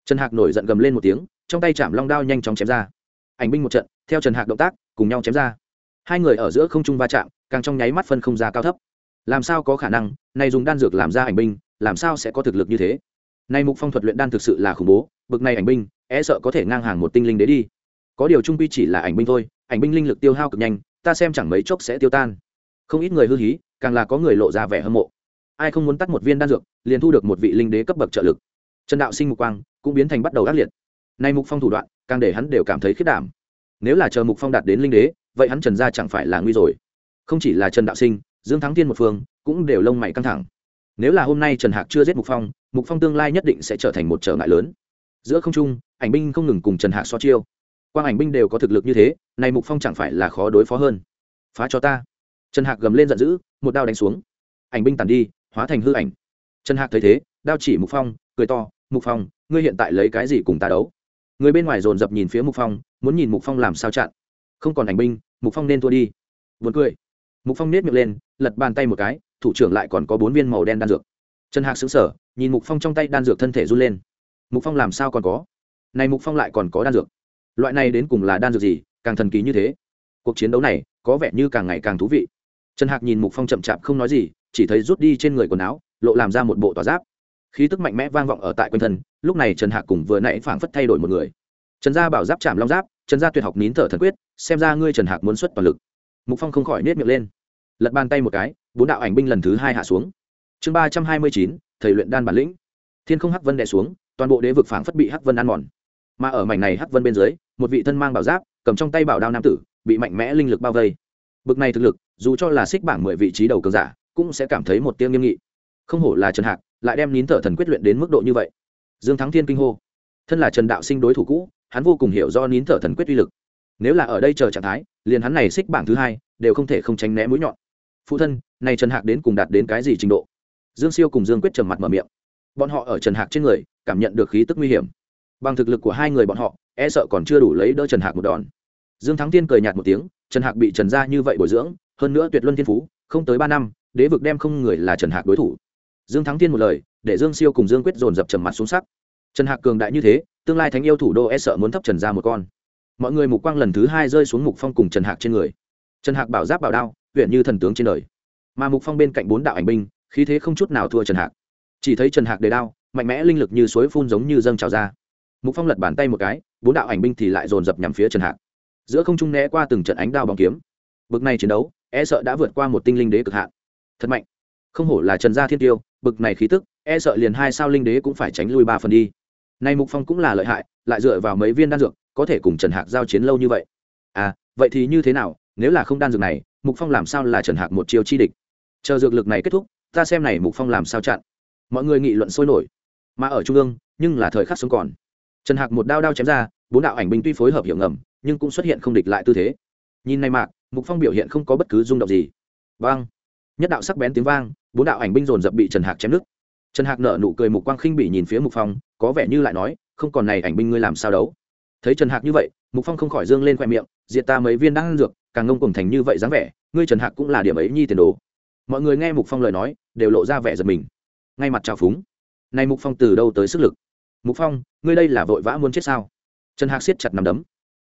Trần hạc nổi giận gầm lên một tiếng, trong tay chạm long đao nhanh chóng chém ra. Ảnh binh một trận, theo trần hạc động tác, cùng nhau chém ra. Hai người ở giữa không trung va chạm, càng trong nháy mắt phân không ra cao thấp. Làm sao có khả năng này dùng đan dược làm ra ảnh binh làm sao sẽ có thực lực như thế? Nay mục phong thuật luyện đan thực sự là khủng bố, bực này ảnh binh e sợ có thể ngang hàng một tinh linh đế đi. Có điều trung quy chỉ là ảnh binh thôi, ảnh binh linh lực tiêu hao cực nhanh, ta xem chẳng mấy chốc sẽ tiêu tan. Không ít người hư hí, càng là có người lộ ra vẻ hâm mộ. Ai không muốn tắt một viên đan dược, liền thu được một vị linh đế cấp bậc trợ lực. Trần đạo sinh mục quang cũng biến thành bắt đầu ác liệt. Nay mục phong thủ đoạn, càng để hắn đều cảm thấy khiết đảm. Nếu là chờ mục phong đạt đến linh đế, vậy hắn trần gia chẳng phải là nguy rồi. Không chỉ là trần đạo sinh, dương thắng thiên một phương cũng đều lông mày căng thẳng nếu là hôm nay trần hạc chưa giết mục phong mục phong tương lai nhất định sẽ trở thành một trở ngại lớn. Giữa không trung, ảnh binh không ngừng cùng trần hạc so chiêu. Quang ảnh binh đều có thực lực như thế, này mục phong chẳng phải là khó đối phó hơn. Phá cho ta. Trần hạc gầm lên giận dữ, một đao đánh xuống. Ảnh binh tàn đi, hóa thành hư ảnh. Trần hạc thấy thế, đao chỉ mục phong, cười to, mục phong, ngươi hiện tại lấy cái gì cùng ta đấu? Người bên ngoài dồn dập nhìn phía mục phong, muốn nhìn mục phong làm sao chặn. Không còn ảnh binh, mục phong nên thua đi. Vượt cười. Mục phong nết miệng lên, lật bàn tay một cái thủ trưởng lại còn có bốn viên màu đen đan dược. Trần hạc xứng sở nhìn mục phong trong tay đan dược thân thể run lên. Mục phong làm sao còn có? Này mục phong lại còn có đan dược. Loại này đến cùng là đan dược gì, càng thần kỳ như thế. Cuộc chiến đấu này có vẻ như càng ngày càng thú vị. Trần hạc nhìn mục phong chậm chạp không nói gì, chỉ thấy rút đi trên người quần áo, lộ làm ra một bộ tỏa giáp. Khí tức mạnh mẽ vang vọng ở tại quanh thân, lúc này trần hạc cùng vừa nãy phảng phất thay đổi một người. Trần gia bảo giáp chạm long giáp, trần gia tuyệt học nín thở thần quyết, xem ra ngươi trần hạc muốn xuất toàn lực. Mục phong không khỏi nết miệng lên. Lật bàn tay một cái bốn đạo ảnh binh lần thứ hai hạ xuống. Chương ba trăm hai mươi chín, thầy luyện đan bản lĩnh. Thiên không hắc vân đè xuống, toàn bộ đế vực phảng phất bị hắc vân ăn mòn. Mà ở mảnh này hắc vân bên dưới, một vị thân mang bảo giáp, cầm trong tay bảo đao nam tử, bị mạnh mẽ linh lực bao vây. Bực này thực lực, dù cho là xích bảng mười vị trí đầu cường giả, cũng sẽ cảm thấy một tiêu nghiêm nghị. Không hổ là trần hạc, lại đem nín thở thần quyết luyện đến mức độ như vậy. Dương thắng thiên kinh hô. Thân là trần đạo sinh đối thủ cũ, hắn vô cùng hiểu do nín thở thần quyết uy lực. Nếu là ở đây chờ trạng thái, liền hắn này xích bảng thứ hai, đều không thể không tránh né mũi nhọn. Phụ thân này trần hạc đến cùng đạt đến cái gì trình độ? Dương siêu cùng dương quyết trầm mặt mở miệng. Bọn họ ở trần hạc trên người, cảm nhận được khí tức nguy hiểm. Bằng thực lực của hai người bọn họ e sợ còn chưa đủ lấy đỡ trần hạc một đòn. Dương thắng tiên cười nhạt một tiếng, trần hạc bị trần gia như vậy bồi dưỡng, hơn nữa tuyệt luân thiên phú, không tới ba năm, đế vực đem không người là trần hạc đối thủ. Dương thắng tiên một lời, để dương siêu cùng dương quyết dồn dập trầm mặt xuống sắc. Trần hạc cường đại như thế, tương lai thánh yêu thủ đô e sợ muốn thấp trần ra một con. Mọi người mục quang lần thứ hai rơi xuống mục phong cùng trần hạc trên người. Trần hạc bảo giáp bảo đao, huyện như thần tướng trên đời mà mục phong bên cạnh bốn đạo ảnh binh, khí thế không chút nào thua trần hạc. Chỉ thấy trần hạc đề đao, mạnh mẽ linh lực như suối phun giống như dâng trào ra. Mục phong lật bàn tay một cái, bốn đạo ảnh binh thì lại dồn dập nhằm phía trần hạc. Giữa không trung né qua từng trận ánh đao bóng kiếm. Bực này chiến đấu e sợ đã vượt qua một tinh linh đế cực hạn. Thật mạnh. Không hổ là trần gia thiên tiêu, bực này khí tức e sợ liền hai sao linh đế cũng phải tránh lui ba phần đi. Nay mục phong cũng là lợi hại, lại dựa vào mấy viên đan dược, có thể cùng trần hạc giao chiến lâu như vậy. À vậy thì như thế nào? Nếu là không đan dược này, mục phong làm sao là trần hạc một chiêu chi địch? Chờ dược lực này kết thúc, ta xem này mục phong làm sao chặn. Mọi người nghị luận sôi nổi. Mà ở trung ương, nhưng là thời khắc sống còn. Trần hạc một đao đao chém ra, bốn đạo ảnh binh tuy phối hợp hiệu ngầm, nhưng cũng xuất hiện không địch lại tư thế. Nhìn này mạc, mục phong biểu hiện không có bất cứ rung động gì. Vang. Nhất đạo sắc bén tiếng vang, bốn đạo ảnh binh dồn dập bị trần hạc chém nước trần hạc nở nụ cười mục quang khinh bị nhìn phía mục phong, có vẻ như lại nói, không còn này ảnh binh ngươi làm sao đấu? Thấy trần hạc như vậy, mục phong không khỏi dương lên khoe miệng, diệt ta mấy viên đang ăn dược, càng ngông cùng thành như vậy dáng vẻ, ngươi trần hạc cũng là điểm ấy nhi tiền đồ mọi người nghe mục phong lời nói, đều lộ ra vẻ giật mình. Ngay mặt trào phúng. Này mục phong từ đâu tới sức lực? Mục phong, ngươi đây là vội vã muốn chết sao? Trần hạc siết chặt nằm đấm.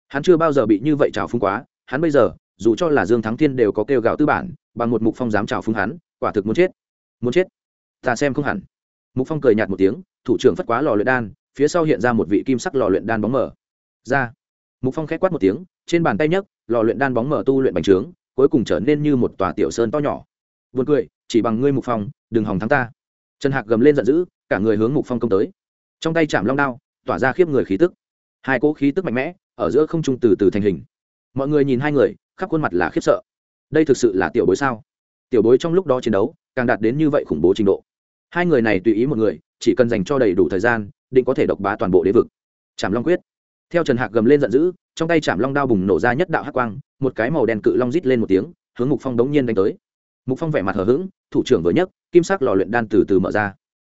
Hắn chưa bao giờ bị như vậy trào phúng quá, hắn bây giờ, dù cho là dương thắng thiên đều có kêu gạo tư bản, bằng một mục phong dám trào phúng hắn, quả thực muốn chết. Muốn chết? Ta xem không hẳn. Mục phong cười nhạt một tiếng, thủ trưởng phất quá lò luyện đan, phía sau hiện ra một vị kim sắc lò luyện đan bóng mở. Ra. Mục phong khét quát một tiếng, trên bàn tay nhấc, lò luyện đan bóng mở tu luyện bành trướng, cuối cùng trở nên như một tòa tiểu sơn to nhỏ. Buồn cười, chỉ bằng ngươi Mục Phong, đừng hòng thắng ta. Trần Hạc gầm lên giận dữ, cả người hướng Mục Phong công tới. Trong tay chạm long đao, tỏa ra khiếp người khí tức. Hai cỗ khí tức mạnh mẽ, ở giữa không trung từ từ thành hình. Mọi người nhìn hai người, khắp khuôn mặt là khiếp sợ. Đây thực sự là tiểu bối sao? Tiểu bối trong lúc đó chiến đấu, càng đạt đến như vậy khủng bố trình độ. Hai người này tùy ý một người, chỉ cần dành cho đầy đủ thời gian, định có thể độc bá toàn bộ đế vực. Trảm Long quyết. Theo Trần Hạc gầm lên giận dữ, trong tay Trảm Long đao bùng nổ ra nhất đạo hắc quang, một cái màu đen cự long rít lên một tiếng, hướng Mục Phong đống nhiên đánh tới mục phong vẻ mặt hờ hững, thủ trưởng vừa nhấc, kim sắc lò luyện đan từ từ mở ra.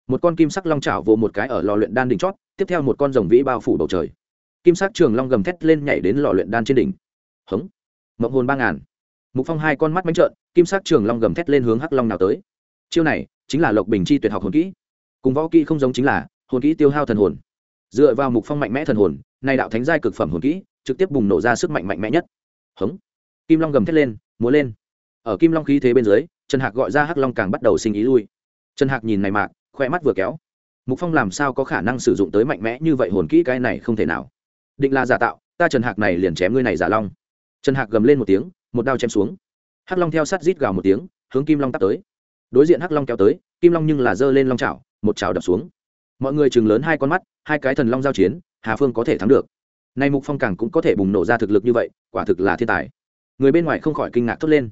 Một con kim sắc long chảo vồ một cái ở lò luyện đan đỉnh chót, tiếp theo một con rồng vĩ bao phủ bầu trời. Kim sắc trường long gầm thét lên nhảy đến lò luyện đan trên đỉnh. Hống. Mộng hồn ba ngàn. Mục phong hai con mắt bánh trợn, kim sắc trường long gầm thét lên hướng hắc long nào tới. Chiêu này chính là lộc bình chi tuyệt học hồn kỹ. Cùng võ kỹ không giống chính là hồn kỹ tiêu hao thần hồn. Dựa vào mục phong mạnh mẽ thần hồn nay đạo thánh giai cực phẩm hồn kỹ, trực tiếp bùng nổ ra sức mạnh mạnh mẽ nhất. Hống. Kim long gầm thét lên, múa lên ở kim long khí thế bên dưới, trần hạc gọi ra hắc long càng bắt đầu sinh ý lui. Trần hạc nhìn này mạc khoe mắt vừa kéo. Mục phong làm sao có khả năng sử dụng tới mạnh mẽ như vậy hồn kỹ cái này không thể nào. Định là giả tạo, ta trần hạc này liền chém ngươi này giả long. Trần hạc gầm lên một tiếng, một đao chém xuống. Hắc long theo sát rít gào một tiếng, hướng kim long tắt tới. Đối diện hắc long kéo tới, kim long nhưng là giơ lên long chảo, một chảo đập xuống. Mọi người chừng lớn hai con mắt, hai cái thần long giao chiến, hà phương có thể thắng được. Nay mục phong càng cũng có thể bùng nổ ra thực lực như vậy, quả thực là thiên tài. Người bên ngoài không khỏi kinh ngạc thốt lên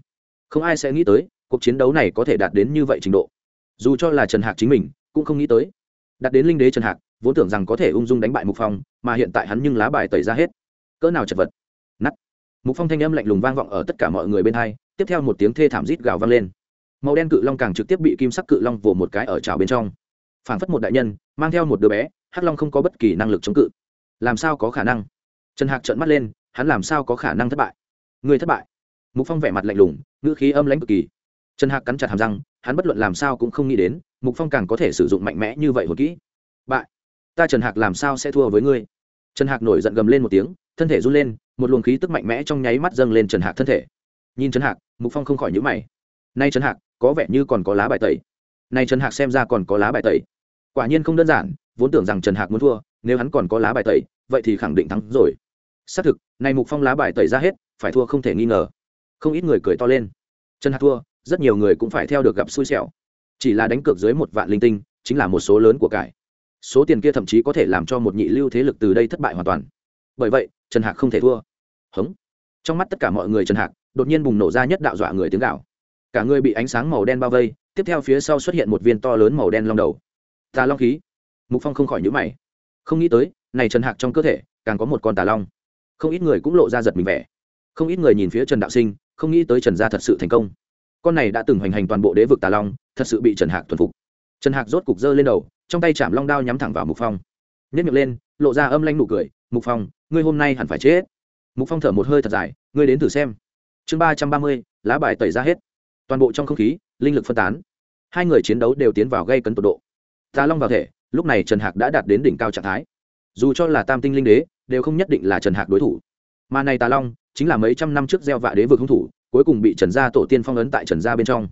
không ai sẽ nghĩ tới, cuộc chiến đấu này có thể đạt đến như vậy trình độ. Dù cho là trần hạc chính mình, cũng không nghĩ tới. Đạt đến linh đế trần hạc, vốn tưởng rằng có thể ung dung đánh bại mục phong, mà hiện tại hắn nhưng lá bài tẩy ra hết. Cỡ nào chật vật. Nắt mục phong thanh âm lạnh lùng vang vọng ở tất cả mọi người bên hai, tiếp theo một tiếng thê thảm rít gào vang lên. Màu đen cự long càng trực tiếp bị kim sắc cự long vồ một cái ở trào bên trong. Phảng phất một đại nhân, mang theo một đứa bé, hắc long không có bất kỳ năng lực chống cự. Làm sao có khả năng? Trần hạc trợn mắt lên, hắn làm sao có khả năng thất bại? Người thất bại? Mục phong vẻ mặt lạnh lùng, ngữ khí âm lãnh cực kỳ. Trần hạc cắn chặt hàm răng, hắn bất luận làm sao cũng không nghĩ đến, mục phong càng có thể sử dụng mạnh mẽ như vậy hồi kỹ. Bại. Ta trần hạc làm sao sẽ thua với ngươi? Trần hạc nổi giận gầm lên một tiếng, thân thể run lên, một luồng khí tức mạnh mẽ trong nháy mắt dâng lên trần hạc thân thể. Nhìn trần hạc, mục phong không khỏi nhữ mày. Nay trần hạc, có vẻ như còn có lá bài tẩy. Nay trần hạc xem ra còn có lá bài tẩy. Quả nhiên không đơn giản, vốn tưởng rằng trần hạc muốn thua, nếu hắn còn có lá bài tẩy, vậy thì khẳng định thắng rồi. Xác thực, nay mục phong lá bài tẩy ra hết, phải thua không thể nghi ngờ không ít người cười to lên. Trần hạc thua, rất nhiều người cũng phải theo được gặp xui xẻo. Chỉ là đánh cược dưới một vạn linh tinh, chính là một số lớn của cải. Số tiền kia thậm chí có thể làm cho một nhị lưu thế lực từ đây thất bại hoàn toàn. Bởi vậy, trần hạc không thể thua. Hống. Trong mắt tất cả mọi người trần hạc, đột nhiên bùng nổ ra nhất đạo dọa người tiếng gạo cả người bị ánh sáng màu đen bao vây, tiếp theo phía sau xuất hiện một viên to lớn màu đen long đầu. Tà long khí. Mục phong không khỏi nhữ mày. Không nghĩ tới, này trần hạc trong cơ thể, càng có một con tà long. Không ít người cũng lộ ra giật mình vẻ. Không ít người nhìn phía trần đạo sinh không nghĩ tới trần gia thật sự thành công. Con này đã từng hoành hành toàn bộ đế vực tà long, thật sự bị trần hạc thuần phục. Trần hạc rốt cục dơ lên đầu, trong tay chạm long đao nhắm thẳng vào mục phong. Nhất miệng lên, lộ ra âm lanh nụ cười, mục phong, ngươi hôm nay hẳn phải chết. Mục phong thở một hơi thật dài, ngươi đến thử xem. Chương ba trăm ba mươi, lá bài tẩy ra hết. Toàn bộ trong không khí, linh lực phân tán. Hai người chiến đấu đều tiến vào gây cấn tột độ. Tà long vào thể, lúc này trần hạc đã đạt đến đỉnh cao trạng thái. Dù cho là tam tinh linh đế, đều không nhất định là trần hạc đối thủ. Mà này tà long chính là mấy trăm năm trước gieo vạ đế vực hung thủ, cuối cùng bị trần gia tổ tiên phong ấn tại trần gia bên trong.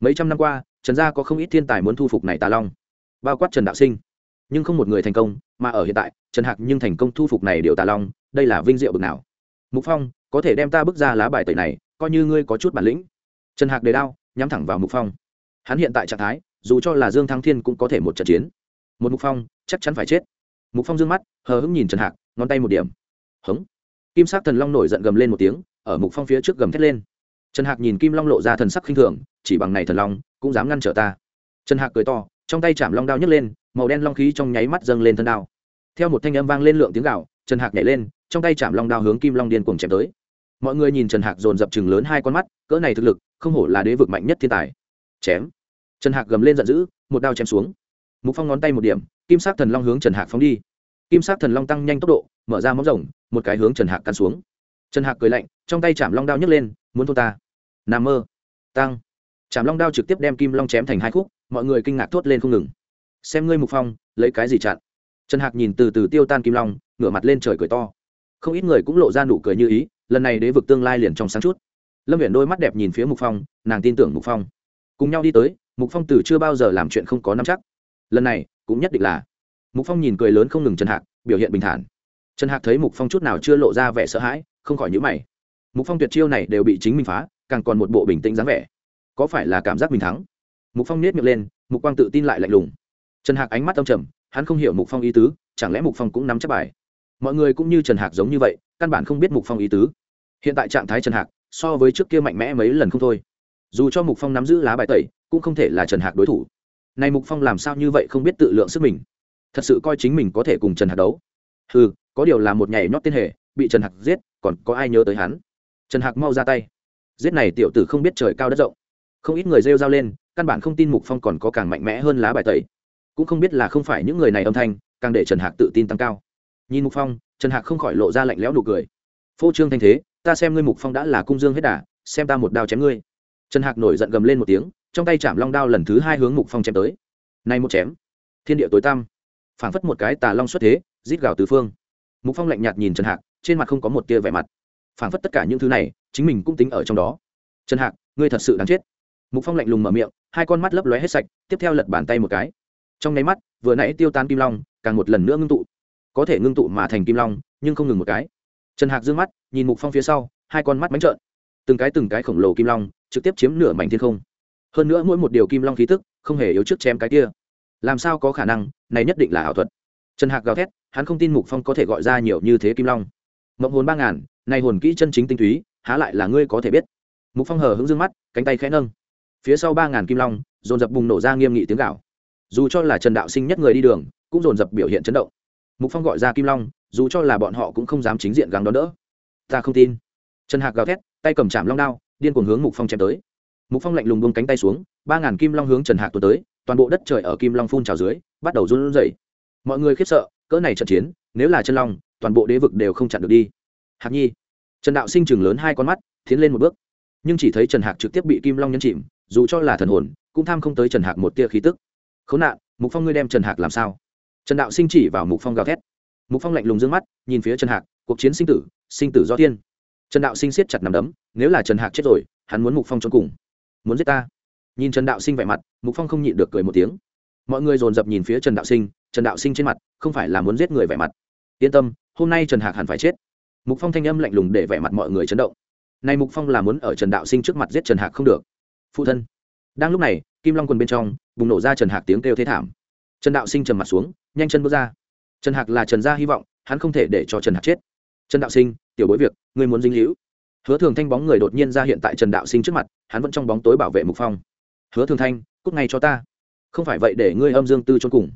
Mấy trăm năm qua, trần gia có không ít thiên tài muốn thu phục này tà long, bao quát trần đạo sinh. Nhưng không một người thành công, mà ở hiện tại, trần hạc nhưng thành công thu phục này điều tà long, đây là vinh diệu bực nào. Mục phong, có thể đem ta bước ra lá bài tẩy này, coi như ngươi có chút bản lĩnh. Trần hạc đề đao, nhắm thẳng vào mục phong. Hắn hiện tại trạng thái, dù cho là dương thăng thiên cũng có thể một trận chiến. Một mục phong, chắc chắn phải chết. Mục phong d ư ơ n g mắt, hờ hững nhìn trần hạc, ngón tay một điểm. Hống kim sắc thần long nổi giận gầm lên một tiếng, ở mục phong phía trước gầm thét lên. Trần hạc nhìn kim long lộ ra thần sắc khinh thường, chỉ bằng này thần long, cũng dám ngăn trở ta. Trần hạc cười to, trong tay chạm long đao nhấc lên, màu đen long khí trong nháy mắt dâng lên thân đao. Theo một thanh âm vang lên lượng tiếng gạo trần hạc nhảy lên, trong tay chạm long đao hướng kim long điên cuồng chém tới. Mọi người nhìn trần hạc dồn dập chừng lớn hai con mắt, cỡ này thực lực, không hổ là đế vực mạnh nhất thiên tài. Chém. Trần hạc gầm lên giận dữ, một đao chém xuống. Mục phong ngón tay một điểm, kim sắc thần long hướng trần hạc phóng đi kim sắc thần long tăng nhanh tốc độ, mở ra móng rồng, một cái hướng trần hạc căn xuống. Trần hạc cười lạnh, trong tay chạm long đao nhấc lên, muốn thô ta? Nằm mơ. Tăng. Chạm long đao trực tiếp đem kim long chém thành hai khúc, mọi người kinh ngạc thốt lên không ngừng. Xem ngươi mục phong, lấy cái gì chặn? Trần hạc nhìn từ từ tiêu tan kim long, ngửa mặt lên trời cười to. Không ít người cũng lộ ra nụ cười như ý, lần này đế vực tương lai liền trong sáng chút. Lâm viện đôi mắt đẹp nhìn phía mục phong, nàng tin tưởng mục phong. Cùng nhau đi tới, mục phong từ chưa bao giờ làm chuyện không có nắm chắc. Lần này, cũng nhất định là mục phong nhìn cười lớn không ngừng trần hạc biểu hiện bình thản trần hạc thấy mục phong chút nào chưa lộ ra vẻ sợ hãi không khỏi nhữ mày mục phong tuyệt chiêu này đều bị chính mình phá càng còn một bộ bình tĩnh dáng vẻ có phải là cảm giác mình thắng mục phong nết miệng lên mục quang tự tin lại lạnh lùng trần hạc ánh mắt âm trầm hắn không hiểu mục phong ý tứ chẳng lẽ mục phong cũng nắm chắc bài mọi người cũng như trần hạc giống như vậy căn bản không biết mục phong ý tứ hiện tại trạng thái trần hạc so với trước kia mạnh mẽ mấy lần không thôi dù cho mục phong nắm giữ lá bài tẩy cũng không thể là trần hạc đối thủ này mục phong làm sao như vậy không biết tự lượng sức mình thật sự coi chính mình có thể cùng trần hạc đấu. Ừ có điều là một nhảy nhót tiên hệ bị trần hạc giết, còn có ai nhớ tới hắn? Trần hạc mau ra tay. Giết này tiểu tử không biết trời cao đất rộng. Không ít người rêu r a o lên, căn bản không tin mục phong còn có càng mạnh mẽ hơn lá bài tẩy. Cũng không biết là không phải những người này âm thanh, càng để trần hạc tự tin tăng cao. Nhìn mục phong, trần hạc không khỏi lộ ra lạnh lẽo nụ cười. Phô trương thanh thế, ta xem ngươi mục phong đã là cung dương hết đà, xem ta một đao chém ngươi. Trần hạc nổi giận gầm lên một tiếng, trong tay chạm long đao lần thứ hai hướng mục phong chém tới. Nay một chém, thiên địa tối tăm phảng phất một cái tà long xuất thế, rít gào tứ phương. Mục phong lạnh nhạt nhìn trần hạc, trên mặt không có một tia vẻ mặt. Phảng phất tất cả những thứ này, chính mình cũng tính ở trong đó. Trần hạc, ngươi thật sự đáng chết. Mục phong lạnh lùng mở miệng, hai con mắt lấp lóe hết sạch, tiếp theo lật bàn tay một cái. Trong nháy mắt, vừa nãy tiêu tan kim long, càng một lần nữa ngưng tụ. Có thể ngưng tụ mà thành kim long, nhưng không ngừng một cái. Trần hạc d mắt, nhìn mục phong phía sau, hai con mắt bánh trợn. Từng cái từng cái khổng lồ kim long, trực tiếp chiếm nửa mảnh thiên không. Hơn nữa mỗi một điều kim long khí tức, không hề yếu trước chém cái kia làm sao có khả năng, này nhất định là ảo thuật. Trần hạc gào thét, hắn không tin mục phong có thể gọi ra nhiều như thế kim long. Mộng hồn ba ngàn, này hồn kỹ chân chính tinh túy, há lại là ngươi có thể biết. Mục phong hờ hững d mắt, cánh tay khẽ nâng. Phía sau ba ngàn kim long, dồn dập bùng nổ ra nghiêm nghị tiếng gạo dù cho là trần đạo sinh nhất người đi đường, cũng dồn dập biểu hiện chấn động. Mục phong gọi ra kim long, dù cho là bọn họ cũng không dám chính diện gắng đón đỡ. Ta không tin. Trần hạc gào thét, tay cầm chạm long đao, điên cuồng hướng mục phong chém tới. Mục phong lạnh lùng buông cánh tay xuống, ba ngàn kim long hướng trần hạc tuột tới toàn bộ đất trời ở kim long phun trào dưới, bắt đầu run rẩy. Mọi người khiếp sợ, cỡ này trận chiến, nếu là chân long, toàn bộ đế vực đều không chặn được đi. Hạc nhi. Trần đạo sinh chừng lớn hai con mắt, tiến lên một bước. Nhưng chỉ thấy trần hạc trực tiếp bị kim long nhấn chìm, dù cho là thần hồn, cũng tham không tới trần hạc một tia khí tức. Khốn nạn, mục phong ngươi đem trần hạc làm sao? Trần đạo sinh chỉ vào mục phong gào thét. Mục phong lạnh lùng d ư ơ n g mắt, nhìn phía trần hạc, cuộc chiến sinh tử sinh tử do thiên. Trần đạo sinh siết chặt nằm đấm, nếu là trần hạc chết rồi, hắn muốn mục phong trốn cùng. Muốn giết ta nhìn trần đạo sinh vẻ mặt, mục phong không nhịn được cười một tiếng. Mọi người dồn dập nhìn phía trần đạo sinh, trần đạo sinh trên mặt, không phải là muốn giết người vẻ mặt. Yên tâm, hôm nay trần hạc hẳn phải chết. Mục phong thanh âm lạnh lùng để vẻ mặt mọi người chấn động. Nay mục phong là muốn ở trần đạo sinh trước mặt giết trần hạc không được. Phụ thân. Đang lúc này, kim long quần bên trong, bùng nổ ra trần hạc tiếng kêu thế thảm. Trần đạo sinh trầm mặt xuống, nhanh chân bước ra. Trần hạc là trần gia hy vọng, hắn không thể để cho trần hạc chết. Trần đạo sinh, tiểu bối việc, ngươi muốn dính hữu hứa thường thanh bóng người đột nhiên ra hiện tại trần đạo sinh trước mặt, hắn vẫn trong bóng tối bảo vệ mục phong hứa thường thanh cúc ngay cho ta. Không phải vậy để ngươi âm dương tư trốn cùng.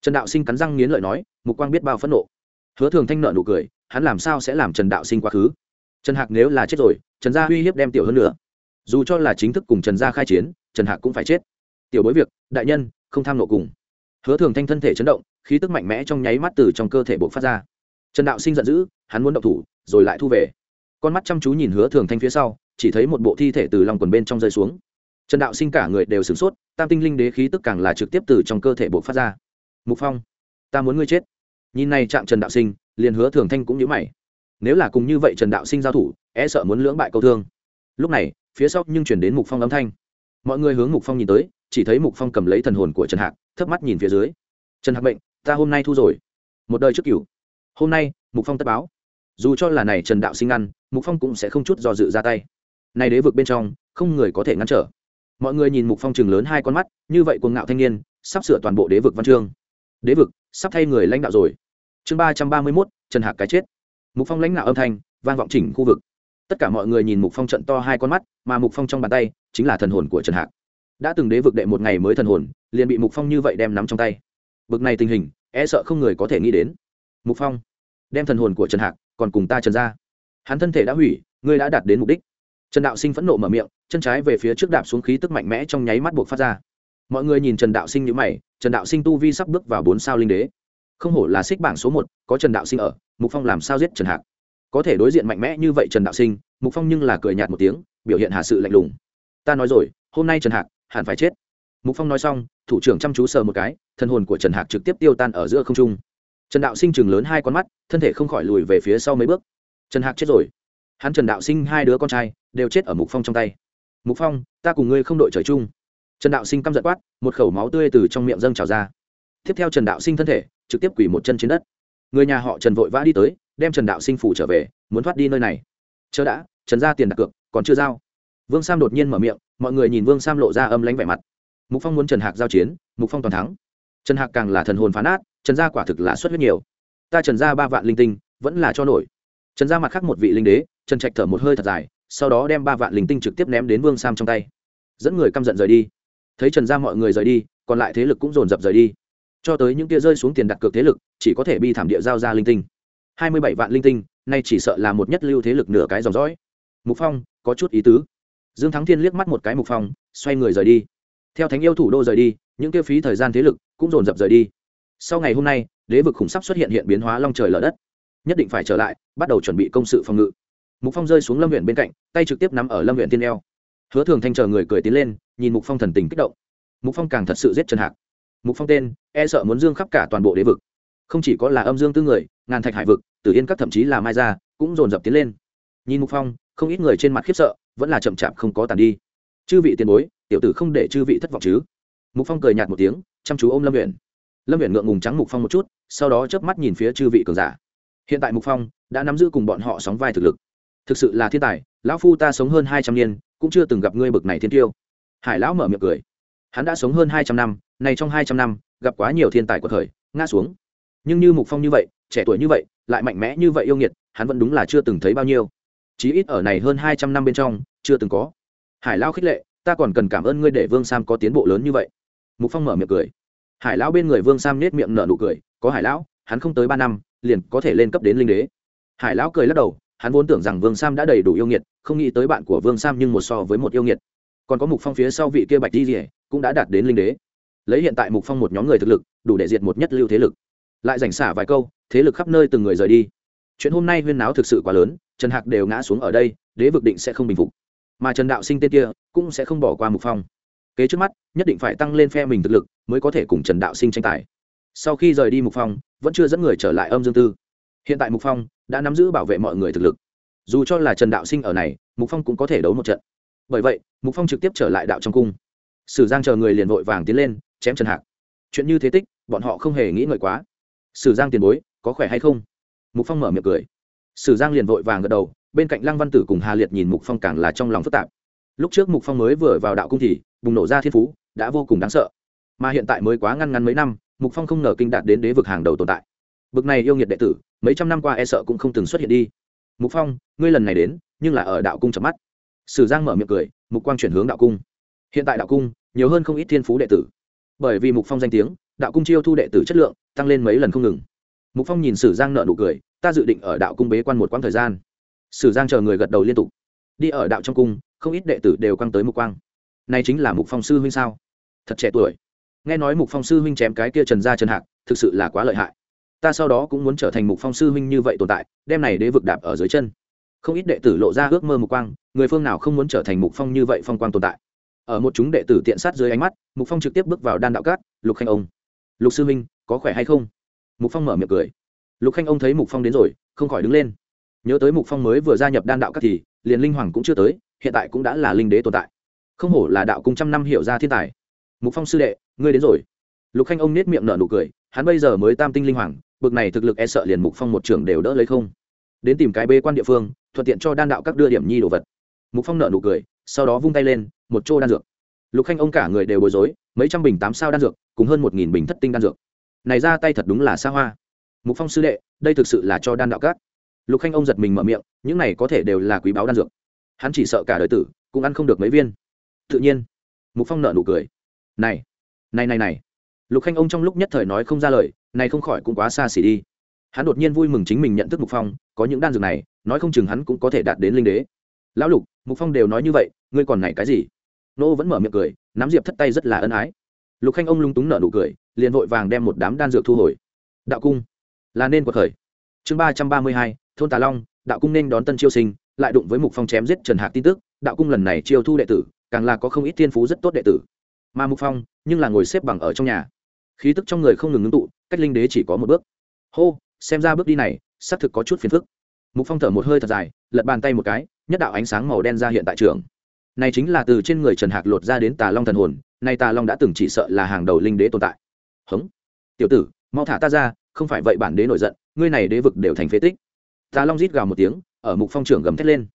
Trần đạo sinh cắn răng nghiến lợi nói, mục quang biết bao phẫn nộ. Hứa thường thanh nợ nụ cười, hắn làm sao sẽ làm trần đạo sinh quá khứ? Trần hạc nếu là chết rồi, trần gia uy hiếp đem tiểu hơn nữa. Dù cho là chính thức cùng trần gia khai chiến, trần hạc cũng phải chết. Tiểu bối việc, đại nhân, không tham nộ cùng. Hứa thường thanh thân thể chấn động, khí tức mạnh mẽ trong nháy mắt từ trong cơ thể buộc phát ra. Trần đạo sinh giận dữ, hắn muốn động thủ, rồi lại thu về. Con mắt chăm chú nhìn hứa thường thanh phía sau, chỉ thấy một bộ thi thể từ lòng quần bên trong rơi xuống trần đạo sinh cả người đều sửng sốt, tam tinh linh đế khí tức càng là trực tiếp từ trong cơ thể buộc phát ra. Mục phong, ta muốn ngươi chết. Nhìn này chạm trần đạo sinh, liền hứa thường thanh cũng nhớ mày. Nếu là cùng như vậy trần đạo sinh giao thủ e sợ muốn lưỡng bại câu thương. Lúc này, phía sau nhưng chuyển đến mục phong âm thanh. Mọi người hướng mục phong nhìn tới, chỉ thấy mục phong cầm lấy thần hồn của trần hạc, thấp mắt nhìn phía dưới. Trần hạc bệnh ta hôm nay thu rồi. Một đời trước cửu. Hôm nay, mục phong tất báo. Dù cho là này trần đạo sinh ăn, mục phong cũng sẽ không chút do dự ra tay. Này đế vực bên trong, không người có thể ngăn trở mọi người nhìn mục phong chừng lớn hai con mắt, như vậy cuồng ngạo thanh niên, sắp sửa toàn bộ đế vực văn chương. Đế vực, sắp thay người lãnh đạo rồi. Chương ba trăm ba mươi mốt, trần hạc cái chết. Mục phong lãnh đạo âm thanh, vang vọng chỉnh khu vực. Tất cả mọi người nhìn mục phong trận to hai con mắt, mà mục phong trong bàn tay, chính là thần hồn của trần hạc. Đã từng đế vực đệ một ngày mới thần hồn, liền bị mục phong như vậy đem nắm trong tay. Bực này tình hình e sợ không người có thể nghĩ đến. Mục phong, đem thần hồn của trần hạc, còn cùng ta trần ra. Hắn thân thể đã hủy, ngươi đã đạt đến mục đích trần đạo sinh phẫn nộ mở miệng, chân trái về phía trước đạp xuống khí tức mạnh mẽ trong nháy mắt buộc phát ra. Mọi người nhìn trần đạo sinh như mày, trần đạo sinh tu vi sắp bước vào bốn sao linh đế. Không hổ là xích bảng số một, có trần đạo sinh ở, mục phong làm sao giết trần hạc? Có thể đối diện mạnh mẽ như vậy trần đạo sinh, mục phong nhưng là cười nhạt một tiếng, biểu hiện hạ sự lạnh lùng. Ta nói rồi, hôm nay trần hạc hẳn phải chết. Mục phong nói xong, thủ trưởng chăm chú sờ một cái, thân hồn của trần hạc trực tiếp tiêu tan ở giữa không trung. Trần đạo sinh chừng lớn hai con mắt, thân thể không khỏi lùi về phía sau mấy bước. Trần hạc chết rồi hắn trần đạo sinh hai đứa con trai, đều chết ở mục phong trong tay. Mục phong, ta cùng ngươi không đội trời chung. Trần đạo sinh căm giận quát, một khẩu máu tươi từ trong miệng dâng trào ra. Tiếp theo trần đạo sinh thân thể, trực tiếp quỳ một chân trên đất. Người nhà họ trần vội vã đi tới, đem trần đạo sinh phủ trở về, muốn thoát đi nơi này. Chớ đã, trần ra tiền đặt cược, còn chưa giao. Vương sam đột nhiên mở miệng, mọi người nhìn vương sam lộ ra âm lánh vẻ mặt. Mục phong muốn trần hạc giao chiến, mục phong toàn thắng. Trần hạc càng là thần hồn phán át trần gia quả thực là xuất huyết nhiều. Ta trần gia ba vạn linh tinh, vẫn là cho nổi. Trần gia mặt khác một vị linh đế trần trạch thở một hơi thật dài, sau đó đem ba vạn linh tinh trực tiếp ném đến vương sam trong tay. Dẫn người căm giận rời đi. Thấy trần gia mọi người rời đi, còn lại thế lực cũng dồn dập rời đi. Cho tới những kia rơi xuống tiền đặt cược thế lực, chỉ có thể bi thảm địa giao ra linh tinh. Hai mươi bảy vạn linh tinh, nay chỉ sợ là một nhất lưu thế lực nửa cái dòng dõi. Mục phong, có chút ý tứ. Dương thắng thiên liếc mắt một cái mục phong, xoay người rời đi. Theo thánh yêu thủ đô rời đi, những kia phí thời gian thế lực cũng dồn dập rời đi. Sau ngày hôm nay, đế vực khủng sắp xuất hiện hiện biến hóa long trời lở đất. Nhất định phải trở lại, bắt đầu chuẩn bị công sự phòng ngự mục phong rơi xuống lâm huyện bên cạnh, tay trực tiếp nắm ở lâm huyện tiên eo. Hứa thường thanh chờ người cười tiến lên, nhìn mục phong thần tình kích động. Mục phong càng thật sự giết trần hạc. Mục phong tên e sợ muốn dương khắp cả toàn bộ đế vực. Không chỉ có là âm dương tư người, ngàn thạch hải vực, tử yên các thậm chí là mai gia, cũng dồn dập tiến lên. Nhìn mục phong, không ít người trên mặt khiếp sợ, vẫn là chậm chạp không có tàn đi. Chư vị tiền bối, tiểu tử không để chư vị thất vọng chứ? Mục phong cười nhạt một tiếng, chăm chú ôm lâm huyện lâm huyện ngượng ngùng trắng mục phong một chút, sau đó chớp mắt nhìn phía chư vị cường giả. Hiện tại mục phong đã nắm giữ cùng bọn họ sóng vai thực lực thực sự là thiên tài, lão phu ta sống hơn hai trăm niên, cũng chưa từng gặp ngươi bực này thiên tiêu. Hải lão mở miệng cười. Hắn đã sống hơn hai trăm năm, này trong hai trăm năm, gặp quá nhiều thiên tài của thời, ngã xuống. Nhưng như mục phong như vậy, trẻ tuổi như vậy, lại mạnh mẽ như vậy yêu nghiệt, hắn vẫn đúng là chưa từng thấy bao nhiêu. Chí ít ở này hơn hai trăm năm bên trong, chưa từng có. Hải lão khích lệ, ta còn cần cảm ơn ngươi để vương sam có tiến bộ lớn như vậy. Mục phong mở miệng cười. Hải lão bên người vương sam nết miệng nở nụ cười. Có hải lão, hắn không tới ba năm, liền có thể lên cấp đến linh đế. Hải lão cười lắc đầu hắn vốn tưởng rằng vương sam đã đầy đủ yêu nghiệt, không nghĩ tới bạn của vương sam nhưng một so với một yêu nghiệt. Còn có mục phong phía sau vị kia bạch di rỉa cũng đã đạt đến linh đế. Lấy hiện tại mục phong một nhóm người thực lực, đủ để diệt một nhất lưu thế lực. Lại giành xả vài câu, thế lực khắp nơi từng người rời đi. Chuyện hôm nay huyên náo thực sự quá lớn, trần hạc đều ngã xuống ở đây, đế vực định sẽ không bình phục. Mà trần đạo sinh tên kia, cũng sẽ không bỏ qua mục phong. Kế trước mắt, nhất định phải tăng lên phe mình thực lực, mới có thể cùng trần đạo sinh tranh tài. Sau khi rời đi mục phong, vẫn chưa dẫn người trở lại âm dương tư. Hiện tại mục phong đã nắm giữ bảo vệ mọi người thực lực. Dù cho là trần đạo sinh ở này, mục phong cũng có thể đấu một trận. Bởi vậy, mục phong trực tiếp trở lại đạo trong cung. Sử giang chờ người liền vội vàng tiến lên, chém trần hạc. Chuyện như thế tích, bọn họ không hề nghĩ ngợi quá. Sử giang tiền bối, có khỏe hay không? Mục phong mở miệng cười. Sử giang liền vội vàng gật đầu, bên cạnh lăng văn tử cùng hà liệt nhìn mục phong càng là trong lòng phức tạp. Lúc trước mục phong mới vừa vào đạo cung thì, bùng nổ ra thiên phú, đã vô cùng đáng sợ. Mà hiện tại mới quá ngăn ngắn mấy năm, mục phong không ngờ kinh đạt đến đế vực hàng đầu tồn tại bực này yêu nghiệt đệ tử, mấy trăm năm qua e sợ cũng không từng xuất hiện đi. Mục phong, ngươi lần này đến, nhưng là ở đạo cung chập mắt. Sử giang mở miệng cười, mục quang chuyển hướng đạo cung. Hiện tại đạo cung, nhiều hơn không ít thiên phú đệ tử. Bởi vì mục phong danh tiếng, đạo cung chiêu thu đệ tử chất lượng tăng lên mấy lần không ngừng. Mục phong nhìn sử giang nợ nụ cười, ta dự định ở đạo cung bế quan một quãng thời gian. Sử giang chờ người gật đầu liên tục. Đi ở đạo trong cung, không ít đệ tử đều quăng tới mục quang. Này chính là mục phong sư huynh sao? Thật trẻ tuổi. Nghe nói mục phong sư huynh chém cái kia trần gia trần hạc, thực sự là quá lợi hại ta sau đó cũng muốn trở thành mục phong sư huynh như vậy tồn tại, đem này đế vực đạp ở dưới chân. Không ít đệ tử lộ ra ước mơ mục quang, người phương nào không muốn trở thành mục phong như vậy phong quang tồn tại. Ở một chúng đệ tử tiện sát dưới ánh mắt, mục phong trực tiếp bước vào đan đạo cát, lục khanh ông, lục sư huynh, có khỏe hay không? Mục phong mở miệng cười. Lục khanh ông thấy mục phong đến rồi, không khỏi đứng lên. Nhớ tới mục phong mới vừa gia nhập đan đạo cát thì, liền linh hoàng cũng chưa tới, hiện tại cũng đã là linh đế tồn tại. Không hổ là đạo cung trăm năm hiểu ra thiên tài. Mục phong sư đệ, ngươi đến rồi. Lục khanh ông nết miệng nở nụ cười, hắn bây giờ mới tam tinh linh hoàng bực này thực lực e sợ liền mục phong một trưởng đều đỡ lấy không. Đến tìm cái bê quan địa phương, thuận tiện cho đan đạo các đưa điểm nhi đồ vật. Mục phong nợ nụ cười, sau đó vung tay lên, một chỗ đan dược. Lục khanh ông cả người đều bối rối, mấy trăm bình tám sao đan dược, cùng hơn một nghìn bình thất tinh đan dược. Này ra tay thật đúng là xa hoa. Mục phong sư đệ, đây thực sự là cho đan đạo cát lục khanh ông giật mình mở miệng, những này có thể đều là quý báo đan dược. Hắn chỉ sợ cả đời tử, cũng ăn không được mấy viên. Tự nhiên, mục phong nợ nụ cười. Này này này này. Lục khanh ông trong lúc nhất thời nói không ra lời này không khỏi cũng quá xa xỉ đi. Hắn đột nhiên vui mừng chính mình nhận thức mục phong, có những đan dược này, nói không chừng hắn cũng có thể đạt đến linh đế. Lão lục, mục phong đều nói như vậy, ngươi còn này cái gì? Nô vẫn mở miệng cười, nắm diệp thất tay rất là ân ái. Lục khanh ông lung túng nở nụ cười, liền vội vàng đem một đám đan dược thu hồi. Đạo cung, là nên cuộc khởi. Chương ba trăm ba mươi hai, thôn tà long, đạo cung nên đón tân chiêu sinh, lại đụng với mục phong chém giết trần hạc tin tức, đạo cung lần này chiêu thu đệ tử, càng là có không ít thiên phú rất tốt đệ tử. Mà mục phong, nhưng là ngồi xếp bằng ở trong nhà. Khí tức trong người không ngừng ngưng tụ cách linh đế chỉ có một bước. Hô, xem ra bước đi này, xác thực có chút phiền phức. Mục phong thở một hơi thật dài, lật bàn tay một cái, nhất đạo ánh sáng màu đen ra hiện tại trường. Này chính là từ trên người trần hạc lột ra đến tà long thần hồn, nay tà long đã từng chỉ sợ là hàng đầu linh đế tồn tại. Hống. Tiểu tử, mau thả ta ra, không phải vậy bản đế nổi giận, ngươi này đế vực đều thành phế tích. Tà long rít gào một tiếng, ở mục phong trưởng gầm thét lên.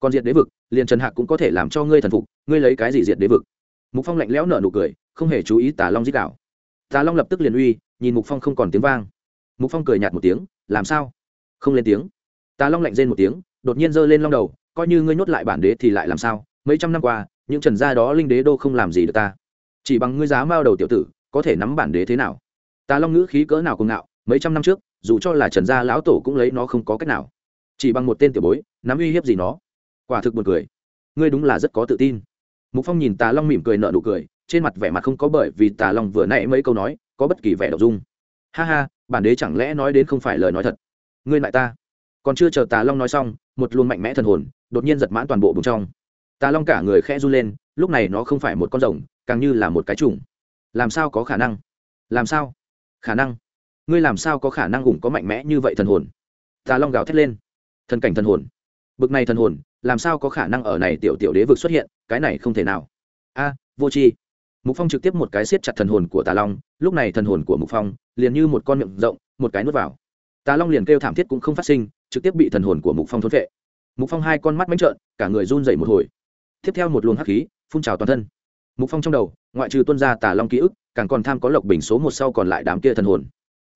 Còn diệt đế vực, liền trần hạc cũng có thể làm cho ngươi thần phục, ngươi lấy cái gì diệt đế vực? Mục phong lạnh lẽo nở nụ cười, không hề chú ý tà long rít gào. Tà long lập tức liền uy nhìn mục phong không còn tiếng vang mục phong cười nhạt một tiếng làm sao không lên tiếng tà long lạnh rên một tiếng đột nhiên giơ lên long đầu coi như ngươi nhốt lại bản đế thì lại làm sao mấy trăm năm qua những trần gia đó linh đế đô không làm gì được ta chỉ bằng ngươi giá mao đầu tiểu tử có thể nắm bản đế thế nào tà long ngữ khí cỡ nào cùng ngạo, mấy trăm năm trước dù cho là trần gia lão tổ cũng lấy nó không có cách nào chỉ bằng một tên tiểu bối nắm uy hiếp gì nó quả thực buồn cười ngươi đúng là rất có tự tin mục phong nhìn tà long mỉm cười nợ nụ cười trên mặt vẻ mặt không có bởi vì tà long vừa nãy mấy câu nói có bất kỳ vẻ đ dung. Ha ha, bản đế chẳng lẽ nói đến không phải lời nói thật? Ngươi lại ta. Còn chưa chờ tà long nói xong, một luồng mạnh mẽ thần hồn đột nhiên giật mãn toàn bộ bùng trong. Tà long cả người khẽ run lên, lúc này nó không phải một con rồng, càng như là một cái trùng. Làm sao có khả năng? Làm sao? Khả năng? Ngươi làm sao có khả năng ủng có mạnh mẽ như vậy thần hồn? Tà long gào thét lên. Thần cảnh thần hồn. Bực này thần hồn, làm sao có khả năng ở này tiểu tiểu đế vực xuất hiện? Cái này không thể nào. A, vô tri mục phong trực tiếp một cái siết chặt thần hồn của tà long, lúc này thần hồn của mục phong liền như một con miệng rộng, một cái nuốt vào. Tà long liền kêu thảm thiết cũng không phát sinh, trực tiếp bị thần hồn của mục phong thốn vệ mục phong hai con mắt mánh trợn, cả người run dậy một hồi. Tiếp theo một luồng hắc khí, phun trào toàn thân. Mục phong trong đầu, ngoại trừ tuân ra tà long ký ức, càng còn tham có lộc bình số một sau còn lại đám kia thần hồn.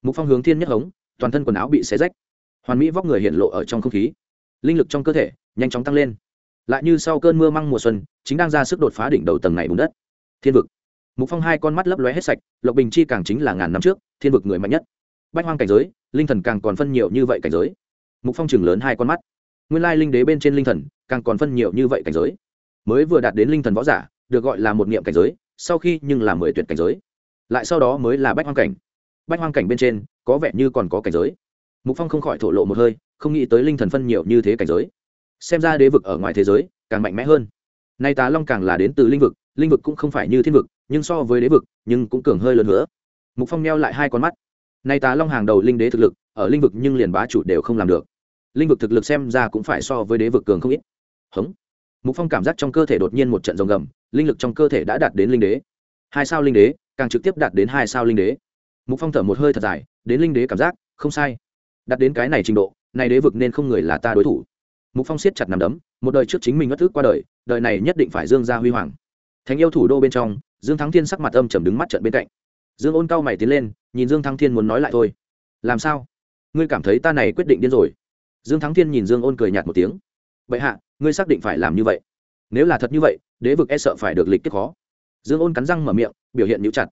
Mục phong hướng thiên nhất hống, toàn thân quần áo bị xé rách. Hoàn mỹ vóc người hiện lộ ở trong không khí. Linh lực trong cơ thể nhanh chóng tăng lên. Lại như sau cơn mưa măng mùa xuân, chính đang ra sức đột phá đỉnh đầu tầng này bùn đất. Thiên vực mục phong hai con mắt lấp lóe hết sạch, lộc bình chi càng chính là ngàn năm trước, thiên vực người mạnh nhất. Bách hoang cảnh giới, linh thần càng còn phân nhiều như vậy cảnh giới. Mục phong chừng lớn hai con mắt. Nguyên lai linh đế bên trên linh thần, càng còn phân nhiều như vậy cảnh giới. Mới vừa đạt đến linh thần võ giả, được gọi là một niệm cảnh giới, sau khi nhưng là mười tuyệt cảnh giới. Lại sau đó mới là bách hoang cảnh. Bách hoang cảnh bên trên, có vẻ như còn có cảnh giới. Mục phong không khỏi thổ lộ một hơi, không nghĩ tới linh thần phân nhiều như thế cảnh giới. Xem ra đế vực ở ngoài thế giới, càng mạnh mẽ hơn. Nay tá long càng là đến từ linh vực linh vực cũng không phải như thiên vực, nhưng so với đế vực, nhưng cũng cường hơi lớn nữa. Mục phong neo lại hai con mắt. Nay tá long hàng đầu linh đế thực lực, ở linh vực nhưng liền bá chủ đều không làm được. Linh vực thực lực xem ra cũng phải so với đế vực cường không ít. Hống. Mục phong cảm giác trong cơ thể đột nhiên một trận rồng gầm, linh lực trong cơ thể đã đạt đến linh đế. Hai sao linh đế, càng trực tiếp đạt đến hai sao linh đế. Mục phong thở một hơi thật dài, đến linh đế cảm giác, không sai. Đạt đến cái này trình độ này đế vực nên không người là ta đối thủ. Mục phong siết chặt nằm đấm, một đời trước chính mình ngất thức qua đời đời này nhất định phải dương ra huy hoàng thành yêu thủ đô bên trong, dương thắng thiên sắc mặt âm trầm đứng mắt trận bên cạnh. Dương ôn cao mày tiến lên, nhìn dương thắng thiên muốn nói lại thôi. Làm sao? Ngươi cảm thấy ta này quyết định điên rồi? Dương thắng thiên nhìn dương ôn cười nhạt một tiếng. Vậy hạ, ngươi xác định phải làm như vậy. Nếu là thật như vậy, đế vực e sợ phải được lịch kết khó. Dương ôn cắn răng mở miệng, biểu hiện nhũ chặt.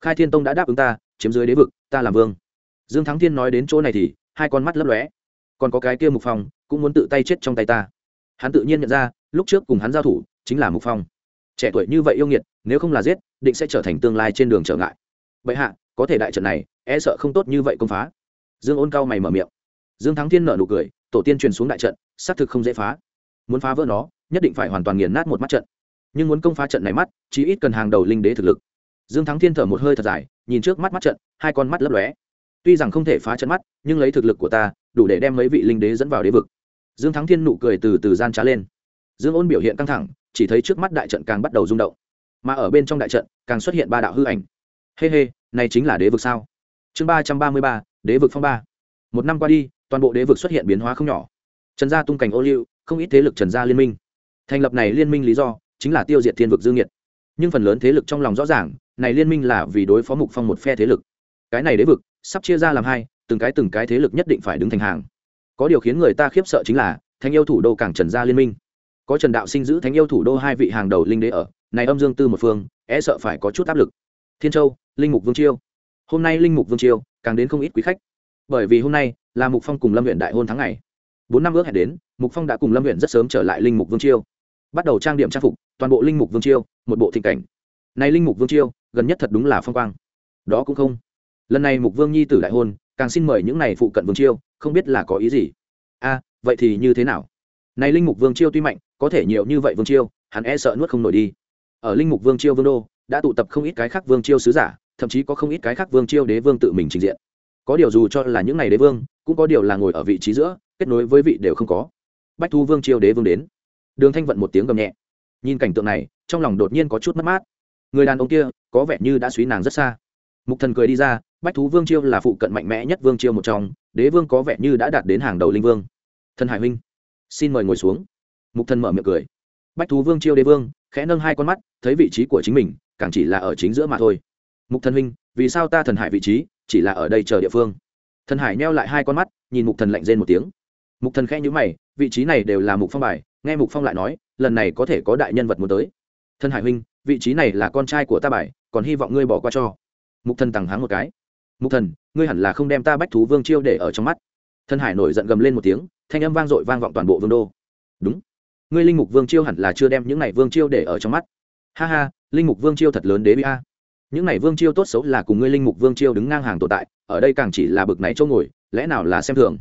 Khai thiên tông đã đáp ứng ta, chiếm dưới đế vực, ta làm vương. Dương thắng thiên nói đến chỗ này thì, hai con mắt lấp lóe. Còn có cái kia mục phong, cũng muốn tự tay chết trong tay ta. Hắn tự nhiên nhận ra, lúc trước cùng hắn giao thủ, chính là mục phong trẻ tuổi như vậy yêu nghiệt, nếu không là giết, định sẽ trở thành tương lai trên đường trở ngại. Bệ hạ, có thể đại trận này e sợ không tốt như vậy công phá. Dương ôn cao mày mở miệng. Dương thắng thiên nở nụ cười, tổ tiên truyền xuống đại trận, xác thực không dễ phá. Muốn phá vỡ nó, nhất định phải hoàn toàn nghiền nát một mắt trận. Nhưng muốn công phá trận này mắt chỉ ít cần hàng đầu linh đế thực lực. Dương thắng thiên thở một hơi thật dài, nhìn trước mắt mắt trận, hai con mắt lấp lóe. Tuy rằng không thể phá trận mắt, nhưng lấy thực lực của ta, đủ để đem mấy vị linh đế dẫn vào đế vực. Dương thắng thiên nụ cười từ từ gian trá lên. Dương ôn biểu hiện căng thẳng chỉ thấy trước mắt đại trận càng bắt đầu rung động. Mà ở bên trong đại trận càng xuất hiện ba đạo hư ảnh. Hê、hey、hê、hey, này chính là đế vực sao? Chương ba trăm ba mươi ba đế vực phong ba. Một năm qua đi toàn bộ đế vực xuất hiện biến hóa không nhỏ. Trần gia tung cảnh ô liu không ít thế lực trần gia liên minh. Thành lập này liên minh lý do chính là tiêu diệt thiên vực dương nhiệt. Nhưng phần lớn thế lực trong lòng rõ ràng này liên minh là vì đối phó mục phong một phe thế lực. Cái này đế vực sắp chia ra làm hai từng cái từng cái thế lực nhất định phải đứng thành hàng. Có điều khiến người ta khiếp sợ chính là thanh yêu thủ đô càng trần gia liên minh có trần đạo sinh giữ thánh yêu thủ đô hai vị hàng đầu linh đế ở, này âm dương tư một phương e sợ phải có chút áp lực. Thiên châu, linh mục vương chiêu. Hôm nay linh mục vương chiêu, càng đến không ít quý khách. Bởi vì hôm nay là mục phong cùng lâm huyện đại hôn tháng ngày. Bốn năm ước hẹn đến, mục phong đã cùng lâm huyện rất sớm trở lại linh mục vương chiêu. Bắt đầu trang điểm trang phục, toàn bộ linh mục vương chiêu, một bộ thịnh cảnh. Này linh mục vương chiêu, gần nhất thật đúng là phong quang. Đó cũng không. Lần này mục vương nhi tử đại hôn, càng xin mời những này phụ cận vương chiêu, không biết là có ý gì. A, vậy thì như thế nào? Này linh mục vương chiêu tuy mạnh có thể nhiều như vậy vương chiêu, hắn e sợ nuốt không nổi đi. Ở linh mục vương chiêu vương đô, đã tụ tập không ít cái khác vương chiêu sứ giả, thậm chí có không ít cái khác vương chiêu đế vương tự mình trình diện. Có điều dù cho là những ngày đế vương, cũng có điều là ngồi ở vị trí giữa, kết nối với vị đều không có. Bách thu vương chiêu đế vương đến. Đường thanh vận một tiếng gầm nhẹ. Nhìn cảnh tượng này, trong lòng đột nhiên có chút mất mát. Người đàn ông kia, có vẻ như đã suý nàng rất xa. Mục thần cười đi ra, bách thú vương chiêu là phụ cận mạnh mẽ nhất vương chiêu một trong, đế vương có vẻ như đã đạt đến hàng đầu linh vương. Thần hải huynh, xin mời ngồi xuống mục thần mở miệng cười. Bách thú vương chiêu đế vương, khẽ nâng hai con mắt, thấy vị trí của chính mình, càng chỉ là ở chính giữa mà thôi. Mục thần huynh, vì sao ta thần hải vị trí, chỉ là ở đây chờ địa phương? Thần hải neo lại hai con mắt, nhìn mục thần lạnh rên một tiếng. Mục thần khẽ nhữ mày, vị trí này đều là mục phong bài, nghe mục phong lại nói, lần này có thể có đại nhân vật muốn tới. Thần hải huynh, vị trí này là con trai của ta bài, còn hy vọng ngươi bỏ qua cho. Mục thần tằng háng một cái. Mục thần, ngươi hẳn là không đem ta bách thú vương chiêu để ở trong mắt. Thần hải nổi giận gầm lên một tiếng, thanh âm vang dội vang vọng toàn bộ vương đô. Đúng ngươi linh mục vương chiêu hẳn là chưa đem những này vương chiêu để ở trong mắt. Ha ha, linh mục vương chiêu thật lớn đế bi a. Những này vương chiêu tốt xấu là cùng ngươi linh mục vương chiêu đứng ngang hàng tồn tại, ở đây càng chỉ là bực này chỗ ngồi, lẽ nào là xem thường?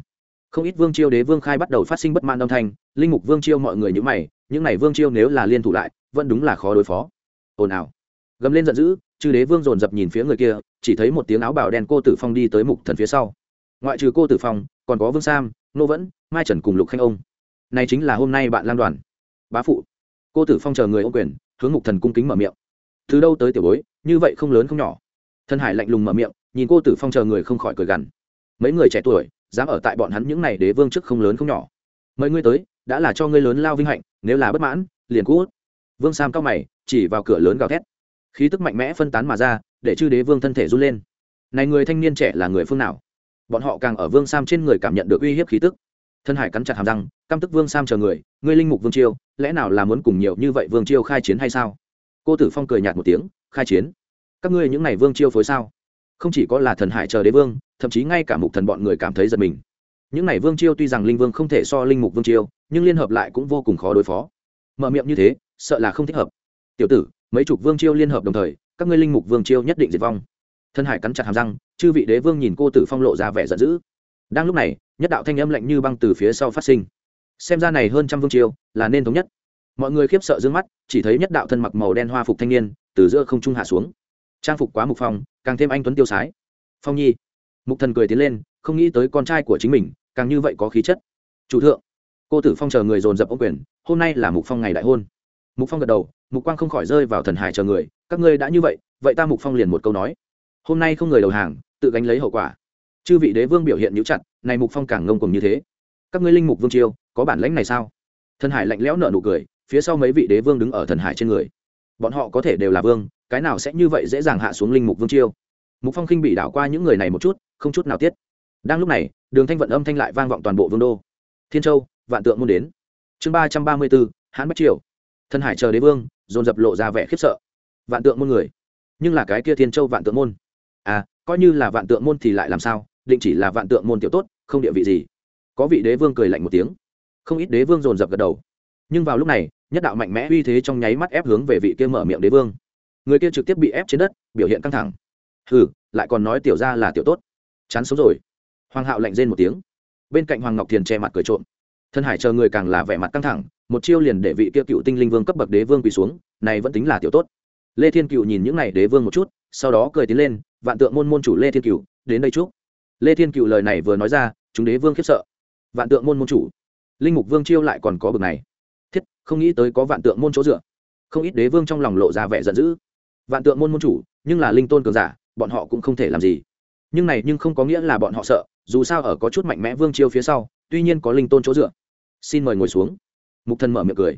Không ít vương chiêu đế vương khai bắt đầu phát sinh bất mãn âm thanh, linh mục vương chiêu mọi người như mày, những này vương chiêu nếu là liên thủ lại, vẫn đúng là khó đối phó. Ồn ào. Gầm lên giận dữ, chư đế vương dồn dập nhìn phía người kia, chỉ thấy một tiếng áo bào đen cô tử phong đi tới mục thần phía sau. Ngoại trừ cô tử phong, còn có vương sam, nô vẫn, mai trần cùng lục khanh ông này chính là hôm nay bạn lam đoàn. Bá phụ. Cô tử phong chờ người ô quyền, hướng ngục thần cung kính mở miệng. Từ đâu tới tiểu bối, như vậy không lớn không nhỏ. Thân hải lạnh lùng mở miệng, nhìn cô tử phong chờ người không khỏi cười gằn. Mấy người trẻ tuổi, dám ở tại bọn hắn những n à y đế vương chức không lớn không nhỏ. Mời ngươi tới, đã là cho ngươi lớn lao vinh hạnh, nếu là bất mãn, liền cút. Vương sam cao mày, chỉ vào cửa lớn gào thét. Khí tức mạnh mẽ phân tán mà ra, để chư đế vương thân thể run lên. Này người thanh niên trẻ là người phương nào? Bọn họ càng ở vương sam trên người cảm nhận được uy hiếp khí tức thân hải cắn chặt hàm răng, căm tức vương sam chờ người, ngươi linh mục vương chiêu lẽ nào là muốn cùng nhiều như vậy vương chiêu khai chiến hay sao? Cô tử phong cười nhạt một tiếng, khai chiến? Các ngươi những n à y vương chiêu phối sao? Không chỉ có là thần hải chờ đế vương, thậm chí ngay cả mục thần bọn người cảm thấy giật mình. Những n à y vương chiêu tuy rằng linh vương không thể so linh mục vương chiêu nhưng liên hợp lại cũng vô cùng khó đối phó. Mở miệng như thế, sợ là không thích hợp. Tiểu tử, mấy chục vương chiêu liên hợp đồng thời, các ngươi linh mục vương chiêu nhất định diệt vong. Thân hải cắn chặt hàm răng, chư vị đế vương nhìn cô tử phong lộ ra vẻ giận dữ. Đang lúc này nhất đạo thanh âm lạnh như băng từ phía sau phát sinh. Xem ra này hơn trăm vương triều là nên thống nhất. Mọi người khiếp sợ d ư ơ n g mắt, chỉ thấy nhất đạo thân mặc màu đen hoa phục thanh niên từ giữa không trung hạ xuống. Trang phục quá mục phong, càng thêm anh tuấn tiêu sái. Phong nhi. Mục thần cười tiến lên, không nghĩ tới con trai của chính mình, càng như vậy có khí chất. Chủ thượng. Cô tử phong chờ người dồn dập ô quyền, hôm nay là mục phong ngày đại hôn. Mục phong gật đầu, mục quang không khỏi rơi vào thần hải chờ người. Các ngươi đã như vậy vậy ta mục phong liền một câu nói. Hôm nay không người đầu hàng, tự gánh lấy hậu quả chư vị đế vương biểu hiện nhũ chặt, này mục phong càng ngông cùng như thế. Các ngươi linh mục vương chiêu có bản lãnh này sao? Thần hải lạnh lẽo nở nụ cười, phía sau mấy vị đế vương đứng ở thần hải trên người. Bọn họ có thể đều là vương, cái nào sẽ như vậy dễ dàng hạ xuống linh mục vương chiêu mục phong khinh bị đảo qua những người này một chút, không chút nào tiết đang lúc này, đường thanh vận âm thanh lại vang vọng toàn bộ vương đô. Thiên châu, vạn tượng muốn đến. Chương ba trăm ba mươi bốn hãn bách triều. Thần hải chờ đế vương, dồn dập lộ ra vẻ khiếp sợ. Vạn tượng môn người. Nhưng là cái kia thiên châu vạn tượng môn. À coi như là vạn tượng môn thì lại làm sao? Định chỉ là vạn tượng môn tiểu tốt, không địa vị gì. Có vị đế vương cười lạnh một tiếng. Không ít đế vương dồn dập gật đầu. Nhưng vào lúc này, nhất đạo mạnh mẽ uy thế trong nháy mắt ép hướng về vị kia mở miệng đế vương. Người kia trực tiếp bị ép trên đất, biểu hiện căng thẳng. Hừ, lại còn nói tiểu ra là tiểu tốt. Chán sống rồi. Hoàng hạo lạnh rên một tiếng. Bên cạnh hoàng ngọc thiền che mặt cười trộm. Thân hải chờ người càng là vẻ mặt căng thẳng, một chiêu liền để vị kia cựu tinh linh vương cấp bậc đế vương quỳ xuống, này vẫn tính là tiểu tốt. Lê thiên cựu nhìn những n à y đế vương một chút, sau đó cười tiến lên, vạn tượng môn môn chủ lê thiên cựu, đến đây chúc lê thiên cựu lời này vừa nói ra, chúng đế vương khiếp sợ. Vạn tượng môn môn chủ. Linh mục vương chiêu lại còn có bực này. Thiết, không nghĩ tới có vạn tượng môn chỗ dựa. Không ít đế vương trong lòng lộ ra vẻ giận dữ. Vạn tượng môn môn chủ, nhưng là linh tôn cường giả, bọn họ cũng không thể làm gì. Nhưng này nhưng không có nghĩa là bọn họ sợ, dù sao ở có chút mạnh mẽ vương chiêu phía sau, tuy nhiên có linh tôn chỗ dựa. Xin mời ngồi xuống. Mục thần mở miệng cười.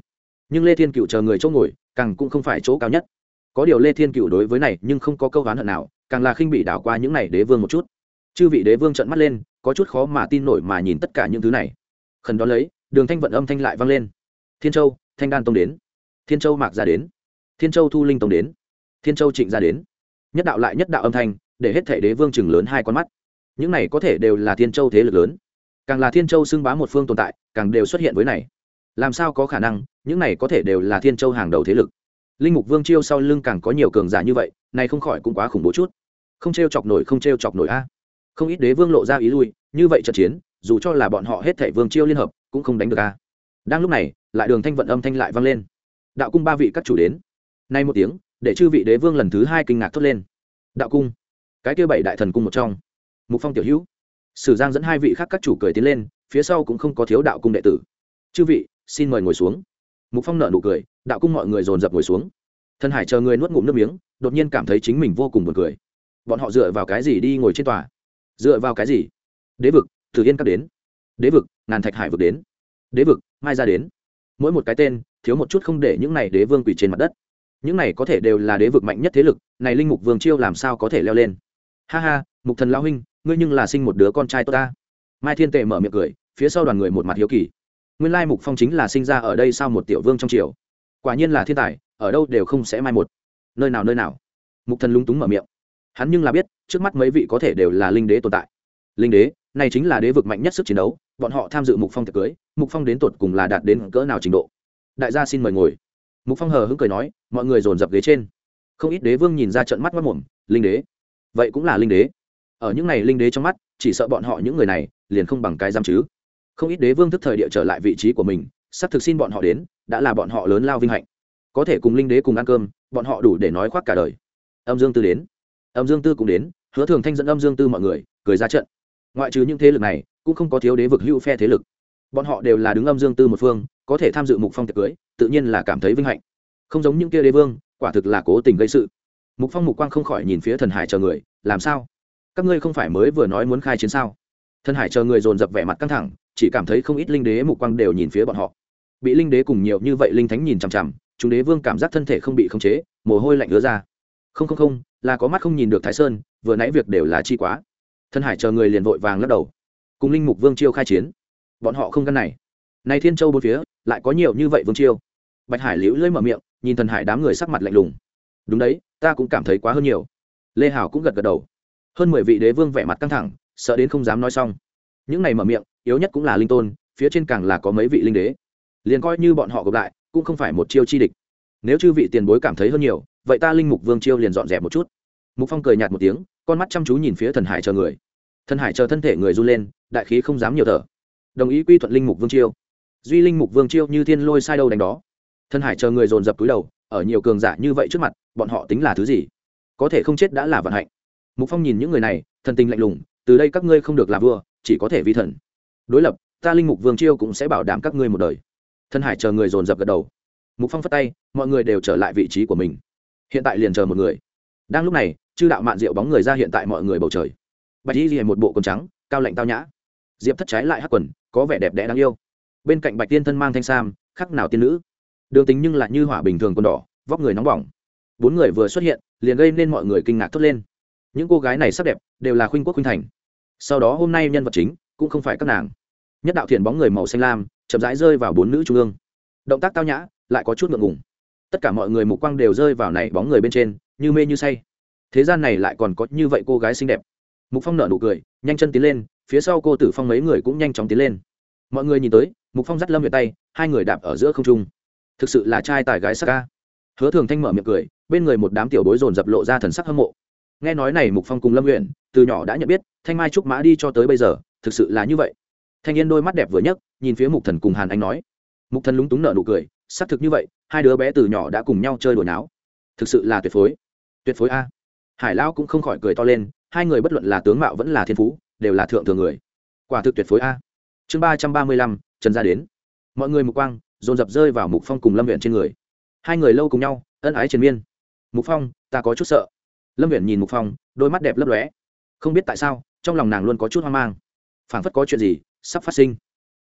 Nhưng lê thiên cựu chờ người chỗ ngồi, càng cũng không phải chỗ cao nhất. Có điều lê thiên cựu đối với này nhưng không có câu oán hận nào, càng là khinh bị đảo qua những này đế vương một chút chư vị đế vương trợn mắt lên, có chút khó mà tin nổi mà nhìn tất cả những thứ này. Khẩn đó lấy, đường thanh vận âm thanh lại vang lên. Thiên châu, thanh đan tông đến. Thiên châu mạc ra đến. Thiên châu thu linh tông đến. Thiên châu trịnh ra đến. Nhất đạo lại nhất đạo âm thanh, để hết thể đế vương chừng lớn hai con mắt. Những này có thể đều là thiên châu thế lực lớn. Càng là thiên châu xưng bá một phương tồn tại, càng đều xuất hiện với này. Làm sao có khả năng, những này có thể đều là thiên châu hàng đầu thế lực? Linh mục vương chiêu sau lưng càng có nhiều cường giả như vậy, này không khỏi cũng quá khủng bố chút. Không t r e o chọc nổi, không t r e o chọc nổi a không ít đế vương lộ ra ý lui, như vậy trận chiến, dù cho là bọn họ hết thảy vương chiêu liên hợp, cũng không đánh được a. Đang lúc này, lại đường thanh vận âm thanh lại vang lên. Đạo cung ba vị các chủ đến. Nay một tiếng, để chư vị đế vương lần thứ hai kinh ngạc thốt lên. Đạo cung, cái kia bảy đại thần cung một trong. Mục phong tiểu hữu. Sử giang dẫn hai vị khác các chủ cười tiến lên, phía sau cũng không có thiếu đạo cung đệ tử. Chư vị, xin mời ngồi xuống. Mục phong nợ nụ cười, đạo cung mọi người dồn dập ngồi xuống. Thân hải chờ người nuốt ngụm nước miếng, đột nhiên cảm thấy chính mình vô cùng buồn cười. Bọn họ dựa vào cái gì đi ngồi trên tòa? Dựa vào cái gì? Đế vực thử yên các đến. Đế vực, ngàn thạch hải vực đến. Đế vực, mai ra đến. Mỗi một cái tên, thiếu một chút không để những này đế vương quỷ trên mặt đất. Những này có thể đều là đế vực mạnh nhất thế lực, này linh mục vương chiêu làm sao có thể leo lên? Ha ha, mục thần lao huynh, ngươi nhưng là sinh một đứa con trai tốt ta. Mai thiên tệ mở miệng cười, phía sau đoàn người một mặt hiếu kỳ. Nguyên lai mục phong chính là sinh ra ở đây sau một tiểu vương trong triều. Quả nhiên là thiên tài, ở đâu đều không sẽ mai một. Nơi nào nơi nào? Mục thần lúng túng mở miệng. Hắn nhưng là biết trước mắt mấy vị có thể đều là linh đế tồn tại. Linh đế, này chính là đế vực mạnh nhất sức chiến đấu, bọn họ tham dự mục phong tiệc cưới, mục phong đến tột cùng là đạt đến cỡ nào trình độ? Đại gia xin mời ngồi. Mục phong hờ hững cười nói, mọi người dồn dập ghế trên. Không ít đế vương nhìn ra trận mắt mất mồm, linh đế? Vậy cũng là linh đế? Ở những này linh đế trong mắt, chỉ sợ bọn họ những người này liền không bằng cái giam chứ. Không ít đế vương thức thời địa trở lại vị trí của mình, sắp thực xin bọn họ đến, đã là bọn họ lớn lao vinh hạnh. Có thể cùng linh đế cùng ăn cơm, bọn họ đủ để nói khoác cả đời. Âm dương tư đến âm dương tư cũng đến, hứa thường thanh dẫn âm dương tư mọi người, cười ra trận. Ngoại trừ những thế lực này, cũng không có thiếu đế vực hữu phe thế lực. Bọn họ đều là đứng âm dương tư một phương, có thể tham dự mục phong tiệc cưới, tự nhiên là cảm thấy vinh hạnh. Không giống những kia đế vương, quả thực là cố tình gây sự. Mục phong mục quang không khỏi nhìn phía thần hải chờ người, làm sao? Các ngươi không phải mới vừa nói muốn khai chiến sao? Thần hải chờ người dồn dập vẻ mặt căng thẳng, chỉ cảm thấy không ít linh đế mục quang đều nhìn phía bọn họ. Bị linh đế cùng nhiều như vậy linh thánh nhìn chằm chằm, chúng đế vương cảm giác thân thể không bị khống chế, mồ hôi lạnh ứa ra. Không không không là có mắt không nhìn được thái sơn, vừa nãy việc đều là chi quá. Thân hải chờ người liền vội vàng lắc đầu. Cùng linh mục vương chiêu khai chiến. Bọn họ không căn này. Nay thiên châu bốn phía, lại có nhiều như vậy vương chiêu. Bạch hải liễu lưỡi mở miệng, nhìn thần hải đám người sắc mặt lạnh lùng. Đúng đấy, ta cũng cảm thấy quá hơn nhiều. Lê hảo cũng gật gật đầu. Hơn mười vị đế vương vẻ mặt căng thẳng, sợ đến không dám nói xong. Những này mở miệng, yếu nhất cũng là linh tôn, phía trên càng là có mấy vị linh đế. Liền coi như bọn họ gặp lại, cũng không phải một chiêu chi địch. Nếu chư vị tiền bối cảm thấy hơn nhiều vậy ta linh mục vương chiêu liền dọn dẹp một chút. Mục phong cười nhạt một tiếng, con mắt chăm chú nhìn phía thần hải chờ người. Thần hải chờ thân thể người run lên, đại khí không dám nhiều thở. Đồng ý quy thuận linh mục vương chiêu. Duy linh mục vương chiêu như thiên lôi sai đâu đánh đó. Thần hải chờ người dồn dập túi đầu, ở nhiều cường giả như vậy trước mặt, bọn họ tính là thứ gì? Có thể không chết đã là vận hạnh. Mục phong nhìn những người này, thần tình lạnh lùng, từ đây các ngươi không được làm vua, chỉ có thể vi thần. Đối lập, ta linh mục vương chiêu cũng sẽ bảo đảm các ngươi một đời. Thân hải chờ người dồn dập gật đầu. Mục phong phất tay, mọi người đều trở lại vị trí của mình hiện tại liền chờ một người. Đang lúc này, chư đạo mạn diệu bóng người ra hiện tại mọi người bầu trời. Bạch y ghi một bộ quần trắng, cao lạnh tao nhã. Diệp thất trái lại hắc quần, có vẻ đẹp đẽ đáng yêu. Bên cạnh bạch tiên thân mang thanh sam, khắc nào tiên nữ. Đường tính nhưng lại như hỏa bình thường quần đỏ, vóc người nóng bỏng. Bốn người vừa xuất hiện, liền gây nên mọi người kinh ngạc thốt lên. Những cô gái này sắc đẹp, đều là khuynh quốc khuynh thành. Sau đó hôm nay nhân vật chính, cũng không phải các nàng. Nhất đạo thiền bóng người màu xanh lam, chậm rãi rơi vào bốn nữ trung ương. Động tác tao nhã, lại có chút ngượng ngùng tất cả mọi người mục quang đều rơi vào này bóng người bên trên, như mê như say. Thế gian này lại còn có như vậy cô gái xinh đẹp. Mục phong nở nụ cười, nhanh chân tiến lên, phía sau cô tử phong mấy người cũng nhanh chóng tiến lên. Mọi người nhìn tới, mục phong dắt lâm về tay, hai người đạp ở giữa không trung. Thực sự là trai tài gái sắc ca. Hứa thường thanh mở miệng cười, bên người một đám tiểu bối dồn dập lộ ra thần sắc hâm mộ. Nghe nói này mục phong cùng lâm nguyện từ nhỏ đã nhận biết, thanh mai trúc mã đi cho tới bây giờ, thực sự là như vậy. Thanh yên đôi mắt đẹp vừa nhấc, nhìn phía mục thần cùng hàn anh nói. Mục thần lúng túng nở nụ cười xác thực như vậy hai đứa bé từ nhỏ đã cùng nhau chơi đùa náo thực sự là tuyệt phối. Tuyệt phối a. Hải lão cũng không khỏi cười to lên, hai người bất luận là tướng mạo vẫn là thiên phú, đều là thượng thường người. Quả thực tuyệt phối a. Chương ba trăm ba mươi lăm, trần gia đến. Mọi người mục quang, dồn dập rơi vào mục phong cùng lâm huyện trên người. Hai người lâu cùng nhau, ân ái triền miên. Mục phong, ta có chút sợ. Lâm huyện nhìn mục phong, đôi mắt đẹp lấp lóe. Không biết tại sao, trong lòng nàng luôn có chút hoang mang. Phảng phất có chuyện gì sắp phát sinh.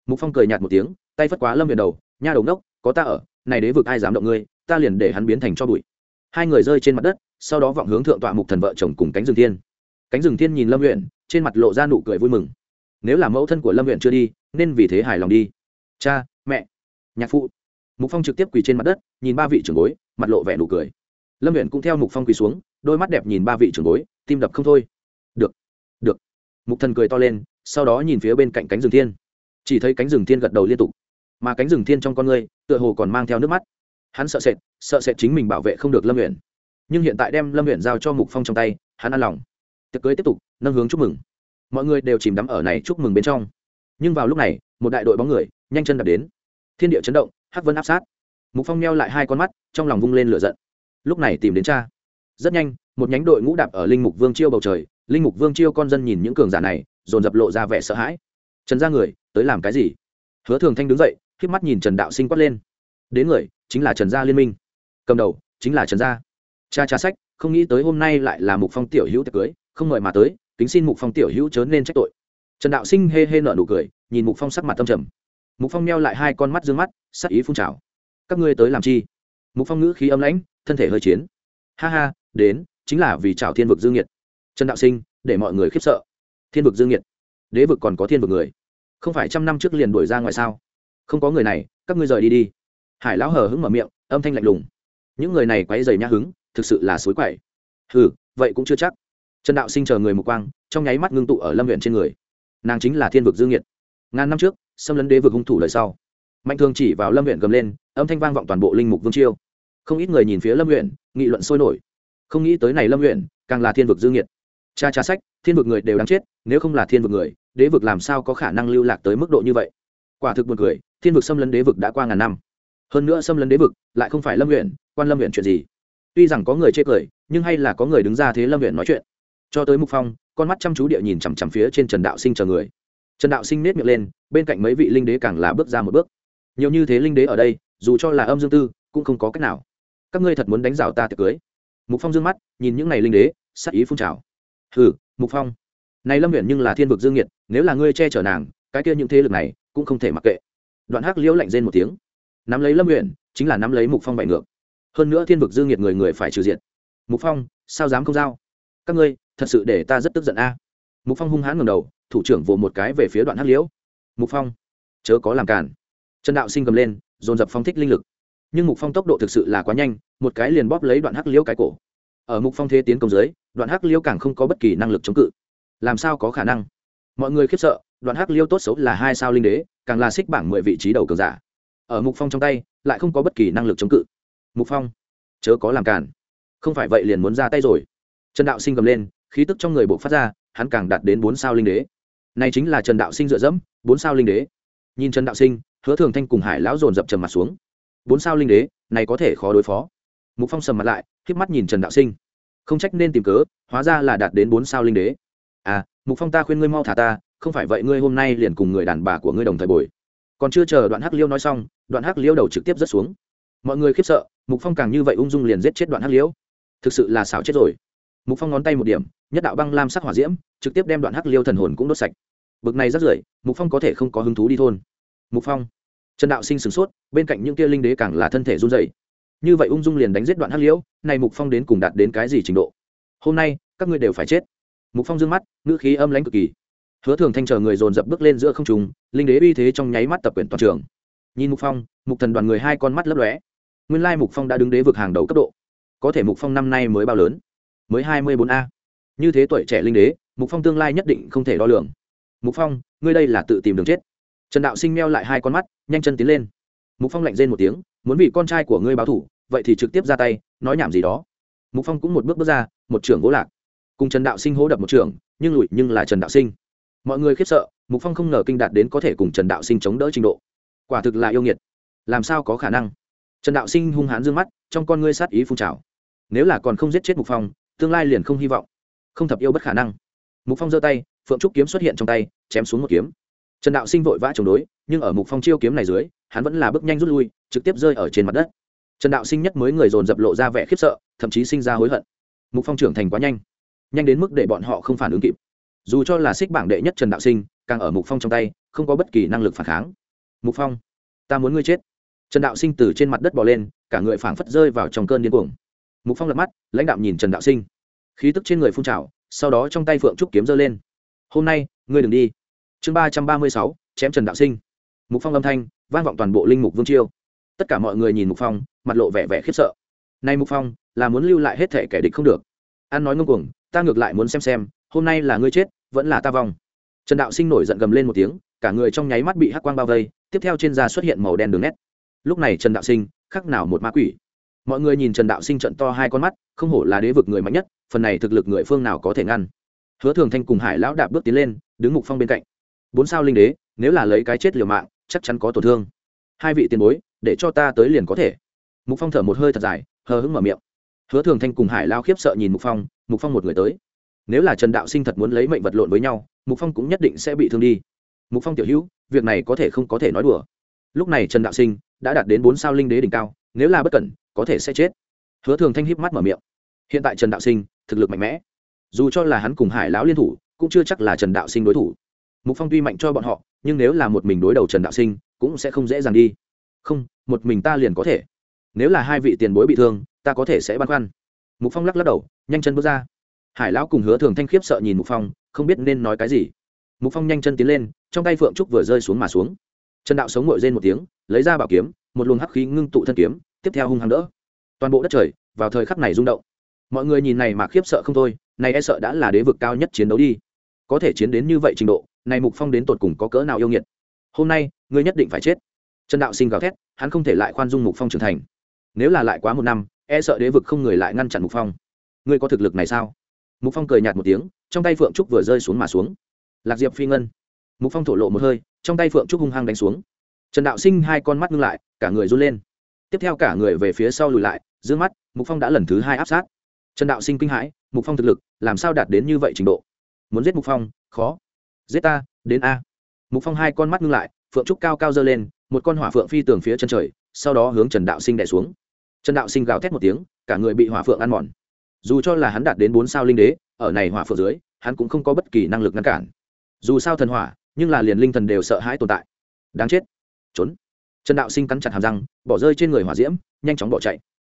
Mục phong cười nhạt một tiếng, tay phất quá lâm huyện đầu, nha đầu ngốc, có ta ở này đế vực ai dám động ngươi ta liền để hắn biến thành cho bụi. Hai người rơi trên mặt đất sau đó vọng hướng thượng tọa mục thần vợ chồng cùng cánh rừng thiên. Cánh rừng thiên nhìn lâm luyện, trên mặt lộ ra nụ cười vui mừng. Nếu là mẫu thân của lâm luyện chưa đi nên vì thế hài lòng đi. Cha mẹ nhạc phụ. Mục phong trực tiếp quỳ trên mặt đất nhìn ba vị trưởng bối mặt lộ vẻ nụ cười. Lâm luyện cũng theo mục phong quỳ xuống đôi mắt đẹp nhìn ba vị trưởng bối tim đập không thôi. Được được. Mục thần cười to lên sau đó nhìn phía bên cạnh cánh rừng thiên. Chỉ thấy cánh rừng thiên gật đầu liên tục mà cánh rừng thiên trong con ngươi, tựa hồ còn mang theo nước mắt. Hắn sợ sệt sợ sệt chính mình bảo vệ không được lâm luyện. nhưng hiện tại đem lâm luyện giao cho mục phong trong tay, hắn an lòng. Tiệc cưới tiếp tục, nâng hướng chúc mừng. Mọi người đều chìm đắm ở này chúc mừng bên trong. Nhưng vào lúc này, một đại đội bóng người, nhanh chân đạp đến. Thiên địa chấn động, hắc vân áp sát. Mục phong neo lại hai con mắt, trong lòng vung lên lửa giận. Lúc này tìm đến cha. Rất nhanh, một nhánh đội ngũ đạp ở linh mục vương chiêu bầu trời. Linh mục vương chiêu con dân nhìn những cường giả này, dồn dập lộ ra vẻ sợ hãi. Trần ra người, tới làm cái gì? Hứa thường thanh đứng dậy khiếp mắt nhìn trần đạo sinh quát lên đến người chính là trần gia liên minh cầm đầu chính là trần gia cha cha sách không nghĩ tới hôm nay lại là mục phong tiểu hữu tiệc cưới không mời mà tới kính xin mục phong tiểu hữu chớ nên trách tội trần đạo sinh hê hê nở nụ cười nhìn mục phong sắc mặt tâm trầm mục phong meo lại hai con mắt d ư ơ n g mắt sắc ý phun trào các ngươi tới làm chi mục phong ngữ khí âm lãnh thân thể hơi chiến ha ha đến chính là vì trào thiên vực dương nhiệt trần đạo sinh để mọi người khiếp sợ thiên vực dương nhiệt đế vực còn có thiên vực người không phải trăm năm trước liền đuổi ra ngoài sao không có người này, các ngươi rời đi đi. Hải lão hờ hững mở miệng, âm thanh lạnh lùng. Những người này quấy dày nhã hứng, thực sự là suối quậy. Ừ vậy cũng chưa chắc. Trần đạo sinh chờ người một quang, trong nháy mắt ngưng tụ ở lâm huyện trên người. Nàng chính là thiên vực dương nhiệt. Ngàn năm trước, xâm lấn đế vực hung thủ lời sau. Mạnh thường chỉ vào lâm huyện gầm lên, âm thanh vang vọng toàn bộ linh mục vương chiêu. Không ít người nhìn phía lâm huyện nghị luận sôi nổi. Không nghĩ tới này lâm huyện càng là thiên vực dương nhiệt. Cha cha sách, thiên vực người đều đáng chết, nếu không là thiên vực người, đế vực làm sao có khả năng lưu lạc tới mức độ như vậy? Quả thực buồn cười thiên vực xâm lấn đế vực đã qua ngàn năm. Hơn nữa xâm lấn đế vực lại không phải lâm huyện quan lâm huyện chuyện gì? Tuy rằng có người chê cười, nhưng hay là có người đứng ra thế lâm huyện nói chuyện. Cho tới mục phong, con mắt chăm chú địa nhìn chằm chằm phía trên trần đạo sinh chờ người. Trần đạo sinh nết miệng lên, bên cạnh mấy vị linh đế càng là bước ra một bước. Nhiều như thế linh đế ở đây, dù cho là âm dương tư, cũng không có cách nào. Các ngươi thật muốn đánh rào ta tiệc cưới? Mục phong dương mắt, nhìn những này linh đế, sắc ý phun trào. Hừ, mục phong. Này lâm huyện nhưng là thiên vực dương nhiệt, nếu là ngươi che chở nàng, cái kia những thế lực này cũng không thể mặc kệ đoạn hắc liễu lạnh rên một tiếng. Nắm lấy lâm nguyện chính là nắm lấy mục phong bại ngược. Hơn nữa thiên vực dương nhiệt người người phải trừ diện mục phong, sao dám không giao? Các ngươi, thật sự để ta rất tức giận a. Mục phong hung hãn ngầm đầu, thủ trưởng vồ một cái về phía đoạn hắc liễu. Mục phong, chớ có làm cản trần đạo sinh cầm lên, dồn dập phong thích linh lực. Nhưng mục phong tốc độ thực sự là quá nhanh, một cái liền bóp lấy đoạn hắc liễu cái cổ. Ở mục phong thế tiến công dưới, đoạn hắc liễu càng không có bất kỳ năng lực chống cự. Làm sao có khả năng? Mọi người khiếp sợ, đoạn hắc liễu tốt xấu là hai sao linh đế càng là xích bảng mười vị trí đầu cường giả. Ở mục phong trong tay, lại không có bất kỳ năng lực chống cự. Mục phong, chớ có làm cản không phải vậy liền muốn ra tay rồi. Trần đạo sinh cầm lên, khí tức trong người bộ phát ra, hắn càng đạt đến bốn sao linh đế. Này chính là trần đạo sinh dựa dẫm, bốn sao linh đế. Nhìn trần đạo sinh, hứa thường thanh cùng hải lão dồn dập trầm mặt xuống. Bốn sao linh đế, này có thể khó đối phó. Mục phong sầm mặt lại k mắt nhìn trần đạo sinh. Không trách nên tìm cớ, hóa ra là đạt đến bốn sao linh đế. À mục phong ta khuyên ngươi mau thả ta không phải vậy ngươi hôm nay liền cùng người đàn bà của ngươi đồng thời bồi. Còn chưa chờ đoạn hắc liêu nói xong, đoạn hắc liêu đầu trực tiếp rớt xuống. Mọi người khiếp sợ, mục phong càng như vậy ung dung liền giết chết đoạn hắc liêu. thực sự là xảo chết rồi. Mục phong ngón tay một điểm, nhất đạo băng lam sắc hỏa diễm, trực tiếp đem đoạn hắc liêu thần hồn cũng đốt sạch. Bực này rất rưởi, mục phong có thể không có hứng thú đi thôn. Mục phong, trần đạo sinh sửng sốt, bên cạnh những kia linh đế càng là thân thể run dày như vậy ung dung liền đánh giết đoạn hắc liễu này mục phong đến cùng đạt đến cái gì trình độ? Hôm nay, các ngươi đều phải chết. Mục phong d mắt, ngữ khí âm lãnh cực kỳ hứa thường thanh chờ người dồn dập bước lên giữa không trùng linh đế uy thế trong nháy mắt tập quyển toàn trường. Nhìn mục phong, mục thần đoàn người hai con mắt lấp lóe. Nguyên lai mục phong đã đứng đế vực hàng đầu cấp độ. Có thể mục phong năm nay mới bao lớn? Mới hai mươi bốn a. Như thế tuổi trẻ linh đế, mục phong tương lai nhất định không thể đo lường. Mục phong, ngươi đây là tự tìm đường chết. Trần đạo sinh meo lại hai con mắt, nhanh chân tiến lên. Mục phong lạnh rên một tiếng, muốn vì con trai của ngươi báo thủ, vậy thì trực tiếp ra tay, nói nhảm gì đó. Mục phong cũng một bước bước ra, một trưởng gỗ lạc. Cùng trần đạo sinh hố đập một trưởng, nhưng lùi nhưng là trần đạo sinh mọi người khiếp sợ, mục phong không ngờ kinh đạt đến có thể cùng trần đạo sinh chống đỡ trình độ. Quả thực là yêu nghiệt. Làm sao có khả năng? Trần đạo sinh hung hãn d ư ơ n g mắt, trong con ngươi sát ý phun trào. Nếu là còn không giết chết mục phong, tương lai liền không hy vọng. Không thập yêu bất khả năng. Mục phong giơ tay, phượng trúc kiếm xuất hiện trong tay, chém xuống một kiếm. Trần đạo sinh vội vã chống đối, nhưng ở mục phong chiêu kiếm này dưới, hắn vẫn là bước nhanh rút lui, trực tiếp rơi ở trên mặt đất. Trần đạo sinh nhất mới người dồn dập lộ ra vẻ khiếp sợ, thậm chí sinh ra hối hận. Mục phong trưởng thành quá nhanh. Nhanh đến mức để bọn họ không phản ứng kịp dù cho là xích bảng đệ nhất trần đạo sinh, càng ở mục phong trong tay, không có bất kỳ năng lực phản kháng. Mục phong, ta muốn ngươi chết. Trần đạo sinh từ trên mặt đất bò lên, cả người phảng phất rơi vào trong cơn điên cuồng. Mục phong lật mắt, lãnh đạo nhìn trần đạo sinh. Khí tức trên người phun trào, sau đó trong tay phượng trúc kiếm giơ lên. Hôm nay, ngươi đừng đi. Chương ba trăm ba mươi sáu, chém trần đạo sinh. Mục phong âm thanh, vang vọng toàn bộ linh mục vương chiêu tất cả mọi người nhìn mục phong, mặt lộ vẻ vẻ khiếp sợ. Nay mục phong, là muốn lưu lại hết thể kẻ địch không được. An nói ngông cuồng, ta ngược lại muốn xem xem, hôm nay là ngươi chết vẫn là ta vong. Trần đạo sinh nổi giận gầm lên một tiếng, cả người trong nháy mắt bị hắc quang bao vây, tiếp theo trên da xuất hiện màu đen đường nét. Lúc này trần đạo sinh, khắc nào một ma quỷ. Mọi người nhìn trần đạo sinh trận to hai con mắt, không hổ là đế vực người mạnh nhất, phần này thực lực người phương nào có thể ngăn. Hứa thường thanh cùng hải lão đạp bước tiến lên, đứng mục phong bên cạnh. Bốn sao linh đế, nếu là lấy cái chết liều mạng, chắc chắn có tổn thương. Hai vị tiền bối, để cho ta tới liền có thể. Mục phong thở một hơi thật dài, hờ hững mở miệng. Hứa thường thanh cùng hải lao khiếp sợ nhìn mục phong mục phong một người tới nếu là trần đạo sinh thật muốn lấy mệnh vật lộn với nhau, mục phong cũng nhất định sẽ bị thương đi. Mục phong tiểu hữu, việc này có thể không có thể nói đùa. Lúc này trần đạo sinh đã đạt đến bốn sao linh đế đỉnh cao, nếu là bất cẩn, có thể sẽ chết. Hứa thường thanh híp mắt mở miệng. Hiện tại trần đạo sinh thực lực mạnh mẽ. Dù cho là hắn cùng hải lão liên thủ, cũng chưa chắc là trần đạo sinh đối thủ. Mục phong tuy mạnh cho bọn họ, nhưng nếu là một mình đối đầu trần đạo sinh, cũng sẽ không dễ dàng đi. Không, một mình ta liền có thể. Nếu là hai vị tiền bối bị thương, ta có thể sẽ băn khoăn. Mục phong lắc lắc đầu, nhanh chân bước ra hải lão cùng hứa thường thanh khiếp sợ nhìn mục phong, không biết nên nói cái gì. Mục phong nhanh chân tiến lên, trong tay phượng trúc vừa rơi xuống mà xuống. Trần đạo sống ngồi rên một tiếng, lấy ra bảo kiếm, một luồng hắc khí ngưng tụ thân kiếm, tiếp theo hung hăng đỡ. Toàn bộ đất trời, vào thời khắc này rung động. Mọi người nhìn này mà khiếp sợ không thôi, này e sợ đã là đế vực cao nhất chiến đấu đi. Có thể chiến đến như vậy trình độ, này mục phong đến tột cùng có cỡ nào yêu nghiệt? Hôm nay, ngươi nhất định phải chết. Trần đạo sinh gào thét, hắn không thể lại khoan dung mục phong trưởng thành. Nếu là lại quá một năm e sợ đế vực không người lại ngăn chặn mục phong. Ngươi có thực lực này sao? Mục phong cười nhạt một tiếng trong tay phượng trúc vừa rơi xuống mà xuống lạc diệp phi ngân mục phong thổ lộ một hơi trong tay phượng trúc hung hăng đánh xuống trần đạo sinh hai con mắt ngưng lại cả người run lên tiếp theo cả người về phía sau lùi lại giữ mắt mục phong đã lần thứ hai áp sát trần đạo sinh kinh hãi mục phong thực lực làm sao đạt đến như vậy trình độ muốn giết mục phong khó giết ta đến a mục phong hai con mắt ngưng lại phượng trúc cao cao dơ lên một con hỏa phượng phi tường phía chân trời sau đó hướng trần đạo sinh đẻ xuống trần đạo sinh gào thét một tiếng cả người bị hỏa phượng ăn mòn dù cho là hắn đạt đến bốn sao linh đế, ở này hỏa phượng dưới, hắn cũng không có bất kỳ năng lực ngăn cản. Dù sao thần hỏa, nhưng là liền linh thần đều sợ hãi tồn tại. Đáng chết. Trốn. Trần đạo sinh cắn chặt hàm răng, bỏ rơi trên người hỏa diễm, nhanh chóng bỏ chạy.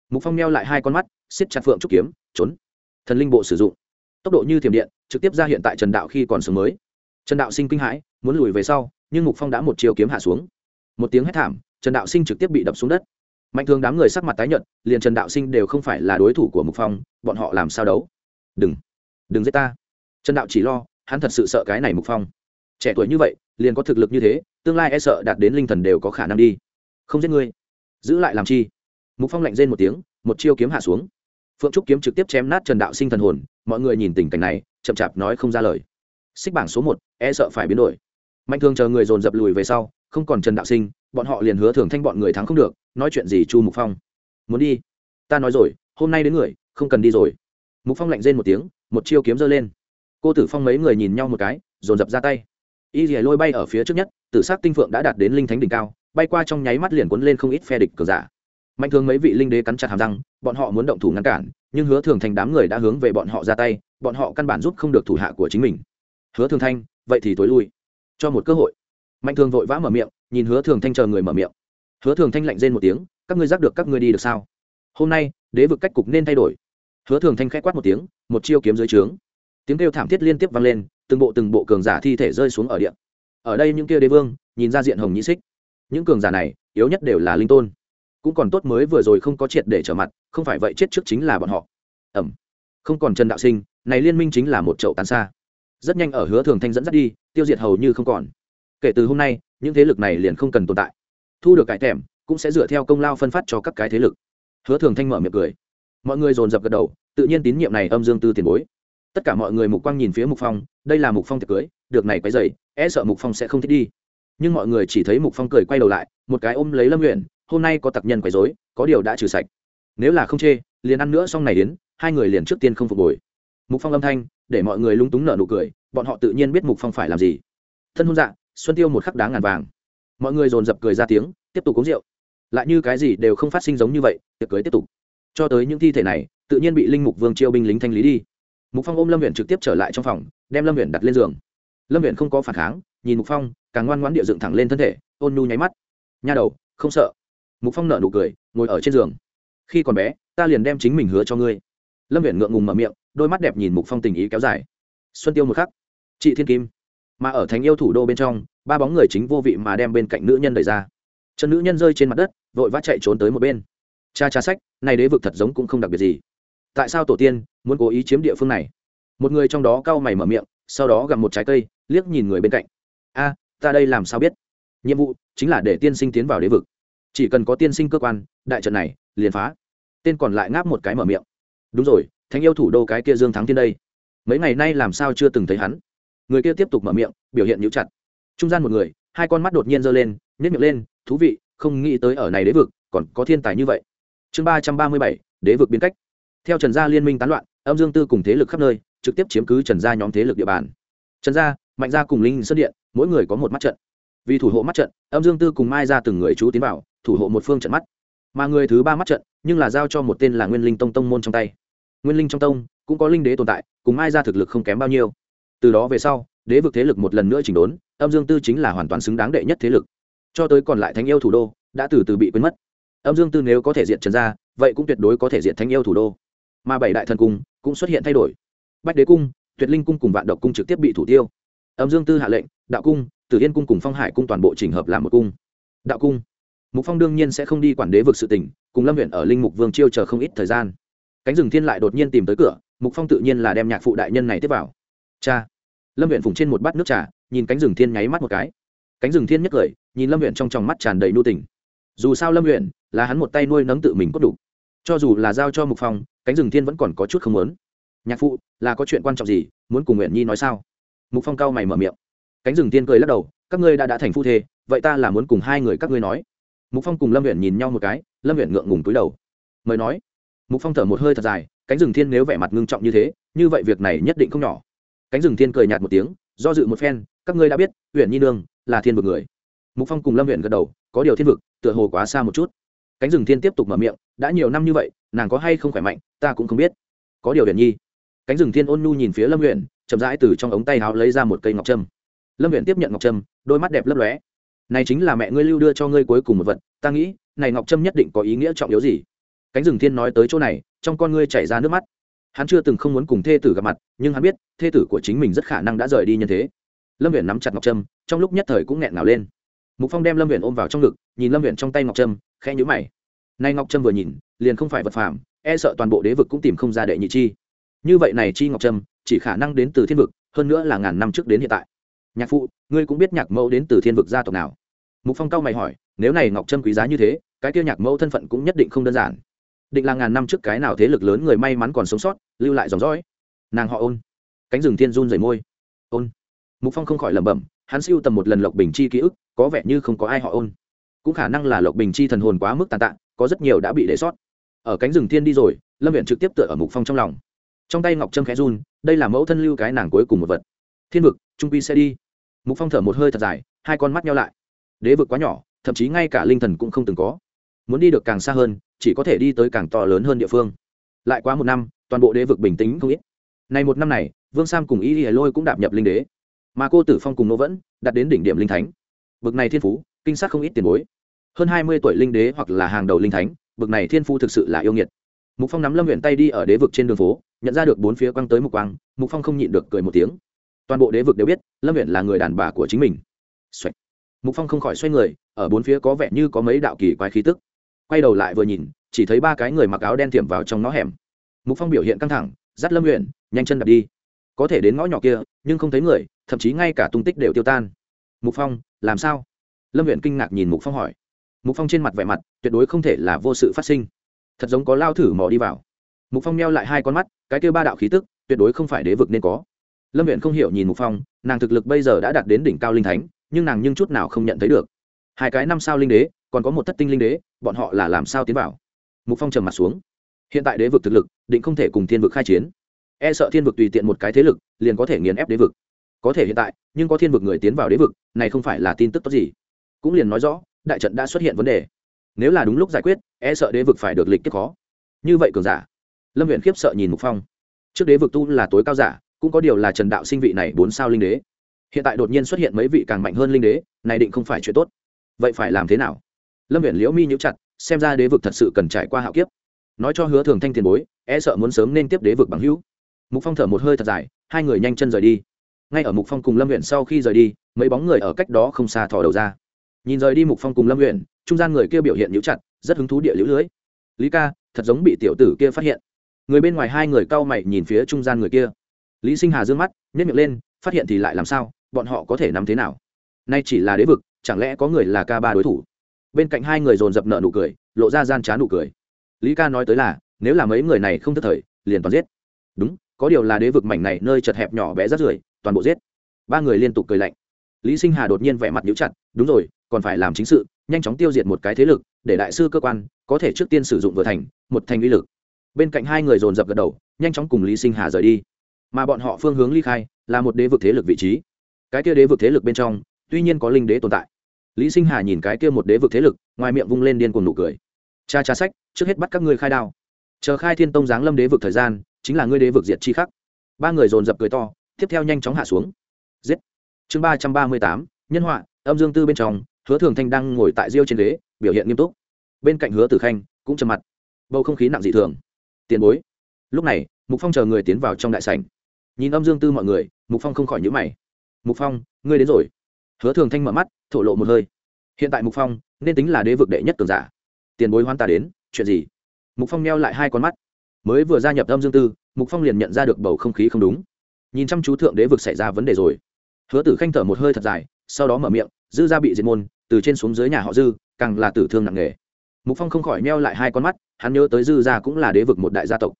Mục phong meo lại hai con mắt xiết chặt phượng trúc kiếm, trốn. Thần linh bộ sử dụng. Tốc độ như thiểm điện, trực tiếp ra hiện tại trần đạo khi còn sống mới. Trần đạo sinh kinh hãi, muốn lùi về sau, nhưng mục phong đã một chiều kiếm hạ xuống. Một tiếng hét thảm, trần đạo sinh trực tiếp bị đập xuống đất mạnh thường đám người sắc mặt tái nhợt, liền trần đạo sinh đều không phải là đối thủ của mục phong, bọn họ làm sao đấu? Đừng đừng giết ta. Trần đạo chỉ lo, hắn thật sự sợ cái này mục phong. Trẻ tuổi như vậy, liền có thực lực như thế, tương lai e sợ đạt đến linh thần đều có khả năng đi. Không giết ngươi. Giữ lại làm chi? Mục phong lạnh rên một tiếng, một chiêu kiếm hạ xuống. Phượng trúc kiếm trực tiếp chém nát trần đạo sinh thần hồn, mọi người nhìn tình cảnh này, chậm chạp nói không ra lời. Xích bảng số một e sợ phải biến đổi. Mạnh thường chờ người dồn dập lùi về sau không còn trần đạo sinh, bọn họ liền hứa thường thanh bọn người thắng không được, nói chuyện gì chu mục phong? Muốn đi? Ta nói rồi, hôm nay đến người, không cần đi rồi. Mục phong lạnh rên một tiếng, một chiêu kiếm giơ lên. Cô tử phong mấy người nhìn nhau một cái, dồn dập ra tay. Y dìa lôi bay ở phía trước nhất, tử s á c tinh phượng đã đạt đến linh thánh đỉnh cao, bay qua trong nháy mắt liền quấn lên không ít phe địch cờ giả. Mạnh thường mấy vị linh đế cắn chặt hàm răng, bọn họ muốn động thủ ngăn cản, nhưng hứa thường thành đám người đã hướng về bọn họ ra tay, bọn họ căn bản giúp không được thủ hạ của chính mình. Hứa thường thanh, vậy thì tối lui. Cho một cơ hội mạnh thường vội vã mở miệng, nhìn hứa thường thanh chờ người mở miệng. Hứa thường thanh lạnh rên một tiếng, các ngươi giác được các ngươi đi được sao? Hôm nay, đế vực cách cục nên thay đổi. Hứa thường thanh k h ẽ quát một tiếng, một chiêu kiếm dưới trướng. Tiếng kêu thảm thiết liên tiếp vang lên, từng bộ từng bộ cường giả thi thể rơi xuống ở điện ở đây những kia đế vương, nhìn ra diện hồng nhĩ xích. Những cường giả này, yếu nhất đều là linh tôn. Cũng còn tốt mới vừa rồi không có triệt để trở mặt, không phải vậy chết trước chính là bọn họ. Ẩm. Không còn trần đạo sinh, này liên minh chính là một chậu tàn xa. Rất nhanh ở hứa thường thanh dẫn dắt đi, tiêu diệt hầu như không còn kể từ hôm nay, những thế lực này liền không cần tồn tại. Thu được cải thèm, cũng sẽ dựa theo công lao phân phát cho các cái thế lực. Hứa thường thanh mở miệng cười. Mọi người dồn dập gật đầu, tự nhiên tín nhiệm này âm dương tư tiền bối. Tất cả mọi người mục quang nhìn phía mục phong, đây là mục phong tiệc cưới được này quấy dày e sợ mục phong sẽ không thích đi. Nhưng mọi người chỉ thấy mục phong cười quay đầu lại, một cái ôm lấy lâm nguyện hôm nay có tặc nhân quấy dối có điều đã trừ sạch. Nếu là không chê, liền ăn nữa xong này đến, hai người liền trước tiên không phục hồi. Mục phong âm thanh, để mọi người lung túng nở nụ cười, bọn họ tự nhiên biết mục phong phải làm gì. Thân hôn dạ xuân tiêu một khắc đáng ngàn vàng. Mọi người dồn dập cười ra tiếng, tiếp tục uống rượu. Lại như cái gì đều không phát sinh giống như vậy, tiệc cưới tiếp tục. Cho tới những thi thể này, tự nhiên bị linh mục vương chiêu binh lính thanh lý đi. Mục phong ôm lâm huyện trực tiếp trở lại trong phòng, đem lâm huyện đặt lên giường. Lâm huyện không có phản kháng, nhìn mục phong, càng ngoan ngoãn địa dựng thẳng lên thân thể, ôn nhu nháy mắt. Nha đầu, không sợ. Mục phong nở nụ cười, ngồi ở trên giường. Khi còn bé, ta liền đem chính mình hứa cho ngươi. Lâm viện ngượng ngùng mở miệng, đôi mắt đẹp nhìn mục phong tình ý kéo dài. Xuân tiêu một khắc. Chị thiên kim mà ở thánh yêu thủ đô bên trong, ba bóng người chính vô vị mà đem bên cạnh nữ nhân đẩy ra. Chân nữ nhân rơi trên mặt đất, vội vã chạy trốn tới một bên. Cha cha sách, này đế vực thật giống cũng không đặc biệt gì. Tại sao tổ tiên muốn cố ý chiếm địa phương này? Một người trong đó cau mày mở miệng, sau đó gặp một trái cây, liếc nhìn người bên cạnh. A, ta đây làm sao biết? Nhiệm vụ chính là để tiên sinh tiến vào đế vực. Chỉ cần có tiên sinh cơ quan, đại trận này liền phá. Tên còn lại ngáp một cái mở miệng. Đúng rồi, thánh yêu thủ đô cái kia dương thắng tiên đây. Mấy ngày nay làm sao chưa từng thấy hắn? Người kia tiếp tục mở miệng, biểu hiện nhũ chặt. Trung gian một người, hai con mắt đột nhiên giơ lên nhét miệng lên, thú vị, không nghĩ tới ở này đế vực còn có thiên tài như vậy. Chương ba trăm ba mươi bảy, đế vực biến cách. Theo trần gia liên minh tán loạn, âm dương tư cùng thế lực khắp nơi, trực tiếp chiếm cứ trần gia nhóm thế lực địa bàn. Trần gia, mạnh gia cùng linh sơn điện, mỗi người có một mắt trận. Vì thủ hộ mắt trận, âm dương tư cùng mai ra từng người chú tiến vào, thủ hộ một phương trận mắt. Mà người thứ ba mắt trận, nhưng là giao cho một tên là nguyên linh tông tông môn trong tay. Nguyên linh trong tông, cũng có linh đế tồn tại, cùng mai ra thực lực không kém bao nhiêu từ đó về sau, đế vực thế lực một lần nữa chỉnh đốn, âm dương tư chính là hoàn toàn xứng đáng đệ nhất thế lực. Cho tới còn lại thánh yêu thủ đô, đã từ từ bị quên mất. Âm dương tư nếu có thể diện trần ra vậy cũng tuyệt đối có thể diện thánh yêu thủ đô. Mà bảy đại thần cung cũng xuất hiện thay đổi. Bách đế cung, tuyệt linh cung cùng vạn độc cung trực tiếp bị thủ tiêu. Âm dương tư hạ lệnh, đạo cung, tử yên cung cùng phong hải cung toàn bộ trình hợp làm một cung. Đạo cung, mục phong đương nhiên sẽ không đi quản đế vực sự tỉnh cùng lâm huyện ở linh mục vương chiêu chờ không ít thời gian. Cánh rừng thiên lại đột nhiên tìm tới cửa, mục phong tự nhiên là đem nhạc phụ đại nhân này tiếp vào cha. Lâm huyện phùng trên một bát nước trà, nhìn cánh rừng thiên nháy mắt một cái. Cánh rừng thiên nhất cười, nhìn lâm huyện trong tròng mắt tràn đầy nu tình. Dù sao lâm huyện là hắn một tay nuôi nấng tự mình cốt đủ. Cho dù là giao cho mục phong, cánh rừng thiên vẫn còn có chút không muốn. Nhạc phụ, là có chuyện quan trọng gì, muốn cùng nguyện nhi nói sao? Mục phong cao mày mở miệng. Cánh rừng thiên cười lắc đầu, các ngươi đã đã thành phu thê, vậy ta là muốn cùng hai người các ngươi nói. Mục phong cùng lâm huyện nhìn nhau một cái, lâm huyện ngượng ngùng túi đầu. Mời nói. Mục phong thở một hơi thật dài, cánh rừng thiên nếu vẻ mặt ngưng trọng như thế, như vậy việc này nhất định không nhỏ cánh rừng thiên cười nhạt một tiếng, do dự một phen, các ngươi đã biết huyện nhi nương là thiên vực người. Mục phong cùng lâm huyện gật đầu, có điều thiên vực, tựa hồ quá xa một chút. Cánh rừng thiên tiếp tục mở miệng, đã nhiều năm như vậy, nàng có hay không khỏe mạnh, ta cũng không biết. Có điều huyện nhi, cánh rừng thiên ôn nhu nhìn phía lâm huyện chậm rãi từ trong ống tay áo lấy ra một cây ngọc trâm. Lâm huyện tiếp nhận ngọc trâm, đôi mắt đẹp lấp lóe. Này chính là mẹ ngươi lưu đưa cho ngươi cuối cùng một vật, ta nghĩ, này ngọc trâm nhất định có ý nghĩa trọng yếu gì? Cánh rừng thiên nói tới chỗ này, trong con ngươi chảy ra nước mắt hắn chưa từng không muốn cùng thê tử gặp mặt, nhưng hắn biết, thê tử của chính mình rất khả năng đã rời đi như thế. Lâm viện nắm chặt ngọc trâm, trong lúc nhất thời cũng nghẹn nào lên. Mục phong đem lâm viện ôm vào trong ngực, nhìn lâm viện trong tay ngọc trâm, khẽ nhữ mày. Nay ngọc trâm vừa nhìn, liền không phải vật phàm e sợ toàn bộ đế vực cũng tìm không ra đệ nhị chi. Như vậy này chi ngọc trâm, chỉ khả năng đến từ thiên vực, hơn nữa là ngàn năm trước đến hiện tại. Nhạc phụ, ngươi cũng biết nhạc mẫu đến từ thiên vực gia tộc nào? Mục phong cao mày hỏi, nếu này ngọc trâm quý giá như thế, cái tiêu nhạc mẫu thân phận cũng nhất định không đơn giản định là ngàn năm trước cái nào thế lực lớn người may mắn còn sống sót, lưu lại dòng dõi. Nàng họ ôn. Cánh rừng thiên run rẩy môi. Ôn. Mục phong không khỏi lẩm bẩm, hắn siêu tầm một lần lộc bình chi ký ức, có vẻ như không có ai họ ôn. Cũng khả năng là lộc bình chi thần hồn quá mức tàn tạ, có rất nhiều đã bị để sót. Ở cánh rừng thiên đi rồi, lâm viện trực tiếp tựa ở mục phong trong lòng. Trong tay ngọc trâm khẽ run, đây là mẫu thân lưu cái nàng cuối cùng một vật. Thiên vực, trung quy sẽ đi. Mục phong thở một hơi thật dài, hai con mắt nhau lại. Đế vực quá nhỏ, thậm chí ngay cả linh thần cũng không từng có. Muốn đi được càng xa hơn chỉ có thể đi tới càng to lớn hơn địa phương. Lại quá một năm, toàn bộ đế vực bình tĩnh không ít. Này một năm này, vương sam cùng y y lôi cũng đạp nhập linh đế. Mà cô tử phong cùng nô vẫn đạt đến đỉnh điểm linh thánh. Bực này thiên phú, kinh sát không ít tiền bối. Hơn hai mươi tuổi linh đế hoặc là hàng đầu linh thánh, bực này thiên phu thực sự là yêu nghiệt. Mục phong nắm lâm huyện tay đi ở đế vực trên đường phố, nhận ra được bốn phía quăng tới mục quang, mục phong không nhịn được cười một tiếng. Toàn bộ đế vực đều biết, lâm huyện là người đàn bà của chính mình. Mục phong không khỏi xoay người, ở bốn phía có vẻ như có mấy đạo kỳ quái khí tức quay đầu lại vừa nhìn, chỉ thấy ba cái người mặc áo đen thiểm vào trong nó hẻm. Mục phong biểu hiện căng thẳng, dắt lâm huyện nhanh chân đạp đi. Có thể đến ngõ nhỏ kia, nhưng không thấy người, thậm chí ngay cả tung tích đều tiêu tan. Mục phong, làm sao? Lâm huyện kinh ngạc nhìn mục phong hỏi. Mục phong trên mặt vẻ mặt, tuyệt đối không thể là vô sự phát sinh. Thật giống có lao thử mò đi vào. Mục phong meo lại hai con mắt, cái kêu ba đạo khí tức, tuyệt đối không phải đế vực nên có. Lâm viện không hiểu nhìn mục phong, nàng thực lực bây giờ đã đạt đến đỉnh cao linh thánh, nhưng nàng nhưng chút nào không nhận thấy được. Hai cái năm sao linh đế còn có một thất tinh linh đế, bọn họ là làm sao tiến vào? Mục phong trầm mặt xuống. Hiện tại đế vực thực lực, định không thể cùng thiên vực khai chiến. E sợ thiên vực tùy tiện một cái thế lực, liền có thể nghiền ép đế vực. Có thể hiện tại, nhưng có thiên vực người tiến vào đế vực, này không phải là tin tức tốt gì. Cũng liền nói rõ, đại trận đã xuất hiện vấn đề. Nếu là đúng lúc giải quyết e sợ đế vực phải được lịch tiếp khó. Như vậy cường giả. Lâm huyện khiếp sợ nhìn mục phong. Trước đế vực tu là tối cao giả, cũng có điều là trần đạo sinh vị này bốn sao linh đế. Hiện tại đột nhiên xuất hiện mấy vị càng mạnh hơn linh đế, này định không phải chuyện tốt. Vậy phải làm thế nào? Lâm viện liễu mi nhíu chặt, xem ra đế vực thật sự cần trải qua hạo kiếp. Nói cho hứa thường thanh tiền bối e sợ muốn sớm nên tiếp đế vực bằng hữu. Mục phong thở một hơi thật dài, hai người nhanh chân rời đi. Ngay ở mục phong cùng lâm huyện sau khi rời đi, mấy bóng người ở cách đó không xa thò đầu ra. Nhìn rời đi mục phong cùng lâm huyện trung gian người kia biểu hiện nhũ chặt, rất hứng thú địa lũ lưới. Lý ca, thật giống bị tiểu tử kia phát hiện. Người bên ngoài hai người cau mày nhìn phía trung gian người kia. Lý sinh hà d ư ơ n g mắt nhét miệng lên, phát hiện thì lại làm sao? Bọn họ có thể nắm thế nào? Nay chỉ là đế vực, chẳng lẽ có người là ca ba đối thủ? Bên cạnh hai người dồn dập nợ nụ cười, lộ ra gian trá nụ cười. Lý ca nói tới là, nếu là mấy người này không thất thời, liền toàn giết. Đúng, có điều là đế vực mảnh này nơi chật hẹp nhỏ bé rắt rưởi, toàn bộ giết. Ba người liên tục cười lạnh. Lý sinh hà đột nhiên vẻ mặt nhũ chặt, đúng rồi, còn phải làm chính sự, nhanh chóng tiêu diệt một cái thế lực, để đại sư cơ quan có thể trước tiên sử dụng vừa thành, một thành uy lực. Bên cạnh hai người dồn dập gật đầu, nhanh chóng cùng lý sinh hà rời đi. Mà bọn họ phương hướng ly khai, là một đế vực thế lực vị trí. Cái kia đế vực thế lực bên trong, tuy nhiên có linh đế tồn tại lý sinh hà nhìn cái kia một đế vực thế lực, ngoài miệng vung lên điên cuồng nụ cười. Cha cha sách, trước hết bắt các ngươi khai đao. Chờ khai thiên tông giáng lâm đế vực thời gian, chính là ngươi đế vực diệt chi khắc. Ba người dồn dập cười to, tiếp theo nhanh chóng hạ xuống. Giết. Chương ba trăm ba mươi tám, nhân họa, âm dương tư bên trong, hứa thường thanh đang ngồi tại diêu trên ghế, biểu hiện nghiêm túc. Bên cạnh hứa tử khanh, cũng trầm mặt. Bầu không khí nặng dị thường. Tiền bối. Lúc này, mục phong chờ người tiến vào trong đại sảnh. Nhìn âm dương tư mọi người, mục phong không khỏi nhữ mày. Mục phong, ngươi đến rồi. Hứa thường thanh mở mắt thổ lộ một hơi. Hiện tại mục phong nên tính là đế vực đệ nhất cường giả. Tiền bối hoan ta đến, chuyện gì? Mục phong neo lại hai con mắt. Mới vừa gia nhập âm dương tư, mục phong liền nhận ra được bầu không khí không đúng. Nhìn chăm chú thượng đế vực xảy ra vấn đề rồi. Hứa tử khanh thở một hơi thật dài, sau đó mở miệng, dư ra bị diệt môn, từ trên xuống dưới nhà họ dư, càng là tử thương nặng nề. Mục phong không khỏi neo lại hai con mắt, hắn nhớ tới dư gia cũng là đế vực một đại gia tộc.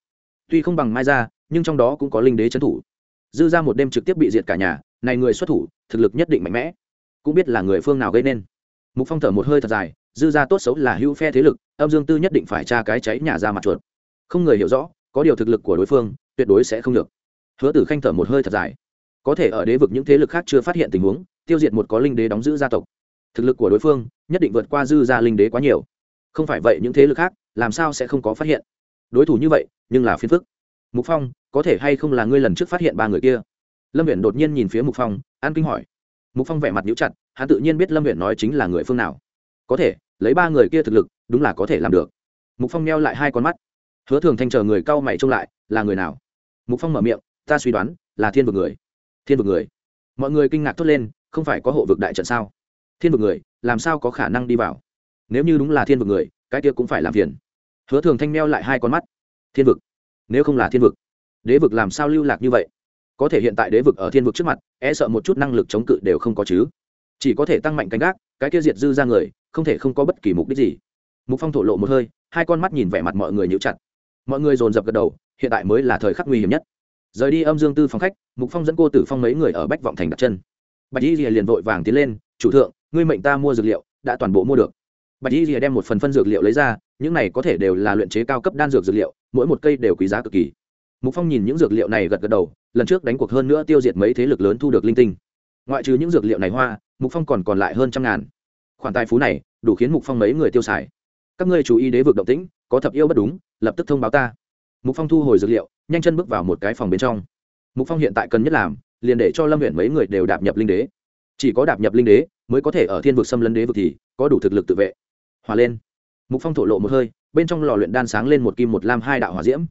Tuy không bằng mai gia, nhưng trong đó cũng có linh đế trấn thủ. Dư gia một đêm trực tiếp bị diệt cả nhà, này người xuất thủ, thực lực nhất định mạnh mẽ cũng biết là người phương nào gây nên. Mục phong thở một hơi thật dài, dư gia tốt xấu là hữu phe thế lực, âm dương tư nhất định phải tra cái cháy nhà ra mặt chuột. Không người hiểu rõ, có điều thực lực của đối phương, tuyệt đối sẽ không được. Hứa tử khanh thở một hơi thật dài. Có thể ở đế vực những thế lực khác chưa phát hiện tình huống, tiêu diệt một có linh đế đóng giữ gia tộc. Thực lực của đối phương, nhất định vượt qua dư gia linh đế quá nhiều. Không phải vậy những thế lực khác, làm sao sẽ không có phát hiện? Đối thủ như vậy, nhưng là phiền phức. Mục phong, có thể hay không là ngươi lần trước phát hiện ba người kia? Lâm viện đột nhiên nhìn phía mục phong, an kinh hỏi mục phong vẻ mặt nhũ chặt, hắn tự nhiên biết lâm viện nói chính là người phương nào. Có thể, lấy ba người kia thực lực, đúng là có thể làm được. Mục phong neo lại hai con mắt. Hứa thường thanh chờ người cau mày trông lại, là người nào? Mục phong mở miệng, ta suy đoán, là thiên vực người. Thiên vực người. Mọi người kinh ngạc thốt lên, không phải có hộ vực đại trận sao? Thiên vực người, làm sao có khả năng đi vào? Nếu như đúng là thiên vực người, cái kia cũng phải làm phiền. Hứa thường thanh meo lại hai con mắt. Thiên vực. Nếu không là thiên vực, đế vực làm sao lưu lạc như vậy? Có thể hiện tại đế vực ở thiên vực trước mặt e sợ một chút năng lực chống cự đều không có chứ. Chỉ có thể tăng mạnh canh gác, cái kia diệt dư ra người, không thể không có bất kỳ mục đích gì. Mục phong thổ lộ một hơi, hai con mắt nhìn vẻ mặt mọi người nhíu chặt. Mọi người dồn dập gật đầu, hiện tại mới là thời khắc nguy hiểm nhất. Rời đi âm dương tư phòng khách, mục phong dẫn cô tử phong mấy người ở bách vọng thành đặt chân. Bạch y liền vội vàng tiến lên, chủ thượng, ngươi mệnh ta mua dược liệu, đã toàn bộ mua được. Bạch y rìa đem một phần phân dược liệu lấy ra, những này có thể đều là luyện chế cao cấp đan dược dược liệu, mỗi một cây đều quý giá cực kỳ mục phong nhìn những dược liệu này gật gật đầu, lần trước đánh cuộc hơn nữa tiêu diệt mấy thế lực lớn thu được linh tinh. Ngoại trừ những dược liệu này hoa, mục phong còn còn lại hơn trăm ngàn. Khoản tài phú này, đủ khiến mục phong mấy người tiêu xài. Các ngươi chú ý đế vực động tĩnh, có thập yêu bất đúng, lập tức thông báo ta. Mục phong thu hồi dược liệu, nhanh chân bước vào một cái phòng bên trong. Mục phong hiện tại cần nhất làm, liền để cho lâm huyện mấy người đều đạp nhập linh đế. Chỉ có đạp nhập linh đế, mới có thể ở thiên vực xâm lấn đế vực thì, có đủ thực lực tự vệ. Hòa lên. Mục phong thổ lộ một hơi, bên trong lò luyện đan sáng lên một kim một lam hai đạo hỏa diễm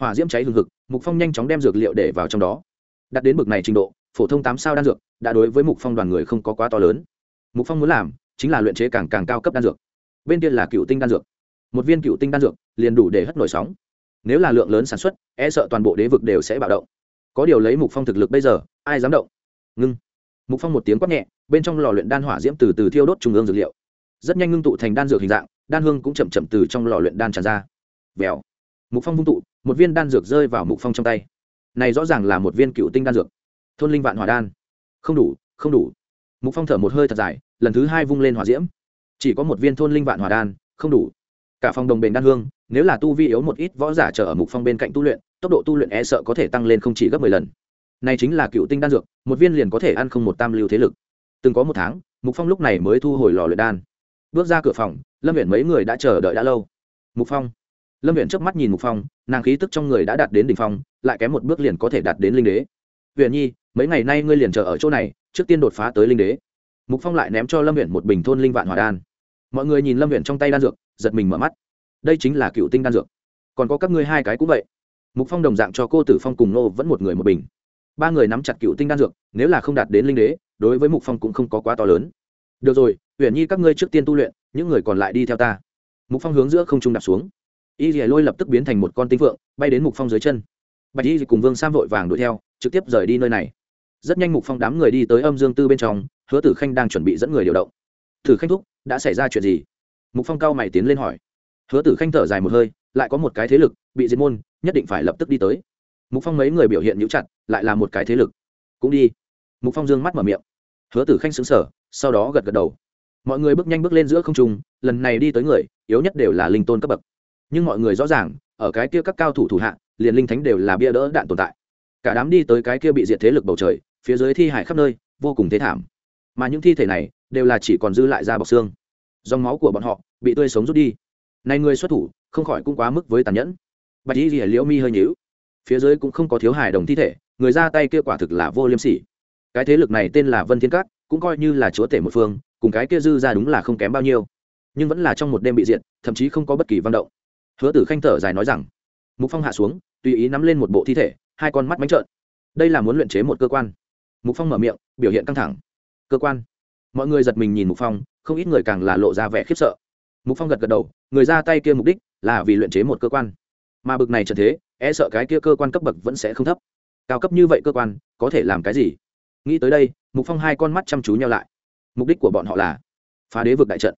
hỏa diễm cháy hừng hực, mục phong nhanh chóng đem dược liệu để vào trong đó. Đặt đến bực này trình độ, phổ thông tám sao đan dược, đã đối với mục phong đoàn người không có quá to lớn. Mục phong muốn làm, chính là luyện chế càng càng cao cấp đan dược. Bên kia là cựu tinh đan dược. Một viên cựu tinh đan dược, liền đủ để hất nổi sóng. Nếu là lượng lớn sản xuất e sợ toàn bộ đế vực đều sẽ bạo động. Có điều lấy mục phong thực lực bây giờ, ai dám động? Ngưng. Mục phong một tiếng quát nhẹ, bên trong lò luyện đan hỏa diễm từ từ thiêu đốt trung ương dược liệu. Rất nhanh ngưng tụ thành đan dược hình dạng, đan hương cũng chậm chậm từ trong lò luyện đan tràn ra. Vèo. Mục phong vung tụ một viên đan dược rơi vào mục phong trong tay. Này rõ ràng là một viên cựu tinh đan dược. Thôn linh vạn hỏa đan. Không đủ không đủ. Mục phong thở một hơi thật dài, lần thứ hai vung lên hỏa diễm. Chỉ có một viên thôn linh vạn hỏa đan, không đủ. Cả phòng đồng bền đan hương, nếu là tu vi yếu một ít võ giả chờ ở mục phong bên cạnh tu luyện, tốc độ tu luyện e sợ có thể tăng lên không chỉ gấp mười lần. Này chính là cựu tinh đan dược, một viên liền có thể ăn không một tam lưu thế lực. Từng có một tháng, mục phong lúc này mới thu hồi lò luyện đan. Bước ra cửa phòng, lâm viện mấy người đã chờ đợi đã lâu. Mục phong lâm viện trước mắt nhìn mục phong, nàng khí tức trong người đã đạt đến đỉnh phong, lại kém một bước liền có thể đạt đến linh đế. Viện nhi, mấy ngày nay ngươi liền chờ ở chỗ này, trước tiên đột phá tới linh đế. Mục phong lại ném cho lâm viện một bình thôn linh vạn hòa đan. Mọi người nhìn lâm viện trong tay đan dược, giật mình mở mắt. Đây chính là cựu tinh đan dược. Còn có các ngươi hai cái cũng vậy. Mục phong đồng dạng cho cô tử phong cùng nô vẫn một người một bình. Ba người nắm chặt cựu tinh đan dược, nếu là không đạt đến linh đế, đối với mục phong cũng không có quá to lớn. Được rồi huyền nhi các ngươi trước tiên tu luyện, những người còn lại đi theo ta. Mục phong hướng giữa không trung đạp xuống y dì lôi lập tức biến thành một con tinh phượng, bay đến mục phong dưới chân. Bạch y cùng vương sam vội vàng đuổi theo, trực tiếp rời đi nơi này. Rất nhanh mục phong đám người đi tới âm dương tư bên trong, hứa tử khanh đang chuẩn bị dẫn người điều động. Thử khanh thúc, đã xảy ra chuyện gì? Mục phong cao mày tiến lên hỏi. Hứa tử khanh thở dài một hơi, lại có một cái thế lực, bị diệt môn, nhất định phải lập tức đi tới. Mục phong mấy người biểu hiện nhũ chặt, lại là một cái thế lực. Cũng đi. Mục phong dương mắt mở miệng. Hứa tử khanh xứng sở sau đó gật gật đầu. Mọi người bước nhanh bước lên giữa không trung, lần này đi tới người, yếu nhất đều là linh tôn cấp bậc nhưng mọi người rõ ràng, ở cái kia các cao thủ thủ hạ, liền linh thánh đều là bia đỡ đạn tồn tại. Cả đám đi tới cái kia bị diệt thế lực bầu trời, phía dưới thi hải khắp nơi, vô cùng thế thảm. Mà những thi thể này, đều là chỉ còn dư lại da bọc xương. Dòng máu của bọn họ bị tươi sống rút đi. Này người xuất thủ, không khỏi cũng quá mức với tàn nhẫn. Bạch y rỉa liễu mi hơi nhíu. Phía dưới cũng không có thiếu hài đồng thi thể, người ra tay kia quả thực là vô liêm sỉ. Cái thế lực này tên là vân thiên cát cũng coi như là chúa tể một phương, cùng cái kia dư ra đúng là không kém bao nhiêu. Nhưng vẫn là trong một đêm bị diệt, thậm chí không có bất kỳ văn động hứa tử khanh thở dài nói rằng, mục phong hạ xuống, tùy ý nắm lên một bộ thi thể, hai con mắt bánh trợn. Đây là muốn luyện chế một cơ quan. Mục phong mở miệng, biểu hiện căng thẳng. Cơ quan? Mọi người giật mình nhìn mục phong, không ít người càng là lộ ra vẻ khiếp sợ. Mục phong gật gật đầu, người ra tay kia mục đích là vì luyện chế một cơ quan. Mà bực này trần thế e sợ cái kia cơ quan cấp bậc vẫn sẽ không thấp. Cao cấp như vậy cơ quan, có thể làm cái gì? Nghĩ tới đây, mục phong hai con mắt chăm chú nhau lại. Mục đích của bọn họ là phá đế vực đại trận.